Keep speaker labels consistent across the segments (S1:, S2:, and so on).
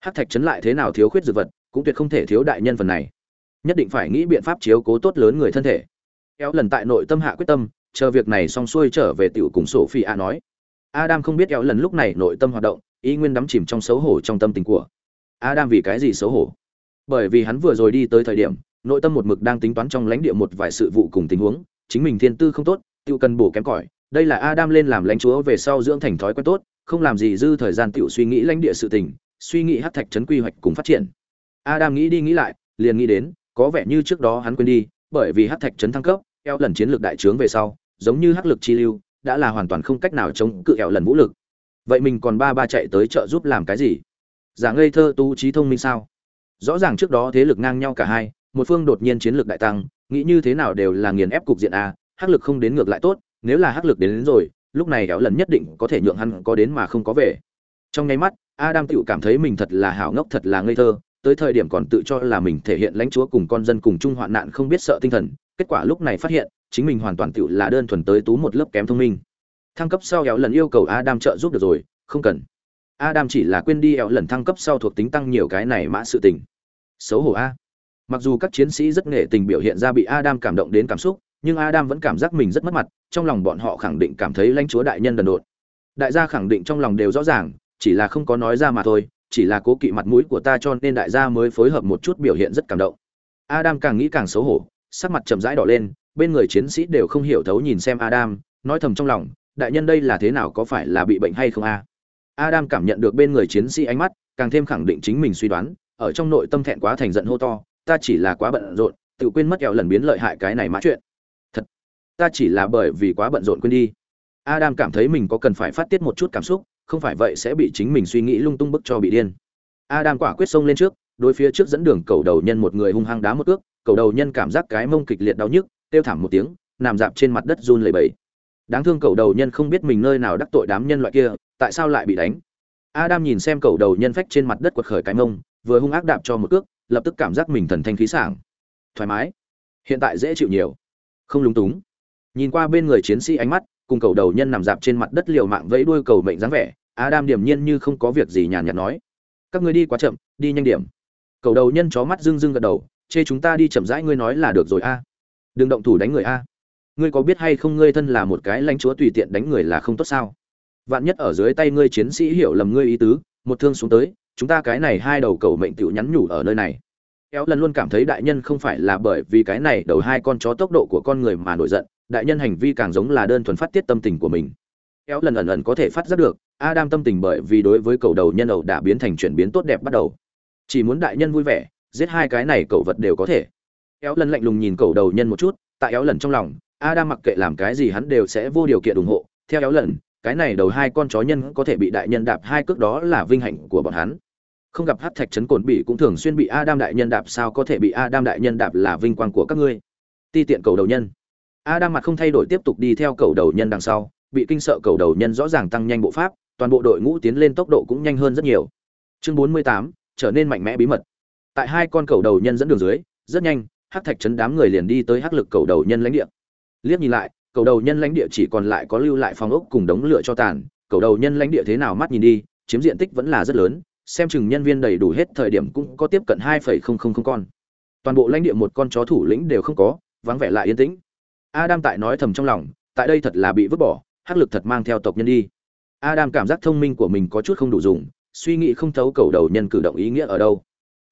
S1: hắc thạch chấn lại thế nào thiếu khuyết dược vật, cũng tuyệt không thể thiếu đại nhân phần này. Nhất định phải nghĩ biện pháp chiếu cố tốt lớn người thân thể. Kéo lần tại nội tâm hạ quyết tâm, chờ việc này xong xuôi trở về tiểu cùng sổ phi a nói. Adam không biết kéo lần lúc này nội tâm hoạt động ý nguyên đắm chìm trong xấu hổ trong tâm tình của adam vì cái gì xấu hổ? Bởi vì hắn vừa rồi đi tới thời điểm, nội tâm một mực đang tính toán trong lãnh địa một vài sự vụ cùng tình huống, chính mình thiên tư không tốt tự cần bổ kém cỏi, đây là adam lên làm lãnh chúa về sau dưỡng thành thói quen tốt, không làm gì dư thời gian tự suy nghĩ lãnh địa sự tình suy nghĩ hát thạch trấn quy hoạch cùng phát triển. Adam nghĩ đi nghĩ lại liền nghĩ đến có vẻ như trước đó hắn quên đi bởi vì hát thạch trấn thăng cấp eo lần chiến lược đại trướng về sau giống như hắc lực chi lưu đã là hoàn toàn không cách nào chống cự eo lần vũ lực. Vậy mình còn ba ba chạy tới trợ giúp làm cái gì? Giả ngây thơ tu trí thông minh sao? Rõ ràng trước đó thế lực ngang nhau cả hai một phương đột nhiên chiến lược đại tăng nghĩ như thế nào đều là nghiền ép cục diện a hắc lực không đến ngược lại tốt nếu là hắc lực đến, đến rồi lúc này kéo lần nhất định có thể nhượng hắn có đến mà không có về. Trong nháy mắt adam tựu cảm thấy mình thật là hảo ngốc, thật là ngây thơ, tới thời điểm còn tự cho là mình thể hiện lãnh chúa cùng con dân cùng chung hoạn nạn không biết sợ tinh thần, kết quả lúc này phát hiện, chính mình hoàn toàn tựu là đơn thuần tới tú một lớp kém thông minh. Thăng cấp sau kéo lần yêu cầu adam trợ giúp được rồi, không cần. Adam chỉ là quên đi kéo lần thăng cấp sau thuộc tính tăng nhiều cái này mã sự tình. Xấu hổ a. Mặc dù các chiến sĩ rất nghệ tình biểu hiện ra bị adam cảm động đến cảm xúc, nhưng adam vẫn cảm giác mình rất mất mặt, trong lòng bọn họ khẳng định cảm thấy lãnh chúa đại nhân đần độn. Đại gia khẳng định trong lòng đều rõ ràng chỉ là không có nói ra mà thôi, chỉ là cố kỵ mặt mũi của ta cho nên đại gia mới phối hợp một chút biểu hiện rất cảm động. Adam càng nghĩ càng xấu hổ, sắc mặt chậm rãi đỏ lên, bên người chiến sĩ đều không hiểu thấu nhìn xem adam, nói thầm trong lòng, đại nhân đây là thế nào có phải là bị bệnh hay không a? Adam cảm nhận được bên người chiến sĩ ánh mắt, càng thêm khẳng định chính mình suy đoán, ở trong nội tâm thẹn quá thành giận hô to, ta chỉ là quá bận rộn, tự quên mất kẹo lần biến lợi hại cái này mã chuyện. Thật, ta chỉ là bởi vì quá bận rộn quên đi. Adam cảm thấy mình có cần phải phát tiết một chút cảm xúc không phải vậy sẽ bị chính mình suy nghĩ lung tung bức cho bị điên. Adam quả quyết xông lên trước, đối phía trước dẫn đường cầu đầu nhân một người hung hăng đá một ước cầu đầu nhân cảm giác cái mông kịch liệt đau nhức, kêu thảm một tiếng, nằm dạp trên mặt đất run lẩy bẩy. Đáng thương cầu đầu nhân không biết mình nơi nào đắc tội đám nhân loại kia, tại sao lại bị đánh? Adam nhìn xem cầu đầu nhân phách trên mặt đất quật khởi cái mông, vừa hung ác đạp cho một cước, lập tức cảm giác mình thần thanh khí sảng. Thoải mái. Hiện tại dễ chịu nhiều. Không lúng túng. Nhìn qua bên người chiến sĩ ánh mắt, cùng cầu đầu nhân nằm dạp trên mặt đất liều mạng vẫy đuôi cầu mệnh dáng vẻ adam điềm nhiên như không có việc gì nhàn nhạt nói. Các ngươi đi quá chậm, đi nhanh điểm. Cầu đầu nhân chó mắt rưng rưng gật đầu, chê chúng ta đi chậm rãi, ngươi nói là được rồi a. Đừng động thủ đánh người a. Ngươi có biết hay không ngươi thân là một cái lãnh chúa tùy tiện đánh người là không tốt sao? Vạn nhất ở dưới tay ngươi chiến sĩ hiểu lầm ngươi ý tứ, một thương xuống tới, chúng ta cái này hai đầu cầu mệnh tiểu nhắn nhủ ở nơi này. Kéo lần luôn cảm thấy đại nhân không phải là bởi vì cái này đầu hai con chó tốc độ của con người mà nổi giận, đại nhân hành vi càng giống là đơn thuần phát tiết tâm tình của mình. Kéo lần ẩn ẩn có thể phát giác được adam tâm tình bởi vì đối với cầu đầu nhân ẩu đã biến thành chuyển biến tốt đẹp bắt đầu. Chỉ muốn đại nhân vui vẻ, giết hai cái này cậu vật đều có thể. Kéo lần lạnh lùng nhìn cầu đầu nhân một chút, tại kéo lần trong lòng, adam mặc kệ làm cái gì hắn đều sẽ vô điều kiện ủng hộ. Theo kéo lần, cái này đầu hai con chó nhân có thể bị đại nhân đạp hai cước đó là vinh hạnh của bọn hắn. Không gặp hắc thạch trấn cồn bị cũng thường xuyên bị adam đại nhân đạp sao có thể bị adam đại nhân đạp là vinh quang của các ngươi. Ti tiện cầu đầu nhân. Adam mặt không thay đổi tiếp tục đi theo cầu đầu nhân đằng sau, bị kinh sợ cầu đầu nhân rõ ràng tăng nhanh bộ pháp toàn bộ đội ngũ tiến lên tốc độ cũng nhanh hơn rất nhiều. Chương 48, trở nên mạnh mẽ bí mật. Tại hai con cầu đầu nhân dẫn đường dưới rất nhanh hắc thạch trấn đám người liền đi tới hắc lực cầu đầu nhân lãnh địa. Liếc nhìn lại cầu đầu nhân lãnh địa chỉ còn lại có lưu lại phòng ốc cùng đống lửa cho tàn. Cầu đầu nhân lãnh địa thế nào mắt nhìn đi chiếm diện tích vẫn là rất lớn xem chừng nhân viên đầy đủ hết thời điểm cũng có tiếp cận hai con. Toàn bộ lãnh địa một con chó thủ lĩnh đều không có vắng vẻ lại yên tĩnh. Adam tại nói thầm trong lòng tại đây thật là bị vứt bỏ hắc lực thật mang theo tộc nhân đi adam cảm giác thông minh của mình có chút không đủ dùng, suy nghĩ không thấu cầu đầu nhân cử động ý nghĩa ở đâu.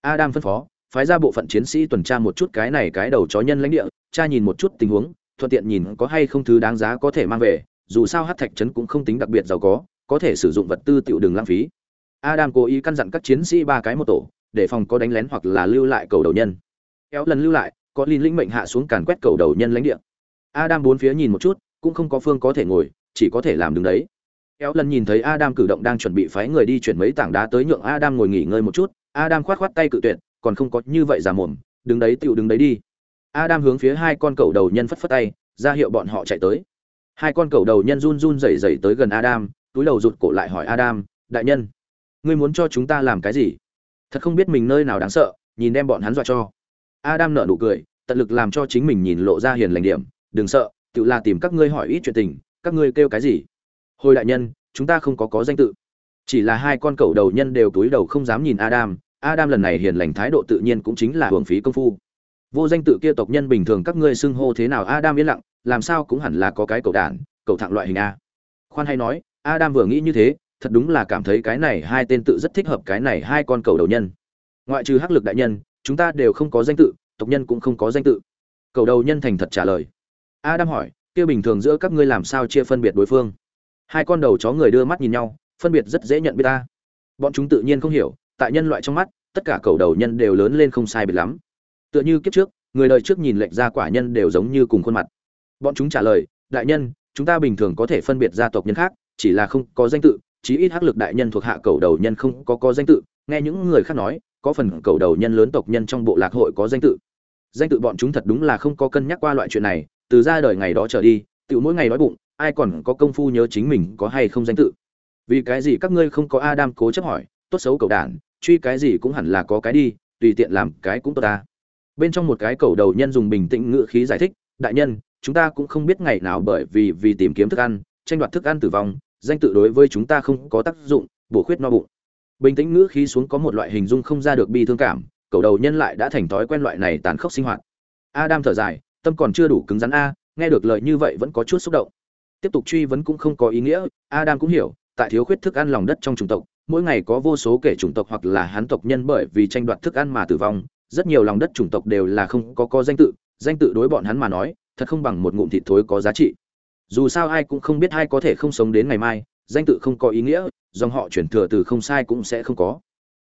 S1: Adam phân phó, phái ra bộ phận chiến sĩ tuần tra một chút cái này cái đầu chó nhân lãnh địa, tra nhìn một chút tình huống, thuận tiện nhìn có hay không thứ đáng giá có thể mang về, dù sao hắc thạch trấn cũng không tính đặc biệt giàu có có thể sử dụng vật tư tiểu đường lãng phí. Adam cố ý căn dặn các chiến sĩ ba cái một tổ, để phòng có đánh lén hoặc là lưu lại cầu đầu nhân. Kéo lần lưu lại, có linh lĩnh mệnh hạ xuống càn quét cầu đầu nhân lãnh địa. Adam bốn phía nhìn một chút, cũng không có phương có thể ngồi, chỉ có thể làm đứng đấy kéo lần nhìn thấy adam cử động đang chuẩn bị phái người đi chuyển mấy tảng đá tới nhượng adam ngồi nghỉ ngơi một chút, adam khoát khoát tay cự tuyệt, còn không có như vậy giả mồm, đứng đấy tựu đứng đấy đi. Adam hướng phía hai con cẩu đầu nhân phất phất tay, ra hiệu bọn họ chạy tới. Hai con cẩu đầu nhân run run rẩy rẩy tới gần adam, túi đầu rụt cổ lại hỏi adam, đại nhân, ngươi muốn cho chúng ta làm cái gì? Thật không biết mình nơi nào đáng sợ, nhìn đem bọn hắn dọa cho. Adam nở nụ cười, tận lực làm cho chính mình nhìn lộ ra hiền lành điểm, đừng sợ tự là tìm các ngươi hỏi ít chuyện tình, các ngươi kêu cái gì? Hồi đại nhân, chúng ta không có có danh tự. Chỉ là hai con cẩu đầu nhân đều túi đầu không dám nhìn adam. Adam lần này hiền lành thái độ tự nhiên cũng chính là hưởng phí công phu. Vô danh tự kia tộc nhân bình thường các ngươi xưng hô thế nào adam yên lặng, làm sao cũng hẳn là có cái cậu đản cậu thẳng loại hình a. Khoan hay nói, adam vừa nghĩ như thế, thật đúng là cảm thấy cái này hai tên tự rất thích hợp cái này hai con cầu đầu nhân. Ngoại trừ hắc lực đại nhân, chúng ta đều không có danh tự, tộc nhân cũng không có danh tự. Cầu đầu nhân thành thật trả lời. Adam hỏi, kia bình thường giữa các ngươi làm sao chia phân biệt đối phương? Hai con đầu chó người đưa mắt nhìn nhau, phân biệt rất dễ nhận biết ta. Bọn chúng tự nhiên không hiểu, tại nhân loại trong mắt, tất cả cầu đầu nhân đều lớn lên không sai biệt lắm. Tựa như kiếp trước, người đời trước nhìn lệnh ra quả nhân đều giống như cùng khuôn mặt. Bọn chúng trả lời, đại nhân, chúng ta bình thường có thể phân biệt gia tộc nhân khác, chỉ là không có danh tự, chí ít hắc lực đại nhân thuộc hạ cầu đầu nhân không có có danh tự. Nghe những người khác nói, có phần cầu đầu nhân lớn tộc nhân trong bộ lạc hội có danh tự. Danh tự bọn chúng thật đúng là không có cân nhắc qua loại chuyện này, từ ra đời ngày đó trở đi tự mỗi ngày nói bụng ai còn có công phu nhớ chính mình có hay không danh tự? Vì cái gì các ngươi không có adam cố chấp hỏi, tốt xấu cầu đản, truy cái gì cũng hẳn là có cái đi, tùy tiện làm cái cũng tốt ta. Bên trong một cái cầu đầu nhân dùng bình tĩnh ngữ khí giải thích, đại nhân, chúng ta cũng không biết ngày nào bởi vì vì tìm kiếm thức ăn, tranh đoạt thức ăn tử vong, danh tự đối với chúng ta không có tác dụng, bổ khuyết no bụng. Bình tĩnh ngữ khí xuống có một loại hình dung không ra được bi thương cảm, cầu đầu nhân lại đã thành thói quen loại này tàn khốc sinh hoạt. Adam thở dài, tâm còn chưa đủ cứng rắn a, nghe được lời như vậy vẫn có chút xúc động tiếp tục truy vấn cũng không có ý nghĩa, adam cũng hiểu, tại thiếu khuyết thức ăn lòng đất trong chủng tộc, mỗi ngày có vô số kể chủng tộc hoặc là hán tộc nhân bởi vì tranh đoạt thức ăn mà tử vong, rất nhiều lòng đất chủng tộc đều là không có có danh tự danh tự đối bọn hắn mà nói, thật không bằng một ngụm thịt thối có giá trị. Dù sao ai cũng không biết ai có thể không sống đến ngày mai, danh tự không có ý nghĩa, dòng họ chuyển thừa từ không sai cũng sẽ không có.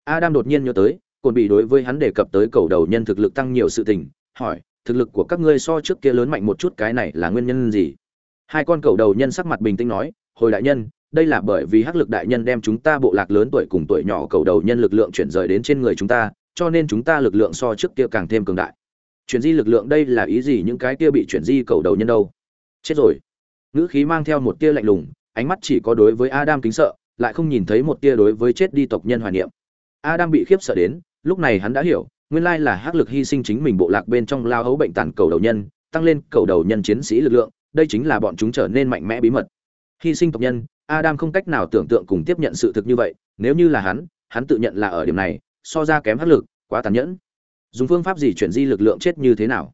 S1: Adam đột nhiên nhớ tới cồn bị đối với hắn đề cập tới cầu đầu nhân thực lực tăng nhiều sự tình, hỏi, thực lực của các ngươi so trước kia lớn mạnh một chút, cái này là nguyên nhân gì? Hai con cầu đầu nhân sắc mặt bình tĩnh nói, hồi đại nhân, đây là bởi vì hắc lực đại nhân đem chúng ta bộ lạc lớn tuổi cùng tuổi nhỏ cầu đầu nhân lực lượng chuyển rời đến trên người chúng ta, cho nên chúng ta lực lượng so trước kia càng thêm cường đại. Chuyển di lực lượng đây là ý gì? Những cái kia bị chuyển di cầu đầu nhân đâu? Chết rồi. Ngữ khí mang theo một tia lạnh lùng, ánh mắt chỉ có đối với adam kính sợ, lại không nhìn thấy một tia đối với chết đi tộc nhân hoài niệm. Adam bị khiếp sợ đến, lúc này hắn đã hiểu, nguyên lai là hắc lực hy sinh chính mình bộ lạc bên trong lao hấu bệnh tàn cầu đầu nhân, tăng lên cầu đầu nhân chiến sĩ lực lượng đây chính là bọn chúng trở nên mạnh mẽ bí mật. Hy sinh tộc nhân, adam không cách nào tưởng tượng cùng tiếp nhận sự thực như vậy, nếu như là hắn hắn tự nhận là ở điểm này, so ra kém hắc lực, quá tàn nhẫn. Dùng phương pháp gì chuyển di lực lượng chết như thế nào?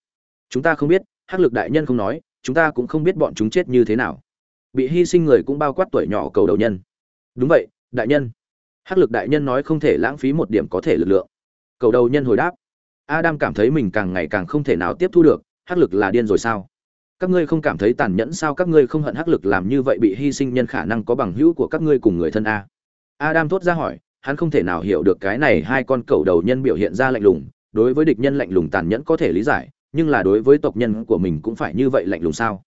S1: Chúng ta không biết, hắc lực đại nhân không nói, chúng ta cũng không biết bọn chúng chết như thế nào. Bị hy sinh người cũng bao quát tuổi nhỏ cầu đầu nhân. Đúng vậy, đại nhân. Hắc lực đại nhân nói không thể lãng phí một điểm có thể lực lượng. Cầu đầu nhân hồi đáp. Adam cảm thấy mình càng ngày càng không thể nào tiếp thu được, hắc lực là điên rồi sao? Các ngươi không cảm thấy tàn nhẫn sao? Các ngươi không hận hắc lực làm như vậy bị hy sinh nhân khả năng có bằng hữu của các ngươi cùng người thân a. Adam thốt ra hỏi, hắn không thể nào hiểu được cái này hai con cầu đầu nhân biểu hiện ra lạnh lùng. Đối với địch nhân lạnh lùng tàn nhẫn có thể lý giải, nhưng là đối với tộc nhân của mình cũng phải như vậy lạnh lùng sao?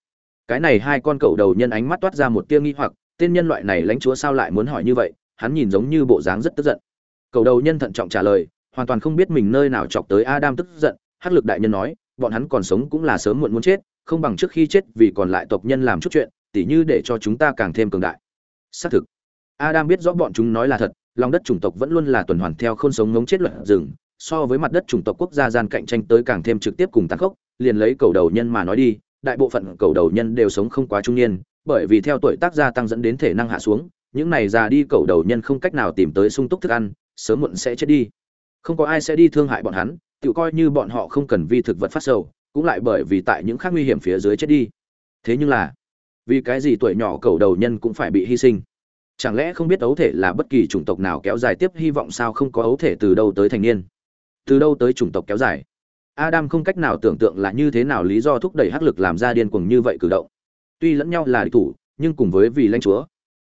S1: Cái này hai con cầu đầu nhân ánh mắt toát ra một tia nghi hoặc, tên nhân loại này lãnh chúa sao lại muốn hỏi như vậy? Hắn nhìn giống như bộ dáng rất tức giận. Cầu đầu nhân thận trọng trả lời, hoàn toàn không biết mình nơi nào chọc tới adam tức giận. Hắc lực đại nhân nói bọn hắn còn sống cũng là sớm muộn muốn chết, không bằng trước khi chết vì còn lại tộc nhân làm chút chuyện, tỉ như để cho chúng ta càng thêm cường đại. Xác thực. Adam biết rõ bọn chúng nói là thật, lòng đất chủng tộc vẫn luôn là tuần hoàn theo không sống ngống chết luận rừng, so với mặt đất chủng tộc quốc gia gian cạnh tranh tới càng thêm trực tiếp cùng tàn khốc, liền lấy cầu đầu nhân mà nói đi, đại bộ phận cầu đầu nhân đều sống không quá trung niên, bởi vì theo tuổi tác gia tăng dẫn đến thể năng hạ xuống, những này già đi cầu đầu nhân không cách nào tìm tới sung túc thức ăn, sớm muộn sẽ chết đi. Không có ai sẽ đi thương hại bọn hắn tự coi như bọn họ không cần vi thực vật phát sầu, cũng lại bởi vì tại những khác nguy hiểm phía dưới chết đi. Thế nhưng là, vì cái gì tuổi nhỏ cầu đầu nhân cũng phải bị hy sinh? Chẳng lẽ không biết ấu thể là bất kỳ chủng tộc nào kéo dài tiếp hy vọng sao không có ấu thể từ đâu tới thành niên? Từ đâu tới chủng tộc kéo dài? Adam không cách nào tưởng tượng là như thế nào lý do thúc đẩy hắc lực làm ra điên cuồng như vậy cử động. Tuy lẫn nhau là địch thủ, nhưng cùng với vì lãnh chúa.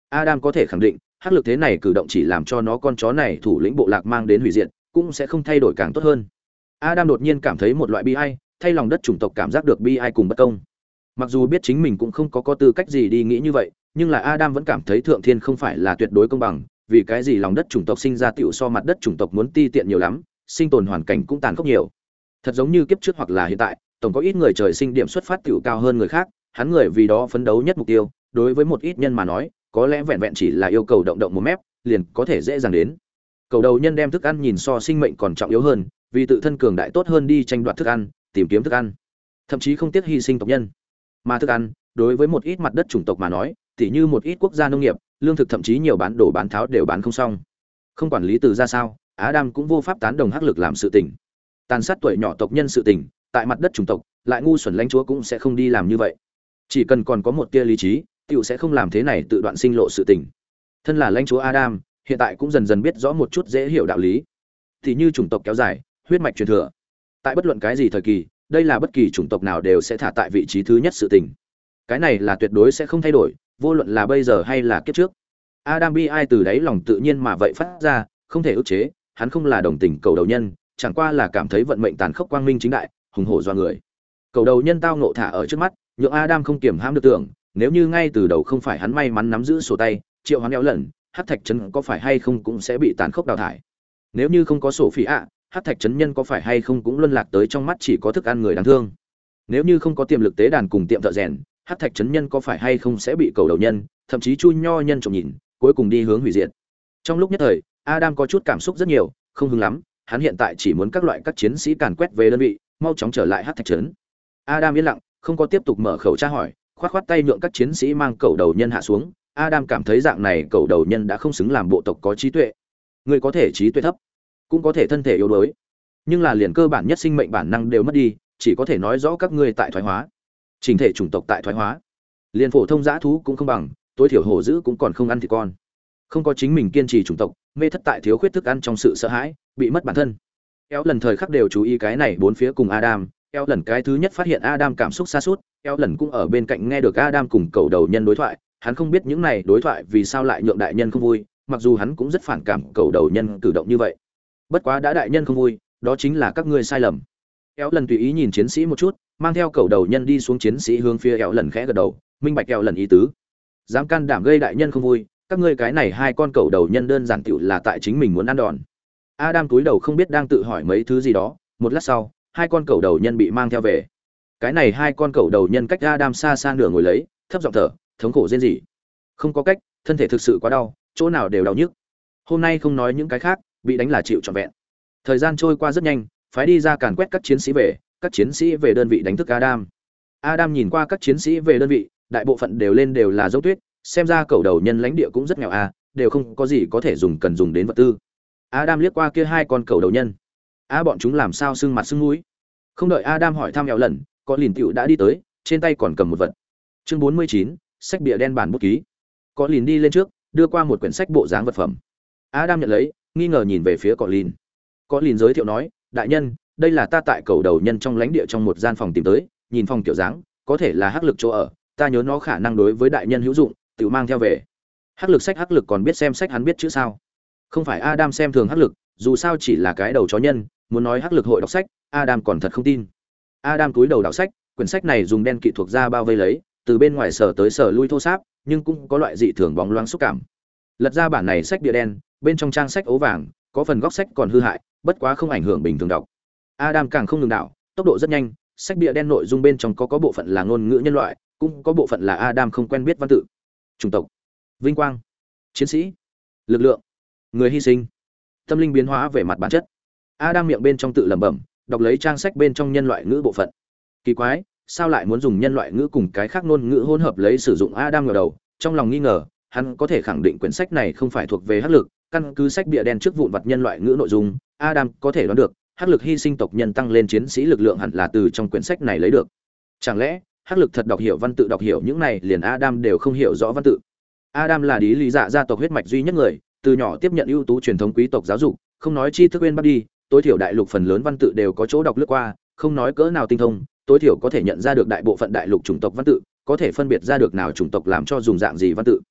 S1: Adam có thể khẳng định, hắc lực thế này cử động chỉ làm cho nó con chó này thủ lĩnh bộ lạc mang đến hủy diệt, cũng sẽ không thay đổi càng tốt hơn adam đột nhiên cảm thấy một loại bi ai, thay lòng đất chủng tộc cảm giác được bi ai cùng bất công. Mặc dù biết chính mình cũng không có có tư cách gì đi nghĩ như vậy, nhưng là adam vẫn cảm thấy thượng thiên không phải là tuyệt đối công bằng, vì cái gì lòng đất chủng tộc sinh ra tiểu so mặt đất chủng tộc muốn ti tiện nhiều lắm, sinh tồn hoàn cảnh cũng tàn khốc nhiều. Thật giống như kiếp trước hoặc là hiện tại, tổng có ít người trời sinh điểm xuất phát tiểu cao hơn người khác, hắn người vì đó phấn đấu nhất mục tiêu, đối với một ít nhân mà nói, có lẽ vẹn vẹn chỉ là yêu cầu động động một mép, liền có thể dễ dàng đến. Cầu đầu nhân đem thức ăn nhìn so sinh mệnh còn trọng yếu hơn vì tự thân cường đại tốt hơn đi tranh đoạt thức ăn, tìm kiếm thức ăn. Thậm chí không tiếc hy sinh tộc nhân. Mà thức ăn, đối với một ít mặt đất chủng tộc mà nói, tỉ như một ít quốc gia nông nghiệp, lương thực thậm chí nhiều bán đồ bán tháo đều bán không xong. Không quản lý từ ra sao, adam cũng vô pháp tán đồng hắc lực làm sự tình. Tàn sát tuổi nhỏ tộc nhân sự tình, tại mặt đất chủng tộc, lại ngu xuẩn lãnh chúa cũng sẽ không đi làm như vậy. Chỉ cần còn có một tia lý trí, tiểu sẽ không làm thế này tự đoạn sinh lộ sự tình. Thân là lãnh chúa adam, hiện tại cũng dần dần biết rõ một chút dễ hiểu đạo lý. Thì như chủng tộc kéo dài huyết mạch truyền thừa. Tại bất luận cái gì thời kỳ, đây là bất kỳ chủng tộc nào đều sẽ thả tại vị trí thứ nhất sự tình. Cái này là tuyệt đối sẽ không thay đổi, vô luận là bây giờ hay là kiếp trước. Adam bi ai từ đáy lòng tự nhiên mà vậy phát ra, không thể ức chế, hắn không là đồng tình cầu đầu nhân, chẳng qua là cảm thấy vận mệnh tàn khốc quang minh chính đại, hùng hổ do người. Cầu đầu nhân tao nộ thả ở trước mắt, nhượng adam không kiểm hãm được tưởng, nếu như ngay từ đầu không phải hắn may mắn nắm giữ sổ tay, triệu hắn éo lần, hát thạch trấn có phải hay không cũng sẽ bị tàn khốc đào thải. Nếu như không có sổ phỉ ạ hát thạch trấn nhân có phải hay không cũng luân lạc tới trong mắt chỉ có thức ăn người đáng thương. Nếu như không có tiềm lực tế đàn cùng tiệm thợ rèn, hát thạch trấn nhân có phải hay không sẽ bị cầu đầu nhân, thậm chí chu nho nhân trộm nhìn, cuối cùng đi hướng hủy diệt. Trong lúc nhất thời, adam có chút cảm xúc rất nhiều, không hứng lắm, hắn hiện tại chỉ muốn các loại các chiến sĩ càn quét về đơn vị, mau chóng trở lại hát thạch trấn adam yên lặng, không có tiếp tục mở khẩu tra hỏi, khoát khoát tay nhượng các chiến sĩ mang cầu đầu nhân hạ xuống. Adam cảm thấy dạng này cầu đầu nhân đã không xứng làm bộ tộc có trí tuệ. Người có thể trí tuệ thấp cũng có thể thân thể yếu đuối. Nhưng là liền cơ bản nhất sinh mệnh bản năng đều mất đi, chỉ có thể nói rõ các ngươi tại thoái hóa. Trình thể chủng tộc tại thoái hóa. Liền phổ thông giã thú cũng không bằng, tối thiểu hổ dữ cũng còn không ăn thịt con. Không có chính mình kiên trì chủng tộc, mê thất tại thiếu khuyết thức ăn trong sự sợ hãi, bị mất bản thân. Eo lần thời khắc đều chú ý cái này bốn phía cùng adam, eo lần cái thứ nhất phát hiện adam cảm xúc xa suốt, eo lần cũng ở bên cạnh nghe được adam cùng cầu đầu nhân đối thoại, hắn không biết những này đối thoại vì sao lại nhượng đại nhân không vui, mặc dù hắn cũng rất phản cảm cầu đầu nhân cử động như vậy bất quá đã đại nhân không vui, đó chính là các ngươi sai lầm. Éo lần tùy ý nhìn chiến sĩ một chút, mang theo cầu đầu nhân đi xuống chiến sĩ hướng phía éo lần khẽ gật đầu, minh bạch éo lần ý tứ. Dám can đảm gây đại nhân không vui, các ngươi cái này hai con cầu đầu nhân đơn giản tựu là tại chính mình muốn ăn đòn. Adam túi đầu không biết đang tự hỏi mấy thứ gì đó, một lát sau, hai con cầu đầu nhân bị mang theo về. Cái này hai con cầu đầu nhân cách adam xa xa nửa ngồi lấy, thấp giọng thở, thống khổ rên rỉ. Không có cách, thân thể thực sự quá đau, chỗ nào đều đau nhức. Hôm nay không nói những cái khác bị đánh là chịu trọn vẹn. Thời gian trôi qua rất nhanh, phái đi ra càn quét các chiến sĩ về, các chiến sĩ về đơn vị đánh thức adam. Adam nhìn qua các chiến sĩ về đơn vị, đại bộ phận đều lên đều là dấu tuyết, xem ra cầu đầu nhân lãnh địa cũng rất nghèo à đều không có gì có thể dùng cần dùng đến vật tư. Adam liếc qua kia hai con cầu đầu nhân. A bọn chúng làm sao sưng mặt sưng mũi? Không đợi adam hỏi thăm nghèo lần, có lìn tựu đã đi tới, trên tay còn cầm một vật. Chương bốn mươi chín, sách bìa đen bản bút ký. Có lìn đi lên trước, đưa qua một quyển sách bộ dáng vật phẩm. Adam nhận lấy nghi ngờ nhìn về phía Cọ lìn Cọ lìn giới thiệu nói, đại nhân, đây là ta tại cầu đầu nhân trong lãnh địa trong một gian phòng tìm tới, nhìn phòng kiểu dáng, có thể là hắc lực chỗ ở, ta nhớ nó khả năng đối với đại nhân hữu dụng, tự mang theo về. Hắc lực sách hắc lực còn biết xem sách hắn biết chữ sao? Không phải adam xem thường hắc lực, dù sao chỉ là cái đầu chó nhân, muốn nói hắc lực hội đọc sách, adam còn thật không tin. Adam túi đầu đọc sách, quyển sách này dùng đen kỵ thuộc ra bao vây lấy, từ bên ngoài sở tới sở lui thô sáp, nhưng cũng có loại dị thường bóng loáng xúc cảm lật ra bản này sách bìa đen, bên trong trang sách ố vàng, có phần góc sách còn hư hại, bất quá không ảnh hưởng bình thường đọc. Adam càng không ngừng đạo tốc độ rất nhanh, sách bìa đen nội dung bên trong có có bộ phận là ngôn ngữ nhân loại, cũng có bộ phận là adam không quen biết văn tự. Chủng tộc. Vinh quang. Chiến sĩ. Lực lượng. Người hy sinh. Tâm linh biến hóa về mặt bản chất. Adam miệng bên trong tự lẩm bẩm, đọc lấy trang sách bên trong nhân loại ngữ bộ phận. Kỳ quái, sao lại muốn dùng nhân loại ngữ cùng cái khác ngôn ngữ hỗn hợp lấy sử dụng adam ngờ đầu, trong lòng nghi ngờ hắn có thể khẳng định quyển sách này không phải thuộc về hắc lực, căn cứ sách bìa đen trước vụn vặt nhân loại ngữ nội dung, adam có thể đoán được, hắc lực hy sinh tộc nhân tăng lên chiến sĩ lực lượng hẳn là từ trong quyển sách này lấy được. Chẳng lẽ, hắc lực thật đọc hiểu văn tự đọc hiểu những này liền adam đều không hiểu rõ văn tự? Adam là lý lý dạ gia tộc huyết mạch duy nhất người, từ nhỏ tiếp nhận ưu tú truyền thống quý tộc giáo dục, không nói chi thức bên bắt đi, tối thiểu đại lục phần lớn văn tự đều có chỗ đọc lướt qua, không nói cỡ nào tinh thông, tối thiểu có thể nhận ra được đại bộ phận đại lục chủng tộc văn tự, có thể phân biệt ra được nào chủng tộc làm cho dùng dạng gì văn tự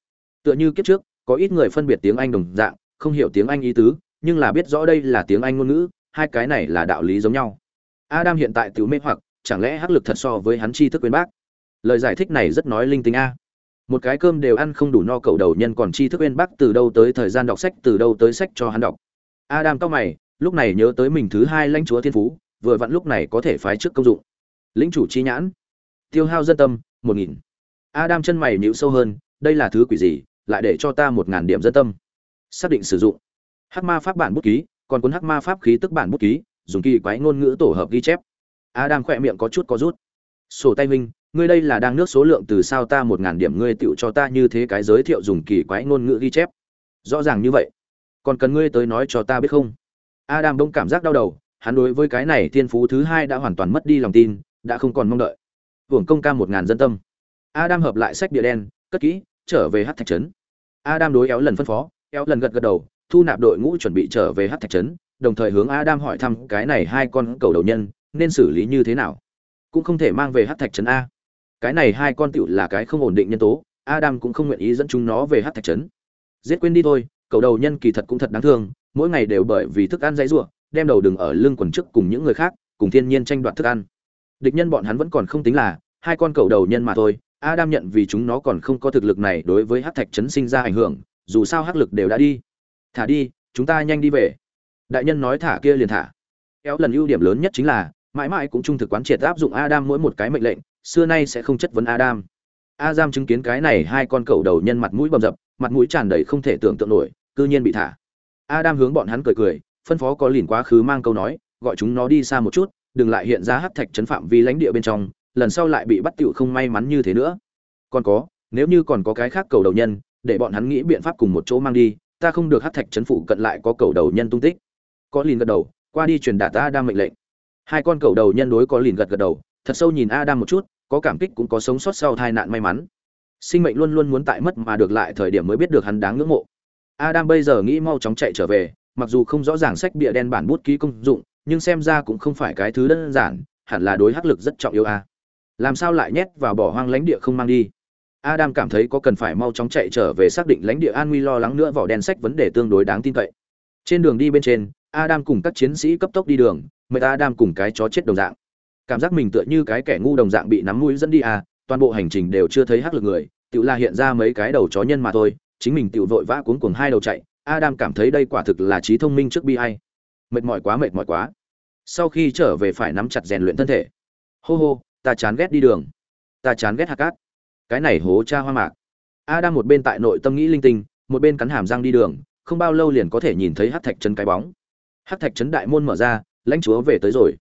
S1: tựa như kiếp trước, có ít người phân biệt tiếng anh đồng dạng, không hiểu tiếng anh ý tứ, nhưng là biết rõ đây là tiếng anh ngôn ngữ, hai cái này là đạo lý giống nhau. Adam hiện tại tự mê hoặc, chẳng lẽ hắc lực thật so với hắn tri thức uyên bác? Lời giải thích này rất nói linh tính a. Một cái cơm đều ăn không đủ no cậu đầu nhân còn tri thức uyên bác từ đâu tới thời gian đọc sách, từ đâu tới sách cho hắn đọc. Adam cao mày, lúc này nhớ tới mình thứ hai lãnh chúa thiên phú, vừa vặn lúc này có thể phái trước công dụng. Lĩnh chủ chi nhãn. Tiêu hao dân tâm, một nghìn. Adam chân mày nhịu sâu hơn, đây là thứ quỷ gì? Lại để cho ta một ngàn điểm dân tâm. Xác định sử dụng. Hắc ma pháp bản bút ký, còn cuốn hắc ma pháp khí tức bản bút ký, dùng kỳ quái ngôn ngữ tổ hợp ghi chép. Adam khỏe miệng có chút có rút. Sổ tay huynh, ngươi đây là đang nước số lượng từ sao ta một ngàn điểm ngươi tựu cho ta như thế cái giới thiệu dùng kỳ quái ngôn ngữ ghi chép? Rõ ràng như vậy. Còn cần ngươi tới nói cho ta biết không? Adam bỗng cảm giác đau đầu, hắn đối với cái này thiên phú thứ hai đã hoàn toàn mất đi lòng tin, đã không còn mong đợi. Hưởng công ca một ngàn dân tâm. Adam hợp lại sách địa đen, cất kỹ, trở về hát thạch trấn adam đối éo lần phân phó éo lần gật gật đầu, thu nạp đội ngũ chuẩn bị trở về hát thạch trấn, đồng thời hướng adam hỏi thăm cái này hai con cầu đầu nhân, nên xử lý như thế nào? Cũng không thể mang về hát thạch trấn a. Cái này hai con tựu là cái không ổn định nhân tố, adam cũng không nguyện ý dẫn chúng nó về hát thạch trấn. Giết quên đi thôi, cầu đầu nhân kỳ thật cũng thật đáng thương, mỗi ngày đều bởi vì thức ăn dãy rủa, đem đầu đừng ở lưng quần trước cùng những người khác, cùng thiên nhiên tranh đoạt thức ăn. Địch nhân bọn hắn vẫn còn không tính là hai con cầu đầu nhân mà thôi adam nhận vì chúng nó còn không có thực lực này đối với hắc thạch trấn sinh ra ảnh hưởng, dù sao hắc lực đều đã đi. Thả đi, chúng ta nhanh đi về. Đại nhân nói thả kia liền thả. Kéo lần ưu điểm lớn nhất chính là, mãi mãi cũng trung thực quán triệt áp dụng adam mỗi một cái mệnh lệnh, xưa nay sẽ không chất vấn adam. Adam chứng kiến cái này hai con cầu đầu nhân mặt mũi bầm dập, mặt mũi tràn đầy không thể tưởng tượng nổi, cư nhiên bị thả. Adam hướng bọn hắn cười cười, phân phó có lìn quá khứ mang câu nói, gọi chúng nó đi xa một chút, đừng lại hiện ra hắc thạch chấn phạm vi lãnh địa bên trong lần sau lại bị bắt tựu không may mắn như thế nữa. Còn có, nếu như còn có cái khác cầu đầu nhân, để bọn hắn nghĩ biện pháp cùng một chỗ mang đi, ta không được hắc thạch chấn phủ cận lại có cầu đầu nhân tung tích. Có lìn gật đầu, qua đi truyền đạt ta đang mệnh lệnh. Hai con cầu đầu nhân đối có lìn gật gật đầu, thật sâu nhìn adam một chút, có cảm kích cũng có sống sót sau tai nạn may mắn. Sinh mệnh luôn luôn muốn tại mất mà được lại thời điểm mới biết được hắn đáng ngưỡng mộ. Adam bây giờ nghĩ mau chóng chạy trở về, mặc dù không rõ ràng sách bìa đen bản bút ký công dụng, nhưng xem ra cũng không phải cái thứ đơn giản, hẳn là đối hắc lực rất trọng yếu a làm sao lại nhét vào bỏ hoang lãnh địa không mang đi? Adam cảm thấy có cần phải mau chóng chạy trở về xác định lãnh địa an nguy lo lắng nữa vỏ đen sách vấn đề tương đối đáng tin cậy. Trên đường đi bên trên, adam cùng các chiến sĩ cấp tốc đi đường, mệt adam cùng cái chó chết đồng dạng. Cảm giác mình tựa như cái kẻ ngu đồng dạng bị nắm mũi dẫn đi à toàn bộ hành trình đều chưa thấy hắc lực người tự là hiện ra mấy cái đầu chó nhân mà thôi, chính mình tự vội vã cuống cuồng hai đầu chạy, adam cảm thấy đây quả thực là trí thông minh trước bi ai. Mệt mỏi quá, mệt mỏi quá. Sau khi trở về phải nắm chặt rèn luyện thân thể. Hô hô ta chán ghét đi đường. Ta chán ghét hạt cát. Cái này hố cha hoa mạc. A đang một bên tại nội tâm nghĩ linh tinh, một bên cắn hàm răng đi đường, không bao lâu liền có thể nhìn thấy hát thạch trấn cái bóng. Hát thạch trấn đại môn mở ra, lãnh chúa về tới rồi.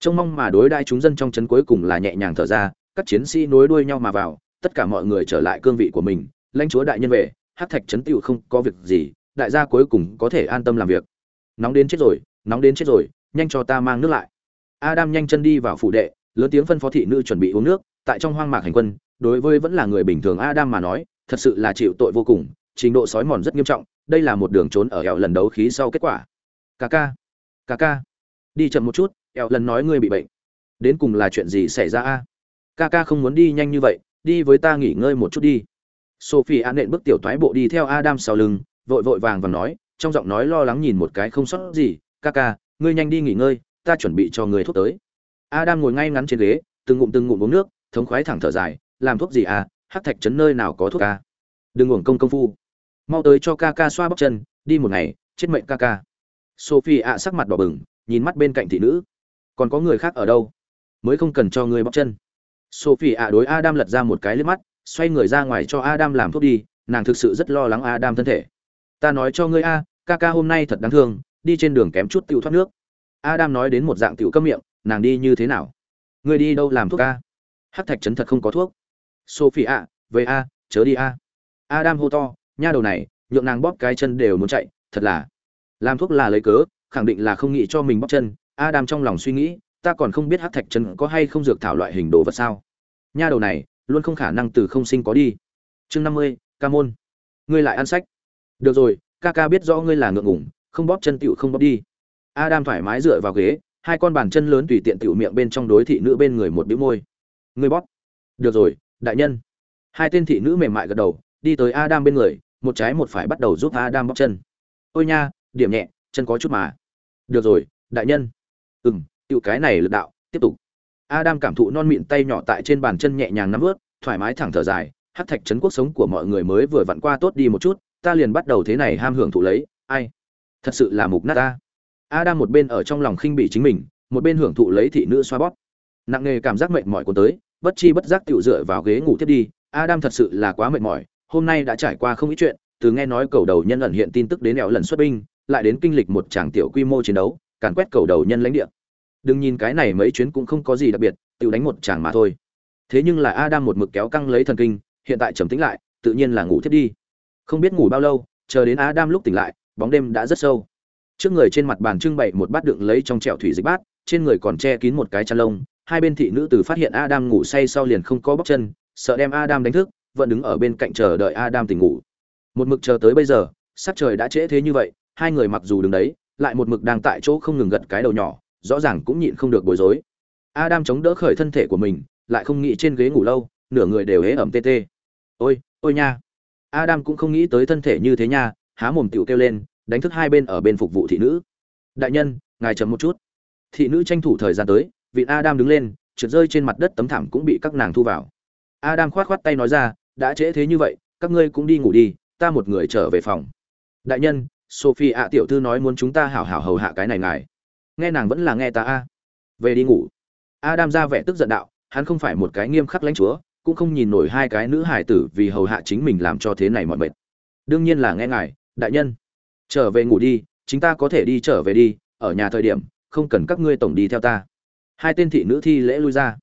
S1: Trông mong mà đối đại chúng dân trong trấn cuối cùng là nhẹ nhàng thở ra, các chiến sĩ nối đuôi nhau mà vào, tất cả mọi người trở lại cương vị của mình. Lãnh chúa đại nhân về hát thạch trấn tựu không có việc gì, đại gia cuối cùng có thể an tâm làm việc. Nóng đến chết rồi, nóng đến chết rồi, nhanh cho ta mang nước lại. Adam nhanh chân đi vào phủ đệ lớn tiếng phân phó thị nữ chuẩn bị uống nước, tại trong hoang mạc hành quân, đối với vẫn là người bình thường adam mà nói, thật sự là chịu tội vô cùng, trình độ sói mòn rất nghiêm trọng, đây là một đường trốn ở hẻo lần đấu khí sau kết quả. Ca ca ca ca, đi chậm một chút, eo lần nói ngươi bị bệnh. Đến cùng là chuyện gì xảy ra a? Ca ca không muốn đi nhanh như vậy, đi với ta nghỉ ngơi một chút đi. Sophie an nện bước tiểu thoái bộ đi theo adam sau lưng, vội vội vàng và nói, trong giọng nói lo lắng nhìn một cái không sót gì. Ca ca, ngươi nhanh đi nghỉ ngơi, ta chuẩn bị cho người thuốc tới adam ngồi ngay ngắn trên ghế, từng ngụm từng ngụm uống nước, thống khoái thẳng thở dài, làm thuốc gì à? Hắc thạch trấn nơi nào có thuốc a. đừng uổng công công phu. Mau tới cho ca ca xoa bóp chân, đi một ngày, chết mệnh ca ca. Sophie ạ sắc mặt đỏ bừng, nhìn mắt bên cạnh thị nữ. Còn có người khác ở đâu? Mới không cần cho ngươi bóp chân. Sophie ạ đối adam lật ra một cái liếc mắt, xoay người ra ngoài cho adam làm thuốc đi, nàng thực sự rất lo lắng adam thân thể. Ta nói cho ngươi a, ca ca hôm nay thật đáng thương, đi trên đường kém chút tiểu thoát nước. Adam nói đến một dạng tiểu cấm miệng nàng đi như thế nào? Người đi đâu làm thuốc a? Hát thạch trấn thật không có thuốc. Sophie ạ về a, chớ đi a. Adam hô to, nha đầu này, nhượng nàng bóp cái chân đều muốn chạy, thật là. Làm thuốc là lấy cớ, khẳng định là không nghĩ cho mình bóp chân. Adam trong lòng suy nghĩ, ta còn không biết hát thạch chân có hay không dược thảo loại hình đồ vật sao. Nha đầu này, luôn không khả năng từ không sinh có đi. Chương năm mươi, ca môn. Ngươi lại ăn sách. Được rồi, ca ca biết rõ ngươi là ngượng ngủng không bóp chân tựu không bóp đi. Adam thoải mái dựa vào ghế hai con bàn chân lớn tùy tiện tiểu miệng bên trong đối thị nữ bên người một bĩu môi. Ngươi bóp. Được rồi đại nhân. Hai tên thị nữ mềm mại gật đầu đi tới adam bên người một trái một phải bắt đầu giúp adam bóp chân. Ôi nha điểm nhẹ chân có chút mà. Được rồi đại nhân. Ừm, tiểu cái này lực đạo tiếp tục. Adam cảm thụ non mịn tay nhỏ tại trên bàn chân nhẹ nhàng nắm ướt thoải mái thẳng thở dài hắc thạch trấn quốc sống của mọi người mới vừa vặn qua tốt đi một chút ta liền bắt đầu thế này ham hưởng thụ lấy ai? Thật sự là mục nát ta adam một bên ở trong lòng khinh bỉ chính mình, một bên hưởng thụ lấy thị nữ xoa bóp. Nặng nề cảm giác mệt mỏi của tới, bất chi bất giác tựu dựa vào ghế ngủ tiếp đi. Adam thật sự là quá mệt mỏi, hôm nay đã trải qua không ít chuyện, từ nghe nói cầu đầu nhân ẩn hiện tin tức đến nẻo lần xuất binh, lại đến kinh lịch một tràng tiểu quy mô chiến đấu, càn quét cầu đầu nhân lãnh địa. Đừng nhìn cái này mấy chuyến cũng không có gì đặc biệt tựu đánh một tràng mà thôi. Thế nhưng là adam một mực kéo căng lấy thần kinh, hiện tại trầm tĩnh lại, tự nhiên là ngủ thiết đi. Không biết ngủ bao lâu, chờ đến adam lúc tỉnh lại, bóng đêm đã rất sâu trước người trên mặt bàn trưng bày một bát đựng lấy trong chẹo thủy dịch bát, trên người còn che kín một cái chăn lông. Hai bên thị nữ từ phát hiện adam ngủ say sau liền không có bóc chân, sợ đem adam đánh thức, vẫn đứng ở bên cạnh chờ đợi adam tỉnh ngủ. Một mực chờ tới bây giờ, sắc trời đã trễ thế như vậy, hai người mặc dù đứng đấy, lại một mực đang tại chỗ không ngừng gật cái đầu nhỏ, rõ ràng cũng nhịn không được bối rối. Adam chống đỡ khởi thân thể của mình, lại không nghĩ trên ghế ngủ lâu, nửa người đều hế ẩm tê tê. Ôi ôi nha. Adam cũng không nghĩ tới thân thể như thế nha, há mồm tiểu kêu lên đánh thức hai bên ở bên phục vụ thị nữ. Đại nhân, ngài chấm một chút. Thị nữ tranh thủ thời gian tới, vị adam đứng lên, trượt rơi trên mặt đất tấm thảm cũng bị các nàng thu vào. Adam khoát khoát tay nói ra, đã trễ thế như vậy, các ngươi cũng đi ngủ đi, ta một người trở về phòng. Đại nhân, sophie ạ, tiểu thư nói muốn chúng ta hảo hảo hầu hạ cái này ngài. Nghe nàng vẫn là nghe ta a. Về đi ngủ. Adam ra vẻ tức giận đạo, hắn không phải một cái nghiêm khắc lãnh chúa, cũng không nhìn nổi hai cái nữ hải tử vì hầu hạ chính mình làm cho thế này mọi mệt. Đương nhiên là nghe ngài, đại nhân trở về ngủ đi chúng ta có thể đi trở về đi, ở nhà thời điểm, không cần các ngươi tổng đi theo ta. Hai tên thị nữ thi lễ lui ra.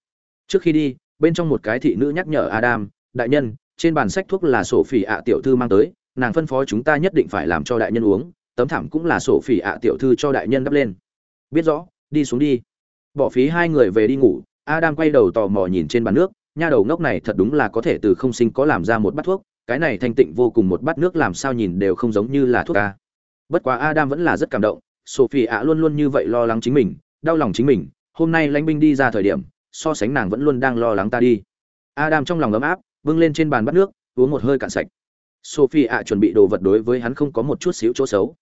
S1: Trước khi đi, bên trong một cái thị nữ nhắc nhở adam, đại nhân, trên bàn sách thuốc là sổ phỉ ạ tiểu thư mang tới, nàng phân phó chúng ta nhất định phải làm cho đại nhân uống, tấm thảm cũng là sổ phỉ ạ tiểu thư cho đại nhân đắp lên. Biết rõ, đi xuống đi. Bỏ phí hai người về đi ngủ, adam quay đầu tò mò nhìn trên bàn nước, nha đầu ngốc này thật đúng là có thể từ không sinh có làm ra một bát thuốc, cái này thanh tịnh vô cùng, một bát nước làm sao nhìn đều không giống như là thuốc ca bất quá adam vẫn là rất cảm động sophie ạ luôn luôn như vậy lo lắng chính mình, đau lòng chính mình, hôm nay lãnh binh đi ra thời điểm, so sánh nàng vẫn luôn đang lo lắng ta đi. Adam trong lòng ấm áp, bưng lên trên bàn bắt nước, uống một hơi cạn sạch. Sophie ạ chuẩn bị đồ vật đối với hắn không có một chút xíu chỗ xấu.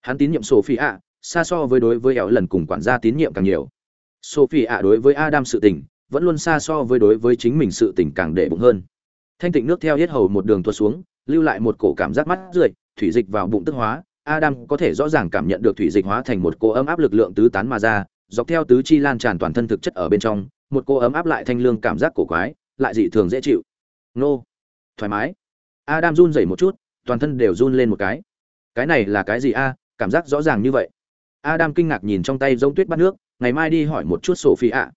S1: Hắn tín nhiệm sophie ạ xa so với đối với éo lần cùng quản gia tín nhiệm càng nhiều. Sophie ạ đối với adam sự tình, vẫn luôn xa so với đối với chính mình sự tình càng để bụng hơn. Thanh tịnh nước theo hết hầu một đường tuột xuống, lưu lại một cổ cảm giác mắt rượi, thủy dịch vào bụng tức hóa adam có thể rõ ràng cảm nhận được thủy dịch hóa thành một cô ấm áp lực lượng tứ tán mà ra, dọc theo tứ chi lan tràn toàn thân thực chất ở bên trong, một cô ấm áp lại thanh lương cảm giác cổ quái, lại dị thường dễ chịu. Nô. Thoải mái. Adam run rẩy một chút, toàn thân đều run lên một cái. Cái này là cái gì a? Cảm giác rõ ràng như vậy. Adam kinh ngạc nhìn trong tay giống tuyết bắt nước, ngày mai đi hỏi một chút sophie ạ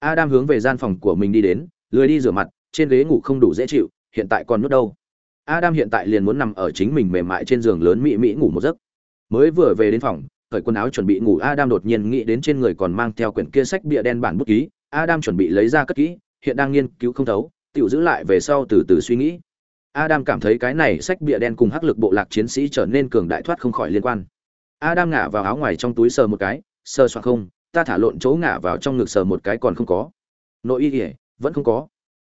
S1: adam hướng về gian phòng của mình đi đến, lười đi rửa mặt, trên ghế ngủ không đủ dễ chịu, hiện tại còn nuốt đâu? Adam hiện tại liền muốn nằm ở chính mình mềm mại trên giường lớn mỹ mỹ ngủ một giấc. Mới vừa về đến phòng, cởi quần áo chuẩn bị ngủ, adam đột nhiên nghĩ đến trên người còn mang theo quyển kia sách bìa đen bản bút ký. Adam chuẩn bị lấy ra cất kỹ, hiện đang nghiên cứu không thấu, tiểu giữ lại về sau từ từ suy nghĩ. Adam cảm thấy cái này sách bìa đen cùng hắc lực bộ lạc chiến sĩ trở nên cường đại thoát không khỏi liên quan. Adam ngả vào áo ngoài trong túi sờ một cái, sờ soạn không, ta thả lộn chỗ ngả vào trong ngực sờ một cái còn không có. Nội y ỉa vẫn không có.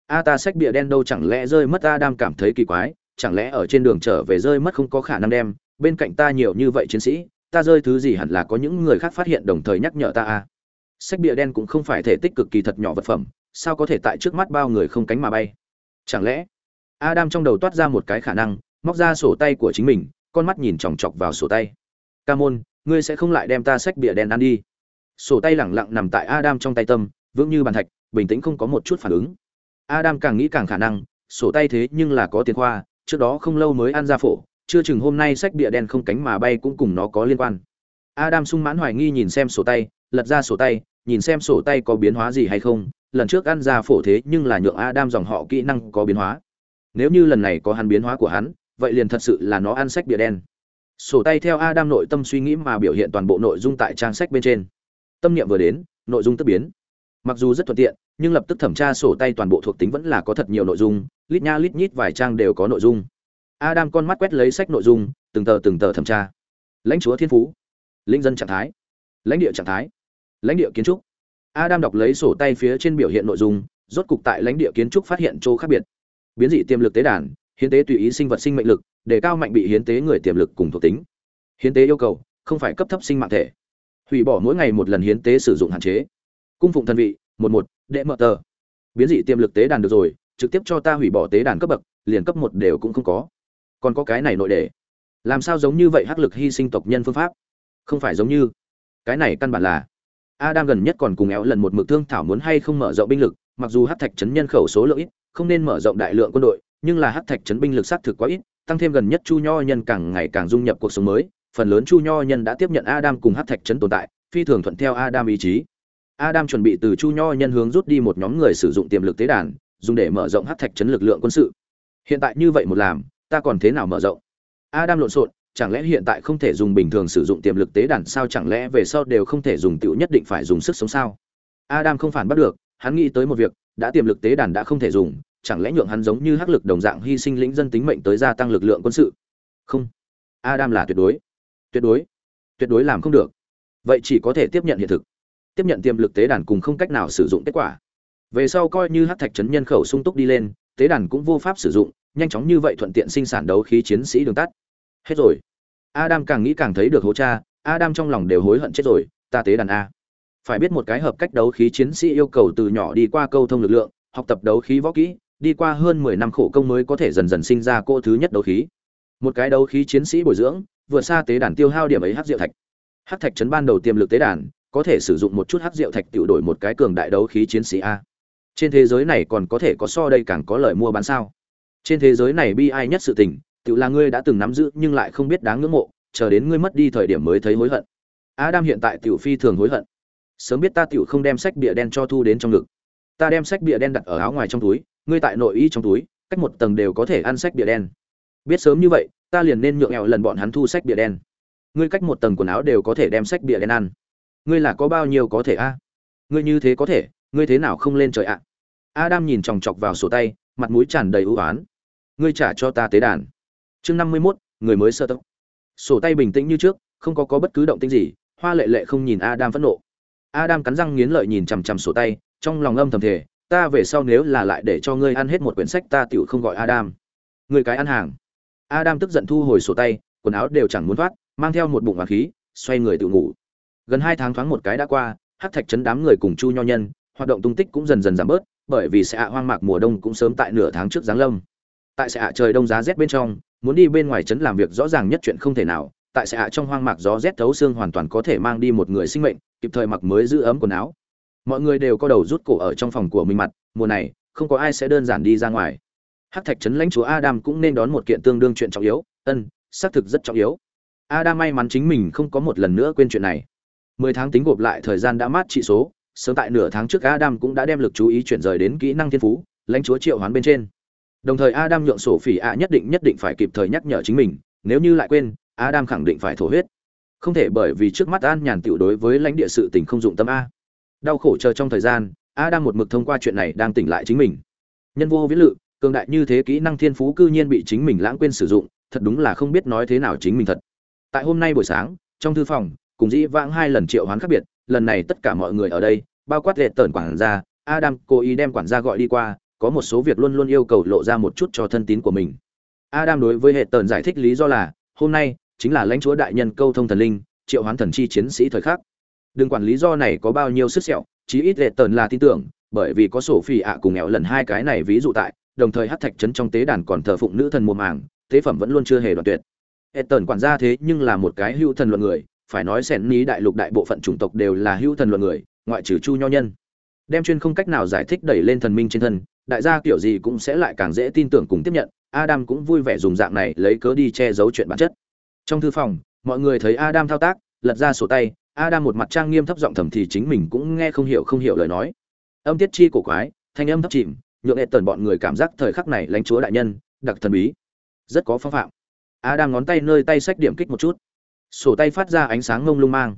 S1: A ta sách bìa đen đâu chẳng lẽ rơi mất, adam cảm thấy kỳ quái chẳng lẽ ở trên đường trở về rơi mất không có khả năng đem, bên cạnh ta nhiều như vậy chiến sĩ, ta rơi thứ gì hẳn là có những người khác phát hiện đồng thời nhắc nhở ta à? Sách bìa đen cũng không phải thể tích cực kỳ thật nhỏ vật phẩm, sao có thể tại trước mắt bao người không cánh mà bay? Chẳng lẽ? Adam trong đầu toát ra một cái khả năng, móc ra sổ tay của chính mình, con mắt nhìn chòng chọc vào sổ tay. Ca môn ngươi sẽ không lại đem ta sách bìa đen ăn đi. Sổ tay lẳng lặng nằm tại adam trong tay tâm, vững như bàn thạch, bình tĩnh không có một chút phản ứng. Adam càng nghĩ càng khả năng, sổ tay thế nhưng là có tiền khoa trước đó không lâu mới ăn ra phổ, chưa chừng hôm nay sách bìa đen không cánh mà bay cũng cùng nó có liên quan. Adam sung mãn hoài nghi nhìn xem sổ tay, lật ra sổ tay, nhìn xem sổ tay có biến hóa gì hay không, lần trước ăn ra phổ thế nhưng là nhượng adam dòng họ kỹ năng có biến hóa. Nếu như lần này có hắn biến hóa của hắn, vậy liền thật sự là nó ăn sách bìa đen. Sổ tay theo adam nội tâm suy nghĩ mà biểu hiện toàn bộ nội dung tại trang sách bên trên. Tâm niệm vừa đến, nội dung tất biến. Mặc dù rất thuận tiện nhưng lập tức thẩm tra sổ tay toàn bộ thuộc tính vẫn là có thật nhiều nội dung, lít nha lít nhít vài trang đều có nội dung. Adam con mắt quét lấy sách nội dung, từng tờ từng tờ thẩm tra. Lãnh chúa thiên phú linh dân trạng thái, lãnh địa trạng thái, lãnh địa kiến trúc. Adam đọc lấy sổ tay phía trên biểu hiện nội dung, rốt cục tại lãnh địa kiến trúc phát hiện chỗ khác biệt. Biến dị tiềm lực tế đàn, hiến tế tùy ý sinh vật sinh mệnh lực, để cao mạnh bị hiến tế người tiềm lực cùng thuộc tính. Hiến tế yêu cầu, không phải cấp thấp sinh mạng thể. Hủy bỏ mỗi ngày một lần hiến tế sử dụng hạn chế. Cung phụng thần vị, một một đệ mở tờ. Biến dị tiềm lực tế đàn được rồi, trực tiếp cho ta hủy bỏ tế đàn cấp bậc, liền cấp một đều cũng không có. Còn có cái này nội đề. Làm sao giống như vậy hắc lực hy sinh tộc nhân phương pháp? Không phải giống như. Cái này căn bản là. Adam gần nhất còn cùng éo lần một mực thương thảo muốn hay không mở rộng binh lực, mặc dù hắc thạch trấn nhân khẩu số lượng ít, không nên mở rộng đại lượng quân đội, nhưng là hắc thạch trấn binh lực xác thực quá ít, tăng thêm gần nhất chu nho nhân càng ngày càng dung nhập cuộc sống mới, phần lớn chu nho nhân đã tiếp nhận adam cùng hắc thạch trấn tồn tại, phi thường thuận theo adam ý chí adam chuẩn bị từ chu nho nhân hướng rút đi một nhóm người sử dụng tiềm lực tế đàn, dùng để mở rộng hắc thạch chấn lực lượng quân sự. Hiện tại như vậy một làm, ta còn thế nào mở rộng? Adam lộn xộn, chẳng lẽ hiện tại không thể dùng bình thường sử dụng tiềm lực tế đàn sao? Chẳng lẽ về sau đều không thể dùng tiểu nhất định phải dùng sức sống sao? Adam không phản bắt được, hắn nghĩ tới một việc, đã tiềm lực tế đàn đã không thể dùng, chẳng lẽ nhượng hắn giống như hắc lực đồng dạng hy sinh lĩnh dân tính mệnh tới gia tăng lực lượng quân sự? Không. Adam là tuyệt đối. Tuyệt đối. Tuyệt đối làm không được. Vậy chỉ có thể tiếp nhận hiện thực tiếp nhận tiềm lực tế đàn cùng không cách nào sử dụng kết quả. Về sau coi như hắc thạch trấn nhân khẩu sung túc đi lên, tế đàn cũng vô pháp sử dụng, nhanh chóng như vậy thuận tiện sinh sản đấu khí chiến sĩ đường tắt. Hết rồi. Adam càng nghĩ càng thấy được hố cha, adam trong lòng đều hối hận chết rồi, ta tế đàn a. Phải biết một cái hợp cách đấu khí chiến sĩ yêu cầu từ nhỏ đi qua câu thông lực lượng, học tập đấu khí võ kỹ, đi qua hơn mười năm khổ công mới có thể dần dần sinh ra cô thứ nhất đấu khí. Một cái đấu khí chiến sĩ bồi dưỡng, vừa xa tế đàn tiêu hao điểm ấy hắc diệu thạch. Hắc thạch chấn ban đầu tiềm lực tế đàn có thể sử dụng một chút hắc diệu thạch tiểu đổi một cái cường đại đấu khí chiến sĩ a. Trên thế giới này còn có thể có so đây càng có lợi mua bán sao? Trên thế giới này bi ai nhất sự tình, tiểu là ngươi đã từng nắm giữ nhưng lại không biết đáng ngưỡng mộ, chờ đến ngươi mất đi thời điểm mới thấy hối hận. Adam hiện tại tiểu phi thường hối hận. Sớm biết ta tiểu không đem sách bìa đen cho thu đến trong ngực. Ta đem sách bìa đen đặt ở áo ngoài trong túi, ngươi tại nội y trong túi, cách một tầng đều có thể ăn sách bìa đen. Biết sớm như vậy, ta liền nên nhượng nhẹo lần bọn hắn thu sách bìa đen. Ngươi cách một tầng quần áo đều có thể đem sách bìa đen ăn ngươi là có bao nhiêu có thể a? Ngươi như thế có thể, ngươi thế nào không lên trời ạ? Adam nhìn chòng chọc vào sổ tay, mặt mũi tràn đầy ưu oán. Ngươi trả cho ta tế đàn. Chương năm mươi mốt, người mới sơ tốc. Sổ tay bình tĩnh như trước, không có có bất cứ động tĩnh gì, hoa lệ lệ không nhìn adam phẫn nộ. Adam cắn răng nghiến lợi nhìn chằm chằm sổ tay, trong lòng âm thầm thề, ta về sau nếu là lại để cho ngươi ăn hết một quyển sách, ta tựu không gọi adam. Người cái ăn hàng. Adam tức giận thu hồi sổ tay, quần áo đều chẳng muốn thoát, mang theo một bụng hoàng khí, xoay người tự ngủ gần hai tháng thoáng một cái đã qua, hắc thạch chấn đám người cùng chu nho nhân, hoạt động tung tích cũng dần dần giảm bớt, bởi vì sẽ hạ hoang mạc mùa đông cũng sớm tại nửa tháng trước giáng lâm. Tại sẽ hạ trời đông giá rét bên trong, muốn đi bên ngoài trấn làm việc rõ ràng nhất chuyện không thể nào, tại sẽ hạ trong hoang mạc gió rét thấu xương hoàn toàn có thể mang đi một người sinh mệnh, kịp thời mặc mới giữ ấm quần áo. Mọi người đều có đầu rút cổ ở trong phòng của mình mặt, mùa này, không có ai sẽ đơn giản đi ra ngoài. Hắc thạch trấn lãnh chúa adam cũng nên đón một kiện tương đương chuyện trọng yếu, ân, xác thực rất trọng yếu. Adam may mắn chính mình không có một lần nữa quên chuyện này mười tháng tính gộp lại thời gian đã mát trị số, sớm tại nửa tháng trước adam cũng đã đem lực chú ý chuyển rời đến kỹ năng thiên phú, lãnh chúa triệu hoán bên trên. Đồng thời adam nhượng sổ phỉ ạ nhất định nhất định phải kịp thời nhắc nhở chính mình, nếu như lại quên, adam khẳng định phải thổ huyết. Không thể bởi vì trước mắt an nhàn tiểu đối với lãnh địa sự tình không dụng tâm a. Đau khổ chờ trong thời gian, adam một mực thông qua chuyện này đang tỉnh lại chính mình. Nhân vô viễn lự, cường đại như thế kỹ năng thiên phú cư nhiên bị chính mình lãng quên sử dụng, thật đúng là không biết nói thế nào chính mình thật. Tại hôm nay buổi sáng, trong thư phòng cùng dĩ vãng hai lần triệu hoán khác biệt, lần này tất cả mọi người ở đây, bao quát lệ tờn quản gia, adam cố ý đem quản gia gọi đi qua, có một số việc luôn luôn yêu cầu lộ ra một chút cho thân tín của mình. Adam đối với hệ tờn giải thích lý do là, hôm nay chính là lãnh chúa đại nhân câu thông thần linh, triệu hoán thần chi chiến sĩ thời khắc. Đừng quản lý do này có bao nhiêu sức sẹo, chí ít lệ tờn là tin tưởng, bởi vì có sổ phi ạ cùng nghèo lần hai cái này ví dụ tại, đồng thời hát thạch trấn trong tế đàn còn thờ phụng nữ thần mùa màng, tế phẩm vẫn luôn chưa hề đoạn tuyệt. Hệ tờn quản gia thế nhưng là một cái hữu thần luận người phải nói xẻn ní đại lục đại bộ phận chủng tộc đều là hữu thần luận người, ngoại trừ chu nho nhân. Đem chuyên không cách nào giải thích đẩy lên thần minh trên thân, đại gia kiểu gì cũng sẽ lại càng dễ tin tưởng cùng tiếp nhận, adam cũng vui vẻ dùng dạng này lấy cớ đi che giấu chuyện bản chất. Trong thư phòng, mọi người thấy adam thao tác, lật ra sổ tay, adam một mặt trang nghiêm thấp giọng thầm thì chính mình cũng nghe không hiểu không hiểu lời nói. Âm tiết chi cổ quái, thanh âm thấp chìm, nhượng hệ tần bọn người cảm giác thời khắc này lãnh chúa đại nhân, đặc thần bí. Rất có phong phạm. Adam ngón tay nơi tay sách điểm kích một chút sổ tay phát ra ánh sáng ngông lung mang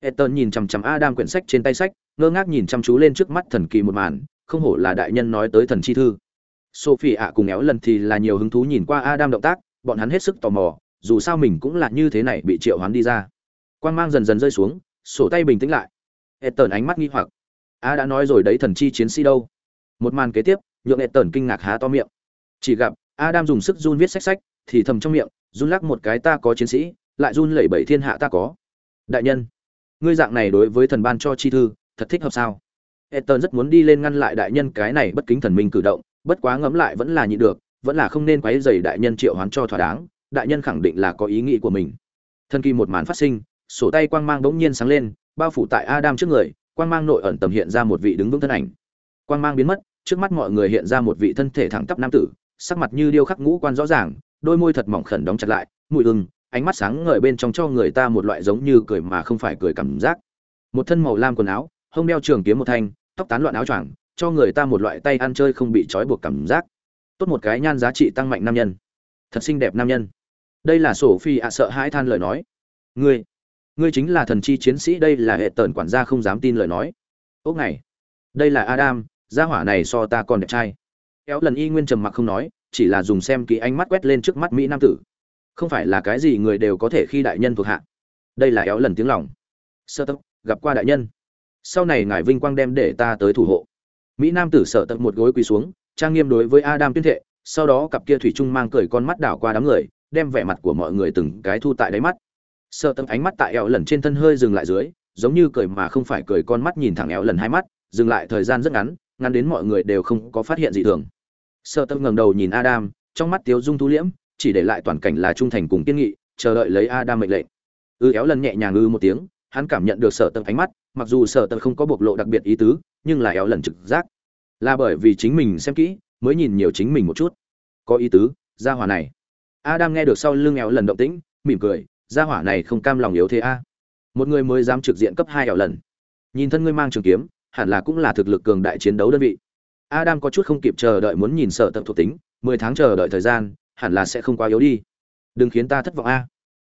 S1: Etton nhìn chằm chằm Adam quyển sách trên tay sách, ngơ ngác nhìn chăm chú lên trước mắt thần kỳ một màn, không hổ là đại nhân nói tới thần chi thư. Sophie ạ à, cùng éo lần thì là nhiều hứng thú nhìn qua Adam động tác, bọn hắn hết sức tò mò, dù sao mình cũng là như thế này bị triệu hoán đi ra. Quang mang dần dần rơi xuống, sổ tay bình tĩnh lại. Etton ánh mắt nghi hoặc. A đã nói rồi đấy thần chi chiến sĩ đâu? Một màn kế tiếp, nhượng Etton kinh ngạc há to miệng. Chỉ gặp Adam dùng sức run viết sách sách, thì thầm trong miệng, run lắc một cái ta có chiến sĩ, lại run lẩy bẩy thiên hạ ta có. Đại nhân, ngươi dạng này đối với thần ban cho chi thư, thật thích hợp sao? Etern rất muốn đi lên ngăn lại đại nhân cái này bất kính thần minh cử động, bất quá ngẫm lại vẫn là nhịn được, vẫn là không nên quấy rầy đại nhân triệu hoán cho thỏa đáng, đại nhân khẳng định là có ý nghĩ của mình. Thân kỳ một màn phát sinh, sổ tay quang mang bỗng nhiên sáng lên, bao phủ tại adam trước người, quang mang nội ẩn tầm hiện ra một vị đứng vững thân ảnh. Quang mang biến mất, trước mắt mọi người hiện ra một vị thân thể thẳng tắp nam tử, sắc mặt như điêu khắc ngũ quan rõ ràng, đôi môi thật mỏng khẩn đóng chặt lại mùi ưng ánh mắt sáng ngời bên trong cho người ta một loại giống như cười mà không phải cười cảm giác. Một thân màu lam quần áo, hông đeo trường kiếm một thanh, tóc tán loạn áo choàng, cho người ta một loại tay ăn chơi không bị trói buộc cảm giác. Tốt một cái nhan giá trị tăng mạnh nam nhân. Thật xinh đẹp nam nhân. Đây là sổ phi ạ, sợ hãi than lời nói. Ngươi ngươi chính là thần chi chiến sĩ, đây là hệ tợn quản gia không dám tin lời nói. Ốc này, đây là adam, gia hỏa này so ta còn đẹp trai. Kéo lần y nguyên trầm mặc không nói, chỉ là dùng xem kỹ ánh mắt quét lên trước mắt mỹ nam tử không phải là cái gì người đều có thể khi đại nhân thuộc hạ. Đây là éo lần tiếng lòng. Sơ tốc gặp qua đại nhân. Sau này ngài vinh quang đem để ta tới thủ hộ. Mỹ nam tử sợ tật một gối quỳ xuống, trang nghiêm đối với adam tuyên thệ, sau đó cặp kia thủy trung mang cười con mắt đảo qua đám người, đem vẻ mặt của mọi người từng cái thu tại đáy mắt. Sợ tâm ánh mắt tại éo lần trên thân hơi dừng lại dưới, giống như cười mà không phải cười con mắt nhìn thẳng éo lần hai mắt, dừng lại thời gian rất ngắn ngắn đến mọi người đều không có phát hiện gì thường. Sợ tâm ngẩng đầu nhìn adam, trong mắt tiếu dung thu liễm chỉ để lại toàn cảnh là trung thành cùng kiên nghị, chờ đợi lấy adam mệnh lệnh. Ư éo lần nhẹ nhàng ư một tiếng, hắn cảm nhận được sợ tầng ánh mắt, mặc dù sợ tầng không có bộc lộ đặc biệt ý tứ, nhưng là éo lần trực giác. Là bởi vì chính mình xem kỹ, mới nhìn nhiều chính mình một chút. Có ý tứ, gia hỏa này. Adam nghe được sau lưng éo lần động tĩnh, mỉm cười, gia hỏa này không cam lòng yếu thế a. Một người mới dám trực diện cấp hai éo lần. Nhìn thân ngươi mang trường kiếm, hẳn là cũng là thực lực cường đại chiến đấu đơn vị. Adam có chút không kịp chờ đợi muốn nhìn sợ tầng thuộc tính, mười tháng chờ đợi thời gian hẳn là sẽ không quá yếu đi. Đừng khiến ta thất vọng a.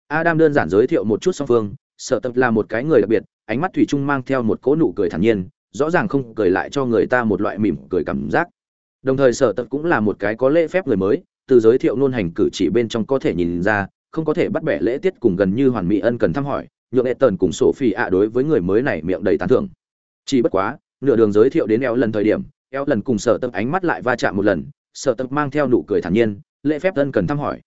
S1: Adam đơn giản giới thiệu một chút song phương, sợ tập là một cái người đặc biệt, ánh mắt thủy chung mang theo một cỗ nụ cười thản nhiên, rõ ràng không cười lại cho người ta một loại mỉm cười cảm giác. Đồng thời sở tập cũng là một cái có lễ phép người mới, từ giới thiệu nôn hành cử chỉ bên trong có thể nhìn ra, không có thể bắt bẻ lễ tiết cùng gần như hoàn mỹ ân cần thăm hỏi, nhượng e tần cùng sổ phi ạ đối với người mới này miệng đầy tán thưởng. Chỉ bất quá, nửa đường giới thiệu đến eo lần thời điểm eo lần cùng sở tập ánh mắt lại va chạm một lần sở tập mang theo nụ cười thản nhiên lễ phép thân cần thăm hỏi.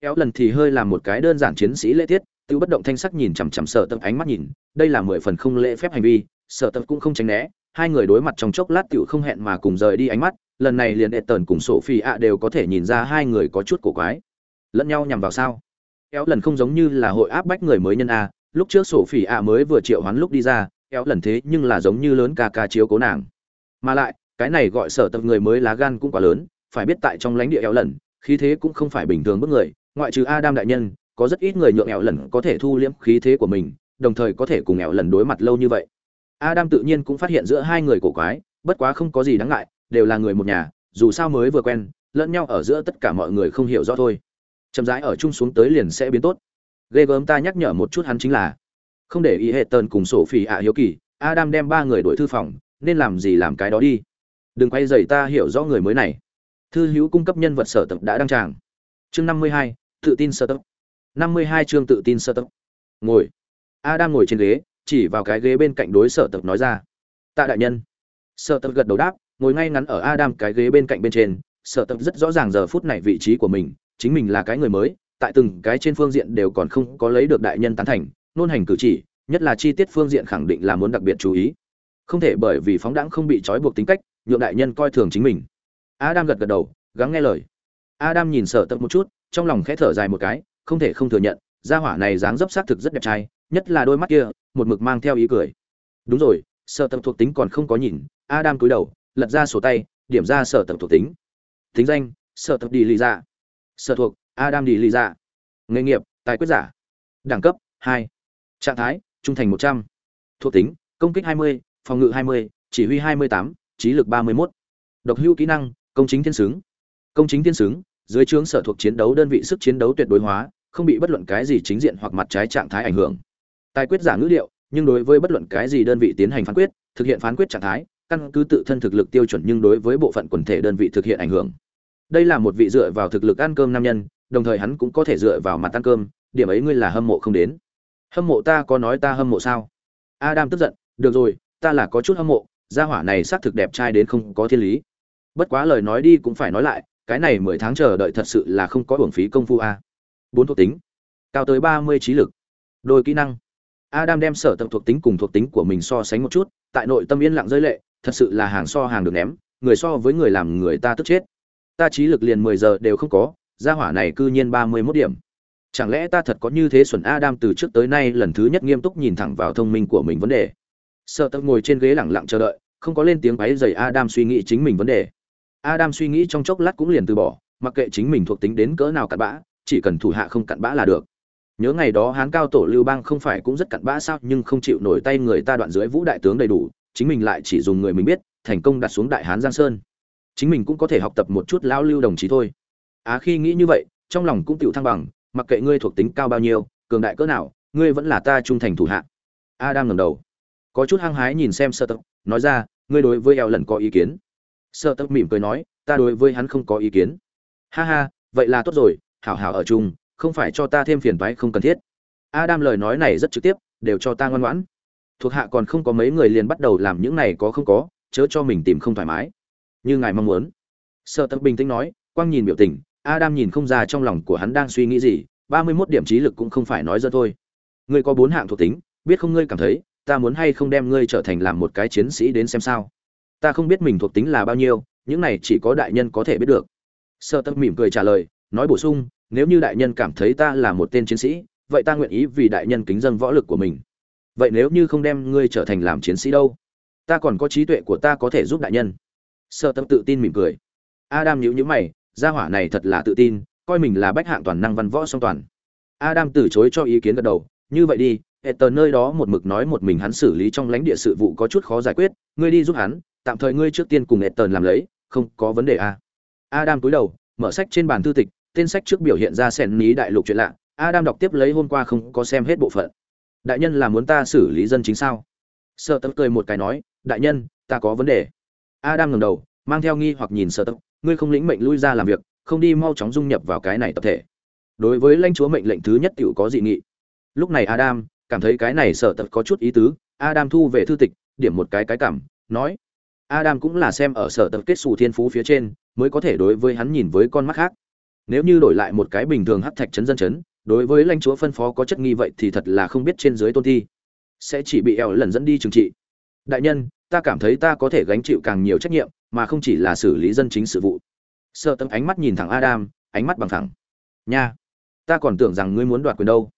S1: Kéo lần thì hơi làm một cái đơn giản chiến sĩ lễ tiết tự bất động thanh sắc nhìn chằm chằm sở tập ánh mắt nhìn, đây là mười phần không lễ phép hành vi, sở tập cũng không tránh né, hai người đối mặt trong chốc lát tựu không hẹn mà cùng rời đi ánh mắt, lần này liền đệ tần cùng sổ phi ạ đều có thể nhìn ra hai người có chút cổ quái. Lẫn nhau nhằm vào sao? Kéo lần không giống như là hội áp bách người mới nhân a, lúc trước sổ phi ạ mới vừa triệu hoán lúc đi ra, kéo lần thế nhưng là giống như lớn ca ca chiếu cố nàng. Mà lại, cái này gọi sở tập người mới lá gan cũng quá lớn, phải biết tại trong lãnh địa kéo lần khí thế cũng không phải bình thường bất người, ngoại trừ adam đại nhân, có rất ít người nhượng ẻo lần có thể thu liễm khí thế của mình, đồng thời có thể cùng ẻo lần đối mặt lâu như vậy. Adam tự nhiên cũng phát hiện giữa hai người cổ quái, bất quá không có gì đáng ngại, đều là người một nhà, dù sao mới vừa quen, lẫn nhau ở giữa tất cả mọi người không hiểu rõ thôi. Chậm rãi ở chung xuống tới liền sẽ biến tốt. Ghê gớm ta nhắc nhở một chút hắn chính là, không để ý hệ tần cùng sổ phỉ ạ hiếu kỳ, adam đem ba người đổi thư phòng, nên làm gì làm cái đó đi. Đừng quay dày ta hiểu rõ người mới này thư hữu cung cấp nhân vật sở tập đã đăng tràng. Chương năm mươi hai, tự tin sơ tập năm mươi hai chương tự tin sơ tập ngồi. Adam ngồi trên ghế, chỉ vào cái ghế bên cạnh đối sở tập nói ra. Tạ đại nhân. Sở tập gật đầu đáp, ngồi ngay ngắn ở adam cái ghế bên cạnh bên trên, sở tập rất rõ ràng giờ phút này vị trí của mình, chính mình là cái người mới, tại từng cái trên phương diện đều còn không có lấy được đại nhân tán thành, nôn hành cử chỉ, nhất là chi tiết phương diện khẳng định là muốn đặc biệt chú ý. Không thể bởi vì phóng đãng không bị trói buộc tính cách, nhượng đại nhân coi thường chính mình adam gật gật đầu, gắng nghe lời. Adam nhìn sở tập một chút, trong lòng khẽ thở dài một cái, không thể không thừa nhận, gia hỏa này dáng dấp xác thực rất đẹp trai, nhất là đôi mắt kia, một mực mang theo ý cười. Đúng rồi, sở tập thuộc tính còn không có nhìn, adam cúi đầu, lật ra sổ tay, điểm ra sở tập thuộc tính. Tính danh, sở tập đi lý ra dạ. sở thuộc, adam đi lý ra dạ. nghề nghiệp, tài quyết giả. Đẳng cấp, hai. Trạng thái, trung thành một trăm. Thuộc tính, công kích hai mươi, phòng ngự hai mươi, chỉ huy hai mươi tám, trí lực ba mươi một độc hữu kỹ năng công chính thiên xứng. Công chính thiên xứng, dưới trướng sở thuộc chiến đấu đơn vị sức chiến đấu tuyệt đối hóa, không bị bất luận cái gì chính diện hoặc mặt trái trạng thái ảnh hưởng. Tài quyết giả ngữ liệu, nhưng đối với bất luận cái gì đơn vị tiến hành phán quyết, thực hiện phán quyết trạng thái, căn cứ tự thân thực lực tiêu chuẩn nhưng đối với bộ phận quần thể đơn vị thực hiện ảnh hưởng. Đây là một vị dựa vào thực lực ăn cơm nam nhân, đồng thời hắn cũng có thể dựa vào mặt ăn cơm, điểm ấy ngươi là hâm mộ không đến. Hâm mộ ta có nói ta hâm mộ sao? Adam tức giận, được rồi, ta là có chút hâm mộ, gia hỏa này xác thực đẹp trai đến không có thiên lý bất quá lời nói đi cũng phải nói lại, cái này mười tháng chờ đợi thật sự là không có hưởng phí công phu a. Bốn thuộc tính. Cao tới ba mươi trí lực. Đôi kỹ năng. Adam đem sở tập thuộc tính cùng thuộc tính của mình so sánh một chút, tại nội tâm yên lặng rơi lệ, thật sự là hàng so hàng được ném, người so với người làm người ta tức chết. Ta trí lực liền mười giờ đều không có, gia hỏa này cư nhiên ba mươi mốt điểm. Chẳng lẽ ta thật có như thế xuẩn adam từ trước tới nay lần thứ nhất nghiêm túc nhìn thẳng vào thông minh của mình vấn đề? Sợ tập ngồi trên ghế lẳng lặng chờ đợi, không có lên tiếng váy dày adam suy nghĩ chính mình vấn đề adam suy nghĩ trong chốc lát cũng liền từ bỏ, mặc kệ chính mình thuộc tính đến cỡ nào cặn bã, chỉ cần thủ hạ không cặn bã là được. Nhớ ngày đó hán cao tổ lưu bang không phải cũng rất cặn bã sao, nhưng không chịu nổi tay người ta đoạn dưới vũ đại tướng đầy đủ, chính mình lại chỉ dùng người mình biết, thành công đặt xuống đại hán giang sơn. Chính mình cũng có thể học tập một chút lão lưu đồng chí thôi. Á à, khi nghĩ như vậy, trong lòng cũng tựu thăng bằng, mặc kệ ngươi thuộc tính cao bao nhiêu, cường đại cỡ nào, ngươi vẫn là ta trung thành thủ hạ. Adam ngẩng đầu, có chút hăng hái nhìn xem sơ tập nói ra, ngươi đối với eo lần có ý kiến? Sợ tập mỉm cười nói, ta đối với hắn không có ý kiến. Ha ha, vậy là tốt rồi, hảo hảo ở chung, không phải cho ta thêm phiền toái không cần thiết. Adam lời nói này rất trực tiếp, đều cho ta ngoan ngoãn. Thuộc hạ còn không có mấy người liền bắt đầu làm những này có không có, chớ cho mình tìm không thoải mái. Như ngài mong muốn. Sợ tập bình tĩnh nói, quang nhìn biểu tình, adam nhìn không ra trong lòng của hắn đang suy nghĩ gì, ba mươi mốt điểm trí lực cũng không phải nói ra thôi. Ngươi có bốn hạng thuộc tính, biết không ngươi cảm thấy, ta muốn hay không đem ngươi trở thành làm một cái chiến sĩ đến xem sao? Ta không biết mình thuộc tính là bao nhiêu, những này chỉ có đại nhân có thể biết được. Sợ tâm mỉm cười trả lời, nói bổ sung, nếu như đại nhân cảm thấy ta là một tên chiến sĩ, vậy ta nguyện ý vì đại nhân kính dân võ lực của mình. Vậy nếu như không đem ngươi trở thành làm chiến sĩ đâu? Ta còn có trí tuệ của ta có thể giúp đại nhân. Sợ tâm tự tin mỉm cười. Adam nhíu nhíu mày, gia hỏa này thật là tự tin, coi mình là bách hạng toàn năng văn võ song toàn. Adam từ chối cho ý kiến gật đầu, như vậy đi hệ tờ nơi đó một mực nói một mình hắn xử lý trong lãnh địa sự vụ có chút khó giải quyết, ngươi đi giúp hắn tạm thời ngươi trước tiên cùng nghệ tần làm lấy, không có vấn đề à. adam cúi đầu, mở sách trên bàn thư tịch, tên sách trước biểu hiện ra sẻn ní đại lục chuyện lạ. Adam đọc tiếp lấy hôm qua không có xem hết bộ phận. Đại nhân là muốn ta xử lý dân chính sao? Sợ tập cười một cái nói, đại nhân, ta có vấn đề. Adam ngẩng đầu, mang theo nghi hoặc nhìn sợ tập ngươi không lĩnh mệnh lui ra làm việc, không đi mau chóng dung nhập vào cái này tập thể. Đối với lãnh chúa mệnh lệnh thứ nhất tiểu có dị nghị. Lúc này adam cảm thấy cái này sợ tập có chút ý tứ. Adam thu về thư tịch, điểm một cái cái cảm, nói adam cũng là xem ở sở tập kết sủ thiên phú phía trên, mới có thể đối với hắn nhìn với con mắt khác. Nếu như đổi lại một cái bình thường hắc thạch chấn dân chấn, đối với lãnh chúa phân phó có chất nghi vậy thì thật là không biết trên dưới tôn thi. Sẽ chỉ bị eo lần dẫn đi trừng trị. Đại nhân, ta cảm thấy ta có thể gánh chịu càng nhiều trách nhiệm, mà không chỉ là xử lý dân chính sự vụ. Sở tâm ánh mắt nhìn thẳng adam, ánh mắt bằng thẳng nha, ta còn tưởng rằng ngươi muốn đoạt quyền đâu.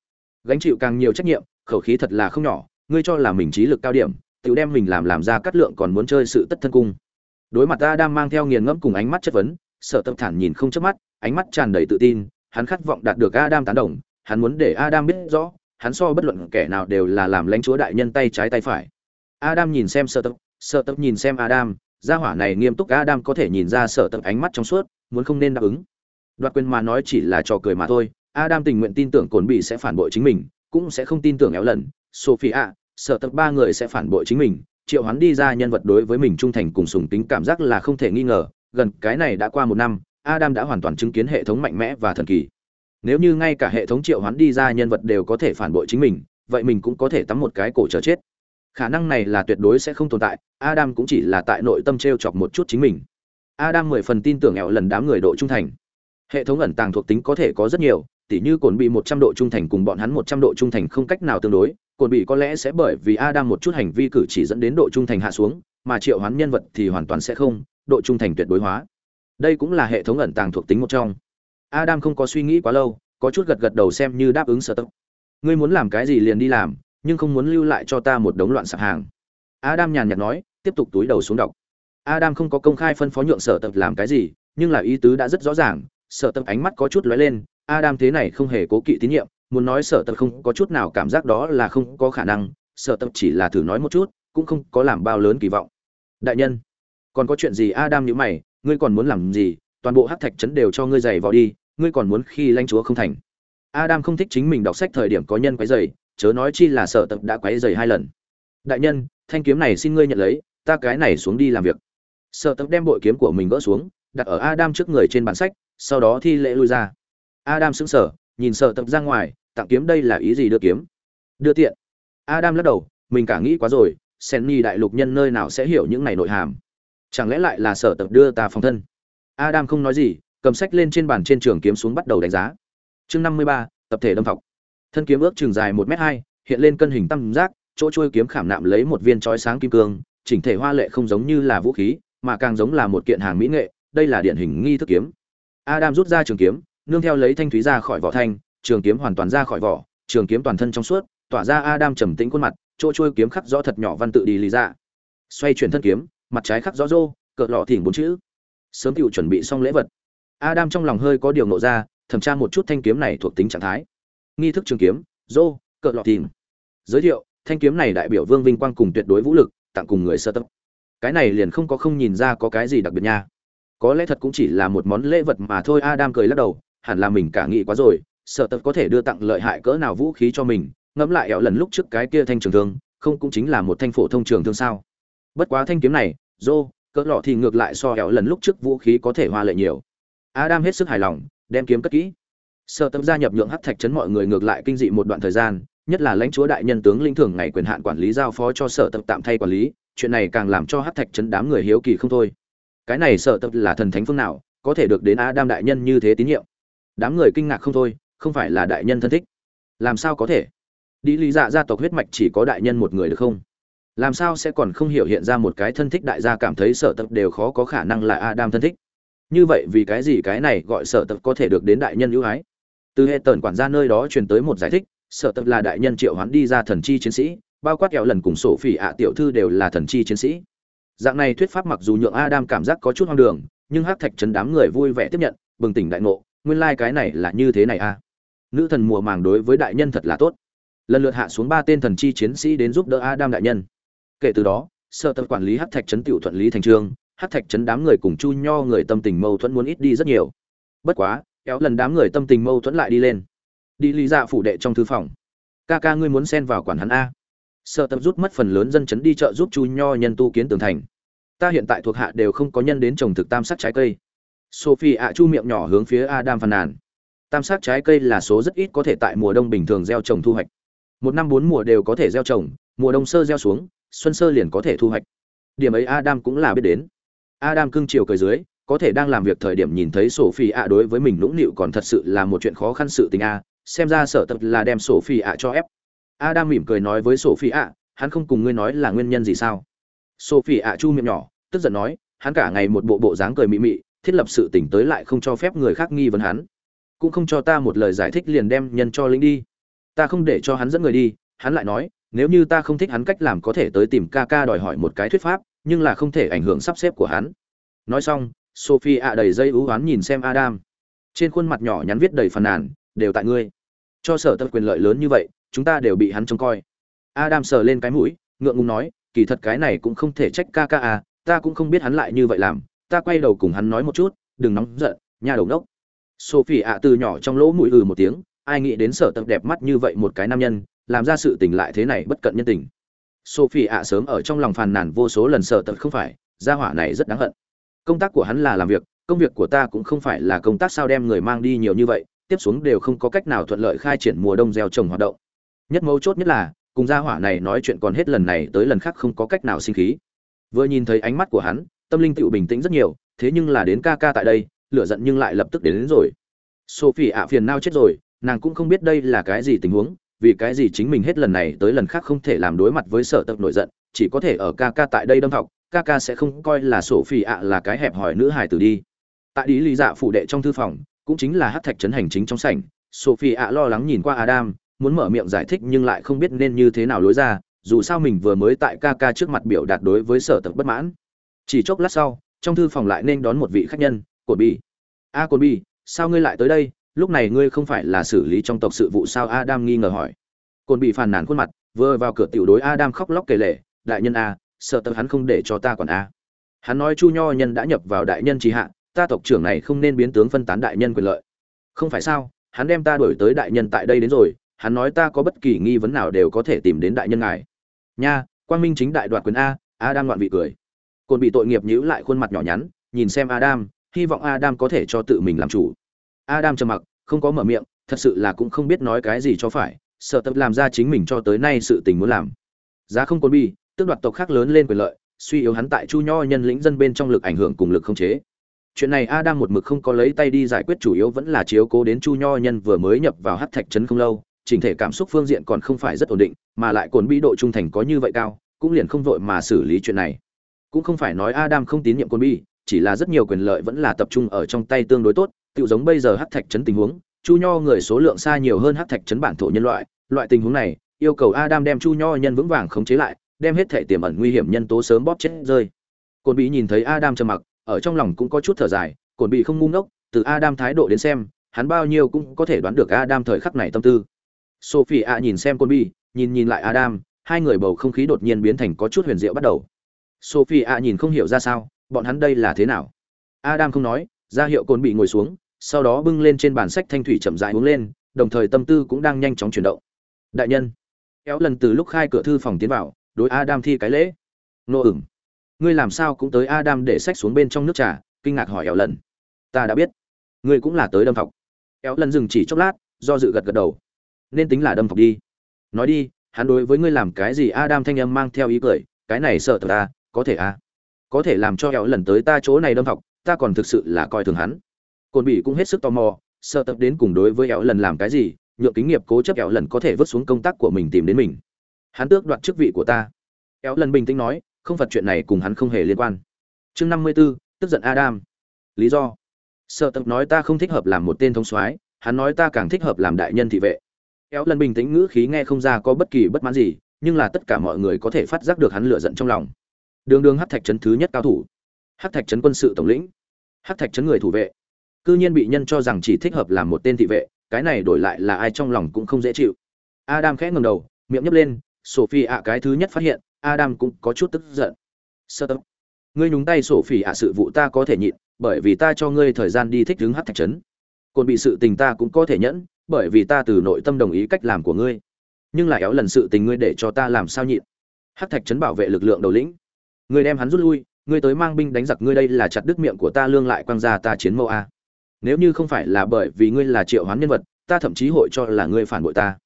S1: Gánh chịu càng nhiều trách nhiệm, khẩu khí thật là không nhỏ, ngươi cho là mình trí lực cao điểm tự đem mình làm làm ra cắt lượng còn muốn chơi sự tất thân cung đối mặt ta đang mang theo nghiền ngẫm cùng ánh mắt chất vấn sợ tâm thản nhìn không chớp mắt ánh mắt tràn đầy tự tin hắn khát vọng đạt được Adam tán đồng, hắn muốn để Adam biết rõ, hắn so bất luận kẻ nào đều là làm lãnh chúa đại nhân tay trái tay phải. Adam nhìn xem Sở Tập, Sở Tập nhìn xem Adam, gia hỏa này nghiêm túc Adam có thể nhìn ra Sở Tập ánh mắt trong suốt, muốn không nên đáp ứng. Đoạt quyền mà nói chỉ là trò cười mà thôi, Adam tình nguyện tin tưởng Cổn Bị sẽ phản bội chính mình, cũng sẽ không tin tưởng éo lần, Sophia, Sợ Tập ba người sẽ phản bội chính mình, triệu hoán đi ra nhân vật đối với mình trung thành cùng sùng tính cảm giác là không thể nghi ngờ, gần cái này đã qua một năm, Adam đã hoàn toàn chứng kiến hệ thống mạnh mẽ và thần kỳ. Nếu như ngay cả hệ thống triệu hoán đi ra nhân vật đều có thể phản bội chính mình, vậy mình cũng có thể tắm một cái cổ chờ chết. Khả năng này là tuyệt đối sẽ không tồn tại, Adam cũng chỉ là tại nội tâm trêu chọc một chút chính mình. Adam mười phần tin tưởng ẹo lần đám người độ trung thành. Hệ thống ẩn tàng thuộc tính có thể có rất nhiều, tỉ như cồn bị một trăm độ trung thành cùng bọn hắn một trăm độ trung thành không cách nào tương đối, cồn bị có lẽ sẽ bởi vì Adam một chút hành vi cử chỉ dẫn đến độ trung thành hạ xuống, mà triệu hoán nhân vật thì hoàn toàn sẽ không, độ trung thành tuyệt đối hóa. Đây cũng là hệ thống ẩn tàng thuộc tính một trong. Adam không có suy nghĩ quá lâu có chút gật gật đầu xem như đáp ứng sở tập ngươi muốn làm cái gì liền đi làm nhưng không muốn lưu lại cho ta một đống loạn sạp hàng. Adam nhàn nhạt nói tiếp tục túi đầu xuống đọc. Adam không có công khai phân phó nhượng sở tập làm cái gì nhưng là ý tứ đã rất rõ ràng sở tập ánh mắt có chút lóe lên adam thế này không hề cố kỵ tín nhiệm muốn nói sở tập không có chút nào cảm giác đó là không có khả năng, sở tập chỉ là thử nói một chút, cũng không có làm bao lớn kỳ vọng. Đại nhân, còn có chuyện gì adam nhữ mày, ngươi còn muốn làm gì? Toàn bộ hắc thạch trấn đều cho ngươi giày vào đi, ngươi còn muốn khi lãnh chúa không thành. Adam không thích chính mình đọc sách thời điểm có nhân quấy giày chớ nói chi là sở tập đã quấy giày hai lần. Đại nhân, thanh kiếm này xin ngươi nhận lấy, ta cái này xuống đi làm việc. Sở tập đem bội kiếm của mình gỡ xuống, đặt ở adam trước người trên bản sách, sau đó thi lễ lui ra. Adam sững sờ nhìn sở tập ra ngoài, tặng kiếm đây là ý gì đưa kiếm? Đưa tiện. Adam lắc đầu, mình cả nghĩ quá rồi, sen đại lục nhân nơi nào sẽ hiểu những này nội hàm? Chẳng lẽ lại là sở tập đưa ta phòng thân? Adam không nói gì, cầm sách lên trên bàn trên trường kiếm xuống bắt đầu đánh giá. Chương năm mươi ba, tập thể đâm thọc thân kiếm ước trường dài một m hai, hiện lên cân hình tam giác, chỗ trôi kiếm khảm nạm lấy một viên chói sáng kim cương, chỉnh thể hoa lệ không giống như là vũ khí, mà càng giống là một kiện hàng mỹ nghệ, đây là điển hình nghi thức kiếm. Adam rút ra trường kiếm nương theo lấy thanh thúy ra khỏi vỏ thanh, trường kiếm hoàn toàn ra khỏi vỏ, trường kiếm toàn thân trong suốt, tỏa ra adam trầm tĩnh khuôn mặt, chỗ trôi kiếm khắc rõ thật nhỏ văn tự đi lý ra. Xoay chuyển thân kiếm, mặt trái khắc rõ rô, cỡ lọ thỉnh bốn chữ. Sớm tự chuẩn bị xong lễ vật. Adam trong lòng hơi có điều nộ ra, thẩm tra một chút thanh kiếm này thuộc tính trạng thái. Nghi thức trường kiếm, rô, cỡ lọ thỉnh. Giới thiệu, thanh kiếm này đại biểu vương vinh quang cùng tuyệt đối vũ lực, tặng cùng người sơ tập cái này liền không có không nhìn ra có cái gì đặc biệt nha. Có lẽ thật cũng chỉ là một món lễ vật mà thôi, adam cười lắc đầu hẳn là mình cả nghĩ quá rồi, sợ tật có thể đưa tặng lợi hại cỡ nào vũ khí cho mình, ngẫm lại ẻo lần lúc trước cái kia thanh trường thương, không cũng chính là một thanh phổ thông trường thương sao? Bất quá thanh kiếm này, dô, cỡ lọ thì ngược lại so ẻo lần lúc trước vũ khí có thể hoa lệ nhiều. Adam hết sức hài lòng, đem kiếm cất kỹ. Sợ tâm gia nhập nhượng hắc thạch chấn mọi người ngược lại kinh dị một đoạn thời gian, nhất là lãnh chúa đại nhân tướng linh thường ngày quyền hạn quản lý giao phó cho sở tập tạm thay quản lý, chuyện này càng làm cho hắc thạch chấn đám người hiếu kỳ không thôi. Cái này sở tập là thần thánh phương nào, có thể được đến adam đại nhân như thế tín nhiệm đám người kinh ngạc không thôi, không phải là đại nhân thân thích. Làm sao có thể? Đi lý dạ gia tộc huyết mạch chỉ có đại nhân một người được không? Làm sao sẽ còn không hiểu hiện ra một cái thân thích đại gia cảm thấy sở tập đều khó có khả năng là adam thân thích? Như vậy vì cái gì cái này gọi sở tập có thể được đến đại nhân ưu ái? Từ hệ tần quản gia nơi đó truyền tới một giải thích sở tập là đại nhân triệu hoán đi ra thần chi chiến sĩ, bao quát kẹo lần cùng sổ phỉ ạ tiểu thư đều là thần chi chiến sĩ. Dạng này thuyết pháp mặc dù nhượng adam cảm giác có chút hoang đường, nhưng hắc thạch chấn đám người vui vẻ tiếp nhận, bừng tỉnh đại ngộ nguyên lai cái này là như thế này a à. nữ thần mùa màng đối với đại nhân thật là tốt. Lần lượt hạ xuống ba tên thần chi chiến sĩ đến giúp đỡ adam đại nhân. Kể từ đó, sở tập quản lý hát thạch chấn tiểu thuận lý thành trương hát thạch chấn đám người cùng chu nho người tâm tình mâu thuẫn muốn ít đi rất nhiều. Bất quá, kéo lần đám người tâm tình mâu thuẫn lại đi lên. Đi lý dạ phủ đệ trong thư phòng. Ca ca ngươi muốn xen vào quản hắn a. Sợ tập rút mất phần lớn dân chấn đi chợ giúp chu nho nhân tu kiến tường thành. Ta hiện tại thuộc hạ đều không có nhân đến trồng thực tam sắc trái cây sophie ạ chu miệng nhỏ hướng phía adam phàn nàn tam sát trái cây là số rất ít có thể tại mùa đông bình thường gieo trồng thu hoạch một năm bốn mùa đều có thể gieo trồng mùa đông sơ gieo xuống xuân sơ liền có thể thu hoạch điểm ấy adam cũng là biết đến adam cưng chiều cười dưới có thể đang làm việc thời điểm nhìn thấy Sophie ạ đối với mình nũng nịu còn thật sự là một chuyện khó khăn sự tình a, xem ra sở tập là đem Sophie ạ cho ép. Adam mỉm cười nói với Sophie ạ, hắn không cùng ngươi nói là nguyên nhân gì sao? Sophie ạ chu miệng nhỏ, tức giận nói, hắn cả ngày một bộ bộ dáng cười mị mị, thiết lập sự tình tới lại không cho phép người khác nghi vấn hắn, cũng không cho ta một lời giải thích liền đem nhân cho lính đi. Ta không để cho hắn dẫn người đi, hắn lại nói, nếu như ta không thích hắn cách làm có thể tới tìm ca ca đòi hỏi một cái thuyết pháp, nhưng là không thể ảnh hưởng sắp xếp của hắn. Nói xong, sophie ạ đầy dây ú oán nhìn xem adam trên khuôn mặt nhỏ nhắn viết đầy phàn nàn đều tại ngươi cho sở tập quyền lợi lớn như vậy chúng ta đều bị hắn trông coi adam sờ lên cái mũi ngượng ngùng nói kỳ thật cái này cũng không thể trách ca ca à ta cũng không biết hắn lại như vậy làm ta quay đầu cùng hắn nói một chút, đừng nóng giận nhà đầu đốc sophie ạ từ nhỏ trong lỗ mũi ừ một tiếng, ai nghĩ đến sở tập đẹp mắt như vậy một cái nam nhân, làm ra sự tình lại thế này bất cận nhân tình. Sophie ạ sớm ở trong lòng phàn nàn vô số lần sở tập không phải, gia hỏa này rất đáng hận. Công tác của hắn là làm việc, công việc của ta cũng không phải là công tác sao đem người mang đi nhiều như vậy, tiếp xuống đều không có cách nào thuận lợi khai triển mùa đông gieo trồng hoạt động. Nhất mấu chốt nhất là, cùng gia hỏa này nói chuyện còn hết lần này tới lần khác không có cách nào sinh khí. Vừa nhìn thấy ánh mắt của hắn tâm linh tựu bình tĩnh rất nhiều thế nhưng là đến ca ca tại đây lửa giận nhưng lại lập tức đến, đến rồi. Sophie ạ phiền nao chết rồi nàng cũng không biết đây là cái gì tình huống vì cái gì chính mình hết lần này tới lần khác không thể làm đối mặt với sở tập nổi giận chỉ có thể ở ca ca tại đây đâm học ca ca sẽ không coi là Sophie ạ là cái hẹp hỏi nữ hài tử đi. Tại ý lý dạ phụ đệ trong thư phòng cũng chính là hát thạch trấn hành chính trong sảnh sophie ạ lo lắng nhìn qua adam muốn mở miệng giải thích nhưng lại không biết nên như thế nào lối ra dù sao mình vừa mới tại ca ca trước mặt biểu đạt đối với sở tập bất mãn chỉ chốc lát sau trong thư phòng lại nên đón một vị khách nhân cồn bi a à, cồn bi sao ngươi lại tới đây? Lúc này ngươi không phải là xử lý trong tộc sự vụ sao? Adam nghi ngờ hỏi. Cồn bị phàn nàn khuôn mặt vừa vào cửa tiểu đối adam khóc lóc kể lể đại nhân a sợ tập hắn không để cho ta quản a. Hắn nói chu nho nhân đã nhập vào đại nhân trì hạ ta tộc trưởng này không nên biến tướng phân tán đại nhân quyền lợi. Không phải sao hắn đem ta đuổi tới đại nhân tại đây đến rồi hắn nói ta có bất kỳ nghi vấn nào đều có thể tìm đến đại nhân ngài. Nha quang minh chính đại đoạt quyền a. A đang loạn vị cười cồn bị tội nghiệp nhíu lại khuôn mặt nhỏ nhắn, nhìn xem adam, hy vọng adam có thể cho tự mình làm chủ. Adam trầm mặc, không có mở miệng, thật sự là cũng không biết nói cái gì cho phải, sợ tập làm ra chính mình cho tới nay sự tình muốn làm. Giá không cồn bi tước đoạt tộc khác lớn lên quyền lợi, suy yếu hắn tại chu nho nhân lĩnh dân bên trong lực ảnh hưởng cùng lực không chế. Chuyện này adam một mực không có lấy tay đi giải quyết, chủ yếu vẫn là chiếu cố đến chu nho nhân vừa mới nhập vào hắc thạch trấn không lâu, chỉnh thể cảm xúc phương diện còn không phải rất ổn định, mà lại cồn bị độ trung thành có như vậy cao, cũng liền không vội mà xử lý chuyện này cũng không phải nói adam không tín nhiệm Côn bi chỉ là rất nhiều quyền lợi vẫn là tập trung ở trong tay tương đối tốt tự giống bây giờ hắc thạch trấn tình huống chu nho người số lượng xa nhiều hơn hắc thạch trấn bản thổ nhân loại loại tình huống này yêu cầu adam đem chu nho nhân vững vàng khống chế lại đem hết thể tiềm ẩn nguy hiểm nhân tố sớm bóp chết rơi. Côn Bi nhìn thấy adam trầm mặc ở trong lòng cũng có chút thở dài Côn Bi không ngu ngốc từ adam thái độ đến xem hắn bao nhiêu cũng có thể đoán được adam thời khắc này tâm tư. Sophie a nhìn xem Côn Bi, nhìn nhìn lại adam hai người bầu không khí đột nhiên biến thành có chút huyền diệu bắt đầu sophie a nhìn không hiểu ra sao, bọn hắn đây là thế nào? Adam không nói, ra hiệu cồn bị ngồi xuống, sau đó bưng lên trên bàn sách thanh thủy chậm rãi uống lên, đồng thời tâm tư cũng đang nhanh chóng chuyển động. Đại nhân, kéo lần từ lúc khai cửa thư phòng tiến vào, đối adam thi cái lễ. Nô ửng, ngươi làm sao cũng tới adam để sách xuống bên trong nước trà, kinh ngạc hỏi éo lần. Ta đã biết, ngươi cũng là tới đâm thọc éo lần dừng chỉ chốc lát, do dự gật gật đầu. Nên tính là đâm thọc đi. Nói đi, hắn đối với ngươi làm cái gì adam thanh âm mang theo ý cười, cái này sợ thật ta có thể à? Có thể làm cho hẹo lần tới ta chỗ này đâm học, ta còn thực sự là coi thường hắn. Cồn bỉ cũng hết sức tò mò sợ tập đến cùng đối với hẹo lần làm cái gì nhượng kính nghiệp cố chấp hẹo lần có thể vứt xuống công tác của mình tìm đến mình. Hắn tước đoạt chức vị của ta. Hẹo lần bình tĩnh nói không phật chuyện này cùng hắn không hề liên quan. Chương năm mươi 54, tức giận adam. Lý do. Sợ tập nói ta không thích hợp làm một tên thống soái hắn nói ta càng thích hợp làm đại nhân thị vệ. Éo lần bình tĩnh ngữ khí nghe không ra có bất kỳ bất mãn gì nhưng là tất cả mọi người có thể phát giác được hắn lửa giận trong lòng đường đường hát thạch trấn thứ nhất cao thủ. Hát thạch trấn quân sự tổng lĩnh. Hát thạch trấn người thủ vệ. Cư nhiên bị nhân cho rằng chỉ thích hợp làm một tên thị vệ, cái này đổi lại là ai trong lòng cũng không dễ chịu. Adam khẽ ngầm đầu, miệng nhấp lên sophie ạ cái thứ nhất phát hiện, adam cũng có chút tức giận. Sơ tâm ngươi nhúng tay sophie ạ sự vụ ta có thể nhịn, bởi vì ta cho ngươi thời gian đi thích đứng hát thạch trấn. Còn bị sự tình ta cũng có thể nhẫn, bởi vì ta từ nội tâm đồng ý cách làm của ngươi. Nhưng lại éo lần sự tình ngươi để cho ta làm sao nhịn? Hát thạch trấn bảo vệ lực lượng đầu lĩnh ngươi đem hắn rút lui, ngươi tới mang binh đánh giặc ngươi đây là chặt đứt miệng của ta lương lại quăng ra ta chiến mâu a. Nếu như không phải là bởi vì ngươi là triệu hoán nhân vật, ta thậm chí hội cho là ngươi phản bội ta.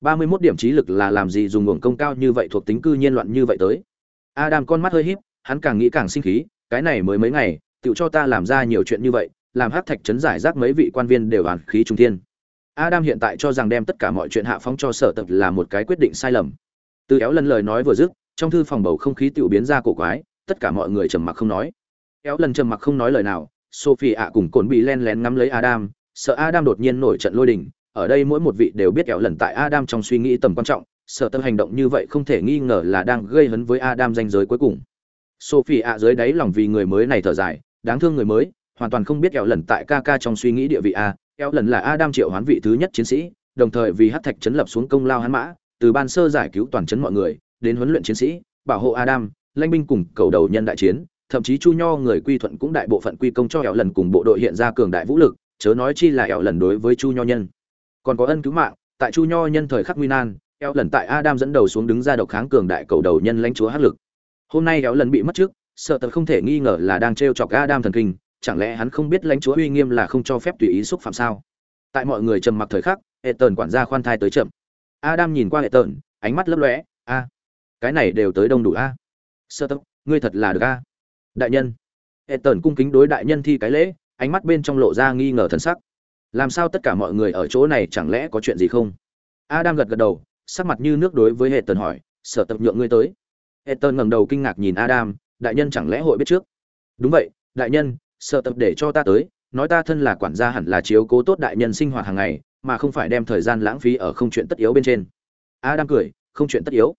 S1: Ba mươi mốt điểm trí lực là làm gì dùng nguồn công cao như vậy thuộc tính cư nhiên loạn như vậy tới? Adam con mắt hơi híp, hắn càng nghĩ càng sinh khí, cái này mới mấy ngày tự cho ta làm ra nhiều chuyện như vậy, làm hắc thạch trấn giải rác mấy vị quan viên đều hoàn khí trung thiên. Adam hiện tại cho rằng đem tất cả mọi chuyện hạ phóng cho sở tập là một cái quyết định sai lầm. Từ éo lần lời nói vừa dứt trong thư phòng bầu không khí tiểu biến ra cổ quái, tất cả mọi người trầm mặc không nói. Kéo lần trầm mặc không nói lời nào, sophie ạ cùng cồn bị len lén ngắm lấy adam, sợ adam đột nhiên nổi trận lôi đình. Ở đây mỗi một vị đều biết kéo lần tại adam trong suy nghĩ tầm quan trọng, sợ tâm hành động như vậy không thể nghi ngờ là đang gây hấn với adam danh giới cuối cùng. Sophie ạ dưới đáy lòng vì người mới này thở dài, đáng thương người mới, hoàn toàn không biết kéo lần tại Kaka trong suy nghĩ địa vị a, kéo lần là adam triệu hoán vị thứ nhất chiến sĩ, đồng thời vì hắc thạch chấn lập xuống công lao hắn mã, từ ban sơ giải cứu toàn chấn mọi người đến huấn luyện chiến sĩ, bảo hộ adam, lãnh binh cùng cầu đầu nhân đại chiến, thậm chí chu nho người quy thuận cũng đại bộ phận quy công cho hẻo lần cùng bộ đội hiện ra cường đại vũ lực, chớ nói chi là hẻo lần đối với chu nho nhân. Còn có ân cứu mạng, tại chu nho nhân thời khắc nguy nan hẻo lần tại adam dẫn đầu xuống đứng ra độc kháng cường đại cầu đầu nhân lãnh chúa hắc lực. Hôm nay hẻo lần bị mất trước, sợ tật không thể nghi ngờ là đang trêu chọc adam thần kinh, chẳng lẽ hắn không biết lãnh chúa uy nghiêm là không cho phép tùy ý xúc phạm sao? Tại mọi người trầm mặc thời khắc hệ tần quản gia khoan thai tới chậm. Adam nhìn qua hệ tần ánh mắt lấp lóe, a cái này đều tới đông đủ a. À. sơ tốc, ngươi thật là được a. Đại nhân. Hệ tần cung kính đối đại nhân thi cái lễ, ánh mắt bên trong lộ ra nghi ngờ thần sắc. Làm sao tất cả mọi người ở chỗ này chẳng lẽ có chuyện gì không? Adam gật gật đầu, sắc mặt như nước đối với hệ tần hỏi, sở tập nhượng ngươi tới. Hệ tần ngẩng đầu kinh ngạc nhìn adam, đại nhân chẳng lẽ hội biết trước? Đúng vậy, đại nhân, sở tập để cho ta tới, nói ta thân là quản gia hẳn là chiếu cố tốt đại nhân sinh hoạt hàng ngày, mà không phải đem thời gian lãng phí ở không chuyện tất yếu bên trên. Adam cười, không chuyện tất yếu.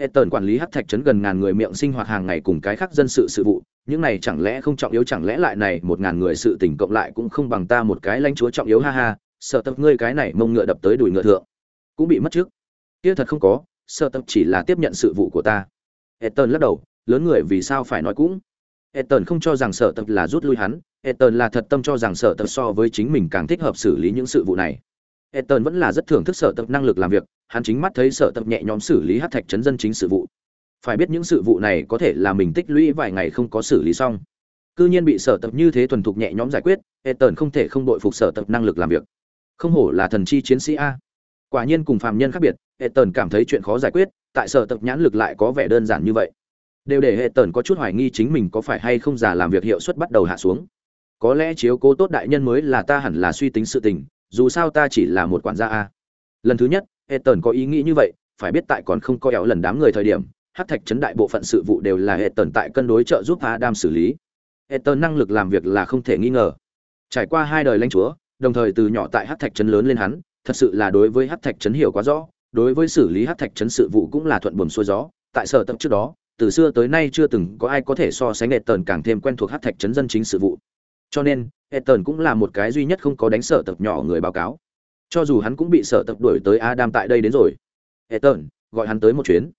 S1: Etern quản lý hắc thạch trấn gần ngàn người miệng sinh hoạt hàng ngày cùng cái khác dân sự sự vụ, những này chẳng lẽ không trọng yếu chẳng lẽ lại này một ngàn người sự tình cộng lại cũng không bằng ta một cái lãnh chúa trọng yếu ha ha, sợ tập ngươi cái này mông ngựa đập tới đùi ngựa thượng, cũng bị mất trước. Kia thật không có, sợ tập chỉ là tiếp nhận sự vụ của ta. Etern lắc đầu, lớn người vì sao phải nói cũng. Etern không cho rằng sợ tập là rút lui hắn, Etern là thật tâm cho rằng sợ tập so với chính mình càng thích hợp xử lý những sự vụ này. Etton vẫn là rất thưởng thức sở tập năng lực làm việc, hắn chính mắt thấy sở tập nhẹ nhõm xử lý hắc thạch trấn dân chính sự vụ. Phải biết những sự vụ này có thể là mình tích lũy vài ngày không có xử lý xong. Cư nhiên bị sở tập như thế thuần thục nhẹ nhõm giải quyết, Etton không thể không đội phục sở tập năng lực làm việc. Không hổ là thần chi chiến sĩ a. Quả nhiên cùng phàm nhân khác biệt, Etton cảm thấy chuyện khó giải quyết, tại sở tập nhãn lực lại có vẻ đơn giản như vậy. Đều để Etton có chút hoài nghi chính mình có phải hay không giả làm việc hiệu suất bắt đầu hạ xuống. Có lẽ chiếu cố tốt đại nhân mới là ta hẳn là suy tính sự tình, dù sao ta chỉ là một quản gia a. Lần thứ nhất Ethan có ý nghĩ như vậy, phải biết tại còn không có éo lần đám người thời điểm hắc thạch chấn đại bộ phận sự vụ đều là Ethan tại cân đối trợ giúp Adam xử lý. Ethan năng lực làm việc là không thể nghi ngờ. Trải qua hai đời lãnh chúa, đồng thời từ nhỏ tại hắc thạch chấn lớn lên hắn, thật sự là đối với hắc thạch chấn hiểu quá rõ, đối với xử lý hắc thạch chấn sự vụ cũng là thuận buồm xuôi gió. Tại sở tập trước đó, từ xưa tới nay chưa từng có ai có thể so sánh Ethan càng thêm quen thuộc hắc thạch chấn dân chính sự vụ cho nên Ethan cũng là một cái duy nhất không có đánh sở tập nhỏ người báo cáo. Cho dù hắn cũng bị sở tập đuổi tới Adam tại đây đến rồi. Ethan, gọi hắn tới một chuyến.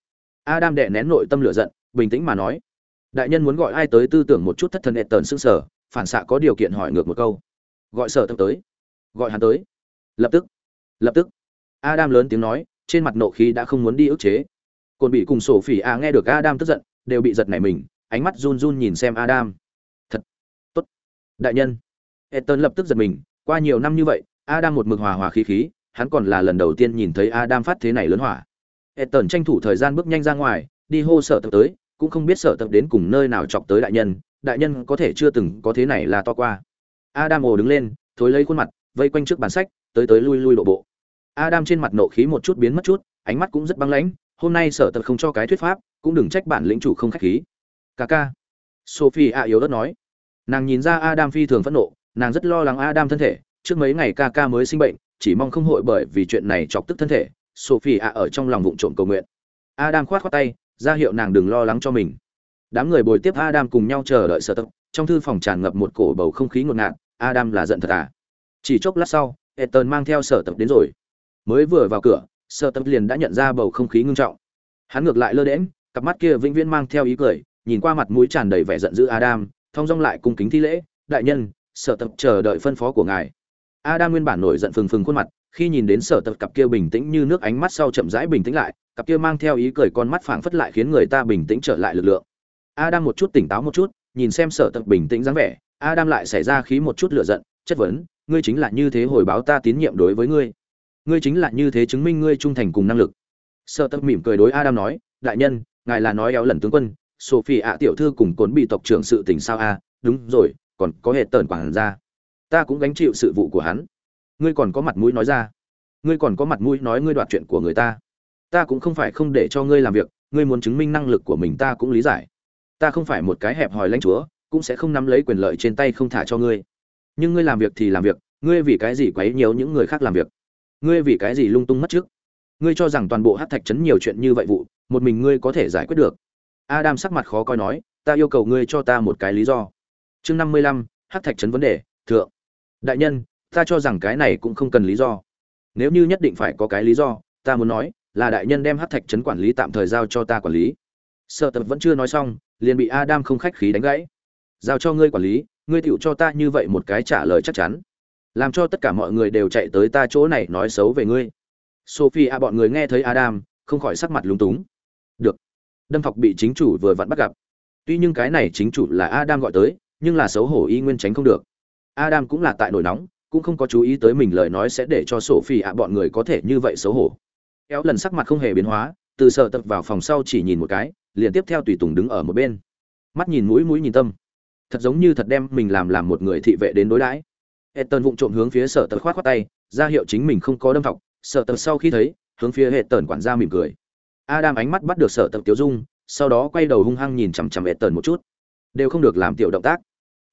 S1: Adam đè nén nội tâm lửa giận, bình tĩnh mà nói. đại nhân muốn gọi ai tới tư tưởng một chút thất thần ệ sững sờ, phản xạ có điều kiện hỏi ngược một câu gọi sở tập tới gọi hắn tới lập tức lập tức adam lớn tiếng nói trên mặt nộ khí đã không muốn đi ức chế còn bị cùng sổ phỉ a nghe được adam tức giận đều bị giật nảy mình ánh mắt run run nhìn xem adam đại nhân. Etern lập tức giật mình, qua nhiều năm như vậy, adam một mực hòa hòa khí khí, hắn còn là lần đầu tiên nhìn thấy adam phát thế này lớn hỏa. Etern tranh thủ thời gian bước nhanh ra ngoài, đi hô sở tập tới, cũng không biết sở tập đến cùng nơi nào chọc tới đại nhân đại nhân có thể chưa từng có thế này là to qua. Adam ồ đứng lên, thối lấy khuôn mặt, vây quanh trước bàn sách, tới tới lui lui độ bộ. Adam trên mặt nộ khí một chút biến mất chút, ánh mắt cũng rất băng lãnh, hôm nay sở tập không cho cái thuyết pháp, cũng đừng trách bản lĩnh chủ không khách khí. Ca ca sophie a yếu đất nói nàng nhìn ra adam phi thường phẫn nộ, nàng rất lo lắng adam thân thể, trước mấy ngày ca ca mới sinh bệnh, chỉ mong không hội bởi vì chuyện này chọc tức thân thể sophie ạ ở trong lòng vụng trộm cầu nguyện. Adam khoát khoát tay, ra hiệu nàng đừng lo lắng cho mình. Đám người bồi tiếp adam cùng nhau chờ đợi sợ tập. Trong thư phòng tràn ngập một cổ bầu không khí ngột ngạt, adam là giận thật à? Chỉ chốc lát sau, Ethan mang theo sở tập đến rồi. Mới vừa vào cửa, sở tập liền đã nhận ra bầu không khí ngưng trọng. Hắn ngược lại lơ đễm cặp mắt kia vĩnh viễn mang theo ý cười, nhìn qua mặt mũi tràn đầy vẻ giận dữ adam thong dong lại cung kính thi lễ, đại nhân, sở tập chờ đợi phân phó của ngài. Adam nguyên bản nổi giận phừng phừng khuôn mặt, khi nhìn đến sở tập cặp kia bình tĩnh như nước ánh mắt sau chậm rãi bình tĩnh lại, cặp kia mang theo ý cười con mắt phảng phất lại khiến người ta bình tĩnh trở lại lực lượng. Adam một chút tỉnh táo một chút, nhìn xem sở tập bình tĩnh dáng vẻ, adam lại xảy ra khí một chút lửa giận, chất vấn, ngươi chính là như thế hồi báo ta tín nhiệm đối với ngươi. Ngươi chính là như thế chứng minh ngươi trung thành cùng năng lực. Sở tập mỉm cười đối adam nói, đại nhân, ngài là nói éo lần tướng quân sophie ạ tiểu thư cùng cốn bị tộc trưởng sự tình sao a? Đúng rồi, còn có hệ tờn quản ra ta cũng gánh chịu sự vụ của hắn. Ngươi còn có mặt mũi nói ra. Ngươi còn có mặt mũi nói ngươi đoạt chuyện của người ta. Ta cũng không phải không để cho ngươi làm việc, ngươi muốn chứng minh năng lực của mình ta cũng lý giải. Ta không phải một cái hẹp hòi lãnh chúa, cũng sẽ không nắm lấy quyền lợi trên tay không thả cho ngươi. Nhưng ngươi làm việc thì làm việc, ngươi vì cái gì quấy nhiều những người khác làm việc? Ngươi vì cái gì lung tung mất trước? Ngươi cho rằng toàn bộ hát thạch trấn nhiều chuyện như vậy vụ, một mình ngươi có thể giải quyết được adam sắc mặt khó coi nói, ta yêu cầu ngươi cho ta một cái lý do. Chương năm mươi lăm thạch trấn vấn đề, thượng. Đại nhân, ta cho rằng cái này cũng không cần lý do. Nếu như nhất định phải có cái lý do, ta muốn nói là đại nhân đem Hắc thạch trấn quản lý tạm thời giao cho ta quản lý. Sở tập vẫn chưa nói xong, liền bị adam không khách khí đánh gãy. Giao cho ngươi quản lý, ngươi tựu cho ta như vậy một cái trả lời chắc chắn. Làm cho tất cả mọi người đều chạy tới ta chỗ này nói xấu về ngươi. Sophie bọn người nghe thấy adam, không khỏi sắc mặt lúng túng đâm thọc bị chính chủ vừa vặn bắt gặp. Tuy nhưng cái này chính chủ là adam gọi tới nhưng là xấu hổ y nguyên tránh không được. Adam cũng là tại nổi nóng cũng không có chú ý tới mình lời nói sẽ để cho sổ phi ạ bọn người có thể như vậy xấu hổ. Kéo lần sắc mặt không hề biến hóa từ sợ tập vào phòng sau chỉ nhìn một cái liền tiếp theo tùy tùng đứng ở một bên. Mắt nhìn mũi mũi nhìn tâm. Thật giống như thật đem mình làm làm một người thị vệ đến đối đãi. Ethan vụng trộm hướng phía Sở Tật khoát khoát tay, ra hiệu chính mình không có đâm thọc, Sở Tật sau khi thấy, hướng phía Ethan quản gia mỉm cười. Adam ánh mắt bắt được Sở tập tiểu dung, sau đó quay đầu hung hăng nhìn chằm chằm Ethan một chút. Đều không được làm tiểu động tác.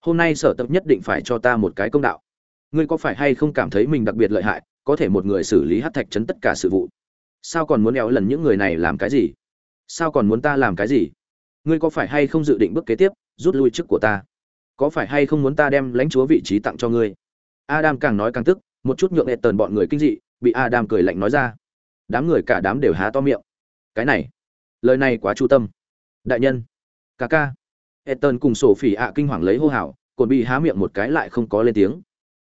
S1: Hôm nay Sở tập nhất định phải cho ta một cái công đạo. Ngươi có phải hay không cảm thấy mình đặc biệt lợi hại, có thể một người xử lý hắc thạch chấn tất cả sự vụ? Sao còn muốn éo lần những người này làm cái gì? Sao còn muốn ta làm cái gì? Ngươi có phải hay không dự định bước kế tiếp, rút lui chức của ta? Có phải hay không muốn ta đem lãnh chúa vị trí tặng cho ngươi? Adam càng nói càng tức, một chút nhượng tần bọn người kinh dị, bị Adam cười lạnh nói ra. Đám người cả đám đều há to miệng. Cái này, lời này quá chu tâm. Đại nhân, ca ca. eton cùng sổ phỉ ạ kinh hoàng lấy hô hào, còn bị há miệng một cái lại không có lên tiếng.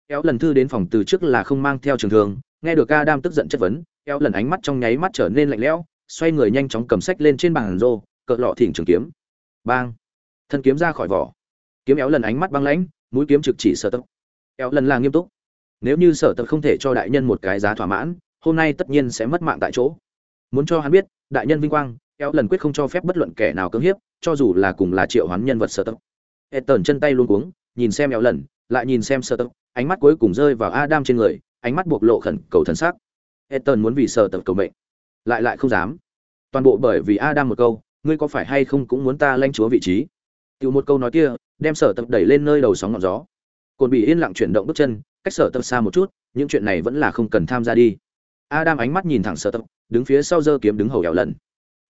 S1: Kéo lần thư đến phòng từ trước là không mang theo trường thường, nghe được ca đam tức giận chất vấn, kéo lần ánh mắt trong nháy mắt trở nên lạnh lẽo, xoay người nhanh chóng cầm sách lên trên bàn rô, cỡ lọ thỉnh trường kiếm. Bang! Thân kiếm ra khỏi vỏ. Kiếm éo lần ánh mắt băng lãnh, mũi kiếm trực chỉ sở tập éo lần là nghiêm túc nếu như sở tập không thể cho đại nhân một cái giá thỏa mãn hôm nay tất nhiên sẽ mất mạng tại chỗ muốn cho hắn biết đại nhân vinh quang Eo lần quyết không cho phép bất luận kẻ nào cưỡng hiếp cho dù là cùng là triệu hoán nhân vật sợ tập ed tần chân tay luôn cuống nhìn xem Eo lần lại nhìn xem sợ tập ánh mắt cuối cùng rơi vào adam trên người ánh mắt bộc lộ khẩn cầu thần sắc. Ed tần muốn vì sợ tập cầu mệnh lại lại không dám. Toàn bộ bởi vì adam một câu ngươi có phải hay không cũng muốn ta lanh chúa vị trí? Tiểu một câu nói kia, đem sở tập đẩy lên nơi đầu sóng ngọn gió. Cồn bị yên lặng chuyển động bước chân cách sở tập xa một chút những chuyện này vẫn là không cần tham gia đi. Adam ánh mắt nhìn thẳng sở tập đứng phía sau giơ kiếm đứng hầu eo lần.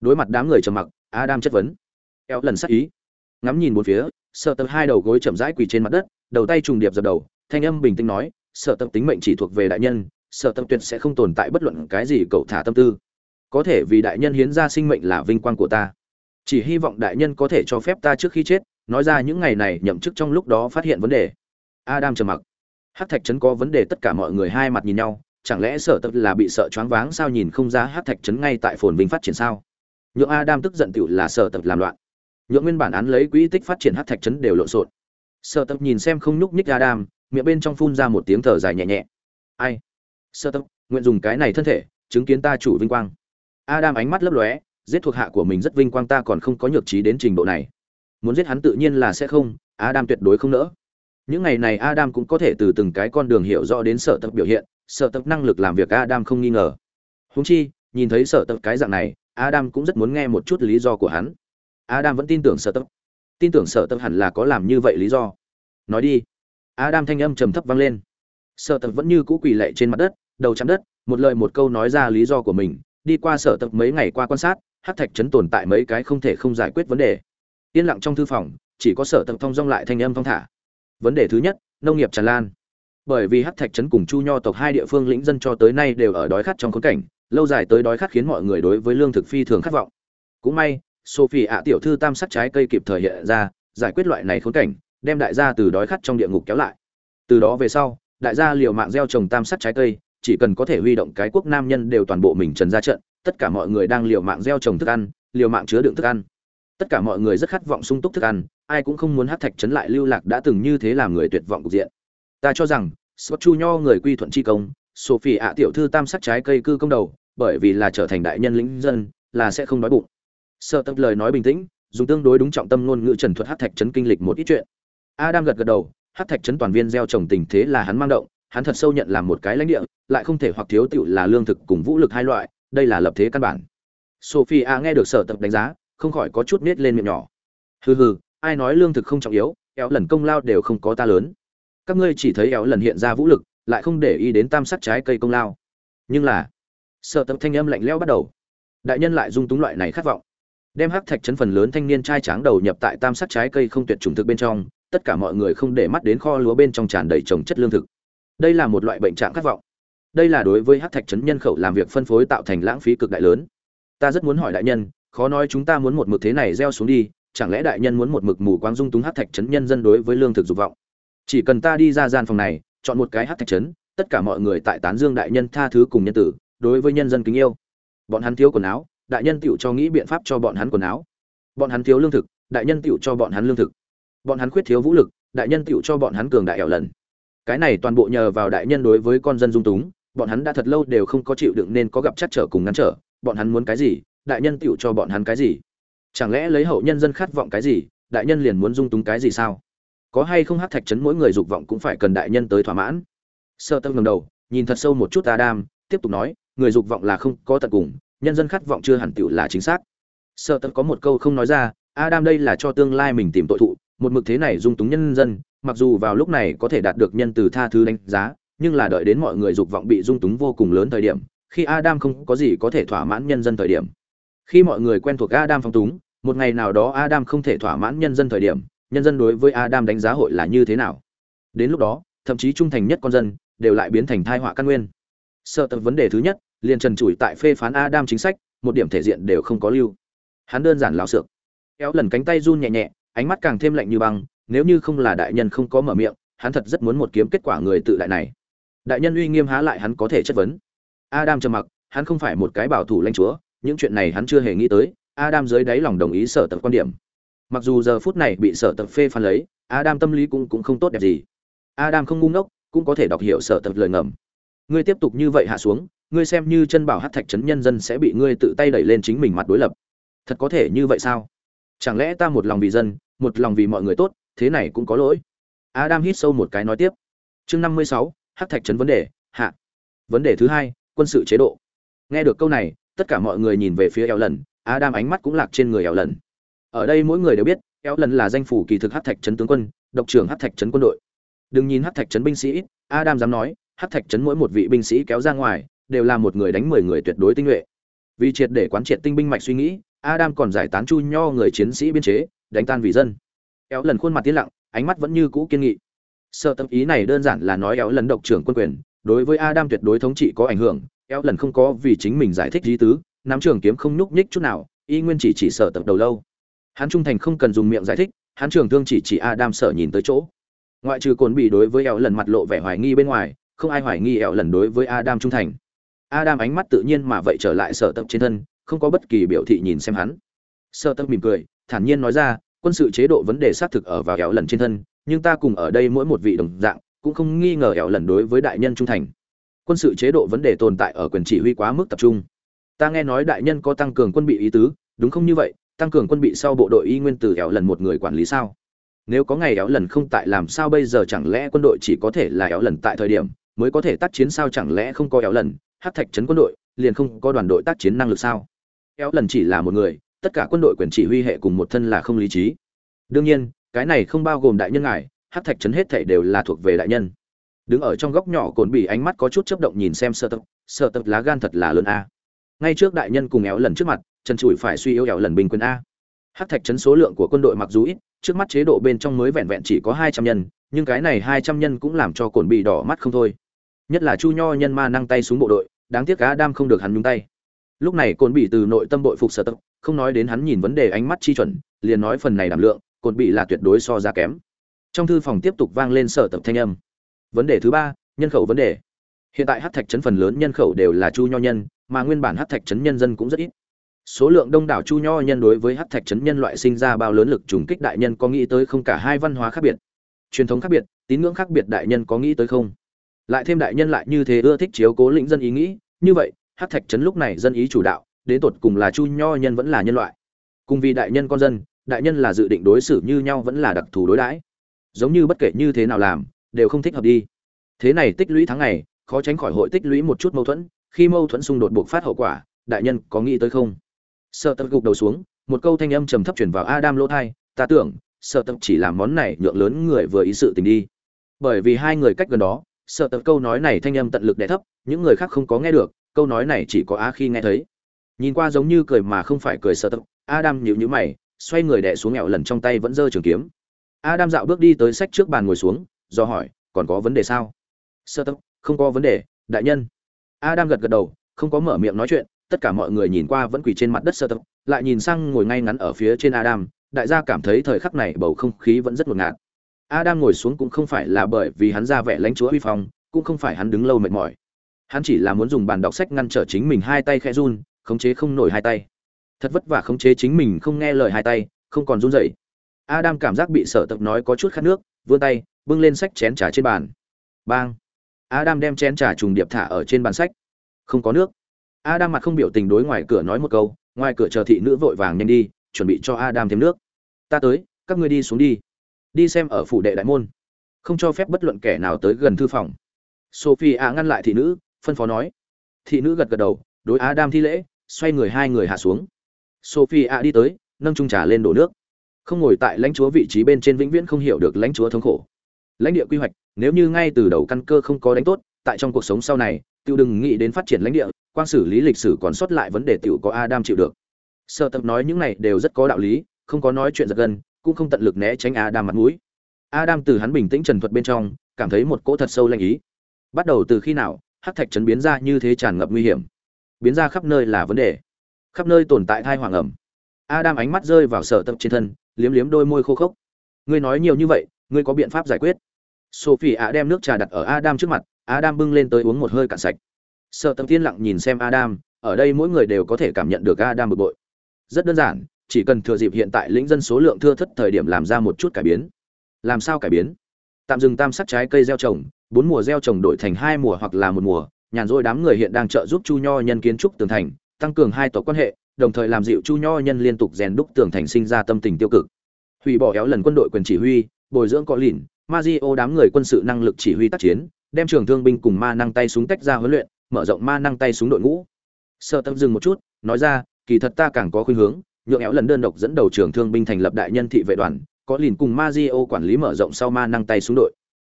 S1: Đối mặt đám người trầm mặc, adam chất vấn. Eo lần sắc ý. Ngắm nhìn một phía sở tập hai đầu gối chậm rãi quỳ trên mặt đất, đầu tay trùng điệp dập đầu, thanh âm bình tĩnh nói sở tập tính mệnh chỉ thuộc về đại nhân sở tập tuyệt sẽ không tồn tại bất luận cái gì cậu thả tâm tư. Có thể vì đại nhân hiến ra sinh mệnh là vinh quang của ta. Chỉ hy vọng đại nhân có thể cho phép ta trước khi chết, nói ra những ngày này nhậm chức trong lúc đó phát hiện vấn đề. Adam trầm mặc. Hát thạch trấn có vấn đề tất cả mọi người hai mặt nhìn nhau chẳng lẽ sở tập là bị sợ choáng váng sao nhìn không ra hát thạch trấn ngay tại phồn vinh phát triển sao? Nhượng adam tức giận tựu là sở tập làm loạn. Nhượng nguyên bản án lấy quỹ tích phát triển hát thạch trấn đều lộn xộn. Sở tập nhìn xem không nhúc nhích adam, miệng bên trong phun ra một tiếng thở dài nhẹ nhẹ. Ai? Sở tập, nguyện dùng cái này thân thể, chứng kiến ta chủ vinh quang. Adam ánh mắt lấp lóe, giết thuộc hạ của mình rất vinh quang ta còn không có nhược trí đến trình độ này. Muốn giết hắn tự nhiên là sẽ không, adam tuyệt đối không nỡ. Những ngày này adam cũng có thể từ từng cái con đường hiểu rõ đến sở tập biểu hiện sở tập năng lực làm việc adam không nghi ngờ. Húng chi, nhìn thấy sở tập cái dạng này, adam cũng rất muốn nghe một chút lý do của hắn. Adam vẫn tin tưởng sở tập. Tin tưởng sở tập hẳn là có làm như vậy lý do. Nói đi. Adam thanh âm trầm thấp vang lên. Sở tập vẫn như cũ quỳ lệ trên mặt đất, đầu chạm đất, một lời một câu nói ra lý do của mình. Đi qua sở tập mấy ngày qua quan sát hát thạch chấn tồn tại mấy cái không thể không giải quyết vấn đề. Yên lặng trong thư phòng, chỉ có sở tập thông dong lại thanh âm thong thả. Vấn đề thứ nhất, nông nghiệp tràn lan bởi vì hát thạch trấn cùng chu nho tộc hai địa phương lĩnh dân cho tới nay đều ở đói khát trong khốn cảnh, lâu dài tới đói khát khiến mọi người đối với lương thực phi thường khát vọng. Cũng may, sophie ạ tiểu thư tam sắc trái cây kịp thời hiện ra, giải quyết loại này khốn cảnh, đem đại gia từ đói khát trong địa ngục kéo lại. Từ đó về sau, đại gia liều mạng gieo trồng tam sắc trái cây, chỉ cần có thể huy động cái quốc nam nhân đều toàn bộ mình trần ra trận, tất cả mọi người đang liều mạng gieo trồng thức ăn, liều mạng chứa đựng thức ăn. Tất cả mọi người rất khát vọng sung túc thức ăn, ai cũng không muốn hát thạch trấn lại lưu lạc đã từng như thế làm người tuyệt vọng cục diện ta cho rằng, scott chu nho người quy thuận chi công, sophie ạ tiểu thư tam sắc trái cây cư công đầu, bởi vì là trở thành đại nhân lĩnh dân, là sẽ không đói bụng. Sợ tập lời nói bình tĩnh, dùng tương đối đúng trọng tâm ngôn ngữ trần thuật hát thạch trấn kinh lịch một ít chuyện. Adam gật gật đầu, hát thạch trấn toàn viên gieo trồng tình thế là hắn mang động, hắn thật sâu nhận làm một cái lãnh địa, lại không thể hoặc thiếu tựu là lương thực cùng vũ lực hai loại, đây là lập thế căn bản. Sophie a nghe được sở tập đánh giá, không khỏi có chút nết lên miệng nhỏ. Hừ hừ, ai nói lương thực không trọng yếu, kéo lần công lao đều không có ta lớn các ngươi chỉ thấy éo lần hiện ra vũ lực, lại không để ý đến tam sắc trái cây công lao. Nhưng là, sợ tập thanh âm lạnh lẽo bắt đầu. Đại nhân lại dung túng loại này khát vọng. Đem hắc thạch chấn phần lớn thanh niên trai tráng đầu nhập tại tam sắc trái cây không tuyệt chủng thực bên trong, tất cả mọi người không để mắt đến kho lúa bên trong tràn đầy trồng chất lương thực. Đây là một loại bệnh trạng khát vọng. Đây là đối với hắc thạch chấn nhân khẩu làm việc phân phối tạo thành lãng phí cực đại lớn. Ta rất muốn hỏi đại nhân, khó nói chúng ta muốn một mực thế này gieo xuống đi, chẳng lẽ đại nhân muốn một mực mù quáng dung túng hắc thạch chấn nhân dân đối với lương thực dục vọng? Chỉ cần ta đi ra gian phòng này, chọn một cái hát thạch trấn, tất cả mọi người tại tán dương đại nhân tha thứ cùng nhân tử, đối với nhân dân kính yêu. Bọn hắn thiếu quần áo, đại nhân tựu cho nghĩ biện pháp cho bọn hắn quần áo. Bọn hắn thiếu lương thực, đại nhân tựu cho bọn hắn lương thực. Bọn hắn khuyết thiếu vũ lực, đại nhân tựu cho bọn hắn cường đại ẻo lần. Cái này toàn bộ nhờ vào đại nhân đối với con dân dung túng, bọn hắn đã thật lâu đều không có chịu đựng nên có gặp chắc trở cùng ngăn trở, bọn hắn muốn cái gì, đại nhân tựu cho bọn hắn cái gì? Chẳng lẽ lấy hậu nhân dân khát vọng cái gì, đại nhân liền muốn dung túng cái gì sao? Có hay không hát thạch chấn mỗi người dục vọng cũng phải cần đại nhân tới thỏa mãn. Sơ tâm ngầm đầu nhìn thật sâu một chút adam tiếp tục nói người dục vọng là không có tận cùng nhân dân khát vọng chưa hẳn tựu là chính xác. Sơ tâm có một câu không nói ra adam đây là cho tương lai mình tìm tội thụ một mực thế này dung túng nhân dân mặc dù vào lúc này có thể đạt được nhân từ tha thứ đánh giá nhưng là đợi đến mọi người dục vọng bị dung túng vô cùng lớn thời điểm khi adam không có gì có thể thỏa mãn nhân dân thời điểm. Khi mọi người quen thuộc Adam phong túng, một ngày nào đó Adam không thể thỏa mãn nhân dân thời điểm, nhân dân đối với Adam đánh giá hội là như thế nào? Đến lúc đó, thậm chí trung thành nhất con dân đều lại biến thành tai họa căn nguyên. Sợ tập vấn đề thứ nhất, liền trần trụi tại phê phán Adam chính sách, một điểm thể diện đều không có lưu. Hắn đơn giản lão sượng. Kéo lần cánh tay run nhẹ nhẹ, ánh mắt càng thêm lạnh như băng, nếu như không là đại nhân không có mở miệng, hắn thật rất muốn một kiếm kết quả người tự đại này. Đại nhân uy nghiêm há lại hắn có thể chất vấn. Adam trầm mặc, hắn không phải một cái bảo thủ lãnh chúa, những chuyện này hắn chưa hề nghĩ tới adam dưới đáy lòng đồng ý sở tập quan điểm mặc dù giờ phút này bị sở tập phê phán lấy, adam tâm lý cũng cũng không tốt đẹp gì. Adam không ngu ngốc, cũng có thể đọc hiểu sở tập lời ngầm. Ngươi tiếp tục như vậy hạ xuống, ngươi xem như chân bảo hát thạch trấn nhân dân sẽ bị ngươi tự tay đẩy lên chính mình mặt đối lập. Thật có thể như vậy sao? Chẳng lẽ ta một lòng vì dân, một lòng vì mọi người tốt, thế này cũng có lỗi? Adam hít sâu một cái nói tiếp. Chương năm mươi sáu, hát thạch trấn vấn đề, hạ. Vấn đề thứ hai, quân sự chế độ. Nghe được câu này, tất cả mọi người nhìn về phía eo lần adam ánh mắt cũng lạc trên người eo lần ở đây mỗi người đều biết, kéo lần là danh phủ kỳ thực hát thạch trấn tướng quân, độc trưởng hát thạch trấn quân đội. Đừng nhìn hát thạch trấn binh sĩ adam dám nói hát thạch trấn mỗi một vị binh sĩ kéo ra ngoài, đều là một người đánh mười người tuyệt đối tinh nhuệ. Vì triệt để quán triệt tinh binh mạch suy nghĩ, adam còn giải tán chu nho người chiến sĩ biên chế, đánh tan vì dân. Kéo lần khuôn mặt tiến lặng, ánh mắt vẫn như cũ kiên nghị. Sợ tâm ý này đơn giản là nói kéo lần độc trưởng quân quyền, đối với adam tuyệt đối thống trị có ảnh hưởng, Kéo lần không có vì chính mình giải thích lý tứ, nắm trường kiếm không nhúc nhích chút nào, y nguyên chỉ chỉ sợ tập đầu lâu hắn trung thành không cần dùng miệng giải thích, hắn trường thương chỉ chỉ adam sợ nhìn tới chỗ. Ngoại trừ cồn bị đối với eo lần mặt lộ vẻ hoài nghi bên ngoài, không ai hoài nghi eo lần đối với adam trung thành. Adam ánh mắt tự nhiên mà vậy trở lại sở tập trên thân, không có bất kỳ biểu thị nhìn xem hắn. Sở tập mỉm cười, thản nhiên nói ra, quân sự chế độ vấn đề xác thực ở vào eo lần trên thân, nhưng ta cùng ở đây mỗi một vị đồng dạng, cũng không nghi ngờ eo lần đối với đại nhân trung thành. Quân sự chế độ vấn đề tồn tại ở quyền chỉ huy quá mức tập trung. Ta nghe nói đại nhân có tăng cường quân bị ý tứ, đúng không như vậy? Tăng cường quân bị sau bộ đội y nguyên từ éo lần một người quản lý sao? Nếu có ngày éo lần không tại làm sao bây giờ chẳng lẽ quân đội chỉ có thể là éo lần tại thời điểm mới có thể tác chiến sao? Chẳng lẽ không có éo lần hát thạch trấn quân đội liền không có đoàn đội tác chiến năng lực sao? Éo lần chỉ là một người, tất cả quân đội quyền chỉ huy hệ cùng một thân là không lý trí. Đương nhiên, cái này không bao gồm đại nhân ngài hát thạch trấn hết thể đều là thuộc về đại nhân. Đứng ở trong góc nhỏ cồn bị ánh mắt có chút chấp động nhìn xem sợ tập sợ tập lá gan thật là lớn a. Ngay trước đại nhân cùng éo lần trước mặt trần trụi phải suy yếu ẻo lần bình quyền a. Hát thạch trấn số lượng của quân đội mặc dù ít, trước mắt chế độ bên trong mới vẹn vẹn chỉ có hai trăm nhân, nhưng cái này hai trăm nhân cũng làm cho cồn bị đỏ mắt không thôi. Nhất là chu nho nhân ma năng tay xuống bộ đội, đáng tiếc cá đam không được hắn nhúng tay. Lúc này cồn bị từ nội tâm bội phục sở tập không nói đến hắn nhìn vấn đề ánh mắt chi chuẩn, liền nói phần này đảm lượng cồn bị là tuyệt đối so ra kém. Trong thư phòng tiếp tục vang lên sở tập thanh âm. Vấn đề thứ ba, nhân khẩu vấn đề. Hiện tại hát thạch trấn phần lớn nhân khẩu đều là chu nho nhân, mà nguyên bản hát thạch trấn nhân dân cũng rất ít số lượng đông đảo chu nho nhân đối với hắc thạch trấn nhân loại sinh ra bao lớn lực trùng kích đại nhân có nghĩ tới không? Cả hai văn hóa khác biệt, truyền thống khác biệt, tín ngưỡng khác biệt đại nhân có nghĩ tới không? Lại thêm đại nhân lại như thế ưa thích chiếu cố lĩnh dân ý nghĩ, như vậy, hắc thạch trấn lúc này dân ý chủ đạo, đến tột cùng là chu nho nhân vẫn là nhân loại? Cùng vì đại nhân con dân, đại nhân là dự định đối xử như nhau vẫn là đặc thù đối đãi? Giống như bất kể như thế nào làm, đều không thích hợp đi. Thế này tích lũy tháng ngày, khó tránh khỏi hội tích lũy một chút mâu thuẫn, khi mâu thuẫn xung đột buộc phát hậu quả, đại nhân có nghĩ tới không? Sợ tập gục đầu xuống, một câu thanh âm trầm thấp chuyển vào adam lỗ thai, ta tưởng sợ tập chỉ làm món này nhượng lớn người vừa ý sự tình đi. Bởi vì hai người cách gần đó sợ tập câu nói này thanh âm tận lực đẻ thấp, những người khác không có nghe được, câu nói này chỉ có á khi nghe thấy. Nhìn qua giống như cười mà không phải cười sợ tập adam nhịu nhữ mày, xoay người đẻ xuống nghẹo lần trong tay vẫn giơ trường kiếm. Adam dạo bước đi tới sách trước bàn ngồi xuống, do hỏi, còn có vấn đề sao? Sợ tập không có vấn đề, đại nhân. Adam gật gật đầu, không có mở miệng nói chuyện tất cả mọi người nhìn qua vẫn quỳ trên mặt đất sơ tập lại nhìn sang ngồi ngay ngắn ở phía trên adam, đại gia cảm thấy thời khắc này bầu không khí vẫn rất ngột ngạt. Adam ngồi xuống cũng không phải là bởi vì hắn ra vẻ lãnh chúa uy phong, cũng không phải hắn đứng lâu mệt mỏi. Hắn chỉ là muốn dùng bàn đọc sách ngăn trở chính mình hai tay khẽ run, khống chế không nổi hai tay. Thật vất vả khống chế chính mình không nghe lời hai tay, không còn run rẩy. Adam cảm giác bị sở tập nói có chút khát nước, vươn tay, bưng lên sách chén trà trên bàn. Bang! Adam đem chén trà trùng điệp thả ở trên bàn sách. Không có nước. Adam mặt không biểu tình đối ngoài cửa nói một câu, ngoài cửa chờ thị nữ vội vàng nhanh đi, chuẩn bị cho Adam thêm nước. Ta tới, các ngươi đi xuống đi. Đi xem ở phủ đệ đại môn. Không cho phép bất luận kẻ nào tới gần thư phòng. Sophia ngăn lại thị nữ, phân phó nói. Thị nữ gật gật đầu, đối Adam thi lễ, xoay người hai người hạ xuống. Sophia đi tới, nâng chung trà lên đổ nước. Không ngồi tại lãnh chúa vị trí bên trên vĩnh viễn không hiểu được lãnh chúa thống khổ. Lãnh địa quy hoạch, nếu như ngay từ đầu căn cơ không có đánh tốt, tại trong cuộc sống sau này, tiêu đừng nghĩ đến phát triển lãnh địa, quan xử lý lịch sử còn sót lại vấn đề tiểu có Adam chịu được. Sở Tập nói những này đều rất có đạo lý, không có nói chuyện giật gân, cũng không tận lực né tránh Adam mặt mũi. Adam từ hắn bình tĩnh trần thuật bên trong, cảm thấy một cỗ thật sâu lanh ý. Bắt đầu từ khi nào, hắc thạch trấn biến ra như thế tràn ngập nguy hiểm. Biến ra khắp nơi là vấn đề. Khắp nơi tồn tại thai hoàng ẩm. Adam ánh mắt rơi vào Sở Tập trên thân, liếm liếm đôi môi khô khốc. Ngươi nói nhiều như vậy, ngươi có biện pháp giải quyết? Sophie ạ đem nước trà đặt ở Adam trước mặt, Adam bưng lên tới uống một hơi cạn sạch sợ tâm tiên lặng nhìn xem adam, ở đây mỗi người đều có thể cảm nhận được adam bực bội. Rất đơn giản, chỉ cần thừa dịp hiện tại lĩnh dân số lượng thưa thất thời điểm làm ra một chút cải biến. Làm sao cải biến? Tạm dừng tam sắc trái cây gieo trồng, bốn mùa gieo trồng đổi thành hai mùa hoặc là một mùa, nhàn rỗi đám người hiện đang trợ giúp chu nho nhân kiến trúc tường thành, tăng cường hai tổ quan hệ, đồng thời làm dịu chu nho nhân liên tục rèn đúc tường thành sinh ra tâm tình tiêu cực. Hủy bỏ kéo lần quân đội quyền chỉ huy, bồi dưỡng có lìn ma di ô đám người quân sự năng lực chỉ huy tác chiến, đem trường thương binh cùng ma năng tay súng tách ra huấn luyện mở rộng ma năng tay súng đội ngũ. Sợ tâm dừng một chút, nói ra, kỳ thật ta càng có khuynh hướng, nhượng éo lần đơn độc dẫn đầu trưởng thương binh thành lập đại nhân thị vệ đoàn, có liền cùng ma di quản lý mở rộng sau ma năng tay súng đội.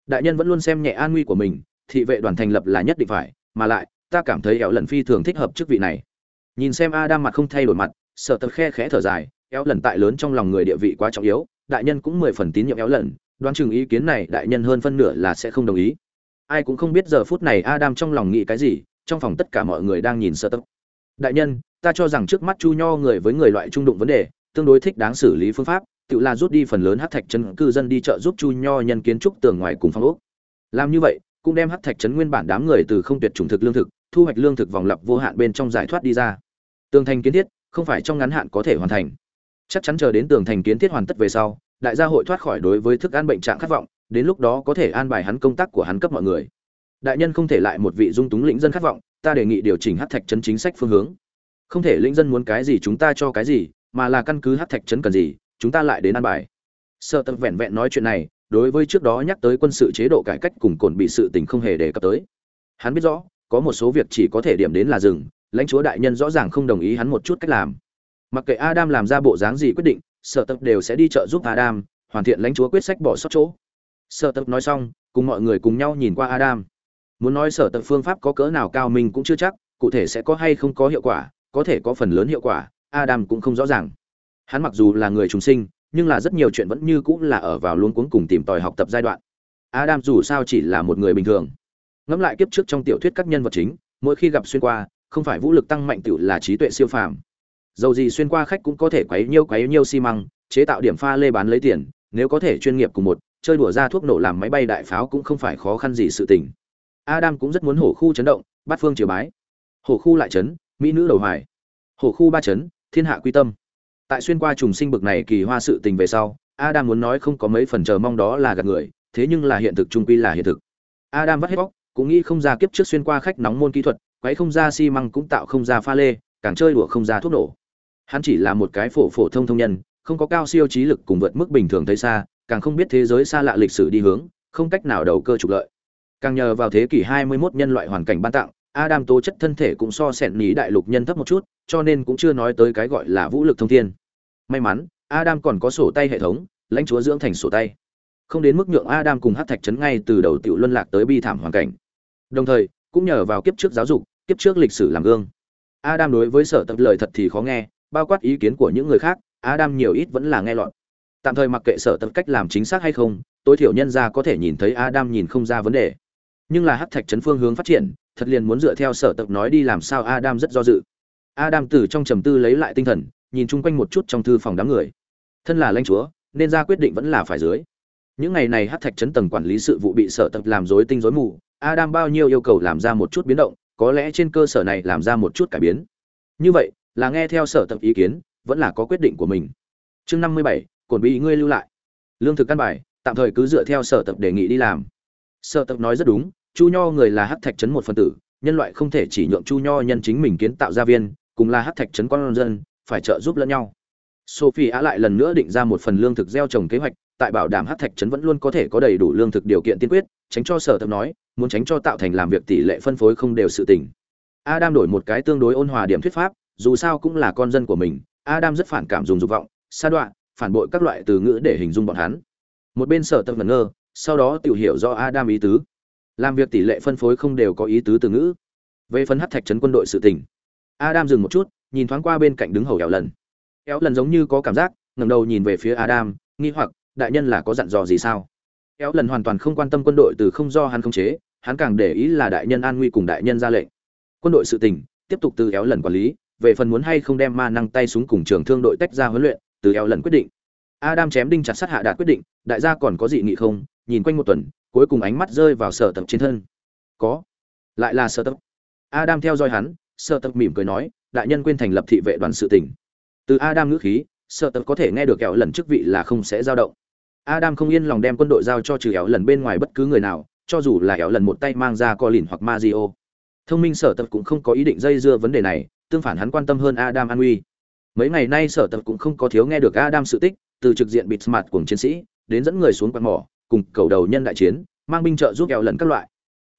S1: Đại nhân vẫn luôn xem nhẹ an nguy của mình, thị vệ đoàn thành lập là nhất định phải, mà lại, ta cảm thấy éo lần phi thường thích hợp chức vị này. Nhìn xem a đang mặt không thay đổi mặt sợ tập khe khẽ thở dài, éo lần tại lớn trong lòng người địa vị quá trọng yếu, đại nhân cũng mười phần tín nhiệm éo lần, đoán chừng ý kiến này đại nhân hơn phân nửa là sẽ không đồng ý ai cũng không biết giờ phút này adam trong lòng nghĩ cái gì, trong phòng tất cả mọi người đang nhìn sơ tấp đại nhân, ta cho rằng trước mắt chu nho người với người loại trung đụng vấn đề, tương đối thích đáng xử lý phương pháp, tự là rút đi phần lớn hát thạch trấn cư dân đi chợ giúp chu nho nhân kiến trúc tường ngoài cùng phong ốc. Làm như vậy, cũng đem hát thạch trấn nguyên bản đám người từ không tuyệt chủng thực lương thực, thu hoạch lương thực vòng lặp vô hạn bên trong giải thoát đi ra. Tường thành kiến thiết, không phải trong ngắn hạn có thể hoàn thành. Chắc chắn chờ đến tường thành kiến thiết hoàn tất về sau, đại gia hội thoát khỏi đối với thức ăn bệnh trạng khát vọng đến lúc đó có thể an bài hắn công tác của hắn cấp mọi người. Đại nhân không thể lại một vị dung túng lĩnh dân khát vọng, ta đề nghị điều chỉnh hát thạch trấn chính sách phương hướng. Không thể lĩnh dân muốn cái gì chúng ta cho cái gì, mà là căn cứ hát thạch trấn cần gì, chúng ta lại đến an bài. Sợ tập vẹn vẹn nói chuyện này, đối với trước đó nhắc tới quân sự chế độ cải cách cùng cồn bị sự tình không hề đề cập tới. Hắn biết rõ, có một số việc chỉ có thể điểm đến là dừng, lãnh chúa đại nhân rõ ràng không đồng ý hắn một chút cách làm. Mặc kệ adam làm ra bộ dáng gì quyết định sở tập đều sẽ đi chợ giúp adam, hoàn thiện lãnh chúa quyết sách bỏ sót chỗ sở tập nói xong, cùng mọi người cùng nhau nhìn qua adam. Muốn nói sở tập phương pháp có cỡ nào cao mình cũng chưa chắc, cụ thể sẽ có hay không có hiệu quả, có thể có phần lớn hiệu quả, adam cũng không rõ ràng. Hắn mặc dù là người trùng sinh, nhưng là rất nhiều chuyện vẫn như cũng là ở vào luôn cuống cùng tìm tòi học tập giai đoạn. Adam dù sao chỉ là một người bình thường. Ngẫm lại kiếp trước trong tiểu thuyết các nhân vật chính, mỗi khi gặp xuyên qua, không phải vũ lực tăng mạnh tiểu là trí tuệ siêu phàm. Dầu gì xuyên qua khách cũng có thể quấy nhiêu quấy nhiêu xi măng, chế tạo điểm pha lê bán lấy tiền, nếu có thể chuyên nghiệp cùng một chơi đùa ra thuốc nổ làm máy bay đại pháo cũng không phải khó khăn gì sự tình. Adam cũng rất muốn hổ khu chấn động bát phương triều bái. Hổ khu lại chấn mỹ nữ đầu hoài. Hổ khu ba chấn thiên hạ quy tâm. Tại xuyên qua trùng sinh bực này kỳ hoa sự tình về sau adam muốn nói không có mấy phần chờ mong đó là gạt người thế nhưng là hiện thực trung quy là hiện thực. Adam vắt hết óc, cũng nghĩ không ra kiếp trước xuyên qua khách nóng môn kỹ thuật quấy không ra xi măng cũng tạo không ra pha lê càng chơi đùa không ra thuốc nổ. Hắn chỉ là một cái phổ phổ thông thông nhân không có cao siêu trí lực cùng vượt mức bình thường thấy xa càng không biết thế giới xa lạ lịch sử đi hướng, không cách nào đầu cơ trục lợi. Càng nhờ vào thế kỷ 21 nhân loại hoàn cảnh ban tặng, adam tố chất thân thể cũng so sẹn ní đại lục nhân thấp một chút, cho nên cũng chưa nói tới cái gọi là vũ lực thông thiên. May mắn, adam còn có sổ tay hệ thống, lãnh chúa dưỡng thành sổ tay. Không đến mức nhượng adam cùng hát thạch trấn ngay từ đầu tiểu luân lạc tới bi thảm hoàn cảnh. Đồng thời, cũng nhờ vào kiếp trước giáo dục, kiếp trước lịch sử làm gương. Adam đối với sở tập lời thật thì khó nghe, bao quát ý kiến của những người khác, adam nhiều ít vẫn là nghe lọt tạm thời mặc kệ sở tập cách làm chính xác hay không, tối thiểu nhân ra có thể nhìn thấy adam nhìn không ra vấn đề. Nhưng là hát thạch trấn phương hướng phát triển, thật liền muốn dựa theo sở tập nói đi làm sao adam rất do dự. Adam từ trong trầm tư lấy lại tinh thần, nhìn chung quanh một chút trong thư phòng đám người. Thân là lãnh chúa, nên ra quyết định vẫn là phải dưới. Những ngày này hát thạch trấn tầng quản lý sự vụ bị sở tập làm rối tinh rối mù, adam bao nhiêu yêu cầu làm ra một chút biến động, có lẽ trên cơ sở này làm ra một chút cải biến. Như vậy, là nghe theo sở tập ý kiến, vẫn là có quyết định của mình. Chương năm mươi bảy còn bị ngươi lưu lại. Lương thực căn bài, tạm thời cứ dựa theo sở tập đề nghị đi làm. Sở tập nói rất đúng, chu nho người là hát thạch trấn một phần tử, nhân loại không thể chỉ nhượng chu nho nhân chính mình kiến tạo gia viên, cùng là hát thạch trấn con dân, phải trợ giúp lẫn nhau. Sophie á lại lần nữa định ra một phần lương thực gieo trồng kế hoạch, tại bảo đảm hát thạch trấn vẫn luôn có thể có đầy đủ lương thực điều kiện tiên quyết, tránh cho sở tập nói, muốn tránh cho tạo thành làm việc tỷ lệ phân phối không đều sự tình. Adam đổi một cái tương đối ôn hòa điểm thuyết pháp, dù sao cũng là con dân của mình, adam rất phản cảm dùng dục vọng, sa đoạn phản bội các loại từ ngữ để hình dung bọn hắn. Một bên sở tập ngẩn ngơ, sau đó tự hiểu do adam ý tứ. Làm việc tỷ lệ phân phối không đều có ý tứ từ ngữ. Về phần hát thạch trấn quân đội sự tình, adam dừng một chút, nhìn thoáng qua bên cạnh đứng hầu éo lần. Éo lần giống như có cảm giác, ngẩng đầu nhìn về phía adam, nghi hoặc, đại nhân là có dặn dò gì sao? Éo lần hoàn toàn không quan tâm quân đội từ không do hắn khống chế, hắn càng để ý là đại nhân an nguy cùng đại nhân ra lệnh. Quân đội sự tình, tiếp tục từ éo lần quản lý, về phần muốn hay không đem ma năng tay súng cùng trường thương đội tách ra huấn luyện từ Eo lần quyết định. Adam chém đinh chặt sát hạ đạt quyết định, đại gia còn có dị nghị không? Nhìn quanh một tuần, cuối cùng ánh mắt rơi vào sở tập trên thân. Có. Lại là sở tập. Adam theo dõi hắn, sở tập mỉm cười nói, đại nhân quên thành lập thị vệ đoàn sự tỉnh từ adam ngữ khí, sở tập có thể nghe được kẹo lần chức vị là không sẽ dao động. Adam không yên lòng đem quân đội giao cho trừ Eo lần bên ngoài bất cứ người nào, cho dù là Eo lần một tay mang ra co lìn hoặc mazio thông minh sở tập cũng không có ý định dây dưa vấn đề này, tương phản hắn quan tâm hơn adam an uy mấy ngày nay sở tập cũng không có thiếu nghe được adam sự tích, từ trực diện bịt mặt cùng chiến sĩ, đến dẫn người xuống quạt mỏ, cùng cầu đầu nhân đại chiến, mang binh trợ giúp kẹo lần các loại.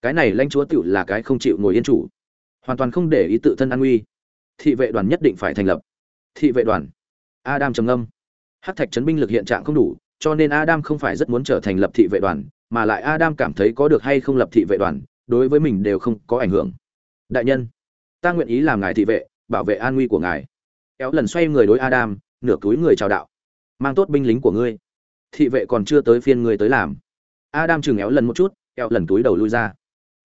S1: Cái này lãnh chúa tiểu là cái không chịu ngồi yên chủ, hoàn toàn không để ý tự thân an nguy. Thị vệ đoàn nhất định phải thành lập. Thị vệ đoàn. Adam trầm ngâm. Hát thạch chấn binh lực hiện trạng không đủ, cho nên adam không phải rất muốn trở thành lập thị vệ đoàn, mà lại adam cảm thấy có được hay không lập thị vệ đoàn, đối với mình đều không có ảnh hưởng. Đại nhân, ta nguyện ý làm ngài thị vệ, bảo vệ an nguy của ngài éo lần xoay người đối adam, nửa túi người chào đạo. Mang tốt binh lính của ngươi. Thị vệ còn chưa tới phiên ngươi tới làm. Adam chừng éo lần một chút, éo lần túi đầu lui ra.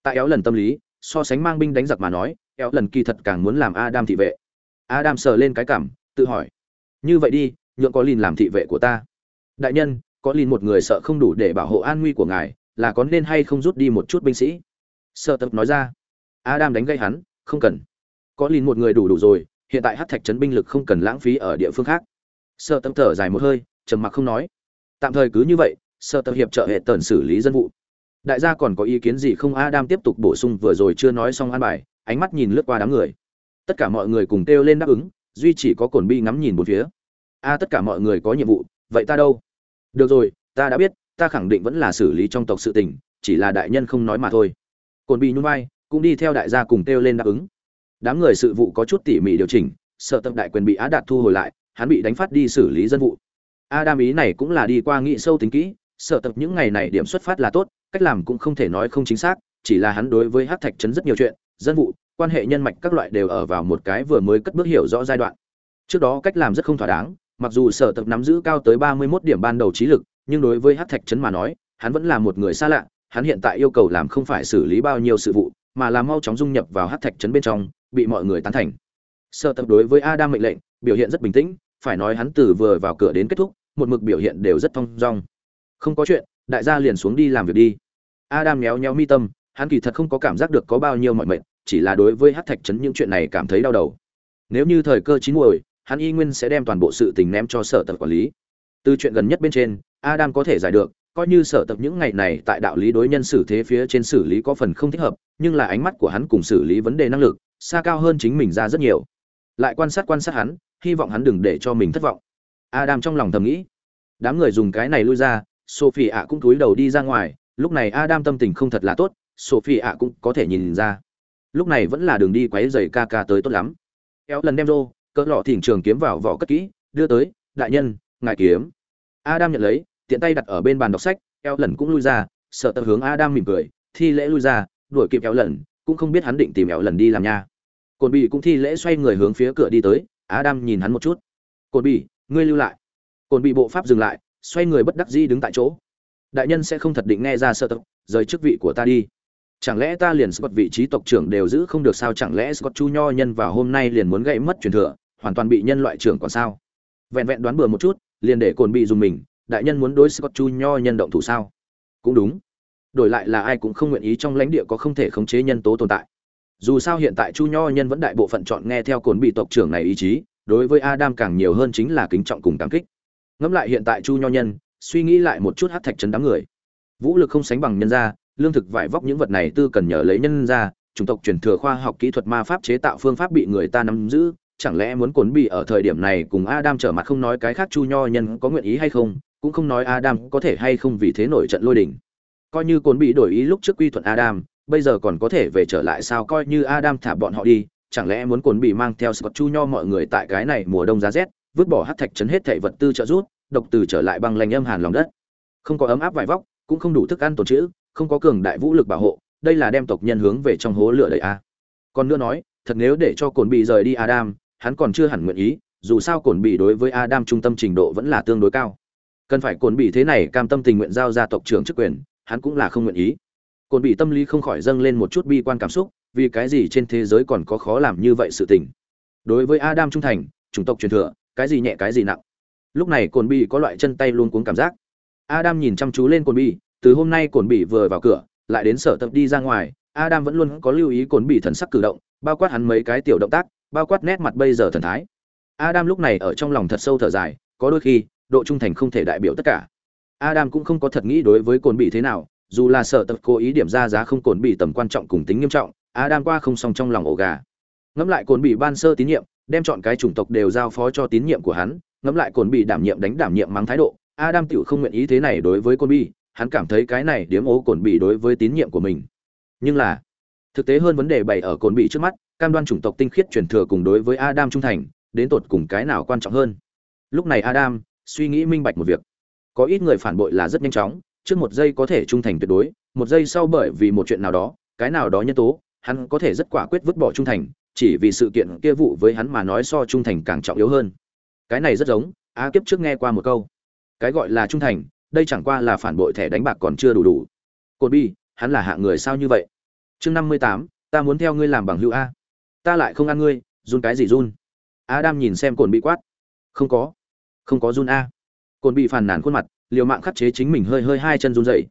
S1: Tại éo lần tâm lý, so sánh mang binh đánh giặc mà nói, éo lần kỳ thật càng muốn làm adam thị vệ. Adam sờ lên cái cảm, tự hỏi. Như vậy đi, nhượng có lìn làm thị vệ của ta. Đại nhân, có lìn một người sợ không đủ để bảo hộ an nguy của ngài, là có nên hay không rút đi một chút binh sĩ? Sợ tập nói ra. Adam đánh gây hắn, không cần. Có lìn một người đủ đủ rồi hiện tại hát thạch trấn binh lực không cần lãng phí ở địa phương khác. Sợ tâm thở dài một hơi, trầm mặc không nói. Tạm thời cứ như vậy sợ tập hiệp trợ hệ tần xử lý dân vụ. Đại gia còn có ý kiến gì không? Adam tiếp tục bổ sung vừa rồi chưa nói xong an bài, ánh mắt nhìn lướt qua đám người. Tất cả mọi người cùng kêu lên đáp ứng, duy chỉ có cồn bi ngắm nhìn một phía. A, tất cả mọi người có nhiệm vụ, vậy ta đâu? Được rồi, ta đã biết, ta khẳng định vẫn là xử lý trong tộc sự tình, chỉ là đại nhân không nói mà thôi. Cồn bi nhún vai, cũng đi theo đại gia cùng kêu lên đáp ứng đám người sự vụ có chút tỉ mỉ điều chỉnh, sợ tập đại quyền bị á đạt thu hồi lại, hắn bị đánh phát đi xử lý dân vụ. Adam ý này cũng là đi qua nghị sâu tính kỹ, sợ tập những ngày này điểm xuất phát là tốt, cách làm cũng không thể nói không chính xác, chỉ là hắn đối với hát thạch trấn rất nhiều chuyện, dân vụ, quan hệ nhân mạch các loại đều ở vào một cái vừa mới cất bước hiểu rõ giai đoạn. Trước đó cách làm rất không thỏa đáng, mặc dù sở tập nắm giữ cao tới ba mươi 31 điểm ban đầu trí lực, nhưng đối với hát thạch trấn mà nói, hắn vẫn là một người xa lạ, hắn hiện tại yêu cầu làm không phải xử lý bao nhiêu sự vụ, mà là mau chóng dung nhập vào hát thạch trấn bên trong bị mọi người tán thành. Sở tập đối với adam mệnh lệnh, biểu hiện rất bình tĩnh, phải nói hắn từ vừa vào cửa đến kết thúc, một mực biểu hiện đều rất thong dong. Không có chuyện, đại gia liền xuống đi làm việc đi. Adam méo méo mi tâm, hắn kỳ thật không có cảm giác được có bao nhiêu mọi mệnh, chỉ là đối với hát thạch trấn những chuyện này cảm thấy đau đầu. Nếu như thời cơ chín muồi, hắn y nguyên sẽ đem toàn bộ sự tình ném cho sở tập quản lý. Từ chuyện gần nhất bên trên, adam có thể giải được, coi như sở tập những ngày này tại đạo lý đối nhân xử thế phía trên xử lý có phần không thích hợp, nhưng là ánh mắt của hắn cùng xử lý vấn đề năng lực xa cao hơn chính mình ra rất nhiều. Lại quan sát quan sát hắn, hy vọng hắn đừng để cho mình thất vọng. Adam trong lòng thầm nghĩ. Đám người dùng cái này lui ra, sophie ạ cũng cúi đầu đi ra ngoài, lúc này adam tâm tình không thật là tốt, sophie ạ cũng có thể nhìn ra. Lúc này vẫn là đường đi quấy giày ca ca tới tốt lắm. Kéo lần đem rô, cỡ lọ thỉnh trường kiếm vào vỏ cất kỹ, đưa tới, đại nhân, ngài kiếm. Adam nhận lấy, tiện tay đặt ở bên bàn đọc sách eo lần cũng lui ra, sợ tật hướng adam mỉm cười, thi lễ lui ra, đuổi kịp eo lần cũng không biết hắn định tìm ẻo lần đi làm nha cồn bị cũng thi lễ xoay người hướng phía cửa đi tới Á Đam nhìn hắn một chút cồn bị ngươi lưu lại cồn bị bộ pháp dừng lại xoay người bất đắc dĩ đứng tại chỗ đại nhân sẽ không thật định nghe ra sợ tật rời chức vị của ta đi chẳng lẽ ta liền Scott vị trí tộc trưởng đều giữ không được sao chẳng lẽ Scott Chu Nho nhân vào hôm nay liền muốn gãy mất truyền thừa, hoàn toàn bị nhân loại trưởng còn sao? Vẹn vẹn đoán bừa một chút, liền để cồn bị dùng mình, đại nhân muốn đối Scott Chu Nho nhân động thủ sao? Cũng đúng. Đổi lại là ai cũng không nguyện ý trong lãnh địa có không thể khống chế nhân tố tồn tại. Dù sao hiện tại Chu Nho nhân vẫn đại bộ phận chọn nghe theo cồn bị tộc trưởng này ý chí, đối với Adam càng nhiều hơn chính là kính trọng cùng cảm kích. Ngẫm lại hiện tại Chu Nho nhân, suy nghĩ lại một chút hắc thạch trấn đám người. Vũ lực không sánh bằng nhân gia, lương thực vải vóc những vật này tư cần nhờ lấy nhân gia. chủng tộc truyền thừa khoa học kỹ thuật ma pháp chế tạo phương pháp bị người ta nắm giữ chẳng lẽ muốn cồn bị ở thời điểm này cùng adam trở mặt không nói cái khác chu nho nhân có nguyện ý hay không cũng không nói adam có thể hay không vì thế nổi trận lôi đình coi như cồn bị đổi ý lúc trước quy thuận adam, bây giờ còn có thể về trở lại sao coi như adam thả bọn họ đi, chẳng lẽ muốn cồn bị mang theo scott chu nho mọi người tại cái này mùa đông giá rét, vứt bỏ hát thạch chấn hết thảy vật tư trợ rút độc từ trở lại băng lành âm hàn lòng đất. Không có ấm áp vải vóc, cũng không đủ thức ăn tồn trữ, không có cường đại vũ lực bảo hộ, đây là đem tộc nhân hướng về trong hố lửa đầy a. Còn nữa nói, thật nếu để cho cồn bị rời đi adam, hắn còn chưa hẳn nguyện ý, dù sao cồn bị đối với adam trung tâm trình độ vẫn là tương đối cao. Cần phải cồn bị thế này cam tâm tình nguyện giao ra tộc trưởng chức quyền hắn cũng là không nguyện ý. Cồn bị tâm lý không khỏi dâng lên một chút bi quan cảm xúc, vì cái gì trên thế giới còn có khó làm như vậy sự tình? Đối với adam trung thành, chủng tộc truyền thừa, cái gì nhẹ cái gì nặng. Lúc này cồn bị có loại chân tay luôn cuống cảm giác. Adam nhìn chăm chú lên cồn bị từ hôm nay cồn bị vừa vào cửa, lại đến sở tập đi ra ngoài, adam vẫn luôn có lưu ý cồn bị thần sắc cử động, bao quát hắn mấy cái tiểu động tác, bao quát nét mặt bây giờ thần thái. Adam lúc này ở trong lòng thật sâu thở dài, có đôi khi, độ trung thành không thể đại biểu tất cả adam cũng không có thật nghĩ đối với cồn bị thế nào, dù là sở tập cố ý điểm ra giá không cồn bị tầm quan trọng cùng tính nghiêm trọng, adam qua không xong trong lòng ổ gà. Ngẫm lại cồn bị ban sơ tín nhiệm, đem chọn cái chủng tộc đều giao phó cho tín nhiệm của hắn, ngẫm lại cồn bị đảm nhiệm đánh đảm nhiệm mắng thái độ, adam tiểu không nguyện ý thế này đối với cồn bị hắn cảm thấy cái này điếm ố cồn bị đối với tín nhiệm của mình. Nhưng là, thực tế hơn vấn đề bày ở cồn bị trước mắt, cam đoan chủng tộc tinh khiết truyền thừa cùng đối với adam trung thành, đến tột cùng cái nào quan trọng hơn? Lúc này adam suy nghĩ minh bạch một việc có ít người phản bội là rất nhanh chóng, trước một giây có thể trung thành tuyệt đối, một giây sau bởi vì một chuyện nào đó, cái nào đó nhân tố, hắn có thể rất quả quyết vứt bỏ trung thành, chỉ vì sự kiện kia vụ với hắn mà nói so trung thành càng trọng yếu hơn. Cái này rất giống, a kiếp trước nghe qua một câu, cái gọi là trung thành, đây chẳng qua là phản bội thẻ đánh bạc còn chưa đủ đủ. Cột bi, hắn là hạng người sao như vậy? Chương năm mươi tám, ta muốn theo ngươi làm bằng hữu a. Ta lại không ăn ngươi, run cái gì run? Adam nhìn xem cồn bị quát. Không có. Không có run a cồn bị phàn nàn khuôn mặt, liều mạng khắc chế chính mình hơi hơi hai chân run dậy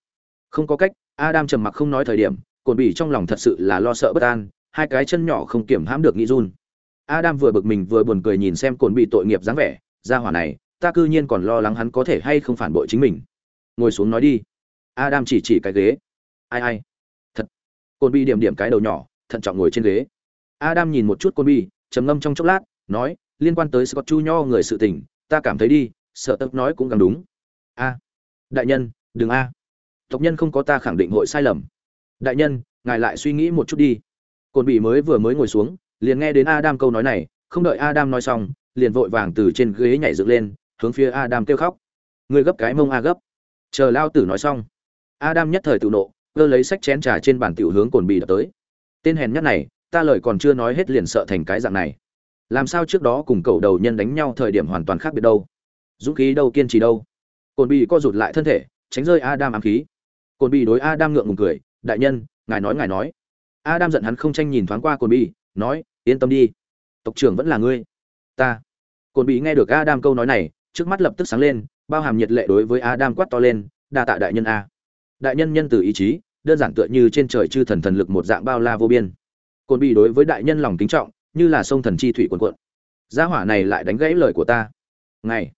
S1: không có cách, adam trầm mặc không nói thời điểm cồn bị trong lòng thật sự là lo sợ bất an, hai cái chân nhỏ không kiểm hãm được nghĩ run. Adam vừa bực mình vừa buồn cười nhìn xem cồn bị tội nghiệp dáng vẻ, ra hỏa này, ta cư nhiên còn lo lắng hắn có thể hay không phản bội chính mình. Ngồi xuống nói đi. Adam chỉ chỉ cái ghế. Ai ai. Thật. Cồn bị điểm điểm cái đầu nhỏ, thận trọng ngồi trên ghế. Adam nhìn một chút cồn bị, trầm ngâm trong chốc lát, nói, liên quan tới scott chu nho người sự tình, ta cảm thấy đi sợ tập nói cũng gần đúng. A. Đại nhân, đừng a. Tộc nhân không có ta khẳng định hội sai lầm. Đại nhân, ngài lại suy nghĩ một chút đi. Cồn bị mới vừa mới ngồi xuống, liền nghe đến adam câu nói này, không đợi adam nói xong, liền vội vàng từ trên ghế nhảy dựng lên, hướng phía adam kêu khóc. Người gấp cái mông a gấp. Chờ lao tử nói xong. Adam nhất thời tự nộ, cơ lấy sách chén trà trên bàn tiểu hướng cồn bị đập tới. Tên hèn nhất này, ta lời còn chưa nói hết liền sợ thành cái dạng này. Làm sao trước đó cùng cầu đầu nhân đánh nhau thời điểm hoàn toàn khác biệt đâu? Dũng khí đâu kiên trì đâu. Cồn bị co rụt lại thân thể, tránh rơi adam ám khí. Cồn bị đối adam ngượng ngùng cười, đại nhân, ngài nói ngài nói. Adam giận hắn không tranh nhìn thoáng qua cồn bị nói, yên tâm đi, tộc trưởng vẫn là ngươi. Ta. Cồn bị nghe được adam câu nói này, trước mắt lập tức sáng lên, bao hàm nhiệt lệ đối với adam quát to lên, đa tạ đại nhân a. Đại nhân nhân từ ý chí, đơn giản tựa như trên trời chư thần thần lực một dạng bao la vô biên. Cồn bị đối với đại nhân lòng kính trọng, như là sông thần chi thủy cuồn cuộn. Gia hỏa này lại đánh gãy lời của ta. Ngày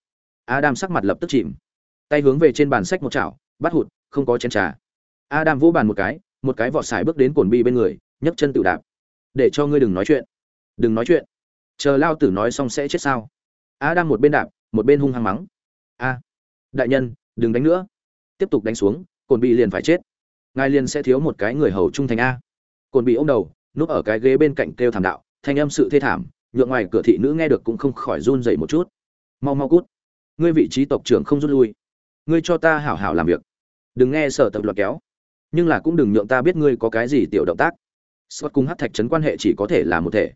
S1: adam sắc mặt lập tức chìm. Tay hướng về trên bàn sách một chảo, bắt hụt, không có chén trà. Adam vỗ bàn một cái một cái vọt xài bước đến cồn bi bên người, nhấc chân tự đạp. Để cho ngươi đừng nói chuyện. Đừng nói chuyện. Chờ lao tử nói xong sẽ chết sao? Adam một bên đạp, một bên hung hăng mắng. A, đại nhân, đừng đánh nữa. Tiếp tục đánh xuống cồn bị liền phải chết. Ngài liền sẽ thiếu một cái người hầu trung thành a. Cồn bị ôm đầu, núp ở cái ghế bên cạnh kêu thảm đạo, thanh âm sự thê thảm, nhượng ngoài cửa thị nữ nghe được cũng không khỏi run rẩy một chút. Mau mau cút ngươi vị trí tộc trưởng không rút lui. Ngươi cho ta hảo hảo làm việc. Đừng nghe sở tập luật kéo. Nhưng là cũng đừng nhượng ta biết ngươi có cái gì tiểu động tác. Scott cùng hát thạch trấn quan hệ chỉ có thể là một thể.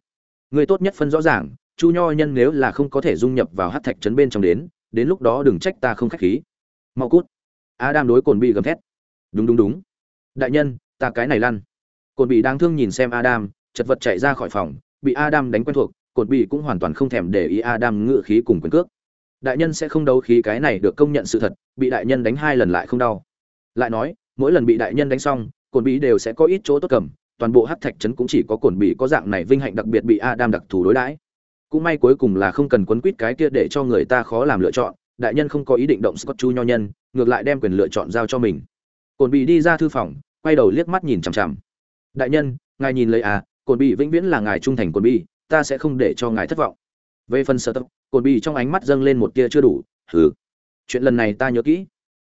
S1: Ngươi tốt nhất phân rõ ràng, chu nho nhân nếu là không có thể dung nhập vào hát thạch trấn bên trong đến đến lúc đó đừng trách ta không khách khí. Mau cút. Adam đối cồn bị gầm thét. Đúng đúng đúng. Đại nhân, ta cái này lăn. Cồn bị đang thương nhìn xem adam, chật vật chạy ra khỏi phòng, bị adam đánh quen thuộc cồn bị cũng hoàn toàn không thèm để ý adam ngự khí cùng quyền cước đại nhân sẽ không đấu khí cái này được công nhận sự thật, bị đại nhân đánh hai lần lại không đau. Lại nói, mỗi lần bị đại nhân đánh xong, cồn bí đều sẽ có ít chỗ tốt cầm, toàn bộ hát thạch trấn cũng chỉ có cồn bí có dạng này vinh hạnh đặc biệt bị adam đặc thù đối đãi. Cũng may cuối cùng là không cần quấn quýt cái kia để cho người ta khó làm lựa chọn, đại nhân không có ý định động scott chu nho nhân, ngược lại đem quyền lựa chọn giao cho mình. Cồn bị đi ra thư phòng, quay đầu liếc mắt nhìn chằm chằm. Đại nhân, ngài nhìn lấy à cồn bị vĩnh viễn là ngài trung thành cồn bị ta sẽ không để cho ngài thất vọng về phần sở tập, cồn bị trong ánh mắt dâng lên một tia chưa đủ, hừ. Chuyện lần này ta nhớ kỹ.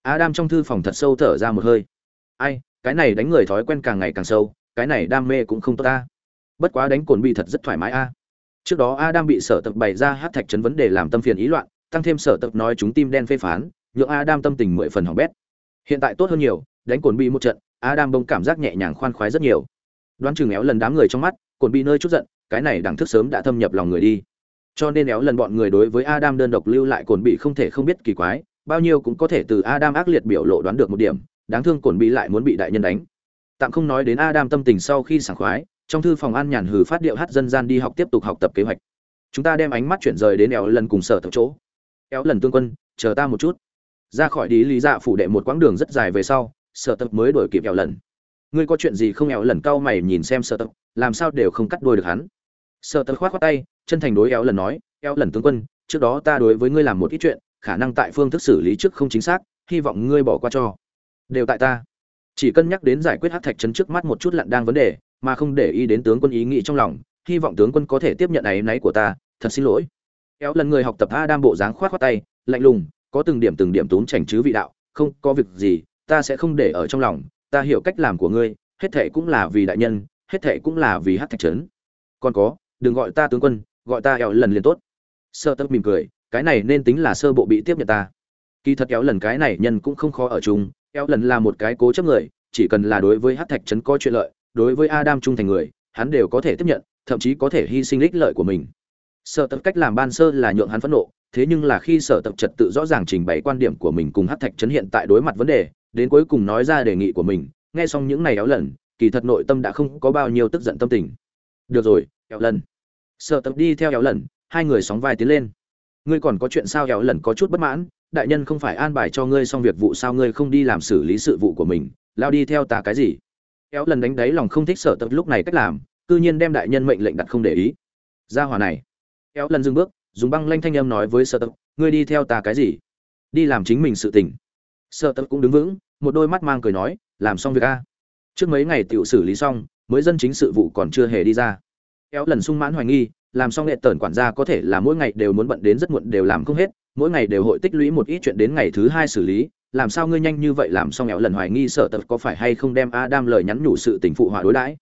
S1: Adam trong thư phòng thật sâu thở ra một hơi. Ai, cái này đánh người thói quen càng ngày càng sâu, cái này đam mê cũng không tốt ta. Bất quá đánh cồn bị thật rất thoải mái a. Trước đó adam bị sở tập bày ra hát thạch chấn vấn đề làm tâm phiền ý loạn, tăng thêm sở tập nói chúng tim đen phê phán, nhượng adam tâm tình mười phần hỏng bét. Hiện tại tốt hơn nhiều, đánh cồn bị một trận, adam bông cảm giác nhẹ nhàng khoan khoái rất nhiều. Đoán chừng éo lần đám người trong mắt, cồn bị nơi chút giận, cái này đẳng thức sớm đã thâm nhập lòng người đi cho nên éo lần bọn người đối với adam đơn độc lưu lại cồn bị không thể không biết kỳ quái, bao nhiêu cũng có thể từ adam ác liệt biểu lộ đoán được một điểm, đáng thương cồn bị lại muốn bị đại nhân đánh. Tạm không nói đến adam tâm tình sau khi sảng khoái, trong thư phòng an nhàn hừ phát điệu hát dân gian đi học tiếp tục học tập kế hoạch. Chúng ta đem ánh mắt chuyển rời đến éo lần cùng sở tập chỗ. Éo lần tương quân, chờ ta một chút. Ra khỏi đi lý dạ phủ đệ một quãng đường rất dài về sau, sở tập mới đổi kịp éo lần. Ngươi có chuyện gì không? Éo lần cau mày nhìn xem sở tập làm sao đều không cắt đuôi được hắn sợ tật khoát khoát tay, chân thành đối éo lần nói éo lần tướng quân, trước đó ta đối với ngươi làm một ít chuyện, khả năng tại phương thức xử lý trước không chính xác, hy vọng ngươi bỏ qua cho. Đều tại ta. Chỉ cân nhắc đến giải quyết hắc thạch chấn trước mắt một chút lặn đang vấn đề, mà không để ý đến tướng quân ý nghĩ trong lòng, hy vọng tướng quân có thể tiếp nhận áy náy của ta, thật xin lỗi. Éo lần người học tập a đam bộ dáng khoát khoát tay, lạnh lùng, có từng điểm từng điểm tốn chảnh chứ vị đạo, không có việc gì, ta sẽ không để ở trong lòng, ta hiểu cách làm của ngươi, hết thệ cũng là vì đại nhân, hết thệ cũng là vì hát thạch trấn. Còn có đừng gọi ta tướng quân, gọi ta éo lần liền tốt. Sơ tấp mỉm cười, cái này nên tính là sơ bộ bị tiếp nhận ta. Kỳ thật éo lần cái này nhân cũng không khó ở chung éo lần là một cái cố chấp người, chỉ cần là đối với hát thạch trấn có chuyện lợi, đối với adam trung thành người, hắn đều có thể tiếp nhận, thậm chí có thể hy sinh ích lợi của mình. Sở tập cách làm ban sơ là nhượng hắn phẫn nộ, thế nhưng là khi sở tập trật tự rõ ràng trình bày quan điểm của mình cùng hát thạch trấn hiện tại đối mặt vấn đề, đến cuối cùng nói ra đề nghị của mình, nghe xong những này éo lần, kỳ thật nội tâm đã không có bao nhiêu tức giận tâm tình. Được rồi Kéo lần. Sợ tập đi theo kéo lần, hai người sóng vai tiến lên. Ngươi còn có chuyện sao kéo lần có chút bất mãn, đại nhân không phải an bài cho ngươi xong việc vụ sao ngươi không đi làm xử lý sự vụ của mình, lao đi theo ta cái gì? Kéo lần đánh đáy lòng không thích sợ tập lúc này cách làm, cư nhiên đem đại nhân mệnh lệnh đặt không để ý. Ra hòa này. Kéo lần dừng bước, dùng băng lanh thanh âm nói với sợ tập, ngươi đi theo ta cái gì? Đi làm chính mình sự tình. Sợ tập cũng đứng vững, một đôi mắt mang cười nói, làm xong việc a. Trước mấy ngày tiểu xử lý xong, mới dân chính sự vụ còn chưa hề đi ra éo lần sung mãn hoài nghi, làm xong nghệ tần quản gia có thể là mỗi ngày đều muốn bận đến rất muộn đều làm không hết, mỗi ngày đều hội tích lũy một ít chuyện đến ngày thứ hai xử lý, làm sao ngươi nhanh như vậy làm xong éo lần hoài nghi sợ tập có phải hay không đem adam lời nhắn nhủ sự tình phụ hòa đối đãi?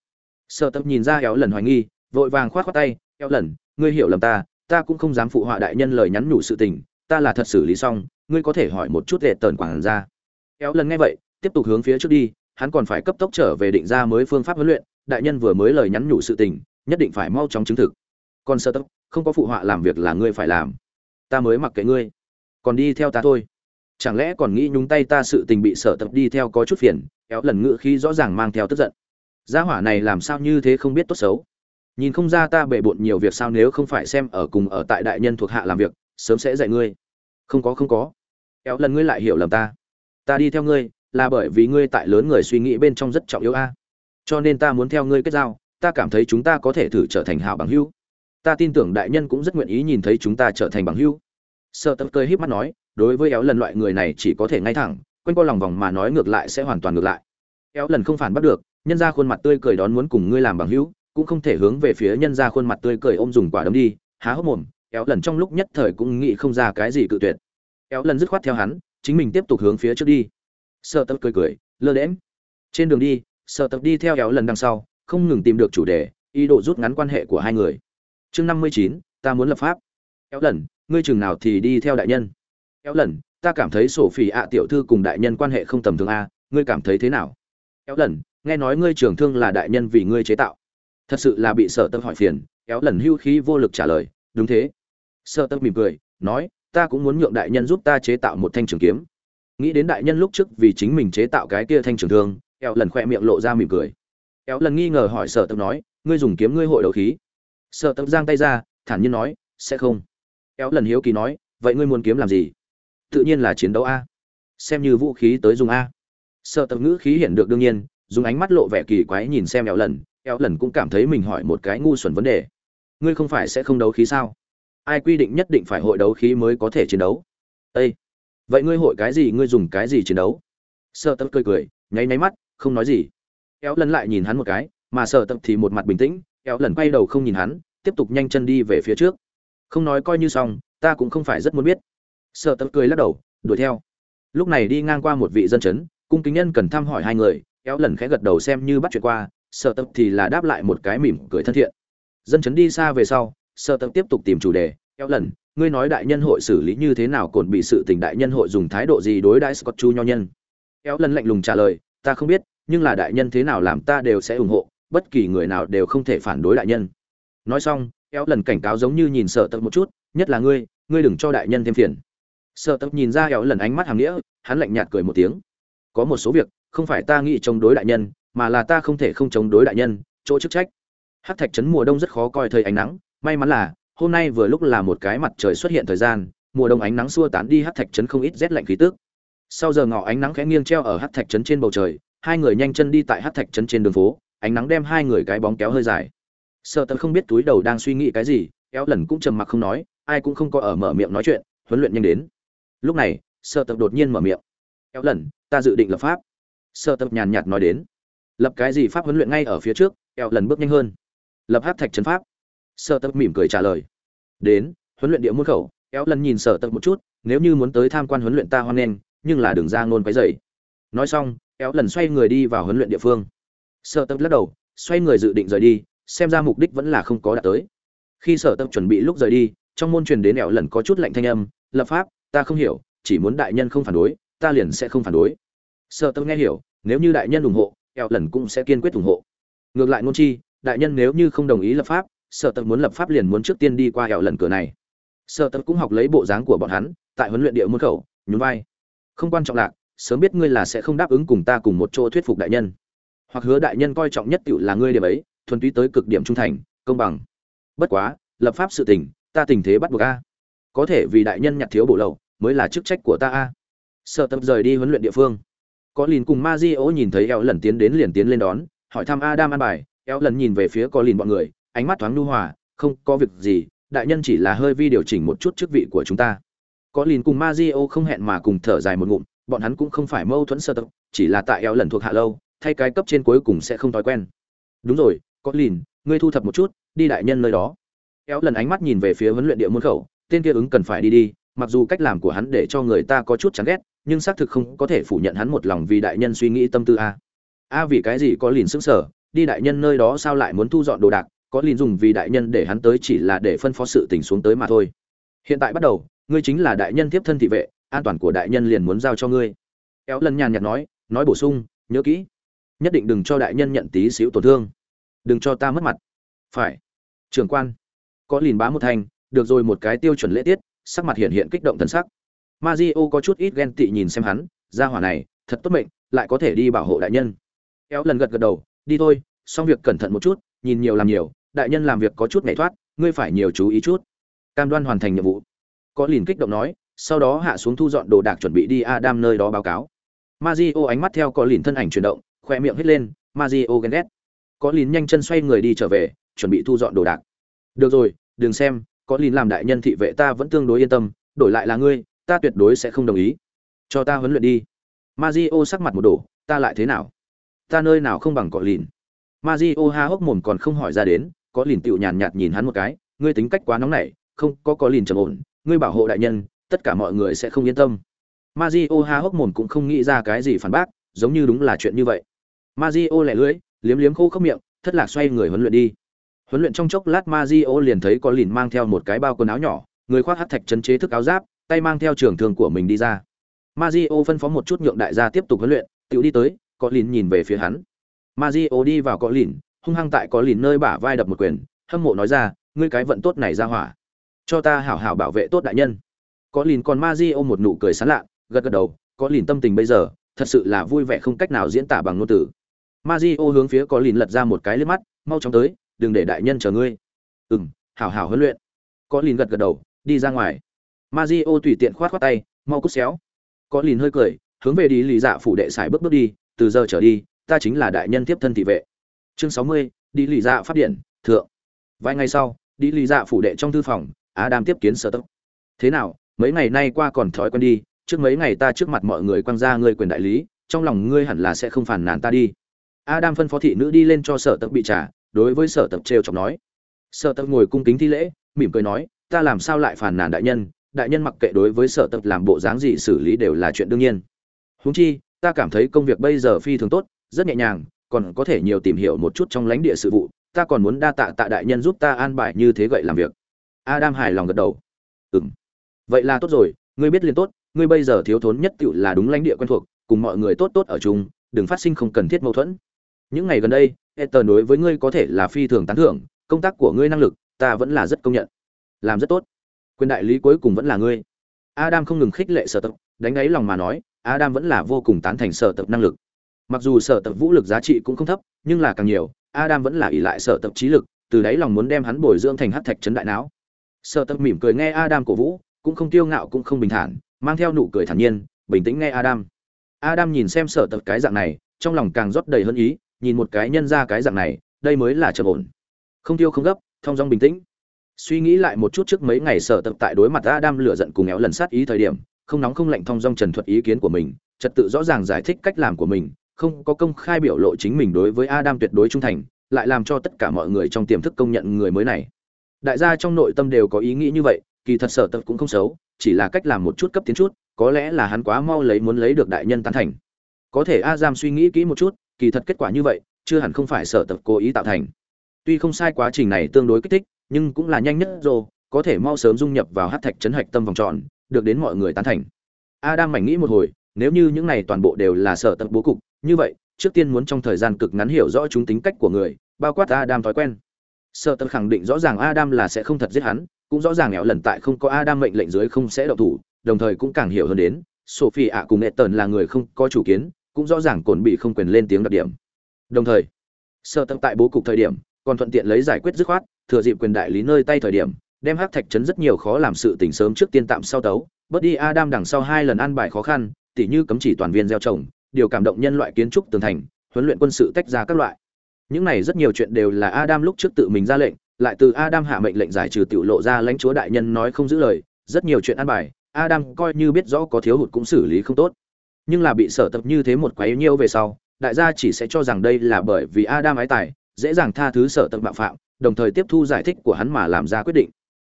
S1: Sợ tập nhìn ra éo lần hoài nghi, vội vàng khoát khoát tay éo lần, ngươi hiểu lầm ta ta cũng không dám phụ họa đại nhân lời nhắn nhủ sự tình, ta là thật xử lý xong, ngươi có thể hỏi một chút nghệ tần quản gia. Éo lần nghe vậy, tiếp tục hướng phía trước đi, hắn còn phải cấp tốc trở về định ra mới phương pháp huấn luyện, đại nhân vừa mới lời nhắn nhủ sự tình nhất định phải mau chóng chứng thực. Còn sơ tốc không có phụ họa làm việc là ngươi phải làm. Ta mới mặc kệ ngươi. Còn đi theo ta thôi. Chẳng lẽ còn nghĩ nhúng tay ta sự tình bị sở tập đi theo có chút phiền, kéo lần ngự khi rõ ràng mang theo tức giận. Gia hỏa này làm sao như thế không biết tốt xấu. Nhìn không ra ta bệ bộn nhiều việc sao nếu không phải xem ở cùng ở tại đại nhân thuộc hạ làm việc, sớm sẽ dạy ngươi. Không có không có. Kéo lần ngươi lại hiểu lầm ta. Ta đi theo ngươi, là bởi vì ngươi tại lớn người suy nghĩ bên trong rất trọng yếu a. Cho nên ta muốn theo ngươi kết giao ta cảm thấy chúng ta có thể thử trở thành hảo bằng hữu. Ta tin tưởng đại nhân cũng rất nguyện ý nhìn thấy chúng ta trở thành bằng hữu. Sợ tập cười híp mắt nói, đối với éo lần loại người này chỉ có thể ngay thẳng, quanh co lòng vòng mà nói ngược lại sẽ hoàn toàn ngược lại. Éo lần không phản bắt được, nhân ra khuôn mặt tươi cười đón muốn cùng ngươi làm bằng hữu, cũng không thể hướng về phía nhân ra khuôn mặt tươi cười ôm dùng quả đấm đi, há hốc mồm, éo lần trong lúc nhất thời cũng nghĩ không ra cái gì cự tuyệt. Éo lần dứt khoát theo hắn, chính mình tiếp tục hướng phía trước đi. Sợ tập cười cười, lơ đễm trên đường đi, sợ tập đi theo éo lần đằng sau không ngừng tìm được chủ đề, ý đồ rút ngắn quan hệ của hai người. Chương năm mươi chín, ta muốn lập pháp. Kéo lần ngươi chừng nào thì đi theo đại nhân. Kéo lần ta cảm thấy sổ phỉ ạ tiểu thư cùng đại nhân quan hệ không tầm thường a ngươi cảm thấy thế nào? Kéo lần nghe nói ngươi trưởng thương là đại nhân vì ngươi chế tạo. Thật sự là bị sợ tâm hỏi phiền kéo lần hưu khí vô lực trả lời, đúng thế. Sợ tâm mỉm cười, nói, ta cũng muốn nhượng đại nhân giúp ta chế tạo một thanh trường kiếm. Nghĩ đến đại nhân lúc trước vì chính mình chế tạo cái kia thanh trường thương kéo lần khoe miệng lộ ra mỉm cười éo lần nghi ngờ hỏi sợ tập nói, ngươi dùng kiếm ngươi hội đấu khí. Sợ tập giang tay ra, thản nhiên nói, sẽ không. Éo lần hiếu kỳ nói, vậy ngươi muốn kiếm làm gì? Tự nhiên là chiến đấu a. Xem như vũ khí tới dùng a. Sợ tập ngữ khí hiện được đương nhiên, dùng ánh mắt lộ vẻ kỳ quái nhìn xem éo lần. Éo lần cũng cảm thấy mình hỏi một cái ngu xuẩn vấn đề. Ngươi không phải sẽ không đấu khí sao? Ai quy định nhất định phải hội đấu khí mới có thể chiến đấu? Ê! vậy ngươi hội cái gì, ngươi dùng cái gì chiến đấu? Sợ tập cười cười, nháy nháy mắt, không nói gì éo lần lại nhìn hắn một cái, mà sợ tập thì một mặt bình tĩnh, éo lần quay đầu không nhìn hắn, tiếp tục nhanh chân đi về phía trước. Không nói coi như xong, ta cũng không phải rất muốn biết. Sợ tập cười lắc đầu, đuổi theo. Lúc này đi ngang qua một vị dân chấn, cung kính nhân cần thăm hỏi hai người, éo lần khẽ gật đầu xem như bắt chuyện qua sợ tập thì là đáp lại một cái mỉm cười thân thiện. Dân chấn đi xa về sau sợ tập tiếp tục tìm chủ đề, éo lần, ngươi nói đại nhân hội xử lý như thế nào cồn bị sự tình đại nhân hội dùng thái độ gì đối đãi scott chu nho nhân? Éo lần lạnh lùng trả lời, ta không biết nhưng là đại nhân thế nào làm ta đều sẽ ủng hộ, bất kỳ người nào đều không thể phản đối đại nhân. Nói xong éo lần cảnh cáo giống như nhìn sợ tật một chút, nhất là ngươi ngươi đừng cho đại nhân thêm phiền. Sợ tật nhìn ra éo lần ánh mắt hàm nghĩa, hắn lạnh nhạt cười một tiếng. Có một số việc, không phải ta nghĩ chống đối đại nhân, mà là ta không thể không chống đối đại nhân, chỗ chức trách. Hát thạch trấn mùa đông rất khó coi thời ánh nắng, may mắn là, hôm nay vừa lúc là một cái mặt trời xuất hiện thời gian, mùa đông ánh nắng xua tán đi hát thạch trấn không ít rét lạnh khí tức. Sau giờ ngọ ánh nắng khẽ nghiêng treo ở hát thạch trấn trên bầu trời hai người nhanh chân đi tại hát thạch trấn trên đường phố, ánh nắng đem hai người cái bóng kéo hơi dài. Sợ tật không biết túi đầu đang suy nghĩ cái gì, kéo lần cũng trầm mặc không nói, ai cũng không có ở mở miệng nói chuyện, huấn luyện nhanh đến. Lúc này, sợ tập đột nhiên mở miệng. Kéo lần, ta dự định lập pháp. Sợ tập nhàn nhạt nói đến. Lập cái gì pháp huấn luyện ngay ở phía trước, kéo lần bước nhanh hơn. Lập hát thạch trấn pháp. Sợ tập mỉm cười trả lời. Đến, huấn luyện địa môn khẩu, kéo lần nhìn sợ tập một chút, nếu như muốn tới tham quan huấn luyện ta hoan nghênh, nhưng là đường ra ngôn quấy dày nói xong éo lần xoay người đi vào huấn luyện địa phương. Sợ tập lắc đầu, xoay người dự định rời đi, xem ra mục đích vẫn là không có đạt tới. Khi sở tập chuẩn bị lúc rời đi, trong môn truyền đến éo lần có chút lạnh thanh âm, lập pháp, ta không hiểu, chỉ muốn đại nhân không phản đối, ta liền sẽ không phản đối. Sở tập nghe hiểu, nếu như đại nhân ủng hộ, éo lần cũng sẽ kiên quyết ủng hộ. Ngược lại ngôn chi, đại nhân nếu như không đồng ý lập pháp, sở tập muốn lập pháp liền muốn trước tiên đi qua éo lần cửa này. Sở tập cũng học lấy bộ dáng của bọn hắn, tại huấn luyện địa môn khẩu, nhún vai. Không quan trọng lạc sớm biết ngươi là sẽ không đáp ứng cùng ta cùng một chỗ thuyết phục đại nhân. Hoặc hứa đại nhân coi trọng nhất tựu là ngươi điểm ấy, thuần túy tới cực điểm trung thành, công bằng. Bất quá, lập pháp sự tình, ta tình thế bắt buộc a. Có thể vì đại nhân nhặt thiếu bổ lậu, mới là chức trách của ta a. Sợ tập rời đi huấn luyện địa phương. Có lìn cùng ma di ô nhìn thấy eo lần tiến đến liền tiến lên đón, hỏi thăm adam an bài. Eo lần nhìn về phía có lìn bọn người, ánh mắt thoáng nhu hòa, không có việc gì, đại nhân chỉ là hơi vi điều chỉnh một chút chức vị của chúng ta. Có lìn cùng ma di ô không hẹn mà cùng thở dài một ngụm bọn hắn cũng không phải mâu thuẫn sơ tập chỉ là tại eo lần thuộc hạ lâu, thay cái cấp trên cuối cùng sẽ không thói quen. Đúng rồi, có lìn, ngươi thu thập một chút, đi đại nhân nơi đó. Eo lần ánh mắt nhìn về phía huấn luyện địa môn khẩu, tên kia ứng cần phải đi đi, mặc dù cách làm của hắn để cho người ta có chút chán ghét, nhưng xác thực không có thể phủ nhận hắn một lòng vì đại nhân suy nghĩ tâm tư a. A vì cái gì có lìn sững sở đi đại nhân nơi đó sao lại muốn thu dọn đồ đạc, có lìn dùng vì đại nhân để hắn tới chỉ là để phân phó sự tình xuống tới mà thôi. Hiện tại bắt đầu, ngươi chính là đại nhân tiếp thân thị vệ an toàn của đại nhân liền muốn giao cho ngươi. Éo lần nhàn nhạt nói nói bổ sung, nhớ kỹ, nhất định đừng cho đại nhân nhận tí xíu tổn thương. Đừng cho ta mất mặt. Phải. Trưởng quan. Có lìn bá một thành, được rồi một cái tiêu chuẩn lễ tiết, sắc mặt hiện hiện kích động thần sắc. Mazio có chút ít ghen tị nhìn xem hắn gia hỏa này, thật tốt mệnh, lại có thể đi bảo hộ đại nhân. Éo lần gật gật đầu, đi thôi, xong việc cẩn thận một chút, nhìn nhiều làm nhiều, đại nhân làm việc có chút nhảy thoát, ngươi phải nhiều chú ý chút. Cam đoan hoàn thành nhiệm vụ. Có lìn kích động nói sau đó hạ xuống thu dọn đồ đạc chuẩn bị đi adam nơi đó báo cáo. Mazio ánh mắt theo có lìn thân ảnh chuyển động, khoe miệng hít lên Mazio ghen ghét. Có lìn nhanh chân xoay người đi trở về, chuẩn bị thu dọn đồ đạc. Được rồi, đừng xem có lìn làm đại nhân thị vệ ta vẫn tương đối yên tâm, đổi lại là ngươi, ta tuyệt đối sẽ không đồng ý. Cho ta huấn luyện đi. Mazio sắc mặt một đổ, ta lại thế nào? Ta nơi nào không bằng có lìn Mazio ha hốc mồm còn không hỏi ra đến có lìn tựu nhàn nhạt nhìn hắn một cái, ngươi tính cách quá nóng nảy, không có có lìn trầm ổn, ngươi bảo hộ đại nhân tất cả mọi người sẽ không yên tâm. Mazio há hốc mồm cũng không nghĩ ra cái gì phản bác, giống như đúng là chuyện như vậy. Mazio lẻ lưỡi, liếm liếm khô khốc miệng, thất lạc xoay người huấn luyện đi. Huấn luyện trong chốc lát Mazio liền thấy có lìn mang theo một cái bao quần áo nhỏ, người khoác hắc thạch chân chế thức áo giáp, tay mang theo trường thương của mình đi ra. Mazio phân phó một chút nhượng đại gia tiếp tục huấn luyện, Tiểu đi tới, có lìn nhìn về phía hắn. Mazio đi vào có lìn, hung hăng tại có lìn nơi bả vai đập một quyền, hâm mộ nói ra, ngươi cái vận tốt này ra hỏa. Cho ta hảo hảo bảo vệ tốt đại nhân có lìn còn Mazio một nụ cười sán lạ, gật gật đầu, có lìn tâm tình bây giờ, thật sự là vui vẻ không cách nào diễn tả bằng ngôn từ. Mazio hướng phía có lìn lật ra một cái liếc mắt, mau chóng tới, đừng để đại nhân chờ ngươi. Ừm, hảo hảo huấn luyện. Có lìn gật gật đầu, đi ra ngoài. Mazio tùy tiện khoát khoát tay, mau cút xéo. Có lìn hơi cười, hướng về đi lì dạ phủ đệ xài bước bước đi, từ giờ trở đi, ta chính là đại nhân tiếp thân thị vệ. Chương sáu mươi, đi lì dạ phát điện, thượng. Vài ngày sau, đi lì dạ phủ đệ trong thư phòng Á Đam tiếp kiến sở tốc thế nào mấy ngày nay qua còn thói quen đi, trước mấy ngày ta trước mặt mọi người quăng ra ngươi quyền đại lý, trong lòng ngươi hẳn là sẽ không phản nàn ta đi. Adam phân phó thị nữ đi lên cho sở tập bị trả, đối với sở tập trêu chọc nói. Sở tập ngồi cung kính thi lễ, mỉm cười nói, ta làm sao lại phản nàn đại nhân? Đại nhân mặc kệ đối với sở tập làm bộ dáng gì xử lý đều là chuyện đương nhiên. Huống chi, ta cảm thấy công việc bây giờ phi thường tốt, rất nhẹ nhàng, còn có thể nhiều tìm hiểu một chút trong lãnh địa sự vụ, ta còn muốn đa tạ tạ đại nhân giúp ta an bài như thế gậy làm việc. Adam hài lòng gật đầu. Ừm vậy là tốt rồi, ngươi biết liền tốt, ngươi bây giờ thiếu thốn nhất tựu là đúng lãnh địa quen thuộc, cùng mọi người tốt tốt ở chung, đừng phát sinh không cần thiết mâu thuẫn. Những ngày gần đây, Ethan đối với ngươi có thể là phi thường tán thưởng, công tác của ngươi năng lực, ta vẫn là rất công nhận. Làm rất tốt. Quyền đại lý cuối cùng vẫn là ngươi. Adam không ngừng khích lệ sở tập đánh ấy lòng mà nói, adam vẫn là vô cùng tán thành sở tập năng lực. Mặc dù sở tập vũ lực giá trị cũng không thấp, nhưng là càng nhiều, adam vẫn là ỷ lại sở tập trí lực, từ đáy lòng muốn đem hắn bồi dưỡng thành hát thạch trấn đại não. Sở tập mỉm cười nghe adam cổ vũ cũng không tiêu ngạo cũng không bình thản, mang theo nụ cười thản nhiên, bình tĩnh nghe adam. Adam nhìn xem sở tập cái dạng này, trong lòng càng rót đầy hơn ý, nhìn một cái nhân ra cái dạng này, đây mới là trầm ổn. Không tiêu không gấp, thong dong bình tĩnh. Suy nghĩ lại một chút trước mấy ngày sở tập tại đối mặt adam lửa giận cùng éo lần sát ý thời điểm, không nóng không lạnh thong dong trần thuật ý kiến của mình, trật tự rõ ràng giải thích cách làm của mình, không có công khai biểu lộ chính mình đối với adam tuyệt đối trung thành, lại làm cho tất cả mọi người trong tiềm thức công nhận người mới này. Đại gia trong nội tâm đều có ý nghĩ như vậy kỳ thật sở tập cũng không xấu, chỉ là cách làm một chút cấp tiến chút, có lẽ là hắn quá mau lấy muốn lấy được đại nhân tán thành. Có thể a giam suy nghĩ kỹ một chút, kỳ thật kết quả như vậy, chưa hẳn không phải sở tập cố ý tạo thành. Tuy không sai quá trình này tương đối kích thích, nhưng cũng là nhanh nhất rồi, có thể mau sớm dung nhập vào hát thạch chấn hạch tâm vòng tròn, được đến mọi người tán thành. Adam mảnh nghĩ một hồi, nếu như những này toàn bộ đều là sở tập bố cục, như vậy, trước tiên muốn trong thời gian cực ngắn hiểu rõ chúng tính cách của người, bao quát adam thói quen. Sở tập khẳng định rõ ràng adam là sẽ không thật giết hắn cũng rõ ràng nghèo lần tại không có adam mệnh lệnh dưới không sẽ động thủ, đồng thời cũng càng hiểu hơn đến, sophie ạ cùng ethan là người không có chủ kiến, cũng rõ ràng cồn bị không quyền lên tiếng đặc điểm. Đồng thời, sơ tâm tại bố cục thời điểm, còn thuận tiện lấy giải quyết dứt khoát, thừa dịp quyền đại lý nơi tay thời điểm, đem hắc thạch chấn rất nhiều khó làm sự tình sớm trước tiên tạm sau tấu, bớt đi adam đằng sau hai lần ăn bài khó khăn, tỉ như cấm chỉ toàn viên gieo trồng, điều cảm động nhân loại kiến trúc tường thành, huấn luyện quân sự tách ra các loại. Những này rất nhiều chuyện đều là adam lúc trước tự mình ra lệnh lại từ adam hạ mệnh lệnh giải trừ tiểu lộ ra lãnh chúa đại nhân nói không giữ lời, rất nhiều chuyện ăn bài, adam coi như biết rõ có thiếu hụt cũng xử lý không tốt. Nhưng là bị sở tập như thế một quấy nhiêu về sau, đại gia chỉ sẽ cho rằng đây là bởi vì adam ái tài, dễ dàng tha thứ sở tập bạo phạm, đồng thời tiếp thu giải thích của hắn mà làm ra quyết định.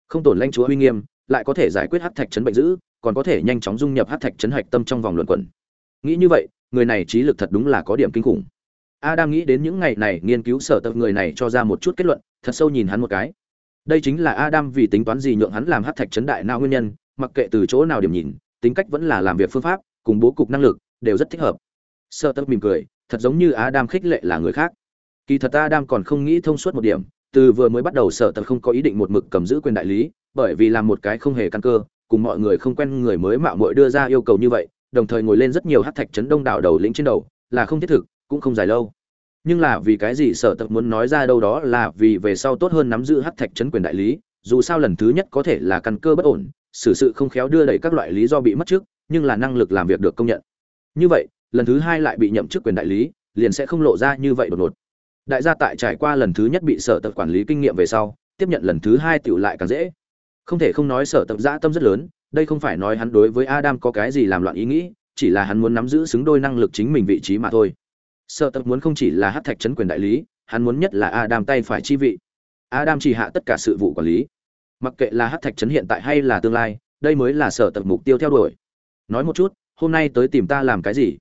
S1: Không tổn lãnh chúa uy nghiêm, lại có thể giải quyết hắc thạch chấn bệnh dữ, còn có thể nhanh chóng dung nhập hắc thạch chấn hạch tâm trong vòng luận quẩn. Nghĩ như vậy, người này trí lực thật đúng là có điểm kinh khủng. Adam nghĩ đến những ngày này nghiên cứu sở tập người này cho ra một chút kết luận thật sâu nhìn hắn một cái. Đây chính là adam vì tính toán gì nhượng hắn làm hắc thạch chấn đại não nguyên nhân, mặc kệ từ chỗ nào điểm nhìn, tính cách vẫn là làm việc phương pháp, cùng bố cục năng lực, đều rất thích hợp. Sở tâm mỉm cười, thật giống như adam khích lệ là người khác. Kỳ thật adam còn không nghĩ thông suốt một điểm, từ vừa mới bắt đầu sở tâm không có ý định một mực cầm giữ quyền đại lý, bởi vì làm một cái không hề căn cơ, cùng mọi người không quen người mới mạo muội đưa ra yêu cầu như vậy, đồng thời ngồi lên rất nhiều hắc thạch chấn đông đảo đầu lĩnh trên đầu, là không thiết thực, cũng không dài lâu nhưng là vì cái gì sở tập muốn nói ra đâu đó là vì về sau tốt hơn nắm giữ hắc thạch chấn quyền đại lý, dù sao lần thứ nhất có thể là căn cơ bất ổn, xử sự không khéo đưa đẩy các loại lý do bị mất trước, nhưng là năng lực làm việc được công nhận. Như vậy, lần thứ hai lại bị nhậm chức quyền đại lý, liền sẽ không lộ ra như vậy đột ngột. Đại gia tại trải qua lần thứ nhất bị sở tập quản lý kinh nghiệm về sau, tiếp nhận lần thứ hai tựu lại càng dễ. Không thể không nói sở tập dã tâm rất lớn, đây không phải nói hắn đối với adam có cái gì làm loạn ý nghĩ, chỉ là hắn muốn nắm giữ xứng đôi năng lực chính mình vị trí mà thôi sở tập muốn không chỉ là hát thạch chấn quyền đại lý, hắn muốn nhất là adam tay phải chi vị. Adam chỉ hạ tất cả sự vụ quản lý. Mặc kệ là hát thạch chấn hiện tại hay là tương lai, đây mới là sở tập mục tiêu theo đuổi. Nói một chút, hôm nay tới tìm ta làm cái gì?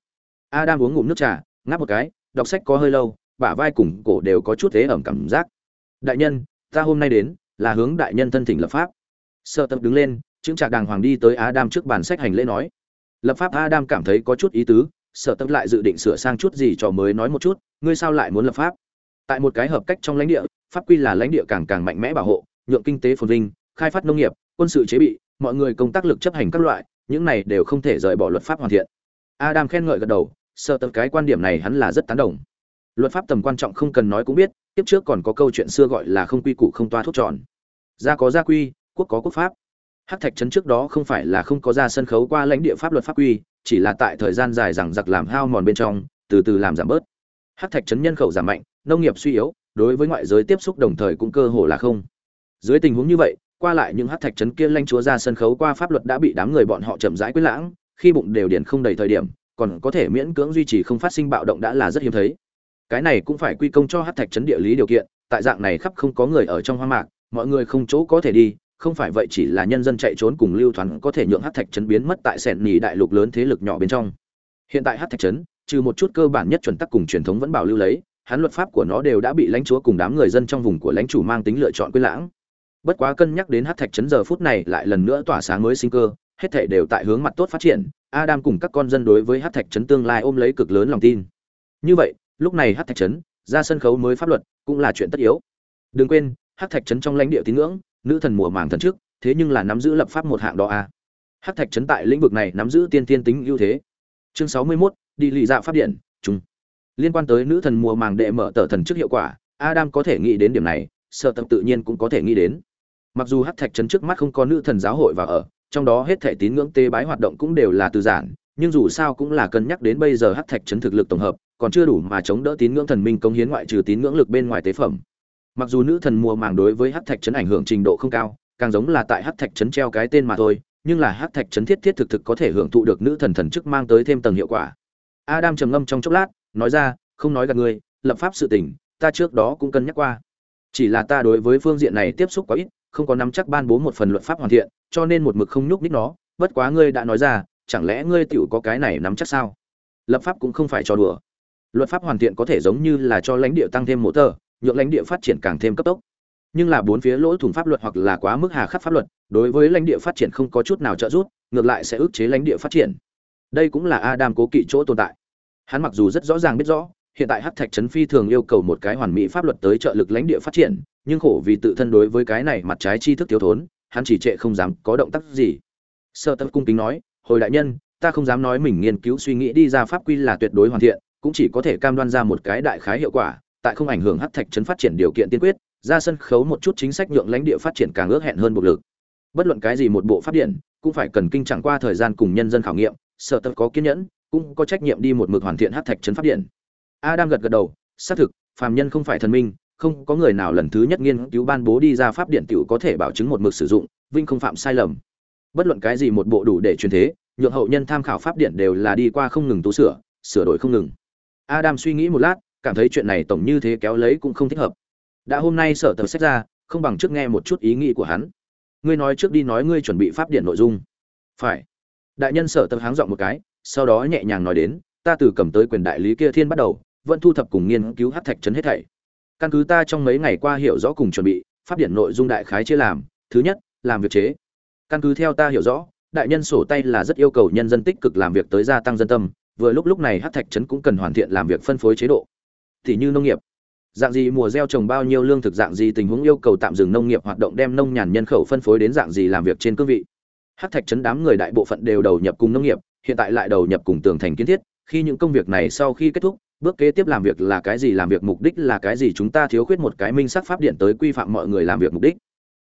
S1: Adam uống ngụm nước trà, ngáp một cái, đọc sách có hơi lâu, bả vai cùng cổ đều có chút thế ẩm cảm giác. Đại nhân, ta hôm nay đến, là hướng đại nhân thân thỉnh lập pháp. Sợ tập đứng lên chứng trạc đàng hoàng đi tới adam trước bàn sách hành lễ nói. Lập pháp adam cảm thấy có chút ý tứ sở tâm lại dự định sửa sang chút gì cho mới nói một chút, ngươi sao lại muốn lập pháp? Tại một cái hợp cách trong lãnh địa, pháp quy là lãnh địa càng càng mạnh mẽ bảo hộ, nhượng kinh tế phồn vinh, khai phát nông nghiệp, quân sự chế bị, mọi người công tác lực chấp hành các loại, những này đều không thể rời bỏ luật pháp hoàn thiện. Adam khen ngợi gật đầu sợ tập cái quan điểm này hắn là rất tán đồng. Luật pháp tầm quan trọng không cần nói cũng biết tiếp trước còn có câu chuyện xưa gọi là không quy củ không toa thuốc tròn. Gia có gia quy, quốc có quốc pháp. Hắc thạch trấn trước đó không phải là không có ra sân khấu qua lãnh địa pháp luật pháp quy chỉ là tại thời gian dài rằng giặc làm hao mòn bên trong, từ từ làm giảm bớt. Hắc thạch trấn nhân khẩu giảm mạnh, nông nghiệp suy yếu, đối với ngoại giới tiếp xúc đồng thời cũng cơ hồ là không. Dưới tình huống như vậy, qua lại những hắc thạch trấn kia lãnh chúa ra sân khấu qua pháp luật đã bị đám người bọn họ chậm rãi quyết lãng, khi bụng đều điển không đầy thời điểm, còn có thể miễn cưỡng duy trì không phát sinh bạo động đã là rất hiếm thấy. Cái này cũng phải quy công cho hắc thạch trấn địa lý điều kiện, tại dạng này khắp không có người ở trong hoang mạc, mọi người không chỗ có thể đi không phải vậy chỉ là nhân dân chạy trốn cùng lưu thoáng có thể nhượng hát thạch trấn biến mất tại sẹn nhì đại lục lớn thế lực nhỏ bên trong. Hiện tại hát thạch trấn, trừ một chút cơ bản nhất chuẩn tắc cùng truyền thống vẫn bảo lưu lấy, hắn luật pháp của nó đều đã bị lãnh chúa cùng đám người dân trong vùng của lãnh chủ mang tính lựa chọn quyết lãng. Bất quá cân nhắc đến hát thạch trấn giờ phút này lại lần nữa tỏa sáng mới sinh cơ, hết thể đều tại hướng mặt tốt phát triển, adam cùng các con dân đối với hát thạch trấn tương lai ôm lấy cực lớn lòng tin. Như vậy, lúc này hát thạch trấn, ra sân khấu mới pháp luật cũng là chuyện tất yếu. Đừng quên hắc thạch trấn trong lãnh địa tín ngưỡng nữ thần mùa màng thần trước thế nhưng là nắm giữ lập pháp một hạng đó a à. hắc thạch trấn tại lĩnh vực này nắm giữ tiên tiên tính ưu thế. Chương sáu mươi 61, đi lì dạ pháp điện chung liên quan tới nữ thần mùa màng đệ mở tờ thần trước hiệu quả adam có thể nghĩ đến điểm này sợ tập tự nhiên cũng có thể nghĩ đến. Mặc dù hắc thạch trấn trước mắt không có nữ thần giáo hội và ở trong đó hết thể tín ngưỡng tế bái hoạt động cũng đều là từ giản nhưng dù sao cũng là cân nhắc đến bây giờ hắc thạch trấn thực lực tổng hợp còn chưa đủ mà chống đỡ tín ngưỡng thần minh công hiến ngoại trừ tín ngưỡng lực bên ngoài tế phẩm mặc dù nữ thần mùa màng đối với hát thạch trấn ảnh hưởng trình độ không cao, càng giống là tại hát thạch trấn treo cái tên mà thôi, nhưng là hát thạch trấn thiết thiết thực thực có thể hưởng thụ được nữ thần thần chức mang tới thêm tầng hiệu quả. Adam trầm ngâm trong chốc lát, nói ra, không nói gạt ngươi, lập pháp sự tình, ta trước đó cũng cân nhắc qua. Chỉ là ta đối với phương diện này tiếp xúc quá ít, không có nắm chắc ban bố một phần luật pháp hoàn thiện, cho nên một mực không nhúc nhích nó. Bất quá ngươi đã nói ra, chẳng lẽ ngươi tiểu có cái này nắm chắc sao? Lập pháp cũng không phải cho đùa. Luật pháp hoàn thiện có thể giống như là cho lãnh địa tăng thêm một tờ nhượng lãnh địa phát triển càng thêm cấp tốc. Nhưng là bốn phía lỗ thủng pháp luật hoặc là quá mức hà khắc pháp luật, đối với lãnh địa phát triển không có chút nào trợ giúp, ngược lại sẽ ức chế lãnh địa phát triển. Đây cũng là adam cố kỵ chỗ tồn tại. Hắn mặc dù rất rõ ràng biết rõ, hiện tại hắc thạch trấn phi thường yêu cầu một cái hoàn mỹ pháp luật tới trợ lực lãnh địa phát triển, nhưng khổ vì tự thân đối với cái này mặt trái tri thức thiếu thốn, hắn chỉ trệ không dám có động tác gì. Sơ tâm cung kính nói, hồi đại nhân, ta không dám nói mình nghiên cứu suy nghĩ đi ra pháp quy là tuyệt đối hoàn thiện, cũng chỉ có thể cam đoan ra một cái đại khái hiệu quả tại không ảnh hưởng hắc thạch trấn phát triển điều kiện tiên quyết, ra sân khấu một chút chính sách nhượng lãnh địa phát triển càng ước hẹn hơn bộ lực. Bất luận cái gì một bộ pháp điện, cũng phải cần kinh chẳng qua thời gian cùng nhân dân khảo nghiệm sở tập có kiên nhẫn, cũng có trách nhiệm đi một mực hoàn thiện hắc thạch trấn pháp điện. Adam gật gật đầu, xác thực, phàm nhân không phải thần minh, không có người nào lần thứ nhất nghiên cứu ban bố đi ra pháp điện tiểu có thể bảo chứng một mực sử dụng, vinh không phạm sai lầm. Bất luận cái gì một bộ đủ để truyền thế, nhượng hậu nhân tham khảo pháp điện đều là đi qua không ngừng tu sửa sửa đổi không ngừng. Adam suy nghĩ một lát cảm thấy chuyện này tổng như thế kéo lấy cũng không thích hợp. Đã hôm nay sở tờ sách ra, không bằng trước nghe một chút ý nghĩ của hắn. Ngươi nói trước đi nói ngươi chuẩn bị pháp điện nội dung. Phải. Đại nhân sở tờ háng giọng một cái, sau đó nhẹ nhàng nói đến, ta từ cầm tới quyền đại lý kia thiên bắt đầu, vẫn thu thập cùng nghiên cứu hát thạch trấn hết thảy. Căn cứ ta trong mấy ngày qua hiểu rõ cùng chuẩn bị, pháp điện nội dung đại khái chia làm, thứ nhất, làm việc chế. Căn cứ theo ta hiểu rõ, đại nhân sổ tay là rất yêu cầu nhân dân tích cực làm việc tới gia tăng dân tâm, vừa lúc lúc này hát thạch trấn cũng cần hoàn thiện làm việc phân phối chế độ thì như nông nghiệp. Dạng gì mùa gieo trồng bao nhiêu lương thực, dạng gì tình huống yêu cầu tạm dừng nông nghiệp, hoạt động đem nông nhàn nhân khẩu phân phối đến dạng gì làm việc trên cương vị. Hát thạch chấn đám người đại bộ phận đều đầu nhập cùng nông nghiệp, hiện tại lại đầu nhập cùng tường thành kiến thiết. Khi những công việc này sau khi kết thúc, bước kế tiếp làm việc là cái gì, làm việc mục đích là cái gì, chúng ta thiếu khuyết một cái minh sắc pháp điện tới quy phạm mọi người làm việc mục đích.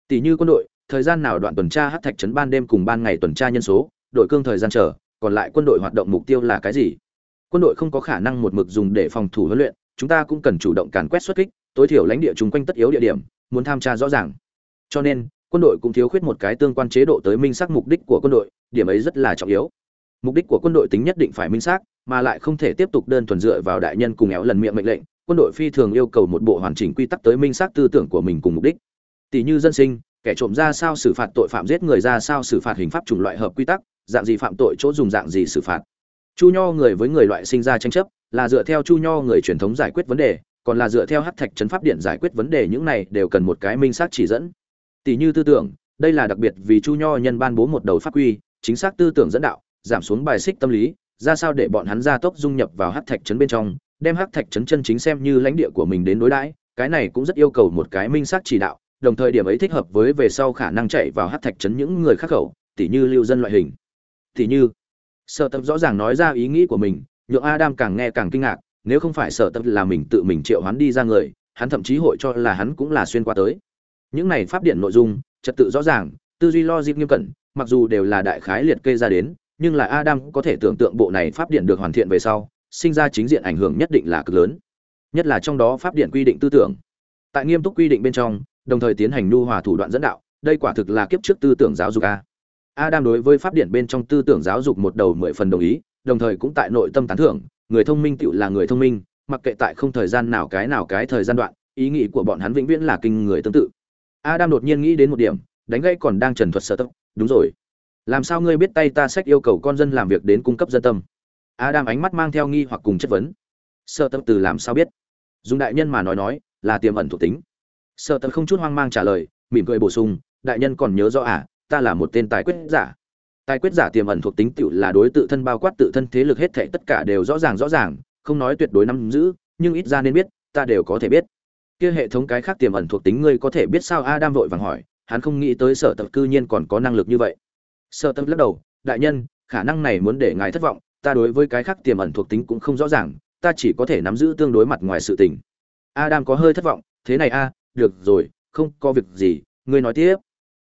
S1: Tỷ như quân đội, thời gian nào đoạn tuần tra hát thạch trấn ban đêm cùng ban ngày tuần tra nhân số, đội cương thời gian chờ, còn lại quân đội hoạt động mục tiêu là cái gì? Quân đội không có khả năng một mực dùng để phòng thủ huấn luyện chúng ta cũng cần chủ động càn quét xuất kích, tối thiểu lãnh địa chung quanh tất yếu địa điểm, muốn tham tra rõ ràng. Cho nên, quân đội cũng thiếu khuyết một cái tương quan chế độ tới minh xác mục đích của quân đội, điểm ấy rất là trọng yếu. Mục đích của quân đội tính nhất định phải minh xác, mà lại không thể tiếp tục đơn thuần dựa vào đại nhân cùng éo lần miệng mệnh lệnh, quân đội phi thường yêu cầu một bộ hoàn chỉnh quy tắc tới minh xác tư tưởng của mình cùng mục đích. Tỷ như dân sinh, kẻ trộm ra sao xử phạt tội phạm giết người ra sao xử phạt hình pháp chủng loại hợp quy tắc, dạng gì phạm tội chỗ dùng dạng gì xử phạt. Chu nho người với người loại sinh ra tranh chấp là dựa theo chu nho người truyền thống giải quyết vấn đề, còn là dựa theo hát thạch chấn pháp điện giải quyết vấn đề những này đều cần một cái minh xác chỉ dẫn. Tỷ như tư tưởng, đây là đặc biệt vì chu nho nhân ban bố một đầu pháp quy, chính xác tư tưởng dẫn đạo, giảm xuống bài xích tâm lý, ra sao để bọn hắn gia tốc dung nhập vào hát thạch chấn bên trong, đem hát thạch chấn chân chính xem như lãnh địa của mình đến đối đãi, cái này cũng rất yêu cầu một cái minh xác chỉ đạo, đồng thời điểm ấy thích hợp với về sau khả năng chạy vào hát thạch chấn những người khác khẩu, tỉ như lưu dân loại hình. Tỉ như, sở tập rõ ràng nói ra ý nghĩ của mình nhượng adam càng nghe càng kinh ngạc, nếu không phải sở tập là mình tự mình triệu hắn đi ra người, hắn thậm chí hội cho là hắn cũng là xuyên qua tới. Những này pháp điển nội dung, trật tự rõ ràng, tư duy logic nghiêm cẩn, mặc dù đều là đại khái liệt kê ra đến, nhưng là adam có thể tưởng tượng bộ này pháp điển được hoàn thiện về sau, sinh ra chính diện ảnh hưởng nhất định là cực lớn. Nhất là trong đó pháp điển quy định tư tưởng. Tại nghiêm túc quy định bên trong, đồng thời tiến hành nhu hòa thủ đoạn dẫn đạo, đây quả thực là kiếp trước tư tưởng giáo dục a. Adam đối với pháp điển bên trong tư tưởng giáo dục một đầu mười phần đồng ý đồng thời cũng tại nội tâm tán thưởng, người thông minh tựu là người thông minh, mặc kệ tại không thời gian nào cái nào cái thời gian đoạn, ý nghĩ của bọn hắn vĩnh viễn là kinh người tương tự. Adam đột nhiên nghĩ đến một điểm, đánh gãy còn đang trần thuật sở tốc, đúng rồi. Làm sao ngươi biết tay ta sách yêu cầu con dân làm việc đến cung cấp dân tâm? Adam ánh mắt mang theo nghi hoặc cùng chất vấn. Sợ tâm từ làm sao biết? Dùng đại nhân mà nói nói, là tiềm ẩn thuộc tính. Sợ tâm không chút hoang mang trả lời, mỉm cười bổ sung, đại nhân còn nhớ rõ à ta là một tên tài quyết giả tài quyết giả tiềm ẩn thuộc tính tựu là đối tự thân bao quát tự thân thế lực hết thảy tất cả đều rõ ràng rõ ràng, không nói tuyệt đối nắm giữ, nhưng ít ra nên biết, ta đều có thể biết. Kia hệ thống cái khác tiềm ẩn thuộc tính ngươi có thể biết sao? Adam vội vàng hỏi, hắn không nghĩ tới sở tập cư nhiên còn có năng lực như vậy. Sở tập lắc đầu, đại nhân, khả năng này muốn để ngài thất vọng, ta đối với cái khác tiềm ẩn thuộc tính cũng không rõ ràng, ta chỉ có thể nắm giữ tương đối mặt ngoài sự tình. Adam có hơi thất vọng, thế này a, được rồi, không có việc gì, ngươi nói tiếp.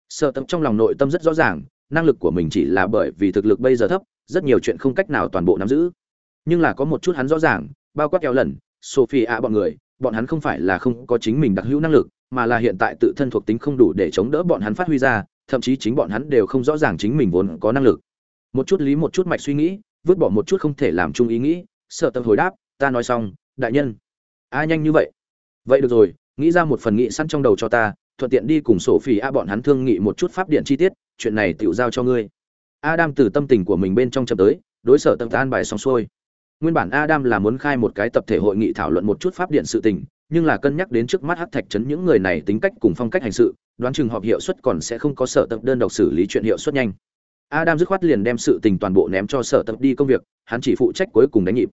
S1: Sở tập trong lòng nội tâm rất rõ ràng năng lực của mình chỉ là bởi vì thực lực bây giờ thấp, rất nhiều chuyện không cách nào toàn bộ nắm giữ. Nhưng là có một chút hắn rõ ràng, bao quát kéo lần sophie a bọn người, bọn hắn không phải là không có chính mình đặc hữu năng lực, mà là hiện tại tự thân thuộc tính không đủ để chống đỡ bọn hắn phát huy ra, thậm chí chính bọn hắn đều không rõ ràng chính mình vốn có năng lực. Một chút lý một chút mạch suy nghĩ, vứt bỏ một chút không thể làm chung ý nghĩ, sợ tâm hồi đáp, ta nói xong, đại nhân. A, nhanh như vậy. Vậy được rồi, nghĩ ra một phần nghị sẵn trong đầu cho ta thuận tiện đi cùng sổ phỉ a bọn hắn thương nghị một chút pháp điện chi tiết, chuyện này tựu giao cho ngươi. Adam từ tâm tình của mình bên trong chậm tới, đối sở tập an bài xong xuôi. Nguyên bản adam là muốn khai một cái tập thể hội nghị thảo luận một chút pháp điện sự tình, nhưng là cân nhắc đến trước mắt hắc thạch chấn những người này tính cách cùng phong cách hành sự, đoán chừng họp hiệu suất còn sẽ không có sở tập đơn độc xử lý chuyện hiệu suất nhanh. Adam dứt khoát liền đem sự tình toàn bộ ném cho sở tập đi công việc, hắn chỉ phụ trách cuối cùng đánh nhịp.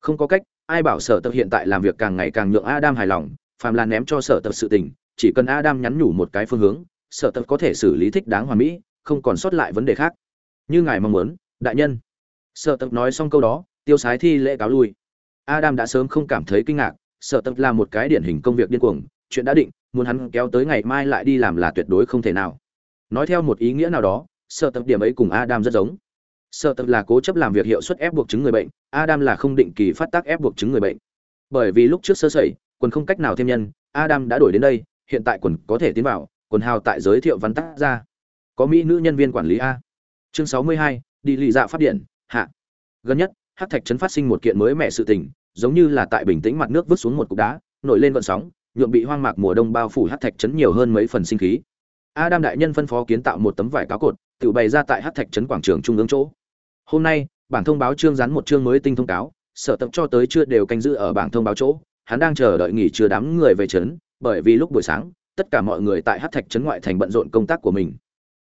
S1: Không có cách, ai bảo sở tập hiện tại làm việc càng ngày càng nhượng adam hài lòng, phàm là ném cho sở tập sự tình chỉ cần adam nhắn nhủ một cái phương hướng sở tập có thể xử lý thích đáng hoàn mỹ, không còn sót lại vấn đề khác. Như ngài mong muốn, đại nhân. Sở tập nói xong câu đó, tiêu sái thi lễ cáo lui. Adam đã sớm không cảm thấy kinh ngạc sở tập là một cái điển hình công việc điên cuồng, chuyện đã định, muốn hắn kéo tới ngày mai lại đi làm là tuyệt đối không thể nào. Nói theo một ý nghĩa nào đó, sợ tập điểm ấy cùng adam rất giống. Sợ tập là cố chấp làm việc hiệu suất ép buộc chứng người bệnh, adam là không định kỳ phát tác ép buộc chứng người bệnh. Bởi vì lúc trước sơ sẩy, quần không cách nào thêm nhân, adam đã đổi đến đây hiện tại quần có thể tiến vào, quần hào tại giới thiệu văn tác ra. Có mỹ nữ nhân viên quản lý a. Chương sáu mươi hai, đi lì dạ phát điện, hạ. Gần nhất hát thạch trấn phát sinh một kiện mới mẻ sự tình, giống như là tại bình tĩnh mặt nước vứt xuống một cục đá, nổi lên vận sóng, nhuộm bị hoang mạc mùa đông bao phủ hát thạch trấn nhiều hơn mấy phần sinh khí. Adam đại nhân phân phó kiến tạo một tấm vải cáo cột, tự bày ra tại hát thạch trấn quảng trường trung ương chỗ. Hôm nay, bản thông báo chương rắn một chương mới tinh thông cáo, sở tập cho tới chưa đều canh giữ ở bảng thông báo chỗ, hắn đang chờ đợi nghỉ trưa đám người về trấn bởi vì lúc buổi sáng, tất cả mọi người tại hát thạch trấn ngoại thành bận rộn công tác của mình.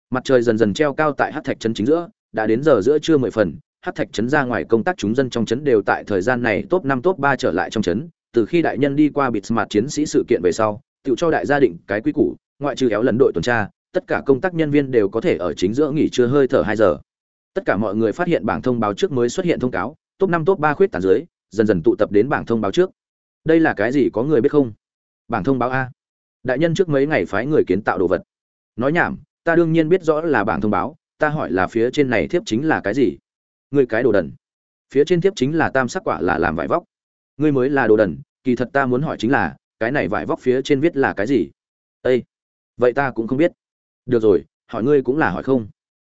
S1: Mặt trời dần dần treo cao tại hát thạch trấn chính giữa, đã đến giờ giữa trưa mười phần, hát thạch trấn ra ngoài công tác chúng dân trong trấn đều tại thời gian này top năm, top ba trở lại trong trấn. Từ khi đại nhân đi qua bịt mặt chiến sĩ sự kiện về sau tự cho đại gia định cái quy củ, ngoại trừ éo lần đội tuần tra, tất cả công tác nhân viên đều có thể ở chính giữa nghỉ trưa hơi thở hai giờ. Tất cả mọi người phát hiện bảng thông báo trước mới xuất hiện thông cáo, top năm, top ba khuyết tàn dưới, dần dần tụ tập đến bảng thông báo trước. Đây là cái gì có người biết không? Bảng thông báo a. Đại nhân trước mấy ngày phái người kiến tạo đồ vật. Nói nhảm, ta đương nhiên biết rõ là bảng thông báo, ta hỏi là phía trên này thiếp chính là cái gì? Người cái đồ đần. Phía trên thiếp chính là tam sắc quả là làm vải vóc. Ngươi mới là đồ đần, kỳ thật ta muốn hỏi chính là, cái này vải vóc phía trên viết là cái gì? Ây vậy ta cũng không biết. Được rồi, hỏi ngươi cũng là hỏi không.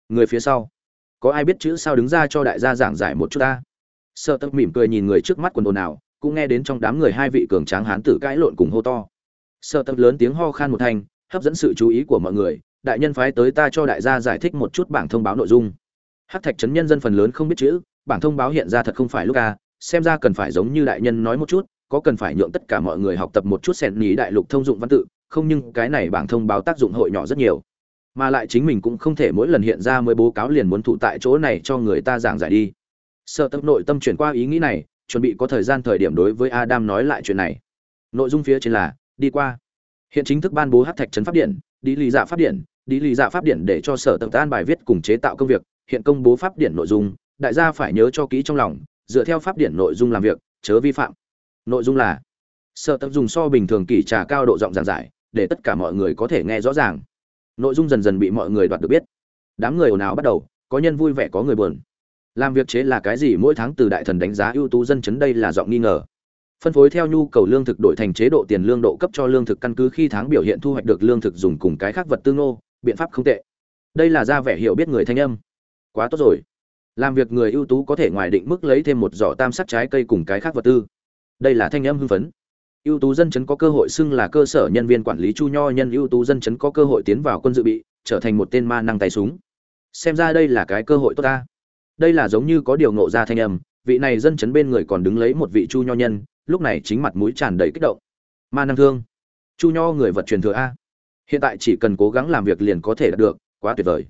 S1: Người phía sau. Có ai biết chữ sao đứng ra cho đại gia giảng giải một chút ta? Sợ tập mỉm cười nhìn người trước mắt quần ồn nào cũng nghe đến trong đám người hai vị cường tráng hán tử cãi lộn cùng hô to. Sợ tập lớn tiếng ho khan một thanh, hấp dẫn sự chú ý của mọi người, đại nhân phái tới ta cho đại gia giải thích một chút bảng thông báo nội dung. Hát thạch trấn nhân dân phần lớn không biết chữ, bảng thông báo hiện ra thật không phải lúc a xem ra cần phải giống như đại nhân nói một chút, có cần phải nhượng tất cả mọi người học tập một chút xẹn nhí đại lục thông dụng văn tự, không nhưng cái này bảng thông báo tác dụng hội nhỏ rất nhiều. Mà lại chính mình cũng không thể mỗi lần hiện ra mới bố cáo liền muốn thụ tại chỗ này cho người ta giảng giải đi. Sợ tập nội tâm chuyển qua ý nghĩ này chuẩn bị có thời gian thời điểm đối với adam nói lại chuyện này. Nội dung phía trên là, đi qua. Hiện chính thức ban bố hắc thạch trấn pháp điện, đi lý dạ pháp điện, đi lý dạ pháp điện để cho sở tập an bài viết cùng chế tạo công việc, hiện công bố pháp điện nội dung, đại gia phải nhớ cho kỹ trong lòng, dựa theo pháp điện nội dung làm việc, chớ vi phạm. Nội dung là, sở tập dùng so bình thường kỳ trà cao độ giọng giảng giải, để tất cả mọi người có thể nghe rõ ràng. Nội dung dần dần bị mọi người đoạt được biết. Đám người ồn ào bắt đầu, có nhân vui vẻ có người buồn làm việc chế là cái gì mỗi tháng từ đại thần đánh giá ưu tú dân chấn đây là giọng nghi ngờ. Phân phối theo nhu cầu lương thực đổi thành chế độ tiền lương độ cấp cho lương thực căn cứ khi tháng biểu hiện thu hoạch được lương thực dùng cùng cái khác vật tư nô biện pháp không tệ. Đây là ra vẻ hiểu biết người thanh âm. Quá tốt rồi. Làm việc người ưu tú có thể ngoài định mức lấy thêm một giỏ tam sắc trái cây cùng cái khác vật tư. Đây là thanh âm hưng phấn. Ưu tú dân chấn có cơ hội xưng là cơ sở nhân viên quản lý chu nho nhân ưu tú dân chấn có cơ hội tiến vào quân dự bị, trở thành một tên ma năng tay súng. Xem ra đây là cái cơ hội tốt ta đây là giống như có điều ngộ ra thanh âm, vị này dân chấn bên người còn đứng lấy một vị chu nho nhân, lúc này chính mặt mũi tràn đầy kích động. Ma năng thương, chu nho người vật truyền thừa a. Hiện tại chỉ cần cố gắng làm việc liền có thể đạt được, quá tuyệt vời.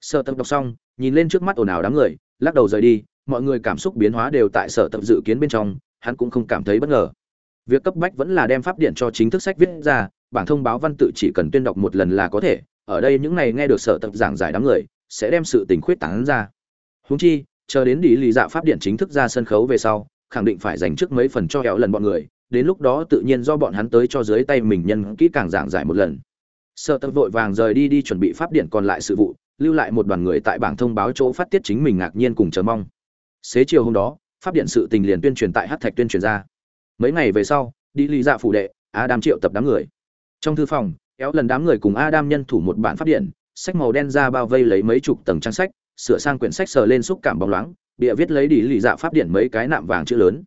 S1: Sợ tập đọc xong, nhìn lên trước mắt ồn ào đám người, lắc đầu rời đi, mọi người cảm xúc biến hóa đều tại sở tập dự kiến bên trong, hắn cũng không cảm thấy bất ngờ. Việc cấp bách vẫn là đem pháp điện cho chính thức sách viết ra bản thông báo văn tự chỉ cần tuyên đọc một lần là có thể, ở đây những này nghe được sở tập giảng giải đám người, sẽ đem sự tình khuyết tán ra. Huống chi, chờ đến đi lý dạ pháp điện chính thức ra sân khấu về sau, khẳng định phải dành trước mấy phần cho hẹo lần bọn người, đến lúc đó tự nhiên do bọn hắn tới cho dưới tay mình nhân kỹ càng giảng giải một lần. Sợ tập vội vàng rời đi đi chuẩn bị pháp điện còn lại sự vụ, lưu lại một đoàn người tại bảng thông báo chỗ phát tiết chính mình ngạc nhiên cùng chờ mong. Xế chiều hôm đó, pháp điện sự tình liền tuyên truyền tại hát thạch tuyên truyền ra. Mấy ngày về sau đi lý dạ phủ đệ, adam triệu tập đám người. Trong thư phòng, kéo lần đám người cùng adam nhân thủ một bản pháp điện, sách màu đen ra bao vây lấy mấy chục tầng trang sách sửa sang quyển sách sờ lên xúc cảm bóng loáng, bịa viết lấy đi lý dạ pháp điện mấy cái nạm vàng chữ lớn.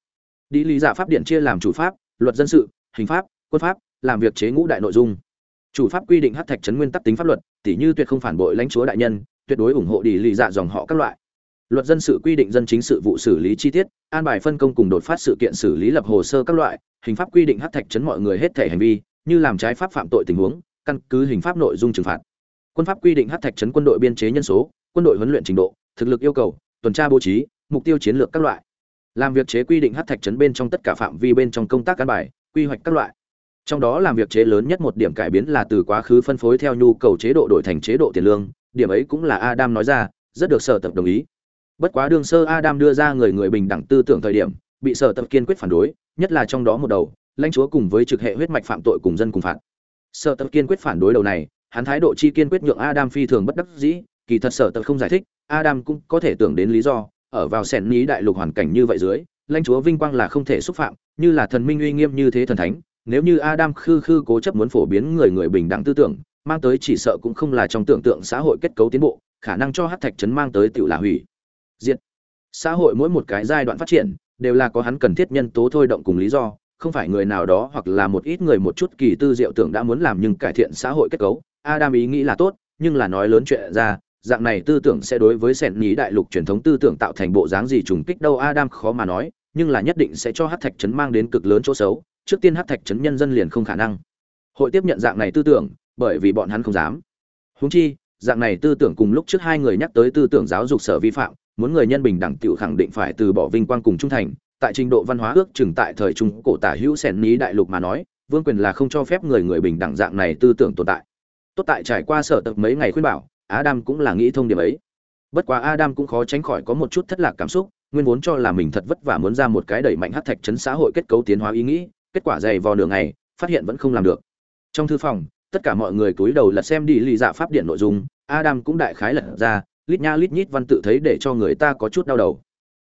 S1: Đi lý dạ pháp điện chia làm chủ pháp, luật dân sự, hình pháp, quân pháp, làm việc chế ngũ đại nội dung. Chủ pháp quy định hát thạch chấn nguyên tắc tính pháp luật tỷ như tuyệt không phản bội lãnh chúa đại nhân, tuyệt đối ủng hộ đi lý dạ dòng họ các loại. Luật dân sự quy định dân chính sự vụ xử lý chi tiết, an bài phân công cùng đột phát sự kiện xử lý lập hồ sơ các loại, hình pháp quy định hát thạch chấn mọi người hết thể hành vi, như làm trái pháp phạm tội tình huống, căn cứ hình pháp nội dung trừng phạt. Quân pháp quy định hát thạch chấn quân đội biên chế nhân số quân đội huấn luyện trình độ, thực lực yêu cầu, tuần tra bố trí, mục tiêu chiến lược các loại. Làm việc chế quy định hắc thạch trấn bên trong tất cả phạm vi bên trong công tác căn bài, quy hoạch các loại. Trong đó làm việc chế lớn nhất một điểm cải biến là từ quá khứ phân phối theo nhu cầu chế độ đổi thành chế độ tiền lương, điểm ấy cũng là adam nói ra, rất được sở tập đồng ý. Bất quá đương sơ adam đưa ra người người bình đẳng tư tưởng thời điểm, bị sở tập kiên quyết phản đối, nhất là trong đó một đầu, lãnh chúa cùng với trực hệ huyết mạch phạm tội cùng dân cùng phạt. Sở tập kiên quyết phản đối đầu này, hắn thái độ chi kiên quyết nhượng adam phi thường bất đắc dĩ kỳ thật sở tật không giải thích, adam cũng có thể tưởng đến lý do, ở vào sẻn ní đại lục hoàn cảnh như vậy dưới, lãnh chúa vinh quang là không thể xúc phạm, như là thần minh uy nghiêm như thế thần thánh, nếu như adam khư khư cố chấp muốn phổ biến người người bình đẳng tư tưởng, mang tới chỉ sợ cũng không là trong tưởng tượng xã hội kết cấu tiến bộ, khả năng cho hát thạch trấn mang tới tự là hủy. Diệt. Xã hội mỗi một cái giai đoạn phát triển, đều là có hắn cần thiết nhân tố thôi động cùng lý do, không phải người nào đó hoặc là một ít người một chút kỳ tư diệu tưởng đã muốn làm nhưng cải thiện xã hội kết cấu, adam ý nghĩ là tốt, nhưng là nói lớn chuyện ra dạng này tư tưởng sẽ đối với sẻn nhí đại lục truyền thống tư tưởng tạo thành bộ dáng gì trùng kích đâu adam khó mà nói, nhưng là nhất định sẽ cho hát thạch trấn mang đến cực lớn chỗ xấu, trước tiên hát thạch trấn nhân dân liền không khả năng. Hội tiếp nhận dạng này tư tưởng, bởi vì bọn hắn không dám. Húng chi, dạng này tư tưởng cùng lúc trước hai người nhắc tới tư tưởng giáo dục sở vi phạm, muốn người nhân bình đẳng tự khẳng định phải từ bỏ vinh quang cùng trung thành, tại trình độ văn hóa ước chừng tại thời trung cổ tả hữu sẻn ní đại lục mà nói, vương quyền là không cho phép người người bình đẳng dạng này tư tưởng tồn tại. Tốt tại trải qua sở tập mấy ngày khuyên bảo adam cũng là nghĩ thông điểm ấy. Bất quá adam cũng khó tránh khỏi có một chút thất lạc cảm xúc, nguyên vốn cho là mình thật vất vả muốn ra một cái đẩy mạnh hắc thạch chấn xã hội kết cấu tiến hóa ý nghĩ, kết quả dày vò nửa ngày, phát hiện vẫn không làm được. Trong thư phòng, tất cả mọi người cúi đầu lật xem đi lì dạ pháp điện nội dung, adam cũng đại khái lật ra, lít nha lít nhít văn tự thấy để cho người ta có chút đau đầu.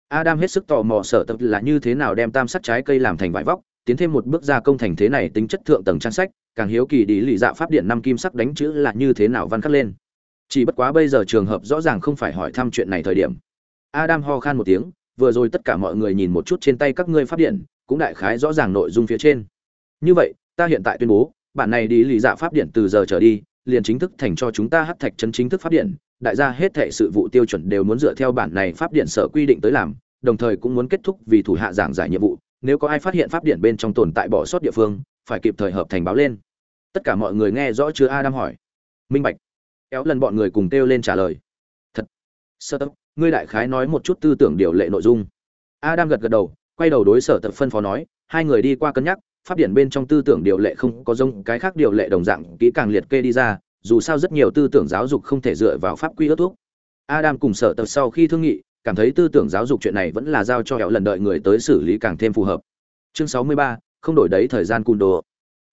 S1: Adam hết sức tò mò sở tập là như thế nào đem tam sắc trái cây làm thành vải vóc, tiến thêm một bước ra công thành thế này tính chất thượng tầng trang sách, càng hiếu kỳ đi lì dạ pháp điện năm kim sắc đánh chữ là như thế nào văn khắc lên chỉ bất quá bây giờ trường hợp rõ ràng không phải hỏi thăm chuyện này thời điểm. Adam ho khan một tiếng, vừa rồi tất cả mọi người nhìn một chút trên tay các ngươi pháp điện, cũng đại khái rõ ràng nội dung phía trên. Như vậy, ta hiện tại tuyên bố, bản này đi lì dạ pháp điện từ giờ trở đi, liền chính thức thành cho chúng ta hắc thạch chân chính thức pháp điện. Đại gia hết thệ sự vụ tiêu chuẩn đều muốn dựa theo bản này pháp điện sở quy định tới làm, đồng thời cũng muốn kết thúc vì thủ hạ giảng giải nhiệm vụ. Nếu có ai phát hiện pháp điện bên trong tồn tại bỏ sót địa phương, phải kịp thời hợp thành báo lên. Tất cả mọi người nghe rõ chưa, adam hỏi. Minh bạch kéo lần bọn người cùng kêu lên trả lời. Thật. Sơ tập, ngươi đại khái nói một chút tư tưởng điều lệ nội dung. Adam gật gật đầu, quay đầu đối sở tập phân phó nói, hai người đi qua cân nhắc, pháp điển bên trong tư tưởng điều lệ không có giống cái khác điều lệ đồng dạng, kỹ càng liệt kê đi ra, dù sao rất nhiều tư tưởng giáo dục không thể dựa vào pháp quy ước thuốc. Adam cùng sở tập sau khi thương nghị, cảm thấy tư tưởng giáo dục chuyện này vẫn là giao cho hẹo lần đợi người tới xử lý càng thêm phù hợp. Chương sáu mươi ba, không đổi đấy thời gian cùn đồ.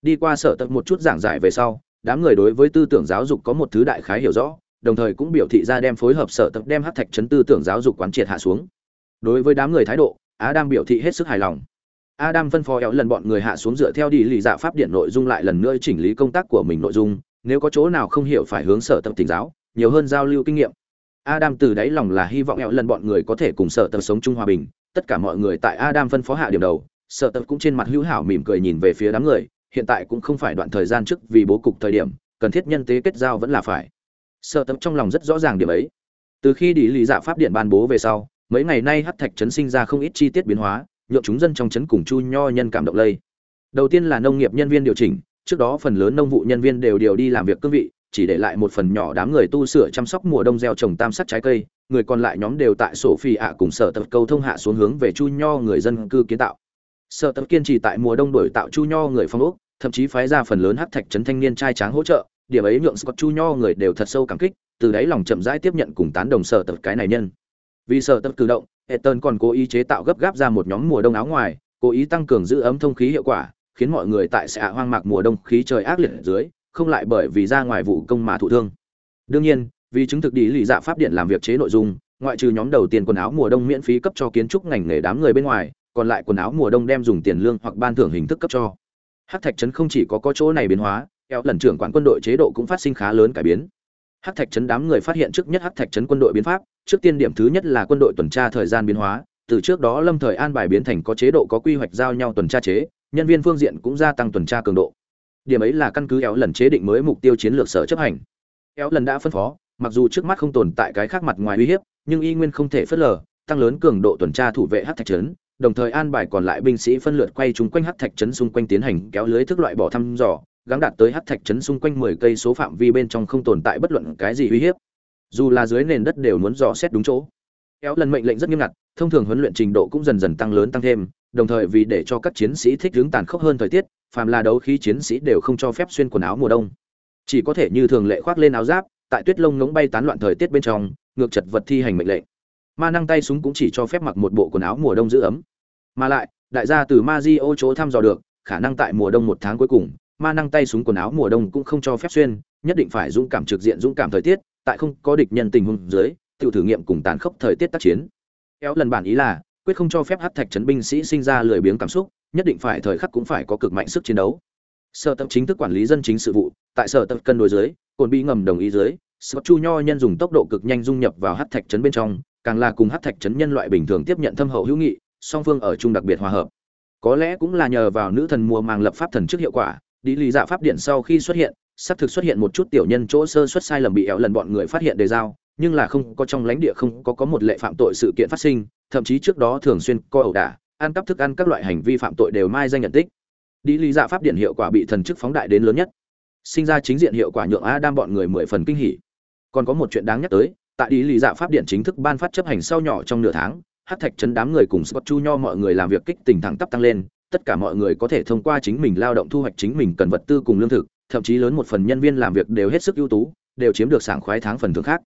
S1: Đi qua sở tập một chút giảng giải về sau đám người đối với tư tưởng giáo dục có một thứ đại khái hiểu rõ, đồng thời cũng biểu thị ra đem phối hợp sở tập đem hát thạch chấn tư tưởng giáo dục quán triệt hạ xuống. Đối với đám người thái độ, adam biểu thị hết sức hài lòng. Adam phân phó éo lần bọn người hạ xuống dựa theo đi lì dạ pháp điện nội dung lại lần nữa chỉnh lý công tác của mình nội dung, nếu có chỗ nào không hiểu phải hướng sở tập tỉnh giáo, nhiều hơn giao lưu kinh nghiệm. Adam từ đáy lòng là hy vọng éo lần bọn người có thể cùng sở tập sống chung hòa bình, tất cả mọi người tại adam phân phó hạ điểm đầu, sở tập cũng trên mặt hữu hảo mỉm cười nhìn về phía đám người hiện tại cũng không phải đoạn thời gian trước vì bố cục thời điểm, cần thiết nhân tế kết giao vẫn là phải. Sở Tấm trong lòng rất rõ ràng điểm ấy. Từ khi đi Lý dạ pháp điện ban bố về sau, mấy ngày nay Hát thạch Trấn sinh ra không ít chi tiết biến hóa nhộn chúng dân trong trấn cùng chu nho nhân cảm động lây. Đầu tiên là nông nghiệp nhân viên điều chỉnh, trước đó phần lớn nông vụ nhân viên đều điều đi làm việc cương vị, chỉ để lại một phần nhỏ đám người tu sửa chăm sóc mùa đông gieo trồng tam sắc trái cây, người còn lại nhóm đều tại sổ phi ạ cùng sở tập câu thông hạ xuống hướng về chu nho người dân cư kiến tạo sở tập kiên trì tại mùa đông đổi tạo chu nho người phong ốc thậm chí phái ra phần lớn hắc thạch trấn thanh niên trai tráng hỗ trợ điểm ấy nhượng scott chu nho người đều thật sâu cảm kích từ đấy lòng chậm rãi tiếp nhận cùng tán đồng sở tập cái này nhân vì sở tập cử động Ethan còn cố ý chế tạo gấp gáp ra một nhóm mùa đông áo ngoài, cố ý tăng cường giữ ấm thông khí hiệu quả, khiến mọi người tại xã hoang mạc mùa đông khí trời ác liệt dưới, không lại bởi vì ra ngoài vụ công mà thụ thương. Đương nhiên, vì chứng thực đi lì dạ pháp điện làm việc chế nội dung, ngoại trừ nhóm đầu tiên quần áo mùa đông miễn phí cấp cho kiến trúc ngành nghề đám người bên ngoài, còn lại quần áo mùa đông đem dùng tiền lương hoặc ban thưởng hình thức cấp cho. Hắc Thạch trấn không chỉ có có chỗ này biến hóa, kéo lần trưởng quản quân đội chế độ cũng phát sinh khá lớn cải biến. Hắc Thạch trấn đám người phát hiện trước nhất Hắc Thạch trấn quân đội biến pháp, trước tiên điểm thứ nhất là quân đội tuần tra thời gian biến hóa, từ trước đó Lâm thời an bài biến thành có chế độ có quy hoạch giao nhau tuần tra chế, nhân viên phương diện cũng gia tăng tuần tra cường độ. Điểm ấy là căn cứ kéo lần chế định mới mục tiêu chiến lược sở chấp hành. kéo lần đã phân phó, mặc dù trước mắt không tồn tại cái khác mặt ngoài uy hiếp, nhưng y nguyên không thể phớt lờ, tăng lớn cường độ tuần tra thủ vệ Hắc Thạch trấn, đồng thời an bài còn lại binh sĩ phân lượt quay chúng quanh Hắc Thạch trấn xung quanh tiến hành kéo lưới thức loại bỏ thăm dò, gắng đạt tới hắc thạch trấn xung quanh 10 cây số phạm vi bên trong không tồn tại bất luận cái gì uy hiếp. Dù là dưới nền đất đều muốn dò xét đúng chỗ. Kéo lần mệnh lệnh rất nghiêm ngặt, thông thường huấn luyện trình độ cũng dần dần tăng lớn tăng thêm, đồng thời vì để cho các chiến sĩ thích ứng tàn khốc hơn thời tiết, phàm là đấu khí chiến sĩ đều không cho phép xuyên quần áo mùa đông. Chỉ có thể như thường lệ khoác lên áo giáp, tại tuyết lông ngỗng bay tán loạn thời tiết bên trong, ngược chật vật thi hành mệnh lệnh. Ma năng tay súng cũng chỉ cho phép mặc một bộ quần áo mùa đông giữ ấm. Mà lại, đại gia từ Mazio chỗ thăm dò được, khả năng tại mùa đông một tháng cuối cùng ma năng tay súng quần áo mùa đông cũng không cho phép xuyên nhất định phải dũng cảm trực diện dũng cảm thời tiết tại không có địch nhân tình huống dưới tự thử nghiệm cùng tàn khốc thời tiết tác chiến kéo lần bản ý là quyết không cho phép hát thạch chấn binh sĩ sinh ra lười biếng cảm xúc nhất định phải thời khắc cũng phải có cực mạnh sức chiến đấu sở tập chính thức quản lý dân chính sự vụ tại sở tập cân đối dưới cồn bị ngầm đồng ý dưới Scott Chu Nho nhân dùng tốc độ cực nhanh dung nhập vào hắc thạch trấn bên trong, càng là cùng hát thạch trấn nhân loại bình thường tiếp nhận thâm hậu hữu nghị, song phương ở chung đặc biệt hòa hợp. Có lẽ cũng là nhờ vào nữ thần mùa màng lập pháp thần trước hiệu quả, đi lý dạ pháp điện sau khi xuất hiện, sắp thực xuất hiện một chút tiểu nhân chỗ sơ suất sai lầm bị éo lần bọn người phát hiện đề giao, nhưng là không có trong lãnh địa không có có một lệ phạm tội sự kiện phát sinh, thậm chí trước đó thường xuyên coi ẩu đả, ăn cắp thức ăn các loại hành vi phạm tội đều mai danh nhận tích. Đi lý dạ pháp điện hiệu quả bị thần chức phóng đại đến lớn nhất. Sinh ra chính diện hiệu quả nhượng Adam bọn người mười phần kinh hỉ còn có một chuyện đáng nhắc tới tại đi lì dạ pháp điện chính thức ban phát chấp hành sau nhỏ trong nửa tháng hát thạch chấn đám người cùng scott chu nho mọi người làm việc kích tình thẳng tắp tăng lên, tất cả mọi người có thể thông qua chính mình lao động thu hoạch chính mình cần vật tư cùng lương thực, thậm chí lớn một phần nhân viên làm việc đều hết sức ưu tú, đều chiếm được sảng khoái tháng phần thưởng khác.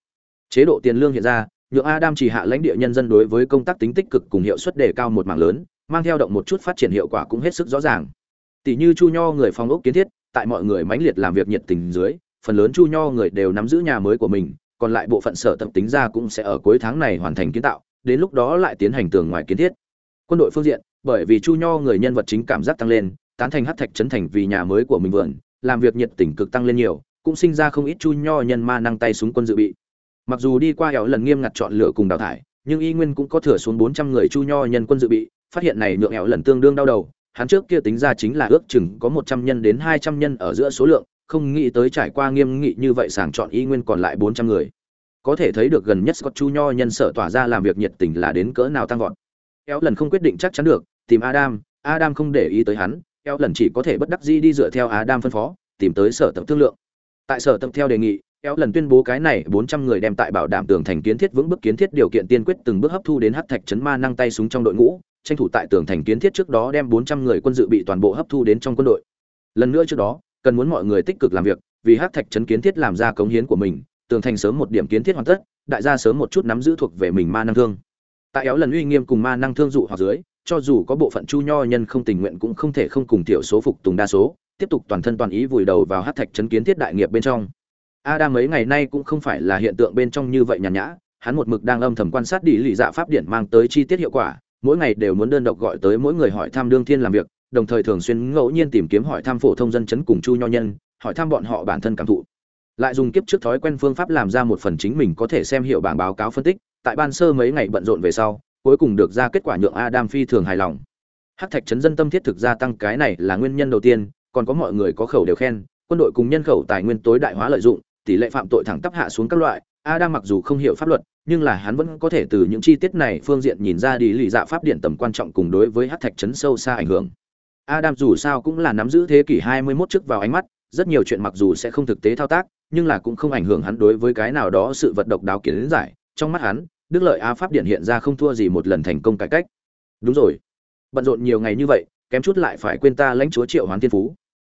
S1: Chế độ tiền lương hiện ra, nhượng adam chỉ hạ lãnh địa nhân dân đối với công tác tính tích cực cùng hiệu suất đề cao một mảng lớn, mang theo động một chút phát triển hiệu quả cũng hết sức rõ ràng. Tỷ như chu nho người phong ốc kiến thiết, tại mọi người mãnh liệt làm việc nhiệt tình dưới, phần lớn chu nho người đều nắm giữ nhà mới của mình còn lại bộ phận sở tập tính ra cũng sẽ ở cuối tháng này hoàn thành kiến tạo, đến lúc đó lại tiến hành tường ngoài kiến thiết. Quân đội phương diện, bởi vì chu nho người nhân vật chính cảm giác tăng lên, tán thành hát thạch trấn thành vì nhà mới của mình vườn, làm việc nhiệt tình cực tăng lên nhiều, cũng sinh ra không ít chu nho nhân ma năng tay súng quân dự bị. Mặc dù đi qua hẻo lần nghiêm ngặt chọn lựa cùng đào thải, nhưng y nguyên cũng có thừa xuống bốn trăm người chu nho nhân quân dự bị, phát hiện này nhượng hẻo lần tương đương đau đầu hắn trước kia tính ra chính là ước chừng có một trăm nhân đến hai trăm nhân ở giữa số lượng không nghĩ tới trải qua nghiêm nghị như vậy sàng chọn y nguyên còn lại bốn trăm người có thể thấy được gần nhất Scott Chu Nho nhân sở tỏa ra làm việc nhiệt tình là đến cỡ nào tăng vọt. Kéo lần không quyết định chắc chắn được, tìm Adam, Adam không để ý tới hắn, kéo lần chỉ có thể bất đắc dĩ đi dựa theo Adam phân phó, tìm tới sở tập thương lượng. Tại sở tập theo đề nghị, kéo lần tuyên bố cái này 400 người đem tại bảo đảm tường thành kiến thiết vững bước kiến thiết điều kiện tiên quyết từng bước hấp thu đến hắc thạch chấn ma năng tay súng trong đội ngũ, tranh thủ tại tường thành kiến thiết trước đó đem 400 người quân dự bị toàn bộ hấp thu đến trong quân đội. Lần nữa trước đó, cần muốn mọi người tích cực làm việc, vì hắc thạch chấn kiến thiết làm ra cống hiến của mình, tường thành sớm một điểm kiến thiết hoàn tất đại gia sớm một chút nắm giữ thuộc về mình ma năng thương tại éo lần uy nghiêm cùng ma năng thương dụ hoặc dưới cho dù có bộ phận chu nho nhân không tình nguyện cũng không thể không cùng tiểu số phục tùng đa số tiếp tục toàn thân toàn ý vùi đầu vào hắc thạch chấn kiến thiết đại nghiệp bên trong adam mấy ngày nay cũng không phải là hiện tượng bên trong như vậy nhàn nhã hắn một mực đang âm thầm quan sát đi lý dạ pháp điển mang tới chi tiết hiệu quả mỗi ngày đều muốn đơn độc gọi tới mỗi người hỏi thăm đương thiên làm việc, đồng thời thường xuyên ngẫu nhiên tìm kiếm hỏi thăm phổ thông dân chấn cùng chu nho nhân, hỏi thăm bọn họ bản thân cảm thụ. Lại dùng kiếp trước thói quen phương pháp làm ra một phần chính mình có thể xem hiệu bảng báo cáo phân tích, tại ban sơ mấy ngày bận rộn về sau, cuối cùng được ra kết quả nhượng adam phi thường hài lòng. Hắc thạch chấn dân tâm thiết thực gia tăng cái này là nguyên nhân đầu tiên, còn có mọi người có khẩu đều khen, quân đội cùng nhân khẩu tài nguyên tối đại hóa lợi dụng, tỷ lệ phạm tội thẳng tắp hạ xuống các loại, adam mặc dù không hiểu pháp luật nhưng là hắn vẫn có thể từ những chi tiết này phương diện nhìn ra đi lì dạ pháp điện tầm quan trọng cùng đối với hắc thạch chấn sâu xa ảnh hưởng. Adam dù sao cũng là nắm giữ thế kỷ 21 trước vào ánh mắt, rất nhiều chuyện mặc dù sẽ không thực tế thao tác, nhưng là cũng không ảnh hưởng hắn đối với cái nào đó sự vật độc đáo kiến giải. Trong mắt hắn, đức lợi a pháp điện hiện ra không thua gì một lần thành công cải cách. Đúng rồi. Bận rộn nhiều ngày như vậy, kém chút lại phải quên ta lãnh chúa triệu hoán thiên phú.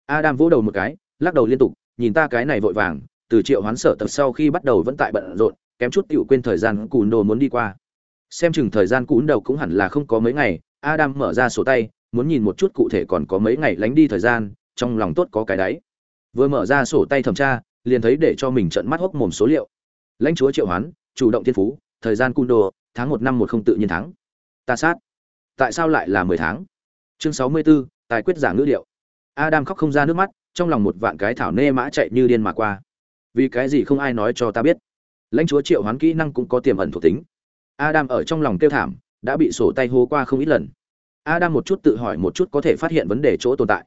S1: Adam vỗ đầu một cái, lắc đầu liên tục, nhìn ta cái này vội vàng, từ triệu hoán sở tập sau khi bắt đầu vẫn tại bận rộn kém chút tựu quên thời gian cùn đồ muốn đi qua. Xem chừng thời gian cún đầu cũng hẳn là không có mấy ngày adam mở ra sổ tay muốn nhìn một chút cụ thể còn có mấy ngày lánh đi thời gian trong lòng tốt có cái đáy. Vừa mở ra sổ tay thẩm tra liền thấy để cho mình trận mắt hốc mồm số liệu. Lãnh chúa triệu hoán chủ động thiên phú thời gian cung đồ tháng một năm một không tự nhiên thắng ta sát. Tại sao lại là mười tháng? Chương sáu mươi 64, tài quyết giả ngữ liệu. adam khóc không ra nước mắt trong lòng một vạn cái thảo nê mã chạy như điên mà qua. Vì cái gì không ai nói cho ta biết? Lãnh chúa triệu hoán kỹ năng cũng có tiềm ẩn thuộc tính. Adam ở trong lòng kêu thảm, đã bị sổ tay hô qua không ít lần. Adam một chút tự hỏi một chút có thể phát hiện vấn đề chỗ tồn tại.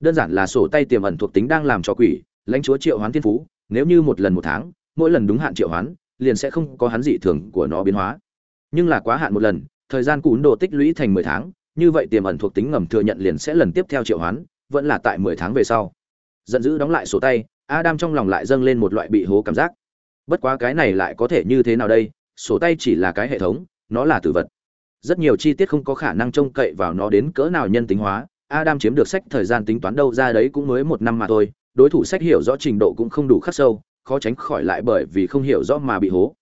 S1: Đơn giản là sổ tay tiềm ẩn thuộc tính đang làm cho quỷ, lãnh chúa triệu hoán thiên phú, nếu như một lần một tháng, mỗi lần đúng hạn triệu hoán, liền sẽ không có hắn dị thường của nó biến hóa. Nhưng là quá hạn một lần, thời gian cún đồ tích lũy thành mười tháng, như vậy tiềm ẩn thuộc tính ngầm thừa nhận liền sẽ lần tiếp theo triệu hoán, vẫn là tại mười tháng về sau. Giận dữ đóng lại sổ tay, adam trong lòng lại dâng lên một loại bị hố cảm giác bất quá cái này lại có thể như thế nào đây? Sổ tay chỉ là cái hệ thống, nó là tử vật. Rất nhiều chi tiết không có khả năng trông cậy vào nó đến cỡ nào nhân tính hóa. Adam chiếm được sách thời gian tính toán đâu ra đấy cũng mới một năm mà thôi. Đối thủ sách hiểu rõ trình độ cũng không đủ khắc sâu, khó tránh khỏi lại bởi vì không hiểu rõ mà bị hố.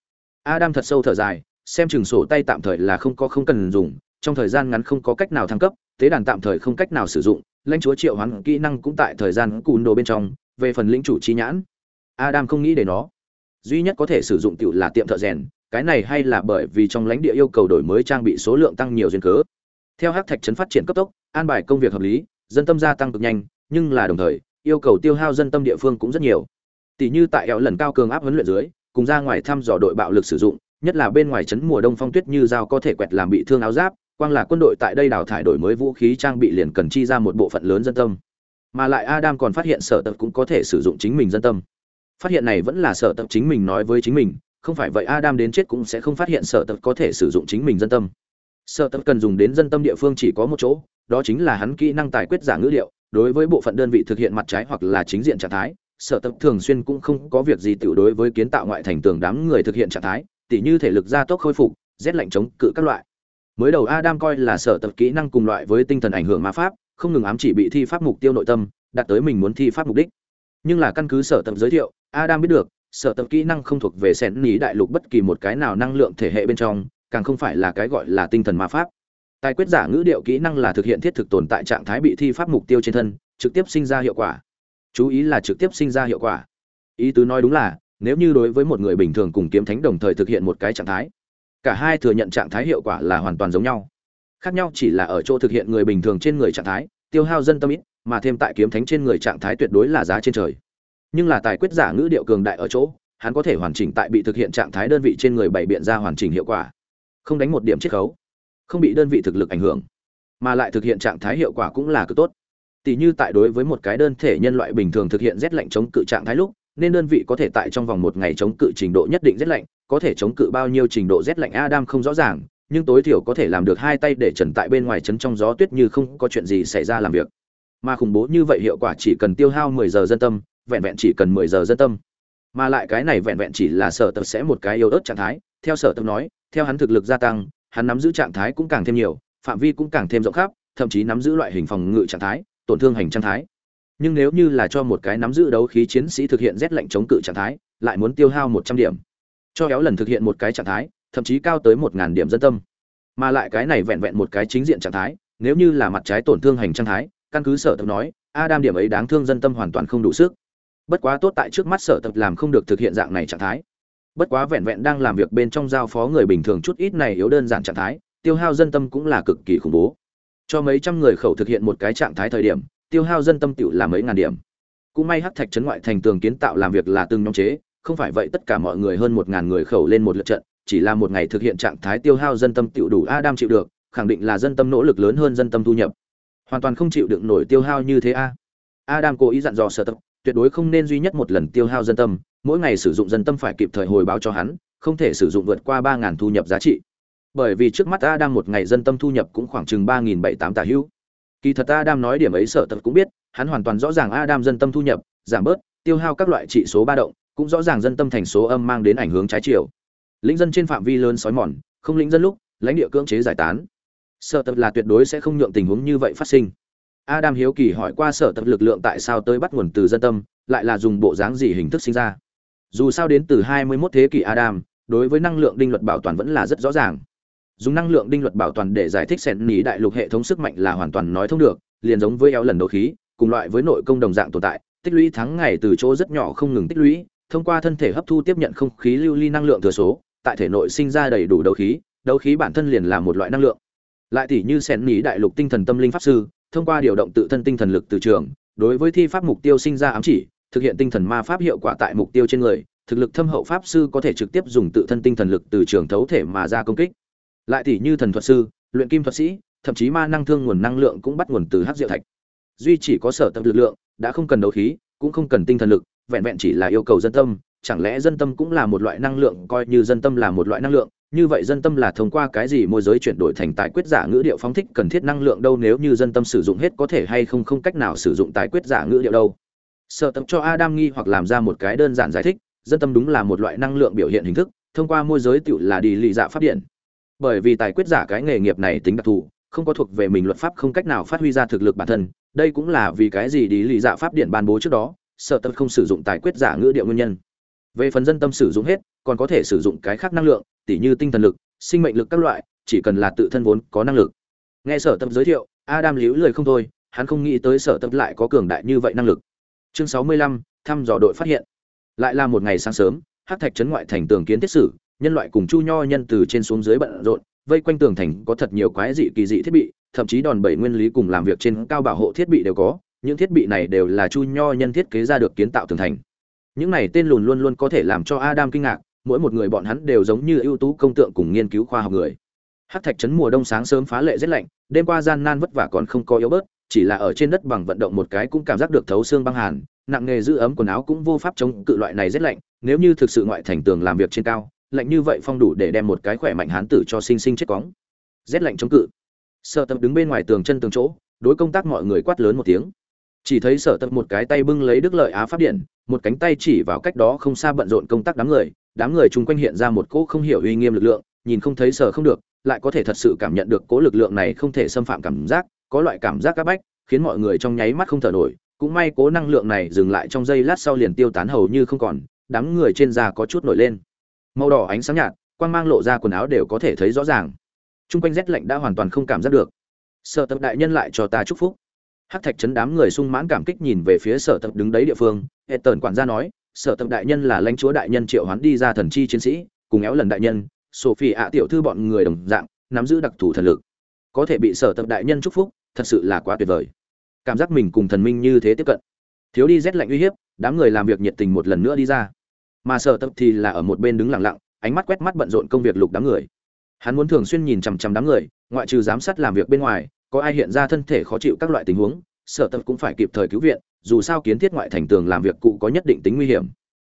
S1: Adam thật sâu thở dài, xem chừng sổ tay tạm thời là không có không cần dùng. Trong thời gian ngắn không có cách nào thăng cấp, tế đàn tạm thời không cách nào sử dụng. Lãnh chúa triệu hoán kỹ năng cũng tại thời gian cùn đồ bên trong, về phần lĩnh chủ trí nhãn. Adam không nghĩ để nó duy nhất có thể sử dụng tiểu là tiệm thợ rèn, cái này hay là bởi vì trong lãnh địa yêu cầu đổi mới trang bị số lượng tăng nhiều duyên cớ. Theo hắc thạch trấn phát triển cấp tốc, an bài công việc hợp lý, dân tâm gia tăng cực nhanh, nhưng là đồng thời, yêu cầu tiêu hao dân tâm địa phương cũng rất nhiều. Tỷ như tại eo lần cao cường áp huấn luyện dưới, cùng ra ngoài thăm dò đội bạo lực sử dụng, nhất là bên ngoài trấn mùa đông phong tuyết như dao có thể quẹt làm bị thương áo giáp, quang là quân đội tại đây đào thải đổi mới vũ khí trang bị liền cần chi ra một bộ phận lớn dân tâm. Mà lại adam còn phát hiện sở tập cũng có thể sử dụng chính mình dân tâm phát hiện này vẫn là sở tập chính mình nói với chính mình, không phải vậy adam đến chết cũng sẽ không phát hiện sở tập có thể sử dụng chính mình dân tâm. Sở tập cần dùng đến dân tâm địa phương chỉ có một chỗ, đó chính là hắn kỹ năng tài quyết giả ngữ liệu, đối với bộ phận đơn vị thực hiện mặt trái hoặc là chính diện trạng thái, sở tập thường xuyên cũng không có việc gì tiểu đối với kiến tạo ngoại thành tường đám người thực hiện trạng thái, tỉ như thể lực gia tốc khôi phục, rét lạnh chống cự các loại. Mới đầu adam coi là sở tập kỹ năng cùng loại với tinh thần ảnh hưởng ma pháp, không ngừng ám chỉ bị thi pháp mục tiêu nội tâm, đạt tới mình muốn thi pháp mục đích nhưng là căn cứ sở tập giới thiệu, adam biết được, sở tập kỹ năng không thuộc về sẻn ní đại lục bất kỳ một cái nào năng lượng thể hệ bên trong, càng không phải là cái gọi là tinh thần ma pháp. Tài quyết giả ngữ điệu kỹ năng là thực hiện thiết thực tồn tại trạng thái bị thi pháp mục tiêu trên thân, trực tiếp sinh ra hiệu quả. Chú ý là trực tiếp sinh ra hiệu quả. Ý tứ nói đúng là, nếu như đối với một người bình thường cùng kiếm thánh đồng thời thực hiện một cái trạng thái, cả hai thừa nhận trạng thái hiệu quả là hoàn toàn giống nhau. Khác nhau chỉ là ở chỗ thực hiện người bình thường trên người trạng thái, tiêu hao dân tâm ít mà thêm tại kiếm thánh trên người trạng thái tuyệt đối là giá trên trời. Nhưng là tài quyết giả ngữ điệu cường đại ở chỗ, hắn có thể hoàn chỉnh tại bị thực hiện trạng thái đơn vị trên người bảy biện ra hoàn chỉnh hiệu quả. Không đánh một điểm chiết khấu, không bị đơn vị thực lực ảnh hưởng, mà lại thực hiện trạng thái hiệu quả cũng là cực tốt. Tỷ như tại đối với một cái đơn thể nhân loại bình thường thực hiện rét lạnh chống cự trạng thái lúc, nên đơn vị có thể tại trong vòng một ngày chống cự trình độ nhất định rét lạnh, có thể chống cự bao nhiêu trình độ rét lạnh adam không rõ ràng, nhưng tối thiểu có thể làm được hai tay để trần tại bên ngoài trấn trong gió tuyết như không có chuyện gì xảy ra làm việc mà khủng bố như vậy hiệu quả chỉ cần tiêu hao mười giờ dân tâm, vẹn vẹn chỉ cần mười giờ dân tâm. Mà lại cái này vẹn vẹn chỉ là sở tập sẽ một cái yếu ớt trạng thái, theo sở tập nói, theo hắn thực lực gia tăng, hắn nắm giữ trạng thái cũng càng thêm nhiều, phạm vi cũng càng thêm rộng khắp, thậm chí nắm giữ loại hình phòng ngự trạng thái, tổn thương hành trạng thái. Nhưng nếu như là cho một cái nắm giữ đấu khí chiến sĩ thực hiện rét lạnh chống cự trạng thái, lại muốn tiêu hao một trăm điểm. Cho kéo lần thực hiện một cái trạng thái, thậm chí cao tới một ngàn điểm dân tâm. Mà lại cái này vẹn vẹn một cái chính diện trạng thái, nếu như là mặt trái tổn thương hành trạng thái căn cứ sở tập nói, adam điểm ấy đáng thương dân tâm hoàn toàn không đủ sức. Bất quá tốt tại trước mắt sở tập làm không được thực hiện dạng này trạng thái. Bất quá vẹn vẹn đang làm việc bên trong giao phó người bình thường chút ít này yếu đơn giản trạng thái, tiêu hao dân tâm cũng là cực kỳ khủng bố. Cho mấy trăm người khẩu thực hiện một cái trạng thái thời điểm, tiêu hao dân tâm tựu là mấy ngàn điểm. Cũng may hắc thạch trấn ngoại thành tường kiến tạo làm việc là từng nhóm chế, không phải vậy tất cả mọi người hơn một ngàn người khẩu lên một lượt trận, chỉ là một ngày thực hiện trạng thái tiêu hao dân tâm tựu đủ adam chịu được, khẳng định là dân tâm nỗ lực lớn hơn dân tâm thu nhập hoàn toàn không chịu đựng nổi tiêu hao như thế a. Adam cố ý dặn dò sở tập tuyệt đối không nên duy nhất một lần tiêu hao dân tâm, mỗi ngày sử dụng dân tâm phải kịp thời hồi báo cho hắn, không thể sử dụng vượt qua ba ngàn thu nhập giá trị. Bởi vì trước mắt adam một ngày dân tâm thu nhập cũng khoảng chừng ba nghìn bảy tám tả hữu. Kỳ thật adam nói điểm ấy sở tập cũng biết, hắn hoàn toàn rõ ràng adam dân tâm thu nhập, giảm bớt, tiêu hao các loại trị số ba động, cũng rõ ràng dân tâm thành số âm mang đến ảnh hướng trái chiều. Lĩnh dân trên phạm vi lớn sói mòn, không lĩnh dân lúc, lãnh địa cưỡng chế giải tán sở tập là tuyệt đối sẽ không nhượng tình huống như vậy phát sinh. Adam hiếu kỳ hỏi qua sở tập lực lượng tại sao tới bắt nguồn từ dân tâm, lại là dùng bộ dáng gì hình thức sinh ra. Dù sao đến từ 21 thế kỷ adam, đối với năng lượng đinh luật bảo toàn vẫn là rất rõ ràng. Dùng năng lượng đinh luật bảo toàn để giải thích sẹn nỉ đại lục hệ thống sức mạnh là hoàn toàn nói thông được, liền giống với eo lần đấu khí, cùng loại với nội công đồng dạng tồn tại, tích lũy thắng ngày từ chỗ rất nhỏ không ngừng tích lũy, thông qua thân thể hấp thu tiếp nhận không khí lưu ly năng lượng thừa số, tại thể nội sinh ra đầy đủ đấu khí đấu khí bản thân liền là một loại năng lượng lại tỷ như sẹn nhĩ đại lục tinh thần tâm linh pháp sư, thông qua điều động tự thân tinh thần lực từ trường, đối với thi pháp mục tiêu sinh ra ám chỉ, thực hiện tinh thần ma pháp hiệu quả tại mục tiêu trên người, thực lực thâm hậu pháp sư có thể trực tiếp dùng tự thân tinh thần lực từ trường thấu thể mà ra công kích. Lại tỷ như thần thuật sư, luyện kim thuật sĩ, thậm chí ma năng thương nguồn năng lượng cũng bắt nguồn từ hắc diệu thạch. Duy chỉ có sở tập lực lượng, đã không cần đấu khí, cũng không cần tinh thần lực, vẹn vẹn chỉ là yêu cầu dân tâm, chẳng lẽ dân tâm cũng là một loại năng lượng, coi như dân tâm là một loại năng lượng như vậy dân tâm là thông qua cái gì môi giới chuyển đổi thành tài quyết giả ngữ điệu phóng thích cần thiết năng lượng đâu nếu như dân tâm sử dụng hết có thể hay không không cách nào sử dụng tài quyết giả ngữ điệu đâu. Sợ tập cho adam nghi hoặc làm ra một cái đơn giản giải thích, dân tâm đúng là một loại năng lượng biểu hiện hình thức, thông qua môi giới tựu là đi lì dạ phát điện. Bởi vì tài quyết giả cái nghề nghiệp này tính đặc thù, không có thuộc về mình luật pháp không cách nào phát huy ra thực lực bản thân, đây cũng là vì cái gì đi lì dạ pháp điện ban bố trước đó sợ tập không sử dụng tài quyết giả ngữ điệu nguyên nhân. Về phần dân tâm sử dụng hết, còn có thể sử dụng cái khác năng lượng tỉ như tinh thần lực, sinh mệnh lực các loại, chỉ cần là tự thân vốn có năng lực. Nghe sở tập giới thiệu, adam liễu lười không thôi, hắn không nghĩ tới sở tập lại có cường đại như vậy năng lực. Chương sáu mươi lăm, thăm dò đội phát hiện. Lại là một ngày sáng sớm, hắc thạch trấn ngoại thành tường kiến thiết sử, nhân loại cùng chu nho nhân từ trên xuống dưới bận rộn, vây quanh tường thành có thật nhiều quái dị kỳ dị thiết bị, thậm chí đòn bẩy nguyên lý cùng làm việc trên cao bảo hộ thiết bị đều có, những thiết bị này đều là chu nho nhân thiết kế ra được kiến tạo tường thành. Những này tên lùn luôn luôn có thể làm cho adam kinh ngạc mỗi một người bọn hắn đều giống như ưu tú công tượng cùng nghiên cứu khoa học người. Hát thạch trấn mùa đông sáng sớm phá lệ rét lạnh, đêm qua gian nan vất vả còn không có yếu bớt, chỉ là ở trên đất bằng vận động một cái cũng cảm giác được thấu xương băng hàn, nặng nghề giữ ấm quần áo cũng vô pháp chống cự loại này rét lạnh, nếu như thực sự ngoại thành tường làm việc trên cao, lạnh như vậy phong đủ để đem một cái khỏe mạnh hán tử cho sinh sinh chết cóng. Rét lạnh chống cự. Sợ tập đứng bên ngoài tường chân tường chỗ, đối công tác mọi người quát lớn một tiếng. Chỉ thấy sở tập một cái tay bưng lấy đức lợi á pháp điện, một cánh tay chỉ vào cách đó không xa bận rộn công tác đám người đám người chung quanh hiện ra một cỗ không hiểu uy nghiêm lực lượng, nhìn không thấy sợ không được, lại có thể thật sự cảm nhận được cỗ lực lượng này không thể xâm phạm cảm giác, có loại cảm giác các bách, khiến mọi người trong nháy mắt không thở nổi. Cũng may cố năng lượng này dừng lại trong giây lát sau liền tiêu tán hầu như không còn, đám người trên da có chút nổi lên. Màu đỏ ánh sáng nhạt, quang mang lộ ra quần áo đều có thể thấy rõ ràng. Trung quanh rét lạnh đã hoàn toàn không cảm giác được. Sở tập đại nhân lại cho ta chúc phúc. Hát thạch chấn đám người sung mãn cảm kích nhìn về phía sở tập đứng đấy địa phương hệ tần quản gia nói sở tâm đại nhân là lãnh chúa đại nhân triệu hoán đi ra thần chi chiến sĩ, cùng éo lần đại nhân, sophie ạ tiểu thư bọn người đồng dạng, nắm giữ đặc thù thần lực. Có thể bị sở tâm đại nhân chúc phúc, thật sự là quá tuyệt vời. Cảm giác mình cùng thần minh như thế tiếp cận. Thiếu đi rét lạnh uy hiếp, đám người làm việc nhiệt tình một lần nữa đi ra. Mà sở tâm thì là ở một bên đứng lặng lặng, ánh mắt quét mắt bận rộn công việc lục đám người. Hắn muốn thường xuyên nhìn chằm chằm đám người, ngoại trừ giám sát làm việc bên ngoài, có ai hiện ra thân thể khó chịu các loại tình huống sở tập cũng phải kịp thời cứu viện, dù sao kiến thiết ngoại thành tường làm việc cụ có nhất định tính nguy hiểm.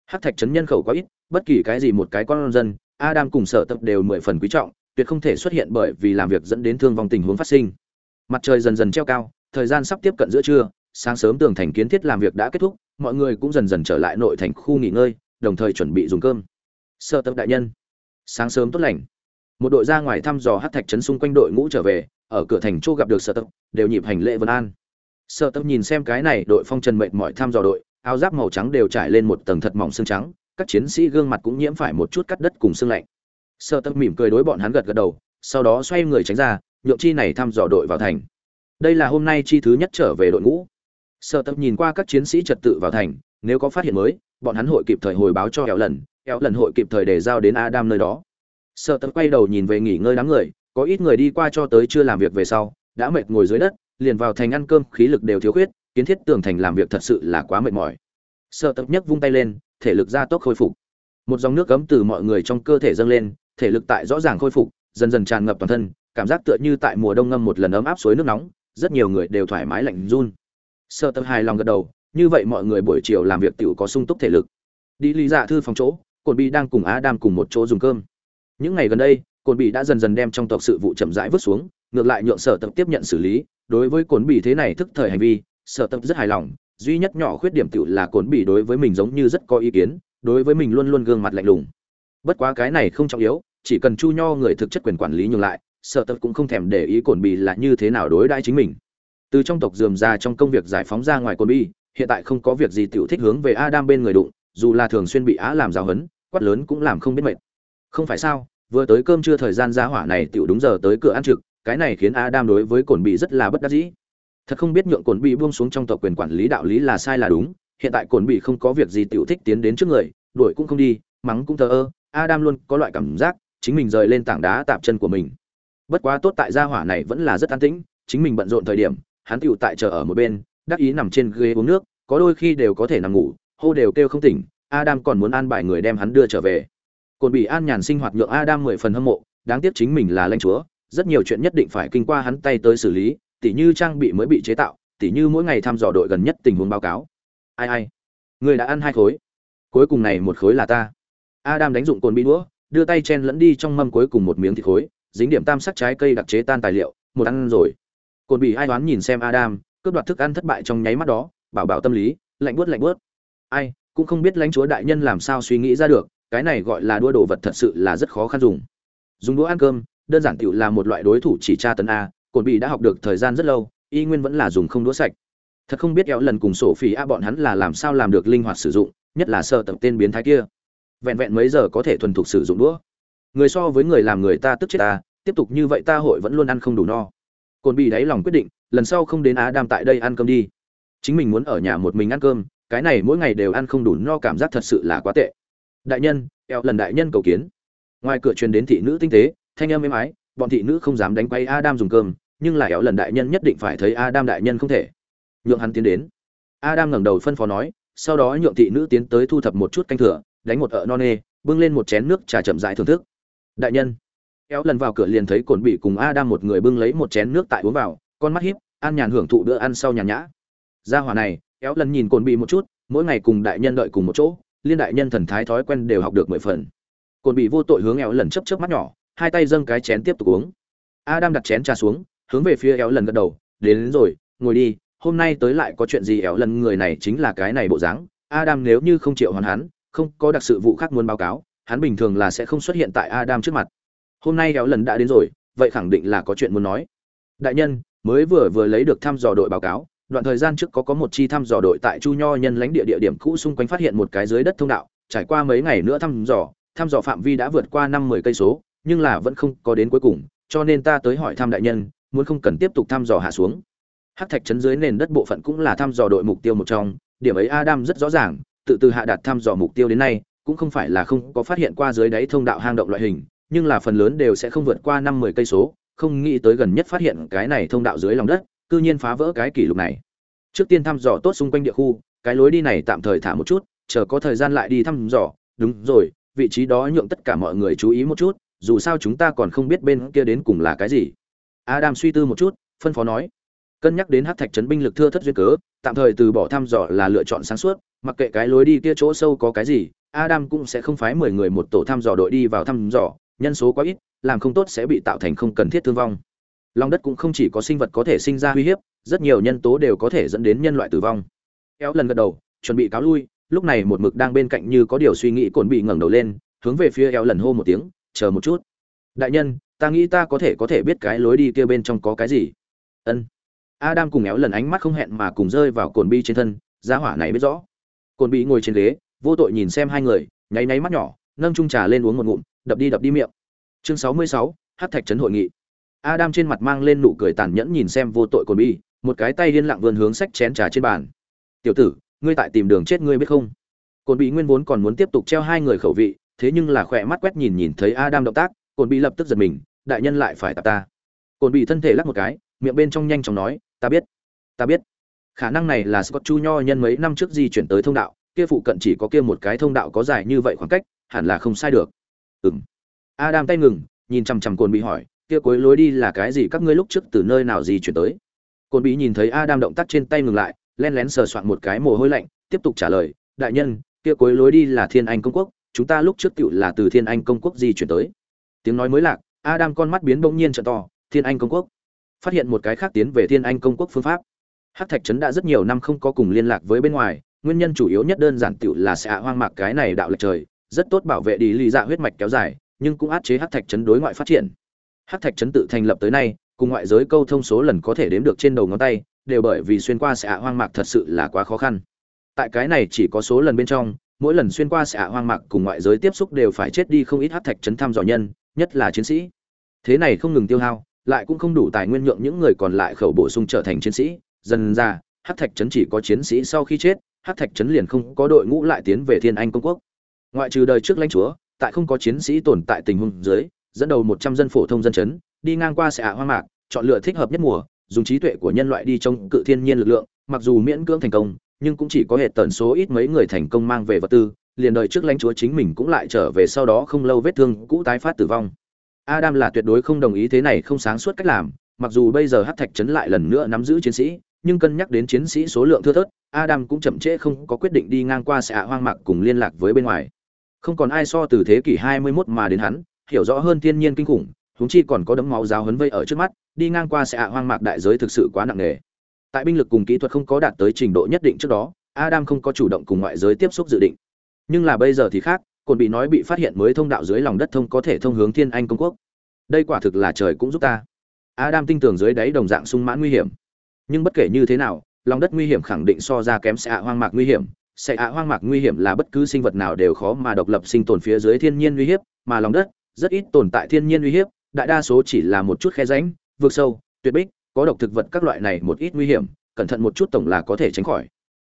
S1: Hát thạch trấn nhân khẩu quá ít, bất kỳ cái gì một cái con dân, adam cùng sở tập đều mười phần quý trọng, tuyệt không thể xuất hiện bởi vì làm việc dẫn đến thương vong tình huống phát sinh. Mặt trời dần dần treo cao, thời gian sắp tiếp cận giữa trưa, sáng sớm tường thành kiến thiết làm việc đã kết thúc, mọi người cũng dần dần trở lại nội thành khu nghỉ ngơi, đồng thời chuẩn bị dùng cơm. Sơ tập đại nhân, sáng sớm tốt lành. Một đội ra ngoài thăm dò hát thạch trấn xung quanh đội ngũ trở về, ở cửa thành chỗ gặp được sơ tập đều nhịp hành lễ vân an sơ tâm nhìn xem cái này đội phong trần mệt mỏi thăm dò đội, áo giáp màu trắng đều trải lên một tầng thật mỏng xương trắng, các chiến sĩ gương mặt cũng nhiễm phải một chút cắt đất cùng xương lạnh. Sơ tâm mỉm cười đối bọn hắn gật gật đầu, sau đó xoay người tránh ra, nhượng chi này thăm dò đội vào thành. Đây là hôm nay chi thứ nhất trở về đội ngũ. Sợ tâm nhìn qua các chiến sĩ trật tự vào thành, nếu có phát hiện mới, bọn hắn hội kịp thời hồi báo cho kẹo lần kẹo lần hội kịp thời để giao đến adam nơi đó. Sợ tâm quay đầu nhìn về nghỉ ngơi đám người, có ít người đi qua cho tới chưa làm việc về sau, đã mệt ngồi dưới đất liền vào thành ăn cơm, khí lực đều thiếu khuyết, kiến thiết tường thành làm việc thật sự là quá mệt mỏi. Sợ tập nhất vung tay lên, thể lực gia tốc khôi phục. Một dòng nước cấm từ mọi người trong cơ thể dâng lên, thể lực tại rõ ràng khôi phục, dần dần tràn ngập toàn thân, cảm giác tựa như tại mùa đông ngâm một lần ấm áp suối nước nóng, rất nhiều người đều thoải mái lạnh run. Sợ tập hài lòng gật đầu, như vậy mọi người buổi chiều làm việc tiểu có sung túc thể lực. Đi lý dạ thư phòng chỗ cồn bị đang cùng á đam cùng một chỗ dùng cơm. Những ngày gần đây cồn bị đã dần dần đem trong tộc sự vụ chậm rãi vứt xuống, ngược lại nhượng sở tập tiếp nhận xử lý đối với cồn bị thế này thức thời hành vi, sở tập rất hài lòng, duy nhất nhỏ khuyết điểm tiểu là cồn bị đối với mình giống như rất có ý kiến, đối với mình luôn luôn gương mặt lạnh lùng. Bất quá cái này không trọng yếu, chỉ cần chu nho người thực chất quyền quản lý nhường lại, sở tập cũng không thèm để ý cồn bị là như thế nào đối đãi chính mình. Từ trong tộc dườm ra trong công việc giải phóng ra ngoài cồn bị hiện tại không có việc gì tiểu thích hướng về adam bên người đụng, dù là thường xuyên bị á làm giáo hấn quát lớn cũng làm không biết mệt. Không phải sao, vừa tới cơm trưa thời gian ra hỏa này tiểu đúng giờ tới cửa ăn trực cái này khiến adam đối với cồn bị rất là bất đắc dĩ. Thật không biết nhượng cồn bị buông xuống trong tộc quyền quản lý đạo lý là sai là đúng, hiện tại cồn bị không có việc gì tiểu thích tiến đến trước người, đuổi cũng không đi, mắng cũng thờ ơ, adam luôn có loại cảm giác chính mình rời lên tảng đá tạm chân của mình. Bất quá tốt tại gia hỏa này vẫn là rất an tĩnh, chính mình bận rộn thời điểm, hắn tiểu tại chờ ở một bên, đắc ý nằm trên ghế uống nước, có đôi khi đều có thể nằm ngủ, hô đều kêu không tỉnh, adam còn muốn an bài người đem hắn đưa trở về. Cồn bị an nhàn sinh hoạt nhượng adam mười phần hâm mộ, đáng tiếc chính mình là lãnh chúa rất nhiều chuyện nhất định phải kinh qua hắn tay tới xử lý, tỉ như trang bị mới bị chế tạo, tỉ như mỗi ngày thăm dò đội gần nhất tình huống báo cáo. Ai ai, người đã ăn hai khối. Cuối cùng này một khối là ta. Adam đánh dụng cồn bị đũa, đưa tay chen lẫn đi trong mâm cuối cùng một miếng thịt khối, dính điểm tam sắc trái cây đặc chế tan tài liệu, một ăn rồi. Cồn bị ai đoán nhìn xem adam, cướp đoạt thức ăn thất bại trong nháy mắt đó, bảo bảo tâm lý, lạnh buốt lạnh buốt. Ai, cũng không biết lãnh chúa đại nhân làm sao suy nghĩ ra được, cái này gọi là đua đồ vật thật sự là rất khó khăn dùng. Dùng đũa ăn cơm đơn giản tiểu là một loại đối thủ chỉ tra tấn a cồn bị đã học được thời gian rất lâu, y nguyên vẫn là dùng không đũa sạch. Thật không biết kéo lần cùng sổ phỉ a bọn hắn là làm sao làm được linh hoạt sử dụng, nhất là sợ tập tên biến thái kia. Vẹn vẹn mấy giờ có thể thuần thục sử dụng đũa. Người so với người làm người ta tức chết ta, tiếp tục như vậy ta hội vẫn luôn ăn không đủ no. Cồn bị đáy lòng quyết định, lần sau không đến á đam tại đây ăn cơm đi. Chính mình muốn ở nhà một mình ăn cơm, cái này mỗi ngày đều ăn không đủ no cảm giác thật sự là quá tệ. Đại nhân, eo lần đại nhân cầu kiến. Ngoài cửa truyền đến thị nữ tinh tế thanh âm êm ái bọn thị nữ không dám đánh quay adam dùng cơm, nhưng lại éo lần đại nhân nhất định phải thấy adam đại nhân không thể. Nhượng hắn tiến đến. Adam ngẩng đầu phân phó nói, sau đó nhượng thị nữ tiến tới thu thập một chút canh thừa, đánh một ợ non nê, bưng lên một chén nước trà chậm rãi thưởng thức. Đại nhân. Éo lần vào cửa liền thấy cồn bị cùng adam một người bưng lấy một chén nước tại uống vào, con mắt hiếp an nhàn hưởng thụ bữa ăn sau nhàn nhã. Gia hỏa này Éo lần nhìn cồn bị một chút, mỗi ngày cùng đại nhân đợi cùng một chỗ, liên đại nhân thần thái thói quen đều học được mười phần. Cồn bị vô tội hướng Éo lần chấp chớp mắt nhỏ hai tay dâng cái chén tiếp tục uống. Adam đặt chén trà xuống hướng về phía eo lần gật đầu đến, đến rồi ngồi đi hôm nay tới lại có chuyện gì? Eo lần người này chính là cái này bộ dáng. Adam nếu như không chịu hoàn hắn không có đặc sự vụ khác muốn báo cáo hắn bình thường là sẽ không xuất hiện tại adam trước mặt. Hôm nay eo lần đã đến rồi vậy khẳng định là có chuyện muốn nói. Đại nhân mới vừa vừa lấy được thăm dò đội báo cáo đoạn thời gian trước có có một chi thăm dò đội tại chu nho nhân lãnh địa địa điểm cũ xung quanh phát hiện một cái dưới đất thông đạo trải qua mấy ngày nữa thăm dò thăm dò phạm vi đã vượt qua năm mười cây số nhưng là vẫn không có đến cuối cùng, cho nên ta tới hỏi thăm đại nhân, muốn không cần tiếp tục thăm dò hạ xuống. Hắc thạch chấn dưới nền đất bộ phận cũng là thăm dò đội mục tiêu một trong, điểm ấy adam rất rõ ràng, tự từ hạ đạt thăm dò mục tiêu đến nay, cũng không phải là không có phát hiện qua dưới đáy thông đạo hang động loại hình, nhưng là phần lớn đều sẽ không vượt qua năm mười cây số, không nghĩ tới gần nhất phát hiện cái này thông đạo dưới lòng đất, cư nhiên phá vỡ cái kỷ lục này. Trước tiên thăm dò tốt xung quanh địa khu, cái lối đi này tạm thời thả một chút, chờ có thời gian lại đi thăm dò. Đúng rồi, vị trí đó nhượng tất cả mọi người chú ý một chút dù sao chúng ta còn không biết bên kia đến cùng là cái gì. Adam suy tư một chút, phân phó nói, cân nhắc đến hát thạch trấn binh lực thưa thất duyên cớ, tạm thời từ bỏ thăm dò là lựa chọn sáng suốt, mặc kệ cái lối đi kia chỗ sâu có cái gì, adam cũng sẽ không phái mười người một tổ thăm dò đội đi vào thăm dò, nhân số quá ít, làm không tốt sẽ bị tạo thành không cần thiết thương vong. Lòng đất cũng không chỉ có sinh vật có thể sinh ra uy hiếp, rất nhiều nhân tố đều có thể dẫn đến nhân loại tử vong. Kéo lần gật đầu, chuẩn bị cáo lui, lúc này một mực đang bên cạnh như có điều suy nghĩ cồn bị ngẩng đầu lên, hướng về phía eo lần hô một tiếng chờ một chút. Đại nhân, ta nghĩ ta có thể có thể biết cái lối đi kia bên trong có cái gì? Ân. Adam cùng éo lần ánh mắt không hẹn mà cùng rơi vào cồn bi trên thân giá hỏa này biết rõ. Cồn bi ngồi trên ghế, vô tội nhìn xem hai người, nháy nháy mắt nhỏ, nâng chung trà lên uống một ngụm, đập đi đập đi miệng. Chương sáu mươi sáu, hát thạch trấn hội nghị. Adam trên mặt mang lên nụ cười tàn nhẫn nhìn xem vô tội cồn bi, một cái tay liên lặng vươn hướng sách chén trà trên bàn. Tiểu tử, ngươi tại tìm đường chết ngươi biết không? Cồn bị nguyên vốn còn muốn tiếp tục treo hai người khẩu vị thế nhưng là khỏe mắt quét nhìn nhìn thấy adam động tác cồn bị lập tức giật mình, đại nhân lại phải tạp ta. Cồn bị thân thể lắc một cái, miệng bên trong nhanh chóng nói, ta biết ta biết. Khả năng này là scott chu nho nhân mấy năm trước di chuyển tới thông đạo, kia phụ cận chỉ có kia một cái thông đạo có dài như vậy khoảng cách, hẳn là không sai được. Ừm. adam tay ngừng, nhìn chằm chằm cồn bị hỏi, kia cuối lối đi là cái gì? Các ngươi lúc trước từ nơi nào di chuyển tới? Cồn bị nhìn thấy adam động tác trên tay ngừng lại lén lén sờ soạn một cái mồ hôi lạnh, tiếp tục trả lời, đại nhân, kia cuối lối đi là thiên anh công quốc chúng ta lúc trước tựu là từ thiên anh công quốc di chuyển tới. Tiếng nói mới lạc, adam con mắt biến bỗng nhiên trợ to, thiên anh công quốc. Phát hiện một cái khác tiến về thiên anh công quốc phương pháp. Hắc thạch trấn đã rất nhiều năm không có cùng liên lạc với bên ngoài, nguyên nhân chủ yếu nhất đơn giản tựu là sẽ hoang mạc cái này đạo lệch trời, rất tốt bảo vệ đi ly dạ huyết mạch kéo dài, nhưng cũng áp chế hắc thạch trấn đối ngoại phát triển. Hắc thạch trấn tự thành lập tới nay, cùng ngoại giới câu thông số lần có thể đếm được trên đầu ngón tay, đều bởi vì xuyên qua sẽ hoang mạc thật sự là quá khó khăn. Tại cái này chỉ có số lần bên trong mỗi lần xuyên qua xạ hoang mạc cùng ngoại giới tiếp xúc đều phải chết đi không ít hắc thạch trấn thăm dò nhân, nhất là chiến sĩ. Thế này không ngừng tiêu hao, lại cũng không đủ tài nguyên nhượng những người còn lại khẩu bổ sung trở thành chiến sĩ. Dần ra hắc thạch trấn chỉ có chiến sĩ sau khi chết hắc thạch trấn liền không có đội ngũ lại tiến về thiên anh công quốc. Ngoại trừ đời trước lãnh chúa, tại không có chiến sĩ tồn tại tình huống dưới, dẫn đầu một trăm dân phổ thông dân chấn, đi ngang qua xạ hoang mạc, chọn lựa thích hợp nhất mùa, dùng trí tuệ của nhân loại đi trong cự thiên nhiên lực lượng, mặc dù miễn cưỡng thành công nhưng cũng chỉ có hệ tần số ít mấy người thành công mang về vật tư, liền đời trước lãnh chúa chính mình cũng lại trở về sau đó không lâu vết thương cũ tái phát tử vong. Adam là tuyệt đối không đồng ý thế này không sáng suốt cách làm, mặc dù bây giờ hát thạch trấn lại lần nữa nắm giữ chiến sĩ, nhưng cân nhắc đến chiến sĩ số lượng thưa thớt, adam cũng chậm trễ không có quyết định đi ngang qua xạ hoang mạc cùng liên lạc với bên ngoài. Không còn ai so từ thế kỷ 21 mà đến hắn, hiểu rõ hơn thiên nhiên kinh khủng, huống chi còn có đấm máu giáo hấn vây ở trước mắt, đi ngang qua xạ hoang mạc đại giới thực sự quá nặng nề tại binh lực cùng kỹ thuật không có đạt tới trình độ nhất định trước đó, adam không có chủ động cùng ngoại giới tiếp xúc dự định. Nhưng là bây giờ thì khác, cồn bị nói bị phát hiện mới thông đạo dưới lòng đất thông có thể thông hướng thiên anh công quốc. Đây quả thực là trời cũng giúp ta. Adam tin tưởng dưới đáy đồng dạng sung mãn nguy hiểm. Nhưng bất kể như thế nào, lòng đất nguy hiểm khẳng định so ra kém xạ hoang mạc nguy hiểm. Xạ hoang mạc nguy hiểm là bất cứ sinh vật nào đều khó mà độc lập sinh tồn phía dưới thiên nhiên uy hiếp, mà lòng đất rất ít tồn tại thiên nhiên uy hiếp, đại đa số chỉ là một chút khe ránh vượt sâu, tuyệt bích có độc thực vật các loại này một ít nguy hiểm, cẩn thận một chút tổng là có thể tránh khỏi.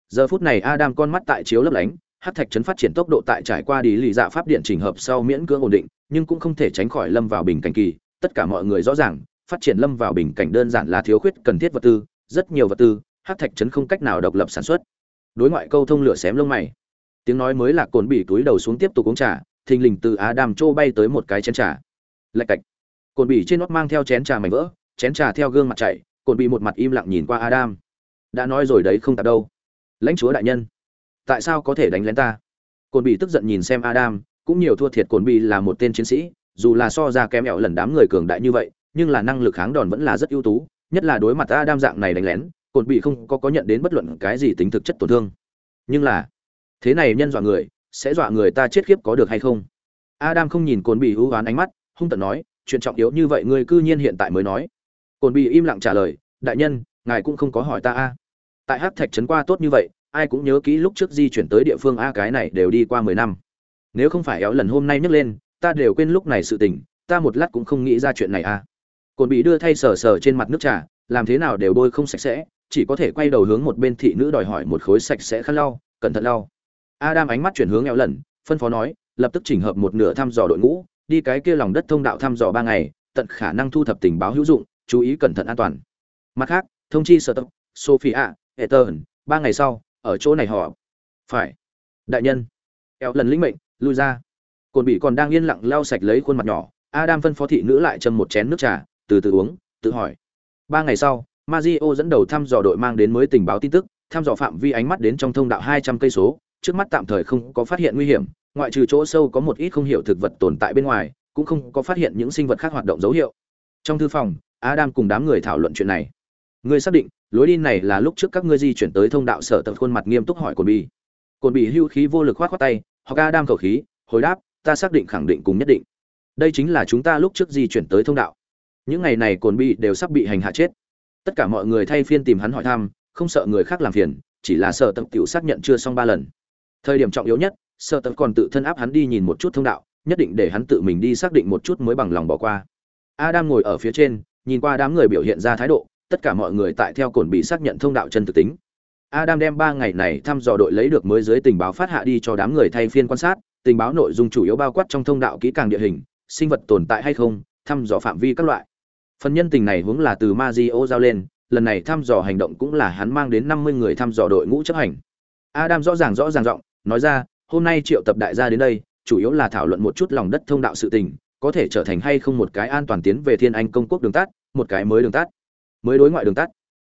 S1: Giờ phút này adam con mắt tại chiếu lấp lánh hát thạch chấn phát triển tốc độ tại trải qua đi lì dạ pháp điện trình hợp sau miễn cưỡng ổn định, nhưng cũng không thể tránh khỏi lâm vào bình cảnh kỳ. Tất cả mọi người rõ ràng, phát triển lâm vào bình cảnh đơn giản là thiếu khuyết, cần thiết vật tư, rất nhiều vật tư hát thạch chấn không cách nào độc lập sản xuất. Đối ngoại câu thông lửa xém lông mày. Tiếng nói mới là cồn bị túi đầu xuống tiếp tục uống trà, thình lình từ adam châu bay tới một cái chén trà. Lạch cạch. Cồn bị trên nót mang theo chén trà mảnh vỡ chén trà theo gương mặt chạy cồn bị một mặt im lặng nhìn qua adam. Đã nói rồi đấy không tạp đâu. Lãnh chúa đại nhân, tại sao có thể đánh lén ta? Cồn bị tức giận nhìn xem adam, cũng nhiều thua thiệt cồn bị là một tên chiến sĩ, dù là so ra kém ẹo lần đám người cường đại như vậy, nhưng là năng lực kháng đòn vẫn là rất ưu tú, nhất là đối mặt adam dạng này đánh lén, cồn bị không có có nhận đến bất luận cái gì tính thực chất tổn thương. Nhưng là, thế này nhân dọa người, sẽ dọa người ta chết khiếp có được hay không? Adam không nhìn cồn bị hữu oán ánh mắt, hung tận nói, chuyện trọng yếu như vậy ngươi cư nhiên hiện tại mới nói cồn bị im lặng trả lời, đại nhân, ngài cũng không có hỏi ta a. Tại hắc thạch trấn qua tốt như vậy, ai cũng nhớ kỹ lúc trước di chuyển tới địa phương a cái này đều đi qua mười năm. Nếu không phải éo lần hôm nay nhấc lên, ta đều quên lúc này sự tình, ta một lát cũng không nghĩ ra chuyện này a. Cồn bị đưa thay sờ sờ trên mặt nước trà, làm thế nào đều bôi không sạch sẽ, chỉ có thể quay đầu hướng một bên thị nữ đòi hỏi một khối sạch sẽ khăn lau, cẩn thận lau. Adam ánh mắt chuyển hướng éo lần, phân phó nói, lập tức chỉnh hợp một nửa thăm dò đội ngũ, đi cái kia lòng đất thông đạo thăm dò ba ngày, tận khả năng thu thập tình báo hữu dụng chú ý cẩn thận an toàn. Mặt khác, thông chi sở tập sophia etern ba ngày sau, ở chỗ này họ. Phải. Đại nhân. Eo lần lĩnh mệnh, lui ra. Cồn bị còn đang yên lặng lau sạch lấy khuôn mặt nhỏ, adam phân phó thị nữ lại châm một chén nước trà, từ từ uống, tự hỏi. Ba ngày sau Mazio dẫn đầu thăm dò đội mang đến mới tình báo tin tức, thăm dò phạm vi ánh mắt đến trong thông đạo hai trăm cây số, trước mắt tạm thời không có phát hiện nguy hiểm, ngoại trừ chỗ sâu có một ít không hiểu thực vật tồn tại bên ngoài, cũng không có phát hiện những sinh vật khác hoạt động dấu hiệu. Trong thư phòng adam cùng đám người thảo luận chuyện này. Ngươi xác định, lối đi này là lúc trước các ngươi di chuyển tới thông đạo sở tập khuôn mặt nghiêm túc hỏi cồn bì. Cồn bì hưu khí vô lực khoát khoát tay hoặc adam khẩu khí, hồi đáp, ta xác định khẳng định cùng nhất định. Đây chính là chúng ta lúc trước di chuyển tới thông đạo. Những ngày này cồn bì đều sắp bị hành hạ chết. Tất cả mọi người thay phiên tìm hắn hỏi thăm, không sợ người khác làm phiền, chỉ là sở tập tiểu xác nhận chưa xong ba lần. Thời điểm trọng yếu nhất, sở tập còn tự thân áp hắn đi nhìn một chút thông đạo, nhất định để hắn tự mình đi xác định một chút mới bằng lòng bỏ qua. Adam ngồi ở phía trên nhìn qua đám người biểu hiện ra thái độ, tất cả mọi người tại theo cồn bị xác nhận thông đạo chân thực tính. Adam đem ba ngày này thăm dò đội lấy được mới dưới tình báo phát hạ đi cho đám người thay phiên quan sát, tình báo nội dung chủ yếu bao quát trong thông đạo kỹ càng địa hình, sinh vật tồn tại hay không, thăm dò phạm vi các loại. Phần nhân tình này hướng là từ Mazio giao lên, lần này thăm dò hành động cũng là hắn mang đến năm mươi người thăm dò đội ngũ chấp hành. Adam rõ ràng rõ ràng giọng, nói ra, hôm nay triệu tập đại gia đến đây, chủ yếu là thảo luận một chút lòng đất thông đạo sự tình có thể trở thành hay không một cái an toàn tiến về thiên anh công quốc đường tắt, một cái mới đường tắt, mới đối ngoại đường tắt.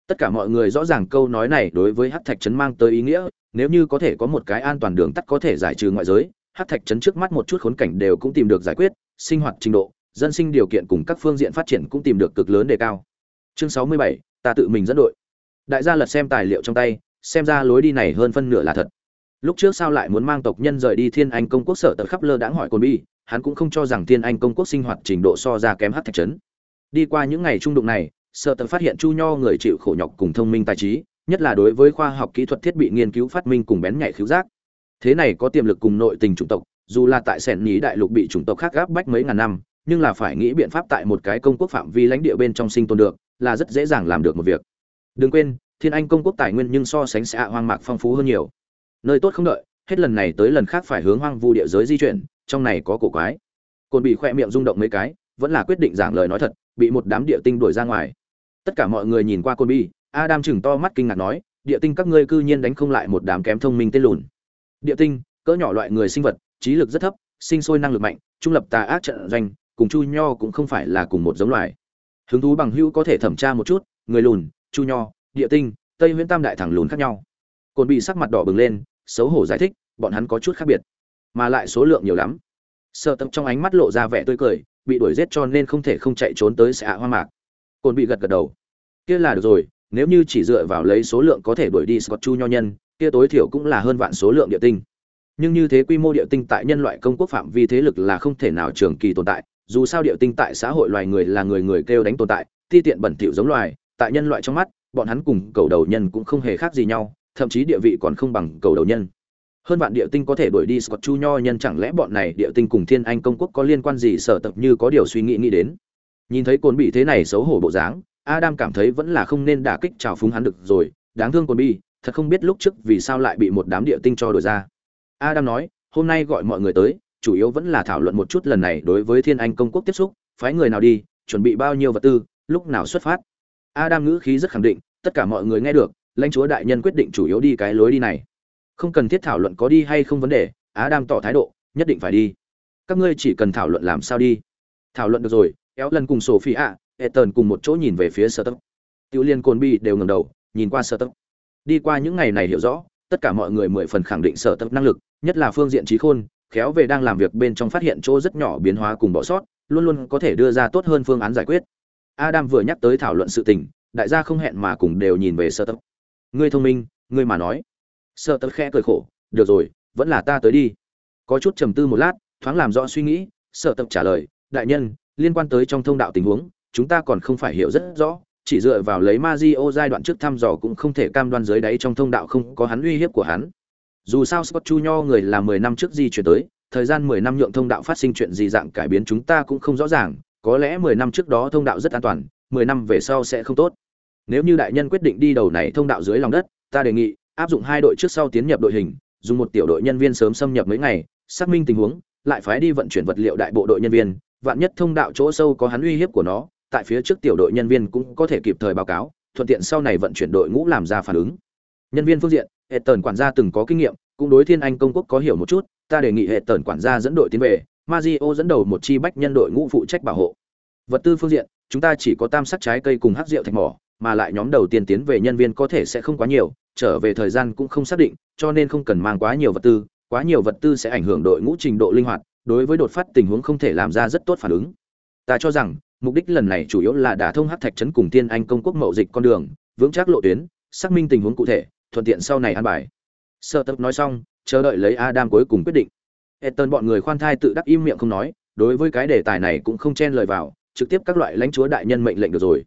S1: Tất cả mọi người rõ ràng câu nói này đối với hắc thạch trấn mang tới ý nghĩa, nếu như có thể có một cái an toàn đường tắt có thể giải trừ ngoại giới, hắc thạch trấn trước mắt một chút khốn cảnh đều cũng tìm được giải quyết, sinh hoạt trình độ, dân sinh điều kiện cùng các phương diện phát triển cũng tìm được cực lớn đề cao. Chương sáu mươi bảy, ta tự mình dẫn đội. Đại gia lật xem tài liệu trong tay, xem ra lối đi này hơn phân nửa là thật. Lúc trước sao lại muốn mang tộc nhân rời đi thiên anh công quốc sở tật khắp lơ đãng hỏi cồn bi hắn cũng không cho rằng thiên anh công quốc sinh hoạt trình độ so ra kém hát thạch trấn. Đi qua những ngày trung đụng này sở tật phát hiện chu nho người chịu khổ nhọc cùng thông minh tài trí, nhất là đối với khoa học kỹ thuật thiết bị nghiên cứu phát minh cùng bén nhạy khiếu giác. Thế này có tiềm lực cùng nội tình chủng tộc, dù là tại sẻn nhí đại lục bị chủng tộc khác gáp bách mấy ngàn năm, nhưng là phải nghĩ biện pháp tại một cái công quốc phạm vi lãnh địa bên trong sinh tồn được, là rất dễ dàng làm được một việc. Đừng quên, thiên anh công quốc tài nguyên nhưng so sánh sẽ hoang mạc phong phú hơn nhiều. Nơi tốt không đợi, hết lần này tới lần khác phải hướng hoang vu địa giới di chuyển trong này có cổ quái. Cồn bị khoe miệng rung động mấy cái, vẫn là quyết định giảng lời nói thật, bị một đám địa tinh đuổi ra ngoài. Tất cả mọi người nhìn qua cồn bi adam chừng to mắt kinh ngạc nói, địa tinh các ngươi cư nhiên đánh không lại một đám kém thông minh tên lùn. Địa tinh, cỡ nhỏ loại người sinh vật, trí lực rất thấp, sinh sôi năng lực mạnh, trung lập tà ác trận doanh, cùng chu nho cũng không phải là cùng một giống loài. Hứng thú bằng hữu có thể thẩm tra một chút, người lùn, chu nho, địa tinh, tây huyễn tam đại thẳng lùn khác nhau. Cồn bị sắc mặt đỏ bừng lên, xấu hổ giải thích, bọn hắn có chút khác biệt mà lại số lượng nhiều lắm. Sợ tập trong ánh mắt lộ ra vẻ tươi cười, bị đuổi giết cho nên không thể không chạy trốn tới xã hoa mạc. Cồn bị gật gật đầu. Kia là được rồi, nếu như chỉ dựa vào lấy số lượng có thể đuổi đi scott chu nho nhân, kia tối thiểu cũng là hơn vạn số lượng địa tinh. Nhưng như thế quy mô địa tinh tại nhân loại công quốc phạm vi thế lực là không thể nào trường kỳ tồn tại, dù sao địa tinh tại xã hội loài người là người người kêu đánh tồn tại, ti tiện bẩn thỉu giống loài, tại nhân loại trong mắt, bọn hắn cùng cầu đầu nhân cũng không hề khác gì nhau, thậm chí địa vị còn không bằng cầu đầu nhân hơn vạn địa tinh có thể đuổi đi Scott Chu Nho nhân chẳng lẽ bọn này địa tinh cùng Thiên Anh công quốc có liên quan gì? Sở tập như có điều suy nghĩ nghĩ đến. Nhìn thấy cồn bị thế này xấu hổ bộ dáng, adam cảm thấy vẫn là không nên đả kích trào phúng hắn được rồi. Đáng thương cồn bi thật không biết lúc trước vì sao lại bị một đám địa tinh cho đổi ra. Adam nói hôm nay gọi mọi người tới chủ yếu vẫn là thảo luận một chút lần này đối với thiên anh công quốc tiếp xúc phái người nào đi chuẩn bị bao nhiêu vật tư lúc nào xuất phát. Adam ngữ khí rất khẳng định tất cả mọi người nghe được lãnh chúa đại nhân quyết định chủ yếu đi cái lối đi này không cần thiết thảo luận có đi hay không vấn đề Á đam tỏ thái độ, nhất định phải đi. Các ngươi chỉ cần thảo luận làm sao đi. Thảo luận được rồi éo lần cùng sophie ạ ethan cùng một chỗ nhìn về phía sơ tấp tiểu liên cồn bi đều ngầm đầu, nhìn qua sơ tấp đi qua những ngày này hiểu rõ, tất cả mọi người mười phần khẳng định sở tập năng lực, nhất là phương diện trí khôn, khéo về đang làm việc bên trong phát hiện chỗ rất nhỏ biến hóa cùng bỏ sót, luôn luôn có thể đưa ra tốt hơn phương án giải quyết. Adam vừa nhắc tới thảo luận sự tình, đại gia không hẹn mà cùng đều nhìn về sơ tập ngươi thông minh, ngươi mà nói sợ tật khẽ cười khổ được rồi vẫn là ta tới đi có chút trầm tư một lát thoáng làm rõ suy nghĩ sợ tập trả lời đại nhân liên quan tới trong thông đạo tình huống chúng ta còn không phải hiểu rất rõ chỉ dựa vào lấy Mazio giai đoạn trước thăm dò cũng không thể cam đoan dưới đáy trong thông đạo không có hắn uy hiếp của hắn. Dù sao Scott Chu Nho người là 10 năm trước di chuyển tới, thời gian 10 năm nhượng thông đạo phát sinh chuyện gì dạng cải biến chúng ta cũng không rõ ràng, có lẽ 10 năm trước đó thông đạo rất an toàn, 10 năm về sau sẽ không tốt. Nếu như đại nhân quyết định đi đầu này thông đạo dưới lòng đất, ta đề nghị áp dụng hai đội trước sau tiến nhập đội hình, dùng một tiểu đội nhân viên sớm xâm nhập mấy ngày, xác minh tình huống, lại phái đi vận chuyển vật liệu đại bộ đội nhân viên, vạn nhất thông đạo chỗ sâu có hắn uy hiếp của nó, tại phía trước tiểu đội nhân viên cũng có thể kịp thời báo cáo, thuận tiện sau này vận chuyển đội ngũ làm ra phản ứng. Nhân viên phương diện, hệ tần quản gia từng có kinh nghiệm, cũng đối Thiên Anh công quốc có hiểu một chút, ta đề nghị hệ tần quản gia dẫn đội tiến về, Mazio dẫn đầu một chi bách nhân đội ngũ phụ trách bảo hộ. Vật tư phương diện, chúng ta chỉ có tam sắc trái cây cùng hắc rượu thạch mỏ, mà lại nhóm đầu tiên tiến về nhân viên có thể sẽ không quá nhiều, trở về thời gian cũng không xác định, cho nên không cần mang quá nhiều vật tư, quá nhiều vật tư sẽ ảnh hưởng đội ngũ trình độ linh hoạt, đối với đột phát tình huống không thể làm ra rất tốt phản ứng. Ta cho rằng, mục đích lần này chủ yếu là đả thông hắc thạch trấn cùng tiên anh công quốc mậu dịch con đường vững chắc lộ tuyến xác minh tình huống cụ thể thuận tiện sau này an bài. Sơ tập nói xong chờ đợi lấy adam cuối cùng quyết định. Etton bọn người khoan thai tự đắc im miệng không nói đối với cái đề tài này cũng không chen lời vào trực tiếp các loại lãnh chúa đại nhân mệnh lệnh được rồi.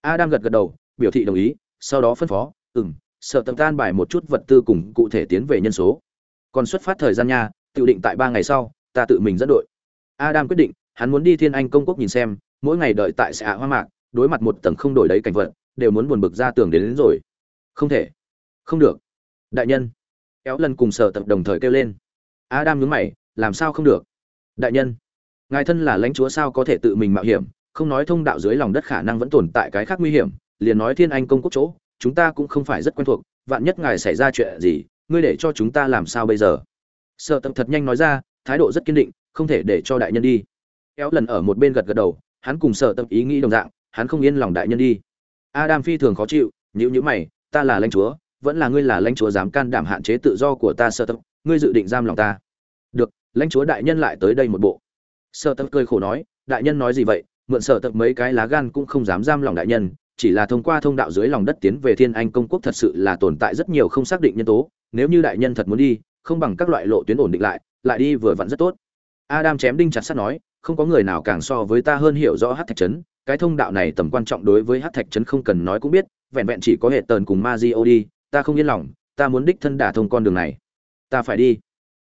S1: Adam gật gật đầu biểu thị đồng ý sau đó phân phó ừm sợ Tầm tan bài một chút vật tư cùng cụ thể tiến về nhân số. Còn xuất phát thời gian nha tự định tại ba ngày sau ta tự mình dẫn đội. Adam quyết định hắn muốn đi thiên anh công quốc nhìn xem mỗi ngày đợi tại xã hoa mạc đối mặt một tầng không đổi đấy cảnh vật đều muốn buồn bực ra tường đến, đến rồi. Không thể. Không được. Đại nhân. Kéo lần cùng sở tập đồng thời kêu lên. Adam nhướng mày làm sao không được? Đại nhân. Ngài thân là lãnh chúa sao có thể tự mình mạo hiểm không nói thông đạo dưới lòng đất khả năng vẫn tồn tại cái khác nguy hiểm liền nói thiên anh công quốc chỗ chúng ta cũng không phải rất quen thuộc, vạn nhất ngài xảy ra chuyện gì, ngươi để cho chúng ta làm sao bây giờ? Sợ tập thật nhanh nói ra, thái độ rất kiên định, không thể để cho đại nhân đi. Kéo lần ở một bên gật gật đầu, hắn cùng sợ tâm ý nghĩ đồng dạng, hắn không yên lòng đại nhân đi. Adam phi thường khó chịu nhữ nhữ mày, ta là lãnh chúa, vẫn là ngươi là lãnh chúa dám can đảm hạn chế tự do của ta sợ tâm, ngươi dự định giam lòng ta. Được, lãnh chúa đại nhân lại tới đây một bộ. Sợ tâm cười khổ nói, đại nhân nói gì vậy, mượn sợ tập mấy cái lá gan cũng không dám giam lòng đại nhân chỉ là thông qua thông đạo dưới lòng đất tiến về thiên anh công quốc thật sự là tồn tại rất nhiều không xác định nhân tố, nếu như đại nhân thật muốn đi, không bằng các loại lộ tuyến ổn định lại lại đi vừa vặn rất tốt. Adam chém đinh chặt sắt nói, không có người nào càng so với ta hơn hiểu rõ hát thạch trấn, cái thông đạo này tầm quan trọng đối với hát thạch trấn không cần nói cũng biết, vẹn vẹn chỉ có hệ tờn cùng ma di đi, ta không yên lòng, ta muốn đích thân đả thông con đường này. Ta phải đi.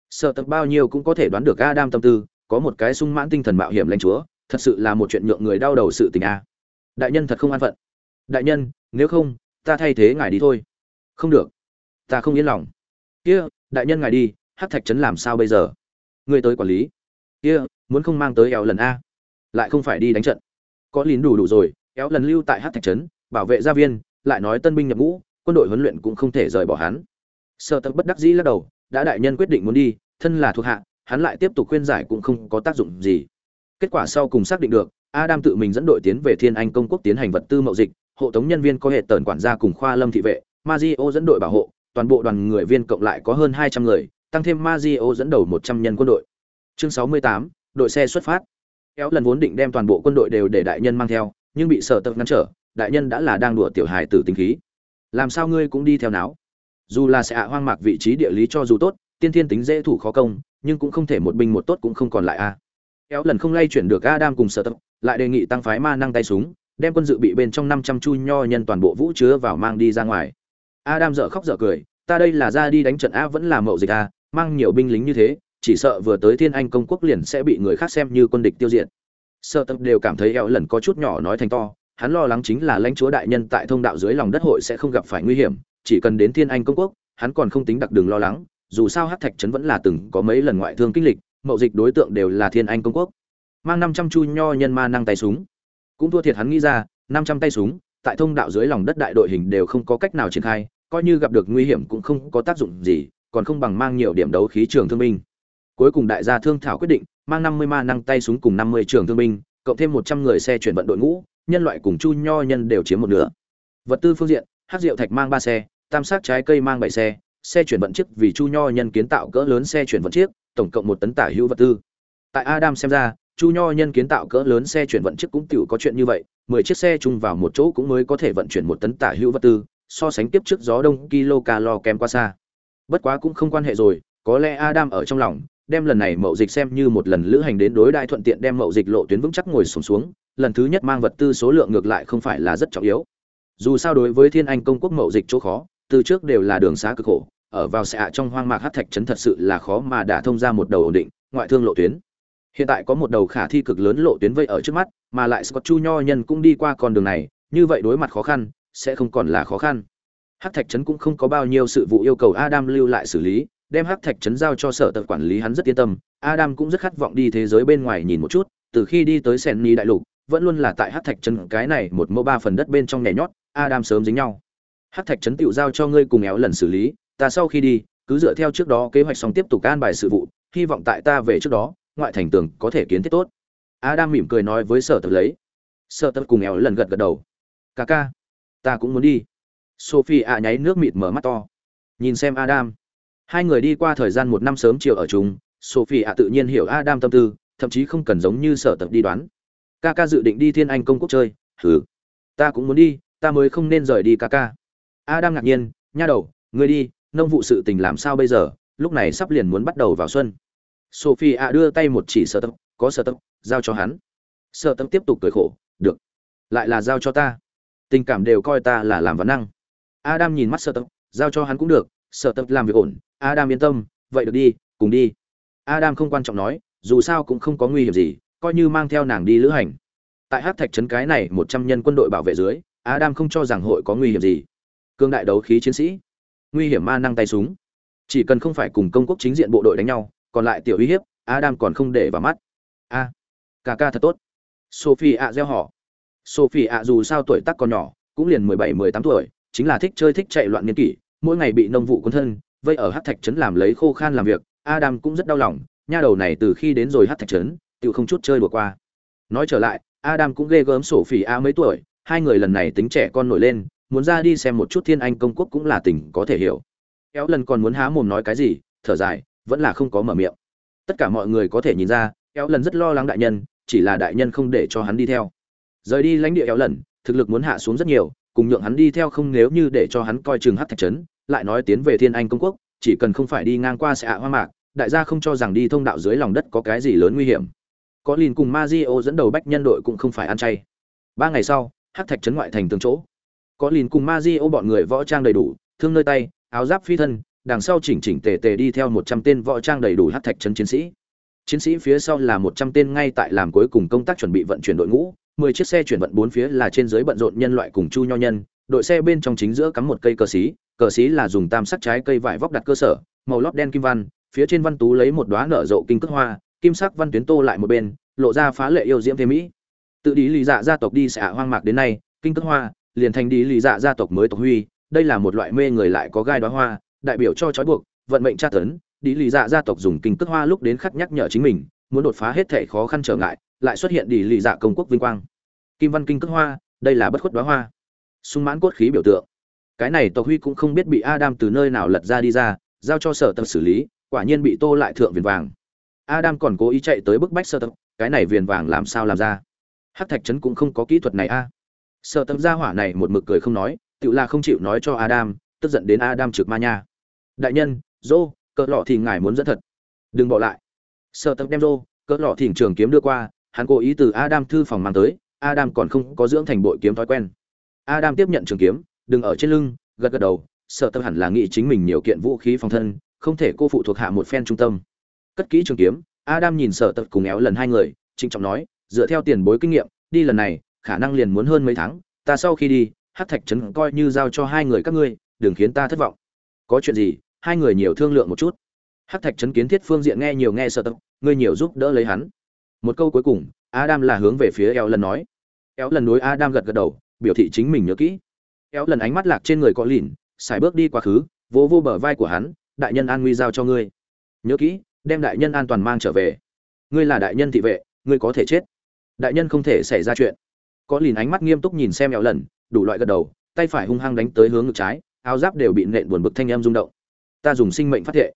S1: Sợ tập bao nhiêu cũng có thể đoán được adam tâm tư, có một cái sung mãn tinh thần mạo hiểm lanh chúa, thật sự là một chuyện nhượng người đau đầu sự tình a. Đại nhân thật không an phận đại nhân, nếu không, ta thay thế ngài đi thôi. Không được. Ta không yên lòng. Kia, đại nhân ngài đi, hát thạch trấn làm sao bây giờ? Người tới quản lý. Kia, muốn không mang tới éo lần a. Lại không phải đi đánh trận. Có lín đủ đủ rồi éo lần lưu tại hát thạch trấn, bảo vệ gia viên, lại nói tân binh nhập ngũ, quân đội huấn luyện cũng không thể rời bỏ hắn. Sợ tật bất đắc dĩ lắc đầu, đã đại nhân quyết định muốn đi, thân là thuộc hạ, hắn lại tiếp tục khuyên giải cũng không có tác dụng gì. Kết quả sau cùng xác định được, adam tự mình dẫn đội tiến về thiên anh công quốc tiến hành vật tư mậu dịch hộ tống nhân viên có hệ tần quản gia cùng khoa lâm thị vệ, mazio dẫn đội bảo hộ, toàn bộ đoàn người viên cộng lại có hơn hai trăm người, tăng thêm mazio dẫn đầu một trăm nhân quân đội. Chương sáu mươi tám, đội xe xuất phát. Kéo lần vốn định đem toàn bộ quân đội đều để đại nhân mang theo, nhưng bị sở tập ngăn trở, đại nhân đã là đang đùa tiểu hài tử tính khí. Làm sao ngươi cũng đi theo náo? Dù là sẽ ạ hoang mạc vị trí địa lý cho dù tốt, tiên thiên tính dễ thủ khó công, nhưng cũng không thể một binh một tốt cũng không còn lại a. Kéo lần không lay chuyển được adam cùng sở tập lại đề nghị tăng phái ma năng tay súng đem quân dự bị bên trong năm trăm chu nho nhân toàn bộ vũ chứa vào mang đi ra ngoài. Adam dở khóc dở cười, ta đây là ra đi đánh trận a, vẫn là mậu dịch a, mang nhiều binh lính như thế, chỉ sợ vừa tới thiên anh công quốc liền sẽ bị người khác xem như quân địch tiêu diệt. Sợ tâm đều cảm thấy eo lần có chút nhỏ nói thành to, hắn lo lắng chính là lãnh chúa đại nhân tại thông đạo dưới lòng đất hội sẽ không gặp phải nguy hiểm, chỉ cần đến thiên anh công quốc, hắn còn không tính đặc đường lo lắng, dù sao hắc thạch trấn vẫn là từng có mấy lần ngoại thương kinh lịch, mậu dịch đối tượng đều là thiên anh công quốc. Mang năm trăm chu nho nhân ma năng tay súng cũng thua thiệt hắn nghĩ ra, năm trăm tay súng, tại thông đạo dưới lòng đất đại đội hình đều không có cách nào triển khai, coi như gặp được nguy hiểm cũng không có tác dụng gì, còn không bằng mang nhiều điểm đấu khí trường thương binh. Cuối cùng đại gia thương thảo quyết định, mang năm mươi ma năng tay súng cùng năm mươi trường thương binh, cộng thêm một trăm người xe chuyển vận đội ngũ, nhân loại cùng chu nho nhân đều chiếm một nửa. Vật tư phương diện hát rượu thạch mang ba xe, tam sát trái cây mang bảy xe xe chuyển vận chiếc vì chu nho nhân kiến tạo cỡ lớn xe chuyển vận chiếc, tổng cộng một tấn tả hữu vật tư. Tại adam xem ra chu nho nhân kiến tạo cỡ lớn xe chuyển vận chiếc cũng tiểu có chuyện như vậy mười chiếc xe chung vào một chỗ cũng mới có thể vận chuyển một tấn tả hữu vật tư so sánh tiếp trước gió đông kilo calo kém quá xa. Bất quá cũng không quan hệ rồi có lẽ adam ở trong lòng đem lần này mậu dịch xem như một lần lữ hành đến đối đại thuận tiện đem mậu dịch lộ tuyến vững chắc ngồi sùng xuống, xuống lần thứ nhất mang vật tư số lượng ngược lại không phải là rất trọng yếu. Dù sao đối với thiên anh công quốc mậu dịch chỗ khó từ trước đều là đường xá cực khổ ở vào xạ trong hoang mạc hát thạch trấn thật sự là khó mà đã thông ra một đầu ổn định ngoại thương lộ tuyến hiện tại có một đầu khả thi cực lớn lộ tuyến vây ở trước mắt, mà lại scott chu nho nhân cũng đi qua con đường này, như vậy đối mặt khó khăn, sẽ không còn là khó khăn. Hắc thạch trấn cũng không có bao nhiêu sự vụ yêu cầu adam lưu lại xử lý, đem Hắc thạch trấn giao cho sở tập quản lý hắn rất yên tâm. Adam cũng rất khát vọng đi thế giới bên ngoài nhìn một chút, từ khi đi tới sen ni đại lục, vẫn luôn là tại Hắc thạch trấn cái này một mẫu ba phần đất bên trong nhảy nhót, adam sớm dính nhau. Hắc thạch trấn tiểu giao cho ngươi cùng éo lần xử lý, ta sau khi đi, cứ dựa theo trước đó kế hoạch xong tiếp tục an bài sự vụ, hy vọng tại ta về trước đó ngoại thành tường có thể kiến thiết tốt. Adam mỉm cười nói với sở tập lấy. Sở tập cùng éo lần gật gật đầu. Ca ca, ta cũng muốn đi. Sophie ạ nháy nước mịt mở mắt to. Nhìn xem adam. Hai người đi qua thời gian một năm sớm chiều ở chúng sophie ạ tự nhiên hiểu adam tâm tư, thậm chí không cần giống như sở tập đi đoán. Ca ca dự định đi thiên anh công quốc chơi. Hừ. Ta cũng muốn đi, ta mới không nên rời đi ca ca. Adam ngạc nhiên, nha đầu, ngươi đi, nông vụ sự tình làm sao bây giờ? Lúc này sắp liền muốn bắt đầu vào xuân sophie ạ đưa tay một chỉ sở tập có sở tập giao cho hắn. Sở tập tiếp tục cười khổ, được, lại là giao cho ta. Tình cảm đều coi ta là làm vấn năng. Adam nhìn mắt sở tập giao cho hắn cũng được sở tập làm việc ổn. Adam yên tâm, vậy được đi, cùng đi. Adam không quan trọng nói, dù sao cũng không có nguy hiểm gì, coi như mang theo nàng đi lữ hành. Tại hát thạch trấn cái này một trăm nhân quân đội bảo vệ dưới, adam không cho rằng hội có nguy hiểm gì. Cương đại đấu khí chiến sĩ, nguy hiểm ma năng tay súng. Chỉ cần không phải cùng công quốc chính diện bộ đội đánh nhau còn lại tiểu uy hiếp adam còn không để vào mắt. A à, ca ca thật tốt. Sophie ạ gieo họ. Sophie ạ dù sao tuổi tác còn nhỏ cũng liền mười bảy mười tám tuổi chính là thích chơi thích chạy loạn niên kỷ mỗi ngày bị nông vụ quân thân vây ở hát thạch trấn làm lấy khô khan làm việc adam cũng rất đau lòng nha đầu này từ khi đến rồi hát thạch trấn tự không chút chơi đùa qua. Nói trở lại adam cũng ghê gớm sổ phỉ a mấy tuổi hai người lần này tính trẻ con nổi lên muốn ra đi xem một chút thiên anh công quốc cũng là tình có thể hiểu. Kéo lần còn muốn há mồm nói cái gì thở dài vẫn là không có mở miệng. Tất cả mọi người có thể nhìn ra kéo lần rất lo lắng đại nhân, chỉ là đại nhân không để cho hắn đi theo. Rời đi lãnh địa kéo lần, thực lực muốn hạ xuống rất nhiều, cùng nhượng hắn đi theo không nếu như để cho hắn coi chừng hát thạch trấn, lại nói tiến về thiên anh công quốc, chỉ cần không phải đi ngang qua sẽ hạ hoa mạc, đại gia không cho rằng đi thông đạo dưới lòng đất có cái gì lớn nguy hiểm. Có lìn cùng Mazio dẫn đầu bách nhân đội cũng không phải ăn chay. Ba ngày sau hát thạch trấn ngoại thành tương chỗ. Có lìn cùng Mazio bọn người võ trang đầy đủ, thương nơi tay, áo giáp phi thân đằng sau chỉnh chỉnh tề tề đi theo một trăm tên võ trang đầy đủ hát thạch trấn chiến sĩ. Chiến sĩ phía sau là một trăm tên ngay tại làm cuối cùng công tác chuẩn bị vận chuyển đội ngũ, mười chiếc xe chuyển vận bốn phía là trên dưới bận rộn nhân loại cùng chu nho nhân, đội xe bên trong chính giữa cắm một cây cờ xí cờ xí là dùng tam sắc trái cây vải vóc đặt cơ sở, màu lót đen kim văn, phía trên văn tú lấy một đóa nở rộ kinh cước hoa, kim sắc văn tuyến tô lại một bên, lộ ra phá lệ yêu diễm thế mỹ. Tự đi lý dạ gia tộc đi xạ hoang mạc đến nay, kinh cước hoa, liền thành đi lý dạ gia tộc mới tộc huy, đây là một loại mê người lại có gai đóa hoa đại biểu cho trói buộc, vận mệnh tra tấn đi lì dạ gia tộc dùng kinh cước hoa lúc đến khắc nhắc nhở chính mình, muốn đột phá hết thể khó khăn trở ngại, lại xuất hiện đi lì dạ công quốc vinh quang. Kim văn kinh cước hoa, đây là bất khuất đóa hoa. Sung mãn cốt khí biểu tượng. Cái này tộc huy cũng không biết bị adam từ nơi nào lật ra đi ra, giao cho sở tập xử lý, quả nhiên bị tô lại thượng viền vàng. Adam còn cố ý chạy tới bức bách sở tập cái này viền vàng làm sao làm ra? Hắc thạch trấn cũng không có kỹ thuật này a. Sở tập gia hỏa này một mực cười không nói tự là không chịu nói cho adam tức giận đến adam trực ma nha. Đại nhân dô cỡ lọ thì ngài muốn dẫn thật. Đừng bỏ lại. Sở Tâm đem dô cỡ lọ thỉnh trường kiếm đưa qua, hắn cố ý từ adam thư phòng mang tới, adam còn không có dưỡng thành bội kiếm thói quen. Adam tiếp nhận trường kiếm đừng ở trên lưng, gật gật đầu, sở tâm hẳn là nghĩ chính mình nhiều kiện vũ khí phòng thân, không thể cô phụ thuộc hạ một phen trung tâm. Cất kỹ trường kiếm, adam nhìn Sở Tâm cùng éo lần hai người, trịnh trọng nói, dựa theo tiền bối kinh nghiệm, đi lần này, khả năng liền muốn hơn mấy tháng, ta sau khi đi, hát thạch trấn coi như giao cho hai người các ngươi đừng khiến ta thất vọng. Có chuyện gì, hai người nhiều thương lượng một chút. Hắc thạch Chấn kiến thiết phương diện nghe nhiều nghe sợ tập ngươi nhiều giúp đỡ lấy hắn. Một câu cuối cùng, adam là hướng về phía eo lần nói. Eo lần đối adam gật gật đầu, biểu thị chính mình nhớ kỹ. Eo lần ánh mắt lạc trên người có lìn xài bước đi quá khứ, vỗ vô bờ vai của hắn, đại nhân an nguy giao cho ngươi. Nhớ kỹ, đem đại nhân an toàn mang trở về. Ngươi là đại nhân thị vệ, ngươi có thể chết. Đại nhân không thể xảy ra chuyện. Có lìn ánh mắt nghiêm túc nhìn xem eo lần đủ loại gật đầu, tay phải hung hăng đánh tới hướng ngực trái áo giáp đều bị nện buồn bực thanh em rung động. Ta dùng sinh mệnh phát thệ.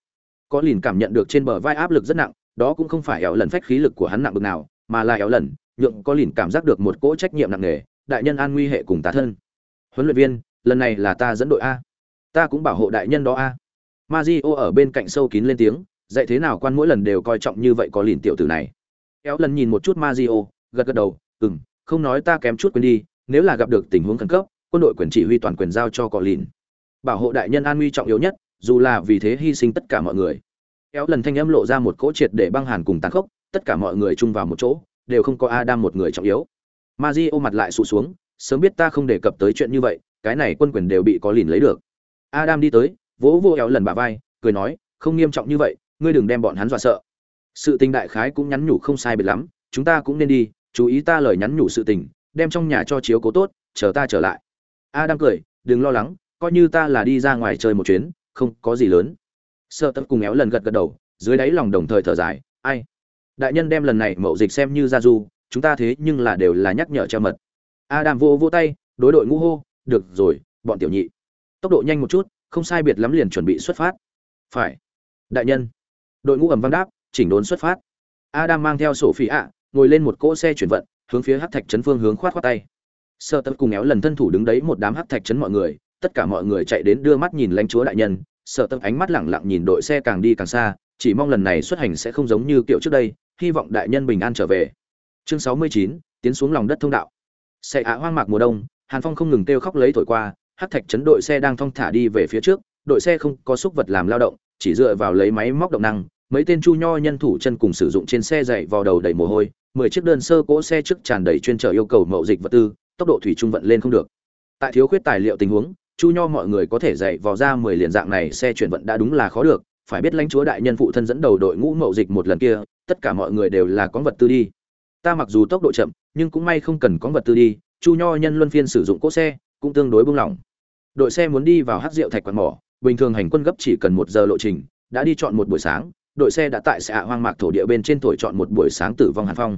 S1: Có lìn cảm nhận được trên bờ vai áp lực rất nặng, đó cũng không phải éo lần phách khí lực của hắn nặng bực nào, mà là éo lần, nhượng có lìn cảm giác được một cỗ trách nhiệm nặng nề, đại nhân an nguy hệ cùng tá thân. Huấn luyện viên, lần này là ta dẫn đội a. Ta cũng bảo hộ đại nhân đó a. Mazio ở bên cạnh sâu kín lên tiếng, dạy thế nào quan mỗi lần đều coi trọng như vậy có lìn tiểu tử này. Éo lần nhìn một chút Mazio gật gật đầu, ừm, không nói ta kém chút quên đi, nếu là gặp được tình huống khẩn cấp, quân đội quyền chỉ huy toàn quyền giao cho cọ lìn bảo hộ đại nhân an nguy trọng yếu nhất, dù là vì thế hy sinh tất cả mọi người. Kéo lần thanh âm lộ ra một cỗ triệt để băng hàn cùng tàn khốc, tất cả mọi người chung vào một chỗ, đều không có adam một người trọng yếu. Mazio mặt lại sụt xuống, sớm biết ta không đề cập tới chuyện như vậy, cái này quân quyền đều bị có lìn lấy được. Adam đi tới, vỗ vô éo lần bà vai, cười nói, không nghiêm trọng như vậy, ngươi đừng đem bọn hắn dọa sợ. Sự tình đại khái cũng nhắn nhủ không sai biệt lắm, chúng ta cũng nên đi, chú ý ta lời nhắn nhủ sự tình, đem trong nhà cho chiếu cố tốt, chờ ta trở lại. Adam cười, đừng lo lắng coi như ta là đi ra ngoài chơi một chuyến, không có gì lớn. Sợ tập cùng éo lần gật gật đầu, dưới đáy lòng đồng thời thở dài, ai? Đại nhân đem lần này mậu dịch xem như ra du, chúng ta thế nhưng là đều là nhắc nhở treo mật. Adam vô vô tay, đối đội ngũ hô, được rồi, bọn tiểu nhị. Tốc độ nhanh một chút, không sai biệt lắm liền chuẩn bị xuất phát. Phải. Đại nhân. Đội ngũ ẩm Văn đáp, chỉnh đốn xuất phát. Adam mang theo sổ phi ạ, ngồi lên một cỗ xe chuyển vận, hướng phía hát thạch trấn phương hướng khoát khoát tay. Sơ tập cùng éo lần thân thủ đứng đấy một đám hát thạch trấn mọi người tất cả mọi người chạy đến đưa mắt nhìn lãnh chúa đại nhân, sợ tâm ánh mắt lẳng lặng nhìn đội xe càng đi càng xa, chỉ mong lần này xuất hành sẽ không giống như kiểu trước đây, hy vọng đại nhân bình an trở về. Chương sáu mươi chín, tiến xuống lòng đất thông đạo. Xe ạ hoang mạc mùa đông, hàn phong không ngừng kêu khóc lấy thổi qua, hát thạch chấn đội xe đang thong thả đi về phía trước, đội xe không có xúc vật làm lao động, chỉ dựa vào lấy máy móc động năng, mấy tên chu nho nhân thủ chân cùng sử dụng trên xe dậy vào đầu đầy mồ hôi, mười chiếc đơn sơ cỗ xe trước tràn đầy chuyên trở yêu cầu mậu dịch vật tư, tốc độ thủy trung vận lên không được. Tại thiếu khuyết tài liệu tình huống chu nho mọi người có thể dạy vào ra mười liền dạng này, xe chuyển vận đã đúng là khó được. Phải biết lãnh chúa đại nhân phụ thân dẫn đầu đội ngũ mậu dịch một lần kia, tất cả mọi người đều là có vật tư đi. Ta mặc dù tốc độ chậm, nhưng cũng may không cần có vật tư đi. Chu nho nhân luân phiên sử dụng cỗ xe, cũng tương đối buông lỏng. Đội xe muốn đi vào hát rượu thạch quạt mỏ, bình thường hành quân gấp chỉ cần một giờ lộ trình, đã đi chọn một buổi sáng. Đội xe đã tại xã hoang mạc thổ địa bên trên thổi chọn một buổi sáng tử vong hàn phong.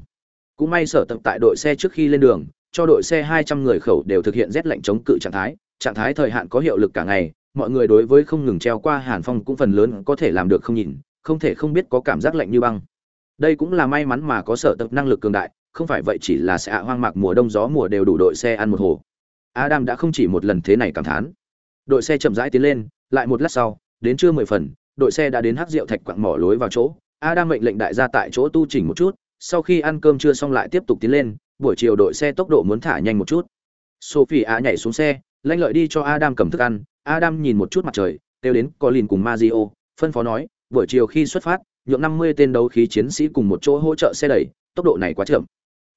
S1: Cũng may sở tập tại đội xe trước khi lên đường, cho đội xe hai trăm người khẩu đều thực hiện rét lạnh chống cự trạng thái trạng thái thời hạn có hiệu lực cả ngày, mọi người đối với không ngừng treo qua hàn phong cũng phần lớn có thể làm được không nhìn, không thể không biết có cảm giác lạnh như băng. Đây cũng là may mắn mà có sở tập năng lực cường đại, không phải vậy chỉ là sẽ hoang mạc mùa đông gió mùa đều đủ đội xe ăn một hồ. Adam đã không chỉ một lần thế này cảm thán. Đội xe chậm rãi tiến lên, lại một lát sau, đến trưa mười phần, đội xe đã đến hắc rượu thạch quặng mỏ lối vào chỗ. Adam mệnh lệnh đại gia tại chỗ tu chỉnh một chút, sau khi ăn cơm trưa xong lại tiếp tục tiến lên, buổi chiều đội xe tốc độ muốn thả nhanh một chút. Sophie á nhảy xuống xe lanh lợi đi cho adam cầm thức ăn, adam nhìn một chút mặt trời, kêu đến colin cùng mazio phân phó nói, buổi chiều khi xuất phát, nhượng năm mươi tên đấu khí chiến sĩ cùng một chỗ hỗ trợ xe đẩy, tốc độ này quá chậm.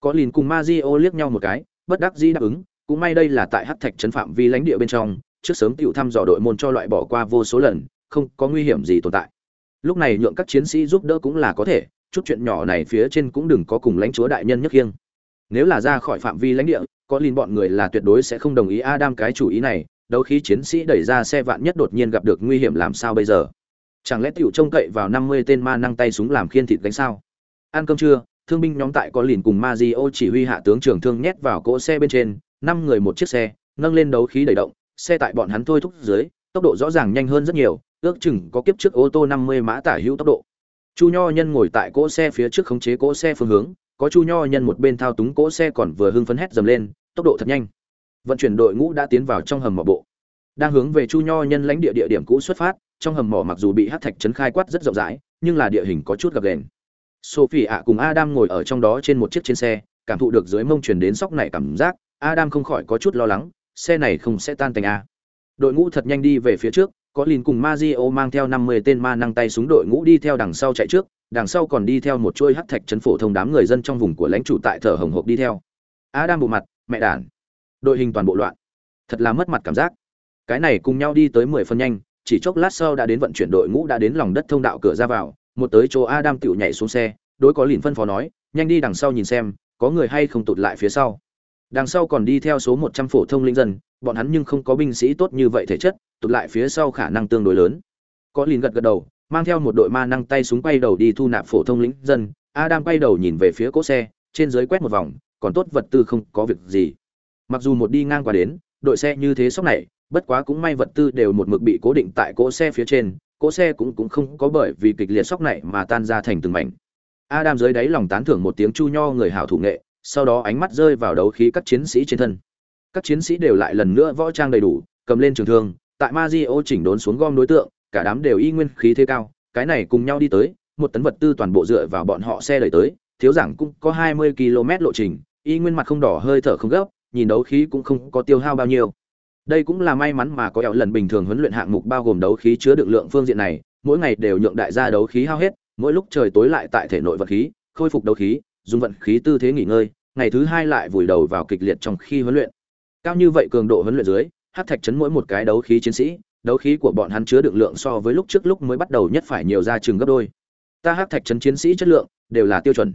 S1: Colin cùng mazio liếc nhau một cái, bất đắc dĩ đáp ứng, cũng may đây là tại hắc thạch trấn phạm vi lãnh địa bên trong, trước sớm tiểu thăm dò đội môn cho loại bỏ qua vô số lần, không có nguy hiểm gì tồn tại. Lúc này nhượng các chiến sĩ giúp đỡ cũng là có thể, chút chuyện nhỏ này phía trên cũng đừng có cùng lãnh chúa đại nhân nhất khiêng. Nếu là ra khỏi phạm vi lãnh địa có liên bọn người là tuyệt đối sẽ không đồng ý adam cái chủ ý này, đấu khí chiến sĩ đẩy ra xe vạn nhất đột nhiên gặp được nguy hiểm làm sao bây giờ? Chẳng lẽ tiểu trông cậy vào năm mươi tên ma năng tay súng làm khiên thịt gánh sao? Ăn cơm trưa, thương binh nhóm tại có liền cùng Mazio chỉ huy hạ tướng trưởng thương nhét vào cỗ xe bên trên, năm người một chiếc xe, nâng lên đấu khí đẩy động, xe tại bọn hắn thôi thúc dưới, tốc độ rõ ràng nhanh hơn rất nhiều, ước chừng có kiếp trước ô tô 50 mã tả hữu tốc độ. Chu nho nhân ngồi tại cỗ xe phía trước khống chế cỗ xe phương hướng có chu nho nhân một bên thao túng cỗ xe còn vừa hưng phấn hét dầm lên tốc độ thật nhanh. Vận chuyển đội ngũ đã tiến vào trong hầm mỏ bộ. Đang hướng về chu nho nhân lãnh địa địa điểm cũ xuất phát trong hầm mỏ mặc dù bị hát thạch trấn khai quát rất rộng rãi nhưng là địa hình có chút gập ghềnh. Sophie ạ cùng adam ngồi ở trong đó trên một chiếc trên xe cảm thụ được dưới mông truyền đến sóc này cảm giác Adam không khỏi có chút lo lắng, xe này không sẽ tan thành a. À. Đội ngũ thật nhanh đi về phía trước, có lìn cùng Mazio mang theo 50 tên ma năng tay súng đội ngũ đi theo đằng sau chạy trước, đằng sau còn đi theo một chuôi hắc thạch trấn phổ thông đám người dân trong vùng của lãnh chủ tại thở hồng hộc đi theo. Adam bộ mặt, mẹ đản. Đội hình toàn bộ loạn. Thật là mất mặt cảm giác. Cái này cùng nhau đi tới mười phân nhanh chỉ chốc lát sau đã đến vận chuyển đội ngũ đã đến lòng đất thông đạo cửa ra vào một tới chỗ adam tiểu nhảy xuống xe đối có lìn phân phó nói nhanh đi đằng sau nhìn xem có người hay không tụt lại phía sau. Đằng sau còn đi theo số một trăm phổ thông linh dân bọn hắn nhưng không có binh sĩ tốt như vậy thể chất tụt lại phía sau khả năng tương đối lớn. Có lìn gật gật đầu mang theo một đội ma năng tay súng quay đầu đi thu nạp phổ thông lính dân. Adam quay đầu nhìn về phía cỗ xe, trên dưới quét một vòng, còn tốt vật tư không có việc gì. Mặc dù một đi ngang qua đến, đội xe như thế sốc này, bất quá cũng may vật tư đều một mực bị cố định tại cỗ xe phía trên, cỗ xe cũng cũng không có bởi vì kịch liệt sốc này mà tan ra thành từng mảnh. Adam dưới đáy lòng tán thưởng một tiếng chu nho người hảo thủ nghệ, sau đó ánh mắt rơi vào đấu khí các chiến sĩ trên thân. Các chiến sĩ đều lại lần nữa võ trang đầy đủ, cầm lên trường thương, tại ma di ô chỉnh đốn xuống gom đối tượng cả đám đều y nguyên khí thế cao, cái này cùng nhau đi tới, một tấn vật tư toàn bộ dựa vào bọn họ xe đẩy tới, thiếu giảng cũng có hai mươi km lộ trình, y nguyên mặt không đỏ hơi thở không gấp, nhìn đấu khí cũng không có tiêu hao bao nhiêu. Đây cũng là may mắn mà có eo lần bình thường huấn luyện hạng mục bao gồm đấu khí chứa đựng lượng phương diện này, mỗi ngày đều nhượng đại gia đấu khí hao hết, mỗi lúc trời tối lại tại thể nội vật khí, khôi phục đấu khí, dùng vận khí tư thế nghỉ ngơi, ngày thứ hai lại vùi đầu vào kịch liệt trong khi huấn luyện. Cao như vậy cường độ huấn luyện dưới, hát thạch chấn mỗi một cái đấu khí chiến sĩ đấu khí của bọn hắn chứa đựng lượng so với lúc trước lúc mới bắt đầu nhất phải nhiều ra chừng gấp đôi ta hắc thạch chấn chiến sĩ chất lượng đều là tiêu chuẩn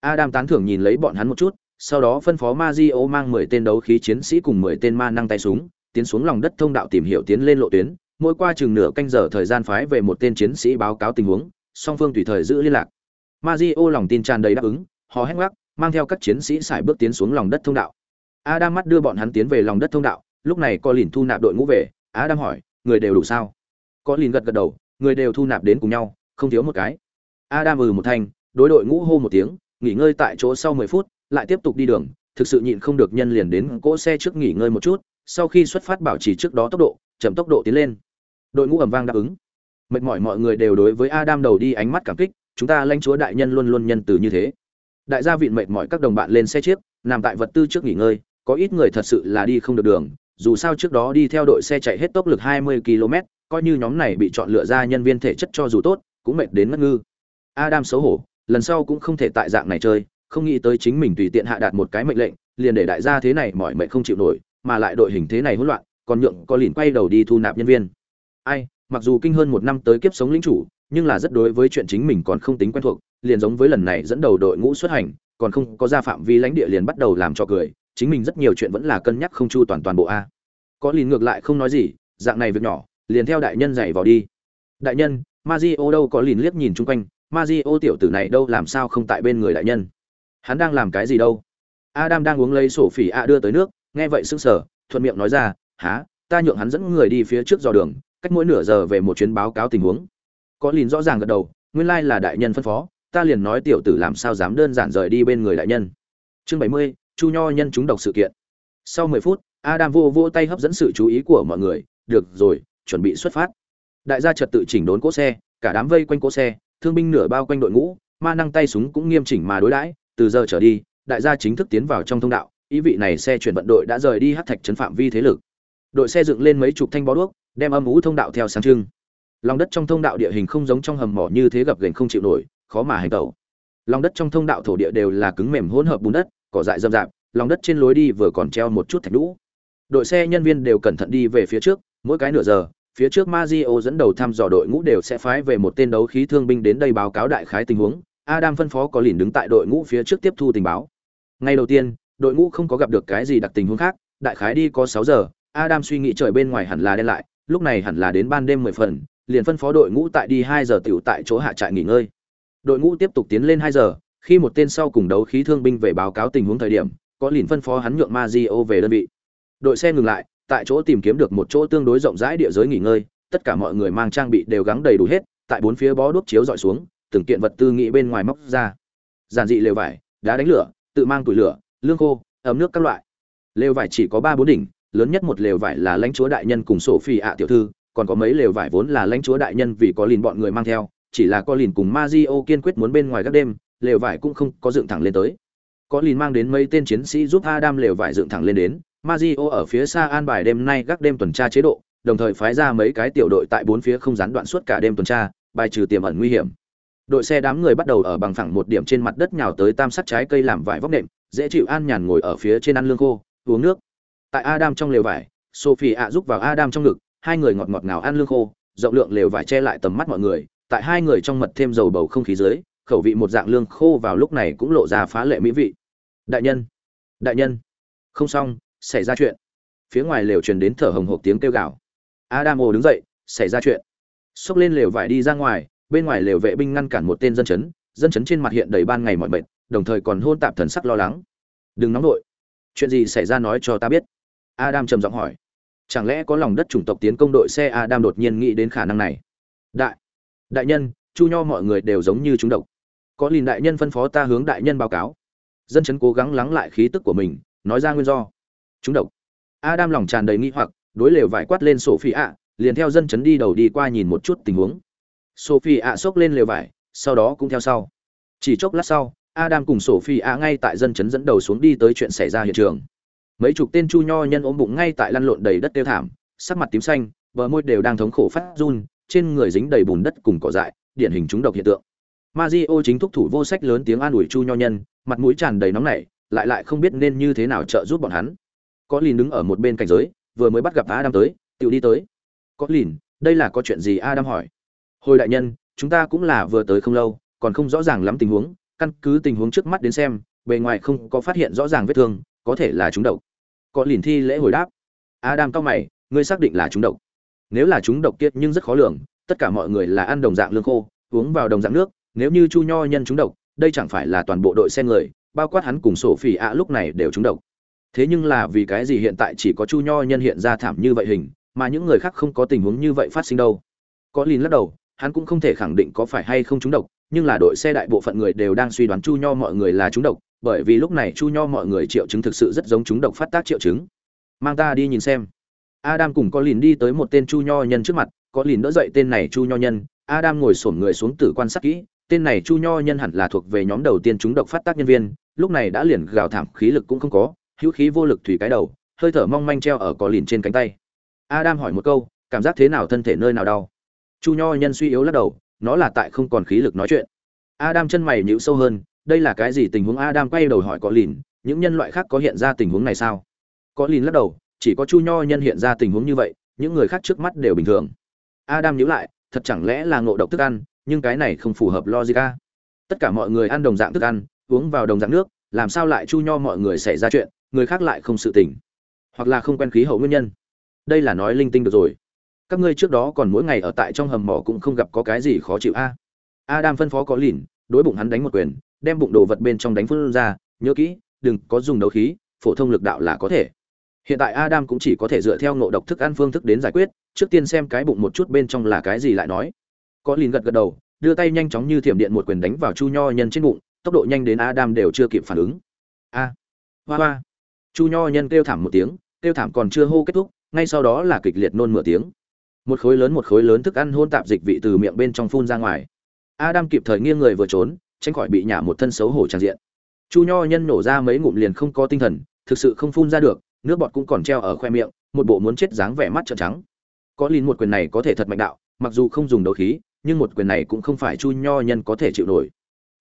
S1: adam tán thưởng nhìn lấy bọn hắn một chút sau đó phân phó Mazio mang 10 tên đấu khí chiến sĩ cùng 10 tên ma năng tay súng, tiến xuống lòng đất thông đạo tìm hiểu tiến lên lộ tuyến, mỗi qua chừng nửa canh giờ thời gian phái về một tên chiến sĩ báo cáo tình huống, song phương tùy thời giữ liên lạc. Mazio lòng tin tràn đầy đáp ứng, họ hét ngoắc, mang theo các chiến sĩ sải bước tiến xuống lòng đất thông đạo. Adam mắt đưa bọn hắn tiến về lòng đất thông đạo, lúc này có lìn thu nạp đội ngũ về, Adam hỏi, người đều đủ sao? Có lìn gật gật đầu, người đều thu nạp đến cùng nhau, không thiếu một cái. Adam ừ một thanh, đối đội ngũ hô một tiếng, nghỉ ngơi tại chỗ sau 10 phút, lại tiếp tục đi đường, thực sự nhịn không được nhân liền đến cỗ xe trước nghỉ ngơi một chút, sau khi xuất phát bảo trì trước đó tốc độ, chậm tốc độ tiến lên. Đội ngũ ầm vang đáp ứng. Mệt mỏi mọi người đều đối với Adam đầu đi ánh mắt cảm kích, chúng ta lãnh chúa đại nhân luôn luôn nhân từ như thế. Đại gia vịn mệt mỏi các đồng bạn lên xe chiếc, nằm tại vật tư trước nghỉ ngơi, có ít người thật sự là đi không được đường, dù sao trước đó đi theo đội xe chạy hết tốc lực 20 km, coi như nhóm này bị chọn lựa ra nhân viên thể chất cho dù tốt, cũng mệt đến ngất ngư. Adam xấu hổ, lần sau cũng không thể tại dạng này chơi, không nghĩ tới chính mình tùy tiện hạ đạt một cái mệnh lệnh, liền để đại gia thế này mỏi mệt không chịu nổi, mà lại đội hình thế này hỗn loạn, còn nhượng có liền quay đầu đi thu nạp nhân viên. Ai, mặc dù kinh hơn một năm tới kiếp sống lĩnh chủ, nhưng là rất đối với chuyện chính mình còn không tính quen thuộc, liền giống với lần này dẫn đầu đội ngũ xuất hành, còn không có ra phạm vi lãnh địa liền bắt đầu làm cho cười, chính mình rất nhiều chuyện vẫn là cân nhắc không chu toàn toàn bộ a. Có lìn ngược lại không nói gì, dạng này việc nhỏ, liền theo đại nhân dạy vào đi. Đại nhân, Mazio đâu có lìn liếc nhìn chung quanh, Mazio tiểu tử này đâu làm sao không tại bên người đại nhân? Hắn đang làm cái gì đâu? Adam đang uống lấy sổ phỉ a đưa tới nước nghe vậy sững sờ thuận miệng nói ra há ta nhượng hắn dẫn người đi phía trước dò đường cách mỗi nửa giờ về một chuyến báo cáo tình huống. Có lìn rõ ràng gật đầu nguyên lai là đại nhân phân phó ta liền nói tiểu tử làm sao dám đơn giản rời đi bên người đại nhân. Chương bảy mươi chu nho nhân chúng độc sự kiện. Sau mười phút, adam vô vô tay hấp dẫn sự chú ý của mọi người, được rồi, chuẩn bị xuất phát. Đại gia trật tự chỉnh đốn cỗ xe, cả đám vây quanh cỗ xe, thương binh nửa bao quanh đội ngũ, ma năng tay súng cũng nghiêm chỉnh mà đối đãi, từ giờ trở đi, đại gia chính thức tiến vào trong thông đạo, ý vị này xe chuyển vận đội đã rời đi hát thạch trấn phạm vi thế lực. Đội xe dựng lên mấy chục thanh bó đuốc, đem âm ú thông đạo theo sáng trưng. Lòng đất trong thông đạo địa hình không giống trong hầm mỏ như thế gập ghềnh không chịu nổi, khó mà hành tẩu. Lòng đất trong thông đạo thổ địa đều là cứng mềm hỗn hợp bùn đất cỏ dại rậm rạp lòng đất trên lối đi vừa còn treo một chút thạch lũ đội xe nhân viên đều cẩn thận đi về phía trước mỗi cái nửa giờ phía trước Mazio dẫn đầu thăm dò đội ngũ đều sẽ phái về một tên đấu khí thương binh đến đây báo cáo đại khái tình huống Adam phân phó có lìn đứng tại đội ngũ phía trước tiếp thu tình báo. Ngay đầu tiên, đội ngũ không có gặp được cái gì đặc tình huống khác, đại khái đi có 6 giờ, Adam suy nghĩ trời bên ngoài hẳn là đen lại, lúc này hẳn là đến ban đêm 10 phần, liền phân phó đội ngũ tại đi 2 giờ tiểu tại chỗ hạ trại nghỉ ngơi. Đội ngũ tiếp tục tiến lên 2 giờ, khi một tên sau cùng đấu khí thương binh về báo cáo tình huống thời điểm, có lìn phân phó hắn nhượng Mazio về đơn vị. Đội xe ngừng lại, tại chỗ tìm kiếm được một chỗ tương đối rộng rãi địa giới nghỉ ngơi, tất cả mọi người mang trang bị đều gắng đầy đủ hết, tại bốn phía bó đuốc chiếu dọi xuống, từng kiện vật tư nghị bên ngoài móc ra giản dị lều vải đá đánh lửa tự mang củi lửa lương khô ấm nước các loại lều vải chỉ có ba bốn đỉnh lớn nhất một lều vải là lãnh chúa đại nhân cùng sổ phi ạ tiểu thư còn có mấy lều vải vốn là lãnh chúa đại nhân vì có lìn bọn người mang theo chỉ là có lìn cùng Mazio kiên quyết muốn bên ngoài các đêm lều vải cũng không có dựng thẳng lên tới. Có lìn mang đến mấy tên chiến sĩ giúp Adam lều vải dựng thẳng lên đến Mazio ở phía xa an bài đêm nay gác đêm tuần tra chế độ, đồng thời phái ra mấy cái tiểu đội tại bốn phía không gián đoạn suốt cả đêm tuần tra, bài trừ tiềm ẩn nguy hiểm. Đội xe đám người bắt đầu ở bằng phẳng một điểm trên mặt đất nhào tới tam sắc trái cây làm vải vóc nệm, dễ chịu an nhàn ngồi ở phía trên ăn lương khô, uống nước. Tại adam trong lều vải, sophie ạ giúp vào adam trong ngực, hai người ngọt ngọt ngào ăn lương khô, rộng lượng lều vải che lại tầm mắt mọi người, tại hai người trong mật thêm dầu bầu không khí dưới khẩu vị một dạng lương khô vào lúc này cũng lộ ra phá lệ mỹ vị. Đại nhân đại nhân. Không xong, xảy ra chuyện. Phía ngoài lều truyền đến thở hồng hộc tiếng kêu gào. Adamo đứng dậy, xảy ra chuyện. Xốc lên lều vải đi ra ngoài, bên ngoài lều vệ binh ngăn cản một tên dân chấn. Dân chấn trên mặt hiện đầy ban ngày mọi mệt, đồng thời còn hôn tạp thần sắc lo lắng. Đừng nóng đội chuyện gì xảy ra nói cho ta biết. Adam trầm giọng hỏi. Chẳng lẽ có lòng đất chủng tộc tiến công đội xe adam đột nhiên nghĩ đến khả năng này? Đại đại nhân, chu nho mọi người đều giống như chúng độc có lìn đại nhân phân phó ta hướng đại nhân báo cáo. Dân chấn cố gắng lắng lại khí tức của mình, nói ra nguyên do. Chúng độc. Adam lòng tràn đầy nghi hoặc, đối lều vải quát lên sophie ạ, liền theo dân chấn đi đầu đi qua nhìn một chút tình huống. Sophie ạ xốc lên lều vải, sau đó cũng theo sau. Chỉ chốc lát sau, adam cùng sophie ạ ngay tại dân chấn dẫn đầu xuống đi tới chuyện xảy ra hiện trường. Mấy chục tên chu nho nhân ốm bụng ngay tại lăn lộn đầy đất tiêu thảm, sắc mặt tím xanh, bờ môi đều đang thống khổ phát run, trên người dính đầy bùn đất cùng cỏ dại, điển hình chúng độc hiện tượng. Mario chính thúc thủ vô sách lớn tiếng an ủi chu nho nhân, mặt mũi tràn đầy nóng nảy, lại lại không biết nên như thế nào trợ giúp bọn hắn. Có lìn đứng ở một bên cảnh giới, vừa mới bắt gặp adam tới tự đi tới. Có lìn, đây là có chuyện gì? Adam hỏi. Hồi đại nhân, chúng ta cũng là vừa tới không lâu, còn không rõ ràng lắm tình huống, căn cứ tình huống trước mắt đến xem, bề ngoài không có phát hiện rõ ràng vết thương, có thể là chúng độc. Có lìn thi lễ hồi đáp. Adam cao mày, ngươi xác định là chúng độc. Nếu là chúng độc kiệt nhưng rất khó lường, tất cả mọi người là ăn đồng dạng lương khô, uống vào đồng dạng nước nếu như chu nho nhân chúng độc, đây chẳng phải là toàn bộ đội xe người, bao quát hắn cùng sổ phỉ ạ lúc này đều chúng độc. Thế nhưng là vì cái gì hiện tại chỉ có chu nho nhân hiện ra thảm như vậy hình, mà những người khác không có tình huống như vậy phát sinh đâu? Có lìn lắc đầu, hắn cũng không thể khẳng định có phải hay không chúng độc, nhưng là đội xe đại bộ phận người đều đang suy đoán chu nho mọi người là chúng độc, bởi vì lúc này chu nho mọi người triệu chứng thực sự rất giống chúng độc phát tác triệu chứng. Mang ta đi nhìn xem. Adam cùng có lìn đi tới một tên chu nho nhân trước mặt, có lìn đỡ dậy tên này chu nho nhân. Adam ngồi xổm người xuống tử quan sát kỹ tên này chu nho nhân hẳn là thuộc về nhóm đầu tiên chúng độc phát tác nhân viên, lúc này đã liền gào thảm, khí lực cũng không có, hữu khí vô lực thủy cái đầu, hơi thở mong manh treo ở có lìn trên cánh tay. Adam hỏi một câu, cảm giác thế nào, thân thể nơi nào đau? Chu nho nhân suy yếu lắc đầu, nó là tại không còn khí lực nói chuyện. Adam chân mày nhíu sâu hơn, đây là cái gì tình huống? Adam quay đầu hỏi có lìn, những nhân loại khác có hiện ra tình huống này sao? Có lìn lắc đầu, chỉ có chu nho nhân hiện ra tình huống như vậy, những người khác trước mắt đều bình thường. Adam nhíu lại, thật chẳng lẽ là ngộ độc thức ăn nhưng cái này không phù hợp logic tất cả mọi người ăn đồng dạng thức ăn, uống vào đồng dạng nước, làm sao lại chu nho mọi người xảy ra chuyện, người khác lại không sự tỉnh? Hoặc là không quen khí hậu nguyên nhân? Đây là nói linh tinh được rồi. Các ngươi trước đó còn mỗi ngày ở tại trong hầm mỏ cũng không gặp có cái gì khó chịu a. Adam phân phó có lìn, đối bụng hắn đánh một quyền, đem bụng đồ vật bên trong đánh phun ra, nhớ kỹ, đừng có dùng đấu khí, phổ thông lực đạo là có thể. Hiện tại adam cũng chỉ có thể dựa theo ngộ độc thức ăn phương thức đến giải quyết, trước tiên xem cái bụng một chút bên trong là cái gì lại nói có lìn gật gật đầu, đưa tay nhanh chóng như thiểm điện một quyền đánh vào chu nho nhân trên bụng, tốc độ nhanh đến adam đều chưa kịp phản ứng. A, hoa hoa. Chu nho nhân kêu thảm một tiếng, kêu thảm còn chưa hô kết thúc, ngay sau đó là kịch liệt nôn mửa tiếng. Một khối lớn một khối lớn thức ăn hôn tạp dịch vị từ miệng bên trong phun ra ngoài. Adam kịp thời nghiêng người vừa trốn, tránh khỏi bị nhả một thân xấu hổ tràn diện. Chu nho nhân nổ ra mấy ngụm liền không có tinh thần, thực sự không phun ra được, nước bọt cũng còn treo ở khoe miệng, một bộ muốn chết dáng vẻ mắt trợn trắng. Có lìn một quyền này có thể thật mạnh đạo, mặc dù không dùng đấu khí nhưng một quyền này cũng không phải chu nho nhân có thể chịu nổi.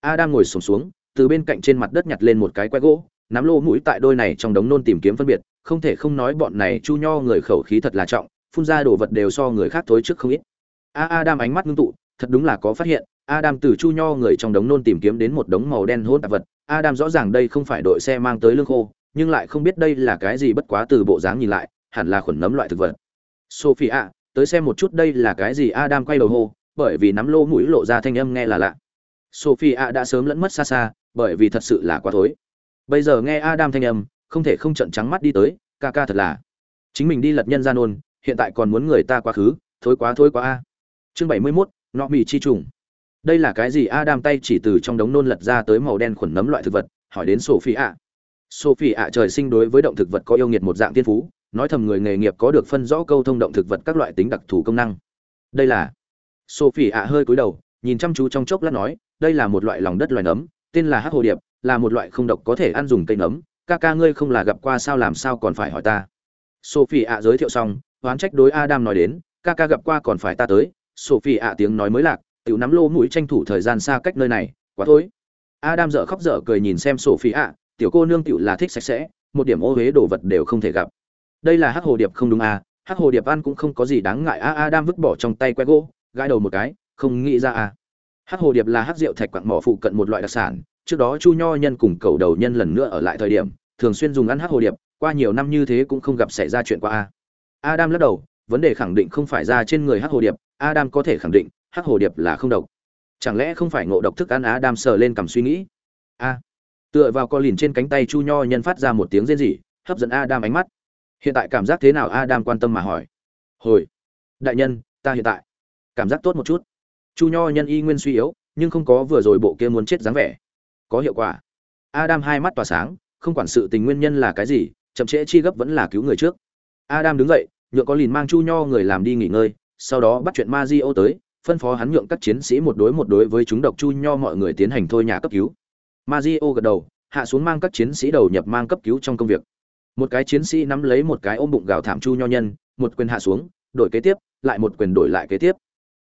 S1: Adam ngồi sổm xuống, xuống từ bên cạnh trên mặt đất nhặt lên một cái que gỗ nắm lô mũi tại đôi này trong đống nôn tìm kiếm phân biệt không thể không nói bọn này chu nho người khẩu khí thật là trọng phun ra đồ vật đều so người khác thối trước không ít. A adam ánh mắt ngưng tụ thật đúng là có phát hiện adam từ chu nho người trong đống nôn tìm kiếm đến một đống màu đen hôn tạp vật. Adam rõ ràng đây không phải đội xe mang tới lương khô nhưng lại không biết đây là cái gì bất quá từ bộ dáng nhìn lại hẳn là khuẩn nấm loại thực vật. Sophie ạ tới xem một chút đây là cái gì adam quay đầu hô bởi vì nắm lô mũi lộ ra thanh âm nghe là lạ. Sophie ạ đã sớm lẫn mất xa xa bởi vì thật sự là quá thối. Bây giờ nghe adam thanh âm không thể không trận trắng mắt đi tới ca ca thật là. Chính mình đi lật nhân ra nôn hiện tại còn muốn người ta quá khứ thối quá thối quá a. Chương bảy mươi 71, nọ mì chi trùng. Đây là cái gì? Adam tay chỉ từ trong đống nôn lật ra tới màu đen khuẩn nấm loại thực vật hỏi đến sophie ạ sophie ạ trời sinh đối với động thực vật có yêu nghiệt một dạng tiên phú nói thầm người nghề nghiệp có được phân rõ câu thông động thực vật các loại tính đặc thù công năng. Đây là sophie ạ hơi cúi đầu, nhìn chăm chú trong chốc lát nói, đây là một loại lòng đất loài nấm, tên là hắc hồ điệp, là một loại không độc có thể ăn dùng cây nấm. Ca ca ngươi không là gặp qua sao làm sao còn phải hỏi ta? Sophie ạ giới thiệu xong, oán trách đối adam nói đến, ca ca gặp qua còn phải ta tới. Sophie ạ tiếng nói mới lạc, Tiểu nắm lô mũi tranh thủ thời gian xa cách nơi này, quá thối adam dở khóc dở cười nhìn xem sophie ạ, tiểu cô nương tiểu là thích sạch sẽ, một điểm ô huế đồ vật đều không thể gặp. Đây là hắc hồ điệp không đúng à hắc hồ điệp ăn cũng không có gì đáng ngại. A adam vứt bỏ trong tay que gỗ gãi đầu một cái, không nghĩ ra à. Hắc hồ điệp là hắc rượu thạch quặng mỏ phụ cận một loại đặc sản, trước đó chu nho nhân cùng cầu đầu nhân lần nữa ở lại thời điểm, thường xuyên dùng ăn hắc hồ điệp, qua nhiều năm như thế cũng không gặp xảy ra chuyện qua a adam lắc đầu, vấn đề khẳng định không phải ra trên người hắc hồ điệp, adam có thể khẳng định, hắc hồ điệp là không độc. Chẳng lẽ không phải ngộ độc thức ăn adam sờ lên cầm suy nghĩ? A tựa vào co lìn trên cánh tay chu nho nhân phát ra một tiếng rên rỉ, hấp dẫn adam ánh mắt. Hiện tại cảm giác thế nào adam quan tâm mà hỏi. Hồi. Đại nhân, ta hiện tại cảm giác tốt một chút. Chu nho nhân y nguyên suy yếu, nhưng không có vừa rồi bộ kia muốn chết dáng vẻ. Có hiệu quả. Adam hai mắt tỏa sáng, không quản sự tình nguyên nhân là cái gì, chậm trễ chi gấp vẫn là cứu người trước. Adam đứng dậy, nhượng có lìn mang chu nho người làm đi nghỉ ngơi, sau đó bắt chuyện ma di ô tới, phân phó hắn nhượng các chiến sĩ một đối một đối với chúng độc chu nho mọi người tiến hành thôi nhà cấp cứu. Ma di ô gật đầu, hạ xuống mang các chiến sĩ đầu nhập mang cấp cứu trong công việc. Một cái chiến sĩ nắm lấy một cái ôm bụng gào thảm chu nho nhân, một quyền hạ xuống, đổi kế tiếp, lại một quyền đổi lại kế tiếp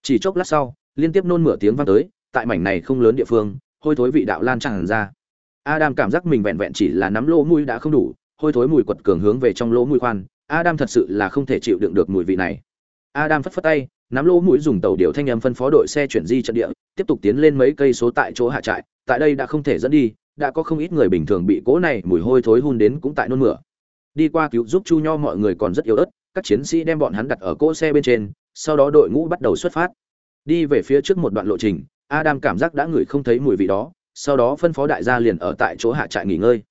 S1: chỉ chốc lát sau, liên tiếp nôn mửa tiếng vang tới, tại mảnh này không lớn địa phương, hôi thối vị đạo lan tràn ra. Adam cảm giác mình vẹn vẹn chỉ là nắm lỗ mũi đã không đủ, hôi thối mùi quật cường hướng về trong lỗ mũi khoan, adam thật sự là không thể chịu đựng được mùi vị này. Adam phất phất tay, nắm lỗ mũi dùng tàu điều thanh âm phân phó đội xe chuyển di trận địa, tiếp tục tiến lên mấy cây số tại chỗ hạ trại, tại đây đã không thể dẫn đi, đã có không ít người bình thường bị cỗ này mùi hôi thối hun đến cũng tại nôn mửa. Đi qua cứu giúp chu nho mọi người còn rất yếu ớt, các chiến sĩ đem bọn hắn đặt ở cỗ xe bên trên sau đó đội ngũ bắt đầu xuất phát. Đi về phía trước một đoạn lộ trình, adam cảm giác đã ngửi không thấy mùi vị đó, sau đó phân phó đại gia liền ở tại chỗ hạ trại nghỉ ngơi.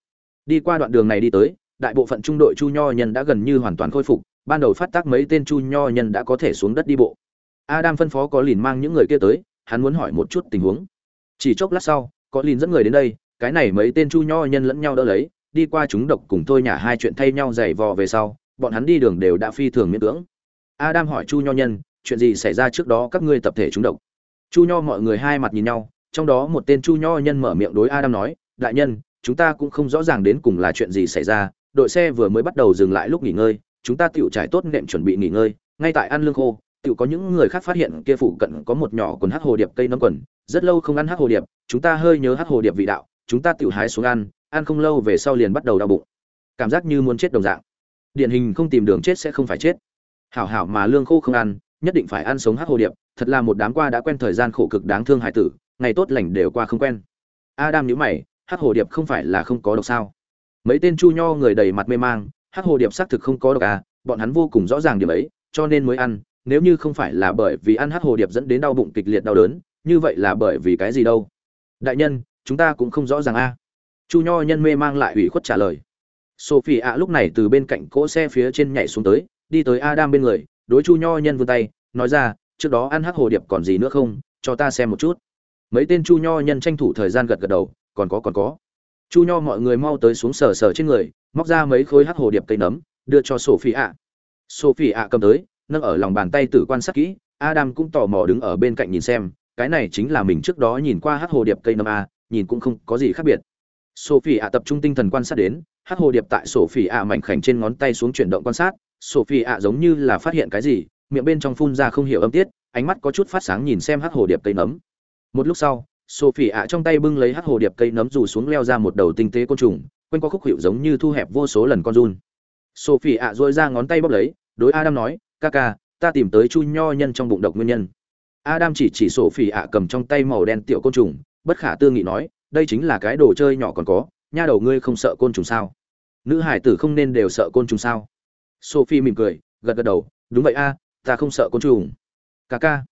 S1: Đi qua đoạn đường này đi tới, đại bộ phận trung đội chu nho nhân đã gần như hoàn toàn khôi phục, ban đầu phát tác mấy tên chu nho nhân đã có thể xuống đất đi bộ. Adam phân phó có lìn mang những người kia tới, hắn muốn hỏi một chút tình huống. Chỉ chốc lát sau, có lìn dẫn người đến đây, cái này mấy tên chu nho nhân lẫn nhau đỡ lấy, đi qua chúng độc cùng tôi nhà hai chuyện thay nhau giày vò về sau, bọn hắn đi đường đều đã phi thường miễn cưỡng adam hỏi chu nho nhân, chuyện gì xảy ra trước đó các ngươi tập thể trúng độc? Chu nho mọi người hai mặt nhìn nhau, trong đó một tên chu nho nhân mở miệng đối adam nói, đại nhân, chúng ta cũng không rõ ràng đến cùng là chuyện gì xảy ra, đội xe vừa mới bắt đầu dừng lại lúc nghỉ ngơi, chúng ta tiểu trải tốt nệm chuẩn bị nghỉ ngơi, ngay tại ăn lương khô, tiểu có những người khác phát hiện kia phụ cận có một nhỏ quần hắc hồ điệp cây nấm quần, rất lâu không ăn hắc hồ điệp, chúng ta hơi nhớ hắc hồ điệp vị đạo, chúng ta tiểu hái xuống ăn ăn không lâu về sau liền bắt đầu đau bụng. Cảm giác như muốn chết đồng dạng. Điển hình không tìm đường chết sẽ không phải chết hảo hảo mà lương khô không ăn, nhất định phải ăn sống hắc hồ điệp, thật là một đám qua đã quen thời gian khổ cực đáng thương hải tử, ngày tốt lành đều qua không quen. Adam nhữ mày, hắc hồ điệp không phải là không có độc sao? Mấy tên chu nho người đầy mặt mê mang, hắc hồ điệp xác thực không có độc à bọn hắn vô cùng rõ ràng điểm ấy, cho nên mới ăn, nếu như không phải là bởi vì ăn hắc hồ điệp dẫn đến đau bụng kịch liệt đau đớn, như vậy là bởi vì cái gì đâu? Đại nhân, chúng ta cũng không rõ ràng a chu nho nhân mê mang lại ủy khuất trả lời. Sophie ạ lúc này từ bên cạnh cỗ xe phía trên nhảy xuống tới đi tới adam bên người, đối chu nho nhân vươn tay, nói ra, trước đó ăn hắc hồ điệp còn gì nữa không? Cho ta xem một chút. Mấy tên chu nho nhân tranh thủ thời gian gật gật đầu, còn có còn có. Chu nho mọi người mau tới xuống sờ sờ trên người, móc ra mấy khối hắc hồ điệp cây nấm, đưa cho sophie ạ. Sophie ạ cầm tới, nâng ở lòng bàn tay tử quan sát kỹ, adam cũng tò mò đứng ở bên cạnh nhìn xem, cái này chính là mình trước đó nhìn qua hắc hồ điệp cây nấm a nhìn cũng không có gì khác biệt. Sophie ạ tập trung tinh thần quan sát đến, hắc hồ điệp tại sophie ạ mảnh khảnh trên ngón tay xuống chuyển động quan sát sophie ạ giống như là phát hiện cái gì, miệng bên trong phun ra không hiểu âm tiết, ánh mắt có chút phát sáng nhìn xem hắc hồ điệp cây nấm. Một lúc sau, sophie ạ trong tay bưng lấy hắc hồ điệp cây nấm rủ xuống leo ra một đầu tinh tế côn trùng, quanh qua khúc hiệu giống như thu hẹp vô số lần con run. Sophie ạ dội ra ngón tay bóp lấy, đối adam nói, ca ca, ta tìm tới chu nho nhân trong bụng độc nguyên nhân. Adam chỉ chỉ sophie ạ cầm trong tay màu đen tiểu côn trùng, bất khả tư nghị nói, đây chính là cái đồ chơi nhỏ còn có, nha đầu ngươi không sợ côn trùng sao? Nữ hải tử không nên đều sợ côn trùng sao? Sophie mỉm cười, gật gật đầu, đúng vậy a, ta không sợ côn trùng. Ca ca.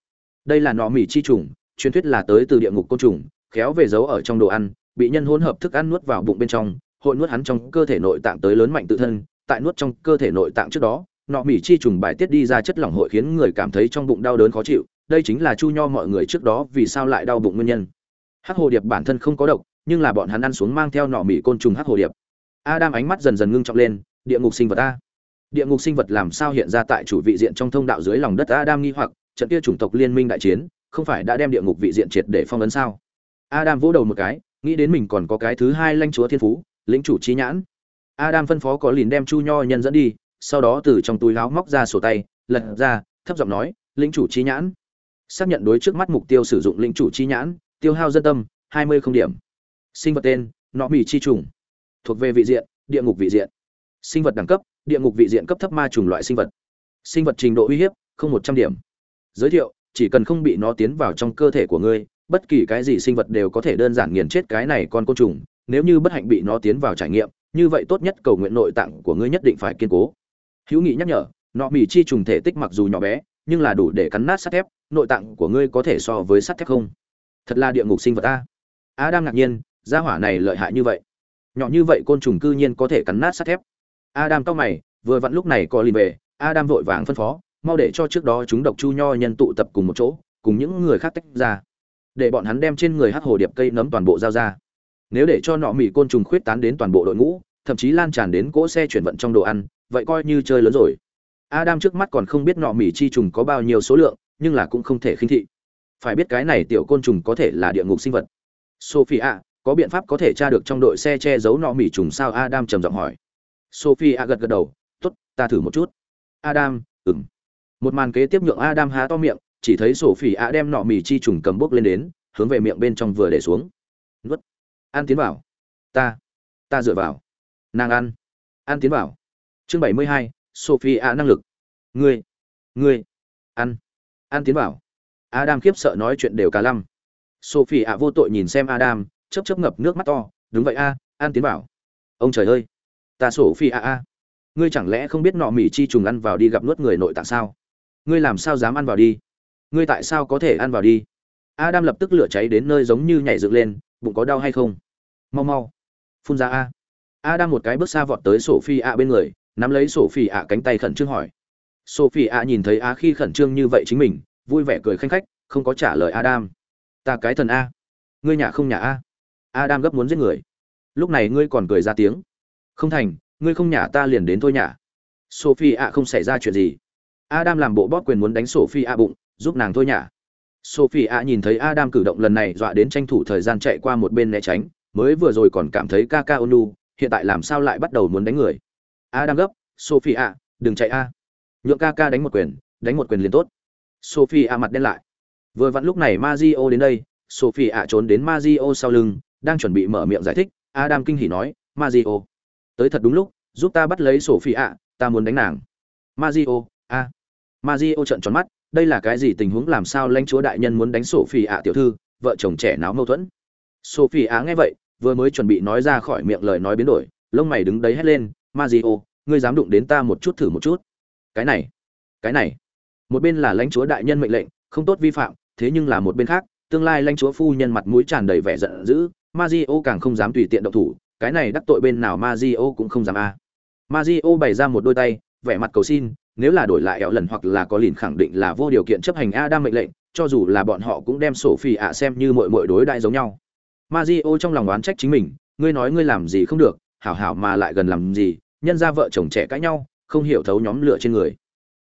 S1: Đây là nọ mỉ chi trùng, truyền thuyết là tới từ địa ngục côn trùng, khéo về giấu ở trong đồ ăn, bị nhân hỗn hợp thức ăn nuốt vào bụng bên trong, hội nuốt hắn trong cơ thể nội tạng tới lớn mạnh tự thân, tại nuốt trong cơ thể nội tạng trước đó, nọ mỉ chi trùng bài tiết đi ra chất lỏng hội khiến người cảm thấy trong bụng đau đớn khó chịu, đây chính là chu nho mọi người trước đó vì sao lại đau bụng nguyên nhân. Hắc hồ điệp bản thân không có độc, nhưng là bọn hắn ăn xuống mang theo nọ mỉ côn trùng hắc hồ điệp. Adam ánh mắt dần dần ngưng trọng lên, địa ngục sinh vật a địa ngục sinh vật làm sao hiện ra tại chủ vị diện trong thông đạo dưới lòng đất adam nghi hoặc, trận kia chủng tộc liên minh đại chiến, không phải đã đem địa ngục vị diện triệt để phong ấn sao? Adam vỗ đầu một cái, nghĩ đến mình còn có cái thứ hai lãnh chúa thiên phú, lĩnh chủ trí nhãn. Adam phân phó có lìn đem chu nho nhân dẫn đi, sau đó từ trong túi láo móc ra sổ tay, lật ra, thấp giọng nói, lĩnh chủ trí nhãn. Xác nhận đối trước mắt mục tiêu sử dụng lĩnh chủ trí nhãn, tiêu hao dân tâm, hai mươi không điểm. Sinh vật tên, nọ mì chi trùng, thuộc về vị diện, địa ngục vị diện sinh vật đẳng cấp, địa ngục vị diện cấp thấp ma trùng loại sinh vật. Sinh vật trình độ uy hiếp, không một trăm điểm. Giới thiệu, chỉ cần không bị nó tiến vào trong cơ thể của ngươi, bất kỳ cái gì sinh vật đều có thể đơn giản nghiền chết cái này con côn trùng. Nếu như bất hạnh bị nó tiến vào trải nghiệm, như vậy tốt nhất cầu nguyện nội tạng của ngươi nhất định phải kiên cố. Hữu nghị nhắc nhở, nọ mì chi trùng thể tích mặc dù nhỏ bé, nhưng là đủ để cắn nát sắt thép, nội tạng của ngươi có thể so với sắt thép không? Thật là địa ngục sinh vật ta đang ngạc nhiên, gia hỏa này lợi hại như vậy. Nhỏ như vậy côn trùng cư nhiên có thể cắn nát sắt thép adam cao mày vừa vặn lúc này có liền về adam vội vàng phân phó mau để cho trước đó chúng độc chu nho nhân tụ tập cùng một chỗ cùng những người khác tách ra. Để bọn hắn đem trên người hắc hồ điệp cây nấm toàn bộ giao ra. Nếu để cho nọ mỉ côn trùng khuyết tán đến toàn bộ đội ngũ thậm chí lan tràn đến cỗ xe chuyển vận trong đồ ăn vậy coi như chơi lớn rồi. Adam trước mắt còn không biết nọ mỉ chi trùng có bao nhiêu số lượng nhưng là cũng không thể khinh thị. Phải biết cái này tiểu côn trùng có thể là địa ngục sinh vật. Sophia, có biện pháp có thể tra được trong đội xe che giấu nọ mỉ trùng sao? Adam trầm giọng hỏi sophie gật gật đầu tốt ta thử một chút. Adam ừm. một màn kế tiếp nhượng adam há to miệng chỉ thấy sophie đem nọ mì chi trùng cầm bốc lên đến hướng về miệng bên trong vừa để xuống. Nuốt. An tiến vào. Ta ta dựa vào. Nàng ăn. An tiến vào. Chương bảy mươi hai sophie năng lực. Ngươi ngươi ăn. An tiến vào. Adam khiếp sợ nói chuyện đều cả lăm. Sophie vô tội nhìn xem adam chớp chớp ngập nước mắt to đúng vậy a à, tiến vào. Ông trời ơi ta sổ phi a a, ngươi chẳng lẽ không biết nọ mỉ chi trùng ăn vào đi gặp nuốt người nội tạng sao? Ngươi làm sao dám ăn vào đi? Ngươi tại sao có thể ăn vào đi? Adam lập tức lửa cháy đến nơi giống như nhảy dựng lên bụng có đau hay không? Mau mau phun ra a. Adam một cái bước xa vọt tới sổ phi a bên người nắm lấy sổ phi a cánh tay khẩn trương hỏi. Sổ phi a nhìn thấy a khi khẩn trương như vậy chính mình vui vẻ cười khanh khách không có trả lời adam. Ta cái thần a. Ngươi nhà không nhà a? Adam gấp muốn giết người. Lúc này ngươi còn cười ra tiếng không thành, ngươi không nhả ta liền đến thôi nhả. sophie ạ không xảy ra chuyện gì. Adam làm bộ bóp quyền muốn đánh sophie ạ bụng, giúp nàng thôi nhả. sophie ạ nhìn thấy adam cử động lần này dọa đến tranh thủ thời gian chạy qua một bên né tránh, mới vừa rồi còn cảm thấy ca ca onu hiện tại làm sao lại bắt đầu muốn đánh người. Adam gấp sophie ạ đừng chạy a. Nhượng ca ca đánh một quyền, đánh một quyền liền tốt. Sophie ạ mặt đen lại. Vừa vặn lúc này Mazio đến đây sophie ạ trốn đến Mazio sau lưng, đang chuẩn bị mở miệng giải thích, adam kinh hỉ nói, Mazio tới thật đúng lúc, giúp ta bắt lấy sổ phi ạ ta muốn đánh nàng. Mazio a. Mazio trợn tròn mắt, đây là cái gì tình huống, làm sao lãnh chúa đại nhân muốn đánh sổ phi ạ tiểu thư, vợ chồng trẻ náo mâu thuẫn? Sổ phi ạ nghe vậy, vừa mới chuẩn bị nói ra khỏi miệng lời nói biến đổi, lông mày đứng đấy hét lên Mazio ngươi dám đụng đến ta một chút thử một chút. Cái này cái này. Một bên là lãnh chúa đại nhân mệnh lệnh, không tốt vi phạm, thế nhưng là một bên khác, tương lai lãnh chúa phu nhân mặt mũi tràn đầy vẻ giận dữ Mazio càng không dám tùy tiện động thủ cái này đắc tội bên nào Mazio cũng không dám a à. Mazio bày ra một đôi tay vẻ mặt cầu xin nếu là đổi lại ẻo lần hoặc là có lìn khẳng định là vô điều kiện chấp hành Adam mệnh lệnh cho dù là bọn họ cũng đem sổ phi ạ xem như mọi mọi đối đại giống nhau Mazio trong lòng oán trách chính mình ngươi nói ngươi làm gì không được hảo hảo mà lại gần làm gì nhân ra vợ chồng trẻ cãi nhau không hiểu thấu nhóm lửa trên người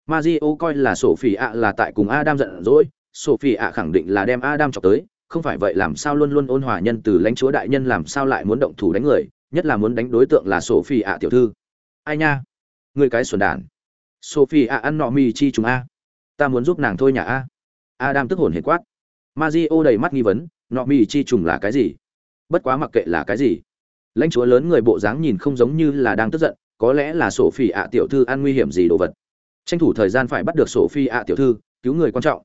S1: Mario coi là Sophie ạ là tại cùng Adam giận dỗi, Sophie ạ khẳng định là đem Adam chọc tới, không phải vậy làm sao luôn luôn ôn hòa nhân từ lãnh chúa đại nhân làm sao lại muốn động thủ đánh người, nhất là muốn đánh đối tượng là Sophie ạ tiểu thư. Ai nha, người cái xuẩn đản. Sophie ạ ăn nọ mì chi chúng a. Ta muốn giúp nàng thôi nhà a. Adam tức hồn hệt quát. Mario đầy mắt nghi vấn, nọ mì chi trùng là cái gì? Bất quá mặc kệ là cái gì. Lãnh chúa lớn người bộ dáng nhìn không giống như là đang tức giận, có lẽ là sổ phi ạ tiểu thư ăn nguy hiểm gì đồ vật tranh thủ thời gian phải bắt được sổ phi ạ tiểu thư cứu người quan trọng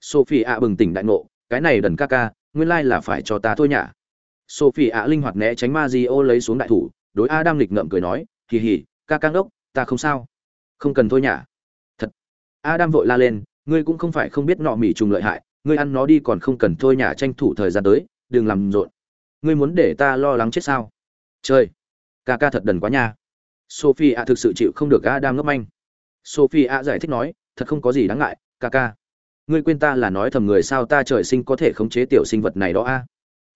S1: sophie ạ bừng tỉnh đại ngộ cái này đần ca ca, nguyên lai là phải cho ta thôi nhả. Sophie ạ linh hoạt né tránh ma di ô lấy xuống đại thủ, đối adam lịch ngậm cười nói, hì hì, ca căng ngốc, ta không sao. Không cần thôi nhả. Thật. Adam vội la lên, ngươi cũng không phải không biết nọ mỉ trùng lợi hại, ngươi ăn nó đi còn không cần thôi nhả tranh thủ thời gian tới, đừng làm rộn. Ngươi muốn để ta lo lắng chết sao? Chơi ca ca thật đần quá nha. Sophie ạ thực sự chịu không được adam ngốc manh. Sophie ạ giải thích nói, thật không có gì đáng ngại, ca ca ngươi quên ta là nói thầm người sao ta trời sinh có thể khống chế tiểu sinh vật này đó a?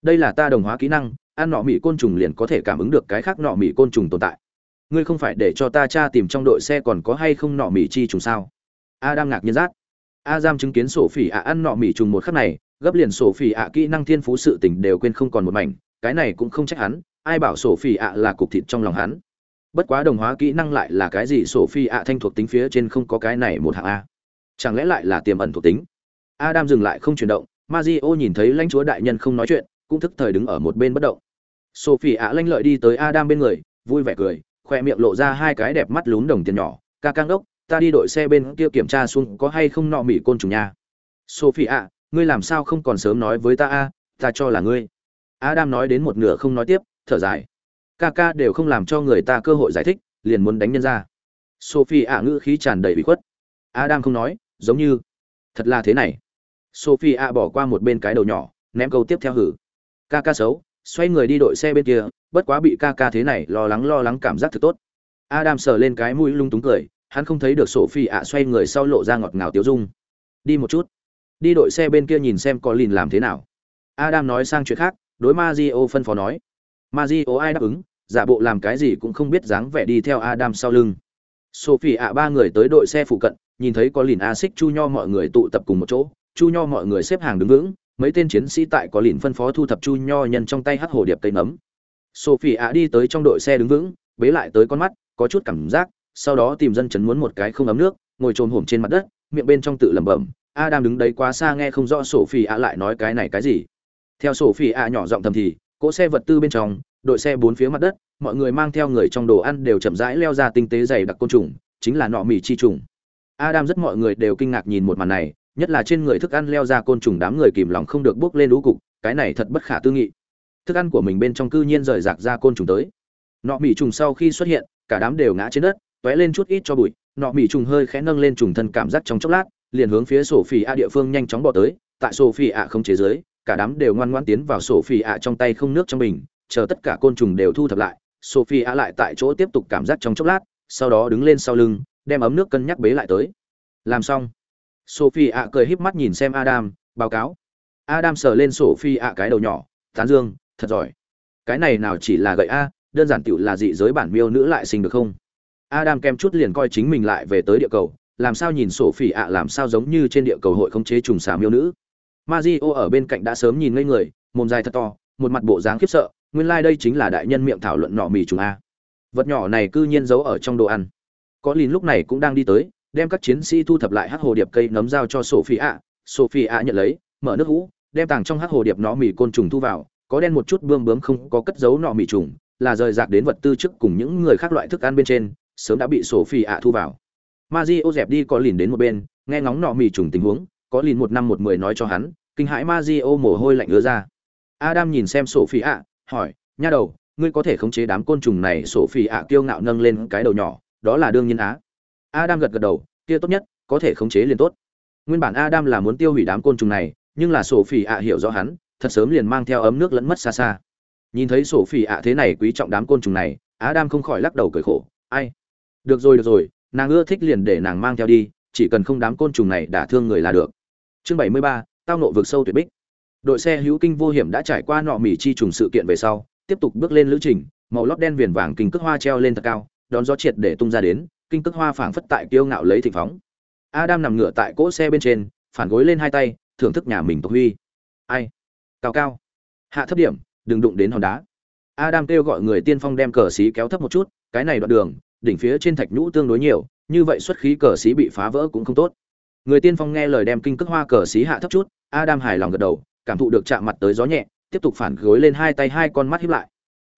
S1: Đây là ta đồng hóa kỹ năng, ăn nọ mỹ côn trùng liền có thể cảm ứng được cái khác nọ mỹ côn trùng tồn tại. Ngươi không phải để cho ta tra tìm trong đội xe còn có hay không nọ mỹ chi trùng sao? A đang ngạc nhiên giác a giam chứng kiến sổ phỉ ạ ăn nọ mỹ trùng một khắc này, gấp liền sổ phỉ ạ kỹ năng thiên phú sự tình đều quên không còn một mảnh, cái này cũng không trách hắn, ai bảo sổ phỉ ạ là cục thịt trong lòng hắn. Bất quá đồng hóa kỹ năng lại là cái gì sổ phi ạ thanh thuộc tính phía trên không có cái này một hạng a chẳng lẽ lại là tiềm ẩn thuộc tính? Adam dừng lại không chuyển động Mazio nhìn thấy lãnh chúa đại nhân không nói chuyện, cũng thức thời đứng ở một bên bất động. Sophie ạ lanh lợi đi tới adam bên người, vui vẻ cười, khoe miệng lộ ra hai cái đẹp mắt lún đồng tiền nhỏ. Ca căng đốc ta đi đội xe bên kia kiểm tra xuống có hay không nọ mỉ côn trùng nha. Sophie ạ, ngươi làm sao không còn sớm nói với ta a, ta cho là ngươi. Adam nói đến một nửa không nói tiếp, thở dài. Ca ca đều không làm cho người ta cơ hội giải thích, liền muốn đánh nhân ra. Sophie ạ ngữ khí tràn đầy bị khuất. Adam không nói giống như, thật là thế này. Sophie a bỏ qua một bên cái đầu nhỏ, ném câu tiếp theo hử. Ca ca xấu, xoay người đi đội xe bên kia, bất quá bị ca ca thế này lo lắng lo lắng cảm giác thật tốt. Adam sờ lên cái mũi lung túng cười, hắn không thấy được sophie a xoay người sau lộ ra ngọt ngào tiếu dung. Đi một chút. Đi đội xe bên kia nhìn xem có lìn làm thế nào. Adam nói sang chuyện khác, đối Mazio phân phó nói. Mazio ai đáp ứng, giả bộ làm cái gì cũng không biết dáng vẻ đi theo adam sau lưng. Sophie a ba người tới đội xe phụ cận nhìn thấy có lìn a xích chu nho mọi người tụ tập cùng một chỗ, chu nho mọi người xếp hàng đứng vững, mấy tên chiến sĩ tại có lìn phân phó thu thập chu nho nhân trong tay hắc hồ điệp cây nấm. Sophie ạ đi tới trong đội xe đứng vững, bế lại tới con mắt, có chút cảm giác, sau đó tìm dân chấn muốn một cái không ấm nước, ngồi trồn hổm trên mặt đất, miệng bên trong tự lẩm bẩm, adam đứng đấy quá xa nghe không rõ sophie ạ lại nói cái này cái gì. Theo sophie ạ nhỏ giọng thầm thì, cỗ xe vật tư bên trong, đội xe bốn phía mặt đất, mọi người mang theo người trong đồ ăn đều chậm rãi leo ra tinh tế dày đặc côn trùng, chính là nọ mì chi trùng adam rất mọi người đều kinh ngạc nhìn một màn này, nhất là trên người thức ăn leo ra côn trùng đám người kìm lòng không được bước lên lũ cục, cái này thật bất khả tư nghị. Thức ăn của mình bên trong cư nhiên rời rạc ra côn trùng tới. Nọ mì trùng sau khi xuất hiện, cả đám đều ngã trên đất t lên chút ít cho bụi. Nọ mì trùng hơi khẽ nâng lên trùng thân cảm giác trong chốc lát, liền hướng phía sổ a địa phương nhanh chóng bỏ tới. Tại sổ a không chế giới, cả đám đều ngoan ngoan tiến vào sổ a trong tay không nước trong bình, chờ tất cả côn trùng đều thu thập lại. Sophie a lại tại chỗ tiếp tục cảm giác trong chốc lát, sau đó đứng lên sau lưng đem ấm nước cân nhắc bế lại tới. Làm xong, sophie ạ cười híp mắt nhìn xem adam, báo cáo. Adam sờ lên sophie ạ cái đầu nhỏ, tán dương, thật giỏi. Cái này nào chỉ là gậy a, đơn giản tựu là dị giới bản miêu nữ lại sinh được không? Adam kem chút liền coi chính mình lại về tới địa cầu, làm sao nhìn Sophie ạ làm sao giống như trên địa cầu hội không chế trùng xà miêu nữ. Mario ở bên cạnh đã sớm nhìn ngây người, mồm dài thật to, một mặt bộ dáng khiếp sợ, nguyên lai like đây chính là đại nhân miệng thảo luận nọ mì trùng a. Vật nhỏ này cư nhiên giấu ở trong đồ ăn có lìn lúc này cũng đang đi tới đem các chiến sĩ thu thập lại hắc hồ điệp cây nấm giao cho sophie ạ sophie ạ nhận lấy mở nước hũ đem tàng trong hắc hồ điệp nọ mì côn trùng thu vào có đen một chút bươm bướm không có cất giấu nọ mì trùng là rời rạc đến vật tư trước cùng những người khác loại thức ăn bên trên sớm đã bị sophie ạ thu vào. Mario dẹp đi có lìn đến một bên nghe ngóng nọ mì trùng tình huống có lìn một năm một mười nói cho hắn kinh hãi Mario mồ hôi lạnh ứa ra. Adam nhìn xem Sophie ạ, hỏi nha đầu ngươi có thể khống chế đám côn trùng này? Sổ ạ kiêu ngạo nâng lên cái đầu nhỏ đó là đương nhiên á. Adam gật gật đầu, kia tốt nhất, có thể khống chế liền tốt. Nguyên bản adam là muốn tiêu hủy đám côn trùng này, nhưng là sổ phi ạ hiểu rõ hắn, thật sớm liền mang theo ấm nước lẫn mất xa xa. Nhìn thấy sổ phi ạ thế này quý trọng đám côn trùng này, adam không khỏi lắc đầu cười khổ, ai? Được rồi được rồi, nàng ưa thích liền để nàng mang theo đi, chỉ cần không đám côn trùng này đả thương người là được. Chương bảy mươi ba, tao nộ vực sâu tuyệt bích. Đội xe hữu kinh vô hiểm đã trải qua nọ mỉ chi trùng sự kiện về sau, tiếp tục bước lên lữ trình, màu lót đen viền vàng kinh cước hoa treo lên thật cao đón gió triệt để tung ra đến, kinh cước hoa phảng phất tại kiêu ngạo lấy thịnh phóng. Adam nằm ngửa tại cỗ xe bên trên, phản gối lên hai tay, thưởng thức nhà mình tộc huy. Ai? Cao cao. Hạ thấp điểm, đừng đụng đến hòn đá. Adam kêu gọi người tiên phong đem cờ xí kéo thấp một chút, cái này đoạn đường, đỉnh phía trên thạch nhũ tương đối nhiều, như vậy xuất khí cờ xí bị phá vỡ cũng không tốt. Người tiên phong nghe lời đem kinh cước hoa cờ xí hạ thấp chút, adam hài lòng gật đầu, cảm thụ được chạm mặt tới gió nhẹ, tiếp tục phản gối lên hai tay hai con mắt híp lại.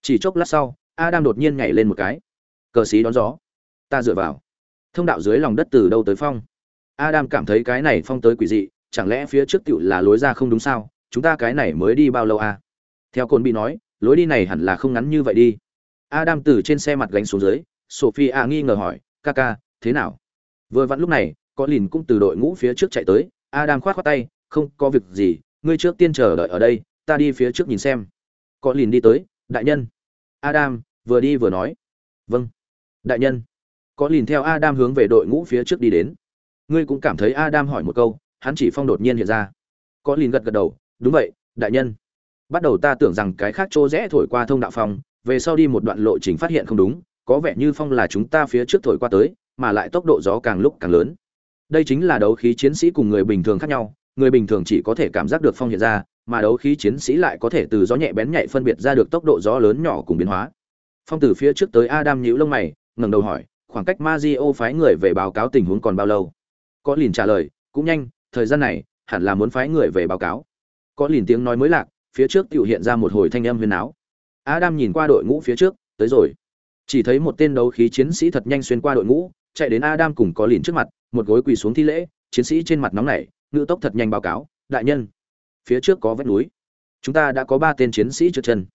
S1: Chỉ chốc lát sau, adam đột nhiên nhảy lên một cái cờ xí đón gió. Ta dựa vào. Thông đạo dưới lòng đất từ đâu tới phong? Adam cảm thấy cái này phong tới quỷ dị, chẳng lẽ phía trước tựu là lối ra không đúng sao? Chúng ta cái này mới đi bao lâu à? Theo cồn bị nói, lối đi này hẳn là không ngắn như vậy đi. Adam từ trên xe mặt gánh xuống dưới sophie a nghi ngờ hỏi, ca ca, thế nào? Vừa vặn lúc này, có lìn cũng từ đội ngũ phía trước chạy tới. Adam khoát khoát tay, không có việc gì, ngươi trước tiên chờ đợi ở đây, ta đi phía trước nhìn xem. Có lìn đi tới, đại nhân. Adam vừa đi vừa nói vâng đại nhân, có lìn theo adam hướng về đội ngũ phía trước đi đến. Ngươi cũng cảm thấy adam hỏi một câu, hắn chỉ phong đột nhiên hiện ra. Có lìn gật gật đầu, đúng vậy, đại nhân. Bắt đầu ta tưởng rằng cái khác chỗ rẽ thổi qua thông đạo phong, về sau đi một đoạn lộ trình phát hiện không đúng, có vẻ như phong là chúng ta phía trước thổi qua tới, mà lại tốc độ gió càng lúc càng lớn. Đây chính là đấu khí chiến sĩ cùng người bình thường khác nhau, người bình thường chỉ có thể cảm giác được phong hiện ra, mà đấu khí chiến sĩ lại có thể từ gió nhẹ bén nhạy phân biệt ra được tốc độ gió lớn nhỏ cùng biến hóa. Phong từ phía trước tới adam nhíu lông mày ngẩng đầu hỏi, khoảng cách Mazio phái người về báo cáo tình huống còn bao lâu? Có liền trả lời, cũng nhanh, thời gian này, hẳn là muốn phái người về báo cáo. Có liền tiếng nói mới lạc, phía trước tiểu hiện ra một hồi thanh âm huyên áo. Adam nhìn qua đội ngũ phía trước, tới rồi. Chỉ thấy một tên đấu khí chiến sĩ thật nhanh xuyên qua đội ngũ, chạy đến adam cùng có liền trước mặt, một gối quỳ xuống thi lễ, chiến sĩ trên mặt nóng nảy ngự tốc thật nhanh báo cáo, đại nhân, phía trước có vách núi. Chúng ta đã có ba tên chiến sĩ trượt chân.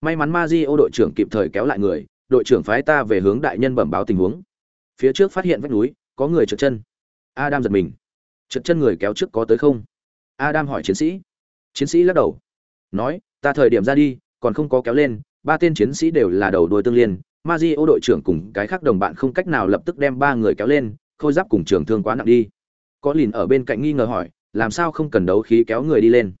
S1: May mắn Mazio đội trưởng kịp thời kéo lại người đội trưởng phái ta về hướng đại nhân bẩm báo tình huống. Phía trước phát hiện vách núi, có người trượt chân. Adam giật mình. Trượt chân người kéo trước có tới không? Adam hỏi chiến sĩ. Chiến sĩ lắc đầu. Nói, ta thời điểm ra đi, còn không có kéo lên, ba tên chiến sĩ đều là đầu đuôi tương liên. Ma di ô đội trưởng cùng cái khác đồng bạn không cách nào lập tức đem ba người kéo lên, khôi giáp cùng trường thương quá nặng đi. Có lìn ở bên cạnh nghi ngờ hỏi, làm sao không cần đấu khí kéo người đi lên?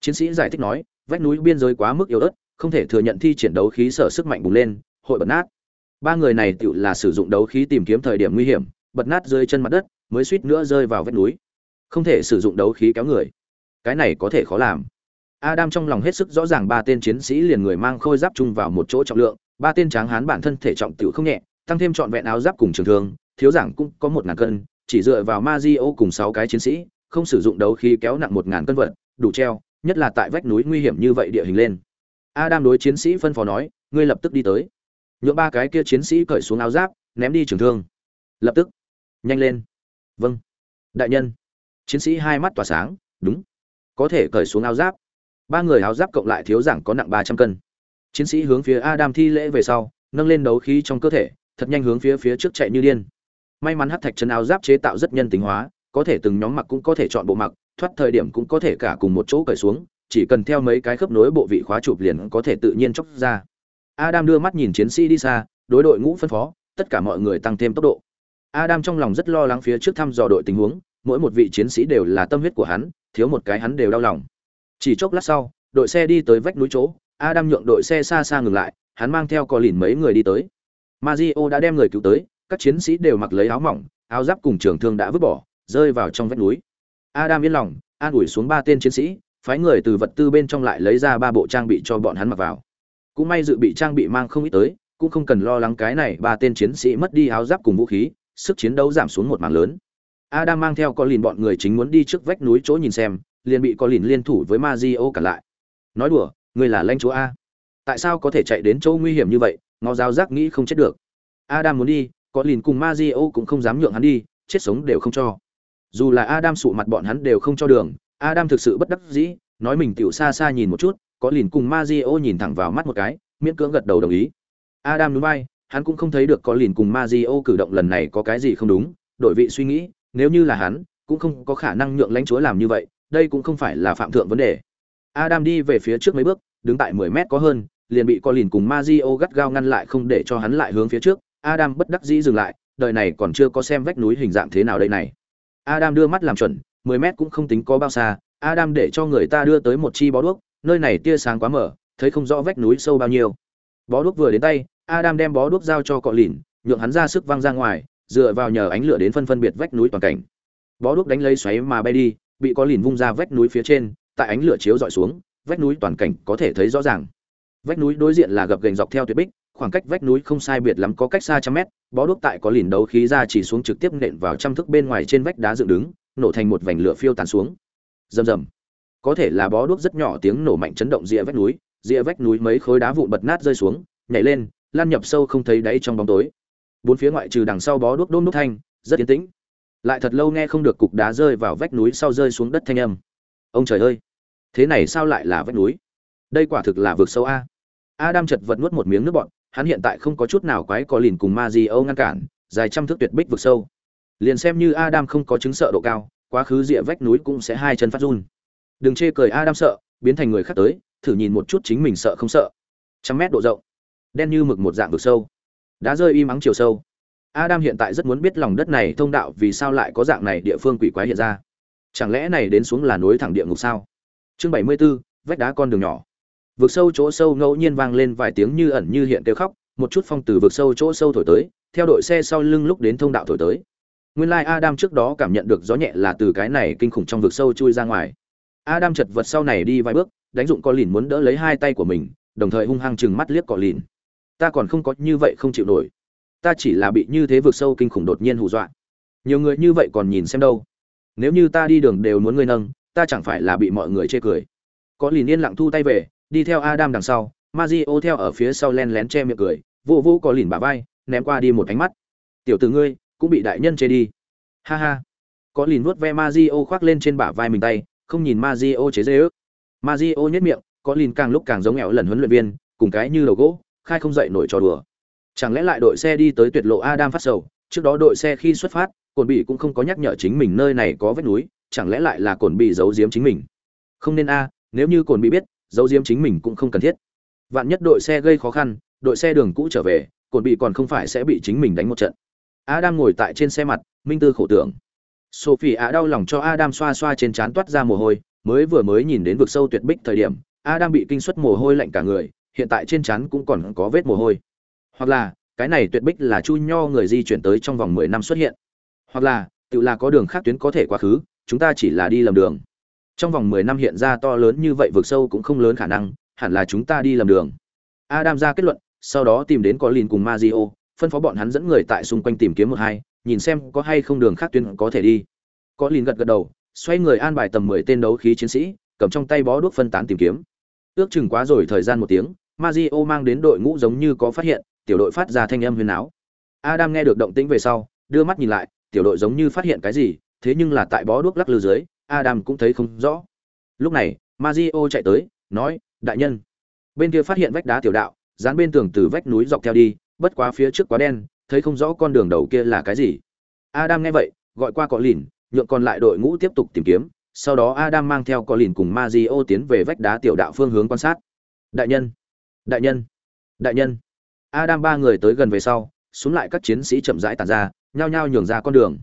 S1: Chiến sĩ giải thích nói, vách núi biên giới quá mức yếu ớt, không thể thừa nhận thi triển đấu khí sở sức mạnh bùng lên hội bật nát. Ba người này tự là sử dụng đấu khí tìm kiếm thời điểm nguy hiểm, bật nát rơi chân mặt đất, mới suýt nữa rơi vào vách núi. Không thể sử dụng đấu khí kéo người. Cái này có thể khó làm. Adam trong lòng hết sức rõ ràng ba tên chiến sĩ liền người mang khôi giáp chung vào một chỗ trọng lượng, ba tên tráng hán bản thân thể trọng tiểu không nhẹ, tăng thêm trọn vẹn áo giáp cùng trường thương, thiếu giảng cũng có một ngàn cân, chỉ dựa vào ma di ô cùng sáu cái chiến sĩ, không sử dụng đấu khí kéo nặng một ngàn cân vật, đủ treo, nhất là tại vách núi nguy hiểm như vậy địa hình lên. Adam đối chiến sĩ phân phó nói, ngươi lập tức đi tới nhượng ba cái kia chiến sĩ cởi xuống áo giáp, ném đi trường thương. Lập tức, nhanh lên. Vâng. Đại nhân. Chiến sĩ hai mắt tỏa sáng, đúng. Có thể cởi xuống áo giáp. Ba người áo giáp cộng lại thiếu giảng có nặng ba trăm cân. Chiến sĩ hướng phía adam thi lễ về sau, nâng lên đấu khí trong cơ thể, thật nhanh hướng phía phía trước chạy như điên. May mắn hát thạch chân áo giáp chế tạo rất nhân tính hóa, có thể từng nhóm mặc cũng có thể chọn bộ mặc, thoát thời điểm cũng có thể cả cùng một chỗ cởi xuống, chỉ cần theo mấy cái khớp nối bộ vị khóa chụp liền có thể tự nhiên chóc ra adam đưa mắt nhìn chiến sĩ đi xa, đối đội ngũ phân phó, tất cả mọi người tăng thêm tốc độ. Adam trong lòng rất lo lắng phía trước thăm dò đội tình huống, mỗi một vị chiến sĩ đều là tâm huyết của hắn, thiếu một cái hắn đều đau lòng. Chỉ chốc lát sau, đội xe đi tới vách núi chỗ, adam nhượng đội xe xa xa ngừng lại, hắn mang theo cò lìn mấy người đi tới. Mario đã đem người cứu tới, các chiến sĩ đều mặc lấy áo mỏng, áo giáp cùng trường thương đã vứt bỏ, rơi vào trong vách núi. Adam yên lòng, an ủi xuống ba tên chiến sĩ, phái người từ vật tư bên trong lại lấy ra ba bộ trang bị cho bọn hắn mặc vào cũng may dự bị trang bị mang không ít tới, cũng không cần lo lắng cái này ba tên chiến sĩ mất đi áo giáp cùng vũ khí, sức chiến đấu giảm xuống một mảng lớn. Adam mang theo con lìn bọn người chính muốn đi trước vách núi chỗ nhìn xem, liền bị con lìn liên thủ với Mario cả lại. Nói đùa ngươi là lãnh chúa a. Tại sao có thể chạy đến chỗ nguy hiểm như vậy, ngó giáo giác nghĩ không chết được. Adam muốn đi con lìn cùng Mario cũng không dám nhượng hắn đi, chết sống đều không cho. Dù là adam sụ mặt bọn hắn đều không cho đường, adam thực sự bất đắc dĩ, nói mình tiểu xa xa nhìn một chút có lìn cùng Mario nhìn thẳng vào mắt một cái miễn cưỡng gật đầu đồng ý adam núi bay hắn cũng không thấy được có lìn cùng Mario cử động lần này có cái gì không đúng đổi vị suy nghĩ nếu như là hắn cũng không có khả năng nhượng lãnh chúa làm như vậy đây cũng không phải là phạm thượng vấn đề adam đi về phía trước mấy bước đứng tại mười mét có hơn liền bị có lìn cùng Mazio gắt gao ngăn lại không để cho hắn lại hướng phía trước. Adam bất đắc dĩ dừng lại, đời này còn chưa có xem vách núi hình dạng thế nào đây này. Adam đưa mắt làm chuẩn, 10 mét cũng không tính có bao xa, Adam để cho người ta đưa tới một chi bó đuốc, nơi này tia sáng quá mở, thấy không rõ vách núi sâu bao nhiêu. Bó đuốc vừa đến tay, Adam đem bó đuốc giao cho Colin, nhượng hắn ra sức văng ra ngoài, dựa vào nhờ ánh lửa đến phân phân biệt vách núi toàn cảnh. Bó đuốc đánh lấy xoáy mà bay đi, bị Colin vung ra vách núi phía trên, tại ánh lửa chiếu dọi xuống, vách núi toàn cảnh có thể thấy rõ ràng vách núi đối diện là gập gành dọc theo tuyệt bích khoảng cách vách núi không sai biệt lắm có cách xa trăm mét bó đuốc tại có lìn đấu khí ra chỉ xuống trực tiếp nện vào trăm thước bên ngoài trên vách đá dựng đứng nổ thành một vành lửa phiêu tàn xuống rầm rầm có thể là bó đuốc rất nhỏ tiếng nổ mạnh chấn động rìa vách núi rìa vách núi mấy khối đá vụn bật nát rơi xuống nhảy lên lan nhập sâu không thấy đáy trong bóng tối. Bốn phía ngoại trừ đằng sau bó đuốc đôm đúc thanh rất yên tĩnh. Lại thật lâu nghe không được cục đá rơi vào vách núi sau rơi xuống đất thanh âm. Ông trời ơi thế này sao lại là vách núi? Đây quả thực là vực sâu a. Adam chật vật nuốt một miếng nước bọt, hắn hiện tại không có chút nào quái có lìn cùng Mario ngăn cản, dài trăm thước tuyệt bích vực sâu. Liền xem như Adam không có chứng sợ độ cao, quá khứ rìa vách núi cũng sẽ hai chân phát run. Đừng chê cười Adam sợ, biến thành người khác tới, thử nhìn một chút chính mình sợ không sợ. Trăm mét độ rộng, đen như mực một dạng vực sâu. Đã rơi im mắng chiều sâu. Adam hiện tại rất muốn biết lòng đất này thông đạo vì sao lại có dạng này địa phương quỷ quái hiện ra. Chẳng lẽ này đến xuống là núi thẳng địa ngục sao? Chương 74, vách đá con đường nhỏ vực sâu chỗ sâu ngẫu nhiên vang lên vài tiếng như ẩn như hiện kêu khóc một chút phong từ vực sâu chỗ sâu thổi tới theo đội xe sau lưng lúc đến thông đạo thổi tới nguyên lai adam trước đó cảm nhận được gió nhẹ là từ cái này kinh khủng trong vực sâu chui ra ngoài adam chật vật sau này đi vài bước đánh dụng có lìn muốn đỡ lấy hai tay của mình đồng thời hung hăng chừng mắt liếc cỏ lìn ta còn không có như vậy không chịu nổi. Ta chỉ là bị như thế vượt sâu kinh khủng đột nhiên hù dọa. Nhiều người như vậy còn nhìn xem đâu. Nếu như ta đi đường đều muốn ngươi nâng ta chẳng phải là bị mọi người chê cười. Có lìn yên lặng thu tay về đi theo Adam đằng sau, Mario theo ở phía sau len lén che miệng cười, vô vô có lìn bả vai ném qua đi một ánh mắt. Tiểu tử ngươi cũng bị đại nhân chê đi. Ha ha. Có lìn vuốt ve Mario khoác lên trên bả vai mình tay không nhìn Mazio chế dế ước. Mazio nhếch miệng, có lìn càng lúc càng giống nghèo lần huấn luyện viên, cùng cái như đầu gỗ, khai không dậy nổi trò đùa. Chẳng lẽ lại đội xe đi tới tuyệt lộ adam phát sầu? Trước đó đội xe khi xuất phát, Cổn bị cũng không có nhắc nhở chính mình nơi này có vết núi, chẳng lẽ lại là Cổn bị giấu giếm chính mình? Không nên a, nếu như Cổn bị biết, giấu giếm chính mình cũng không cần thiết. Vạn nhất đội xe gây khó khăn, đội xe đường cũ trở về, Cổn bị còn không phải sẽ bị chính mình đánh một trận. Adam ngồi tại trên xe mặt, minh tư khổ tưởng sophie ạ đau lòng cho adam xoa xoa trên trán toát ra mồ hôi mới vừa mới nhìn đến vực sâu tuyệt bích thời điểm adam bị kinh suất mồ hôi lạnh cả người hiện tại trên trán cũng còn có vết mồ hôi. Hoặc là cái này tuyệt bích là chu nho người di chuyển tới trong vòng mười năm xuất hiện. Hoặc là tự là có đường khác tuyến có thể quá khứ chúng ta chỉ là đi lầm đường. Trong vòng mười năm hiện ra to lớn như vậy vực sâu cũng không lớn khả năng hẳn là chúng ta đi lầm đường. Adam ra kết luận sau đó tìm đến có lìn cùng Mazio, phân phó bọn hắn dẫn người tại xung quanh tìm kiếm một hai nhìn xem có hay không đường khác tuyến có thể đi. Có lìn gật gật đầu, xoay người an bài tầm mười tên đấu khí chiến sĩ, cầm trong tay bó đuốc phân tán tìm kiếm. Ước chừng quá rồi thời gian một tiếng Mazio mang đến đội ngũ giống như có phát hiện, tiểu đội phát ra thanh âm huyền náo. adam nghe được động tĩnh về sau, đưa mắt nhìn lại, tiểu đội giống như phát hiện cái gì, thế nhưng là tại bó đuốc lắc lư dưới, adam cũng thấy không rõ. Lúc này Mazio chạy tới, nói, đại nhân. Bên kia phát hiện vách đá tiểu đạo, dán bên tường từ vách núi dọc theo đi, bất quá phía trước quá đen thấy không rõ con đường đầu kia là cái gì adam nghe vậy gọi qua cọ lìn nhượng còn lại đội ngũ tiếp tục tìm kiếm sau đó adam mang theo cọ lìn cùng Mario tiến về vách đá tiểu đạo phương hướng quan sát đại nhân đại nhân đại nhân Adam ba người tới gần về sau, xuống lại các chiến sĩ chậm rãi tản ra, nhao nhao nhường ra con đường.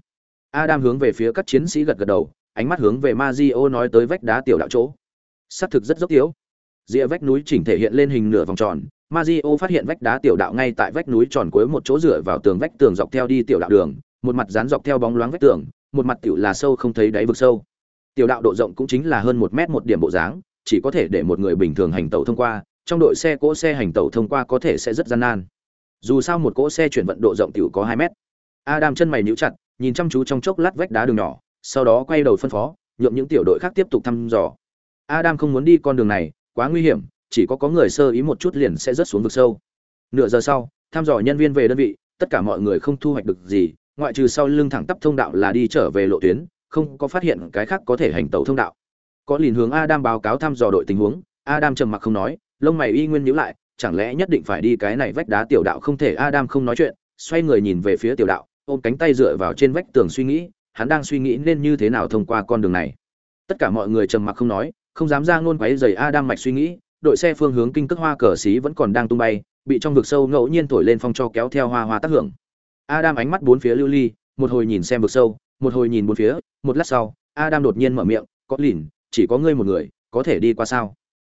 S1: Adam hướng về phía các chiến sĩ gật gật đầu, ánh mắt hướng về Mario nói tới vách đá tiểu đạo chỗ. Sát thực rất dốc yếu. Rìa vách núi chỉnh thể hiện lên hình nửa vòng tròn, Mazio phát hiện vách đá tiểu đạo ngay tại vách núi tròn cuối một chỗ rửa vào tường vách tường dọc theo đi tiểu đạo đường, một mặt dán dọc theo bóng loáng vách tường, một mặt tiểu là sâu không thấy đáy vực sâu. Tiểu đạo độ rộng cũng chính là hơn một mét một điểm bộ dáng, chỉ có thể để một người bình thường hành tẩu thông qua, trong đội xe cỗ xe hành tẩu thông qua có thể sẽ rất gian nan. Dù sao một cỗ xe chuyển vận độ rộng tiểu có hai mét. Adam chân mày nhíu chặt nhìn chăm chú trong chốc lát vách đá đường nhỏ sau đó quay đầu phân phó nhượng những tiểu đội khác tiếp tục thăm dò. Adam không muốn đi con đường này quá nguy hiểm chỉ có có người sơ ý một chút liền sẽ rớt xuống vực sâu. Nửa giờ sau, thăm dò nhân viên về đơn vị, tất cả mọi người không thu hoạch được gì, ngoại trừ sau lưng thẳng tắp thông đạo là đi trở về lộ tuyến, không có phát hiện cái khác có thể hành tẩu thông đạo. Có liền hướng adam báo cáo thăm dò đội tình huống, adam trầm mặc không nói, lông mày y nguyên nhíu lại, chẳng lẽ nhất định phải đi cái này vách đá tiểu đạo không thể adam không nói chuyện, xoay người nhìn về phía tiểu đạo, ôm cánh tay dựa vào trên vách tường suy nghĩ, hắn đang suy nghĩ nên như thế nào thông qua con đường này. Tất cả mọi người trầm mặc không nói, không dám ra ngôn quấy giày adam mạch suy nghĩ đội xe phương hướng kinh cước hoa cờ xí vẫn còn đang tung bay, bị trong vực sâu ngẫu nhiên thổi lên phong cho kéo theo hoa hoa tác hưởng. Adam ánh mắt bốn phía lưu ly, một hồi nhìn xem vực sâu, một hồi nhìn bốn phía, một lát sau, adam đột nhiên mở miệng, có lìn, chỉ có ngươi một người, có thể đi qua sao?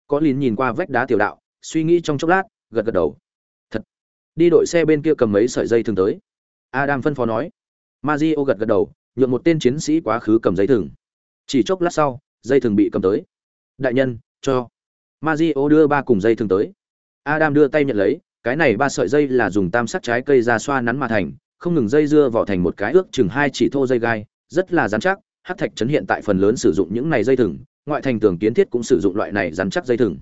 S1: Có lìn nhìn qua vách đá tiểu đạo, suy nghĩ trong chốc lát, gật gật đầu. Thật. Đi đội xe bên kia cầm mấy sợi dây thường tới. Adam phân phó nói. Mazio gật gật đầu, nhượng một tên chiến sĩ quá khứ cầm dây thừng. Chỉ chốc lát sau, dây thừng bị cầm tới. Đại nhân, cho. Mazio đưa ba cùng dây thừng tới adam đưa tay nhận lấy cái này ba sợi dây là dùng tam sắc trái cây ra xoa nắn mà thành không ngừng dây dưa vò thành một cái ước chừng hai chỉ thô dây gai rất là dán chắc hát thạch trấn hiện tại phần lớn sử dụng những này dây thừng ngoại thành tường kiến thiết cũng sử dụng loại này dán chắc dây thừng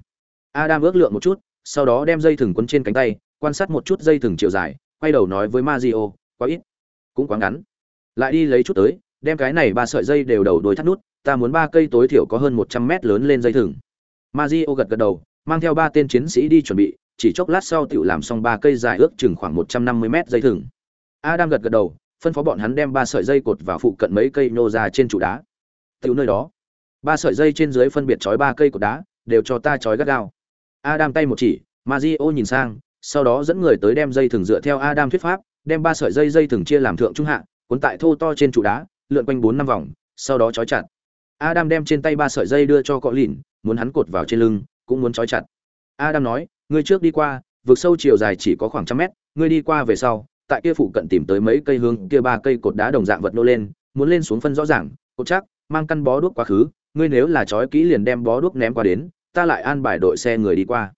S1: Adam ước lượng một chút, sau đó đem dây thừng quấn trên cánh tay, quan sát một chút dây thừng chiều dài, quay đầu nói với Mario, quá ít, cũng quá ngắn. Lại đi lấy chút tới, đem cái này ba sợi dây đều đầu đuôi thắt nút, ta muốn ba cây tối thiểu có hơn 100 mét lớn lên dây thừng. Mario gật gật đầu, mang theo ba tên chiến sĩ đi chuẩn bị, chỉ chốc lát sau tiểu làm xong ba cây dài ước chừng khoảng 150 mét dây thừng. Adam gật gật đầu, phân phó bọn hắn đem ba sợi dây cột vào phụ cận mấy cây nô ra trên trụ đá. Tiểu nơi đó, ba sợi dây trên dưới phân biệt trói ba cây cột đá, đều cho ta trói gắt gao. Adam tay một chỉ, Mario nhìn sang, sau đó dẫn người tới đem dây thừng dựa theo Adam thuyết pháp, đem ba sợi dây dây thừng chia làm thượng trung hạ, cuốn tại thô to trên trụ đá, lượn quanh bốn năm vòng, sau đó trói chặt. Adam đem trên tay ba sợi dây đưa cho Cọ Lìn, muốn hắn cột vào trên lưng, cũng muốn trói chặt. Adam nói, ngươi trước đi qua, vực sâu chiều dài chỉ có khoảng trăm mét, ngươi đi qua về sau, tại kia phụ cận tìm tới mấy cây hương, kia ba cây cột đá đồng dạng vật nô lên, muốn lên xuống phân rõ ràng, cột chắc, mang căn bó đuốc quá khứ, ngươi nếu là trói kỹ liền đem bó đuốc ném qua đến, ta lại an bài đội xe người đi qua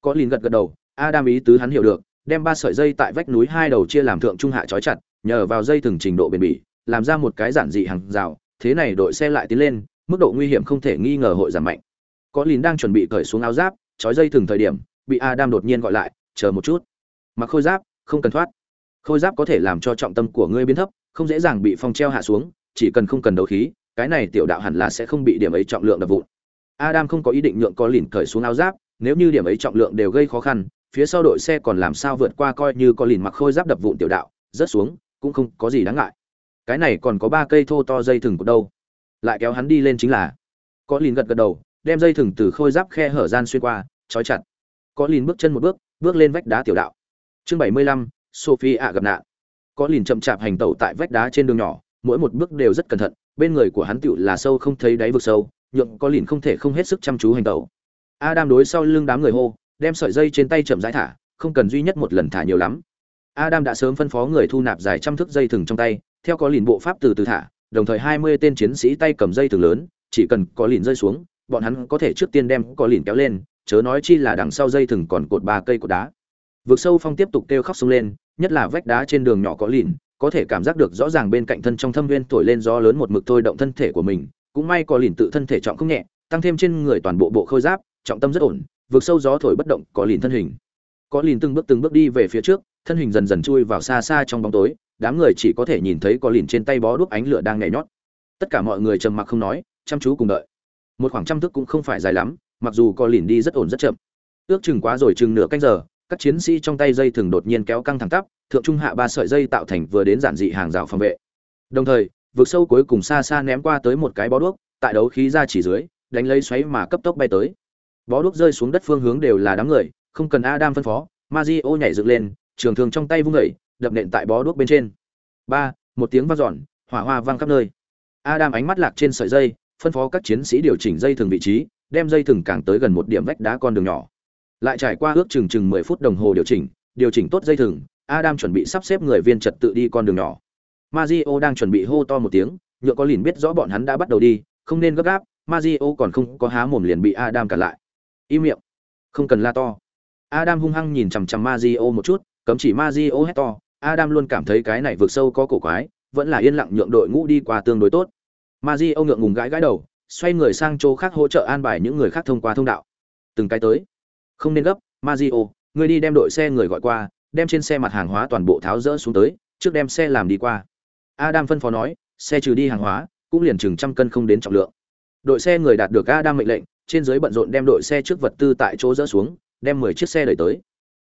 S1: có lìn gật gật đầu adam ý tứ hắn hiểu được đem ba sợi dây tại vách núi hai đầu chia làm thượng trung hạ trói chặt nhờ vào dây từng trình độ bền bỉ làm ra một cái giản dị hàng rào thế này đội xe lại tiến lên mức độ nguy hiểm không thể nghi ngờ hội giảm mạnh có lìn đang chuẩn bị cởi xuống áo giáp, trói dây thừng thời điểm, bị adam đột nhiên gọi lại, chờ một chút. Mặc khôi giáp, không cần thoát. Khôi giáp có thể làm cho trọng tâm của ngươi biến thấp, không dễ dàng bị phong treo hạ xuống, chỉ cần không cần đấu khí, cái này tiểu đạo hẳn là sẽ không bị điểm ấy trọng lượng đập vụn. Adam không có ý định nhượng có lìn cởi xuống áo giáp, nếu như điểm ấy trọng lượng đều gây khó khăn, phía sau đội xe còn làm sao vượt qua coi như có lìn mặc khôi giáp đập vụn tiểu đạo, rớt xuống, cũng không có gì đáng ngại. Cái này còn có ba cây thô to dây thừng của đâu? Lại kéo hắn đi lên chính là. Có lìn gật gật đầu đem dây thừng từ khôi giáp khe hở gian xuyên qua, trói chặt. Có lìn bước chân một bước bước lên vách đá tiểu đạo. Chương bảy mươi lăm sophie ạ gặp nạn. Có lìn chậm chạp hành tẩu tại vách đá trên đường nhỏ, mỗi một bước đều rất cẩn thận, bên người của hắn tựu là sâu không thấy đáy vực sâu, nhượng có lìn không thể không hết sức chăm chú hành tẩu. Adam đối sau lưng đám người hô, đem sợi dây trên tay chậm rãi thả, không cần duy nhất một lần thả nhiều lắm. Adam đã sớm phân phó người thu nạp dài trăm thước dây thừng trong tay, theo có lìn bộ pháp từ từ thả, đồng thời hai mươi tên chiến sĩ tay cầm dây thừng lớn, chỉ cần có lìn rơi xuống bọn hắn có thể trước tiên đem có lìn kéo lên, chớ nói chi là đằng sau dây thừng còn cột ba cây cột đá. Vực sâu phong tiếp tục kêu khóc sông lên, nhất là vách đá trên đường nhỏ có lìn, có thể cảm giác được rõ ràng bên cạnh thân trong thâm viên thổi lên gió lớn một mực thôi động thân thể của mình, cũng may có lìn tự thân thể trọng không nhẹ, tăng thêm trên người toàn bộ bộ khôi giáp, trọng tâm rất ổn vượt sâu gió thổi bất động có lìn thân hình. Có lìn từng bước từng bước đi về phía trước, thân hình dần dần chui vào xa xa trong bóng tối, đám người chỉ có thể nhìn thấy có lìn trên tay bó đuốc ánh lửa đang nhảy nhót. Tất cả mọi người trầm mặc không nói, chăm chú cùng đợi một khoảng trăm thước cũng không phải dài lắm mặc dù co lìn đi rất ổn rất chậm. Ước chừng quá rồi chừng nửa canh giờ các chiến sĩ trong tay dây thường đột nhiên kéo căng thẳng tắp thượng trung hạ ba sợi dây tạo thành vừa đến giản dị hàng rào phòng vệ. Đồng thời vực sâu cuối cùng xa xa ném qua tới một cái bó đuốc tại đấu khí ra chỉ dưới đánh lấy xoáy mà cấp tốc bay tới. Bó đuốc rơi xuống đất phương hướng đều là đám người không cần adam phân phó Mazio nhảy dựng lên trường thường trong tay vung gậy, đập nện tại bó đuốc bên trên. Ba một tiếng vang dọn hỏa hoa vang khắp nơi. Adam ánh mắt lạc trên sợi dây phân phó các chiến sĩ điều chỉnh dây thừng vị trí, đem dây thừng càng tới gần một điểm vách đá con đường nhỏ. Lại trải qua ước chừng chừng mười phút đồng hồ điều chỉnh điều chỉnh tốt dây thừng, adam chuẩn bị sắp xếp người viên trật tự đi con đường nhỏ. Mazio đang chuẩn bị hô to một tiếng, nhựa có lìn biết rõ bọn hắn đã bắt đầu đi, không nên gấp gáp Mazio còn không có há mồm liền bị adam cản lại. Im miệng. Không cần la to. Adam hung hăng nhìn chằm chằm Mazio một chút, cấm chỉ Mazio hét to, adam luôn cảm thấy cái này vượt sâu có cổ quái, vẫn là yên lặng nhượng đội ngũ đi qua tương đối tốt. Mazio ngượng ngùng gãi gãi đầu, xoay người sang chỗ khác hỗ trợ an bài những người khác thông qua thông đạo. Từng cái tới. Không nên gấp Mazio ngươi đi đem đội xe người gọi qua, đem trên xe mặt hàng hóa toàn bộ tháo rỡ xuống tới, trước đem xe làm đi qua. Adam phân phó nói, xe trừ đi hàng hóa, cũng liền chừng trăm cân không đến trọng lượng. Đội xe người đạt được adam mệnh lệnh, trên dưới bận rộn đem đội xe trước vật tư tại chỗ dỡ xuống, đem mười chiếc xe đẩy tới.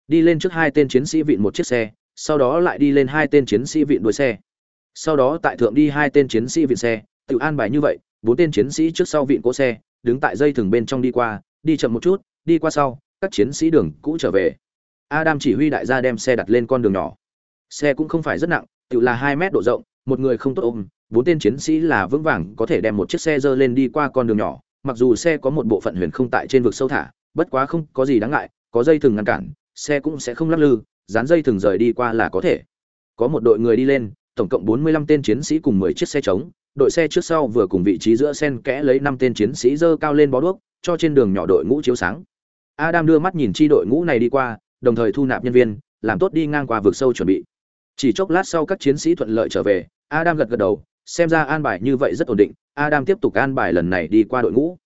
S1: Đi lên trước hai tên chiến sĩ vịn một chiếc xe, sau đó lại đi lên hai tên chiến sĩ vịn đuôi xe. Sau đó tại thượng đi hai tên chiến sĩ vịn xe tự an bài như vậy, bốn tên chiến sĩ trước sau vịn cỗ xe, đứng tại dây thừng bên trong đi qua, đi chậm một chút, đi qua sau, các chiến sĩ đường cũ trở về. Adam chỉ huy đại gia đem xe đặt lên con đường nhỏ. Xe cũng không phải rất nặng, tự là hai mét độ rộng, một người không tốt ôm, bốn tên chiến sĩ là vững vàng có thể đem một chiếc xe dơ lên đi qua con đường nhỏ, mặc dù xe có một bộ phận huyền không tại trên vực sâu thả, bất quá không có gì đáng ngại, có dây thừng ngăn cản, xe cũng sẽ không lắc lư, dán dây thừng rời đi qua là có thể. Có một đội người đi lên, tổng cộng bốn mươi lăm tên chiến sĩ cùng mười chiếc xe trống đội xe trước sau vừa cùng vị trí giữa sen kẽ lấy năm tên chiến sĩ dơ cao lên bó đuốc, cho trên đường nhỏ đội ngũ chiếu sáng. Adam đưa mắt nhìn chi đội ngũ này đi qua, đồng thời thu nạp nhân viên, làm tốt đi ngang qua vực sâu chuẩn bị. Chỉ chốc lát sau các chiến sĩ thuận lợi trở về, adam gật gật đầu, xem ra an bài như vậy rất ổn định, adam tiếp tục an bài lần này đi qua đội ngũ.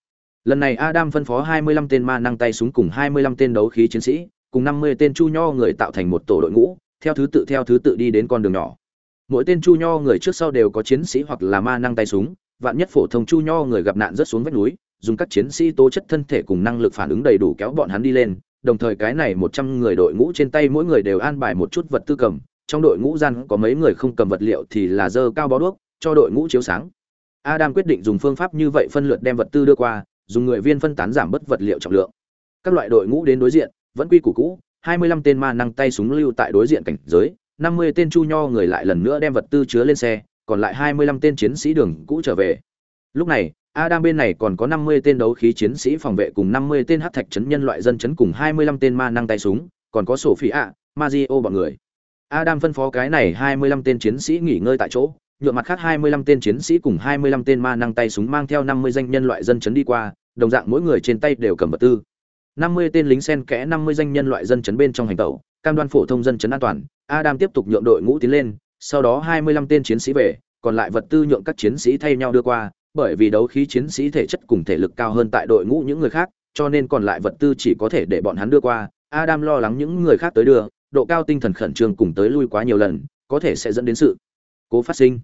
S1: Lần này adam phân phó 25 tên ma năng tay súng cùng 25 tên đấu khí chiến sĩ, cùng 50 tên chu nho người tạo thành một tổ đội ngũ, theo thứ tự theo thứ tự đi đến con đường nhỏ mỗi tên chu nho người trước sau đều có chiến sĩ hoặc là ma năng tay súng, vạn nhất phổ thông chu nho người gặp nạn rất xuống vách núi, dùng các chiến sĩ tố chất thân thể cùng năng lực phản ứng đầy đủ kéo bọn hắn đi lên, đồng thời cái này một trăm người đội ngũ trên tay mỗi người đều an bài một chút vật tư cầm, trong đội ngũ gian có mấy người không cầm vật liệu thì là dơ cao bó đuốc, cho đội ngũ chiếu sáng. Adam quyết định dùng phương pháp như vậy phân lượt đem vật tư đưa qua, dùng người viên phân tán giảm bớt vật liệu trọng lượng. Các loại đội ngũ đến đối diện, vẫn quy củ cũ, hai mươi lăm tên ma năng tay súng lưu tại đối diện cảnh giới năm mươi tên chu nho người lại lần nữa đem vật tư chứa lên xe còn lại hai mươi lăm tên chiến sĩ đường cũ trở về lúc này Adam bên này còn có 50 tên đấu khí chiến sĩ phòng vệ cùng 50 tên hắc thạch chấn nhân loại dân chấn cùng 25 tên ma năng tay súng, còn có Sophia, Mario bọn người. Adam phân phó cái này 25 tên chiến sĩ nghỉ ngơi tại chỗ, nhượng mặt khác 25 tên chiến sĩ cùng 25 tên ma năng tay súng mang theo 50 danh nhân loại dân chấn đi qua, đồng dạng mỗi người trên tay đều cầm vật tư. 50 tên lính sen kẽ 50 danh nhân loại dân chấn bên trong hành tẩu, cam đoan phổ thông dân chấn an toàn. Adam tiếp tục nhượng đội ngũ tiến lên, sau đó 25 tên chiến sĩ về, còn lại vật tư nhượng các chiến sĩ thay nhau đưa qua, bởi vì đấu khí chiến sĩ thể chất cùng thể lực cao hơn tại đội ngũ những người khác, cho nên còn lại vật tư chỉ có thể để bọn hắn đưa qua. Adam lo lắng những người khác tới đưa, độ cao tinh thần khẩn trương cùng tới lui quá nhiều lần có thể sẽ dẫn đến sự cố phát sinh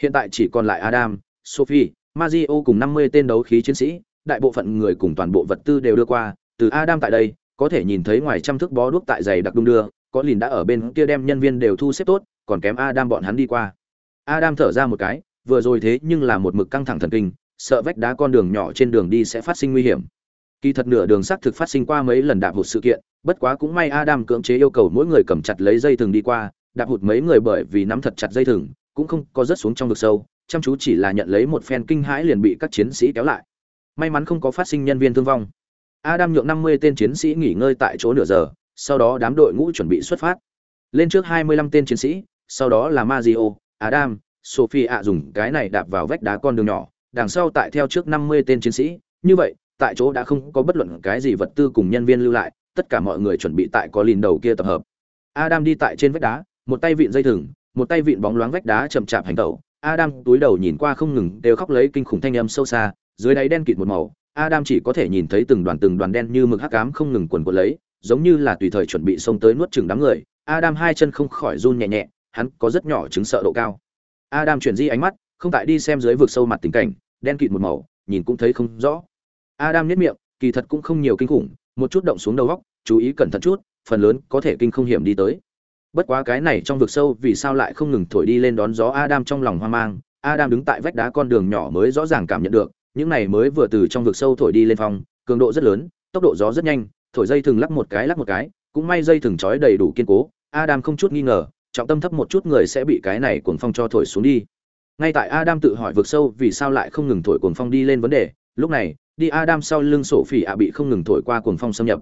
S1: hiện tại chỉ còn lại adam sophie Mario cùng 50 tên đấu khí chiến sĩ đại bộ phận người cùng toàn bộ vật tư đều đưa qua từ adam tại đây có thể nhìn thấy ngoài trăm thước bó đuốc tại giày đặc đung đưa có lìn đã ở bên kia đem nhân viên đều thu xếp tốt, còn kém adam bọn hắn đi qua. Adam thở ra một cái, vừa rồi thế nhưng là một mực căng thẳng thần kinh, sợ vách đá con đường nhỏ trên đường đi sẽ phát sinh nguy hiểm. Kỳ thật nửa đường xác thực phát sinh qua mấy lần đạp hụt sự kiện, bất quá cũng may adam cưỡng chế yêu cầu mỗi người cầm chặt lấy dây thừng đi qua, đạp hụt mấy người bởi vì nắm thật chặt dây thừng, cũng không có rớt xuống trong vực sâu, chăm chú chỉ là nhận lấy một phen kinh hãi liền bị các chiến sĩ kéo lại. May mắn không có phát sinh nhân viên thương vong. Adam nhượng 50 tên chiến sĩ nghỉ ngơi tại chỗ nửa giờ sau đó đám đội ngũ chuẩn bị xuất phát lên trước 25 tên chiến sĩ sau đó là Mario, Adam, Sophie ạ dùng cái này đạp vào vách đá con đường nhỏ, đằng sau tại theo trước 50 tên chiến sĩ, như vậy, tại chỗ đã không có bất luận cái gì vật tư cùng nhân viên lưu lại, tất cả mọi người chuẩn bị tại có lìn đầu kia tập hợp. Adam đi tại trên vách đá, một tay vịn dây thừng, một tay vịn bóng loáng vách đá chậm chạp hành tẩu. Adam túi đầu nhìn qua không ngừng đều khóc lấy kinh khủng thanh âm sâu xa, dưới đáy đen kịt một màu, Adam chỉ có thể nhìn thấy từng đoàn từng đoàn đen như mực hắc ám không ngừng quần quật lấy, giống như là tùy thời chuẩn bị xông tới nuốt chửng đám người. Adam hai chân không khỏi run nhẹ nhẹ, hắn có rất nhỏ chứng sợ độ cao. Adam chuyển di ánh mắt, không tại đi xem dưới vực sâu mặt tình cảnh, đen kịt một màu, nhìn cũng thấy không rõ. Adam nhếch miệng, kỳ thật cũng không nhiều kinh khủng, một chút động xuống đầu góc chú ý cẩn thận chút, phần lớn có thể kinh không hiểm đi tới. Bất quá cái này trong vực sâu vì sao lại không ngừng thổi đi lên đón gió Adam trong lòng hoang mang, Adam đứng tại vách đá con đường nhỏ mới rõ ràng cảm nhận được, những này mới vừa từ trong vực sâu thổi đi lên phong, cường độ rất lớn, tốc độ gió rất nhanh, thổi dây thừng lắc một cái lắc một cái, cũng may dây thừng trói đầy đủ kiên cố, Adam không chút nghi ngờ, trọng tâm thấp một chút người sẽ bị cái này cuồng phong cho thổi xuống đi. Ngay tại Adam tự hỏi vực sâu vì sao lại không ngừng thổi cuồng phong đi lên vấn đề, lúc này, đi Adam sau lưng Sophie ạ bị không ngừng thổi qua cuồng phong xâm nhập.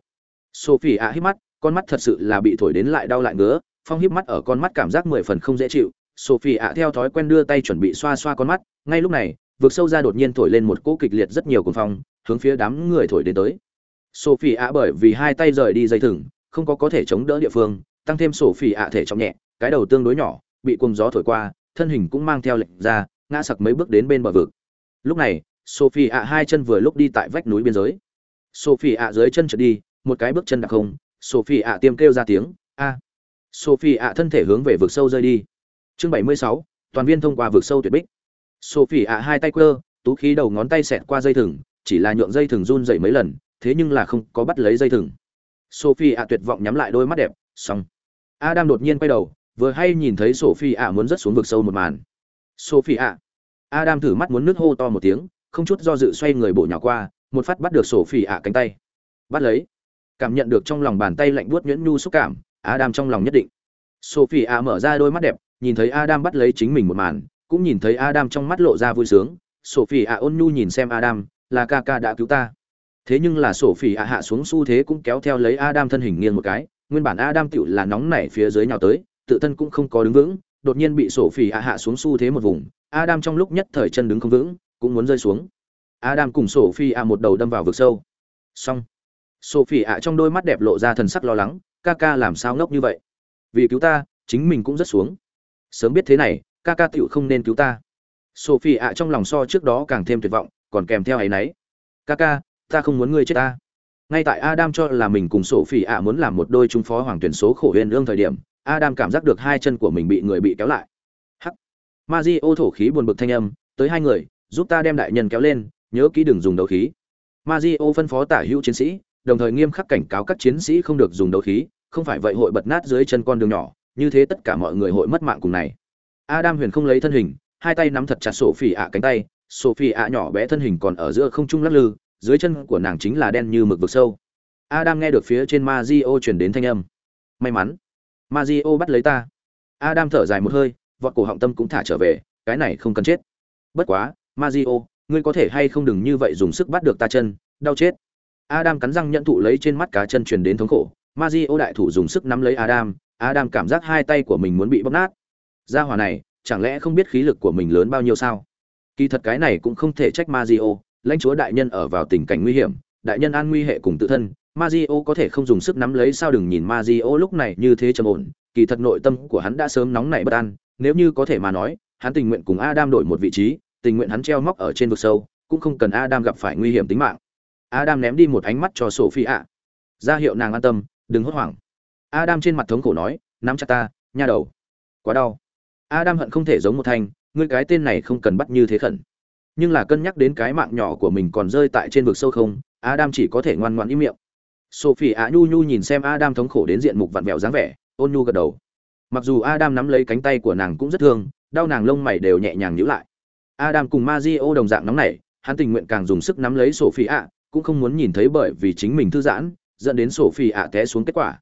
S1: Sophie ạ hít mắt, con mắt thật sự là bị thổi đến lại đau lại ngứa, phong híp mắt ở con mắt cảm giác mười phần không dễ chịu. Sophie ạ theo thói quen đưa tay chuẩn bị xoa xoa con mắt, ngay lúc này, vực sâu ra đột nhiên thổi lên một cỗ kịch liệt rất nhiều cuồng phong, hướng phía đám người thổi đến tới. Sophie ạ bởi vì hai tay rời đi dây thừng, không có có thể chống đỡ địa phương, tăng thêm Sophie ạ thể trọng nhẹ, cái đầu tương đối nhỏ, bị cuồng gió thổi qua, thân hình cũng mang theo lệnh ra, ngã sặc mấy bước đến bên bờ vực. Lúc này, Sophie ạ hai chân vừa lúc đi tại vách núi biên giới. Sophie ạ dưới chân trượt đi, một cái bước chân đặc không, Sophie ạ tiêm kêu ra tiếng, a. Sophie ạ thân thể hướng về vực sâu rơi đi. Chương 76, toàn viên thông qua vực sâu tuyệt bích. Sophie ạ hai tay quơ, tú khí đầu ngón tay xẹt qua dây thừng, chỉ là nhượng dây thừng run rẩy mấy lần, thế nhưng là không có bắt lấy dây thừng. Sophie ạ tuyệt vọng nhắm lại đôi mắt đẹp, xong. Adam đột nhiên quay đầu, vừa hay nhìn thấy Sophie ạ muốn rớt xuống vực sâu một màn. Sophie ạ. Adam thử mắt muốn nước hô to một tiếng, không chút do dự xoay người bổ nhỏ qua, một phát bắt được Sophie ạ cánh tay. Bắt lấy. Cảm nhận được trong lòng bàn tay lạnh buốt nhuyễn nhu xúc cảm, Adam trong lòng nhất định. Sophie ạ mở ra đôi mắt đẹp, nhìn thấy Adam bắt lấy chính mình một màn, cũng nhìn thấy Adam trong mắt lộ ra vui sướng. Sophie ạ ôn nhu nhìn xem Adam, là ca ca đã cứu ta. Thế nhưng là Sophie ạ hạ xuống xu thế cũng kéo theo lấy Adam thân hình nghiêng một cái, nguyên bản Adam tựu là nóng nảy phía dưới nhào tới, tự thân cũng không có đứng vững, đột nhiên bị Sophie ạ hạ xuống xu thế một vùng, Adam trong lúc nhất thời chân đứng không vững, cũng muốn rơi xuống. Adam cùng sổ phỉ ạ một đầu đâm vào vực sâu. Xong. Sophie ạ trong đôi mắt đẹp lộ ra thần sắc lo lắng, ca ca làm sao ngốc như vậy? Vì cứu ta, chính mình cũng rất xuống. Sớm biết thế này, ca ca tựu không nên cứu ta. Sophie ạ trong lòng so trước đó càng thêm tuyệt vọng, còn kèm theo ấy nấy. Ca ca, ta không muốn ngươi chết ta. Ngay tại Adam cho là mình cùng Sophie ạ muốn làm một đôi trung phó hoàng tuyển số khổ huyền lương thời điểm, Adam cảm giác được hai chân của mình bị người bị kéo lại. Hắc. Mario thổ khí buồn bực thanh âm, tới hai người, giúp ta đem đại nhân kéo lên, nhớ kỹ đừng dùng đấu khí. Mario phân phó tả hữu chiến sĩ, đồng thời nghiêm khắc cảnh cáo các chiến sĩ không được dùng đấu khí, không phải vậy hội bật nát dưới chân con đường nhỏ, như thế tất cả mọi người hội mất mạng cùng này. Adam Huyền không lấy thân hình, hai tay nắm thật chặt Sophie ạ cánh tay, Sophie ạ nhỏ bé thân hình còn ở giữa không trung lắc lư, dưới chân của nàng chính là đen như mực vực sâu. Adam nghe được phía trên Mario truyền đến thanh âm. May mắn, Mario bắt lấy ta. Adam thở dài một hơi, vọt cổ họng tâm cũng thả trở về, cái này không cần chết. Bất quá, Mario, ngươi có thể hay không đừng như vậy dùng sức bắt được ta chân, đau chết. Adam cắn răng nhận thụ lấy trên mắt cá chân truyền đến thống khổ. Mario đại thủ dùng sức nắm lấy Adam, Adam cảm giác hai tay của mình muốn bị bóp nát. Gia hỏa này, chẳng lẽ không biết khí lực của mình lớn bao nhiêu sao? Kỳ thật cái này cũng không thể trách Mario, lãnh chúa đại nhân ở vào tình cảnh nguy hiểm, đại nhân an nguy hệ cùng tự thân, Mario có thể không dùng sức nắm lấy sao đừng nhìn Mario lúc này như thế trầm ổn, kỳ thật nội tâm của hắn đã sớm nóng nảy bất an, nếu như có thể mà nói, hắn tình nguyện cùng Adam đổi một vị trí, tình nguyện hắn treo móc ở trên vực sâu, cũng không cần Adam gặp phải nguy hiểm tính mạng. Adam ném đi một ánh mắt cho Sophia, ạ. Ra hiệu nàng an tâm, đừng hốt hoảng. adam trên mặt thống khổ nói nắm chặt ta nha đầu quá đau adam hận không thể giống một thanh ngươi cái tên này không cần bắt như thế khẩn nhưng là cân nhắc đến cái mạng nhỏ của mình còn rơi tại trên vực sâu không, adam chỉ có thể ngoan ngoãn im miệng. Sophie ạ nhu nhu nhìn xem adam thống khổ đến diện mục vặn vẹo dáng vẻ, ôn nhu gật đầu. Mặc dù adam nắm lấy cánh tay của nàng cũng rất thương, đau nàng lông mày đều nhẹ nhàng nhữ lại. Adam cùng Mario đồng dạng nóng nảy, hắn tình nguyện càng dùng sức nắm lấy sophie ạ cũng không muốn nhìn thấy bởi vì chính mình thư giãn, dẫn đến sophie ạ té xuống kết quả.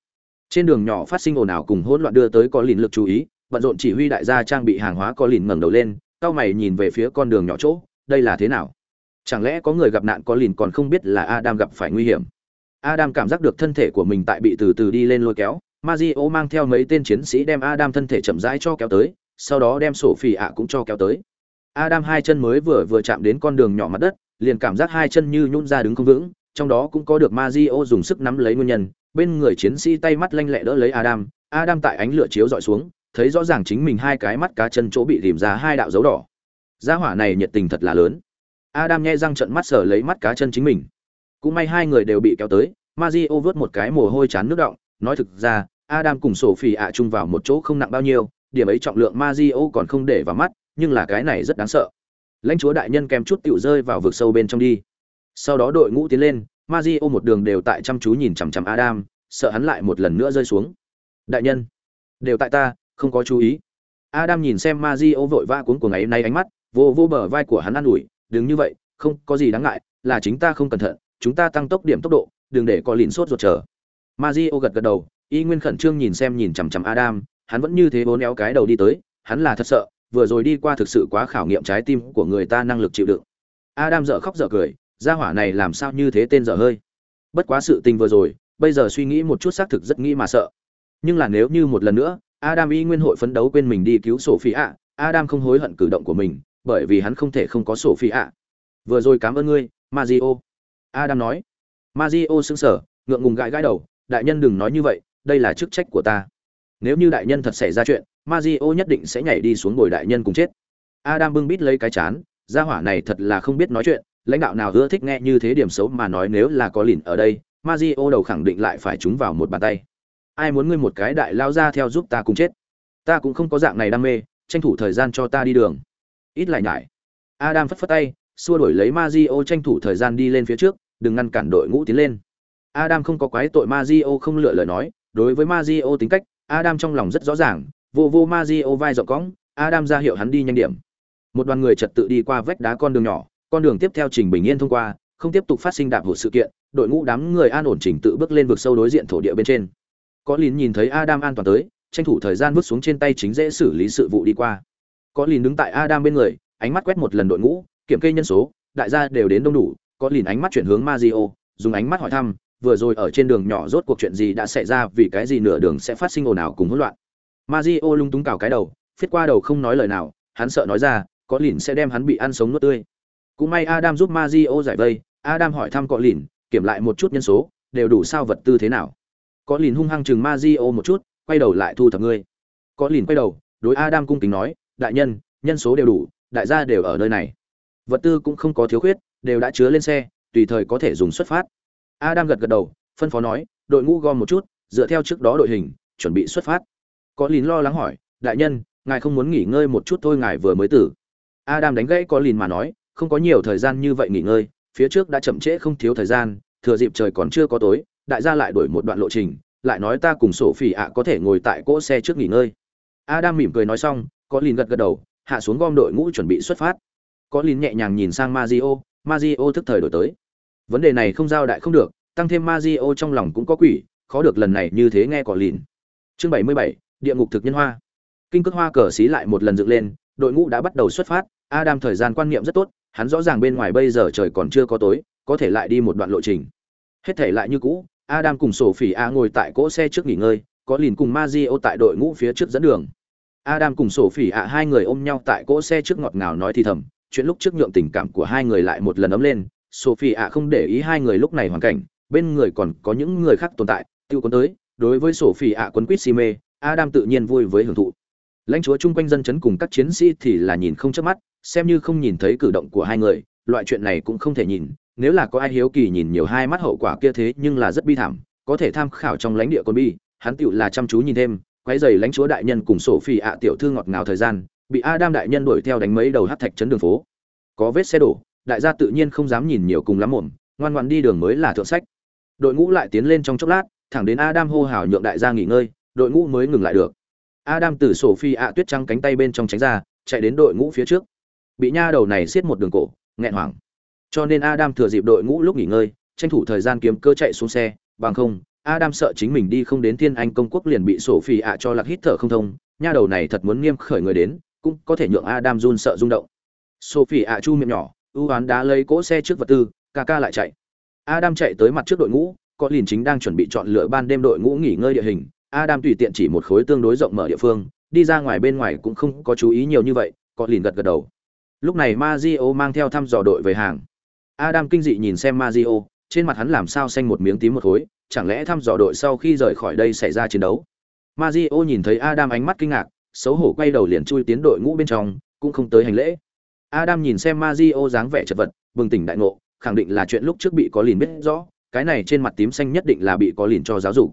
S1: Trên đường nhỏ phát sinh ồn ào cùng hỗn loạn đưa tới có lìn lực chú ý, bận rộn chỉ huy đại gia trang bị hàng hóa có lìn ngẩng đầu lên, cao mày nhìn về phía con đường nhỏ chỗ đây là thế nào chẳng lẽ có người gặp nạn có lìn còn không biết là adam gặp phải nguy hiểm adam cảm giác được thân thể của mình tại bị từ từ đi lên lôi kéo Mario mang theo mấy tên chiến sĩ đem Adam thân thể chậm rãi cho kéo tới, sau đó đem Sophie ạ cũng cho kéo tới. Adam hai chân mới vừa vừa chạm đến con đường nhỏ mặt đất, liền cảm giác hai chân như nhũn ra đứng không vững, trong đó cũng có được Mario dùng sức nắm lấy nguyên nhân, bên người chiến sĩ tay mắt lanh lẹ đỡ lấy Adam, Adam tại ánh lửa chiếu dọi xuống, thấy rõ ràng chính mình hai cái mắt cá chân chỗ bị rìm ra hai đạo dấu đỏ. Gia hỏa này nhiệt tình thật là lớn. Adam nhe răng trợn mắt sờ lấy mắt cá chân chính mình. Cũng may hai người đều bị kéo tới, Mario vớt một cái mồ hôi chán nước động, nói thực ra, Adam cùng Sophie ạ chung vào một chỗ không nặng bao nhiêu, điểm ấy trọng lượng Mario còn không để vào mắt, nhưng là cái này rất đáng sợ. Lãnh chúa đại nhân kèm chút tiểu rơi vào vực sâu bên trong đi. Sau đó đội ngũ tiến lên, Mario một đường đều tại chăm chú nhìn chằm chằm Adam, sợ hắn lại một lần nữa rơi xuống. Đại nhân, đều tại ta, không có chú ý. Adam nhìn xem Mario vội vã cuống cuồng ấy nay ánh mắt, vô vô bờ vai của hắn an ủi, đừng như vậy, không có gì đáng ngại, là chính ta không cẩn thận, chúng ta tăng tốc điểm tốc độ, đừng để có lìn sốt ruột chờ. Mario gật gật đầu, y nguyên khẩn trương nhìn xem nhìn chằm chằm Adam, hắn vẫn như thế bốn éo cái đầu đi tới, hắn là thật sợ, vừa rồi đi qua thực sự quá khảo nghiệm trái tim của người ta năng lực chịu đựng. Adam dở khóc dở cười, gia hỏa này làm sao như thế tên dở hơi. Bất quá sự tình vừa rồi, bây giờ suy nghĩ một chút xác thực rất nghĩ mà sợ. Nhưng là nếu như một lần nữa, Adam y nguyên hội phấn đấu quên mình đi cứu Sophia, Adam không hối hận cử động của mình, bởi vì hắn không thể không có sổ phi ạ. Vừa rồi cảm ơn ngươi, Mario. Adam nói. Mario sững sờ, ngượng ngùng gãi gãi đầu, đại nhân đừng nói như vậy, đây là chức trách của ta nếu như đại nhân thật xảy ra chuyện Mazio nhất định sẽ nhảy đi xuống ngồi đại nhân cùng chết adam bưng bít lấy cái chán gia hỏa này thật là không biết nói chuyện lãnh đạo nào ưa thích nghe như thế điểm xấu mà nói nếu là có lìn ở đây Mazio đầu khẳng định lại phải trúng vào một bàn tay ai muốn ngươi một cái đại lao ra theo giúp ta cùng chết ta cũng không có dạng này đam mê tranh thủ thời gian cho ta đi đường ít lại nhải adam phất phất tay xua đuổi lấy Mazio tranh thủ thời gian đi lên phía trước đừng ngăn cản đội ngũ tiến lên adam không có quái tội Mazio không lựa lời nói đối với Mario tính cách, Adam trong lòng rất rõ ràng, vô vô Mario vai rộng cõng, Adam ra hiệu hắn đi nhanh điểm. Một đoàn người trật tự đi qua vách đá con đường nhỏ, con đường tiếp theo trình bình yên thông qua, không tiếp tục phát sinh đạp hụt sự kiện, đội ngũ đám người an ổn chỉnh tự bước lên vực sâu đối diện thổ địa bên trên. Có lín nhìn thấy Adam an toàn tới, tranh thủ thời gian bước xuống trên tay chính dễ xử lý sự vụ đi qua. Có Lìn đứng tại Adam bên người, ánh mắt quét một lần đội ngũ, kiểm kê nhân số, đại gia đều đến đông đủ, có Lìn ánh mắt chuyển hướng Mario, dùng ánh mắt hỏi thăm, vừa rồi ở trên đường nhỏ rốt cuộc chuyện gì đã xảy ra vì cái gì nửa đường sẽ phát sinh ồn ào cùng hỗn loạn. Mario lung túng cào cái đầu, phiết qua đầu không nói lời nào, hắn sợ nói ra, có lìn sẽ đem hắn bị ăn sống nuốt tươi. Cũng may Adam giúp Mario giải vây, Adam hỏi thăm có lìn, kiểm lại một chút nhân số, đều đủ sao vật tư thế nào. Có lìn hung hăng chừng Mario một chút, quay đầu lại thu thập ngươi. Có lìn quay đầu, đối Adam cung kính nói, đại nhân, nhân số đều đủ, đại gia đều ở nơi này. Vật tư cũng không có thiếu khuyết, đều đã chứa lên xe, tùy thời có thể dùng xuất phát. Adam gật gật đầu, phân phó nói, đội ngũ gom một chút, dựa theo trước đó đội hình, chuẩn bị xuất phát. Có Lìn lo lắng hỏi, đại nhân, ngài không muốn nghỉ ngơi một chút thôi ngài vừa mới tử. Adam đánh gãy có Lìn mà nói, không có nhiều thời gian như vậy nghỉ ngơi, phía trước đã chậm trễ không thiếu thời gian, thừa dịp trời còn chưa có tối, đại gia lại đổi một đoạn lộ trình, lại nói ta cùng sổ phỉ ạ có thể ngồi tại cỗ xe trước nghỉ ngơi. Adam mỉm cười nói xong, có Lìn gật gật đầu, hạ xuống gom đội ngũ chuẩn bị xuất phát. Có Lìn nhẹ nhàng nhìn sang Mario, Mario thức thời đổi tới. Vấn đề này không giao đại không được tăng thêm Mazio trong lòng cũng có quỷ khó được lần này như thế nghe có lìn. Chương bảy mươi bảy địa ngục thực nhân hoa. Kinh cước hoa cờ xí lại một lần dựng lên đội ngũ đã bắt đầu xuất phát. Adam thời gian quan niệm rất tốt hắn rõ ràng bên ngoài bây giờ trời còn chưa có tối có thể lại đi một đoạn lộ trình. Hết thể lại như cũ adam cùng sổ phỉ a ngồi tại cỗ xe trước nghỉ ngơi có lìn cùng Mazio tại đội ngũ phía trước dẫn đường adam cùng Sophie ạ hai người ôm nhau tại cỗ xe trước ngọt ngào nói thì thầm chuyện lúc trước nhượng tình cảm của hai người lại một lần ấm lên Sophie ạ không để ý hai người lúc này hoàn cảnh, bên người còn có những người khác tồn tại, tiêu cuốn tới, đối với Sophie ạ quấn quýt si mê, Adam tự nhiên vui với hưởng thụ. Lãnh chúa chung quanh dân chấn cùng các chiến sĩ thì là nhìn không chớp mắt, xem như không nhìn thấy cử động của hai người, loại chuyện này cũng không thể nhìn, nếu là có ai hiếu kỳ nhìn nhiều hai mắt hậu quả kia thế nhưng là rất bi thảm, có thể tham khảo trong lãnh địa con bi, hắn tựu là chăm chú nhìn thêm quấy giày lãnh chúa đại nhân cùng sổ phi ạ tiểu thư ngọt ngào thời gian, bị adam đại nhân đuổi theo đánh mấy đầu hát thạch chấn đường phố. Có vết xe đổ, đại gia tự nhiên không dám nhìn nhiều cùng lắm mồm, ngoan ngoan đi đường mới là thượng sách. Đội ngũ lại tiến lên trong chốc lát, thẳng đến adam hô hào nhượng đại gia nghỉ ngơi, đội ngũ mới ngừng lại được. Adam từ sổ phi ạ tuyết trắng cánh tay bên trong tránh ra, chạy đến đội ngũ phía trước. Bị nha đầu này xiết một đường cổ, nghẹn hoảng. Cho nên adam thừa dịp đội ngũ lúc nghỉ ngơi, tranh thủ thời gian kiếm cơ chạy xuống xe, bằng không adam sợ chính mình đi không đến thiên anh công quốc liền bị sổ phi ạ cho lạc hít thở không thông nha đầu này thật muốn nghiêm khởi người đến cũng có thể nhượng adam run sợ rung động. Sophie ạ chu miệng nhỏ ưu oán đá lấy cỗ xe trước vật tư ca ca lại chạy. Adam chạy tới mặt trước đội ngũ có lìn chính đang chuẩn bị chọn lựa ban đêm đội ngũ nghỉ ngơi địa hình. Adam tùy tiện chỉ một khối tương đối rộng mở địa phương đi ra ngoài bên ngoài cũng không có chú ý nhiều như vậy có lìn gật gật đầu. Lúc này Mazio mang theo thăm dò đội về hàng. Adam kinh dị nhìn xem Mazio, trên mặt hắn làm sao xanh một miếng tím một khối, chẳng lẽ thăm dò đội sau khi rời khỏi đây xảy ra chiến đấu? Mazio nhìn thấy adam ánh mắt kinh ngạc, xấu hổ quay đầu liền chui tiến đội ngũ bên trong, cũng không tới hành lễ. Adam nhìn xem Mazio dáng vẻ chật vật, bừng tỉnh đại ngộ, khẳng định là chuyện lúc trước bị có lìn biết rõ, cái này trên mặt tím xanh nhất định là bị có lìn cho giáo dục.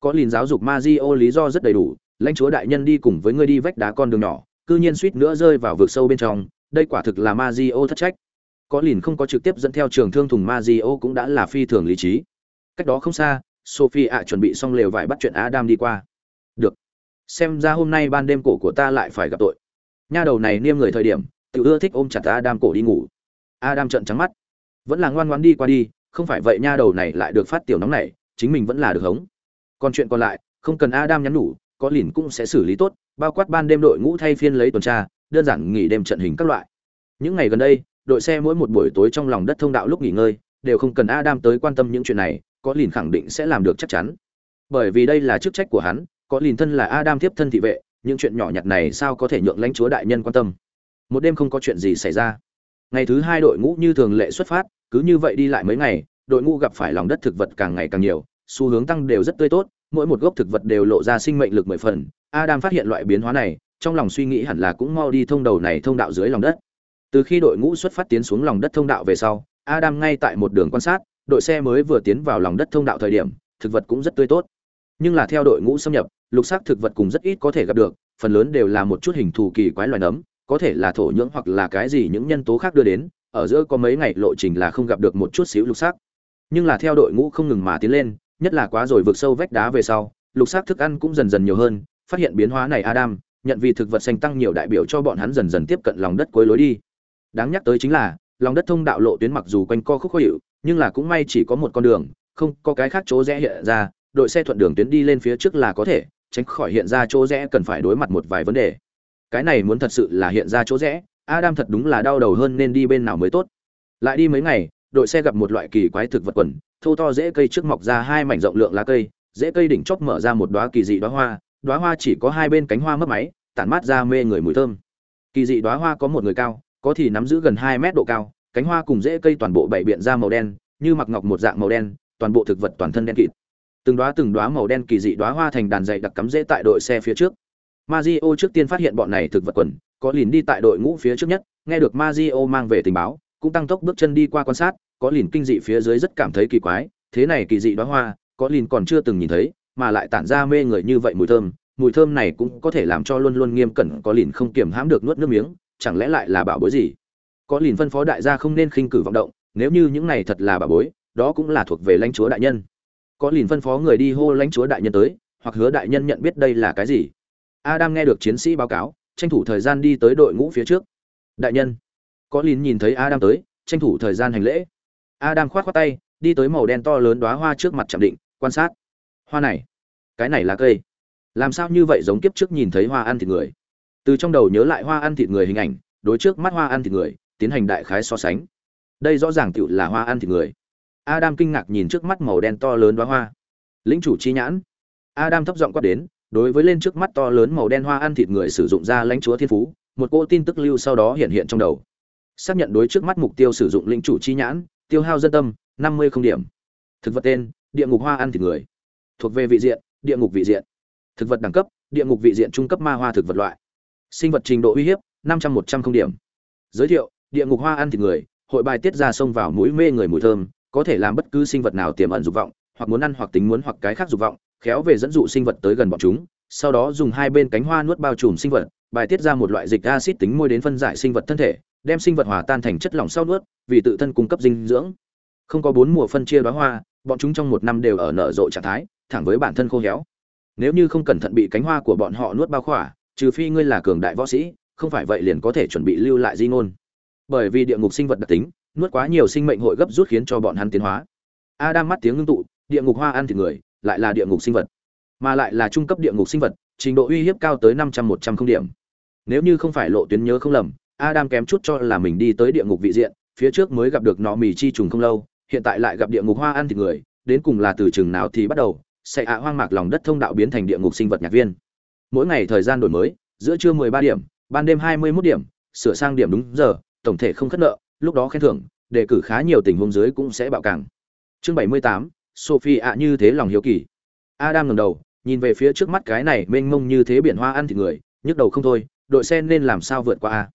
S1: Có lìn giáo dục Mazio lý do rất đầy đủ, lãnh chúa đại nhân đi cùng với ngươi đi vách đá con đường nhỏ, cư nhiên suýt nữa rơi vào vực sâu bên trong, đây quả thực là Mazio thất trách có lìn không có trực tiếp dẫn theo trường thương thùng Mazio cũng đã là phi thường lý trí. Cách đó không xa, sophie ạ chuẩn bị xong lều vải bắt chuyện adam đi qua. Được. Xem ra hôm nay ban đêm cổ của ta lại phải gặp tội. Nha đầu này niêm người thời điểm tự ưa thích ôm chặt adam cổ đi ngủ. Adam trợn trắng mắt. Vẫn là ngoan ngoãn đi qua đi, không phải vậy nha đầu này lại được phát tiểu nóng này, chính mình vẫn là được hống. Còn chuyện còn lại, không cần adam nhắn nhủ, có lìn cũng sẽ xử lý tốt, bao quát ban đêm đội ngũ thay phiên lấy tuần tra, đơn giản nghỉ đêm trận hình các loại. Những ngày gần đây đội xe mỗi một buổi tối trong lòng đất thông đạo lúc nghỉ ngơi, đều không cần adam tới quan tâm những chuyện này, có lìn khẳng định sẽ làm được chắc chắn. Bởi vì đây là chức trách của hắn, có lìn thân là adam tiếp thân thị vệ, những chuyện nhỏ nhặt này sao có thể nhượng lãnh chúa đại nhân quan tâm? Một đêm không có chuyện gì xảy ra. Ngày thứ hai đội ngũ như thường lệ xuất phát, cứ như vậy đi lại mấy ngày, đội ngũ gặp phải lòng đất thực vật càng ngày càng nhiều, xu hướng tăng đều rất tươi tốt, mỗi một gốc thực vật đều lộ ra sinh mệnh lực mười phần. Adam phát hiện loại biến hóa này, trong lòng suy nghĩ hẳn là cũng mau đi thông đầu này thông đạo dưới lòng đất từ khi đội ngũ xuất phát tiến xuống lòng đất thông đạo về sau, adam ngay tại một đường quan sát, đội xe mới vừa tiến vào lòng đất thông đạo thời điểm, thực vật cũng rất tươi tốt. Nhưng là theo đội ngũ xâm nhập, lục sắc thực vật cùng rất ít có thể gặp được, phần lớn đều là một chút hình thù kỳ quái loài nấm, có thể là thổ nhưỡng hoặc là cái gì những nhân tố khác đưa đến, ở giữa có mấy ngày lộ trình là không gặp được một chút xíu lục sắc. Nhưng là theo đội ngũ không ngừng mà tiến lên, nhất là quá rồi vượt sâu vách đá về sau, lục sắc thức ăn cũng dần dần nhiều hơn, phát hiện biến hóa này adam, nhận vì thực vật xanh tăng nhiều đại biểu cho bọn hắn dần dần tiếp cận lòng đất cuối lối đi đáng nhắc tới chính là, lòng đất thông đạo lộ tuyến mặc dù quanh co khúc khó hiệu nhưng là cũng may chỉ có một con đường, không có cái khác chỗ rẽ hiện ra, đội xe thuận đường tuyến đi lên phía trước là có thể, tránh khỏi hiện ra chỗ rẽ cần phải đối mặt một vài vấn đề. Cái này muốn thật sự là hiện ra chỗ rẽ, adam thật đúng là đau đầu hơn nên đi bên nào mới tốt. Lại đi mấy ngày, đội xe gặp một loại kỳ quái thực vật quần, thô to dễ cây trước mọc ra hai mảnh rộng lượng lá cây, dễ cây đỉnh chóp mở ra một đóa kỳ dị đóa hoa đóa hoa chỉ có hai bên cánh hoa mấp máy, tản mát ra mê người mùi thơm. Kỳ dị đóa hoa có một người cao có thì nắm giữ gần hai mét độ cao cánh hoa cùng rễ cây toàn bộ bảy biện ra màu đen như mặc ngọc một dạng màu đen toàn bộ thực vật toàn thân đen kịt. Từng đóa từng đóa màu đen kỳ dị đóa hoa thành đàn dày đặc cắm rễ tại đội xe phía trước. Mazio trước tiên phát hiện bọn này thực vật quần, có lìn đi tại đội ngũ phía trước nhất, nghe được Mazio mang về tình báo, cũng tăng tốc bước chân đi qua quan sát, có lìn kinh dị phía dưới rất cảm thấy kỳ quái, thế này kỳ dị đóa hoa, có lìn còn chưa từng nhìn thấy, mà lại tản ra mê người như vậy mùi thơm, mùi thơm này cũng có thể làm cho luôn luôn nghiêm cẩn có lìn không kiềm hãm được nuốt nước miếng, chẳng lẽ lại là bảo bối gì? Có lìn phân phó đại gia không nên khinh cử vọng động, nếu như những này thật là bảo bối, đó cũng là thuộc về lãnh chúa đại nhân. Có lìn phân phó người đi hô lãnh chúa đại nhân tới, hoặc hứa đại nhân nhận biết đây là cái gì. Adam nghe được chiến sĩ báo cáo, tranh thủ thời gian đi tới đội ngũ phía trước. Đại nhân, có lìn nhìn thấy Adam tới, tranh thủ thời gian hành lễ. Adam khoát khoát tay, đi tới màu đen to lớn đóa hoa trước mặt chạm định, quan sát. Hoa này, cái này là cây. Làm sao như vậy giống kiếp trước nhìn thấy hoa ăn thịt người? Từ trong đầu nhớ lại hoa ăn thịt người hình ảnh, đối trước mắt hoa ăn thịt người, tiến hành đại khái so sánh. Đây rõ ràng tựu là hoa ăn thịt người. Adam kinh ngạc nhìn trước mắt màu đen to lớn đoá hoa. Lĩnh chủ chi nhãn. Adam thấp giọng quát đến, đối với lên trước mắt to lớn màu đen hoa ăn thịt người sử dụng ra lãnh chúa thiên phú một cô tin tức lưu sau đó hiện hiện trong đầu xác nhận đối trước mắt mục tiêu sử dụng lĩnh chủ chi nhãn tiêu hao dân tâm năm mươi không điểm thực vật tên địa ngục hoa ăn thịt người thuộc về vị diện địa ngục vị diện thực vật đẳng cấp địa ngục vị diện trung cấp ma hoa thực vật loại sinh vật trình độ uy hiếp, năm trăm một trăm không điểm. Giới thiệu, địa ngục hoa ăn thịt người, hội bài tiết ra sông vào mũi mê người mùi thơm, có thể làm bất cứ sinh vật nào tiềm ẩn dục vọng, hoặc muốn ăn hoặc tính muốn hoặc cái khác dục vọng, khéo về dẫn dụ sinh vật tới gần bọn chúng, sau đó dùng hai bên cánh hoa nuốt bao trùm sinh vật, bài tiết ra một loại dịch acid tính môi đến phân giải sinh vật thân thể, đem sinh vật hòa tan thành chất lỏng sau nuốt, vì tự thân cung cấp dinh dưỡng. Không có bốn mùa phân chia đóa hoa, bọn chúng trong một năm đều ở nở rộ trạng thái, thẳng với bản thân khô héo. Nếu như không cẩn thận bị cánh hoa của bọn họ nuốt bao khỏa trừ phi ngươi là cường đại võ sĩ, không phải vậy liền có thể chuẩn bị lưu lại di ngôn. Bởi vì địa ngục sinh vật đặc tính, nuốt quá nhiều sinh mệnh hội gấp rút khiến cho bọn hắn tiến hóa. Adam mắt tiếng ngưng tụ, địa ngục hoa ăn thịt người, lại là địa ngục sinh vật. Mà lại là trung cấp địa ngục sinh vật, trình độ uy hiếp cao tới năm trăm, một trăm không điểm. Nếu như không phải lộ tuyến nhớ không lầm, adam kém chút cho là mình đi tới địa ngục vị diện, phía trước mới gặp được nọ mì chi trùng không lâu, hiện tại lại gặp địa ngục hoa ăn thịt người, đến cùng là từ chừng nào thì bắt đầu, sẽ ạ hoang mạc lòng đất thông đạo biến thành địa ngục sinh vật nhạc viên mỗi ngày thời gian đổi mới giữa trưa 13 điểm ban đêm 21 điểm sửa sang điểm đúng giờ tổng thể không khất nợ lúc đó khen thưởng đề cử khá nhiều tình huống dưới cũng sẽ bạo càng. Chương 78, sophie ạ như thế lòng hiếu kỳ. Adam ngẩng đầu nhìn về phía trước mắt cái này mênh mông như thế biển hoa ăn thịt người nhức đầu không thôi đội xe nên làm sao vượt qua a?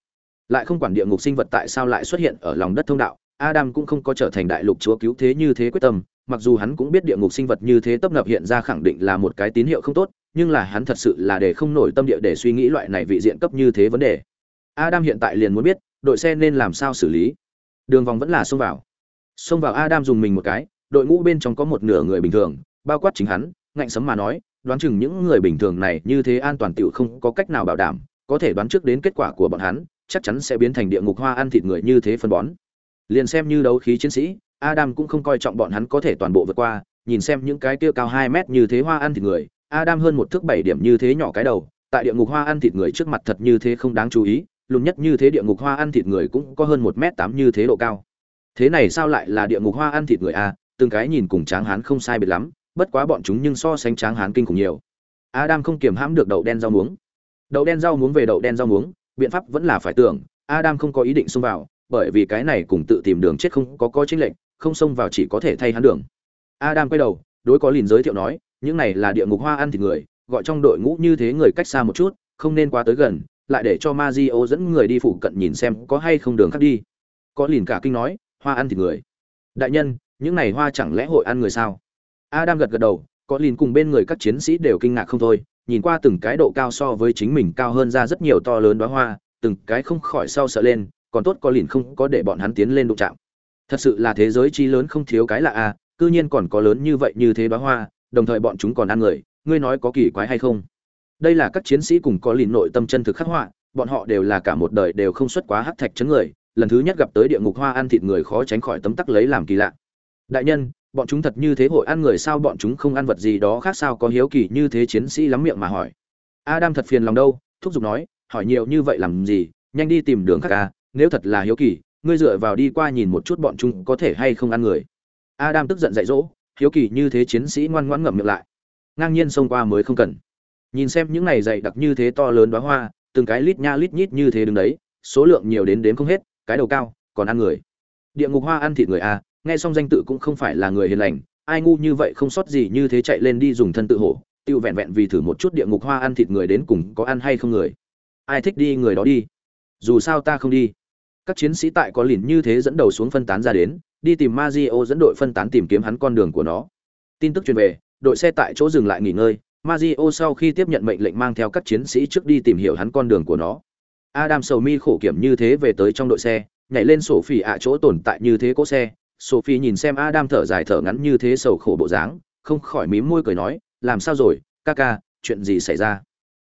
S1: Lại không quản địa ngục sinh vật tại sao lại xuất hiện ở lòng đất thông đạo adam cũng không có trở thành đại lục chúa cứu thế như thế quyết tâm mặc dù hắn cũng biết địa ngục sinh vật như thế tấp nập hiện ra khẳng định là một cái tín hiệu không tốt nhưng là hắn thật sự là để không nổi tâm địa để suy nghĩ loại này vị diện cấp như thế vấn đề. Adam hiện tại liền muốn biết, đội xe nên làm sao xử lý. Đường vòng vẫn là xông vào. Xông vào adam dùng mình một cái, đội ngũ bên trong có một nửa người bình thường, bao quát chính hắn, ngạnh sấm mà nói, đoán chừng những người bình thường này như thế an toàn tiểu không có cách nào bảo đảm, có thể đoán trước đến kết quả của bọn hắn, chắc chắn sẽ biến thành địa ngục hoa ăn thịt người như thế phân bón. Liền xem như đấu khí chiến sĩ, adam cũng không coi trọng bọn hắn có thể toàn bộ vượt qua, nhìn xem những cái kia cao hai mét như thế hoa ăn thịt người adam hơn một thước bảy điểm như thế nhỏ cái đầu, tại địa ngục hoa ăn thịt người trước mặt thật như thế không đáng chú ý, lùn nhất như thế địa ngục hoa ăn thịt người cũng có hơn một m tám như thế độ cao. Thế này sao lại là địa ngục hoa ăn thịt người a? Từng cái nhìn cùng tráng hán không sai biệt lắm, bất quá bọn chúng nhưng so sánh tráng hán kinh khủng nhiều. Adam không kiềm hãm được đậu đen rau muống. Đậu đen rau muống về đậu đen rau muống, biện pháp vẫn là phải tưởng, adam không có ý định xông vào, bởi vì cái này cùng tự tìm đường chết không có có chính lệnh không xông vào chỉ có thể thay hắn đường. Adam quay đầu, đối có lìn giới thiệu nói những này là địa ngục hoa ăn thịt người gọi trong đội ngũ như thế người cách xa một chút không nên quá tới gần lại để cho Mazio dẫn người đi phụ cận nhìn xem có hay không đường khác đi. Có liền cả kinh nói, hoa ăn thịt người. Đại nhân, những này hoa chẳng lẽ hội ăn người sao? Adam gật gật đầu, có liền cùng bên người các chiến sĩ đều kinh ngạc không thôi, nhìn qua từng cái độ cao so với chính mình cao hơn ra rất nhiều to lớn đóa hoa, từng cái không khỏi sau sợ lên, còn tốt có liền không có để bọn hắn tiến lên đụng chạm. Thật sự là thế giới chi lớn không thiếu cái lạ a, cư nhiên còn có lớn như vậy như thế đóa hoa, đồng thời bọn chúng còn ăn người, ngươi nói có kỳ quái hay không? đây là các chiến sĩ cùng có lìn nội tâm chân thực khắc họa bọn họ đều là cả một đời đều không xuất quá hắc thạch chấn người lần thứ nhất gặp tới địa ngục hoa ăn thịt người khó tránh khỏi tấm tắc lấy làm kỳ lạ. Đại nhân bọn chúng thật như thế hội ăn người sao bọn chúng không ăn vật gì đó khác sao có hiếu kỳ như thế chiến sĩ lắm miệng mà hỏi. Adam thật phiền lòng đâu thúc giục nói hỏi nhiều như vậy làm gì nhanh đi tìm đường khác à nếu thật là hiếu kỳ ngươi dựa vào đi qua nhìn một chút bọn chúng có thể hay không ăn người. Adam tức giận dạy dỗ hiếu kỳ như thế chiến sĩ ngoan ngoãn ngậm miệng lại. Ngang nhiên xông qua mới không cần. Nhìn xem những này dày đặc như thế to lớn đóa hoa, từng cái lít nha lít nhít như thế đứng đấy, số lượng nhiều đến đến không hết, cái đầu cao, còn ăn người. Địa ngục hoa ăn thịt người a? nghe xong danh tự cũng không phải là người hiền lành, ai ngu như vậy không sót gì như thế chạy lên đi dùng thân tự hổ, tiêu vẹn vẹn vì thử một chút địa ngục hoa ăn thịt người đến cùng có ăn hay không người. Ai thích đi người đó đi. Dù sao ta không đi. Các chiến sĩ tại có lìn như thế dẫn đầu xuống phân tán ra đến đi tìm Mazio dẫn đội phân tán tìm kiếm hắn con đường của nó tin tức truyền về đội xe tại chỗ dừng lại nghỉ ngơi Mario sau khi tiếp nhận mệnh lệnh mang theo các chiến sĩ trước đi tìm hiểu hắn con đường của nó. Adam sầu mi khổ kiểm như thế về tới trong đội xe, nhảy lên Sophie ạ chỗ tồn tại như thế cố xe. Sophie nhìn xem Adam thở dài thở ngắn như thế sầu khổ bộ dáng, không khỏi mím môi cười nói, làm sao rồi, Kaka, chuyện gì xảy ra?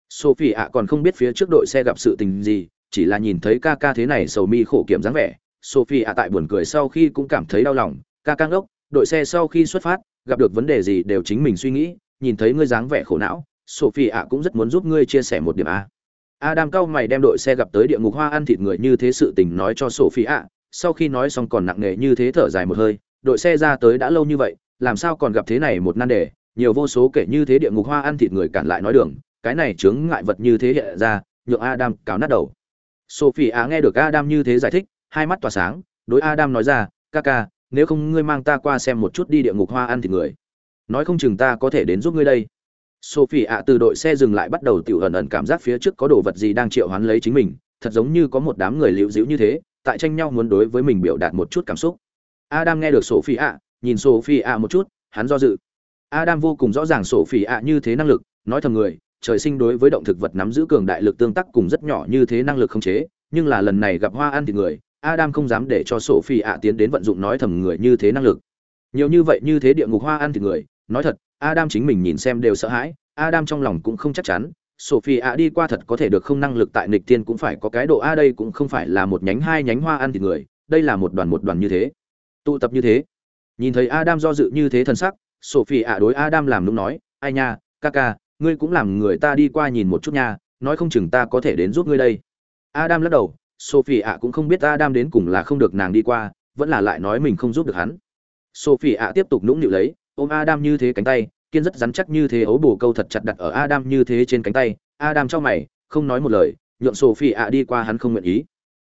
S1: Sophie ạ còn không biết phía trước đội xe gặp sự tình gì, chỉ là nhìn thấy Kaka thế này sầu mi khổ kiểm dáng vẻ. Sophie ạ tại buồn cười sau khi cũng cảm thấy đau lòng, ca căng ốc đội xe sau khi xuất phát, gặp được vấn đề gì đều chính mình suy nghĩ, nhìn thấy ngươi dáng vẻ khổ não sophie ạ cũng rất muốn giúp ngươi chia sẻ một điểm a. Adam cao mày đem đội xe gặp tới địa ngục hoa ăn thịt người như thế sự tình nói cho sophie ạ sau khi nói xong còn nặng nề như thế thở dài một hơi đội xe ra tới đã lâu như vậy làm sao còn gặp thế này một nan đề nhiều vô số kể như thế địa ngục hoa ăn thịt người cản lại nói đường cái này chướng ngại vật như thế hiện ra nhượng adam cào nát đầu. Sophie ạ nghe được adam như thế giải thích hai mắt tỏa sáng, đối adam nói ra ca ca nếu không ngươi mang ta qua xem một chút đi địa ngục hoa ăn thịt người. Nói không chừng ta có thể đến giúp ngươi đây. Sophie ạ từ đội xe dừng lại bắt đầu tiểu ẩn ẩn cảm giác phía trước có đồ vật gì đang triệu hoán lấy chính mình, thật giống như có một đám người liễu dĩu như thế, tại tranh nhau muốn đối với mình biểu đạt một chút cảm xúc. Adam nghe được sophie ạ, nhìn sophie ạ một chút, hắn do dự. Adam vô cùng rõ ràng Sophie ạ như thế năng lực, nói thầm người, trời sinh đối với động thực vật nắm giữ cường đại lực tương tác cùng rất nhỏ như thế năng lực không chế, nhưng là lần này gặp hoa ăn thịt người adam không dám để cho Sophie ạ tiến đến vận dụng nói thầm người như thế năng lực. Nhiều như vậy như thế địa ngục hoa ăn thì người, nói thật, adam chính mình nhìn xem đều sợ hãi, adam trong lòng cũng không chắc chắn, sophie ạ đi qua thật có thể được không năng lực tại nghịch tiên cũng phải có cái độ a đây cũng không phải là một nhánh hai nhánh hoa ăn thịt người, đây là một đoàn một đoàn như thế. Tụ tập như thế. Nhìn thấy adam do dự như thế thân sắc, sophie ạ đối adam làm nũng nói, ai nha, ca ca, ngươi cũng làm người ta đi qua nhìn một chút nha, nói không chừng ta có thể đến giúp ngươi đây. Adam lắc đầu sophie ạ cũng không biết adam đến cùng là không được nàng đi qua vẫn là lại nói mình không giúp được hắn sophie ạ tiếp tục nũng nịu lấy ôm adam như thế cánh tay kiên rất rắn chắc như thế ấu bổ câu thật chặt đặt ở Adam như thế trên cánh tay, Adam cho mày, không nói một lời, nhượng Sophie ạ đi qua hắn không nguyện ý.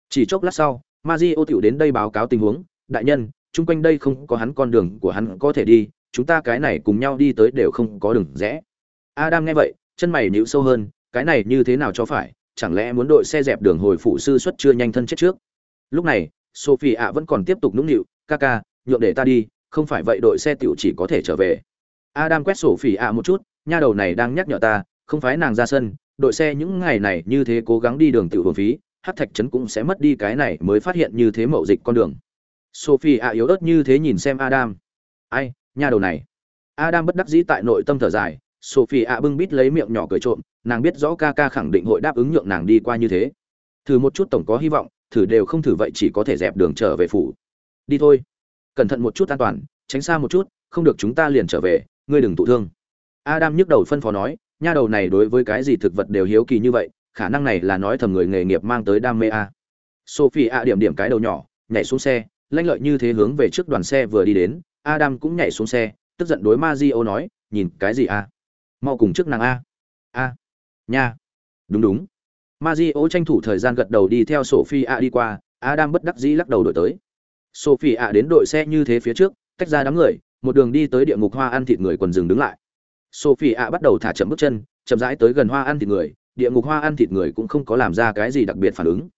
S1: Chỉ chốc lát sau, Mario tiểu đến đây báo cáo tình huống, đại nhân, chung quanh đây không có hắn con đường của hắn có thể đi, chúng ta cái này cùng nhau đi tới đều không có đường rẽ. Adam nghe vậy, chân mày nhíu sâu hơn, cái này như thế nào cho phải, chẳng lẽ muốn đội xe dẹp đường hồi phụ sư xuất chưa nhanh thân chết trước. Lúc này, Sophie ạ vẫn còn tiếp tục nũng nịu, ca ca, nhượng để ta đi, không phải vậy đội xe tiểu chỉ có thể trở về. Adam quét sổ phỉ ạ một chút, nha đầu này đang nhắc nhở ta, không phải nàng ra sân, đội xe những ngày này như thế cố gắng đi đường tiểu hồn phí, hát thạch trấn cũng sẽ mất đi cái này mới phát hiện như thế mậu dịch con đường. Sophie ạ yếu ớt như thế nhìn xem Adam. Ai, nha đầu này. Adam bất đắc dĩ tại nội tâm thở dài, Sophie ạ bưng bít lấy miệng nhỏ cười trộm, nàng biết rõ ca ca khẳng định hội đáp ứng nhượng nàng đi qua như thế. Thử một chút tổng có hy vọng, thử đều không thử vậy chỉ có thể dẹp đường trở về phủ. Đi thôi. Cẩn thận một chút an toàn, tránh xa một chút, không được chúng ta liền trở về, ngươi đừng tụ thương adam nhức đầu phân phó nói nha đầu này đối với cái gì thực vật đều hiếu kỳ như vậy khả năng này là nói thầm người nghề nghiệp mang tới đam mê a sophie a điểm điểm cái đầu nhỏ nhảy xuống xe lanh lợi như thế hướng về trước đoàn xe vừa đi đến adam cũng nhảy xuống xe tức giận đối Mario nói nhìn cái gì a mau cùng trước nàng a. A. Nha. Đúng đúng. Mario tranh thủ thời gian gật đầu đi theo sophie a đi qua, adam bất đắc dĩ lắc đầu đổi tới. Sophie a đến đội xe như thế phía trước, tách ra đám người, một đường đi tới địa ngục hoa ăn thịt người quần rừng đứng lại. Sophie a bắt đầu thả chậm bước chân, chậm rãi tới gần hoa ăn thịt người, địa ngục hoa ăn thịt người cũng không có làm ra cái gì đặc biệt phản ứng.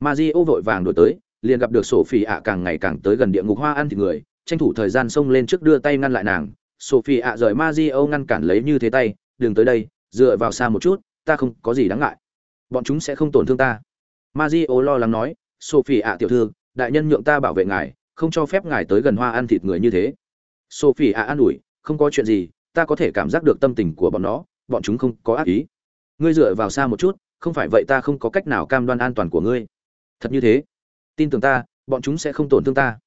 S1: Mario vội vàng đổi tới, liền gặp được sophie a càng ngày càng tới gần địa ngục hoa ăn thịt người, tranh thủ thời gian xông lên trước đưa tay ngăn lại nàng sophie ạ rời Mario ngăn cản lấy như thế tay, đừng tới đây, dựa vào xa một chút, ta không có gì đáng ngại. Bọn chúng sẽ không tổn thương ta. Mario lo lắng nói sophie ạ tiểu thư, đại nhân nhượng ta bảo vệ ngài, không cho phép ngài tới gần hoa ăn thịt người như thế. Sophie ạ an ủi, không có chuyện gì, ta có thể cảm giác được tâm tình của bọn nó, bọn chúng không có ác ý. Ngươi dựa vào xa một chút, không phải vậy ta không có cách nào cam đoan an toàn của ngươi. Thật như thế? Tin tưởng ta, bọn chúng sẽ không tổn thương ta.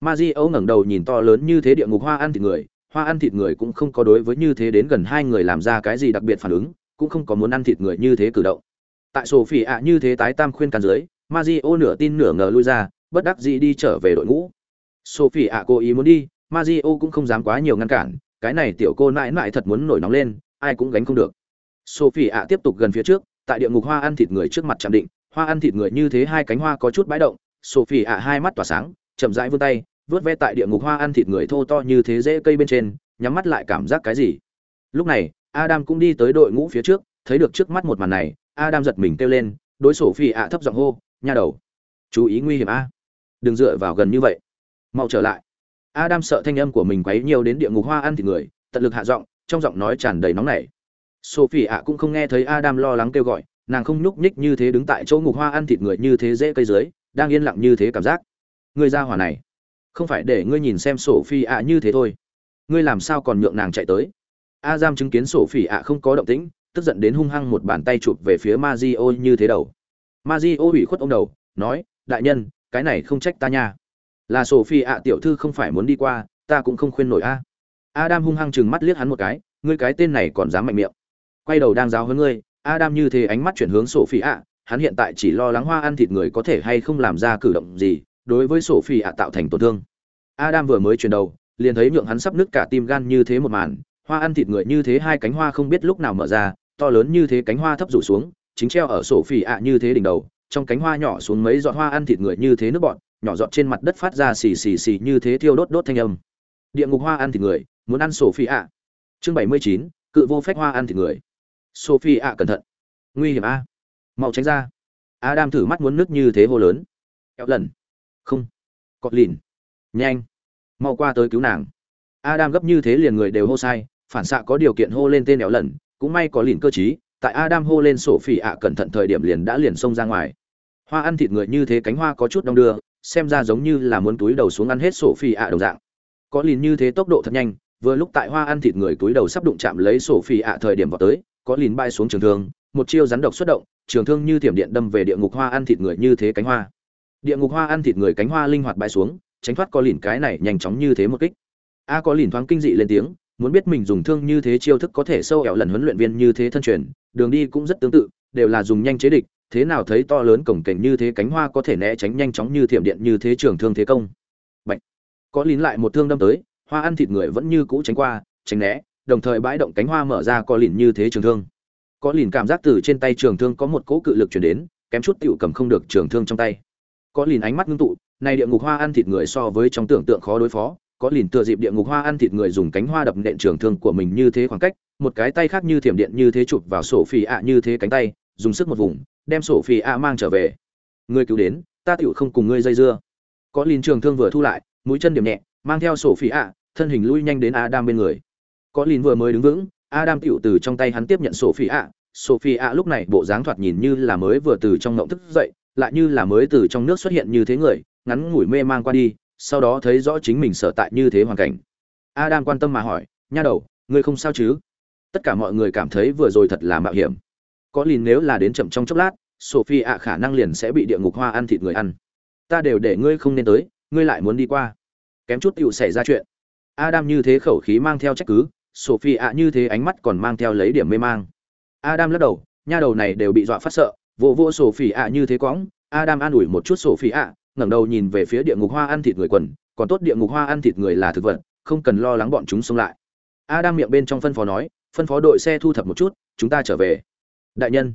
S1: Mario ngẩng đầu nhìn to lớn như thế địa ngục hoa ăn thịt người hoa ăn thịt người cũng không có đối với như thế đến gần hai người làm ra cái gì đặc biệt phản ứng cũng không có muốn ăn thịt người như thế cử động tại sổ phỉ ạ như thế tái tam khuyên can dưới ma di ô nửa tin nửa ngờ lui ra bất đắc dĩ đi trở về đội ngũ sophie ạ cố ý muốn đi Mario cũng không dám quá nhiều ngăn cản, cái này tiểu cô nãi nãi thật muốn nổi nóng lên, ai cũng gánh không được. Sophie ạ tiếp tục gần phía trước, tại địa ngục hoa ăn thịt người trước mặt chạm định, hoa ăn thịt người như thế hai cánh hoa có chút bãi động, Sophie ạ hai mắt tỏa sáng, chậm rãi vươn tay, vớt ve tại địa ngục hoa ăn thịt người thô to như thế dễ cây bên trên, nhắm mắt lại cảm giác cái gì. Lúc này, Adam cũng đi tới đội ngũ phía trước, thấy được trước mắt một màn này, Adam giật mình kêu lên, đối Sophie ạ thấp giọng hô, nha đầu, chú ý nguy hiểm a, đừng dựa vào gần như vậy, mau trở lại. Adam sợ thanh âm của mình quấy nhiều đến địa ngục hoa ăn thịt người, tận lực hạ giọng, trong giọng nói tràn đầy nóng nảy. Sophie ạ cũng không nghe thấy Adam lo lắng kêu gọi, nàng không nhúc nhích như thế đứng tại chỗ ngục hoa ăn thịt người như thế dễ cây dưới, đang yên lặng như thế cảm giác. người ra hỏa này, không phải để ngươi nhìn xem sổ phi ạ như thế thôi. Ngươi làm sao còn nhượng nàng chạy tới? a giam chứng kiến sổ phi ạ không có động tĩnh, tức giận đến hung hăng một bàn tay chụp về phía Mario như thế đầu. Mario ủy khuất ông đầu, nói, đại nhân, cái này không trách ta nha là sổ phi ạ tiểu thư không phải muốn đi qua ta cũng không khuyên nổi a adam hung hăng chừng mắt liếc hắn một cái ngươi cái tên này còn dám mạnh miệng quay đầu đang giáo hơn ngươi adam như thế ánh mắt chuyển hướng sổ phi ạ hắn hiện tại chỉ lo lắng hoa ăn thịt người có thể hay không làm ra cử động gì đối với sổ phi ạ tạo thành tổn thương. Adam vừa mới chuyển đầu liền thấy nhượng hắn sắp nứt cả tim gan như thế một màn hoa ăn thịt người như thế hai cánh hoa không biết lúc nào mở ra to lớn như thế cánh hoa thấp rủ xuống chính treo ở sổ phi ạ như thế đỉnh đầu trong cánh hoa nhỏ xuống mấy giọt hoa ăn thịt người như thế nước bọt, nhỏ giọt trên mặt đất phát ra xì xì xì như thế thiêu đốt đốt thanh âm. Địa ngục hoa ăn thịt người muốn ăn sổ phi ạ. Chương bảy mươi chín cự vô phép hoa ăn thịt người. Sophie ạ cẩn thận. Nguy hiểm a. Mau tránh ra. Adam thử mắt muốn nước như thế hô lớn. Kéo lần không. Cọt lìn. Nhanh. Mau qua tới cứu nàng. Adam gấp như thế liền người đều hô sai, phản xạ có điều kiện hô lên tên éo lần cũng may có lìn cơ chí tại adam hô lên sổ phỉ ạ cẩn thận thời điểm liền đã liền xông ra ngoài. Hoa ăn thịt người như thế cánh hoa có chút đong đưa, xem ra giống như là muốn túi đầu xuống ăn hết sổ phỉ ạ đồng dạng. Có lìn như thế tốc độ thật nhanh, vừa lúc tại hoa ăn thịt người túi đầu sắp đụng chạm lấy sổ phỉ ạ thời điểm vào tới, có lìn bay xuống trường thương, một chiêu rắn độc xuất động, trường thương như thiểm điện đâm về địa ngục hoa ăn thịt người như thế cánh hoa địa ngục hoa ăn thịt người cánh hoa linh hoạt bay xuống, tránh thoát có lìn cái này nhanh chóng như thế một kích. A có lìn thoáng kinh dị lên tiếng, muốn biết mình dùng thương như thế chiêu thức có thể sâu ẻo lần huấn luyện viên như thế thân truyền, đường đi cũng rất tương tự, đều là dùng nhanh chế địch, thế nào thấy to lớn cổng cảnh như thế cánh hoa có thể né tránh nhanh chóng như thiểm điện như thế trường thương thế công. Bạch. có lín lại một thương đâm tới, hoa ăn thịt người vẫn như cũ tránh qua, tránh né, đồng thời bãi động cánh hoa mở ra có lìn như thế trường thương. Có lìn cảm giác từ trên tay trường thương có một cỗ cự lực chuyển đến, kém chút tựu cầm không được trường thương trong tay có lìn ánh mắt ngưng tụ, này địa ngục hoa ăn thịt người so với trong tưởng tượng khó đối phó, có lìn tựa dịp địa ngục hoa ăn thịt người dùng cánh hoa đập nện trường thương của mình như thế khoảng cách, một cái tay khác như thiểm điện như thế chụp vào sổ phi ạ như thế cánh tay, dùng sức một vùng, đem sổ phi ạ mang trở về. Người cứu đến, ta tựu không cùng ngươi dây dưa. Có lìn trường thương vừa thu lại, mũi chân điểm nhẹ, mang theo sổ phi ạ, thân hình lui nhanh đến adam bên người. Có lìn vừa mới đứng vững, adam tựu từ trong tay hắn tiếp nhận sổ phi ạ. Sophie ạ lúc này bộ dáng thoạt nhìn như là mới vừa từ trong ngộng thức dậy lại như là mới từ trong nước xuất hiện như thế người, ngắn ngủi mê mang qua đi, sau đó thấy rõ chính mình sở tại như thế hoàn cảnh. Adam quan tâm mà hỏi, nha đầu, ngươi không sao chứ? Tất cả mọi người cảm thấy vừa rồi thật là mạo hiểm. Có lìn nếu là đến chậm trong chốc lát, sophie ạ khả năng liền sẽ bị địa ngục hoa ăn thịt người ăn. Ta đều để ngươi không nên tới, ngươi lại muốn đi qua. Kém chút tựu xảy ra chuyện. Adam như thế khẩu khí mang theo trách cứ, sophie ạ như thế ánh mắt còn mang theo lấy điểm mê mang. Adam lắc đầu, nha đầu này đều bị dọa phát sợ vô vô phỉ ạ như thế quõng adam an ủi một chút sổ phỉ ạ, ngẩng đầu nhìn về phía địa ngục hoa ăn thịt người quần, còn tốt địa ngục hoa ăn thịt người là thực vật, không cần lo lắng bọn chúng xông lại. Adam miệng bên trong phân phó nói, phân phó đội xe thu thập một chút, chúng ta trở về. Đại nhân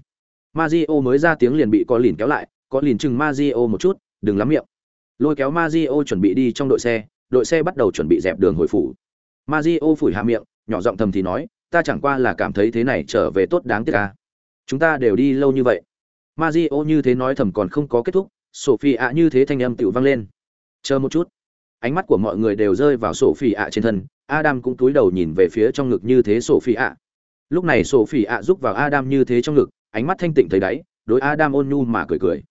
S1: Mazio mới ra tiếng liền bị có lìn kéo lại, có lìn chừng Mazio một chút, đừng lắm miệng. Lôi kéo Mazio chuẩn bị đi trong đội xe đội xe bắt đầu chuẩn bị dẹp đường hồi phủ. Mazio phủi hạ miệng, nhỏ giọng thầm thì nói, ta chẳng qua là cảm thấy thế này trở về tốt đáng tiếc ca chúng ta đều đi lâu như vậy. Mario như thế nói thầm còn không có kết thúc sophie ạ như thế thanh âm tiểu vang lên. Chờ một chút. Ánh mắt của mọi người đều rơi vào sophie ạ trên thân, adam cũng túi đầu nhìn về phía trong ngực như thế sophie ạ lúc này sophie ạ giúp vào adam như thế trong ngực, ánh mắt thanh tịnh thấy đáy, đối adam ôn nhu mà cười cười.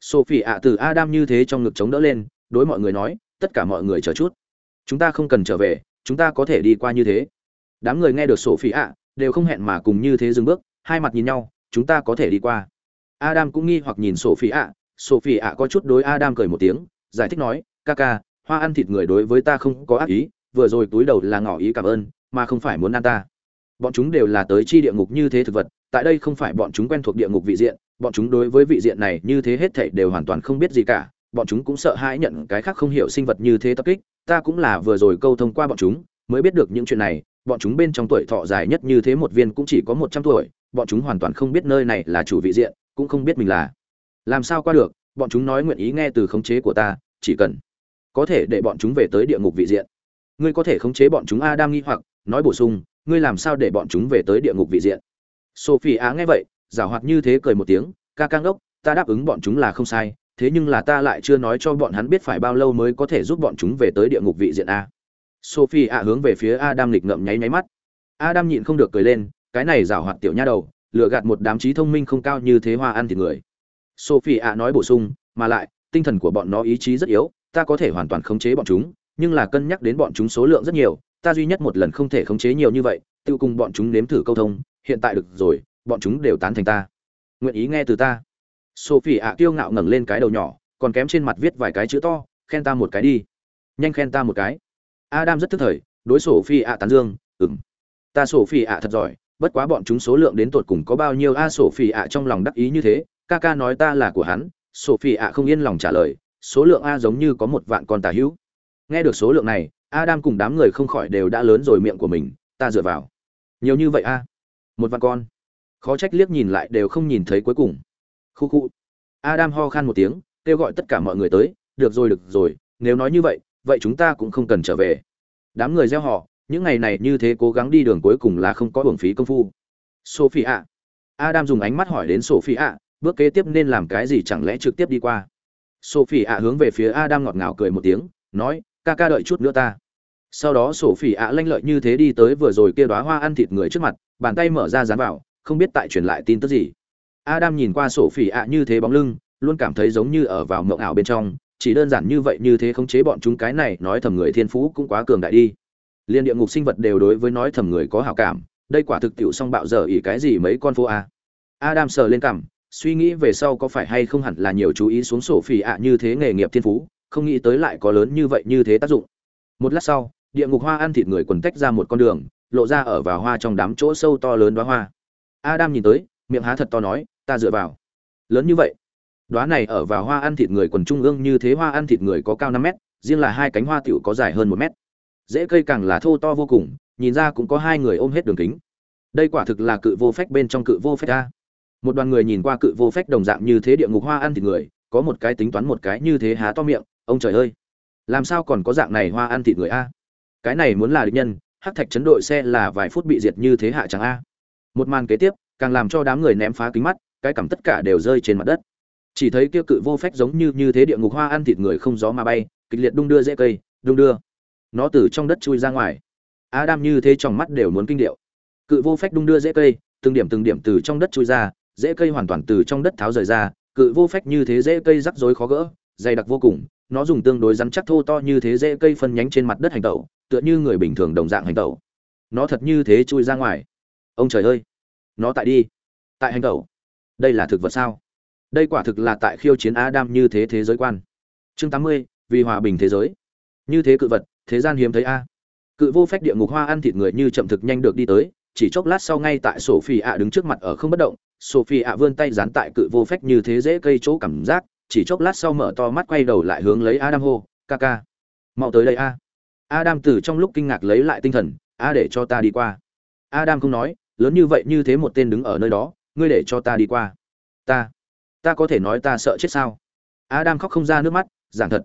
S1: Sophie ạ từ adam như thế trong ngực chống đỡ lên, đối mọi người nói, tất cả mọi người chờ chút. Chúng ta không cần trở về, chúng ta có thể đi qua như thế. Đám người nghe được sophie ạ đều không hẹn mà cùng như thế dừng bước, hai mặt nhìn nhau, chúng ta có thể đi qua adam cũng nghi hoặc nhìn sophie ạ. Sophie ạ có chút đối adam cười một tiếng, giải thích nói, ca ca, hoa ăn thịt người đối với ta không có ác ý, vừa rồi túi đầu là ngỏ ý cảm ơn, mà không phải muốn ăn ta. Bọn chúng đều là tới chi địa ngục như thế thực vật, tại đây không phải bọn chúng quen thuộc địa ngục vị diện, bọn chúng đối với vị diện này như thế hết thảy đều hoàn toàn không biết gì cả, bọn chúng cũng sợ hãi nhận cái khác không hiểu sinh vật như thế tập kích, ta cũng là vừa rồi câu thông qua bọn chúng, mới biết được những chuyện này, bọn chúng bên trong tuổi thọ dài nhất như thế một viên cũng chỉ có một trăm tuổi, bọn chúng hoàn toàn không biết nơi này là chủ vị diện cũng không biết mình là. Làm sao qua được, bọn chúng nói nguyện ý nghe từ khống chế của ta, chỉ cần có thể để bọn chúng về tới địa ngục vị diện. Ngươi có thể khống chế bọn chúng adam nghi hoặc, nói bổ sung, ngươi làm sao để bọn chúng về tới địa ngục vị diện? Sophie á nghe vậy giảo hoạt như thế cười một tiếng, ca căng đốc ta đáp ứng bọn chúng là không sai, thế nhưng là ta lại chưa nói cho bọn hắn biết phải bao lâu mới có thể giúp bọn chúng về tới địa ngục vị diện a. Sophie ạ hướng về phía adam lịch ngậm nháy nháy mắt. Adam nhịn không được cười lên, cái này giảo hoạt tiểu nha đầu lừa gạt một đám trí thông minh không cao như thế hoa ăn thịt người. Sophie ạ nói bổ sung, mà lại, tinh thần của bọn nó ý chí rất yếu, ta có thể hoàn toàn khống chế bọn chúng, nhưng là cân nhắc đến bọn chúng số lượng rất nhiều, ta duy nhất một lần không thể khống chế nhiều như vậy tự cùng bọn chúng nếm thử câu thông, hiện tại được rồi, bọn chúng đều tán thành ta. Nguyện ý nghe từ ta. Sophie ạ kiêu ngạo ngẩng lên cái đầu nhỏ, còn kém trên mặt viết vài cái chữ to, khen ta một cái đi. Nhanh khen ta một cái. Adam rất tức thời, đối sophie ạ tán dương, ừm. Ta sophie ạ thật giỏi bất quá bọn chúng số lượng đến tột cùng có bao nhiêu? A, sophie ạ, trong lòng đắc ý như thế. Ca ca nói ta là của hắn. Sophie ạ không yên lòng trả lời. Số lượng a giống như có một vạn con tà hữu. Nghe được số lượng này, adam cùng đám người không khỏi đều đã lớn rồi miệng của mình. Ta dựa vào. Nhiều như vậy a. Một vạn con. Khó trách liếc nhìn lại đều không nhìn thấy cuối cùng. Khu khu. Adam ho khan một tiếng, kêu gọi tất cả mọi người tới. Được rồi được rồi. Nếu nói như vậy vậy chúng ta cũng không cần trở về. Đám người gieo họ những ngày này như thế cố gắng đi đường cuối cùng là không có hưởng phí công phu. Sophie ạ adam dùng ánh mắt hỏi đến sophie ạ bước kế tiếp nên làm cái gì chẳng lẽ trực tiếp đi qua? Sophie ạ hướng về phía adam ngọt ngào cười một tiếng, nói, ca ca đợi chút nữa ta. Sau đó Sophie ạ lanh lợi như thế đi tới vừa rồi kia đóa hoa ăn thịt người trước mặt, bàn tay mở ra dán vào, không biết tại truyền lại tin tức gì. Adam nhìn qua Sophie ạ như thế bóng lưng, luôn cảm thấy giống như ở vào mộng ảo bên trong, chỉ đơn giản như vậy như thế khống chế bọn chúng cái này, nói thầm người thiên phú cũng quá cường đại đi liên địa ngục sinh vật đều đối với nói thầm người có hảo cảm, đây quả thực tiệu song bạo dở ỉ cái gì mấy con phố a? Adam sờ lên cằm, suy nghĩ về sau có phải hay không hẳn là nhiều chú ý xuống sổ phỉ ạ như thế nghề nghiệp thiên phú, không nghĩ tới lại có lớn như vậy như thế tác dụng. Một lát sau, địa ngục hoa ăn thịt người quần tách ra một con đường, lộ ra ở vào hoa trong đám chỗ sâu to lớn đoá hoa. Adam nhìn tới, miệng há thật to nói, ta dựa vào. Lớn như vậy? Đoá này ở vào hoa ăn thịt người quần trung ương như thế hoa ăn thịt người có cao năm mét, riêng là hai cánh hoa tiểu có dài hơn một mét dễ cây càng là thô to vô cùng, nhìn ra cũng có hai người ôm hết đường kính. Đây quả thực là cự vô phách bên trong cự vô phách a. Một đoàn người nhìn qua cự vô phách đồng dạng như thế địa ngục hoa ăn thịt người, có một cái tính toán một cái như thế há to miệng, ông trời ơi, làm sao còn có dạng này hoa ăn thịt người a? Cái này muốn là địch nhân, hắc thạch chấn đội xe là vài phút bị diệt như thế hạ chẳng a? Một màn kế tiếp, càng làm cho đám người ném phá kính mắt, cái cảm tất cả đều rơi trên mặt đất. Chỉ thấy kia cự vô phách giống như như thế địa ngục hoa ăn thịt người không gió mà bay, kịch liệt đung đưa dễ cây, đung đưa nó từ trong đất chui ra ngoài. Adam như thế trong mắt đều muốn kinh điệu. Cự vô phách đung đưa dễ cây, từng điểm từng điểm từ trong đất chui ra dễ cây hoàn toàn từ trong đất tháo rời ra, cự vô phách như thế dễ cây rắc rối khó gỡ, dày đặc vô cùng, nó dùng tương đối rắn chắc thô to như thế dễ cây phân nhánh trên mặt đất hành tẩu, tựa như người bình thường đồng dạng hành tẩu. Nó thật như thế chui ra ngoài. Ông trời ơi! Nó tại đi. Tại hành tẩu. Đây là thực vật sao? Đây quả thực là tại khiêu chiến adam như thế thế giới quan. Chương tám mươi, vì hòa bình thế giới. Như thế cự vật thế gian hiếm thấy a. Cự vô phách địa ngục hoa ăn thịt người như chậm thực nhanh được đi tới, chỉ chốc lát sau ngay tại sophie ạ đứng trước mặt ở không bất động sophie ạ vươn tay dán tại cự vô phách như thế dễ cây chỗ cảm giác, chỉ chốc lát sau mở to mắt quay đầu lại hướng lấy adam hô, ca ca, mau tới đây a. Adam từ trong lúc kinh ngạc lấy lại tinh thần, a để cho ta đi qua. Adam không nói, lớn như vậy như thế một tên đứng ở nơi đó, ngươi để cho ta đi qua. Ta ta có thể nói ta sợ chết sao? Adam khóc không ra nước mắt, giảng thật,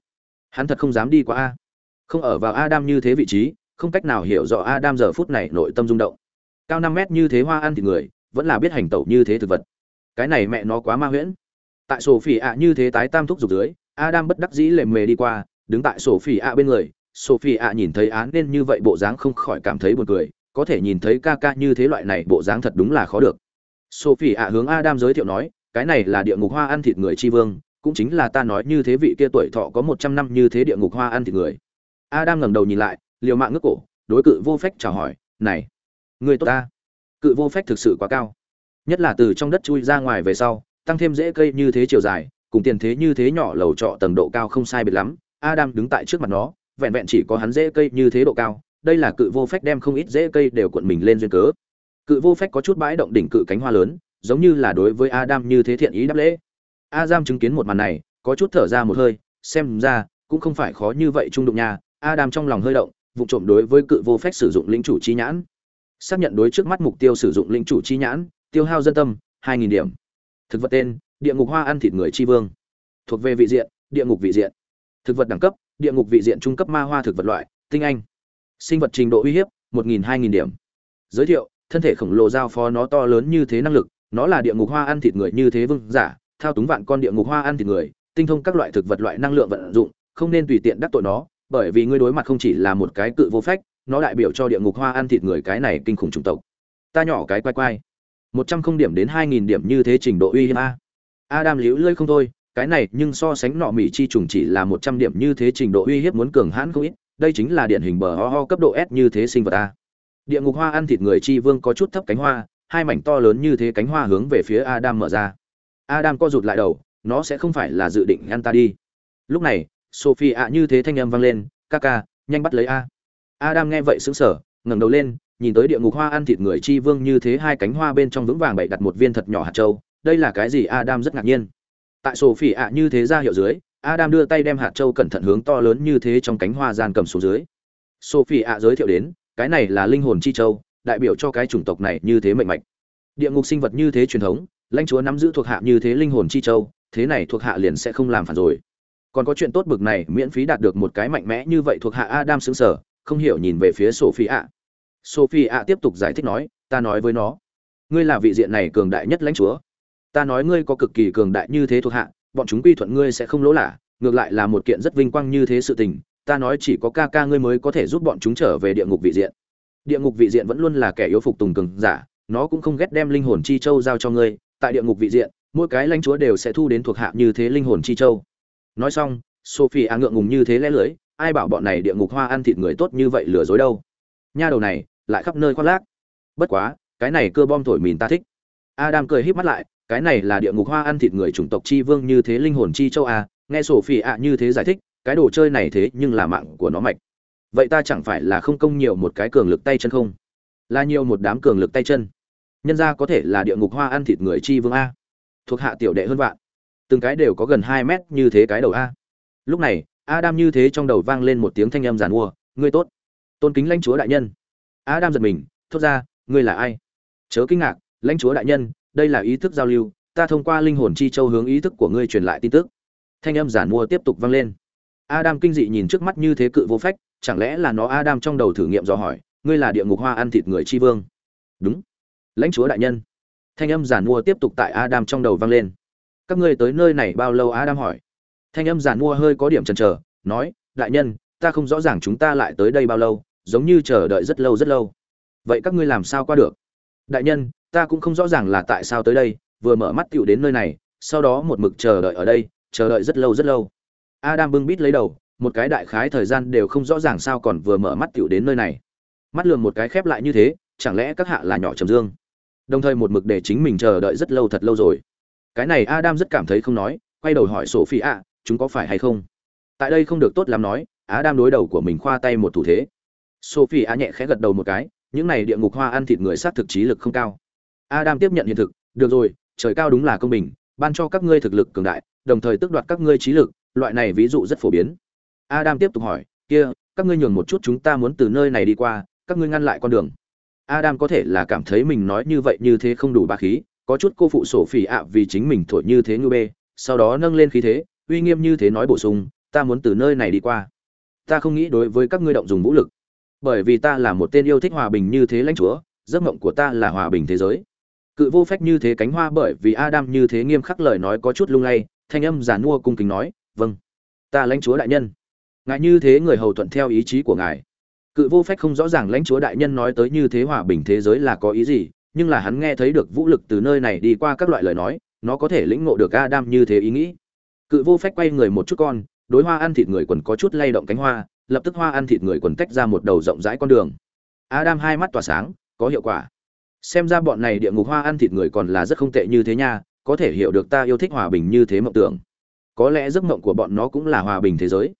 S1: hắn thật không dám đi qua a không ở vào adam như thế vị trí, không cách nào hiểu rõ adam giờ phút này nội tâm rung động. Cao năm mét như thế hoa ăn thịt người, vẫn là biết hành tẩu như thế thực vật. Cái này mẹ nó quá ma huyễn. Tại sổ phỉ ạ như thế tái tam thúc dục dưới, adam bất đắc dĩ lề mề đi qua, đứng tại sổ phỉ ạ bên người. Sophie ạ nhìn thấy án nên như vậy bộ dáng không khỏi cảm thấy buồn cười, có thể nhìn thấy ca ca như thế loại này bộ dáng thật đúng là khó được. Sophie ạ hướng adam giới thiệu nói, cái này là địa ngục hoa ăn thịt người tri vương, cũng chính là ta nói như thế vị kia tuổi thọ có một trăm năm như thế địa ngục hoa ăn thịt người adam ngẩng đầu nhìn lại, liều mạng ngước cổ, đối cự vô phách chào hỏi, này, người tốt ta. Cự vô phách thực sự quá cao. Nhất là từ trong đất chui ra ngoài về sau, tăng thêm dễ cây như thế chiều dài, cùng tiền thế như thế nhỏ lầu trọ tầng độ cao không sai biệt lắm. Adam đứng tại trước mặt nó, vẹn vẹn chỉ có hắn dễ cây như thế độ cao. Đây là cự vô phách đem không ít dễ cây đều cuộn mình lên duyên cớ. Cự vô phách có chút bãi động đỉnh cự cánh hoa lớn, giống như là đối với adam như thế thiện ý đáp lễ. Adam chứng kiến một màn này, có chút thở ra một hơi, xem ra cũng không phải khó như vậy trung đụng nha adam trong lòng hơi động, vụ trộm đối với cự vô phách sử dụng linh chủ chi nhãn. Xác nhận đối trước mắt mục tiêu sử dụng linh chủ chi nhãn, tiêu hao dân tâm 2.000 điểm. Thực vật tên, địa ngục hoa ăn thịt người chi vương. Thuộc về vị diện, địa ngục vị diện. Thực vật đẳng cấp, địa ngục vị diện trung cấp ma hoa thực vật loại, tinh anh. Sinh vật trình độ uy hiếp, một nghìn hai nghìn điểm. Giới thiệu, thân thể khổng lồ giao phó nó to lớn như thế năng lực, nó là địa ngục hoa ăn thịt người như thế vương giả, thao túng vạn con địa ngục hoa ăn thịt người, tinh thông các loại thực vật loại năng lượng vận dụng, không nên tùy tiện đắc tội nó bởi vì ngươi đối mặt không chỉ là một cái cự vô phách, nó đại biểu cho địa ngục hoa ăn thịt người cái này kinh khủng chủng tộc. Ta nhỏ cái quay quay một trăm không điểm đến hai nghìn điểm như thế trình độ uy hiếp a. Adam liễu lơi không thôi, cái này nhưng so sánh nọ mỹ chi trùng chỉ là một trăm điểm như thế trình độ uy hiếp muốn cường hãn không ít, đây chính là điển hình bờ ho ho cấp độ s như thế sinh vật a. Địa ngục hoa ăn thịt người chi vương có chút thấp cánh hoa, hai mảnh to lớn như thế cánh hoa hướng về phía adam mở ra. Adam co rụt lại đầu, nó sẽ không phải là dự định ăn ta đi. Lúc này sophie ạ, như thế thanh âm vang lên, ca ca, nhanh bắt lấy a. Adam nghe vậy sững sờ, ngẩng đầu lên, nhìn tới địa ngục hoa ăn thịt người chi vương như thế hai cánh hoa bên trong vững vàng bày đặt một viên thật nhỏ hạt châu. Đây là cái gì? Adam rất ngạc nhiên. Tại Sophie ạ, như thế ra hiệu dưới, adam đưa tay đem hạt châu cẩn thận hướng to lớn như thế trong cánh hoa gian cầm xuống dưới. Sophie ạ giới thiệu đến, cái này là linh hồn chi châu, đại biểu cho cái chủng tộc này như thế mạnh mạch. Địa ngục sinh vật như thế truyền thống, lãnh chúa nắm giữ thuộc hạ như thế linh hồn chi châu, thế này thuộc hạ liền sẽ không làm phản rồi còn có chuyện tốt bực này, miễn phí đạt được một cái mạnh mẽ như vậy thuộc hạ adam xứng sở không hiểu nhìn về phía sophie ạ sophie ạ tiếp tục giải thích nói, ta nói với nó, ngươi là vị diện này cường đại nhất lãnh chúa. Ta nói ngươi có cực kỳ cường đại như thế thuộc hạ, bọn chúng quy thuận ngươi sẽ không lỗ lạ ngược lại là một kiện rất vinh quang như thế sự tình. Ta nói chỉ có ca ca ngươi mới có thể giúp bọn chúng trở về địa ngục vị diện. Địa ngục vị diện vẫn luôn là kẻ yếu phục tùng cường giả, nó cũng không ghét đem linh hồn chi châu giao cho ngươi. Tại địa ngục vị diện, mỗi cái lãnh chúa đều sẽ thu đến thuộc hạ như thế linh hồn chi châu nói xong, sophie a ngượng ngùng như thế lẽ lưỡi, ai bảo bọn này địa ngục hoa ăn thịt người tốt như vậy lừa dối đâu. Nha đầu này, lại khắp nơi khoác lác. Bất quá, cái này cơ bom thổi mìn ta thích. Adam cười híp mắt lại, cái này là địa ngục hoa ăn thịt người chủng tộc chi vương như thế linh hồn chi châu a nghe sophie a như thế giải thích, cái đồ chơi này thế nhưng là mạng của nó mạch. Vậy ta chẳng phải là không công nhiều một cái cường lực tay chân không? Là nhiều một đám cường lực tay chân. Nhân ra có thể là địa ngục hoa ăn thịt người chi vương a. Thuộc hạ tiểu đệ hơn vạn từng cái đều có gần hai mét như thế cái đầu a. Lúc này, adam như thế trong đầu vang lên một tiếng thanh âm giàn mua, ngươi tốt, tôn kính lãnh chúa đại nhân. Adam giật mình, thốt ra, ngươi là ai? Chớ kinh ngạc, lãnh chúa đại nhân, đây là ý thức giao lưu, ta thông qua linh hồn chi châu hướng ý thức của ngươi truyền lại tin tức. Thanh âm giản mua tiếp tục vang lên. Adam kinh dị nhìn trước mắt như thế cự vô phách, chẳng lẽ là nó adam trong đầu thử nghiệm dò hỏi, ngươi là địa ngục hoa ăn thịt người chi vương? Đúng. Lãnh chúa đại nhân. Thanh âm giản mua tiếp tục tại adam trong đầu vang lên các ngươi tới nơi này bao lâu adam hỏi? Thanh âm giàn mua hơi có điểm chần chờ, nói, đại nhân, ta không rõ ràng chúng ta lại tới đây bao lâu, giống như chờ đợi rất lâu rất lâu. Vậy các ngươi làm sao qua được? Đại nhân, ta cũng không rõ ràng là tại sao tới đây, vừa mở mắt tựu đến nơi này, sau đó một mực chờ đợi ở đây, chờ đợi rất lâu rất lâu. Adam bưng bít lấy đầu, một cái đại khái thời gian đều không rõ ràng sao còn vừa mở mắt tựu đến nơi này. Mắt lường một cái khép lại như thế, chẳng lẽ các hạ là nhỏ trầm dương? Đồng thời một mực để chính mình chờ đợi rất lâu thật lâu rồi cái này adam rất cảm thấy không nói, quay đầu hỏi sophie ạ chúng có phải hay không? Tại đây không được tốt lắm nói, adam đối đầu của mình khoa tay một thủ thế. Sophie ạ nhẹ khẽ gật đầu một cái, những này địa ngục hoa ăn thịt người sát thực trí lực không cao. Adam tiếp nhận hiện thực, được rồi, trời cao đúng là công bình, ban cho các ngươi thực lực cường đại, đồng thời tước đoạt các ngươi trí lực, loại này ví dụ rất phổ biến. Adam tiếp tục hỏi, kia, các ngươi nhường một chút chúng ta muốn từ nơi này đi qua, các ngươi ngăn lại con đường. Adam có thể là cảm thấy mình nói như vậy như thế không đủ ba khí có chút cô phụ sổ phỉ ạ vì chính mình thổi như thế như bê, sau đó nâng lên khí thế, uy nghiêm như thế nói bổ sung, ta muốn từ nơi này đi qua. Ta không nghĩ đối với các ngươi động dùng vũ lực, bởi vì ta là một tên yêu thích hòa bình như thế lãnh chúa, giấc mộng của ta là hòa bình thế giới. Cự vô phách như thế cánh hoa bởi vì adam như thế nghiêm khắc lời nói có chút lung lay, thanh âm giàn mua cung kính nói vâng ta lãnh chúa đại nhân. Ngài như thế người hầu thuận theo ý chí của ngài. Cự vô phách không rõ ràng lãnh chúa đại nhân nói tới như thế hòa bình thế giới là có ý gì nhưng là hắn nghe thấy được vũ lực từ nơi này đi qua các loại lời nói, nó có thể lĩnh ngộ được adam như thế ý nghĩ. Cự vô phách quay người một chút con, đối hoa ăn thịt người quần có chút lay động cánh hoa, lập tức hoa ăn thịt người quần tách ra một đầu rộng rãi con đường. Adam hai mắt tỏa sáng, có hiệu quả. Xem ra bọn này địa ngục hoa ăn thịt người còn là rất không tệ như thế nha, có thể hiểu được ta yêu thích hòa bình như thế mộng tưởng. Có lẽ giấc mộng của bọn nó cũng là hòa bình thế giới.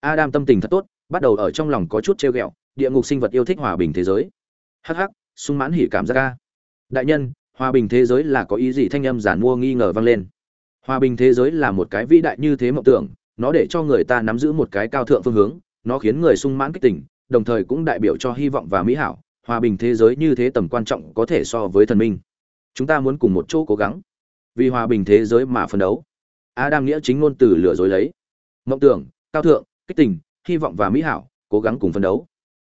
S1: Adam tâm tình thật tốt, bắt đầu ở trong lòng có chút treo ghẹo, địa ngục sinh vật yêu thích hòa bình thế giới. Hắc hắc, sung mãn hỉ cảm giác ca đại nhân, hòa bình thế giới là có ý gì? Thanh âm giản mua nghi ngờ vang lên. Hòa bình thế giới là một cái vĩ đại như thế mộng tưởng, nó để cho người ta nắm giữ một cái cao thượng phương hướng, nó khiến người sung mãn kích tỉnh đồng thời cũng đại biểu cho hy vọng và mỹ hảo. Hòa bình thế giới như thế tầm quan trọng có thể so với thần minh. Chúng ta muốn cùng một chỗ cố gắng. Vì hòa bình thế giới mà phấn đấu. Adam nghĩa chính ngôn từ lừa dối lấy. Mộng tưởng, cao thượng, kích tình, hy vọng và mỹ hảo, cố gắng cùng phấn đấu.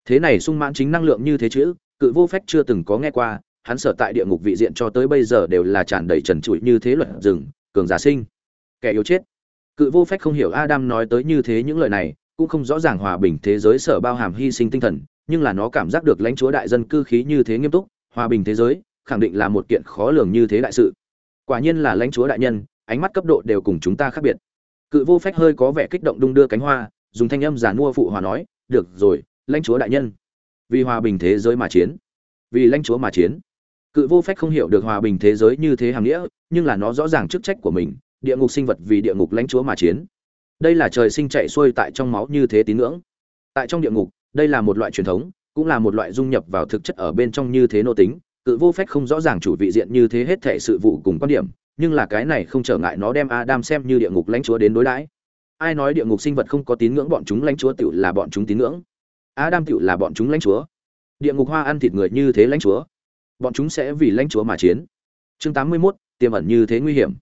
S1: Thế này sung mãn chính năng lượng như thế chữ cự vô phép chưa từng có nghe qua hắn sở tại địa ngục vị diện cho tới bây giờ đều là tràn đầy trần trụi như thế luật rừng, cường giả sinh. Kẻ yếu chết. Cự vô phách không hiểu adam nói tới như thế những lời này, cũng không rõ ràng hòa bình thế giới sở bao hàm hy sinh tinh thần, nhưng là nó cảm giác được lãnh chúa đại dân cư khí như thế nghiêm túc, hòa bình thế giới, khẳng định là một kiện khó lường như thế đại sự. Quả nhiên là lãnh chúa đại nhân, ánh mắt cấp độ đều cùng chúng ta khác biệt. Cự vô phách hơi có vẻ kích động đung đưa cánh hoa, dùng thanh âm giả mua phụ hòa nói, được rồi, lãnh chúa đại nhân. Vì hòa bình thế giới mà chiến. Vì lãnh chúa mà chiến cự vô phách không hiểu được hòa bình thế giới như thế hàng nghĩa, nhưng là nó rõ ràng chức trách của mình, địa ngục sinh vật vì địa ngục lãnh chúa mà chiến. Đây là trời sinh chạy xuôi tại trong máu như thế tín ngưỡng. Tại trong địa ngục, đây là một loại truyền thống, cũng là một loại dung nhập vào thực chất ở bên trong như thế nô tính. Cự vô phách không rõ ràng chủ vị diện như thế hết thể sự vụ cùng quan điểm, nhưng là cái này không trở ngại nó đem adam xem như địa ngục lãnh chúa đến đối đãi. Ai nói địa ngục sinh vật không có tín ngưỡng bọn chúng lãnh chúa tựu là bọn chúng tín ngưỡng? Adam tựu là bọn chúng lãnh chúa. Địa ngục hoa ăn thịt người như thế lãnh chúa bọn chúng sẽ vì lãnh chúa mà chiến. Chương 81, tiềm ẩn như thế nguy hiểm.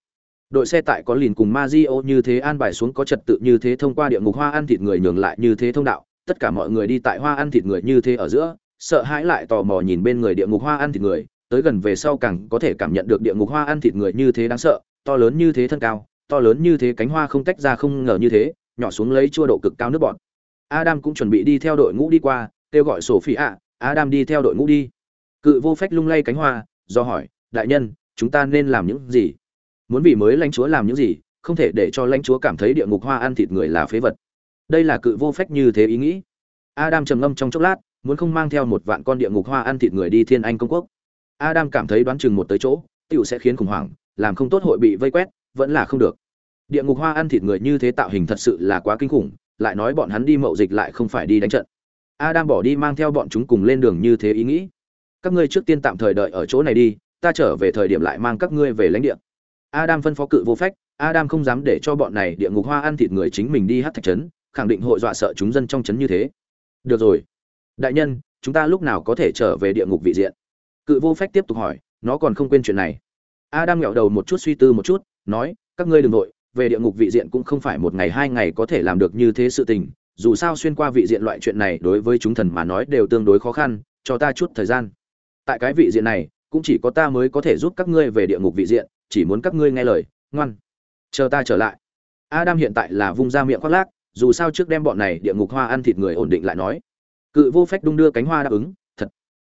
S1: Đội xe tại có lìn cùng Mazio như thế an bài xuống có trật tự như thế thông qua địa ngục hoa ăn thịt người nhường lại như thế thông đạo. Tất cả mọi người đi tại hoa ăn thịt người như thế ở giữa sợ hãi lại tò mò nhìn bên người địa ngục hoa ăn thịt người. Tới gần về sau càng có thể cảm nhận được địa ngục hoa ăn thịt người như thế đáng sợ to lớn như thế thân cao to lớn như thế cánh hoa không tách ra không ngờ như thế nhỏ xuống lấy chua độ cực cao nước bọt. Adam cũng chuẩn bị đi theo đội ngũ đi qua kêu gọi sophie ạ adam đi theo đội ngũ đi cự vô phách lung lay cánh hoa, do hỏi, đại nhân, chúng ta nên làm những gì? Muốn vì mới lãnh chúa làm những gì, không thể để cho lãnh chúa cảm thấy địa ngục hoa ăn thịt người là phế vật. Đây là cự vô phách như thế ý nghĩ. Adam trầm ngâm trong chốc lát, muốn không mang theo một vạn con địa ngục hoa ăn thịt người đi thiên anh công quốc. Adam cảm thấy đoán chừng một tới chỗ, tiểu sẽ khiến khủng hoảng, làm không tốt hội bị vây quét, vẫn là không được. Địa ngục hoa ăn thịt người như thế tạo hình thật sự là quá kinh khủng, lại nói bọn hắn đi mậu dịch lại không phải đi đánh trận. Adam bỏ đi mang theo bọn chúng cùng lên đường như thế ý nghĩ các ngươi trước tiên tạm thời đợi ở chỗ này đi, ta trở về thời điểm lại mang các ngươi về lãnh địa. Adam phân phó cự vô phách, adam không dám để cho bọn này địa ngục hoa ăn thịt người chính mình đi hát thạch trấn, khẳng định hội dọa sợ chúng dân trong trấn như thế. Được rồi, đại nhân, chúng ta lúc nào có thể trở về địa ngục vị diện? Cự vô phách tiếp tục hỏi, nó còn không quên chuyện này. Adam nghẹo đầu một chút suy tư một chút, nói, các ngươi đừng nội về địa ngục vị diện cũng không phải một ngày hai ngày có thể làm được như thế sự tình, dù sao xuyên qua vị diện loại chuyện này đối với chúng thần mà nói đều tương đối khó khăn, cho ta chút thời gian tại cái vị diện này, cũng chỉ có ta mới có thể giúp các ngươi về địa ngục vị diện, chỉ muốn các ngươi nghe lời, ngoan. Chờ ta trở lại. Adam hiện tại là vung ra miệng khoác lác, dù sao trước đem bọn này địa ngục hoa ăn thịt người ổn định lại nói. Cự vô phách đung đưa cánh hoa đáp ứng, thật,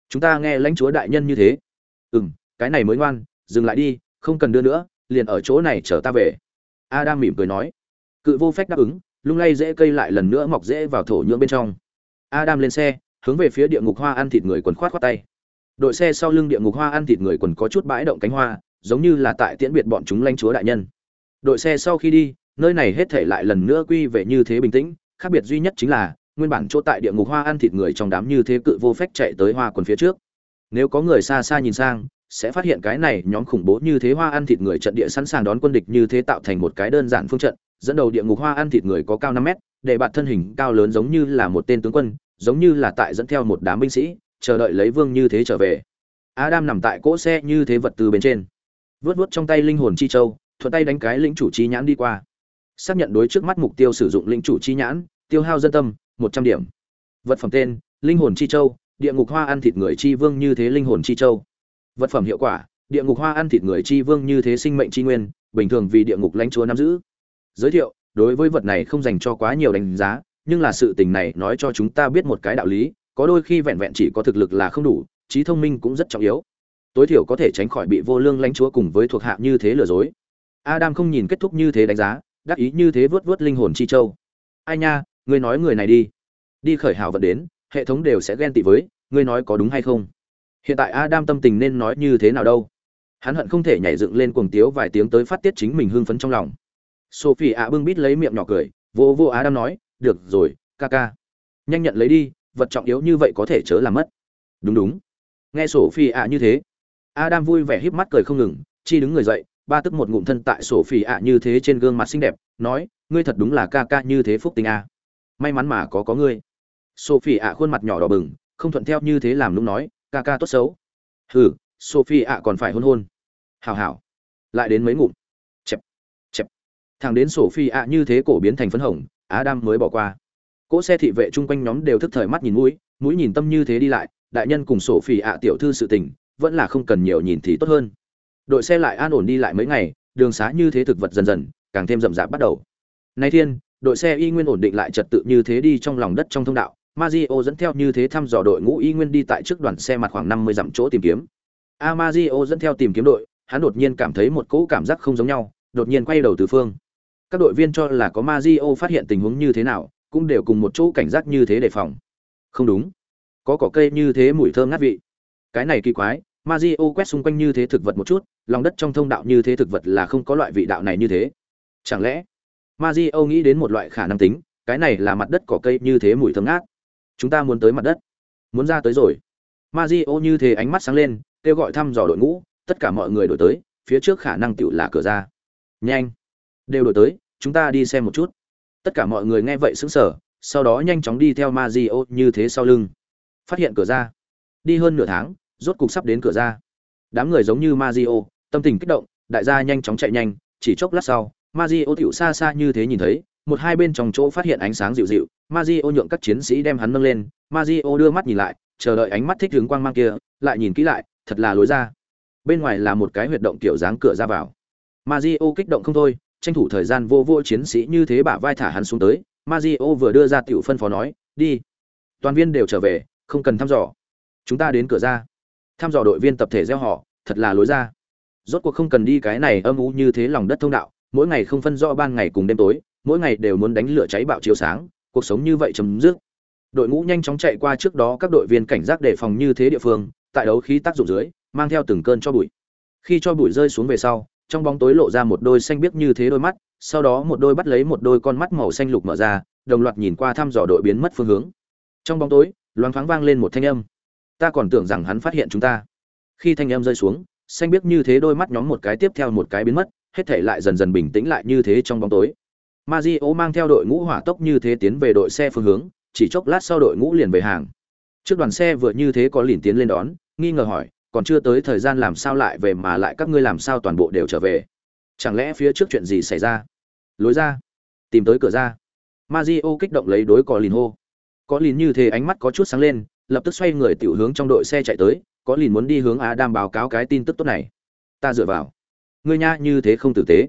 S1: chúng ta nghe lãnh chúa đại nhân như thế. Ừ m cái này mới ngoan, dừng lại đi, không cần đưa nữa, liền ở chỗ này chờ ta về. Adam mỉm cười nói. Cự vô phách đáp ứng, lung lay dễ cây lại lần nữa mọc dễ vào thổ nhưỡng bên trong. Adam lên xe, hướng về phía địa ngục hoa ăn thịt người quần khoát khoát tay đội xe sau lưng địa ngục hoa ăn thịt người quần có chút bãi động cánh hoa, giống như là tại tiễn biệt bọn chúng lãnh chúa đại nhân. Đội xe sau khi đi, nơi này hết thể lại lần nữa quy về như thế bình tĩnh, khác biệt duy nhất chính là, nguyên bản chỗ tại địa ngục hoa ăn thịt người trong đám như thế cự vô phách chạy tới hoa quần phía trước. Nếu có người xa xa nhìn sang, sẽ phát hiện cái này nhóm khủng bố như thế hoa ăn thịt người trận địa sẵn sàng đón quân địch như thế tạo thành một cái đơn giản phương trận, dẫn đầu địa ngục hoa ăn thịt người có cao năm mét, để bạn thân hình cao lớn giống như là một tên tướng quân, giống như là tại dẫn theo một đám binh sĩ chờ đợi lấy vương như thế trở về. Adam nằm tại cỗ xe như thế vật từ bên trên. Vớt vớt trong tay linh hồn chi châu, thuận tay đánh cái lĩnh chủ chi nhãn đi qua. Xác nhận đối trước mắt mục tiêu sử dụng lĩnh chủ chi nhãn, tiêu hao dân tâm, một trăm điểm. Vật phẩm tên, linh hồn chi châu, địa ngục hoa ăn thịt người chi vương như thế linh hồn chi châu. Vật phẩm hiệu quả, địa ngục hoa ăn thịt người chi vương như thế sinh mệnh chi nguyên, bình thường vì địa ngục lãnh chúa nắm giữ. Giới thiệu, đối với vật này không dành cho quá nhiều đánh giá, nhưng là sự tình này nói cho chúng ta biết một cái đạo lý có đôi khi vẹn vẹn chỉ có thực lực là không đủ, trí thông minh cũng rất trọng yếu. Tối thiểu có thể tránh khỏi bị vô lương lãnh chúa cùng với thuộc hạ như thế lừa dối. Adam không nhìn kết thúc như thế đánh giá, đắc ý như thế vớt vớt linh hồn chi châu. Ai nha, ngươi nói người này đi. Đi khởi hào vật đến, hệ thống đều sẽ ghen tị với, ngươi nói có đúng hay không? Hiện tại adam tâm tình nên nói như thế nào đâu? Hắn hận không thể nhảy dựng lên cuồng tiếu vài tiếng tới phát tiết chính mình hưng phấn trong lòng. Sophie ạ bưng bít lấy miệng nhỏ cười, vô vô adam nói, được rồi, ca ca. Nhanh nhận lấy đi vật trọng yếu như vậy có thể chớ làm mất. Đúng đúng. Nghe sophie ạ như thế, adam vui vẻ híp mắt cười không ngừng, chi đứng người dậy, ba tức một ngụm thân tại sophie ạ như thế trên gương mặt xinh đẹp, nói, ngươi thật đúng là ca ca như thế phúc tình a. May mắn mà có có ngươi. Sophie ạ khuôn mặt nhỏ đỏ bừng, không thuận theo như thế làm lúc nói, ca ca tốt xấu. Hừ sophie ạ còn phải hôn hôn. Hào hào lại đến mấy ngụm. Chẹp chẹp. Thằng đến sophie ạ như thế cổ biến thành phấn hồng, adam mới bỏ qua cỗ xe thị vệ chung quanh nhóm đều thức thời mắt nhìn mũi mũi nhìn tâm như thế đi lại đại nhân cùng sổ phỉ ạ tiểu thư sự tình vẫn là không cần nhiều nhìn thì tốt hơn đội xe lại an ổn đi lại mấy ngày đường xá như thế thực vật dần dần càng thêm rậm rạp bắt đầu nay thiên đội xe y nguyên ổn định lại trật tự như thế đi trong lòng đất trong thông đạo Mazio dẫn theo như thế thăm dò đội ngũ y nguyên đi tại trước đoàn xe mặt khoảng 50 dặm chỗ tìm kiếm. A Mazio dẫn theo tìm kiếm đội, hắn đột nhiên cảm thấy một cỗ cảm giác không giống nhau, đột nhiên quay đầu từ phương. Các đội viên cho là có Mazio phát hiện tình huống như thế nào, cũng đều cùng một chỗ cảnh giác như thế đề phòng. Không đúng, có cỏ cây như thế mùi thơm ngát vị. Cái này kỳ quái, Mazio quét xung quanh như thế thực vật một chút, lòng đất trong thông đạo như thế thực vật là không có loại vị đạo này như thế. Chẳng lẽ Mazio nghĩ đến một loại khả năng tính, cái này là mặt đất cỏ cây như thế mùi thơm ngát. Chúng ta muốn tới mặt đất. Muốn ra tới rồi. Mazio như thế ánh mắt sáng lên kêu gọi thăm dò đội ngũ tất cả mọi người đổi tới phía trước khả năng tựu là cửa ra. Nhanh. Đều đổi tới chúng ta đi xem một chút tất cả mọi người nghe vậy sững sờ sau đó nhanh chóng đi theo Mazio như thế sau lưng phát hiện cửa ra đi hơn nửa tháng rốt cục sắp đến cửa ra đám người giống như Mazio tâm tình kích động đại gia nhanh chóng chạy nhanh chỉ chốc lát sau Mazio tiểu xa xa như thế nhìn thấy một hai bên trong chỗ phát hiện ánh sáng dịu dịu Mazio nhượng các chiến sĩ đem hắn nâng lên, Mazio đưa mắt nhìn lại, chờ đợi ánh mắt thích hướng quang mang kia, lại nhìn kỹ lại, thật là lối ra. Bên ngoài là một cái huyệt động kiểu dáng cửa ra vào. Mazio kích động không thôi, tranh thủ thời gian vô vô chiến sĩ như thế bả vai thả hắn xuống tới, Mazio vừa đưa ra tiểu phân phó nói, đi. Toàn viên đều trở về, không cần thăm dò. Chúng ta đến cửa ra. Thăm dò đội viên tập thể gieo họ, thật là lối ra. Rốt cuộc không cần đi cái này âm u như thế lòng đất thông đạo, mỗi ngày không phân rõ ban ngày cùng đêm tối, mỗi ngày đều muốn đánh lửa cháy bạo chiếu sáng, cuộc sống như vậy chấm dứt. Đội ngũ nhanh chóng chạy qua trước đó các đội viên cảnh giác đề phòng như thế địa phương, tại đấu khí tác dụng dưới, mang theo từng cơn cho bụi. Khi cho bụi rơi xuống về sau, trong bóng tối lộ ra một đôi xanh biếc như thế đôi mắt, sau đó một đôi bắt lấy một đôi con mắt màu xanh lục mở ra, đồng loạt nhìn qua thăm dò đội biến mất phương hướng. Trong bóng tối, loáng thoáng vang lên một thanh âm. Ta còn tưởng rằng hắn phát hiện chúng ta. Khi thanh âm rơi xuống, xanh biếc như thế đôi mắt nhóm một cái tiếp theo một cái biến mất, hết thể lại dần dần bình tĩnh lại như thế trong bóng tối. Mario mang theo đội ngũ hỏa tốc như thế tiến về đội xe phương hướng, chỉ chốc lát sau đội ngũ liền về hàng. Trước đoàn xe vừa như thế có liền tiến lên đón, nghi ngờ hỏi, còn chưa tới thời gian làm sao lại về mà lại các ngươi làm sao toàn bộ đều trở về? Chẳng lẽ phía trước chuyện gì xảy ra? Lối ra, tìm tới cửa ra. Mario kích động lấy đối có lìn hô. Có lìn như thế ánh mắt có chút sáng lên, lập tức xoay người tiểu hướng trong đội xe chạy tới, có lìn muốn đi hướng Adam báo cáo cái tin tức tốt này. Ta dựa vào. Ngươi nha như thế không tử tế.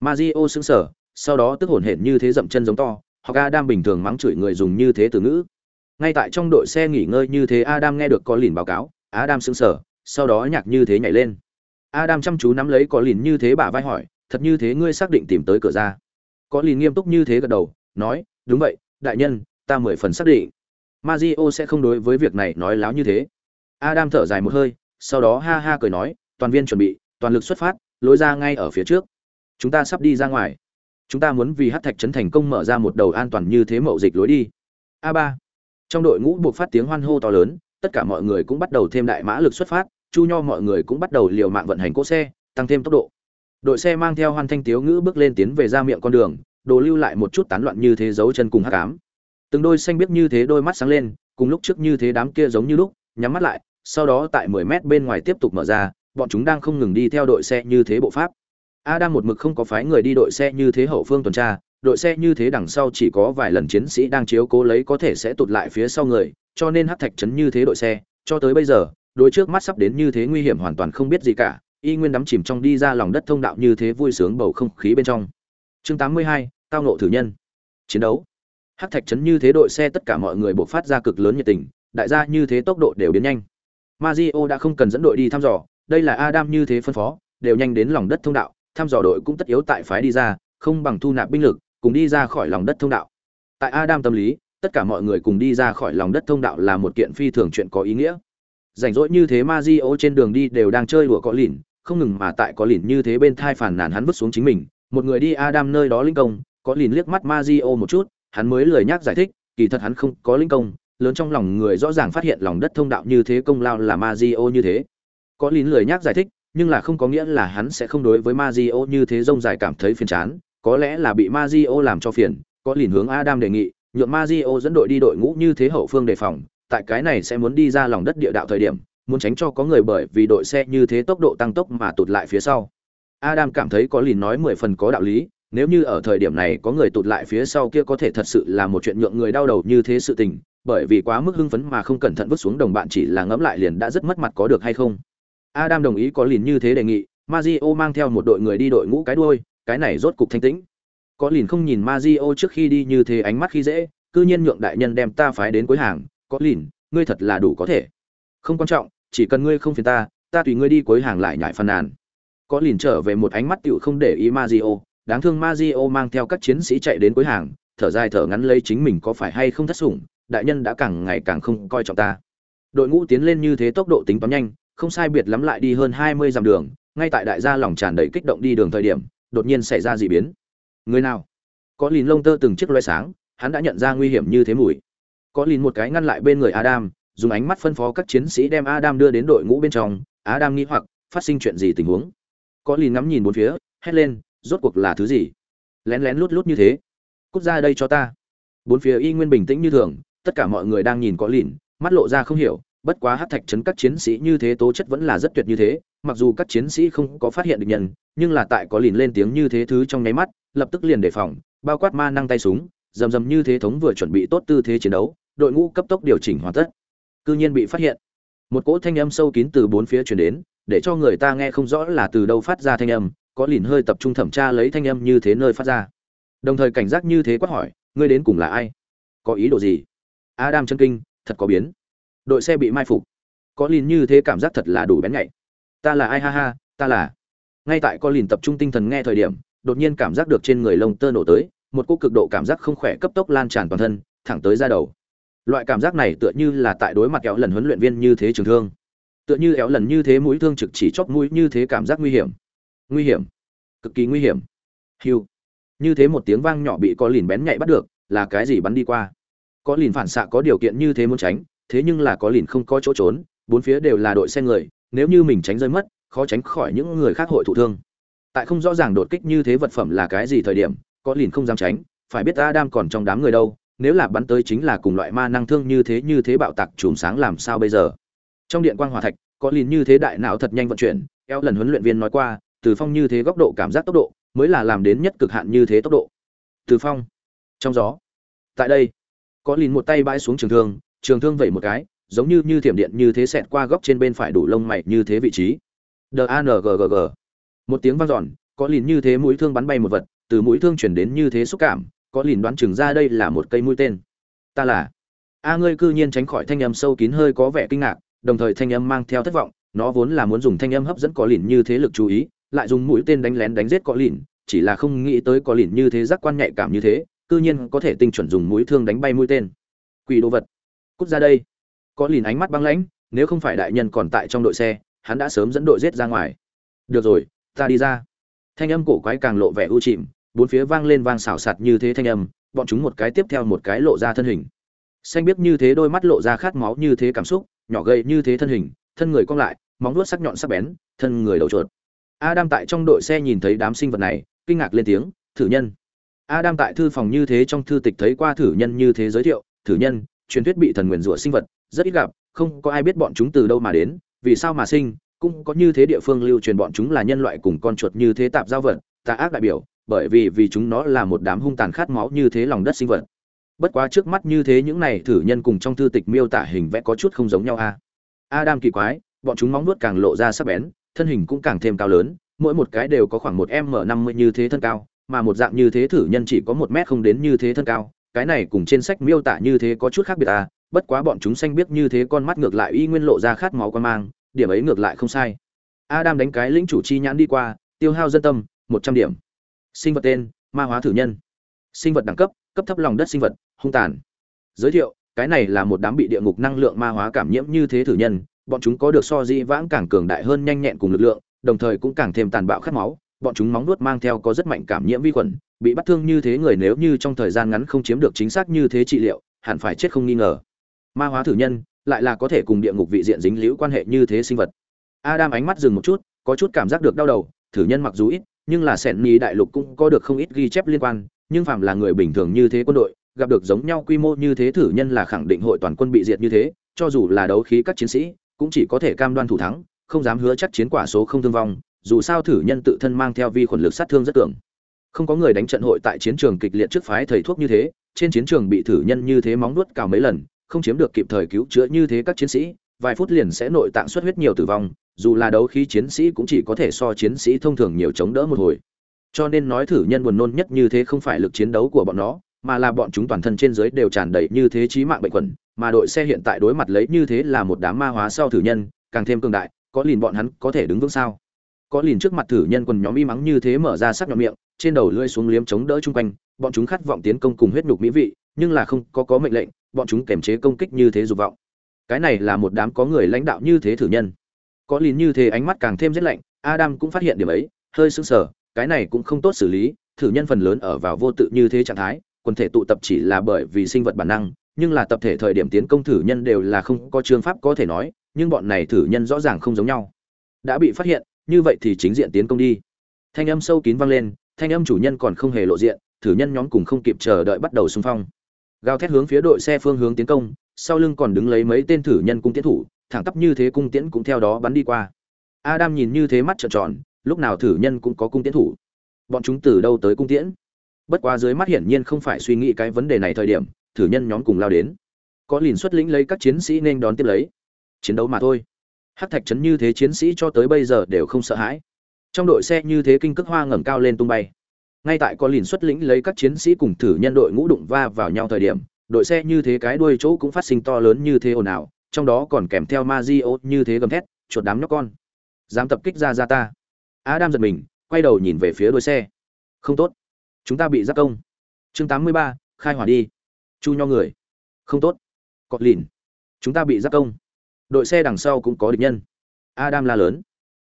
S1: Mario sững sờ, sau đó tức hổn hển như thế dậm chân giống to, hoặc Adam bình thường mắng chửi người dùng như thế từ ngữ. Ngay tại trong đội xe nghỉ ngơi như thế Adam nghe được có lìn báo cáo, Adam sững sờ, sau đó nhạc như thế nhảy lên. Adam chăm chú nắm lấy có liền như thế bả vai hỏi, thật như thế ngươi xác định tìm tới cửa ra. Có liền nghiêm túc như thế gật đầu, nói, đúng vậy, đại nhân, ta mười phần xác định. Mario sẽ không đối với việc này nói láo như thế. Adam thở dài một hơi, sau đó ha ha cười nói, toàn viên chuẩn bị, toàn lực xuất phát, lối ra ngay ở phía trước. Chúng ta sắp đi ra ngoài chúng ta muốn vì hát thạch trấn thành công mở ra một đầu an toàn như thế mậu dịch lối đi a ba trong đội ngũ buộc phát tiếng hoan hô to lớn tất cả mọi người cũng bắt đầu thêm đại mã lực xuất phát chu nho mọi người cũng bắt đầu liều mạng vận hành cỗ xe tăng thêm tốc độ. Đội xe mang theo hoan thanh tiếu ngữ bước lên tiến về ra miệng con đường đồ lưu lại một chút tán loạn như thế dấu chân cùng hát cám từng đôi xanh biết như thế đôi mắt sáng lên cùng lúc trước như thế đám kia giống như lúc nhắm mắt lại sau đó tại 10 mét bên ngoài tiếp tục mở ra bọn chúng đang không ngừng đi theo đội xe như thế bộ pháp. A đang một mực không có phái người đi đội xe như thế hậu phương tuần tra, đội xe như thế đằng sau chỉ có vài lần chiến sĩ đang chiếu cố lấy có thể sẽ tụt lại phía sau người, cho nên hát thạch trấn như thế đội xe, cho tới bây giờ, đối trước mắt sắp đến như thế nguy hiểm hoàn toàn không biết gì cả, y nguyên đắm chìm trong đi ra lòng đất thông đạo như thế vui sướng bầu không khí bên trong. Chương 82, cao nộ thử nhân. Chiến đấu. Hắc thạch trấn như thế đội xe tất cả mọi người buộc phát ra cực lớn nhiệt tình, đại gia như thế tốc độ đều biến nhanh. Mario đã không cần dẫn đội đi thăm dò, đây là Adam như thế phân phó, đều nhanh đến lòng đất thông đạo, thăm dò đội cũng tất yếu tại phái đi ra, không bằng thu nạp binh lực, cùng đi ra khỏi lòng đất thông đạo. Tại Adam tâm lý, tất cả mọi người cùng đi ra khỏi lòng đất thông đạo là một kiện phi thường chuyện có ý nghĩa. Rảnh rỗi như thế Mazio trên đường đi đều đang chơi đùa có lìn, không ngừng mà tại có lìn như thế bên thai phản nàn hắn vứt xuống chính mình, một người đi Adam nơi đó linh công, có lìn liếc mắt Mazio một chút, hắn mới lời nhắc giải thích, kỳ thật hắn không có linh công, lớn trong lòng người rõ ràng phát hiện lòng đất thông đạo như thế công lao là Mazio như thế. Có lìn lời nhắc giải thích, nhưng là không có nghĩa là hắn sẽ không đối với Mario như thế rông dài cảm thấy phiền chán, có lẽ là bị Mario làm cho phiền, có lìn hướng Adam đề nghị, nhượng Mario dẫn đội đi đội ngũ như thế hậu phương đề phòng, tại cái này sẽ muốn đi ra lòng đất địa đạo thời điểm, muốn tránh cho có người bởi vì đội xe như thế tốc độ tăng tốc mà tụt lại phía sau. Adam cảm thấy có lìn nói mười phần có đạo lý, nếu như ở thời điểm này có người tụt lại phía sau kia có thể thật sự là một chuyện nhượng người đau đầu như thế sự tình, bởi vì quá mức hưng phấn mà không cẩn thận vứt xuống đồng bạn chỉ là ngẫm lại liền đã rất mất mặt có được hay không. Adam đồng ý có lìn như thế đề nghị, Mario mang theo một đội người đi đội ngũ cái đuôi, cái này rốt cục thanh tĩnh. Có lìn không nhìn Mario trước khi đi như thế ánh mắt khi dễ, cư nhiên nhượng đại nhân đem ta phái đến cuối hàng, có lìn, ngươi thật là đủ có thể. Không quan trọng, chỉ cần ngươi không phiền ta, ta tùy ngươi đi cuối hàng lại nhải phàn nàn. Có lìn trở về một ánh mắt tựu không để ý Mario, đáng thương Mario mang theo các chiến sĩ chạy đến cuối hàng, thở dài thở ngắn lấy chính mình có phải hay không thất sủng, đại nhân đã càng ngày càng không coi trọng ta. Đội ngũ tiến lên như thế tốc độ tính toán nhanh, không sai biệt lắm lại đi hơn hai mươi dặm đường, ngay tại đại gia lòng tràn đầy kích động đi đường thời điểm, đột nhiên xảy ra dị biến. Người nào? Có lìn lông tơ từng chiếc loay sáng, hắn đã nhận ra nguy hiểm như thế mùi. Có lìn một cái ngăn lại bên người Adam, dùng ánh mắt phân phó các chiến sĩ đem Adam đưa đến đội ngũ bên trong, Adam nghĩ hoặc phát sinh chuyện gì tình huống. Có lìn ngắm nhìn bốn phía, hét lên, rốt cuộc là thứ gì? Lén lén lút lút như thế. Cút ra đây cho ta. Bốn phía y nguyên bình tĩnh như thường, tất cả mọi người đang nhìn có lìn, mắt lộ ra không hiểu, bất quá hát thạch trấn các chiến sĩ như thế tố chất vẫn là rất tuyệt như thế mặc dù các chiến sĩ không có phát hiện được nhân nhưng là tại có lìn lên tiếng như thế thứ trong nháy mắt lập tức liền đề phòng bao quát ma năng tay súng rầm rầm như thế thống vừa chuẩn bị tốt tư thế chiến đấu đội ngũ cấp tốc điều chỉnh hoàn tất. Cư nhiên bị phát hiện. Một cỗ thanh âm sâu kín từ bốn phía truyền đến, để cho người ta nghe không rõ là từ đâu phát ra thanh âm, có lìn hơi tập trung thẩm tra lấy thanh âm như thế nơi phát ra. Đồng thời cảnh giác như thế quát hỏi, ngươi đến cùng là ai? Có ý đồ gì? Adam chân kinh, thật có biến. Đội xe bị mai phục. Có lìn như thế cảm giác thật là đủ bén nhạy. Ta là ai? Ha ha, ta là. Ngay tại có lìn tập trung tinh thần nghe thời điểm, đột nhiên cảm giác được trên người lông tơ nổ tới, một cô cực độ cảm giác không khỏe cấp tốc lan tràn toàn thân, thẳng tới da đầu loại cảm giác này tựa như là tại đối mặt kéo lần huấn luyện viên như thế trường thương. Tựa như éo lần như thế mũi thương trực chỉ chóp mũi như thế cảm giác nguy hiểm. Nguy hiểm. Cực kỳ nguy hiểm. Hiu. Như thế một tiếng vang nhỏ bị có lìn bén nhạy bắt được, là cái gì bắn đi qua? Có lìn phản xạ có điều kiện như thế muốn tránh, thế nhưng là có lìn không có chỗ trốn, bốn phía đều là đội xe người, nếu như mình tránh rơi mất, khó tránh khỏi những người khác hội thụ thương. Tại không rõ ràng đột kích như thế vật phẩm là cái gì thời điểm, có lìn không dám tránh, phải biết adam còn trong đám người đâu nếu là bắn tới chính là cùng loại ma năng thương như thế như thế bạo tạc chùm sáng làm sao bây giờ? Trong điện quang hỏa thạch, có lìn như thế đại não thật nhanh vận chuyển eo lần huấn luyện viên nói qua, từ phong như thế góc độ, cảm giác tốc độ, mới là làm đến nhất cực hạn như thế tốc độ. Từ phong, trong gió, tại đây, có lìn một tay bãi xuống trường thương trường thương vẩy một cái, giống như như thiểm điện như thế xẹt qua góc trên bên phải đủ lông mày như thế vị trí. D a n g g g. Một tiếng vang dọn, có lìn như thế mũi thương bắn bay một vật, từ mũi thương chuyển đến như thế xúc cảm có lìn đoán chừng ra đây là một cây mũi tên. Ta là. A ngươi cư nhiên tránh khỏi thanh âm sâu kín hơi có vẻ kinh ngạc, đồng thời thanh âm mang theo thất vọng, nó vốn là muốn dùng thanh âm hấp dẫn có lìn như thế lực chú ý, lại dùng mũi tên đánh lén đánh giết có lìn, chỉ là không nghĩ tới có lìn như thế giác quan nhạy cảm như thế, cư nhiên có thể tinh chuẩn dùng mũi thương đánh bay mũi tên. Quỷ đồ vật. Cút ra đây. Có lìn ánh mắt băng lãnh, nếu không phải đại nhân còn tại trong đội xe, hắn đã sớm dẫn đội giết ra ngoài. Được rồi, ta đi ra. Thanh âm cổ quái càng lộ vẻ u chìm bốn phía vang lên vang xào sạt như thế thanh âm, bọn chúng một cái tiếp theo một cái lộ ra thân hình. Xanh biết như thế đôi mắt lộ ra khát máu như thế cảm xúc, nhỏ gầy như thế thân hình, thân người cong lại, móng vuốt sắc nhọn sắc bén, thân người đầu chuột. Adam tại trong đội xe nhìn thấy đám sinh vật này, kinh ngạc lên tiếng, thử nhân. Adam tại thư phòng như thế trong thư tịch thấy qua thử nhân như thế giới thiệu, thử nhân, truyền thuyết bị thần nguyền rủa sinh vật, rất ít gặp, không có ai biết bọn chúng từ đâu mà đến, vì sao mà sinh, cũng có như thế địa phương lưu truyền bọn chúng là nhân loại cùng con chuột như thế tạp giao vật, tà ác đại biểu bởi vì vì chúng nó là một đám hung tàn khát máu như thế lòng đất sinh vật. Bất quá trước mắt như thế những này thử nhân cùng trong thư tịch miêu tả hình vẽ có chút không giống nhau a. À. adam kỳ quái, bọn chúng móng nuốt càng lộ ra sắc bén, thân hình cũng càng thêm cao lớn, mỗi một cái đều có khoảng một m năm mươi như thế thân cao, mà một dạng như thế thử nhân chỉ có một mét không đến như thế thân cao, cái này cùng trên sách miêu tả như thế có chút khác biệt à bất quá bọn chúng xanh biết như thế con mắt ngược lại y nguyên lộ ra khát máu quan mang, điểm ấy ngược lại không sai. Adam đánh cái lĩnh chủ chi nhãn đi qua, tiêu hao dân tâm, một trăm điểm sinh vật tên, ma hóa thử nhân. Sinh vật đẳng cấp cấp thấp lòng đất sinh vật, hung tàn. Giới thiệu, cái này là một đám bị địa ngục năng lượng ma hóa cảm nhiễm như thế thử nhân, bọn chúng có được so di vãng càng cường đại hơn nhanh nhẹn cùng lực lượng, đồng thời cũng càng thêm tàn bạo khát máu, bọn chúng móng nuốt mang theo có rất mạnh cảm nhiễm vi khuẩn, bị bắt thương như thế người nếu như trong thời gian ngắn không chiếm được chính xác như thế trị liệu, hẳn phải chết không nghi ngờ. Ma hóa thử nhân, lại là có thể cùng địa ngục vị diện dính liễu quan hệ như thế sinh vật. Adam ánh mắt dừng một chút, có chút cảm giác được đau đầu, thử nhân mặc dù ít nhưng là sẹn nhì đại lục cũng có được không ít ghi chép liên quan, nhưng phạm là người bình thường như thế quân đội, gặp được giống nhau quy mô như thế thử nhân là khẳng định hội toàn quân bị diệt như thế, cho dù là đấu khí các chiến sĩ, cũng chỉ có thể cam đoan thủ thắng, không dám hứa chắc chiến quả số không thương vong, dù sao thử nhân tự thân mang theo vi khuẩn lực sát thương rất tưởng không có người đánh trận hội tại chiến trường kịch liệt trước phái thầy thuốc như thế, trên chiến trường bị thử nhân như thế móng nuốt cào mấy lần, không chiếm được kịp thời cứu chữa như thế các chiến sĩ, vài phút liền sẽ nội tạng xuất huyết nhiều tử vong dù là đấu khí chiến sĩ cũng chỉ có thể so chiến sĩ thông thường nhiều chống đỡ một hồi. Cho nên nói thử nhân buồn nôn nhất như thế không phải lực chiến đấu của bọn nó, mà là bọn chúng toàn thân trên dưới đều tràn đầy như thế chí mạng bệnh quẩn, mà đội xe hiện tại đối mặt lấy như thế là một đám ma hóa sau thử nhân, càng thêm cường đại, có lìn bọn hắn có thể đứng vững sao? Có lìn trước mặt thử nhân quần nhóm y mắng như thế mở ra sắc nhọn miệng, trên đầu lưỡi xuống liếm chống đỡ chung quanh, bọn chúng khát vọng tiến công cùng huyết nhục mỹ vị, nhưng là không có có mệnh lệnh, bọn chúng kềm chế công kích như thế dục vọng. Cái này là một đám có người lãnh đạo như thế thử nhân có lìn như thế ánh mắt càng thêm rét lạnh, adam cũng phát hiện điểm ấy, hơi sững sờ, cái này cũng không tốt xử lý, thử nhân phần lớn ở vào vô tự như thế trạng thái, quần thể tụ tập chỉ là bởi vì sinh vật bản năng, nhưng là tập thể thời điểm tiến công thử nhân đều là không có trường pháp có thể nói, nhưng bọn này thử nhân rõ ràng không giống nhau. Đã bị phát hiện, như vậy thì chính diện tiến công đi. Thanh âm sâu kín vang lên, thanh âm chủ nhân còn không hề lộ diện, thử nhân nhóm cùng không kịp chờ đợi bắt đầu xung phong. Gào thét hướng phía đội xe phương hướng tiến công, sau lưng còn đứng lấy mấy tên thử nhân cung tiến thủ thẳng tắp như thế cung tiễn cũng theo đó bắn đi qua. Adam nhìn như thế mắt trợn tròn, lúc nào thử nhân cũng có cung tiễn thủ. Bọn chúng từ đâu tới cung tiễn? Bất quá dưới mắt hiển nhiên không phải suy nghĩ cái vấn đề này thời điểm, thử nhân nhóm cùng lao đến. Có liền xuất lĩnh lấy các chiến sĩ nên đón tiếp lấy. Chiến đấu mà thôi. Hắc thạch trấn như thế chiến sĩ cho tới bây giờ đều không sợ hãi. Trong đội xe như thế kinh cước hoa ngẩng cao lên tung bay. Ngay tại có lìn xuất lĩnh lấy các chiến sĩ cùng thử nhân đội ngũ đụng va vào nhau thời điểm, đội xe như thế cái đuôi chỗ cũng phát sinh to lớn như thế ồn ào trong đó còn kèm theo Mazio như thế gầm thét chuột đám nhóc con. Dám tập kích ra ra ta. Adam giật mình quay đầu nhìn về phía đuôi xe. Không tốt. Chúng ta bị giáp công. Chương 83, khai hỏa đi. Chu nho người. Không tốt. Cọt lìn. Chúng ta bị giáp công. Đội xe đằng sau cũng có địch nhân. Adam la lớn.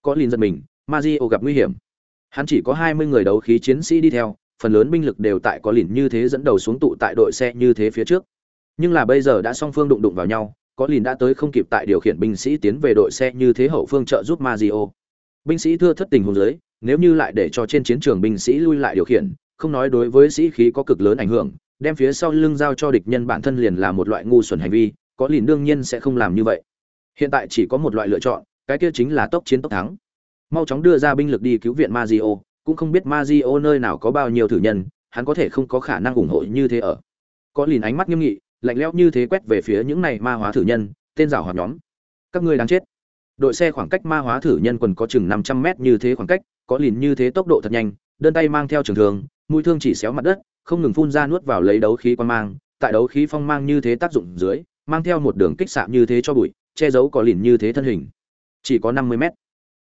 S1: Có lìn giật mình Mazio gặp nguy hiểm. Hắn chỉ có hai mươi người đấu khí chiến sĩ đi theo phần lớn binh lực đều tại có lìn như thế dẫn đầu xuống tụ tại đội xe như thế phía trước. Nhưng là bây giờ đã song phương đụng đụng vào nhau có lìn đã tới không kịp tại điều khiển binh sĩ tiến về đội xe như thế hậu phương trợ giúp Mazio. Binh sĩ thưa thất tình huống dưới, nếu như lại để cho trên chiến trường binh sĩ lui lại điều khiển, không nói đối với sĩ khí có cực lớn ảnh hưởng, đem phía sau lưng giao cho địch nhân bản thân liền là một loại ngu xuẩn hành vi, có lìn đương nhiên sẽ không làm như vậy. Hiện tại chỉ có một loại lựa chọn, cái kia chính là tốc chiến tốc thắng. Mau chóng đưa ra binh lực đi cứu viện Mazio, cũng không biết Mazio nơi nào có bao nhiêu thử nhân, hắn có thể không có khả năng ủng hộ như thế ở. Có lìn ánh mắt nghiêm nghị, lạnh lẽo như thế quét về phía những này ma hóa thử nhân, tên giảo hoạt nhóm. Các ngươi đáng chết. Đội xe khoảng cách ma hóa thử nhân quần có chừng 500 mét như thế khoảng cách, có lìn như thế tốc độ thật nhanh, đơn tay mang theo trường thương, mũi thương chỉ xéo mặt đất, không ngừng phun ra nuốt vào lấy đấu khí quan mang, tại đấu khí phong mang như thế tác dụng dưới, mang theo một đường kích xạ như thế cho bụi, che giấu có lìn như thế thân hình. Chỉ có 50 mét.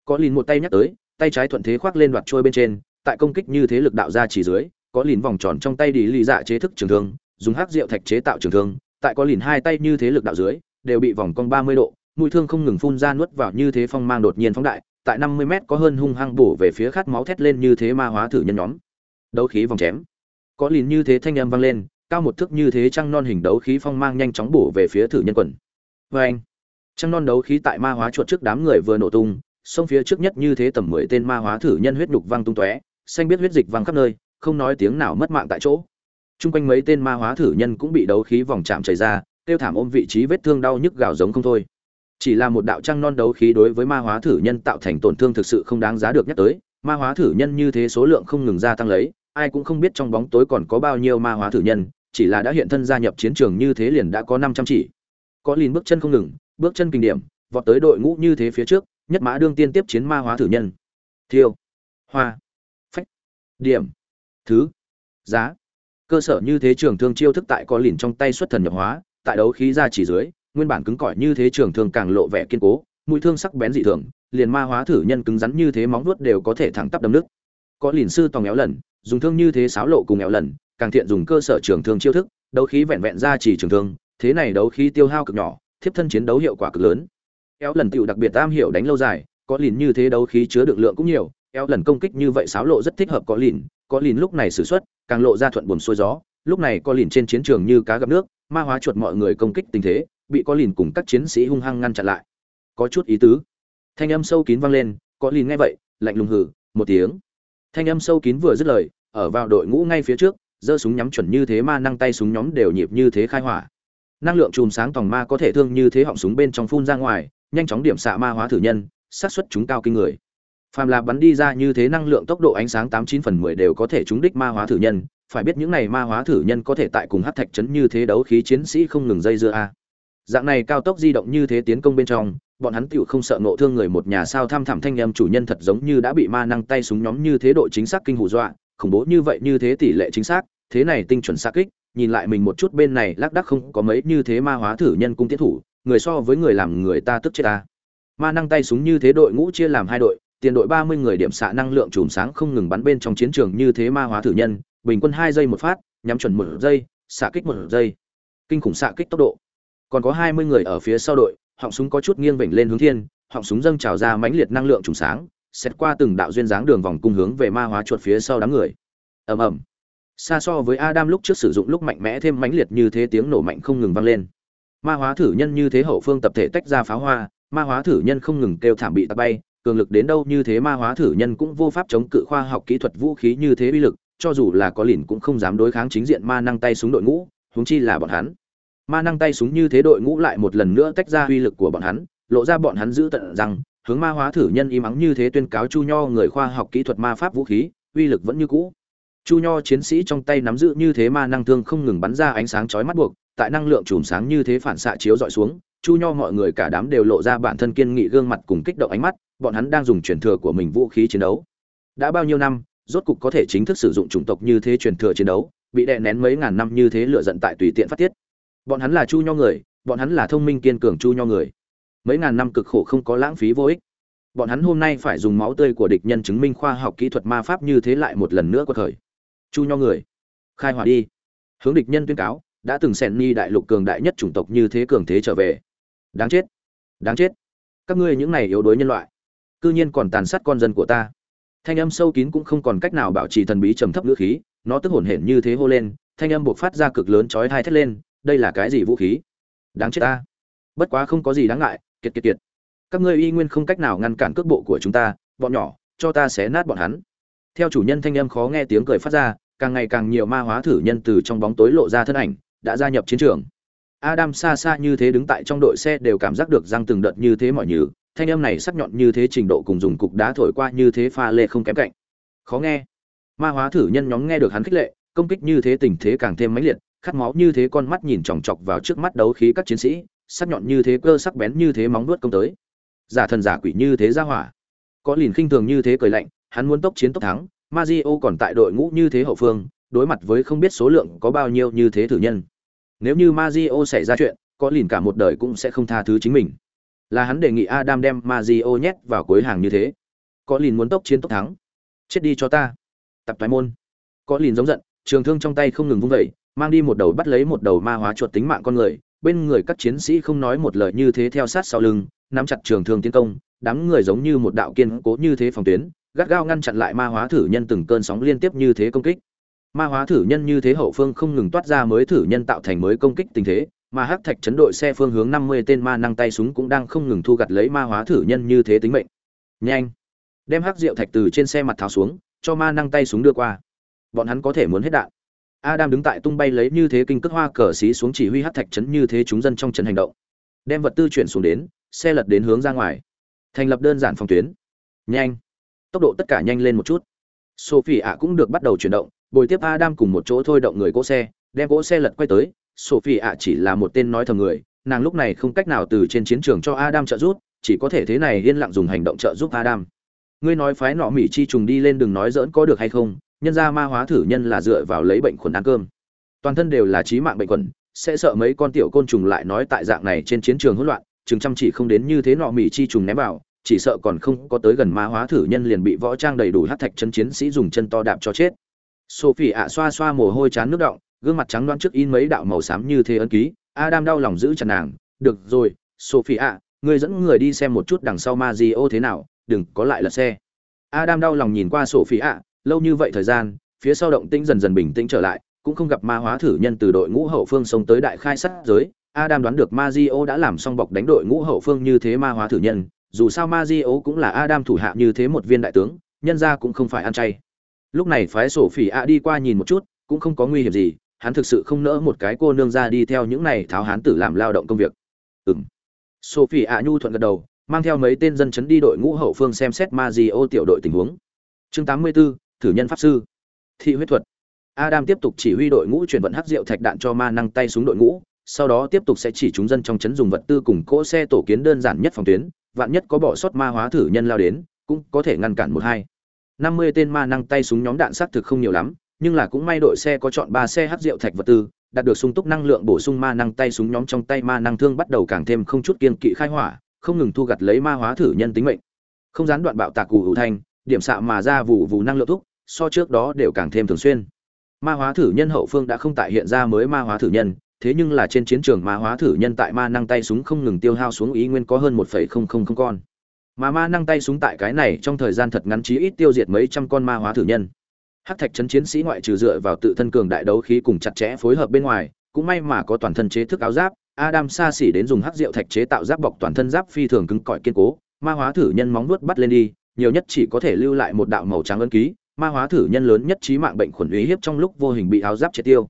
S1: Có lìn một tay nhắc tới, tay trái thuận thế khoác lên đoạt trôi bên trên, tại công kích như thế lực đạo ra chỉ dưới, có lìn vòng tròn trong tay đi lì dạ chế thức trường thương, dùng hắc rượu thạch chế tạo trường thương, tại có lìn hai tay như thế lực đạo dưới, đều bị vòng cong 30 độ, mũi thương không ngừng phun ra nuốt vào như thế phong mang đột nhiên phóng đại, tại 50 mét có hơn hung hăng bổ về phía khát máu thét lên như thế ma hóa thử nhân nhóm. Đấu khí vòng chém. Có lìn như thế thanh âm vang lên, cao một thước như thế trăng non hình đấu khí phong mang nhanh chóng bổ về phía thử nhân quần. Vâng Oeng. Trăng non đấu khí tại ma hóa chuột trước đám người vừa nổ tung, xông phía trước nhất như thế tầm 10 tên ma hóa thử nhân huyết nhục văng tung tóe, xanh biết huyết dịch văng khắp nơi, không nói tiếng nào mất mạng tại chỗ. Trung quanh mấy tên ma hóa thử nhân cũng bị đấu khí vòng chạm chảy ra, tiêu thảm ôm vị trí vết thương đau nhức gào giống không thôi. Chỉ là một đạo trăng non đấu khí đối với ma hóa thử nhân tạo thành tổn thương thực sự không đáng giá được nhắc tới, ma hóa thử nhân như thế số lượng không ngừng gia tăng lấy, ai cũng không biết trong bóng tối còn có bao nhiêu ma hóa thử nhân, chỉ là đã hiện thân gia nhập chiến trường như thế liền đã có 500 chỉ. Có lìn bước chân không ngừng, bước chân kinh điểm, vọt tới đội ngũ như thế phía trước, nhất mã đương tiên tiếp chiến ma hóa thử nhân. Thiêu, hoa, phách, điểm, thứ, giá cơ sở như thế trường thương chiêu thức tại có lìn trong tay xuất thần nhập hóa, tại đấu khí ra chỉ dưới, nguyên bản cứng cỏi như thế trường thương càng lộ vẻ kiên cố, mũi thương sắc bén dị thường, liền ma hóa thử nhân cứng rắn như thế móng vuốt đều có thể thẳng tắp đâm nước. Có lìn sư tòng éo lần, dùng thương như thế sáo lộ cùng éo lần, càng thiện dùng cơ sở trường thương chiêu thức, đấu khí vẹn vẹn ra chỉ trường thương, thế này đấu khí tiêu hao cực nhỏ, thiếp thân chiến đấu hiệu quả cực lớn. Éo lần tựu đặc biệt am hiểu đánh lâu dài, có lìn như thế đấu khí chứa được lượng cũng nhiều eo lần công kích như vậy sáo lộ rất thích hợp có lìn có lìn lúc này sử xuất, càng lộ ra thuận buồn xuôi gió. Lúc này có lìn trên chiến trường như cá gặp nước, ma hóa chuột mọi người công kích tình thế, bị có lìn cùng các chiến sĩ hung hăng ngăn chặn lại. Có chút ý tứ. Thanh âm sâu kín vang lên, có lìn nghe vậy, lạnh lùng hừ, một tiếng. Thanh âm sâu kín vừa dứt lời, ở vào đội ngũ ngay phía trước, giơ súng nhắm chuẩn như thế ma năng tay súng nhóm đều nhịp như thế khai hỏa. Năng lượng chùm sáng tòng ma có thể thương như thế họng súng bên trong phun ra ngoài, nhanh chóng điểm xạ ma hóa thử nhân, xác suất chúng cao kinh người phàm là bắn đi ra như thế năng lượng tốc độ ánh sáng tám chín phần mười đều có thể trúng đích ma hóa thử nhân, phải biết những này ma hóa thử nhân có thể tại cùng hát thạch trấn như thế đấu khí chiến sĩ không ngừng dây dưa a. Dạng này cao tốc di động như thế tiến công bên trong, bọn hắn tựu không sợ nộ thương người một nhà sao tham thảm thanh âm chủ nhân thật giống như đã bị ma năng tay súng nhóm như thế độ chính xác kinh hù dọa, khủng bố như vậy như thế tỷ lệ chính xác, thế này tinh chuẩn xa kích, nhìn lại mình một chút bên này lác đắc không có mấy như thế ma hóa thử nhân cung tiến thủ, người so với người làm người ta tức chết ta. Ma năng tay súng như thế đội ngũ chia làm hai đội tiền đội ba mươi người điểm xạ năng lượng chùm sáng không ngừng bắn bên trong chiến trường như thế ma hóa thử nhân, bình quân hai giây một phát, nhắm chuẩn một giây, xạ kích một giây. Kinh khủng xạ kích tốc độ. Còn có hai mươi người ở phía sau đội, họng súng có chút nghiêng vểnh lên hướng thiên, họng súng dâng trào ra mãnh liệt năng lượng trùng sáng xét qua từng đạo duyên dáng đường vòng cung hướng về ma hóa chuột phía sau đám người. Ầm ầm. Xa so với adam lúc trước sử dụng lúc mạnh mẽ thêm mãnh liệt như thế tiếng nổ mạnh không ngừng vang lên. Ma hóa thử nhân như thế hậu phương tập thể tách ra pháo hoa, ma hóa thử nhân không ngừng kêu thảm bị tạt bay cường lực đến đâu như thế ma hóa thử nhân cũng vô pháp chống cự khoa học kỹ thuật vũ khí như thế uy lực, cho dù là có lìn cũng không dám đối kháng chính diện ma năng tay súng đội ngũ, huống chi là bọn hắn. Ma năng tay súng như thế đội ngũ lại một lần nữa tách ra uy lực của bọn hắn, lộ ra bọn hắn giữ tận rằng, hướng ma hóa thử nhân im ắng như thế tuyên cáo chu nho người khoa học kỹ thuật ma pháp vũ khí, uy lực vẫn như cũ. Chu nho chiến sĩ trong tay nắm giữ như thế ma năng thương không ngừng bắn ra ánh sáng chói mắt buộc, tại năng lượng chùm sáng như thế phản xạ chiếu dọi xuống, chu nho mọi người cả đám đều lộ ra bản thân kiên nghị gương mặt cùng kích động ánh mắt bọn hắn đang dùng truyền thừa của mình vũ khí chiến đấu. Đã bao nhiêu năm, rốt cục có thể chính thức sử dụng chủng tộc như thế truyền thừa chiến đấu, bị đè nén mấy ngàn năm như thế lựa giận tại tùy tiện phát tiết. Bọn hắn là chu nho người, bọn hắn là thông minh kiên cường chu nho người. Mấy ngàn năm cực khổ không có lãng phí vô ích. Bọn hắn hôm nay phải dùng máu tươi của địch nhân chứng minh khoa học kỹ thuật ma pháp như thế lại một lần nữa quật thời. Chu nho người, khai hỏa đi. Hướng địch nhân tuyên cáo, đã từng xẻn ni đại lục cường đại nhất chủng tộc như thế cường thế trở về. Đáng chết đáng chết. Các ngươi những này yếu đuối nhân loại cư nhiên còn tàn sát con dân của ta. Thanh âm sâu kín cũng không còn cách nào bảo trì thần bí trầm thấp ngữ khí, nó tức hổn hển như thế hô lên, thanh âm buộc phát ra cực lớn chói thai thét lên, đây là cái gì vũ khí? Đáng chết ta. Bất quá không có gì đáng ngại, kiệt kiệt kiệt. Các ngươi y nguyên không cách nào ngăn cản cước bộ của chúng ta, bọn nhỏ, cho ta xé nát bọn hắn. Theo chủ nhân thanh âm khó nghe tiếng cười phát ra, càng ngày càng nhiều ma hóa thử nhân từ trong bóng tối lộ ra thân ảnh, đã gia nhập chiến trường. Adam xa xa như thế đứng tại trong đội xe đều cảm giác được răng từng đợt như thế mọi nhừ thanh âm này sắc nhọn như thế trình độ cùng dùng cục đá thổi qua như thế pha lê không kém cạnh khó nghe ma hóa thử nhân nhóm nghe được hắn khích lệ công kích như thế tình thế càng thêm mãnh liệt khát máu như thế con mắt nhìn chòng chọc vào trước mắt đấu khí các chiến sĩ sắc nhọn như thế cơ sắc bén như thế móng nuốt công tới giả thần giả quỷ như thế ra hỏa có lìn khinh thường như thế cười lạnh hắn muốn tốc chiến tốc thắng Mazio còn tại đội ngũ như thế hậu phương đối mặt với không biết số lượng có bao nhiêu như thế thử nhân nếu như Mazio xảy ra chuyện có lìn cả một đời cũng sẽ không tha thứ chính mình là hắn đề nghị Adam đem Mazio nhét vào cuối hàng như thế. Có lìn muốn tốc chiến tốc thắng. Chết đi cho ta. Tập toái môn. Có lìn giống giận, trường thương trong tay không ngừng vung vẩy, mang đi một đầu bắt lấy một đầu ma hóa chuột tính mạng con người. Bên người các chiến sĩ không nói một lời như thế theo sát sau lưng, nắm chặt trường thương tiến công. Đám người giống như một đạo kiên cố như thế phòng tuyến, gắt gao ngăn chặn lại ma hóa thử nhân từng cơn sóng liên tiếp như thế công kích. Ma hóa thử nhân như thế hậu phương không ngừng toát ra mới thử nhân tạo thành mới công kích tình thế mà hắc thạch chấn đội xe phương hướng năm mươi tên ma năng tay súng cũng đang không ngừng thu gặt lấy ma hóa thử nhân như thế tính mệnh. Nhanh! Đem hắc rượu thạch từ trên xe mặt tháo xuống, cho ma năng tay súng đưa qua. Bọn hắn có thể muốn hết đạn. Adam đứng tại tung bay lấy như thế kinh cước hoa cờ xí xuống chỉ huy hắc thạch chấn như thế chúng dân trong trấn hành động. Đem vật tư chuyển xuống đến, xe lật đến hướng ra ngoài. Thành lập đơn giản phòng tuyến. Nhanh! Tốc độ tất cả nhanh lên một chút. Sophie ạ cũng được bắt đầu chuyển động, bồi tiếp adam cùng một chỗ thôi động người cỗ xe, đem cỗ xe lật quay tới sophie ạ chỉ là một tên nói thầm người, nàng lúc này không cách nào từ trên chiến trường cho adam trợ giúp, chỉ có thể thế này yên lặng dùng hành động trợ giúp adam. Ngươi nói phái nọ mỹ chi trùng đi lên đừng nói dỡn có được hay không, nhân ra ma hóa thử nhân là dựa vào lấy bệnh khuẩn ăn cơm. Toàn thân đều là trí mạng bệnh khuẩn, sẽ sợ mấy con tiểu côn trùng lại nói tại dạng này trên chiến trường hỗn loạn, chừng chăm chỉ không đến như thế nọ mỹ chi trùng ném vào, chỉ sợ còn không có tới gần ma hóa thử nhân liền bị võ trang đầy đủ hát thạch chân chiến sĩ dùng chân to đạp cho chết. Sophie ạ xoa xoa mồ hôi chán nước động gương mặt trắng đoán trước in mấy đạo màu xám như thế ấn ký adam đau lòng giữ chặt nàng được rồi sophie ạ người dẫn người đi xem một chút đằng sau ma di ô thế nào đừng có lại lật xe adam đau lòng nhìn qua sophie ạ lâu như vậy thời gian phía sau động tĩnh dần dần bình tĩnh trở lại cũng không gặp ma hóa thử nhân từ đội ngũ hậu phương xông tới đại khai sát giới Adam đoán được Mazio đã làm xong bọc đánh đội ngũ hậu phương như thế ma hóa thử nhân, dù sao Mazio cũng là Adam thủ hạ như thế một viên đại tướng, nhân ra cũng không phải ăn chay. Lúc này phái sổ phỉ ạ đi qua nhìn một chút, cũng không có nguy hiểm gì, hắn thực sự không nỡ một cái cô nương ra đi theo những này tháo hán tử làm lao động công việc. Ừm. Sophie ạ nhu thuận gật đầu, mang theo mấy tên dân chấn đi đội ngũ hậu phương xem xét Mazio tiểu đội tình huống. Chương 84, thử nhân pháp sư. Thị huyết thuật. Adam tiếp tục chỉ huy đội ngũ chuyển vận hắc rượu thạch đạn cho ma năng tay súng đội ngũ, sau đó tiếp tục sẽ chỉ chúng dân trong chấn dùng vật tư cùng cỗ xe tổ kiến đơn giản nhất phòng tuyến, vạn nhất có bỏ sót ma hóa thử nhân lao đến, cũng có thể ngăn cản một hai. 50 tên ma năng tay súng nhóm đạn xác thực không nhiều lắm, nhưng là cũng may đội xe có chọn ba xe hát rượu thạch vật tư, đạt được sung túc năng lượng bổ sung ma năng tay súng nhóm trong tay ma năng thương bắt đầu càng thêm không chút kiên kỵ khai hỏa, không ngừng thu gặt lấy ma hóa thử nhân tính mệnh. Không gián đoạn bạo tạc cù hữu thanh, điểm xạ mà ra vụ vụ năng lượng thúc, so trước đó đều càng thêm thường xuyên. Ma hóa thử nhân hậu phương đã không tại hiện ra mới ma hóa thử nhân, thế nhưng là trên chiến trường ma hóa thử nhân tại ma năng tay súng không ngừng tiêu hao xuống ý nguyên có hơn một phẩy không không không con mà ma năng tay súng tại cái này trong thời gian thật ngắn chí ít tiêu diệt mấy trăm con ma hóa thử nhân hắc thạch chấn chiến sĩ ngoại trừ dựa vào tự thân cường đại đấu khí cùng chặt chẽ phối hợp bên ngoài, cũng may mà có toàn thân chế thức áo giáp, adam xa xỉ đến dùng hắc rượu thạch chế tạo giáp bọc toàn thân giáp phi thường cứng cỏi kiên cố, ma hóa thử nhân móng nuốt bắt lên đi, nhiều nhất chỉ có thể lưu lại một đạo màu trắng ấn ký, ma hóa thử nhân lớn nhất trí mạng bệnh khuẩn uy hiếp trong lúc vô hình bị áo giáp triệt tiêu.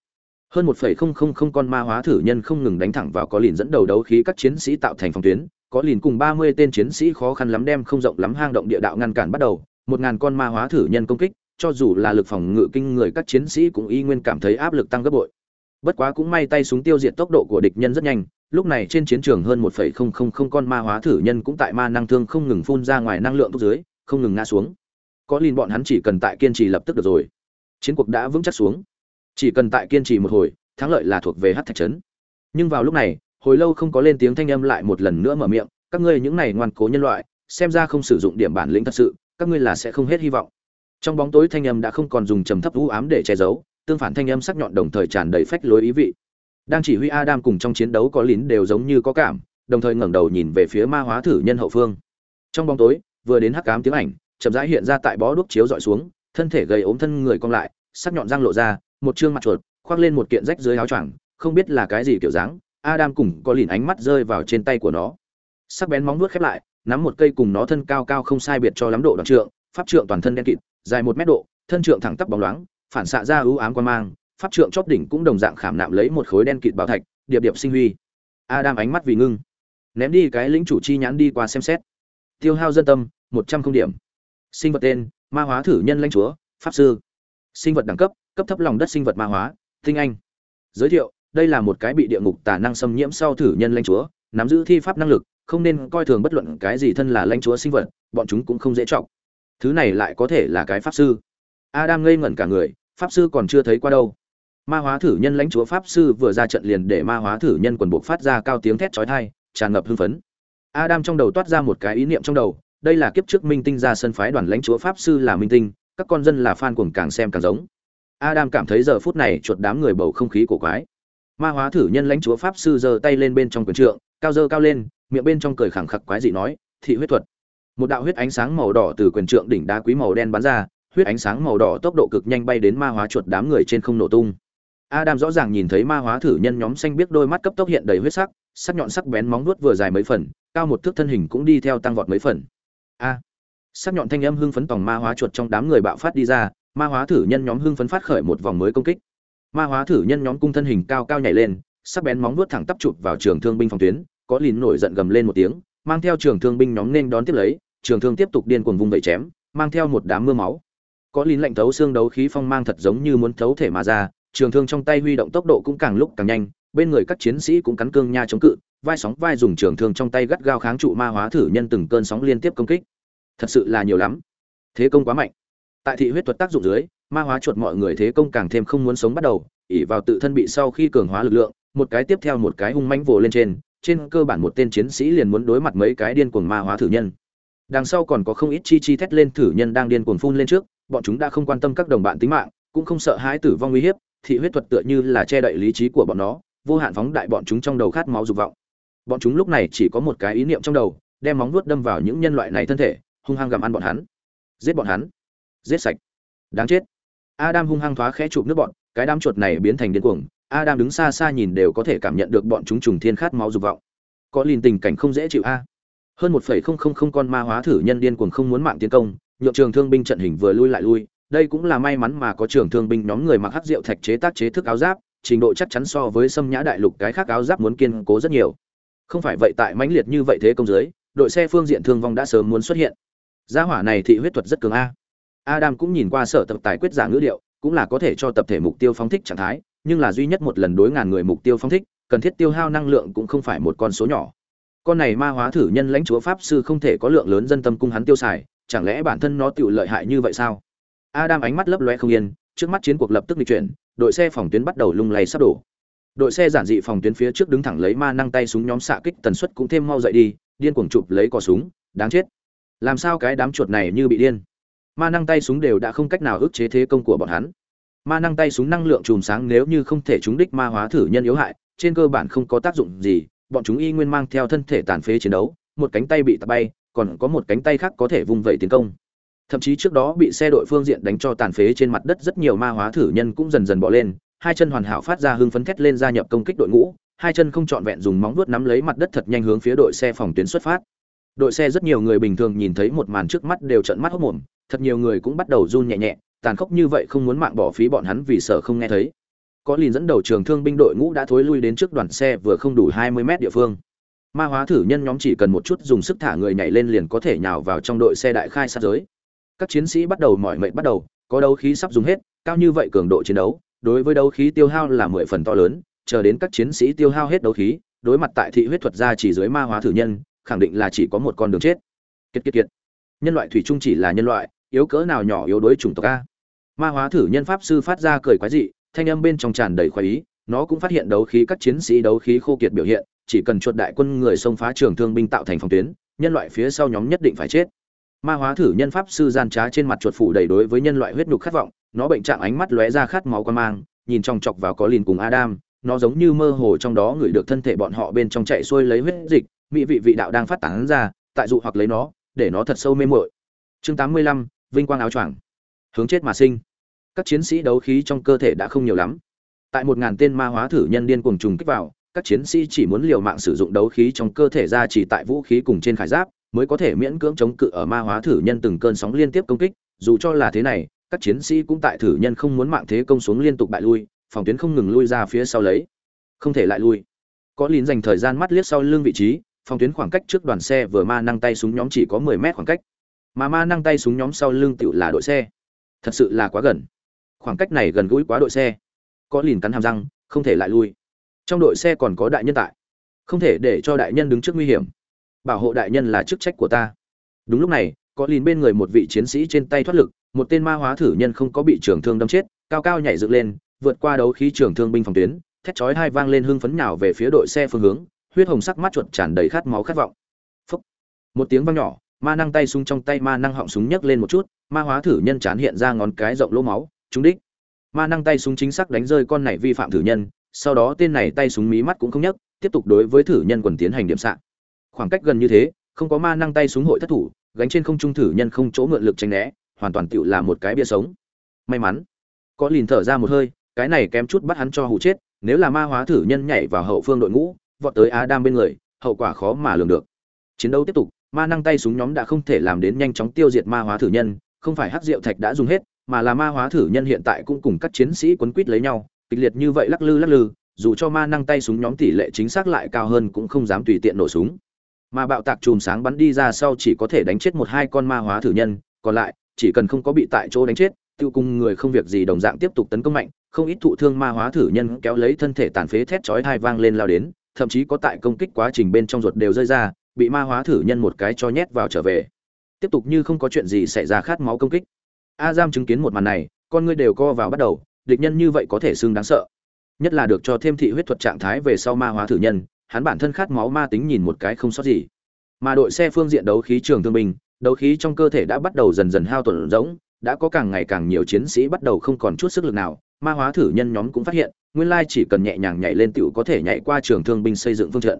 S1: Hơn một phẩy không không không con ma hóa thử nhân không ngừng đánh thẳng vào có lìn dẫn đầu đấu khí các chiến sĩ tạo thành phòng tuyến, có lìn cùng ba mươi tên chiến sĩ khó khăn lắm đem không rộng lắm hang động địa đạo ngăn cản bắt đầu, một ngàn con ma hóa thử nhân công kích cho dù là lực phòng ngự kinh người các chiến sĩ cũng y nguyên cảm thấy áp lực tăng gấp bội. Bất quá cũng may tay súng tiêu diệt tốc độ của địch nhân rất nhanh, lúc này trên chiến trường hơn một phẩy không không không con ma hóa thử nhân cũng tại ma năng thương không ngừng phun ra ngoài năng lượng tốc dưới, không ngừng ngã xuống. Có lìn bọn hắn chỉ cần tại kiên trì lập tức được rồi. Chiến cuộc đã vững chắc xuống. Chỉ cần tại kiên trì một hồi, thắng lợi là thuộc về Hắc thạch trấn. Nhưng vào lúc này, hồi lâu không có lên tiếng thanh âm lại một lần nữa mở miệng, các ngươi những này ngoan cố nhân loại, xem ra không sử dụng điểm bản lĩnh thật sự, các ngươi là sẽ không hết hy vọng trong bóng tối thanh âm đã không còn dùng trầm thấp u ám để che giấu, tương phản thanh âm sắc nhọn đồng thời tràn đầy phách lối ý vị. Đang chỉ huy adam cùng trong chiến đấu có lín đều giống như có cảm, đồng thời ngẩng đầu nhìn về phía ma hóa thử nhân hậu phương. Trong bóng tối, vừa đến hắc ám tiếng ảnh, chậm rãi hiện ra tại bó đuốc chiếu dọi xuống, thân thể gầy ốm thân người cong lại, sắc nhọn răng lộ ra, một trương mặt chuột, khoác lên một kiện rách dưới áo choàng, không biết là cái gì kiểu dáng, adam cùng có lìn ánh mắt rơi vào trên tay của nó. Sắc bén móng vuốt khép lại, nắm một cây cùng nó thân cao cao không sai biệt cho lắm độ đoạn trượng, pháp trượng toàn thân đen kịt dài một mét độ, thân trượng thẳng tắp bóng loáng, phản xạ ra ưu ám quan mang, pháp trượng chóp đỉnh cũng đồng dạng khảm nạm lấy một khối đen kịt bảo thạch, điệp điệp sinh huy. Adam ánh mắt vì ngưng. Ném đi cái lĩnh chủ chi nhãn đi qua xem xét. Tiêu hao dân tâm, một trăm không điểm. Sinh vật tên, ma hóa thử nhân lãnh chúa, pháp sư. Sinh vật đẳng cấp cấp thấp lòng đất sinh vật ma hóa, tinh anh. Giới thiệu, đây là một cái bị địa ngục tả năng xâm nhiễm sau thử nhân lãnh chúa, nắm giữ thi pháp năng lực, không nên coi thường bất luận cái gì thân là lãnh chúa sinh vật, bọn chúng cũng không dễ trọng thứ này lại có thể là cái pháp sư. Adam ngây ngẩn cả người, pháp sư còn chưa thấy qua đâu. Ma hóa thử nhân lãnh chúa pháp sư vừa ra trận liền để ma hóa thử nhân quần buộc phát ra cao tiếng thét chói tai, tràn ngập hưng phấn. Adam trong đầu toát ra một cái ý niệm trong đầu, đây là kiếp trước minh tinh ra sân phái đoàn lãnh chúa pháp sư là minh tinh, các con dân là fan cuồng càng xem càng giống. Adam cảm thấy giờ phút này chuột đám người bầu không khí cổ quái. Ma hóa thử nhân lãnh chúa pháp sư giơ tay lên bên trong quyền trượng, cao dơ cao lên, miệng bên trong cười khẳng khặc quái dị nói, thị huyết thuật một đạo huyết ánh sáng màu đỏ từ quyền trượng đỉnh đá quý màu đen bắn ra, huyết ánh sáng màu đỏ tốc độ cực nhanh bay đến ma hóa chuột đám người trên không nổ tung. Adam rõ ràng nhìn thấy ma hóa thử nhân nhóm xanh biết đôi mắt cấp tốc hiện đầy huyết sắc sắc nhọn sắc bén móng nuốt vừa dài mấy phần, cao một thước thân hình cũng đi theo tăng vọt mấy phần. A! Sắc nhọn thanh âm hưng phấn tòng ma hóa chuột trong đám người bạo phát đi ra, ma hóa thử nhân nhóm hưng phấn phát khởi một vòng mới công kích. Ma hóa thử nhân nhóm cung thân hình cao cao nhảy lên, sắc bén móng nuốt thẳng tắp chụp vào trường thương binh phòng tuyến, có lìn nổi giận gầm lên một tiếng mang theo trường thương binh nhóm nên đón tiếp lấy, trường thương tiếp tục điên cuồng vung vẩy chém, mang theo một đám mưa máu. Có lính lạnh thấu xương đấu khí phong mang thật giống như muốn thấu thể mà ra, trường thương trong tay huy động tốc độ cũng càng lúc càng nhanh, bên người các chiến sĩ cũng cắn cương nha chống cự, vai sóng vai dùng trường thương trong tay gắt gao kháng trụ ma hóa thử nhân từng cơn sóng liên tiếp công kích. Thật sự là nhiều lắm. Thế công quá mạnh. Tại thị huyết thuật tác dụng dưới, ma hóa chuột mọi người thế công càng thêm không muốn sống bắt đầu, ỷ vào tự thân bị sau khi cường hóa lực lượng, một cái tiếp theo một cái hung mãnh vồ lên trên trên cơ bản một tên chiến sĩ liền muốn đối mặt mấy cái điên cuồng ma hóa thử nhân. Đằng sau còn có không ít chi chi thét lên thử nhân đang điên cuồng phun lên trước bọn chúng đã không quan tâm các đồng bạn tính mạng cũng không sợ hãi tử vong nguy hiểm, thị huyết thuật tựa như là che đậy lý trí của bọn nó vô hạn phóng đại bọn chúng trong đầu khát máu dục vọng. Bọn chúng lúc này chỉ có một cái ý niệm trong đầu đem móng vuốt đâm vào những nhân loại này thân thể hung hăng gặm ăn bọn hắn. Giết bọn hắn. Giết sạch. Đáng chết. Adam hung hăng thoá khẽ chụp nước bọn cái đám chuột này biến thành điên cuồng adam đứng xa xa nhìn đều có thể cảm nhận được bọn chúng trùng thiên khát máu dục vọng. Có liền tình cảnh không dễ chịu a. Hơn một phẩy không không không con ma hóa thử nhân điên cuồng không muốn mạng tiến công, nhượng trường thương binh trận hình vừa lui lại lui, đây cũng là may mắn mà có trường thương binh nhóm người mặc hắc rượu thạch chế tác chế thức áo giáp, trình độ chắc chắn so với xâm nhã đại lục cái khác áo giáp muốn kiên cố rất nhiều. Không phải vậy tại mãnh liệt như vậy thế công dưới, đội xe phương diện thương vong đã sớm muốn xuất hiện. Gia hỏa này thị huyết thuật rất cường a. Adam cũng nhìn qua sở tập tài quyết giả ngữ điệu, cũng là có thể cho tập thể mục tiêu phóng thích trạng thái nhưng là duy nhất một lần đối ngàn người mục tiêu phóng thích, cần thiết tiêu hao năng lượng cũng không phải một con số nhỏ. Con này ma hóa thử nhân lãnh chúa pháp sư không thể có lượng lớn dân tâm cung hắn tiêu xài, chẳng lẽ bản thân nó tự lợi hại như vậy sao? Adam ánh mắt lấp loe không yên, trước mắt chiến cuộc lập tức bị chuyển, đội xe phòng tuyến bắt đầu lung lay sắp đổ. Đội xe giản dị phòng tuyến phía trước đứng thẳng lấy ma năng tay súng nhóm xạ kích tần suất cũng thêm mau dậy đi, điên cuồng chụp lấy cò súng, đáng chết. Làm sao cái đám chuột này như bị điên? Ma năng tay súng đều đã không cách nào ức chế thế công của bọn hắn ma năng tay súng năng lượng chùm sáng nếu như không thể trúng đích ma hóa thử nhân yếu hại, trên cơ bản không có tác dụng gì, bọn chúng y nguyên mang theo thân thể tàn phế chiến đấu, một cánh tay bị tạt bay, còn có một cánh tay khác có thể vung vẩy tiến công. Thậm chí trước đó bị xe đội phương diện đánh cho tàn phế trên mặt đất rất nhiều ma hóa thử nhân cũng dần dần bỏ lên, hai chân hoàn hảo phát ra hưng phấn thét lên gia nhập công kích đội ngũ, hai chân không trọn vẹn dùng móng vuốt nắm lấy mặt đất thật nhanh hướng phía đội xe phòng tuyến xuất phát. Đội xe rất nhiều người bình thường nhìn thấy một màn trước mắt đều trợn mắt hốc mồm thật nhiều người cũng bắt đầu run nhẹ nhẹ tàn khốc như vậy không muốn mạng bỏ phí bọn hắn vì sợ không nghe thấy. Có liền dẫn đầu trường thương binh đội ngũ đã thối lui đến trước đoàn xe vừa không đủ hai mươi mét địa phương. Ma hóa thử nhân nhóm chỉ cần một chút dùng sức thả người nhảy lên liền có thể nhào vào trong đội xe đại khai sát giới. Các chiến sĩ bắt đầu mỏi mệt bắt đầu, có đấu khí sắp dùng hết, cao như vậy cường độ chiến đấu, đối với đấu khí tiêu hao là mười phần to lớn, chờ đến các chiến sĩ tiêu hao hết đấu khí, đối mặt tại thị huyết thuật ra chỉ dưới ma hóa thử nhân, khẳng định là chỉ có một con đường chết. Kiệt kiệt kiệt. Nhân loại thủy chung chỉ là nhân loại, yếu cỡ nào nhỏ yếu đối chủng tộc a ma hóa thử nhân pháp sư phát ra cười quái dị thanh âm bên trong tràn đầy khoái ý nó cũng phát hiện đấu khí các chiến sĩ đấu khí khô kiệt biểu hiện chỉ cần chuột đại quân người xông phá trường thương binh tạo thành phòng tuyến nhân loại phía sau nhóm nhất định phải chết. Ma hóa thử nhân pháp sư gian trá trên mặt chuột phủ đầy đối với nhân loại huyết nhục khát vọng nó bệnh trạng ánh mắt lóe ra khát máu quan mang nhìn trong chọc vào có lìn cùng adam nó giống như mơ hồ trong đó người được thân thể bọn họ bên trong chạy xuôi lấy huyết dịch mỹ vị vị đạo đang phát tán ra tại dụ hoặc lấy nó để nó thật sâu mê muội. Chương 85, vinh quang áo choàng hướng chết mà sinh. Các chiến sĩ đấu khí trong cơ thể đã không nhiều lắm. Tại một ngàn tên ma hóa thử nhân điên cuồng trùng kích vào, các chiến sĩ chỉ muốn liều mạng sử dụng đấu khí trong cơ thể ra chỉ tại vũ khí cùng trên khải giáp, mới có thể miễn cưỡng chống cự ở ma hóa thử nhân từng cơn sóng liên tiếp công kích. Dù cho là thế này, các chiến sĩ cũng tại thử nhân không muốn mạng thế công xuống liên tục bại lui, phòng tuyến không ngừng lui ra phía sau lấy. Không thể lại lui. Có lín dành thời gian mắt liếc sau lưng vị trí, phòng tuyến khoảng cách trước đoàn xe vừa ma năng tay súng nhóm chỉ có mười mét khoảng cách. Mà ma năng tay súng nhóm sau lưng tựu là đội xe thật sự là quá gần. Khoảng cách này gần gũi quá đội xe. Có lìn cắn hàm răng, không thể lại lui. Trong đội xe còn có đại nhân tại. Không thể để cho đại nhân đứng trước nguy hiểm. Bảo hộ đại nhân là chức trách của ta. Đúng lúc này, có lìn bên người một vị chiến sĩ trên tay thoát lực, một tên ma hóa thử nhân không có bị trường thương đâm chết, cao cao nhảy dựng lên, vượt qua đấu khí trường thương binh phòng tuyến, thét chói hai vang lên hưng phấn nhào về phía đội xe phương hướng, huyết hồng sắc mắt chuột tràn đầy khát máu khát vọng. Phúc. một tiếng vang nhỏ, ma năng tay súng trong tay ma năng họng súng nhấc lên một chút ma hóa thử nhân chán hiện ra ngón cái rộng lỗ máu, trúng đích. Ma năng tay súng chính xác đánh rơi con này vi phạm thử nhân, sau đó tên này tay súng mí mắt cũng không nhấc, tiếp tục đối với thử nhân quần tiến hành điểm xạ khoảng cách gần như thế, không có ma năng tay súng hội thất thủ, gánh trên không trung thử nhân không chỗ ngựa lực tránh né, hoàn toàn tựu là một cái bia sống. May mắn, có lìn thở ra một hơi, cái này kém chút bắt hắn cho hụ chết, nếu là ma hóa thử nhân nhảy vào hậu phương đội ngũ, vọt tới adam bên người, hậu quả khó mà lường được. Chiến đấu tiếp tục, ma năng tay súng nhóm đã không thể làm đến nhanh chóng tiêu diệt ma hóa thử nhân không phải hắc diệu thạch đã dùng hết, mà là ma hóa thử nhân hiện tại cũng cùng các chiến sĩ quấn quýt lấy nhau, kịch liệt như vậy lắc lư lắc lư, dù cho ma năng tay súng nhóm tỷ lệ chính xác lại cao hơn cũng không dám tùy tiện nổ súng. Mà bạo tạc chùm sáng bắn đi ra sau chỉ có thể đánh chết một hai con ma hóa thử nhân, còn lại, chỉ cần không có bị tại chỗ đánh chết, tiêu cùng người không việc gì đồng dạng tiếp tục tấn công mạnh, không ít thụ thương ma hóa thử nhân kéo lấy thân thể tàn phế thét chói hai vang lên lao đến, thậm chí có tại công kích quá trình bên trong ruột đều rơi ra, bị ma hóa thử nhân một cái cho nhét vào trở về tiếp tục như không có chuyện gì xảy ra khát máu công kích. A giam chứng kiến một màn này, con ngươi đều co vào bắt đầu, địch nhân như vậy có thể xưng đáng sợ. Nhất là được cho thêm thị huyết thuật trạng thái về sau ma hóa thử nhân, hắn bản thân khát máu ma tính nhìn một cái không sót gì. Mà đội xe phương diện đấu khí trường thương binh, đấu khí trong cơ thể đã bắt đầu dần dần hao tổn rỗng, đã có càng ngày càng nhiều chiến sĩ bắt đầu không còn chút sức lực nào, ma hóa thử nhân nhóm cũng phát hiện, nguyên lai chỉ cần nhẹ nhàng nhảy lên tựu có thể nhảy qua trường thương binh xây dựng phương trận.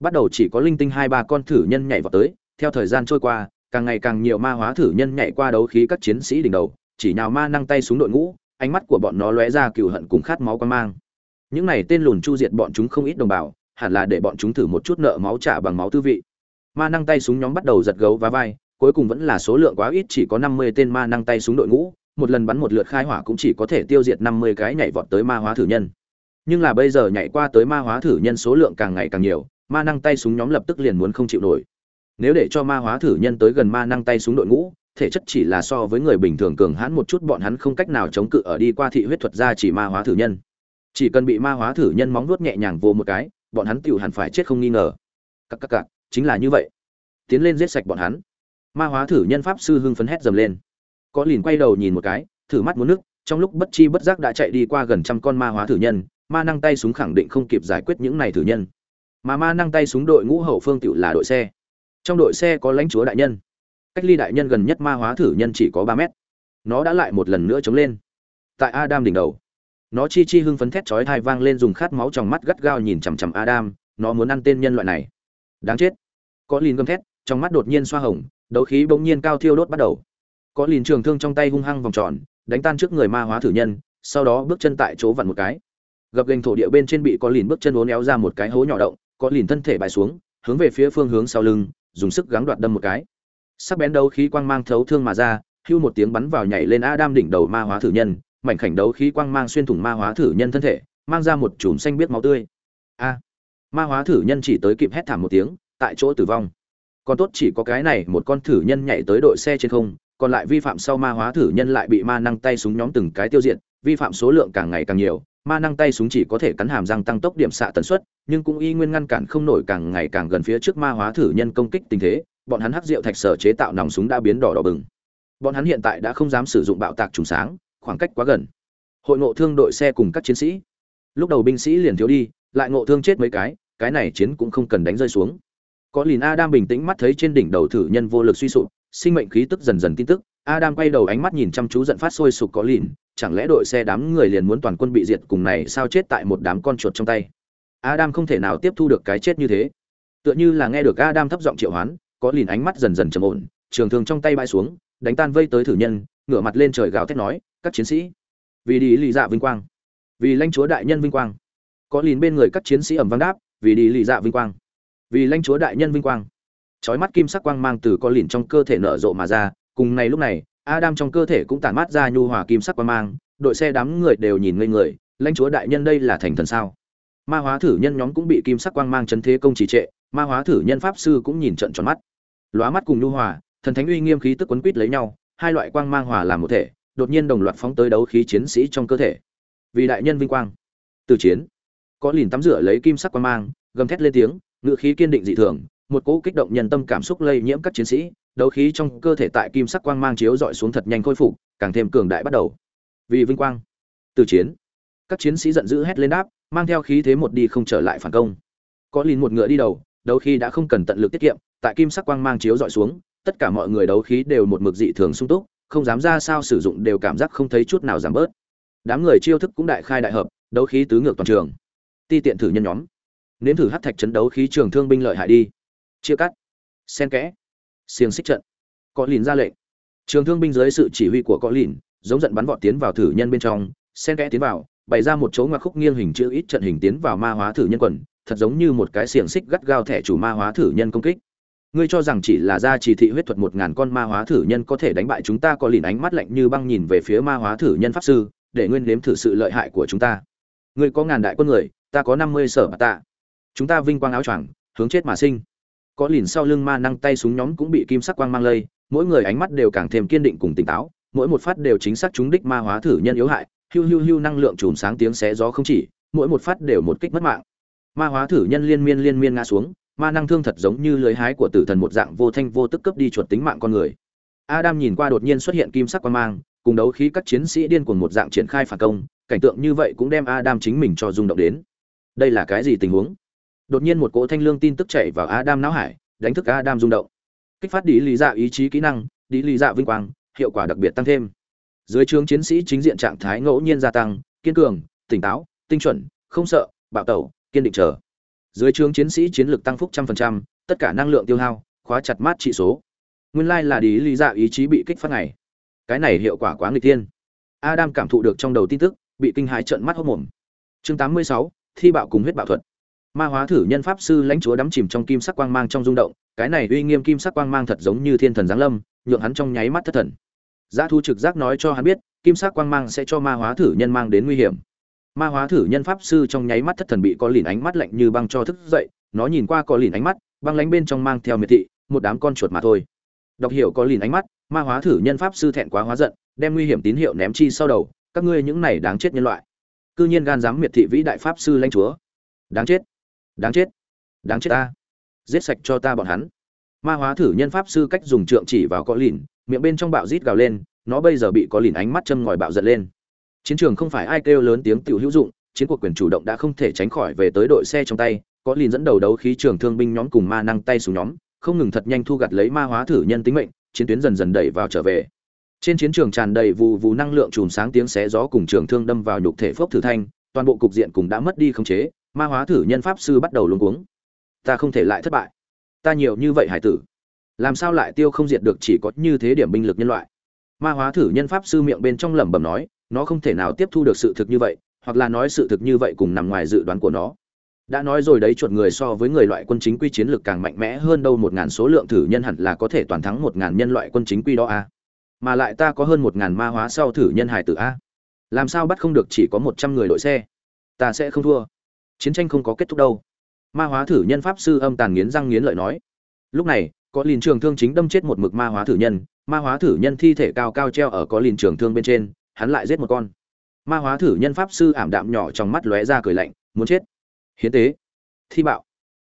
S1: Bắt đầu chỉ có linh tinh hai ba con thử nhân nhảy vào tới, theo thời gian trôi qua càng ngày càng nhiều ma hóa thử nhân nhảy qua đấu khí các chiến sĩ đỉnh đầu, chỉ nào ma năng tay xuống đội ngũ, ánh mắt của bọn nó lóe ra cừu hận cùng khát máu quan mang. Những này tên lùn chu diệt bọn chúng không ít đồng bào, hẳn là để bọn chúng thử một chút nợ máu trả bằng máu tư vị. Ma năng tay súng nhóm bắt đầu giật gấu và vai, cuối cùng vẫn là số lượng quá ít chỉ có năm mươi tên ma năng tay súng đội ngũ, một lần bắn một lượt khai hỏa cũng chỉ có thể tiêu diệt năm mươi cái nhảy vọt tới ma hóa thử nhân. Nhưng là bây giờ nhảy qua tới ma hóa thử nhân số lượng càng ngày càng nhiều, ma năng tay súng nhóm lập tức liền muốn không chịu nổi nếu để cho ma hóa thử nhân tới gần ma năng tay súng đội ngũ, thể chất chỉ là so với người bình thường cường hãn một chút, bọn hắn không cách nào chống cự ở đi qua thị huyết thuật ra chỉ ma hóa thử nhân. Chỉ cần bị ma hóa thử nhân móng nuốt nhẹ nhàng vô một cái, bọn hắn tựu hẳn phải chết không nghi ngờ. Các các các, chính là như vậy. Tiến lên giết sạch bọn hắn. Ma hóa thử nhân pháp sư hưng phấn hét dầm lên. Có lìn quay đầu nhìn một cái, thử mắt muốn nước, trong lúc bất chi bất giác đã chạy đi qua gần trăm con ma hóa thử nhân, ma năng tay súng khẳng định không kịp giải quyết những này thử nhân. Mà ma năng tay súng đội ngũ hậu phương tựu là đội xe trong đội xe có lãnh chúa đại nhân. Cách ly đại nhân gần nhất ma hóa thử nhân chỉ có ba mét. Nó đã lại một lần nữa chống lên. Tại adam đỉnh đầu, nó chi chi hưng phấn thét chói thai vang lên dùng khát máu trong mắt gắt gao nhìn chằm chằm adam, nó muốn ăn tên nhân loại này. Đáng chết. Có lìn gầm thét, trong mắt đột nhiên xoa hồng, đấu khí bỗng nhiên cao thiêu đốt bắt đầu. Có lìn trường thương trong tay hung hăng vòng tròn, đánh tan trước người ma hóa thử nhân, sau đó bước chân tại chỗ vặn một cái. Gập gành thổ địa bên trên bị có lìn bước chân uốn éo ra một cái hố nhỏ động, có lìn thân thể bài xuống, hướng về phía phương hướng sau lưng dùng sức gắng đoạt đâm một cái. Sắc bén đấu khí quang mang thấu thương mà ra, hưu một tiếng bắn vào nhảy lên adam đỉnh đầu ma hóa thử nhân, mảnh khảnh đấu khí quang mang xuyên thủng ma hóa thử nhân thân thể, mang ra một chùm xanh biết máu tươi. A! Ma hóa thử nhân chỉ tới kịp hét thảm một tiếng, tại chỗ tử vong. Còn tốt chỉ có cái này một con thử nhân nhảy tới đội xe trên không, còn lại vi phạm sau ma hóa thử nhân lại bị ma năng tay súng nhóm từng cái tiêu diệt, vi phạm số lượng càng ngày càng nhiều, ma năng tay súng chỉ có thể cắn hàm răng tăng tốc điểm xạ tần suất nhưng cũng y nguyên ngăn cản không nổi càng ngày càng gần phía trước ma hóa thử nhân công kích tình thế, bọn hắn hắc rượu thạch sở chế tạo nòng súng đã biến đỏ đỏ bừng. Bọn hắn hiện tại đã không dám sử dụng bạo tạc trùng sáng, khoảng cách quá gần. Hội ngộ thương đội xe cùng các chiến sĩ. Lúc đầu binh sĩ liền thiếu đi, lại ngộ thương chết mấy cái cái này chiến cũng không cần đánh rơi xuống. Có lìn adam bình tĩnh mắt thấy trên đỉnh đầu thử nhân vô lực suy sụp, sinh mệnh khí tức dần dần tin tức. Adam quay đầu ánh mắt nhìn chăm chú giận phát sôi sụp có lìn, chẳng lẽ đội xe đám người liền muốn toàn quân bị diệt cùng này sao chết tại một đám con chuột trong tay? Adam không thể nào tiếp thu được cái chết như thế. Tựa như là nghe được adam thấp giọng triệu hoán, có lìn ánh mắt dần dần trầm ổn, trường thương trong tay bay xuống, đánh tan vây tới thử nhân, ngửa mặt lên trời gào thét nói, các chiến sĩ, vì đi lì dạ vinh quang, vì lãnh chúa đại nhân vinh quang. Có lìn bên người các chiến sĩ ẩm vang đáp, vì đi lì dạ vinh quang, vì lãnh chúa đại nhân vinh quang. Chói mắt kim sắc quang mang từ có lìn trong cơ thể nở rộ mà ra, cùng này lúc này, adam trong cơ thể cũng tản mát ra nhu hòa kim sắc quang mang, đội xe đám người đều nhìn ngây người, lãnh chúa đại nhân đây là thành thần sao? Ma hóa thử nhân nhóm cũng bị kim sắc quang mang chấn thế công trì trệ, ma hóa thử nhân pháp sư cũng nhìn trận tròn mắt. Lóa mắt cùng nhu hòa, thần thánh uy nghiêm khí tức quấn quýt lấy nhau, hai loại quang mang hòa làm một thể, đột nhiên đồng loạt phóng tới đấu khí chiến sĩ trong cơ thể. Vì đại nhân vinh quang. Từ chiến, có lìn tắm rửa lấy kim sắc quang mang, gầm thét lên tiếng ngựa khí kiên định dị thường, một cỗ kích động nhân tâm cảm xúc lây nhiễm các chiến sĩ, đấu khí trong cơ thể tại kim sắc quang mang chiếu dọi xuống thật nhanh khôi phục, càng thêm cường đại bắt đầu. Vì vinh quang. Từ chiến, các chiến sĩ giận dữ hét lên đáp mang theo khí thế một đi không trở lại phản công. Có lìn một ngựa đi đầu, đấu khí đã không cần tận lực tiết kiệm, tại kim sắc quang mang chiếu dọi xuống, tất cả mọi người đấu khí đều một mực dị thường sung túc, không dám ra sao sử dụng đều cảm giác không thấy chút nào giảm bớt. Đám người chiêu thức cũng đại khai đại hợp, đấu khí tứ ngược toàn trường. Ti tiện thử nhân nhóm. Nếm thử hát thạch chấn đấu khí trường thương binh lợi hại đi. Chia cắt. Sen kẽ. Xiềng xích trận. Có lìn ra lệnh. Trường thương binh dưới sự chỉ huy của có lìn, giống giận bắn vọt tiến vào thử nhân bên trong sen kẽ tiến vào bày ra một chỗ ngoặc khúc nghiêng hình chữ ít trận hình tiến vào ma hóa thử nhân quần, thật giống như một cái xiềng xích gắt gao thẻ chủ ma hóa thử nhân công kích. Ngươi cho rằng chỉ là ra chỉ thị huyết thuật một ngàn con ma hóa thử nhân có thể đánh bại chúng ta có lìn ánh mắt lạnh như băng nhìn về phía ma hóa thử nhân pháp sư, để nguyên nếm thử sự lợi hại của chúng ta. Ngươi có ngàn đại quân người, ta có năm mươi sở bà tạ. Chúng ta vinh quang áo choàng, hướng chết mà sinh. Có lìn sau lưng ma năng tay súng nhóm cũng bị kim sắc quang mang lây, mỗi người ánh mắt đều càng thêm kiên định cùng tỉnh táo, mỗi một phát đều chính xác trúng đích ma hóa thử nhân yếu hại hưu hưu hưu năng lượng chùm sáng tiếng xé gió không chỉ, mỗi một phát đều một kích mất mạng. Ma hóa thử nhân liên miên liên miên ngã xuống, ma năng thương thật giống như lưới hái của tử thần một dạng vô thanh vô tức cấp đi chuột tính mạng con người. Adam nhìn qua đột nhiên xuất hiện kim sắc quang mang, cùng đấu khí các chiến sĩ điên cuồng một dạng triển khai phản công, cảnh tượng như vậy cũng đem adam chính mình cho rung động đến. Đây là cái gì tình huống? Đột nhiên một cỗ thanh lương tin tức chạy vào adam não hải, đánh thức adam rung động. Kích phát đi lý dạ ý chí kỹ năng đi lý dạ vinh quang, hiệu quả đặc biệt tăng thêm dưới trướng chiến sĩ chính diện trạng thái ngẫu nhiên gia tăng, kiên cường, tỉnh táo, tinh chuẩn, không sợ, bạo tẩu, kiên định chờ. Dưới trướng chiến sĩ chiến lược tăng phúc trăm phần trăm, tất cả năng lượng tiêu hao, khóa chặt mát trị số. Nguyên lai là đi lý dạ ý chí bị kích phát này. Cái này hiệu quả quá người tiên adam cảm thụ được trong đầu tin tức, bị kinh hãi trợn mắt hốc mồm. Chương tám mươi sáu, thi bạo cùng huyết bạo thuật. Ma hóa thử nhân pháp sư lãnh chúa đắm chìm trong kim sắc quang mang trong rung động, cái này uy nghiêm kim sắc quang mang thật giống như thiên thần giáng lâm, nhượng hắn trong nháy mắt thất thần giá thu trực giác nói cho hắn biết, kim sắc quang mang sẽ cho ma hóa thử nhân mang đến nguy hiểm. Ma hóa thử nhân pháp sư trong nháy mắt thất thần bị có lìn ánh mắt lạnh như băng cho thức dậy, nó nhìn qua có lìn ánh mắt, băng lánh bên trong mang theo miệt thị, một đám con chuột mà thôi. Đọc hiểu có lìn ánh mắt, ma hóa thử nhân pháp sư thẹn quá hóa giận, đem nguy hiểm tín hiệu ném chi sau đầu, các ngươi những này đáng chết nhân loại. Cư nhiên gan dám miệt thị vĩ đại pháp sư lãnh chúa. Đáng chết đáng chết đáng chết ta. Giết sạch cho ta bọn hắn. Ma hóa thử nhân pháp sư cách dùng trượng chỉ vào có lìn miệng bên trong bạo rít gào lên, nó bây giờ bị có lìn ánh mắt châm ngòi bạo giật lên. Chiến trường không phải ai kêu lớn tiếng tiểu hữu dụng, chiến cuộc quyền chủ động đã không thể tránh khỏi về tới đội xe trong tay, có lìn dẫn đầu đấu khí trường thương binh nhóm cùng ma năng tay xuống nhóm, không ngừng thật nhanh thu gặt lấy ma hóa thử nhân tính mệnh, chiến tuyến dần dần đẩy vào trở về. Trên chiến trường tràn đầy vụ vụ năng lượng chùm sáng tiếng xé gió cùng trường thương đâm vào nhục thể phốc thử thanh, toàn bộ cục diện cùng đã mất đi khống chế, ma hóa thử nhân pháp sư bắt đầu luống cuống. Ta không thể lại thất bại. Ta nhiều như vậy hải tử làm sao lại tiêu không diệt được chỉ có như thế điểm binh lực nhân loại? Ma hóa thử nhân pháp sư miệng bên trong lẩm bẩm nói, nó không thể nào tiếp thu được sự thực như vậy, hoặc là nói sự thực như vậy cùng nằm ngoài dự đoán của nó. Đã nói rồi đấy, chuột người so với người loại quân chính quy chiến lược càng mạnh mẽ hơn đâu, một ngàn số lượng thử nhân hẳn là có thể toàn thắng một ngàn nhân loại quân chính quy đó a mà lại ta có hơn một ngàn ma hóa sau thử nhân hải tử a làm sao bắt không được chỉ có một trăm người đội xe? Ta sẽ không thua. Chiến tranh không có kết thúc đâu. Ma hóa thử nhân pháp sư âm tàn nghiến răng nghiến lợi nói. Lúc này có liền trường thương chính đâm chết một mực ma hóa thử nhân, ma hóa thử nhân thi thể cao cao treo ở có liền trường thương bên trên, hắn lại giết một con. Ma hóa thử nhân pháp sư ảm đạm nhỏ trong mắt lóe ra cười lạnh, muốn chết. Hiến tế. Thi bạo.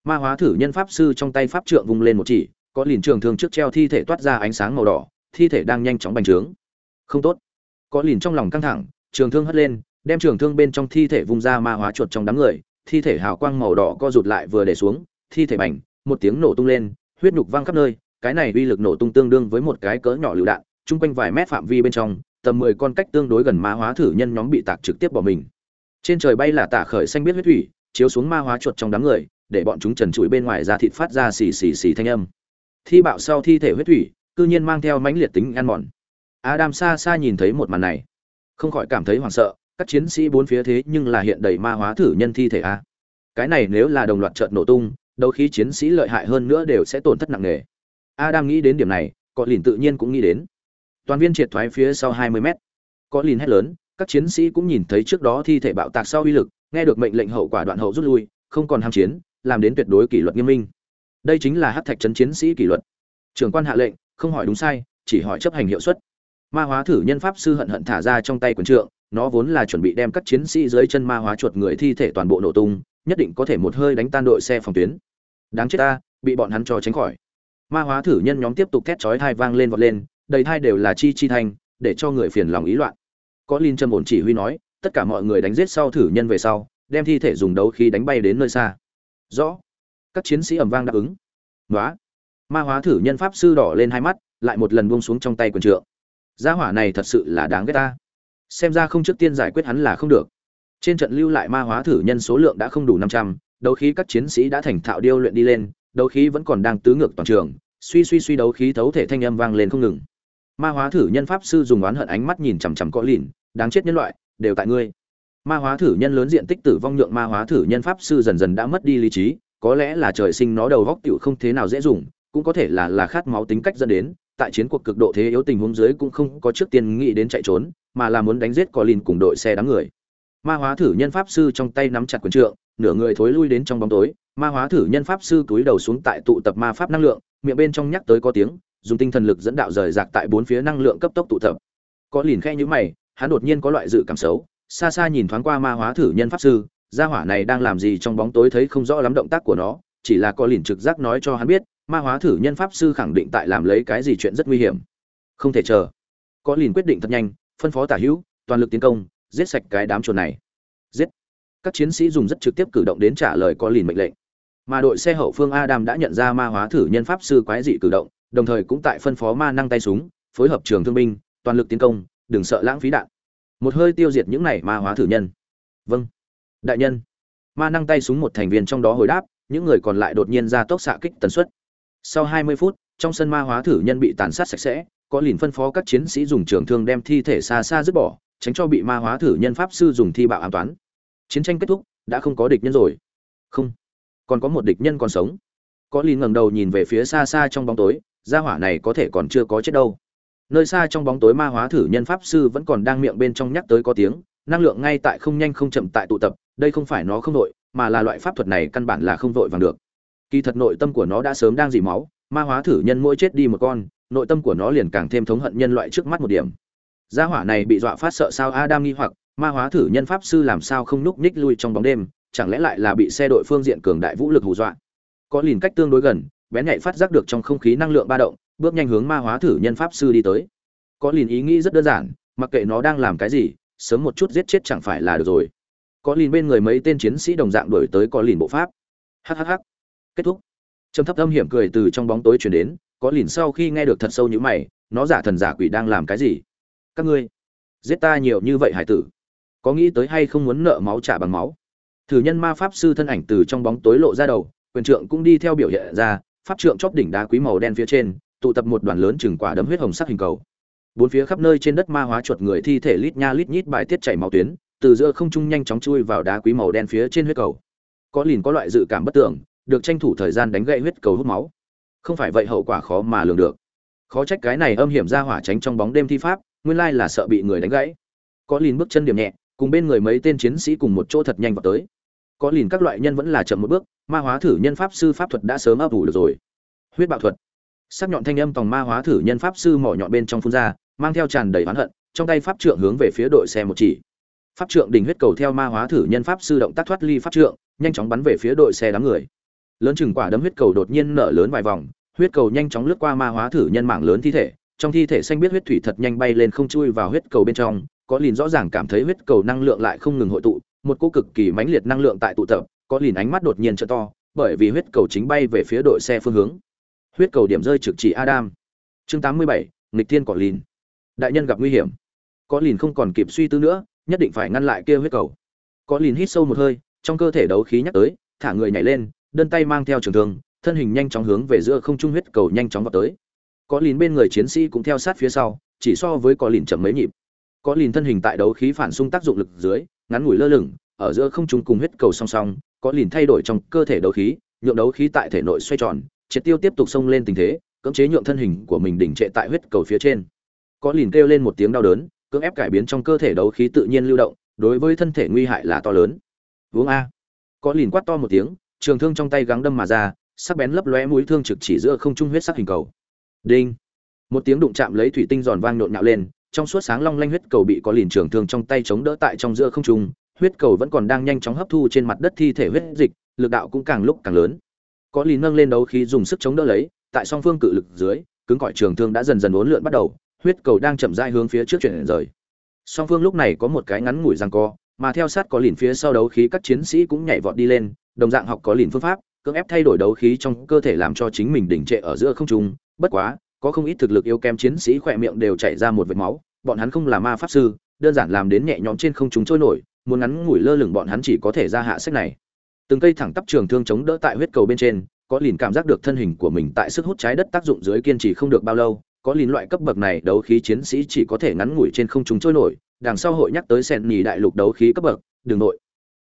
S1: Ma hóa thử nhân pháp sư trong tay pháp trượng vung lên một chỉ, có liền trường thương trước treo thi thể toát ra ánh sáng màu đỏ, thi thể đang nhanh chóng bành trướng. Không tốt. Có lìn trong lòng căng thẳng, trường thương hất lên, đem trường thương bên trong thi thể vung ra ma hóa chuột trong đám người, thi thể hào quang màu đỏ co rụt lại vừa để xuống, thi thể bành, một tiếng nổ tung lên huyết nhục văng khắp nơi, cái này uy lực nổ tung tương đương với một cái cỡ nhỏ lựu đạn, chung quanh vài mét phạm vi bên trong, tầm mười con cách tương đối gần ma hóa thử nhân nhóm bị tạc trực tiếp bỏ mình. Trên trời bay là tả khởi xanh biết huyết thủy, chiếu xuống ma hóa chuột trong đám người, để bọn chúng trần trụi bên ngoài ra thịt phát ra xì xì xì thanh âm. Thi bạo sau thi thể huyết thủy, cư nhiên mang theo mãnh liệt tính ăn mòn. Adam xa xa nhìn thấy một màn này, không khỏi cảm thấy hoảng sợ, các chiến sĩ bốn phía thế nhưng là hiện đầy ma hóa thử nhân thi thể a. Cái này nếu là đồng loạt trợn nổ tung đấu khí chiến sĩ lợi hại hơn nữa đều sẽ tổn thất nặng nề. Adam nghĩ đến điểm này, cọ lìn tự nhiên cũng nghĩ đến. Toàn viên triệt thoái phía sau 20 mét. Cọ lìn hét lớn, các chiến sĩ cũng nhìn thấy trước đó thi thể bạo tạc sau uy lực, nghe được mệnh lệnh hậu quả đoạn hậu rút lui, không còn ham chiến, làm đến tuyệt đối kỷ luật nghiêm minh. Đây chính là hắc thạch trấn chiến sĩ kỷ luật. Trưởng quan hạ lệnh, không hỏi đúng sai, chỉ hỏi chấp hành hiệu suất. Ma hóa thử nhân pháp sư hận hận thả ra trong tay quần trượng, nó vốn là chuẩn bị đem các chiến sĩ dưới chân ma hóa chuột người thi thể toàn bộ nổ tung, nhất định có thể một hơi đánh tan đội xe phòng tuyến đáng chết ta, bị bọn hắn cho tránh khỏi. Ma hóa thử nhân nhóm tiếp tục thét chói thai vang lên vọt lên, đầy thai đều là chi chi thanh, để cho người phiền lòng ý loạn. Có linh trầm ổn chỉ huy nói, tất cả mọi người đánh giết sau thử nhân về sau, đem thi thể dùng đấu khí đánh bay đến nơi xa. Rõ. Các chiến sĩ ầm vang đáp ứng. Nói ma hóa thử nhân pháp sư đỏ lên hai mắt, lại một lần buông xuống trong tay quần trượng. Gia hỏa này thật sự là đáng ghét ta. Xem ra không trước tiên giải quyết hắn là không được. Trên trận lưu lại ma hóa thử nhân số lượng đã không đủ năm trăm đấu khí các chiến sĩ đã thành thạo điêu luyện đi lên, đấu khí vẫn còn đang tứ ngược toàn trường, suy suy suy đấu khí thấu thể thanh âm vang lên không ngừng. Ma hóa thử nhân pháp sư dùng oán hận ánh mắt nhìn chằm chằm có lìn, đáng chết nhân loại, đều tại ngươi. Ma hóa thử nhân lớn diện tích tử vong nhượng ma hóa thử nhân pháp sư dần dần đã mất đi lý trí, có lẽ là trời sinh nó đầu góc tiểu không thế nào dễ dùng, cũng có thể là là khát máu tính cách dẫn đến, tại chiến cuộc cực độ thế yếu tình huống dưới cũng không có trước tiên nghĩ đến chạy trốn, mà là muốn đánh giết có lìn cùng đội xe đám người. Ma hóa thử nhân pháp sư trong tay nắm chặt quyền trượng nửa người thối lui đến trong bóng tối, ma hóa thử nhân pháp sư túi đầu xuống tại tụ tập ma pháp năng lượng, miệng bên trong nhắc tới có tiếng, dùng tinh thần lực dẫn đạo rời rạc tại bốn phía năng lượng cấp tốc tụ tập. Có lìn khe như mày, hắn đột nhiên có loại dự cảm xấu, xa xa nhìn thoáng qua ma hóa thử nhân pháp sư, gia hỏa này đang làm gì trong bóng tối thấy không rõ lắm động tác của nó, chỉ là có lìn trực giác nói cho hắn biết, ma hóa thử nhân pháp sư khẳng định tại làm lấy cái gì chuyện rất nguy hiểm. Không thể chờ. Có lìn quyết định thật nhanh, phân phó tả hữu, toàn lực tiến công, giết sạch cái đám chuột này. Giết các chiến sĩ dùng rất trực tiếp cử động đến trả lời có lìn mệnh lệnh. Mà đội xe hậu phương adam đã nhận ra ma hóa thử nhân pháp sư quái dị cử động, đồng thời cũng tại phân phó ma năng tay súng, phối hợp trường thương binh, toàn lực tiến công, đừng sợ lãng phí đạn. Một hơi tiêu diệt những này ma hóa thử nhân. Vâng. Đại nhân. Ma năng tay súng một thành viên trong đó hồi đáp, những người còn lại đột nhiên ra tốc xạ kích tần suất. Sau 20 phút, trong sân ma hóa thử nhân bị tàn sát sạch sẽ, có lìn phân phó các chiến sĩ dùng trường thương đem thi thể xa xa dứt bỏ, tránh cho bị ma hóa thử nhân pháp sư dùng thi bạo an toán chiến tranh kết thúc, đã không có địch nhân rồi. Không, còn có một địch nhân còn sống. Có lì ngẩng đầu nhìn về phía xa xa trong bóng tối, gia hỏa này có thể còn chưa có chết đâu. Nơi xa trong bóng tối ma hóa thử nhân pháp sư vẫn còn đang miệng bên trong nhắc tới có tiếng, năng lượng ngay tại không nhanh không chậm tại tụ tập, đây không phải nó không vội mà là loại pháp thuật này căn bản là không vội vàng được. Kỳ thật nội tâm của nó đã sớm đang dỉ máu, ma hóa thử nhân mỗi chết đi một con, nội tâm của nó liền càng thêm thống hận nhân loại trước mắt một điểm. Gia hỏa này bị dọa phát sợ sao adam nghi hoặc ma hóa thử nhân pháp sư làm sao không núp ních lui trong bóng đêm, chẳng lẽ lại là bị xe đội phương diện cường đại vũ lực hù dọa? Có lìn cách tương đối gần, bén nhạy phát giác được trong không khí năng lượng ba động, bước nhanh hướng ma hóa thử nhân pháp sư đi tới. Có lìn ý nghĩ rất đơn giản, mặc kệ nó đang làm cái gì, sớm một chút giết chết chẳng phải là được rồi. Có lìn bên người mấy tên chiến sĩ đồng dạng đuổi tới có lìn bộ pháp. Hhh kết thúc. Trầm thấp âm hiểm cười từ trong bóng tối chuyển đến, có lìn sau khi nghe được thật sâu như mày, nó giả thần giả quỷ đang làm cái gì? Các ngươi, giết ta nhiều như vậy hải tử có nghĩ tới hay không muốn nợ máu trả bằng máu. Thử nhân ma pháp sư thân ảnh từ trong bóng tối lộ ra đầu, quyền trượng cũng đi theo biểu hiện ra, pháp trượng chóp đỉnh đá quý màu đen phía trên, tụ tập một đoàn lớn chừng quả đấm huyết hồng sắc hình cầu. Bốn phía khắp nơi trên đất ma hóa chuột người thi thể lít nha lít nhít bài tiết chảy máu tuyến, từ giữa không trung nhanh chóng chui vào đá quý màu đen phía trên huyết cầu. Có liền có loại dự cảm bất tưởng, được tranh thủ thời gian đánh gậy huyết cầu hút máu. Không phải vậy hậu quả khó mà lường được. Khó trách cái này âm hiểm ra hỏa tránh trong bóng đêm thi pháp, nguyên lai là sợ bị người đánh gãy. Có liền bước chân điểm nhẹ cùng bên người mấy tên chiến sĩ cùng một chỗ thật nhanh vào tới. Có liền các loại nhân vẫn là chậm một bước, ma hóa thử nhân pháp sư pháp thuật đã sớm ấp ủ được rồi. Huyết bạo thuật. Sắc nhọn thanh âm tòng ma hóa thử nhân pháp sư mỏ nhọn bên trong phun ra, mang theo tràn đầy oán hận, trong tay pháp trượng hướng về phía đội xe một chỉ. Pháp trượng đỉnh huyết cầu theo ma hóa thử nhân pháp sư động tác thoát ly pháp trượng, nhanh chóng bắn về phía đội xe đám người. Lớn chừng quả đấm huyết cầu đột nhiên nở lớn vài vòng, huyết cầu nhanh chóng lướt qua ma hóa thử nhân mảng lớn thi thể, trong thi thể xanh biết huyết thủy thật nhanh bay lên không chui vào huyết cầu bên trong có lìn rõ ràng cảm thấy huyết cầu năng lượng lại không ngừng hội tụ một cô cực kỳ mãnh liệt năng lượng tại tụ tập có lìn ánh mắt đột nhiên trợ to bởi vì huyết cầu chính bay về phía đội xe phương hướng. Huyết cầu điểm rơi trực chỉ adam. Chương 87, nghịch thiên cỏ lìn. Đại nhân gặp nguy hiểm. Có lìn không còn kịp suy tư nữa nhất định phải ngăn lại kia huyết cầu. Có lìn hít sâu một hơi trong cơ thể đấu khí nhắc tới thả người nhảy lên đơn tay mang theo trường thương thân hình nhanh chóng hướng về giữa không trung huyết cầu nhanh chóng vào tới. Có lìn bên người chiến sĩ cũng theo sát phía sau chỉ so với có lìn chậm mấy nhịp có lìn thân hình tại đấu khí phản xung tác dụng lực dưới, ngắn ngủi lơ lửng, ở giữa không trung cùng huyết cầu song song, có lìn thay đổi trong cơ thể đấu khí, nhượng đấu khí tại thể nội xoay tròn, triệt tiêu tiếp tục xông lên tình thế, cưỡng chế nhượng thân hình của mình đỉnh trệ tại huyết cầu phía trên. Có lìn kêu lên một tiếng đau đớn, cưỡng ép cải biến trong cơ thể đấu khí tự nhiên lưu động, đối với thân thể nguy hại là to lớn. Uống a. Có lìn quát to một tiếng, trường thương trong tay gắng đâm mà ra, sắc bén lấp lóe mũi thương trực chỉ giữa không trung huyết sắc hình cầu. Đinh. Một tiếng đụng chạm lấy thủy tinh giòn vang nhộn nhạo lên trong suốt sáng long lanh huyết cầu bị có lìn trường thương trong tay chống đỡ tại trong giữa không trung, huyết cầu vẫn còn đang nhanh chóng hấp thu trên mặt đất thi thể huyết dịch, lực đạo cũng càng lúc càng lớn. Có lìn nâng lên đấu khí dùng sức chống đỡ lấy, tại song phương cự lực dưới, cứng cỏi trường thương đã dần dần uốn lượn bắt đầu, huyết cầu đang chậm rãi hướng phía trước chuyển rời. Song phương lúc này có một cái ngắn ngủi giằng co, mà theo sát có lìn phía sau đấu khí các chiến sĩ cũng nhảy vọt đi lên, đồng dạng học có lìn phương pháp, cưỡng ép thay đổi đấu khí trong cơ thể làm cho chính mình đỉnh trệ ở giữa không trung, bất quá có không ít thực lực yếu kém chiến sĩ khỏe miệng đều chảy ra một vệt máu, bọn hắn không là ma pháp sư, đơn giản làm đến nhẹ nhõm trên không trung trôi nổi, muốn ngắn ngủi lơ lửng bọn hắn chỉ có thể ra hạ sách này. Từng cây thẳng tắp trường thương chống đỡ tại huyết cầu bên trên, có lìn cảm giác được thân hình của mình tại sức hút trái đất tác dụng dưới kiên trì không được bao lâu, có lìn loại cấp bậc này đấu khí chiến sĩ chỉ có thể ngắn ngủi trên không trung trôi nổi, đằng sau hội nhắc tới sen nhì đại lục đấu khí cấp bậc đường nội.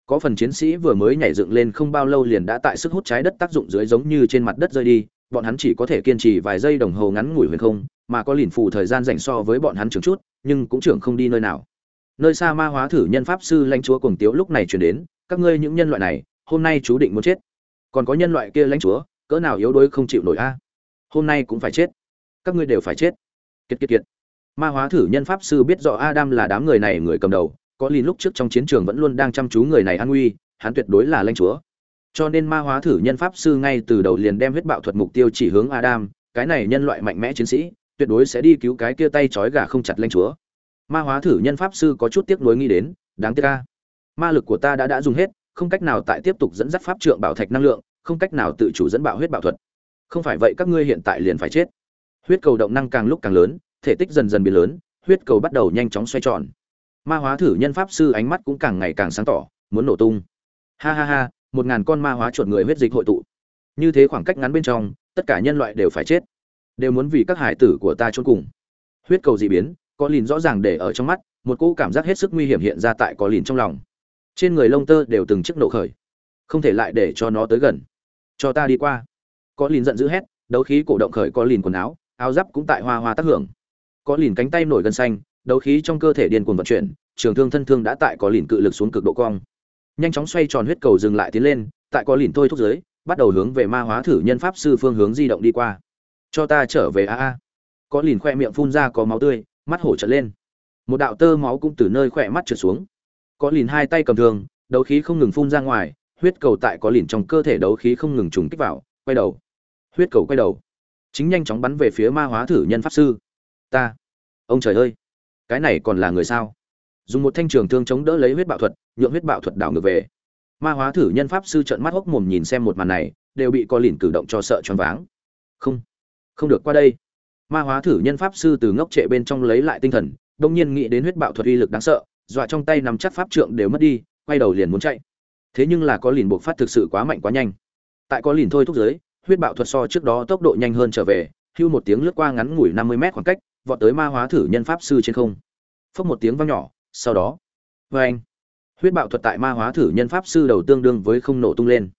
S1: Có phần chiến sĩ vừa mới nhảy dựng lên không bao lâu liền đã tại sức hút trái đất tác dụng dưới giống như trên mặt đất rơi đi bọn hắn chỉ có thể kiên trì vài giây đồng hồ ngắn ngủi huyền không, mà có lìn phù thời gian dành so với bọn hắn trưởng chút, nhưng cũng trưởng không đi nơi nào. Nơi xa ma hóa thử nhân pháp sư lãnh chúa cuồng tiếu lúc này chuyển đến, các ngươi những nhân loại này, hôm nay chú định muốn chết. Còn có nhân loại kia lãnh chúa, cỡ nào yếu đuối không chịu nổi a? Hôm nay cũng phải chết. Các ngươi đều phải chết. Kiệt kiệt kiệt. Ma hóa thử nhân pháp sư biết rõ adam là đám người này người cầm đầu, có lìn lúc trước trong chiến trường vẫn luôn đang chăm chú người này an nguy, hắn tuyệt đối là lãnh chúa cho nên ma hóa thử nhân pháp sư ngay từ đầu liền đem huyết bạo thuật mục tiêu chỉ hướng adam, cái này nhân loại mạnh mẽ chiến sĩ, tuyệt đối sẽ đi cứu cái kia tay trói gà không chặt lãnh chúa. Ma hóa thử nhân pháp sư có chút tiếc nuối nghĩ đến, đáng tiếc ca ma lực của ta đã đã dùng hết, không cách nào tại tiếp tục dẫn dắt pháp trượng bảo thạch năng lượng, không cách nào tự chủ dẫn bạo huyết bạo thuật. Không phải vậy các ngươi hiện tại liền phải chết. Huyết cầu động năng càng lúc càng lớn, thể tích dần dần biến lớn, huyết cầu bắt đầu nhanh chóng xoay tròn. Ma hóa thử nhân pháp sư ánh mắt cũng càng ngày càng sáng tỏ, muốn nổ tung. Ha ha ha một ngàn con ma hóa chuột người huyết dịch hội tụ. Như thế khoảng cách ngắn bên trong, tất cả nhân loại đều phải chết. Đều muốn vì các hải tử của ta trốn cùng. Huyết cầu dị biến, có lìn rõ ràng để ở trong mắt, một cỗ cảm giác hết sức nguy hiểm hiện ra tại có lìn trong lòng. Trên người lông tơ đều từng chiếc nổ khởi. Không thể lại để cho nó tới gần. Cho ta đi qua. Có lìn giận dữ hét, đấu khí cổ động khởi có lìn quần áo áo giáp cũng tại hoa hoa tác hưởng. Có lìn cánh tay nổi gân xanh, đấu khí trong cơ thể điên cuồng vận chuyển, trường thương thân thương đã tại có lìn cự lực xuống cực độ cong nhanh chóng xoay tròn huyết cầu dừng lại tiến lên, tại có lìn thôi thúc giới, bắt đầu hướng về ma hóa thử nhân pháp sư phương hướng di động đi qua. Cho ta trở về a a. Có lìn khoe miệng phun ra có máu tươi, mắt hổ trợn lên. Một đạo tơ máu cũng từ nơi khỏe mắt trượt xuống. Có lìn hai tay cầm thường đấu khí không ngừng phun ra ngoài, huyết cầu tại có lìn trong cơ thể đấu khí không ngừng trùng kích vào, quay đầu. Huyết cầu quay đầu. Chính nhanh chóng bắn về phía ma hóa thử nhân pháp sư. Ta. Ông trời ơi. Cái này còn là người sao? Dùng một thanh trường thương chống đỡ lấy huyết bạo thuật, nhượng huyết bạo thuật đảo ngược về. Ma hóa thử nhân pháp sư trợn mắt hốc mồm nhìn xem một màn này, đều bị có lìn cử động cho sợ choáng váng. Không không được qua đây. Ma hóa thử nhân pháp sư từ ngốc trệ bên trong lấy lại tinh thần, đông nhiên nghĩ đến huyết bạo thuật uy lực đáng sợ, dọa trong tay nắm chắc pháp trượng đều mất đi, quay đầu liền muốn chạy. Thế nhưng là có lìn buộc phát thực sự quá mạnh quá nhanh. Tại có lìn thôi thúc giới, huyết bạo thuật so trước đó tốc độ nhanh hơn trở về, hưu một tiếng lướt qua ngắn ngủi năm mươi mét khoảng cách, vọt tới ma hóa thử nhân pháp sư trên không. Phốc một tiếng vang nhỏ sau đó vê anh. Huyết bạo thuật tại ma hóa thử nhân pháp sư đầu tương đương với không nổ tung lên.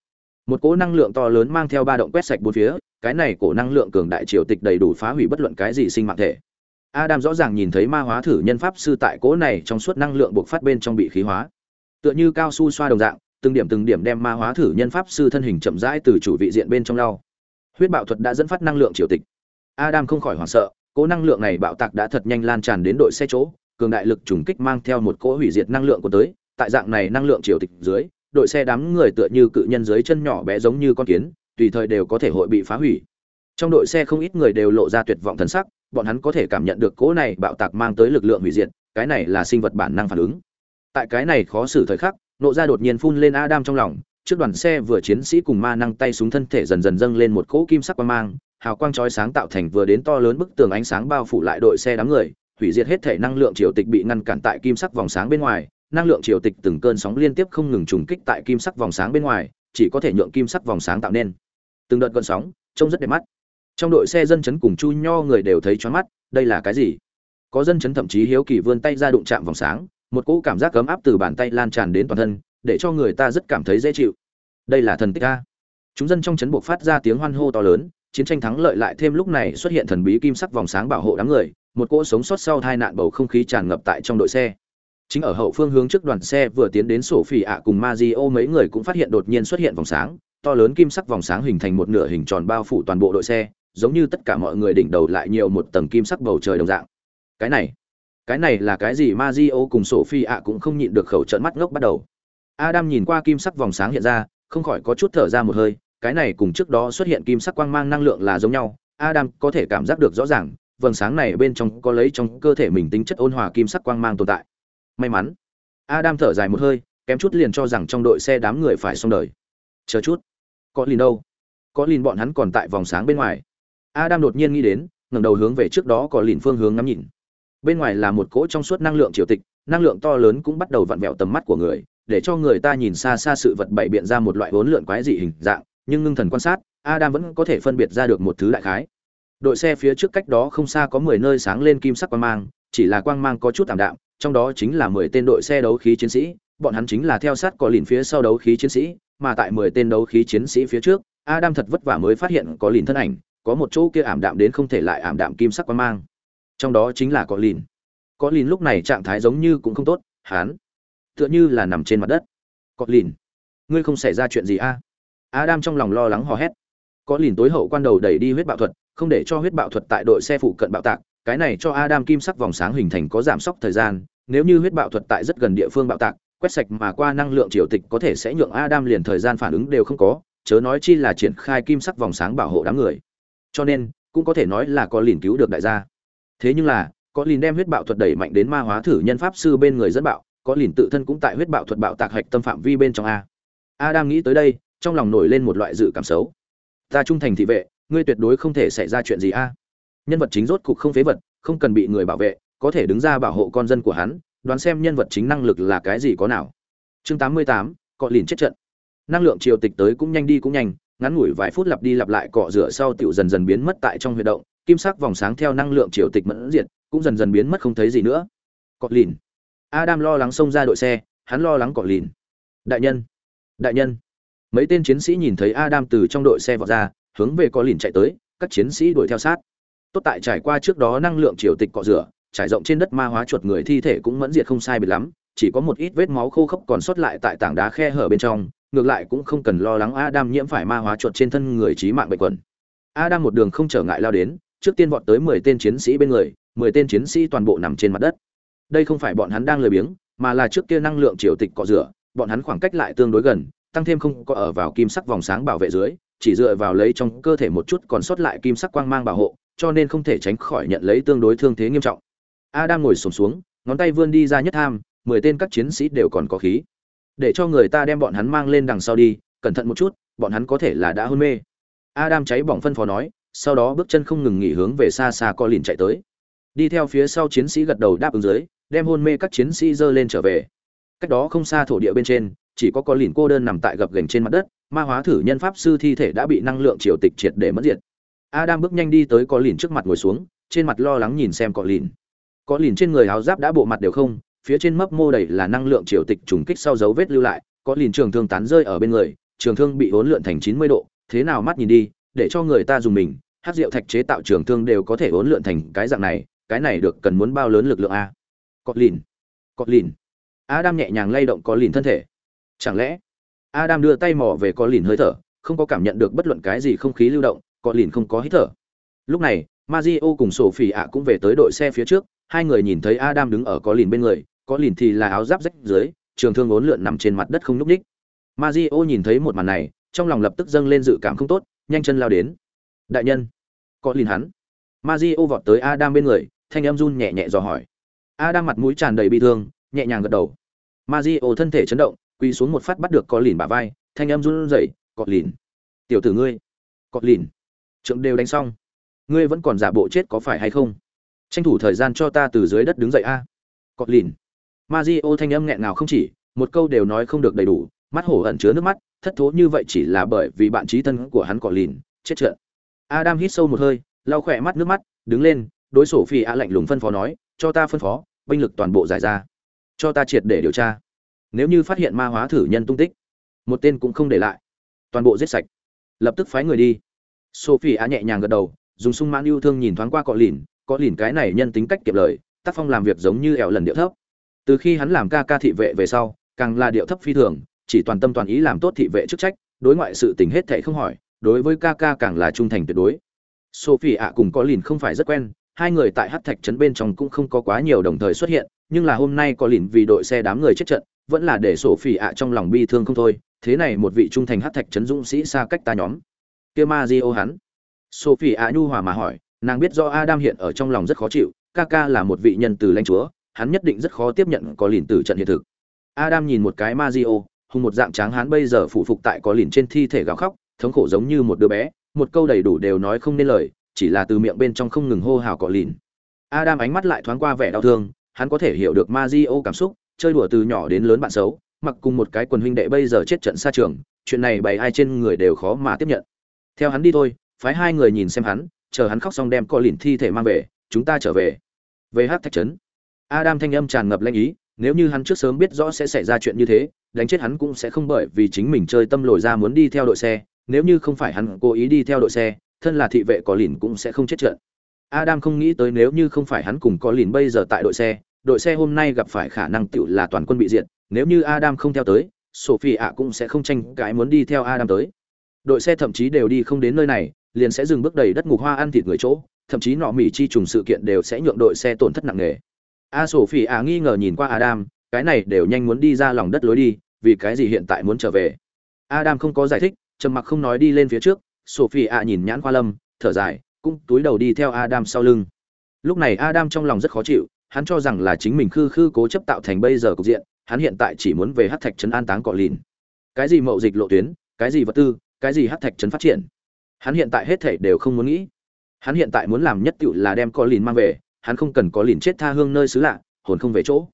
S1: Một cỗ năng lượng to lớn mang theo ba động quét sạch bốn phía, cái này cổ năng lượng cường đại triều tịch đầy đủ phá hủy bất luận cái gì sinh mạng thể. Adam rõ ràng nhìn thấy ma hóa thử nhân pháp sư tại cỗ này trong suốt năng lượng buộc phát bên trong bị khí hóa. Tựa như cao su xoa đồng dạng, từng điểm từng điểm đem ma hóa thử nhân pháp sư thân hình chậm rãi từ chủ vị diện bên trong lau huyết bạo thuật đã dẫn phát năng lượng triều tịch. Adam không khỏi hoảng sợ, cỗ năng lượng này bạo tạc đã thật nhanh lan tràn đến đội xe chỗ cường đại lực trùng kích mang theo một cỗ hủy diệt năng lượng của tới, tại dạng này năng lượng triều tịch dưới, đội xe đám người tựa như cự nhân dưới chân nhỏ bé giống như con kiến, tùy thời đều có thể hội bị phá hủy. Trong đội xe không ít người đều lộ ra tuyệt vọng thần sắc, bọn hắn có thể cảm nhận được cỗ này bạo tạc mang tới lực lượng hủy diệt, cái này là sinh vật bản năng phản ứng. Tại cái này khó xử thời khắc, nộ ra đột nhiên phun lên adam trong lòng, trước đoàn xe vừa chiến sĩ cùng ma năng tay súng thân thể dần dần dâng lên một cỗ kim sắc quang mang, hào quang chói sáng tạo thành vừa đến to lớn bức tường ánh sáng bao phủ lại đội xe đám người hủy diệt hết thể năng lượng triều tịch bị ngăn cản tại kim sắc vòng sáng bên ngoài, năng lượng triều tịch từng cơn sóng liên tiếp không ngừng trùng kích tại kim sắc vòng sáng bên ngoài, chỉ có thể nhượng kim sắc vòng sáng tạo nên. Từng đợt cơn sóng, trông rất đẹp mắt. Trong đội xe dân chấn cùng chu nho người đều thấy choáng mắt, đây là cái gì? Có dân chấn thậm chí hiếu kỳ vươn tay ra đụng chạm vòng sáng, một cỗ cảm giác cấm áp từ bàn tay lan tràn đến toàn thân, để cho người ta rất cảm thấy dễ chịu. Đây là thần tích a. Chúng dân trong chấn buộc phát ra tiếng hoan hô to lớn chiến tranh thắng lợi lại thêm lúc này xuất hiện thần bí kim sắc vòng sáng bảo hộ đám người, một cỗ sống sót sau tai nạn bầu không khí tràn ngập tại trong đội xe. Chính ở hậu phương hướng trước đoàn xe vừa tiến đến sổ phỉ ạ cùng mario, mấy người cũng phát hiện đột nhiên xuất hiện vòng sáng, to lớn kim sắc vòng sáng hình thành một nửa hình tròn bao phủ toàn bộ đội xe, giống như tất cả mọi người đỉnh đầu lại nhiều một tầng kim sắc bầu trời đồng dạng. Cái này cái này là cái gì? Mario cùng sổ phi ạ cũng không nhịn được khẩu trợn mắt ngốc bắt đầu. Adam nhìn qua kim sắc vòng sáng hiện ra, không khỏi có chút thở ra một hơi cái này cùng trước đó xuất hiện kim sắc quang mang năng lượng là giống nhau. Adam có thể cảm giác được rõ ràng vầng sáng này bên trong có lấy trong cơ thể mình tính chất ôn hòa kim sắc quang mang tồn tại. May mắn. Adam thở dài một hơi kém chút liền cho rằng trong đội xe đám người phải xong đời. Chờ chút. Có lìn đâu? Có lìn bọn hắn còn tại vòng sáng bên ngoài. Adam đột nhiên nghĩ đến, ngẩng đầu hướng về trước đó có lìn phương hướng ngắm nhìn. Bên ngoài là một cỗ trong suốt năng lượng triều tịch, năng lượng to lớn cũng bắt đầu vặn vẹo tầm mắt của người, để cho người ta nhìn xa xa sự vật bày biện ra một loại hỗn lượn quái dị hình dạng, nhưng ngưng thần quan sát, Adam vẫn có thể phân biệt ra được một thứ đại khái. Đội xe phía trước cách đó không xa có 10 nơi sáng lên kim sắc quang mang, chỉ là quang mang có chút tạm đạm, trong đó chính là 10 tên đội xe đấu khí chiến sĩ, bọn hắn chính là theo sát có lìn phía sau đấu khí chiến sĩ, mà tại 10 tên đấu khí chiến sĩ phía trước, Adam thật vất vả mới phát hiện có lìn thân ảnh, có một chỗ kia ảm đạm đến không thể lại ảm đạm kim sắc quang mang trong đó chính là có lìn có lìn lúc này trạng thái giống như cũng không tốt hắn, tựa như là nằm trên mặt đất có lìn ngươi không xảy ra chuyện gì a à? Adam trong lòng lo lắng hò hét. Có lìn tối hậu quan đầu đẩy đi huyết bạo thuật, không để cho huyết bạo thuật tại đội xe phụ cận bạo tạc, cái này cho adam kim sắc vòng sáng hình thành có giảm sốc thời gian, nếu như huyết bạo thuật tại rất gần địa phương bạo tạc, quét sạch mà qua năng lượng triều tịch có thể sẽ nhượng adam liền thời gian phản ứng đều không có, chớ nói chi là triển khai kim sắc vòng sáng bảo hộ đám người. Cho nên, cũng có thể nói là có lìn cứu được đại gia. Thế nhưng là, có lìn đem huyết bạo thuật đẩy mạnh đến ma hóa thử nhân pháp sư bên người dẫn bạo, có lìn tự thân cũng tại huyết bạo thuật bạo tạc hạch tâm phạm vi bên trong a. Adam nghĩ tới đây trong lòng nổi lên một loại dự cảm xấu ta trung thành thị vệ ngươi tuyệt đối không thể xảy ra chuyện gì a nhân vật chính rốt cục không phế vật không cần bị người bảo vệ có thể đứng ra bảo hộ con dân của hắn đoán xem nhân vật chính năng lực là cái gì có nào chương 88, cọ lìn chết trận năng lượng triều tịch tới cũng nhanh đi cũng nhanh ngắn ngủi vài phút lặp đi lặp lại cọ rửa sau tiểu dần dần biến mất tại trong huy động, kim sắc vòng sáng theo năng lượng triều tịch mẫn diệt, cũng dần dần biến mất không thấy gì nữa. Cọ lìn. Adam lo lắng xông ra đội xe, hắn lo lắng cọ lìn. Đại nhân, đại nhân. Mấy tên chiến sĩ nhìn thấy Adam từ trong đội xe vọt ra, hướng về có lìn chạy tới, các chiến sĩ đuổi theo sát. Tốt tại trải qua trước đó năng lượng triều tịch cọ rửa, trải rộng trên đất ma hóa chuột người thi thể cũng mẫn diệt không sai biệt lắm, chỉ có một ít vết máu khô khốc còn sót lại tại tảng đá khe hở bên trong, ngược lại cũng không cần lo lắng Adam nhiễm phải ma hóa chuột trên thân người chí mạng bệnh quẩn. Adam một đường không trở ngại lao đến, trước tiên vọt tới 10 tên chiến sĩ bên người, 10 tên chiến sĩ toàn bộ nằm trên mặt đất. Đây không phải bọn hắn đang lười biếng, mà là trước kia năng lượng triều tịch cọ rửa, bọn hắn khoảng cách lại tương đối gần, tăng thêm không có ở vào kim sắc vòng sáng bảo vệ dưới, chỉ dựa vào lấy trong cơ thể một chút còn sót lại kim sắc quang mang bảo hộ, cho nên không thể tránh khỏi nhận lấy tương đối thương thế nghiêm trọng. Adam ngồi xổm xuống, ngón tay vươn đi ra nhất tham, 10 tên các chiến sĩ đều còn có khí. Để cho người ta đem bọn hắn mang lên đằng sau đi cẩn thận một chút bọn hắn có thể là đã hôn mê. Adam cháy bỏng phân phó nói sau đó bước chân không ngừng nghỉ hướng về xa xa co lìn chạy tới. Đi theo phía sau chiến sĩ gật đầu đáp ứng dưới đem hôn mê các chiến sĩ dơ lên trở về. Cách đó không xa thổ địa bên trên chỉ có có lìn cô đơn nằm tại gập gành trên mặt đất ma hóa thử nhân pháp sư thi thể đã bị năng lượng triều tịch triệt để mất diệt adam bước nhanh đi tới có lìn trước mặt ngồi xuống trên mặt lo lắng nhìn xem có lìn có lìn trên người áo giáp đã bộ mặt đều không phía trên mấp mô đầy là năng lượng triều tịch trùng kích sau dấu vết lưu lại, có lìn trường thương tán rơi ở bên người, trường thương bị hỗn lượn thành 90 độ, thế nào mắt nhìn đi, để cho người ta dùng mình, hắc diệu thạch chế tạo trường thương đều có thể hỗn lượn thành cái dạng này, cái này được cần muốn bao lớn lực lượng a. Có lìn, có lìn. Adam nhẹ nhàng lay động có lìn thân thể. Chẳng lẽ Adam đưa tay mò về có lìn hơi thở, không có cảm nhận được bất luận cái gì không khí lưu động, có lìn không có hít thở. Lúc này, Mario cùng Sophie ạ cũng về tới đội xe phía trước, hai người nhìn thấy Adam đứng ở có lìn bên người, có lìn thì là áo giáp rách dưới trường thương ốn lượn nằm trên mặt đất không nhúc ních Mazio nhìn thấy một màn này trong lòng lập tức dâng lên dự cảm không tốt nhanh chân lao đến đại nhân có lìn hắn Mario vọt tới Adam bên người, thanh âm run nhẹ nhẹ dò hỏi. Adam mặt mũi tràn đầy bi thương, nhẹ nhàng gật đầu. Mario thân thể chấn động, quỳ xuống một phát bắt được có lìn bả vai, thanh em run rẩy, "Cọt lìn, tiểu tử ngươi, Cọt lìn, trượng đều đánh xong, ngươi vẫn còn giả bộ chết có phải hay không? Tranh thủ thời gian cho ta từ dưới đất đứng dậy a." Cọt lìn. Mario thanh âm nghẹn ngào không chỉ, một câu đều nói không được đầy đủ, mắt hổ ẩn chứa nước mắt, thất thố như vậy chỉ là bởi vì bạn trí thân của hắn Cọt lìn, chết trượt Adam hít sâu một hơi, lau khỏe mắt nước mắt, đứng lên, đối sổ phi a lạnh lùng phân phó nói, cho ta phân phó, binh lực toàn bộ giải ra, cho ta triệt để điều tra. Nếu như phát hiện ma hóa thử nhân tung tích, một tên cũng không để lại, toàn bộ giết sạch. Lập tức phái người đi. Sophie á nhẹ nhàng gật đầu, dùng sung mãn yêu thương nhìn thoáng qua cọ lìn, cọ lìn cái này nhân tính cách kiệm lời, tác phong làm việc giống như ẻo lần điệu thấp. Từ khi hắn làm ca ca thị vệ về sau, càng là điệu thấp phi thường, chỉ toàn tâm toàn ý làm tốt thị vệ chức trách, đối ngoại sự tình hết thảy không hỏi, đối với ca ca càng là trung thành tuyệt đối. Sophie ạ cùng có lìn không phải rất quen, hai người tại hát Thạch trấn bên trong cũng không có quá nhiều đồng thời xuất hiện, nhưng là hôm nay có lìn vì đội xe đám người chết trận, vẫn là để sổ phỉ ạ trong lòng bi thương không thôi, thế này một vị trung thành hát Thạch trấn dũng sĩ xa cách ta nhóm. Kia Mario hắn. Sophie ạ nhu hòa mà hỏi, nàng biết do Adam hiện ở trong lòng rất khó chịu, Kaka là một vị nhân từ lãnh chúa, hắn nhất định rất khó tiếp nhận có lìn từ trận hiện thực. Adam nhìn một cái Mario, hùng một dạng tráng hắn bây giờ phụ phục tại có lìn trên thi thể gào khóc, thống khổ giống như một đứa bé, một câu đầy đủ đều nói không nên lời, chỉ là từ miệng bên trong không ngừng hô hào cọ lìn. Adam ánh mắt lại thoáng qua vẻ đau thương, hắn có thể hiểu được Mario cảm xúc, chơi đùa từ nhỏ đến lớn bạn xấu, mặc cùng một cái quần huynh đệ bây giờ chết trận xa trường, chuyện này bày ai trên người đều khó mà tiếp nhận. Theo hắn đi thôi, phái hai người nhìn xem hắn, chờ hắn khóc xong đem cọ lìn thi thể mang về, chúng ta trở về. Về hát thạch trấn. Adam thanh âm tràn ngập lanh ý, nếu như hắn trước sớm biết rõ sẽ xảy ra chuyện như thế, đánh chết hắn cũng sẽ không bởi vì chính mình chơi tâm lồi ra muốn đi theo đội xe, nếu như không phải hắn cố ý đi theo đội xe, thân là thị vệ có lìn cũng sẽ không chết trận. Adam không nghĩ tới nếu như không phải hắn cùng có lìn bây giờ tại đội xe, đội xe hôm nay gặp phải khả năng tựu là toàn quân bị diệt, nếu như Adam không theo tới, Sophie ạ cũng sẽ không tranh cãi muốn đi theo Adam tới. Đội xe thậm chí đều đi không đến nơi này, liền sẽ dừng bước đầy đất ngục hoa ăn thịt người chỗ, thậm chí nọ mỉ chi trùng sự kiện đều sẽ nhượng đội xe tổn thất nặng nề. A Sophie ạ nghi ngờ nhìn qua Adam, cái này đều nhanh muốn đi ra lòng đất lối đi, vì cái gì hiện tại muốn trở về? Adam không có giải thích, trầm mặc không nói đi lên phía trước, Sophie ạ nhìn nhãn Khoa Lâm, thở dài, cũng túi đầu đi theo Adam sau lưng. Lúc này Adam trong lòng rất khó chịu, hắn cho rằng là chính mình khư khư cố chấp tạo thành bây giờ cục diện, hắn hiện tại chỉ muốn về Hắc Thạch trấn an táng cọ lìn. Cái gì mậu dịch lộ tuyến, cái gì vật tư, cái gì Hắc Thạch trấn phát triển. Hắn hiện tại hết thảy đều không muốn nghĩ. Hắn hiện tại muốn làm nhất tựu là đem cọ lìn mang về, hắn không cần có lìn chết tha hương nơi xứ lạ, hồn không về chỗ.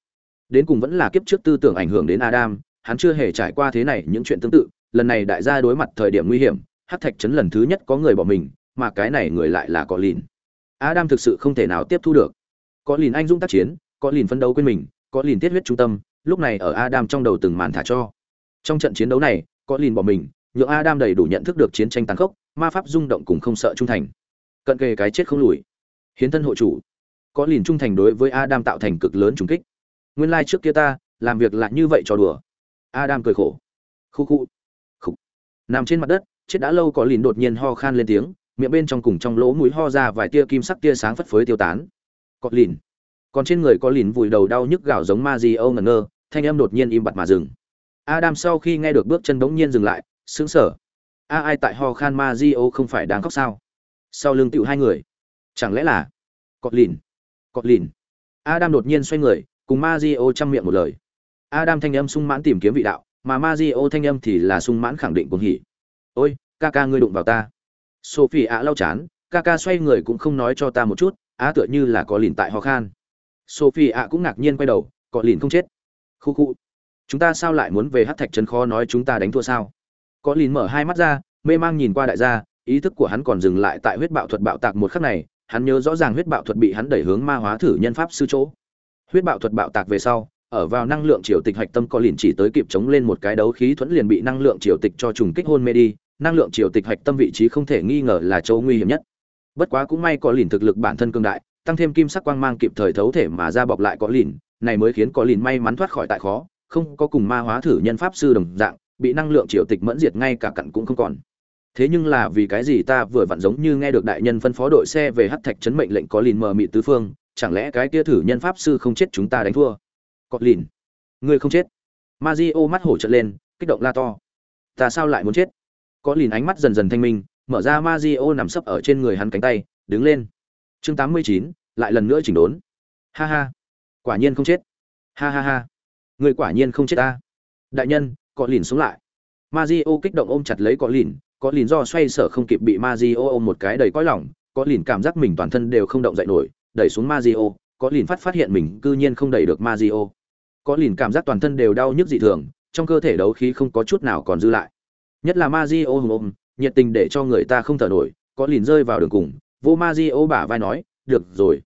S1: Đến cùng vẫn là kiếp trước tư tưởng ảnh hưởng đến Adam, hắn chưa hề trải qua thế này những chuyện tương tự, lần này đại gia đối mặt thời điểm nguy hiểm, hát Thạch trấn lần thứ nhất có người bỏ mình, mà cái này người lại là có lìn. Adam thực sự không thể nào tiếp thu được. Có lìn anh dũng tác chiến, có lìn phân đấu quên mình, có lìn tiết huyết trung tâm, lúc này ở Adam trong đầu từng màn thả cho. Trong trận chiến đấu này, có lìn bỏ mình, nhượng Adam đầy đủ nhận thức được chiến tranh tàn khốc, ma pháp rung động cùng không sợ trung thành. Cận kề cái chết không lùi. Hiến thân hộ chủ. Có lìn trung thành đối với Adam tạo thành cực lớn trùng kích. Nguyên lai like trước kia ta, làm việc lại như vậy cho đùa. Adam cười khổ. Khu khu. Khủ. Nằm trên mặt đất, chết đã lâu có lìn đột nhiên ho khan lên tiếng, miệng bên trong cùng trong lỗ mũi ho ra vài tia kim sắc tia sáng phất phới tiêu tán. Có lìn. Còn trên người có lìn vùi đầu đau nhức gạo giống ma di âu ngẩn ngơ thanh âm đột nhiên im bặt mà dừng. Adam sau khi nghe được bước chân bỗng nhiên dừng lại sững sờ. A ai tại ho khan ma di âu không phải đang khóc sao? Sau lưng tựu hai người. Chẳng lẽ là cọt lìn? Cọt lìn. Adam đột nhiên xoay người cùng ma di âu chăm miệng một lời. Adam thanh âm sung mãn tìm kiếm vị đạo mà ma di âu thanh âm thì là sung mãn khẳng định cuồng hỉ ôi, ca ca ngươi đụng vào ta. Sophie ạ lau chán, ca ca xoay người cũng không nói cho ta một chút, á tựa như là có lìn tại ho khan. Sophie ạ cũng ngạc nhiên quay đầu, có lìn không chết. Khu khu. Chúng ta sao lại muốn về hát thạch trấn khó nói chúng ta đánh thua sao? Có lìn mở hai mắt ra, mê mang nhìn qua đại gia, ý thức của hắn còn dừng lại tại huyết bạo thuật bạo tạc một khắc này, hắn nhớ rõ ràng huyết bạo thuật bị hắn đẩy hướng ma hóa thử nhân pháp sư chỗ. Huyết bạo thuật bạo tạc về sau, ở vào năng lượng triều tịch hạch tâm có lìn chỉ tới kịp chống lên một cái đấu khí thuẫn liền bị năng lượng triều tịch cho trùng kích hôn mê đi năng lượng triều tịch hạch tâm vị trí không thể nghi ngờ là chỗ nguy hiểm nhất. Bất quá cũng may có lìn thực lực bản thân cương đại, tăng thêm kim sắc quang mang kịp thời thấu thể mà ra bọc lại có lìn, này mới khiến có lìn may mắn thoát khỏi tại khó, không có cùng ma hóa thử nhân pháp sư đồng dạng, bị năng lượng triều tịch mẫn diệt ngay cả cặn cũng không còn. Thế nhưng là vì cái gì ta vừa vặn giống như nghe được đại nhân phân phó đội xe về hắc thạch chấn mệnh lệnh có lìn mờ mị tứ phương, chẳng lẽ cái kia thử nhân pháp sư không chết chúng ta đánh thua? Có lìn. Ngươi không chết. Ma di ô mắt hổ trợn lên, kích động la to. Ta sao lại muốn chết? Có lìn ánh mắt dần dần thanh minh, mở ra ma di o nằm sấp ở trên người hắn cánh tay, đứng lên. Chương tám mươi chín, lại lần nữa chỉnh đốn. Ha ha. Quả nhiên không chết. Ha ha ha. Người quả nhiên không chết ta. Đại nhân, có lìn sống lại. Ma di o kích động ôm chặt lấy có lìn có lìn do xoay sở không kịp bị ma di o ôm một cái đầy cõi lỏng có lìn cảm giác mình toàn thân đều không động dậy nổi, đẩy xuống ma di o có lìn phát phát hiện mình cư nhiên không đẩy được ma di o có lìn cảm giác toàn thân đều đau nhức dị thường, trong cơ thể đấu khí không có chút nào còn dư lại nhất là Mario hùng ôm nhiệt tình để cho người ta không thở nổi có lìn rơi vào đường cùng vô Mario bả vai nói được rồi.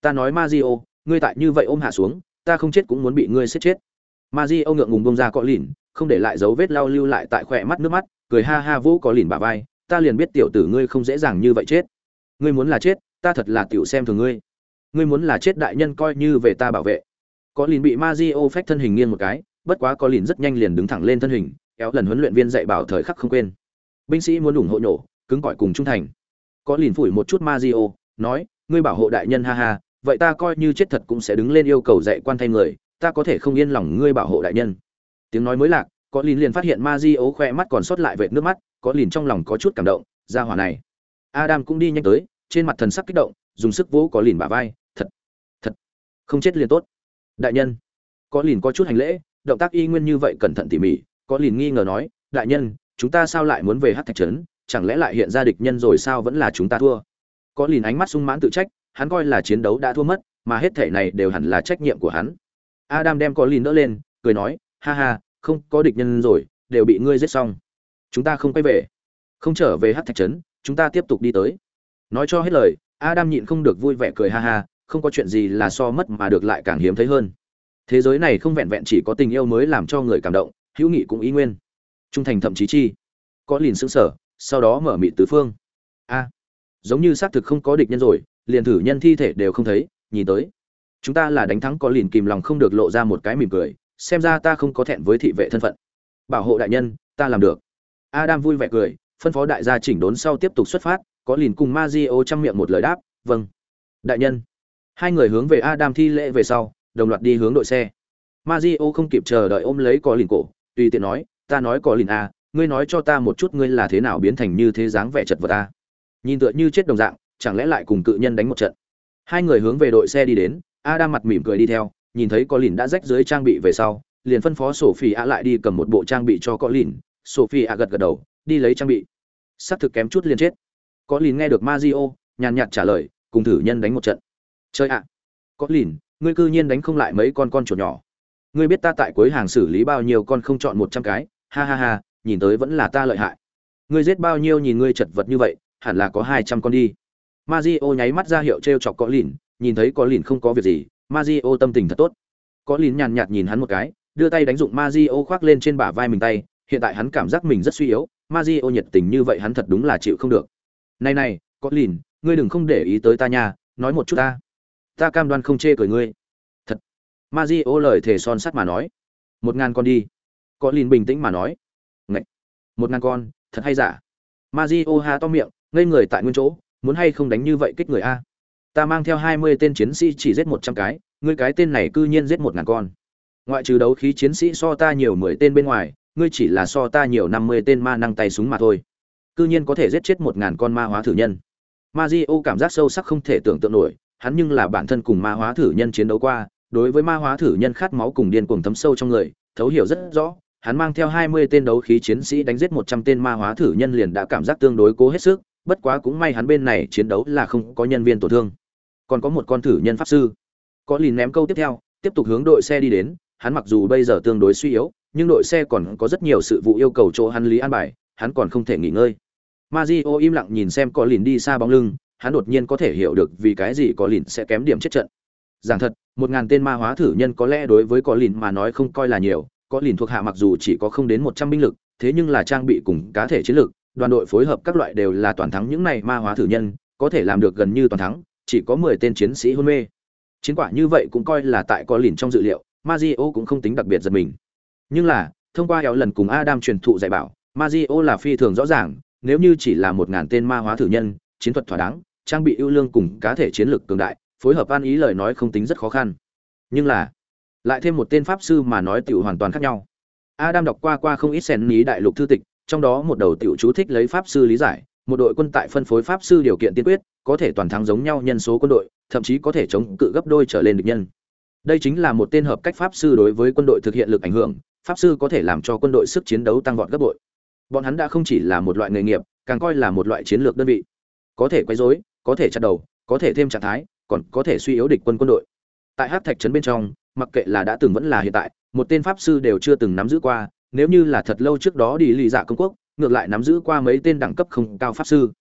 S1: Ta nói Mario, ngươi tại như vậy ôm hạ xuống ta không chết cũng muốn bị ngươi giết chết. Mario ngượng ngùng buông ra cọ lìn không để lại dấu vết lau lưu lại tại khỏe mắt nước mắt cười ha ha vũ có lìn bả vai ta liền biết tiểu tử ngươi không dễ dàng như vậy chết. Ngươi muốn là chết ta thật là tiểu xem thường ngươi. Ngươi muốn là chết đại nhân coi như về ta bảo vệ. Có lìn bị Mario phách thân hình nghiêng một cái bất quá có lìn rất nhanh liền đứng thẳng lên thân hình kéo lần huấn luyện viên dạy bảo thời khắc không quên. Binh sĩ muốn ủng hộ nhổ, cứng cỏi cùng trung thành. Có lìn phủi một chút ma di ô nói, ngươi bảo hộ đại nhân, ha ha, vậy ta coi như chết thật cũng sẽ đứng lên yêu cầu dạy quan thay người, ta có thể không yên lòng ngươi bảo hộ đại nhân. Tiếng nói mới lạc, có lìn liền phát hiện ma di ô khoe mắt còn sót lại vệt nước mắt, có lìn trong lòng có chút cảm động, ra hỏa này. Adam cũng đi nhanh tới, trên mặt thần sắc kích động, dùng sức vỗ có lìn bả vai, thật thật, không chết liền tốt. Đại nhân. Có lìn có chút hành lễ, động tác y nguyên như vậy cẩn thận tỉ mỉ có lìn nghi ngờ nói, đại nhân, chúng ta sao lại muốn về hát thạch trấn? Chẳng lẽ lại hiện ra địch nhân rồi sao vẫn là chúng ta thua? Có lìn ánh mắt sung mãn tự trách, hắn coi là chiến đấu đã thua mất, mà hết thể này đều hẳn là trách nhiệm của hắn. Adam đem có lìn đỡ lên, cười nói, ha ha, không có địch nhân rồi, đều bị ngươi giết xong. Chúng ta không quay về. Không trở về hát thạch trấn, chúng ta tiếp tục đi tới. Nói cho hết lời, adam nhịn không được vui vẻ cười ha ha, không có chuyện gì là so mất mà được lại càng hiếm thấy hơn. Thế giới này không vẹn vẹn chỉ có tình yêu mới làm cho người cảm động hữu nghị cũng ý nguyên. Trung thành thậm chí chi. Có lìn xứng sở, sau đó mở mịt tứ phương. A, giống như xác thực không có địch nhân rồi, liền thử nhân thi thể đều không thấy, nhìn tới. Chúng ta là đánh thắng có lìn kìm lòng không được lộ ra một cái mỉm cười, xem ra ta không có thẹn với thị vệ thân phận. Bảo hộ đại nhân, ta làm được. Adam vui vẻ cười, phân phó đại gia chỉnh đốn sau tiếp tục xuất phát, có lìn cùng ma di o chăm miệng một lời đáp vâng. Đại nhân. Hai người hướng về adam thi lễ về sau, đồng loạt đi hướng đội xe. Ma di o không kịp chờ đợi ôm lấy có lìn cổ tùy tiện nói ta nói có lìn a à, ngươi nói cho ta một chút ngươi là thế nào biến thành như thế dáng vẻ chật vật ta nhìn tựa như chết đồng dạng chẳng lẽ lại cùng cự nhân đánh một trận? Hai người hướng về đội xe đi đến A đang mặt mỉm cười đi theo nhìn thấy có lìn đã rách dưới trang bị về sau liền phân phó sổ phi a lại đi cầm một bộ trang bị cho có lìn. Sổ phi a gật gật đầu đi lấy trang bị. Xác thực kém chút liền chết. Có lìn nghe được mazio nhàn nhạt trả lời cùng thử nhân đánh một trận. Chơi ạ. Có lìn ngươi cư nhiên đánh không lại mấy con con chuột nhỏ ngươi biết ta tại cuối hàng xử lý bao nhiêu con không chọn một trăm cái, ha ha ha, nhìn tới vẫn là ta lợi hại. Ngươi giết bao nhiêu nhìn ngươi chật vật như vậy, hẳn là có hai trăm con đi. Mazio nháy mắt ra hiệu trêu chọc có lìn, nhìn thấy có lìn không có việc gì, Mazio tâm tình thật tốt. Có lìn nhàn nhạt nhìn hắn một cái, đưa tay đánh dụng Mazio khoác lên trên bả vai mình tay, hiện tại hắn cảm giác mình rất suy yếu, Mazio nhiệt tình như vậy hắn thật đúng là chịu không được. Này này, có lìn, ngươi đừng không để ý tới ta nha, nói một chút ta. Ta cam đoan không chê cười ngươi. Mazio lời thề son sắt mà nói. Một ngàn con đi. Có lìn bình tĩnh mà nói. Ngậy! một ngàn con, thật hay giả? Mazio ha to miệng, ngây người tại nguyên chỗ, muốn hay không đánh như vậy kích người a? Ta mang theo hai mươi tên chiến sĩ chỉ giết một trăm cái, ngươi cái tên này cư nhiên giết một ngàn con. Ngoại trừ đấu khí chiến sĩ so ta nhiều mười tên bên ngoài, ngươi chỉ là so ta nhiều năm mươi tên ma năng tay súng mà thôi. Cư nhiên có thể giết chết một ngàn con ma hóa thử nhân. Ma di cảm giác sâu sắc không thể tưởng tượng nổi, hắn nhưng là bản thân cùng ma hóa thử nhân chiến đấu qua đối với ma hóa thử nhân khát máu cùng điên cuồng thấm sâu trong người, thấu hiểu rất rõ, hắn mang theo hai mươi tên đấu khí chiến sĩ đánh giết một trăm tên ma hóa thử nhân liền đã cảm giác tương đối cố hết sức, bất quá cũng may hắn bên này chiến đấu là không có nhân viên tổn thương. Còn có một con thử nhân pháp sư. Có lìn ném câu tiếp theo, tiếp tục hướng đội xe đi đến, hắn mặc dù bây giờ tương đối suy yếu, nhưng đội xe còn có rất nhiều sự vụ yêu cầu chỗ hắn lý an bài, hắn còn không thể nghỉ ngơi. Mazio im lặng nhìn xem có lìn đi xa bóng lưng, hắn đột nhiên có thể hiểu được vì cái gì có lìn sẽ kém điểm chết trận giảng thật một ngàn tên ma hóa thử nhân có lẽ đối với có lìn mà nói không coi là nhiều có lìn thuộc hạ mặc dù chỉ có không đến một trăm binh lực thế nhưng là trang bị cùng cá thể chiến lực, đoàn đội phối hợp các loại đều là toàn thắng những này ma hóa thử nhân có thể làm được gần như toàn thắng chỉ có mười tên chiến sĩ hôn mê. Chiến quả như vậy cũng coi là tại có lìn trong dự liệu Mazio cũng không tính đặc biệt giật mình. Nhưng là thông qua éo lần cùng Adam truyền thụ dạy bảo Mazio là phi thường rõ ràng nếu như chỉ là một ngàn tên ma hóa thử nhân chiến thuật thỏa đáng trang bị ưu lương cùng cá thể chiến lược cường đại phối hợp an ý lời nói không tính rất khó khăn. Nhưng là, lại thêm một tên pháp sư mà nói tiểu hoàn toàn khác nhau. Adam đọc qua qua không ít sen ní đại lục thư tịch, trong đó một đầu tiểu chú thích lấy pháp sư lý giải, một đội quân tại phân phối pháp sư điều kiện tiên quyết, có thể toàn thắng giống nhau nhân số quân đội, thậm chí có thể chống cự gấp đôi trở lên địch nhân. Đây chính là một tên hợp cách pháp sư đối với quân đội thực hiện lực ảnh hưởng, pháp sư có thể làm cho quân đội sức chiến đấu tăng vọt gấp bội. Bọn hắn đã không chỉ là một loại nghề nghiệp, càng coi là một loại chiến lược đơn vị. Có thể quấy rối, có thể chặt đầu, có thể thêm trạng thái còn có thể suy yếu địch quân quân đội. Tại hát thạch trấn bên trong, mặc kệ là đã từng vẫn là hiện tại, một tên pháp sư đều chưa từng nắm giữ qua, nếu như là thật lâu trước đó đi lì dạ công quốc, ngược lại nắm giữ qua mấy tên đẳng cấp không cao pháp sư.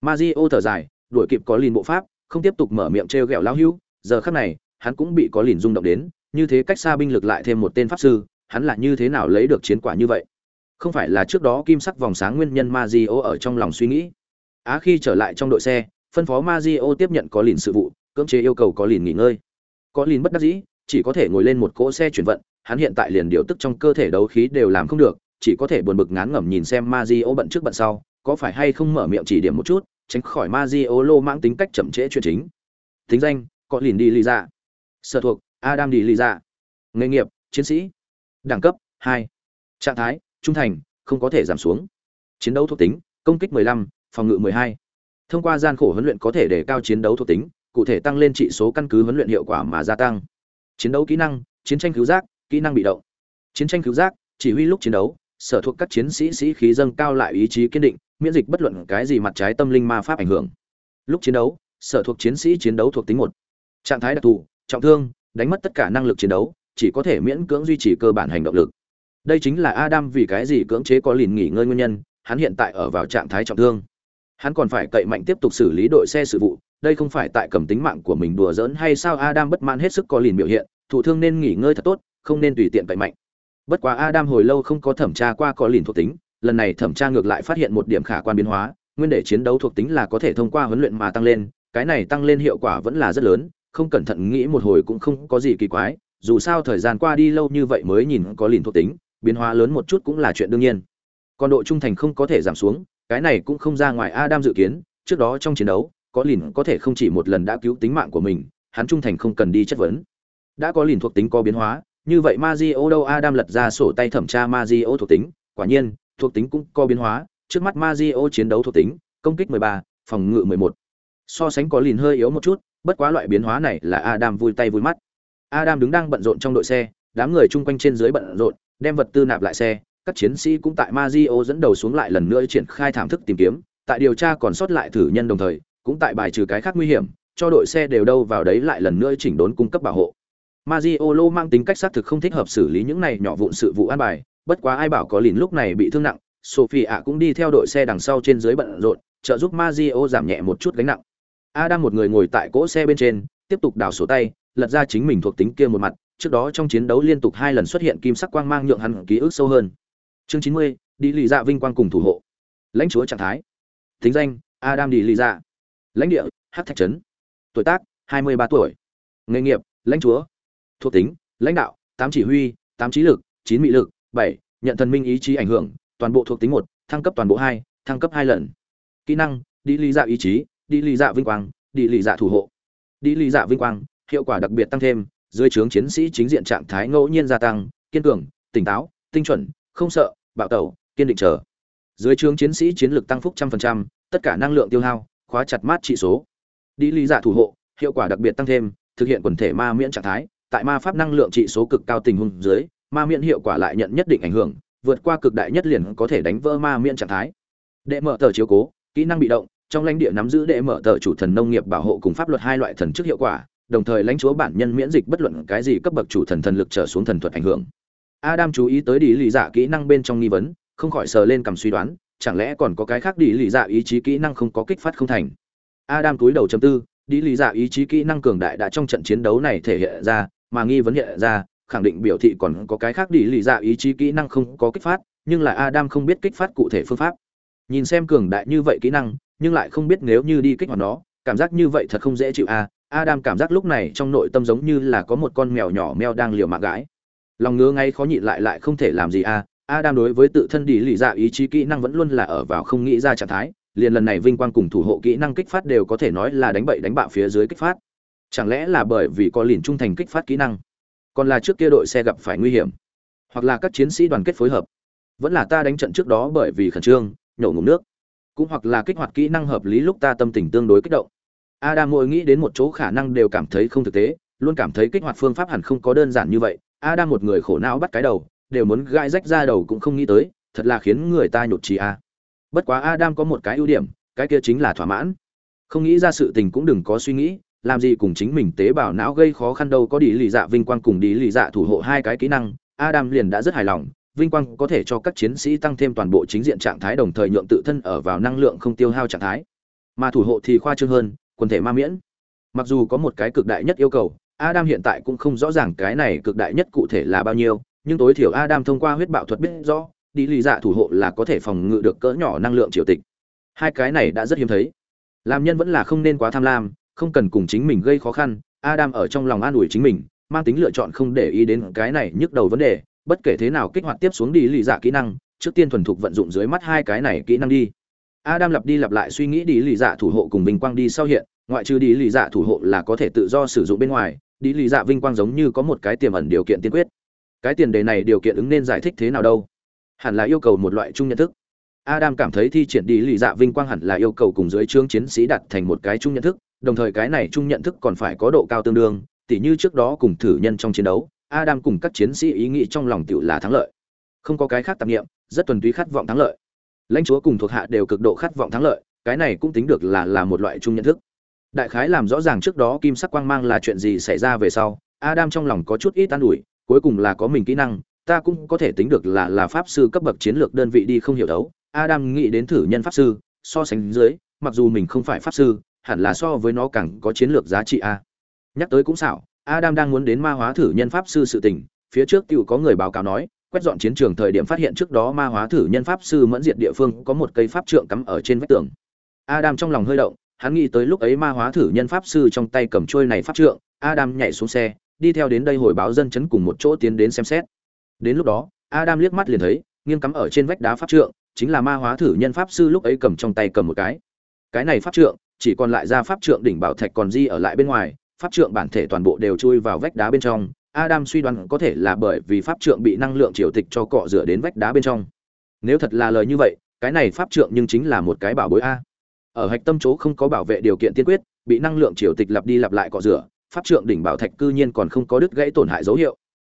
S1: Ma di ô thở dài, đuổi kịp có lìn bộ pháp, không tiếp tục mở miệng t r e o g ẹ o giờ khác này, hắn cũng bị có lìn rung động đến, như thế cách xa binh lực lại thêm một tên pháp sư, hắn là như thế nào lấy được chiến quả như vậy? Không phải là trước đó kim sắc vòng sáng nguyên nhân ma di ô ở trong lòng suy nghĩ. Á khi trở lại trong đội xe, phân phó ma di ô tiếp nhận có lìn sự vụ cưỡng chế yêu cầu có lìn nghỉ ngơi có lìn bất đắc dĩ chỉ có thể ngồi lên một cỗ xe chuyển vận hắn hiện tại liền điều tức trong cơ thể đấu khí đều làm không được chỉ có thể buồn bực ngán ngẩm nhìn xem Mazio bận trước bận sau, có phải hay không mở miệng chỉ điểm một chút, tránh khỏi Mazio lô mãng tính cách chậm trễ chuyện chính. Tính danh: Có liền đi Liza. Dạ. Sở thuộc: Adam đi Liza. Dạ. Nghề nghiệp: Chiến sĩ. Đẳng cấp: hai, Trạng thái: Trung thành, không có thể giảm xuống. Chiến đấu thuộc tính: Công kích 15, phòng ngự 12. Thông qua gian khổ huấn luyện có thể để cao chiến đấu thuộc tính, cụ thể tăng lên trị số căn cứ huấn luyện hiệu quả mà gia tăng. Chiến đấu kỹ năng: Chiến tranh cứu giác, kỹ năng bị động. Chiến tranh cứu giác, chỉ huy lúc chiến đấu, sở thuộc các chiến sĩ sĩ khí dâng cao lại ý chí kiên định miễn dịch bất luận cái gì mặt trái tâm linh ma pháp ảnh hưởng lúc chiến đấu sở thuộc chiến sĩ chiến đấu thuộc tính một trạng thái đặc thù trọng thương đánh mất tất cả năng lực chiến đấu chỉ có thể miễn cưỡng duy trì cơ bản hành động lực đây chính là adam vì cái gì cưỡng chế có lìn nghỉ ngơi nguyên nhân hắn hiện tại ở vào trạng thái trọng thương hắn còn phải cậy mạnh tiếp tục xử lý đội xe sự vụ đây không phải tại cầm tính mạng của mình đùa giỡn hay sao adam bất mãn hết sức có lìn biểu hiện thủ thương nên nghỉ ngơi thật tốt không nên tùy tiện cậy mạnh Bất quá Adam hồi lâu không có thẩm tra qua có lìn thuộc tính, lần này thẩm tra ngược lại phát hiện một điểm khả quan biến hóa, nguyên để chiến đấu thuộc tính là có thể thông qua huấn luyện mà tăng lên, cái này tăng lên hiệu quả vẫn là rất lớn, không cẩn thận nghĩ một hồi cũng không có gì kỳ quái, dù sao thời gian qua đi lâu như vậy mới nhìn có lìn thuộc tính, biến hóa lớn một chút cũng là chuyện đương nhiên. Còn độ trung thành không có thể giảm xuống, cái này cũng không ra ngoài Adam dự kiến, trước đó trong chiến đấu, có lìn có thể không chỉ một lần đã cứu tính mạng của mình, hắn trung thành không cần đi chất vấn. Đã có lìn thuộc tính có biến hóa, như vậy Mazio đâu Adam lật ra sổ tay thẩm tra Mazio thuộc tính, quả nhiên, thuộc tính cũng có biến hóa, trước mắt Mazio chiến đấu thuộc tính, công kích 13, phòng ngự 11. So sánh có lìn hơi yếu một chút, bất quá loại biến hóa này là Adam vui tay vui mắt. Adam đứng đang bận rộn trong đội xe, đám người chung quanh trên dưới bận rộn, đem vật tư nạp lại xe, các chiến sĩ cũng tại Mazio dẫn đầu xuống lại lần nữa triển khai thảm thức tìm kiếm, tại điều tra còn sót lại thử nhân đồng thời, cũng tại bài trừ cái khác nguy hiểm, cho đội xe đều đâu vào đấy lại lần nữa chỉnh đốn cung cấp bảo hộ. Majiolo mang tính cách xác thực không thích hợp xử lý những này nhỏ vụn sự vụ an bài, bất quá ai bảo có lìn lúc này bị thương nặng, Sophie cũng đi theo đội xe đằng sau trên dưới bận rộn, trợ giúp Mazio giảm nhẹ một chút gánh nặng. Adam một người ngồi tại cỗ xe bên trên, tiếp tục đảo sổ tay, lật ra chính mình thuộc tính kia một mặt, trước đó trong chiến đấu liên tục hai lần xuất hiện kim sắc quang mang nhượng hắn ký ức sâu hơn. Chương 90, đi lì dạ vinh quang cùng thủ hộ. Lãnh chúa trạng thái. Tính danh: Adam đi lì dạ. Lãnh địa: Hắc Thạch trấn. Tuổi tác: 23 tuổi. Nghề nghiệp: Lãnh chúa thuộc tính lãnh đạo tám chỉ huy tám trí lực chín mị lực bảy nhận thần minh ý chí ảnh hưởng toàn bộ thuộc tính một thăng cấp toàn bộ hai thăng cấp hai lần kỹ năng đi lý dạ ý chí đi lý dạ vinh quang đi lý dạ thủ hộ đi lý dạ vinh quang hiệu quả đặc biệt tăng thêm dưới trướng chiến sĩ chính diện trạng thái ngẫu nhiên gia tăng kiên cường tỉnh táo tinh chuẩn không sợ bạo tẩu kiên định chờ, dưới trướng chiến sĩ chiến lược tăng phúc trăm phần trăm tất cả năng lượng tiêu hao khóa chặt mát trị số đi lý giả thủ hộ hiệu quả đặc biệt tăng thêm thực hiện quần thể ma miễn trạng thái tại ma pháp năng lượng trị số cực cao tình huống dưới, ma miễn hiệu quả lại nhận nhất định ảnh hưởng, vượt qua cực đại nhất liền có thể đánh vỡ ma miễn trạng thái. Đệ mở tờ chiếu cố, kỹ năng bị động, trong lãnh địa nắm giữ đệ mở tờ chủ thần nông nghiệp bảo hộ cùng pháp luật hai loại thần chức hiệu quả, đồng thời lãnh chúa bản nhân miễn dịch bất luận cái gì cấp bậc chủ thần thần lực trở xuống thần thuật ảnh hưởng. Adam chú ý tới đi lý giả kỹ năng bên trong nghi vấn, không khỏi sờ lên cầm suy đoán, chẳng lẽ còn có cái khác đi lý dạ ý chí kỹ năng không có kích phát không thành. Adam cúi đầu chấm tư, đi lý dạ ý chí kỹ năng cường đại đã trong trận chiến đấu này thể hiện ra, mà nghi vấn hiện ra khẳng định biểu thị còn có cái khác đi lý dạ ý chí kỹ năng không có kích phát nhưng là adam không biết kích phát cụ thể phương pháp nhìn xem cường đại như vậy kỹ năng nhưng lại không biết nếu như đi kích hoạt nó cảm giác như vậy thật không dễ chịu a à. adam cảm giác lúc này trong nội tâm giống như là có một con mèo nhỏ meo đang liều mạng gãi lòng ngứa ngay khó nhịn lại lại không thể làm gì a à adam đối với tự thân đi lì dạ ý chí kỹ năng vẫn luôn là ở vào không nghĩ ra trạng thái, liền lần này vinh quang cùng thủ hộ kỹ năng kích phát đều có thể nói là đánh bậy đánh bạo phía dưới kích phát. Chẳng lẽ là bởi vì có liền trung thành kích phát kỹ năng? Còn là trước kia đội xe gặp phải nguy hiểm? Hoặc là các chiến sĩ đoàn kết phối hợp? Vẫn là ta đánh trận trước đó bởi vì khẩn trương, nhổ ngụm nước. Cũng hoặc là kích hoạt kỹ năng hợp lý lúc ta tâm tình tương đối kích động. Adam mỗi nghĩ đến một chỗ khả năng đều cảm thấy không thực tế, luôn cảm thấy kích hoạt phương pháp hẳn không có đơn giản như vậy. Adam một người khổ não bắt cái đầu đều muốn gãi rách ra đầu cũng không nghĩ tới, thật là khiến người ta nhột trí a. Bất quá adam có một cái ưu điểm, cái kia chính là thỏa mãn. Không nghĩ ra sự tình cũng đừng có suy nghĩ, làm gì cùng chính mình tế bào não gây khó khăn đâu, có đi lì dạ vinh quang cùng đi lì dạ thủ hộ hai cái kỹ năng, adam liền đã rất hài lòng, vinh quang có thể cho các chiến sĩ tăng thêm toàn bộ chính diện trạng thái đồng thời nhượng tự thân ở vào năng lượng không tiêu hao trạng thái. Mà thủ hộ thì khoa trương hơn, quần thể ma miễn. Mặc dù có một cái cực đại nhất yêu cầu, adam hiện tại cũng không rõ ràng cái này cực đại nhất cụ thể là bao nhiêu nhưng tối thiểu adam thông qua huyết bạo thuật biết rõ, đi lì dạ thủ hộ là có thể phòng ngự được cỡ nhỏ năng lượng triều tịch. Hai cái này đã rất hiếm thấy. Làm nhân vẫn là không nên quá tham lam, không cần cùng chính mình gây khó khăn, adam ở trong lòng an ủi chính mình, mang tính lựa chọn không để ý đến cái này nhức đầu vấn đề, bất kể thế nào kích hoạt tiếp xuống đi lì dạ kỹ năng, trước tiên thuần thục vận dụng dưới mắt hai cái này kỹ năng đi. Adam lặp đi lặp lại suy nghĩ đi lì dạ thủ hộ cùng bình quang đi sau hiện, ngoại trừ đi lì dạ thủ hộ là có thể tự do sử dụng bên ngoài, đi lì dạ vinh quang giống như có một cái tiềm ẩn điều kiện tiên quyết cái tiền đề này điều kiện ứng nên giải thích thế nào đâu? Hẳn là yêu cầu một loại chung nhận thức. Adam cảm thấy thi triển đi lì dạ vinh quang hẳn là yêu cầu cùng dưới trương chiến sĩ đặt thành một cái chung nhận thức, đồng thời cái này chung nhận thức còn phải có độ cao tương đương, tỉ như trước đó cùng thử nhân trong chiến đấu, adam cùng các chiến sĩ ý nghĩ trong lòng tựu là thắng lợi. Không có cái khác tạp nghiệm, rất tuần túy khát vọng thắng lợi. Lãnh chúa cùng thuộc hạ đều cực độ khát vọng thắng lợi, cái này cũng tính được là là một loại chung nhận thức. Đại khái làm rõ ràng trước đó kim sắc quang mang là chuyện gì xảy ra về sau, adam trong lòng có chút ít an ủi cuối cùng là có mình kỹ năng, ta cũng có thể tính được là là pháp sư cấp bậc chiến lược đơn vị đi không hiểu đấu. Adam nghĩ đến thử nhân pháp sư, so sánh dưới, mặc dù mình không phải pháp sư, hẳn là so với nó càng có chiến lược giá trị a. Nhắc tới cũng xảo, adam đang muốn đến ma hóa thử nhân pháp sư sự tình, phía trước tiểu có người báo cáo nói, quét dọn chiến trường thời điểm phát hiện trước đó ma hóa thử nhân pháp sư mẫn diệt địa phương có một cây pháp trượng cắm ở trên vách tường. Adam trong lòng hơi động, hắn nghĩ tới lúc ấy ma hóa thử nhân pháp sư trong tay cầm trôi này pháp trượng, adam nhảy xuống xe đi theo đến đây hồi báo dân chấn cùng một chỗ tiến đến xem xét. Đến lúc đó, adam liếc mắt liền thấy, nghiêng cắm ở trên vách đá pháp trượng, chính là ma hóa thử nhân pháp sư lúc ấy cầm trong tay cầm một cái. Cái này pháp trượng, chỉ còn lại ra pháp trượng đỉnh bảo thạch còn di ở lại bên ngoài, pháp trượng bản thể toàn bộ đều chui vào vách đá bên trong. Adam suy đoán có thể là bởi vì pháp trượng bị năng lượng triều tịch cho cọ rửa đến vách đá bên trong. Nếu thật là lời như vậy, cái này pháp trượng nhưng chính là một cái bảo bối a. Ở hạch tâm chỗ không có bảo vệ điều kiện tiên quyết, bị năng lượng triều tịch lặp đi lặp lại cọ rửa pháp trượng đỉnh bảo thạch cư nhiên còn không có đứt gãy tổn hại dấu hiệu.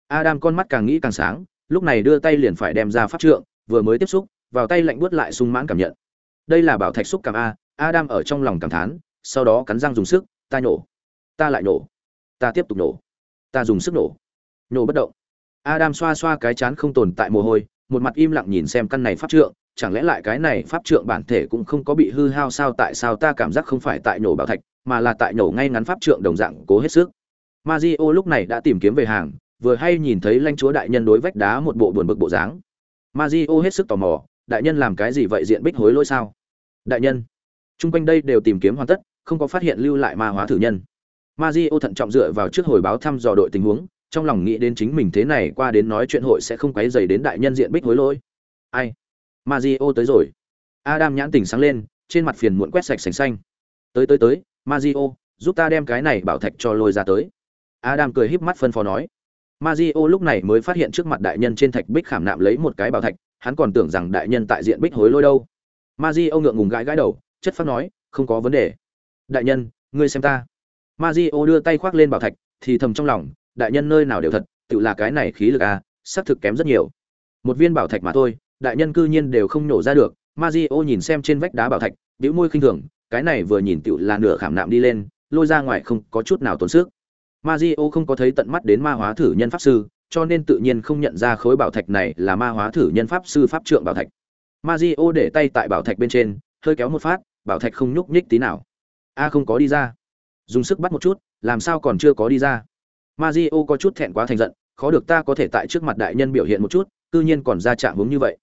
S1: Adam con mắt càng nghĩ càng sáng, lúc này đưa tay liền phải đem ra pháp trượng, vừa mới tiếp xúc, vào tay lạnh buốt lại sung mãn cảm nhận. Đây là bảo thạch xúc cảm a, adam ở trong lòng cảm thán, sau đó cắn răng dùng sức, ta nổ. Ta lại nổ. Ta tiếp tục nổ. Ta dùng sức nổ. Nổ bất động. Adam xoa xoa cái chán không tồn tại mồ hôi, một mặt im lặng nhìn xem căn này pháp trượng, chẳng lẽ lại cái này pháp trượng bản thể cũng không có bị hư hao sao? Tại sao ta cảm giác không phải tại nổ bảo thạch? Mà là tại nổ ngay ngắn pháp trượng đồng dạng cố hết sức. Mazio lúc này đã tìm kiếm về hàng, vừa hay nhìn thấy lãnh chúa đại nhân đối vách đá một bộ buồn bực bộ dáng. Mazio hết sức tò mò, đại nhân làm cái gì vậy, diện bích hối lỗi sao? Đại nhân, chung quanh đây đều tìm kiếm hoàn tất, không có phát hiện lưu lại ma hóa thử nhân. Mazio thận trọng dựa vào trước hồi báo thăm dò đội tình huống, trong lòng nghĩ đến chính mình thế này qua đến nói chuyện hội sẽ không quấy rầy đến đại nhân diện bích hối lỗi. Ai? Mazio tới rồi. Adam nhãn tỉnh sáng lên, trên mặt phiền muộn quét sạch sành xanh. Tới tới tới Mazio giúp ta đem cái này bảo thạch cho lôi ra tới. Adam cười híp mắt phân phó nói. Mazio lúc này mới phát hiện trước mặt đại nhân trên thạch bích khảm nạm lấy một cái bảo thạch hắn còn tưởng rằng đại nhân tại diện bích hối lôi đâu. Mazio ngượng ngùng gãi gãi đầu chất phát nói không có vấn đề. Đại nhân ngươi xem ta. Mazio đưa tay khoác lên bảo thạch thì thầm trong lòng đại nhân nơi nào đều thật tự là cái này khí lực a à, xác thực kém rất nhiều. Một viên bảo thạch mà thôi đại nhân cư nhiên đều không nổ ra được. Mazio nhìn xem trên vách đá bảo thạch bĩu môi khinh thường cái này vừa nhìn tựu là nửa khảm nạm đi lên, lôi ra ngoài không có chút nào tốn sức. Mazio không có thấy tận mắt đến ma hóa thử nhân pháp sư, cho nên tự nhiên không nhận ra khối bảo thạch này là ma hóa thử nhân pháp sư pháp trượng bảo thạch. Mazio để tay tại bảo thạch bên trên, hơi kéo một phát, bảo thạch không nhúc nhích tí nào. A không có đi ra. Dùng sức bắt một chút, làm sao còn chưa có đi ra. Mazio có chút thẹn quá thành giận, khó được ta có thể tại trước mặt đại nhân biểu hiện một chút, cư nhiên còn ra trạng hướng như vậy.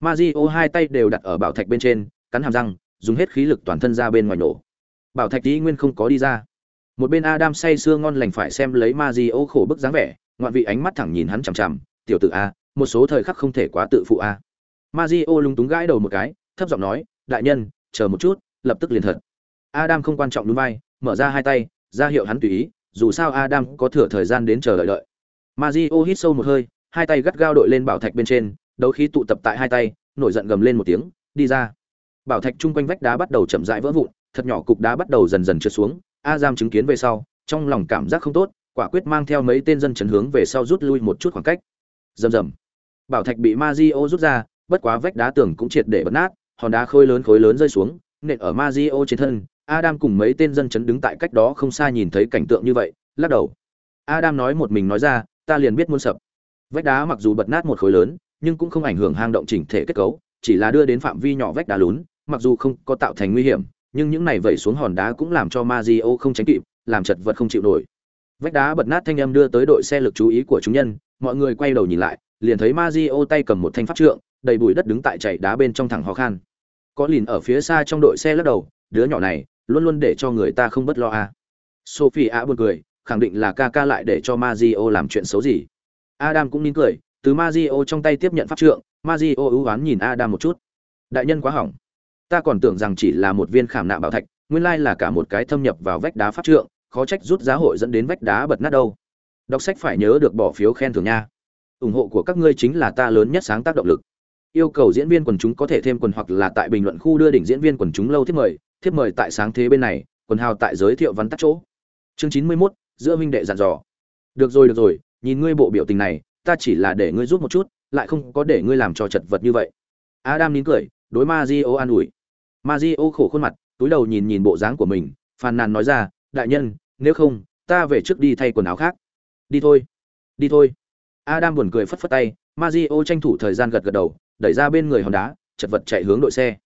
S1: Mazio hai tay đều đặt ở bảo thạch bên trên, cắn hàm răng dùng hết khí lực toàn thân ra bên ngoài nổ. Bảo thạch tí nguyên không có đi ra. Một bên adam say sưa ngon lành phải xem lấy Mazio khổ bức dáng vẻ, ngoạn vị ánh mắt thẳng nhìn hắn chằm chằm, tiểu tử a, một số thời khắc không thể quá tự phụ a. Mazio lúng túng gãi đầu một cái, thấp giọng nói, đại nhân, chờ một chút, lập tức liền thật. Adam không quan trọng núi vai mở ra hai tay, ra hiệu hắn tùy ý, dù sao adam có thừa thời gian đến chờ đợi đợi. Mazio hít sâu một hơi, hai tay gắt gao đội lên bảo thạch bên trên, đấu khí tụ tập tại hai tay, nổi giận gầm lên một tiếng, đi ra bảo thạch chung quanh vách đá bắt đầu chậm rãi vỡ vụn, thật nhỏ cục đá bắt đầu dần dần trượt xuống adam chứng kiến về sau, trong lòng cảm giác không tốt, quả quyết mang theo mấy tên dân chấn hướng về sau rút lui một chút khoảng cách. Rầm rầm. Bảo thạch bị Mazio rút ra, bất quá vách đá tường cũng triệt để bật nát, hòn đá khối lớn khối lớn rơi xuống, nện ở Mazio trên thân Adam cùng mấy tên dân chấn đứng tại cách đó không xa nhìn thấy cảnh tượng như vậy, lắc đầu. Adam nói một mình nói ra, ta liền biết muôn sập. Vách đá mặc dù bật nát một khối lớn, nhưng cũng không ảnh hưởng hang động chỉnh thể kết cấu, chỉ là đưa đến phạm vi nhỏ vách đá lún mặc dù không có tạo thành nguy hiểm, nhưng những này vẩy xuống hòn đá cũng làm cho Mario không tránh kịp, làm chật vật không chịu nổi vách đá bật nát thanh âm đưa tới đội xe lực chú ý của chúng nhân, mọi người quay đầu nhìn lại, liền thấy Mario tay cầm một thanh pháp trượng, đầy bụi đất đứng tại chảy đá bên trong thẳng ho khan. có lìn ở phía xa trong đội xe lắc đầu, đứa nhỏ này, luôn luôn để cho người ta không bất lo à. sophie ạ buồn cười, khẳng định là ca ca lại để cho Mario làm chuyện xấu gì adam cũng nín cười, từ Mario trong tay tiếp nhận pháp trượng, Mario ưu oán nhìn adam một chút đại nhân quá hỏng ta còn tưởng rằng chỉ là một viên khảm nạm bảo thạch nguyên lai là cả một cái thâm nhập vào vách đá pháp trượng khó trách rút giá hội dẫn đến vách đá bật nát đâu. Đọc sách phải nhớ được bỏ phiếu khen thưởng nha. Ủng hộ của các ngươi chính là ta lớn nhất sáng tác động lực. Yêu cầu diễn viên quần chúng có thể thêm quần hoặc là tại bình luận khu đưa đỉnh diễn viên quần chúng lâu thiết mời thiếp mời tại sáng thế bên này quần hào tại giới thiệu văn tắt chỗ. Chương chín mươi 91, giữa huynh đệ dặn dò. Được rồi được rồi nhìn ngươi bộ biểu tình này ta chỉ là để ngươi giúp một chút lại không có để ngươi làm cho chật vật như vậy. Adam nín cười đối ma di an ủi ma di ô khổ khuôn mặt, túi đầu nhìn nhìn bộ dáng của mình, phàn nàn nói ra, đại nhân, nếu không, ta về trước đi thay quần áo khác. Đi thôi đi thôi. Adam buồn cười phất phất tay, ma di ô tranh thủ thời gian gật gật đầu, đẩy ra bên người hòn đá, chật vật chạy hướng đội xe.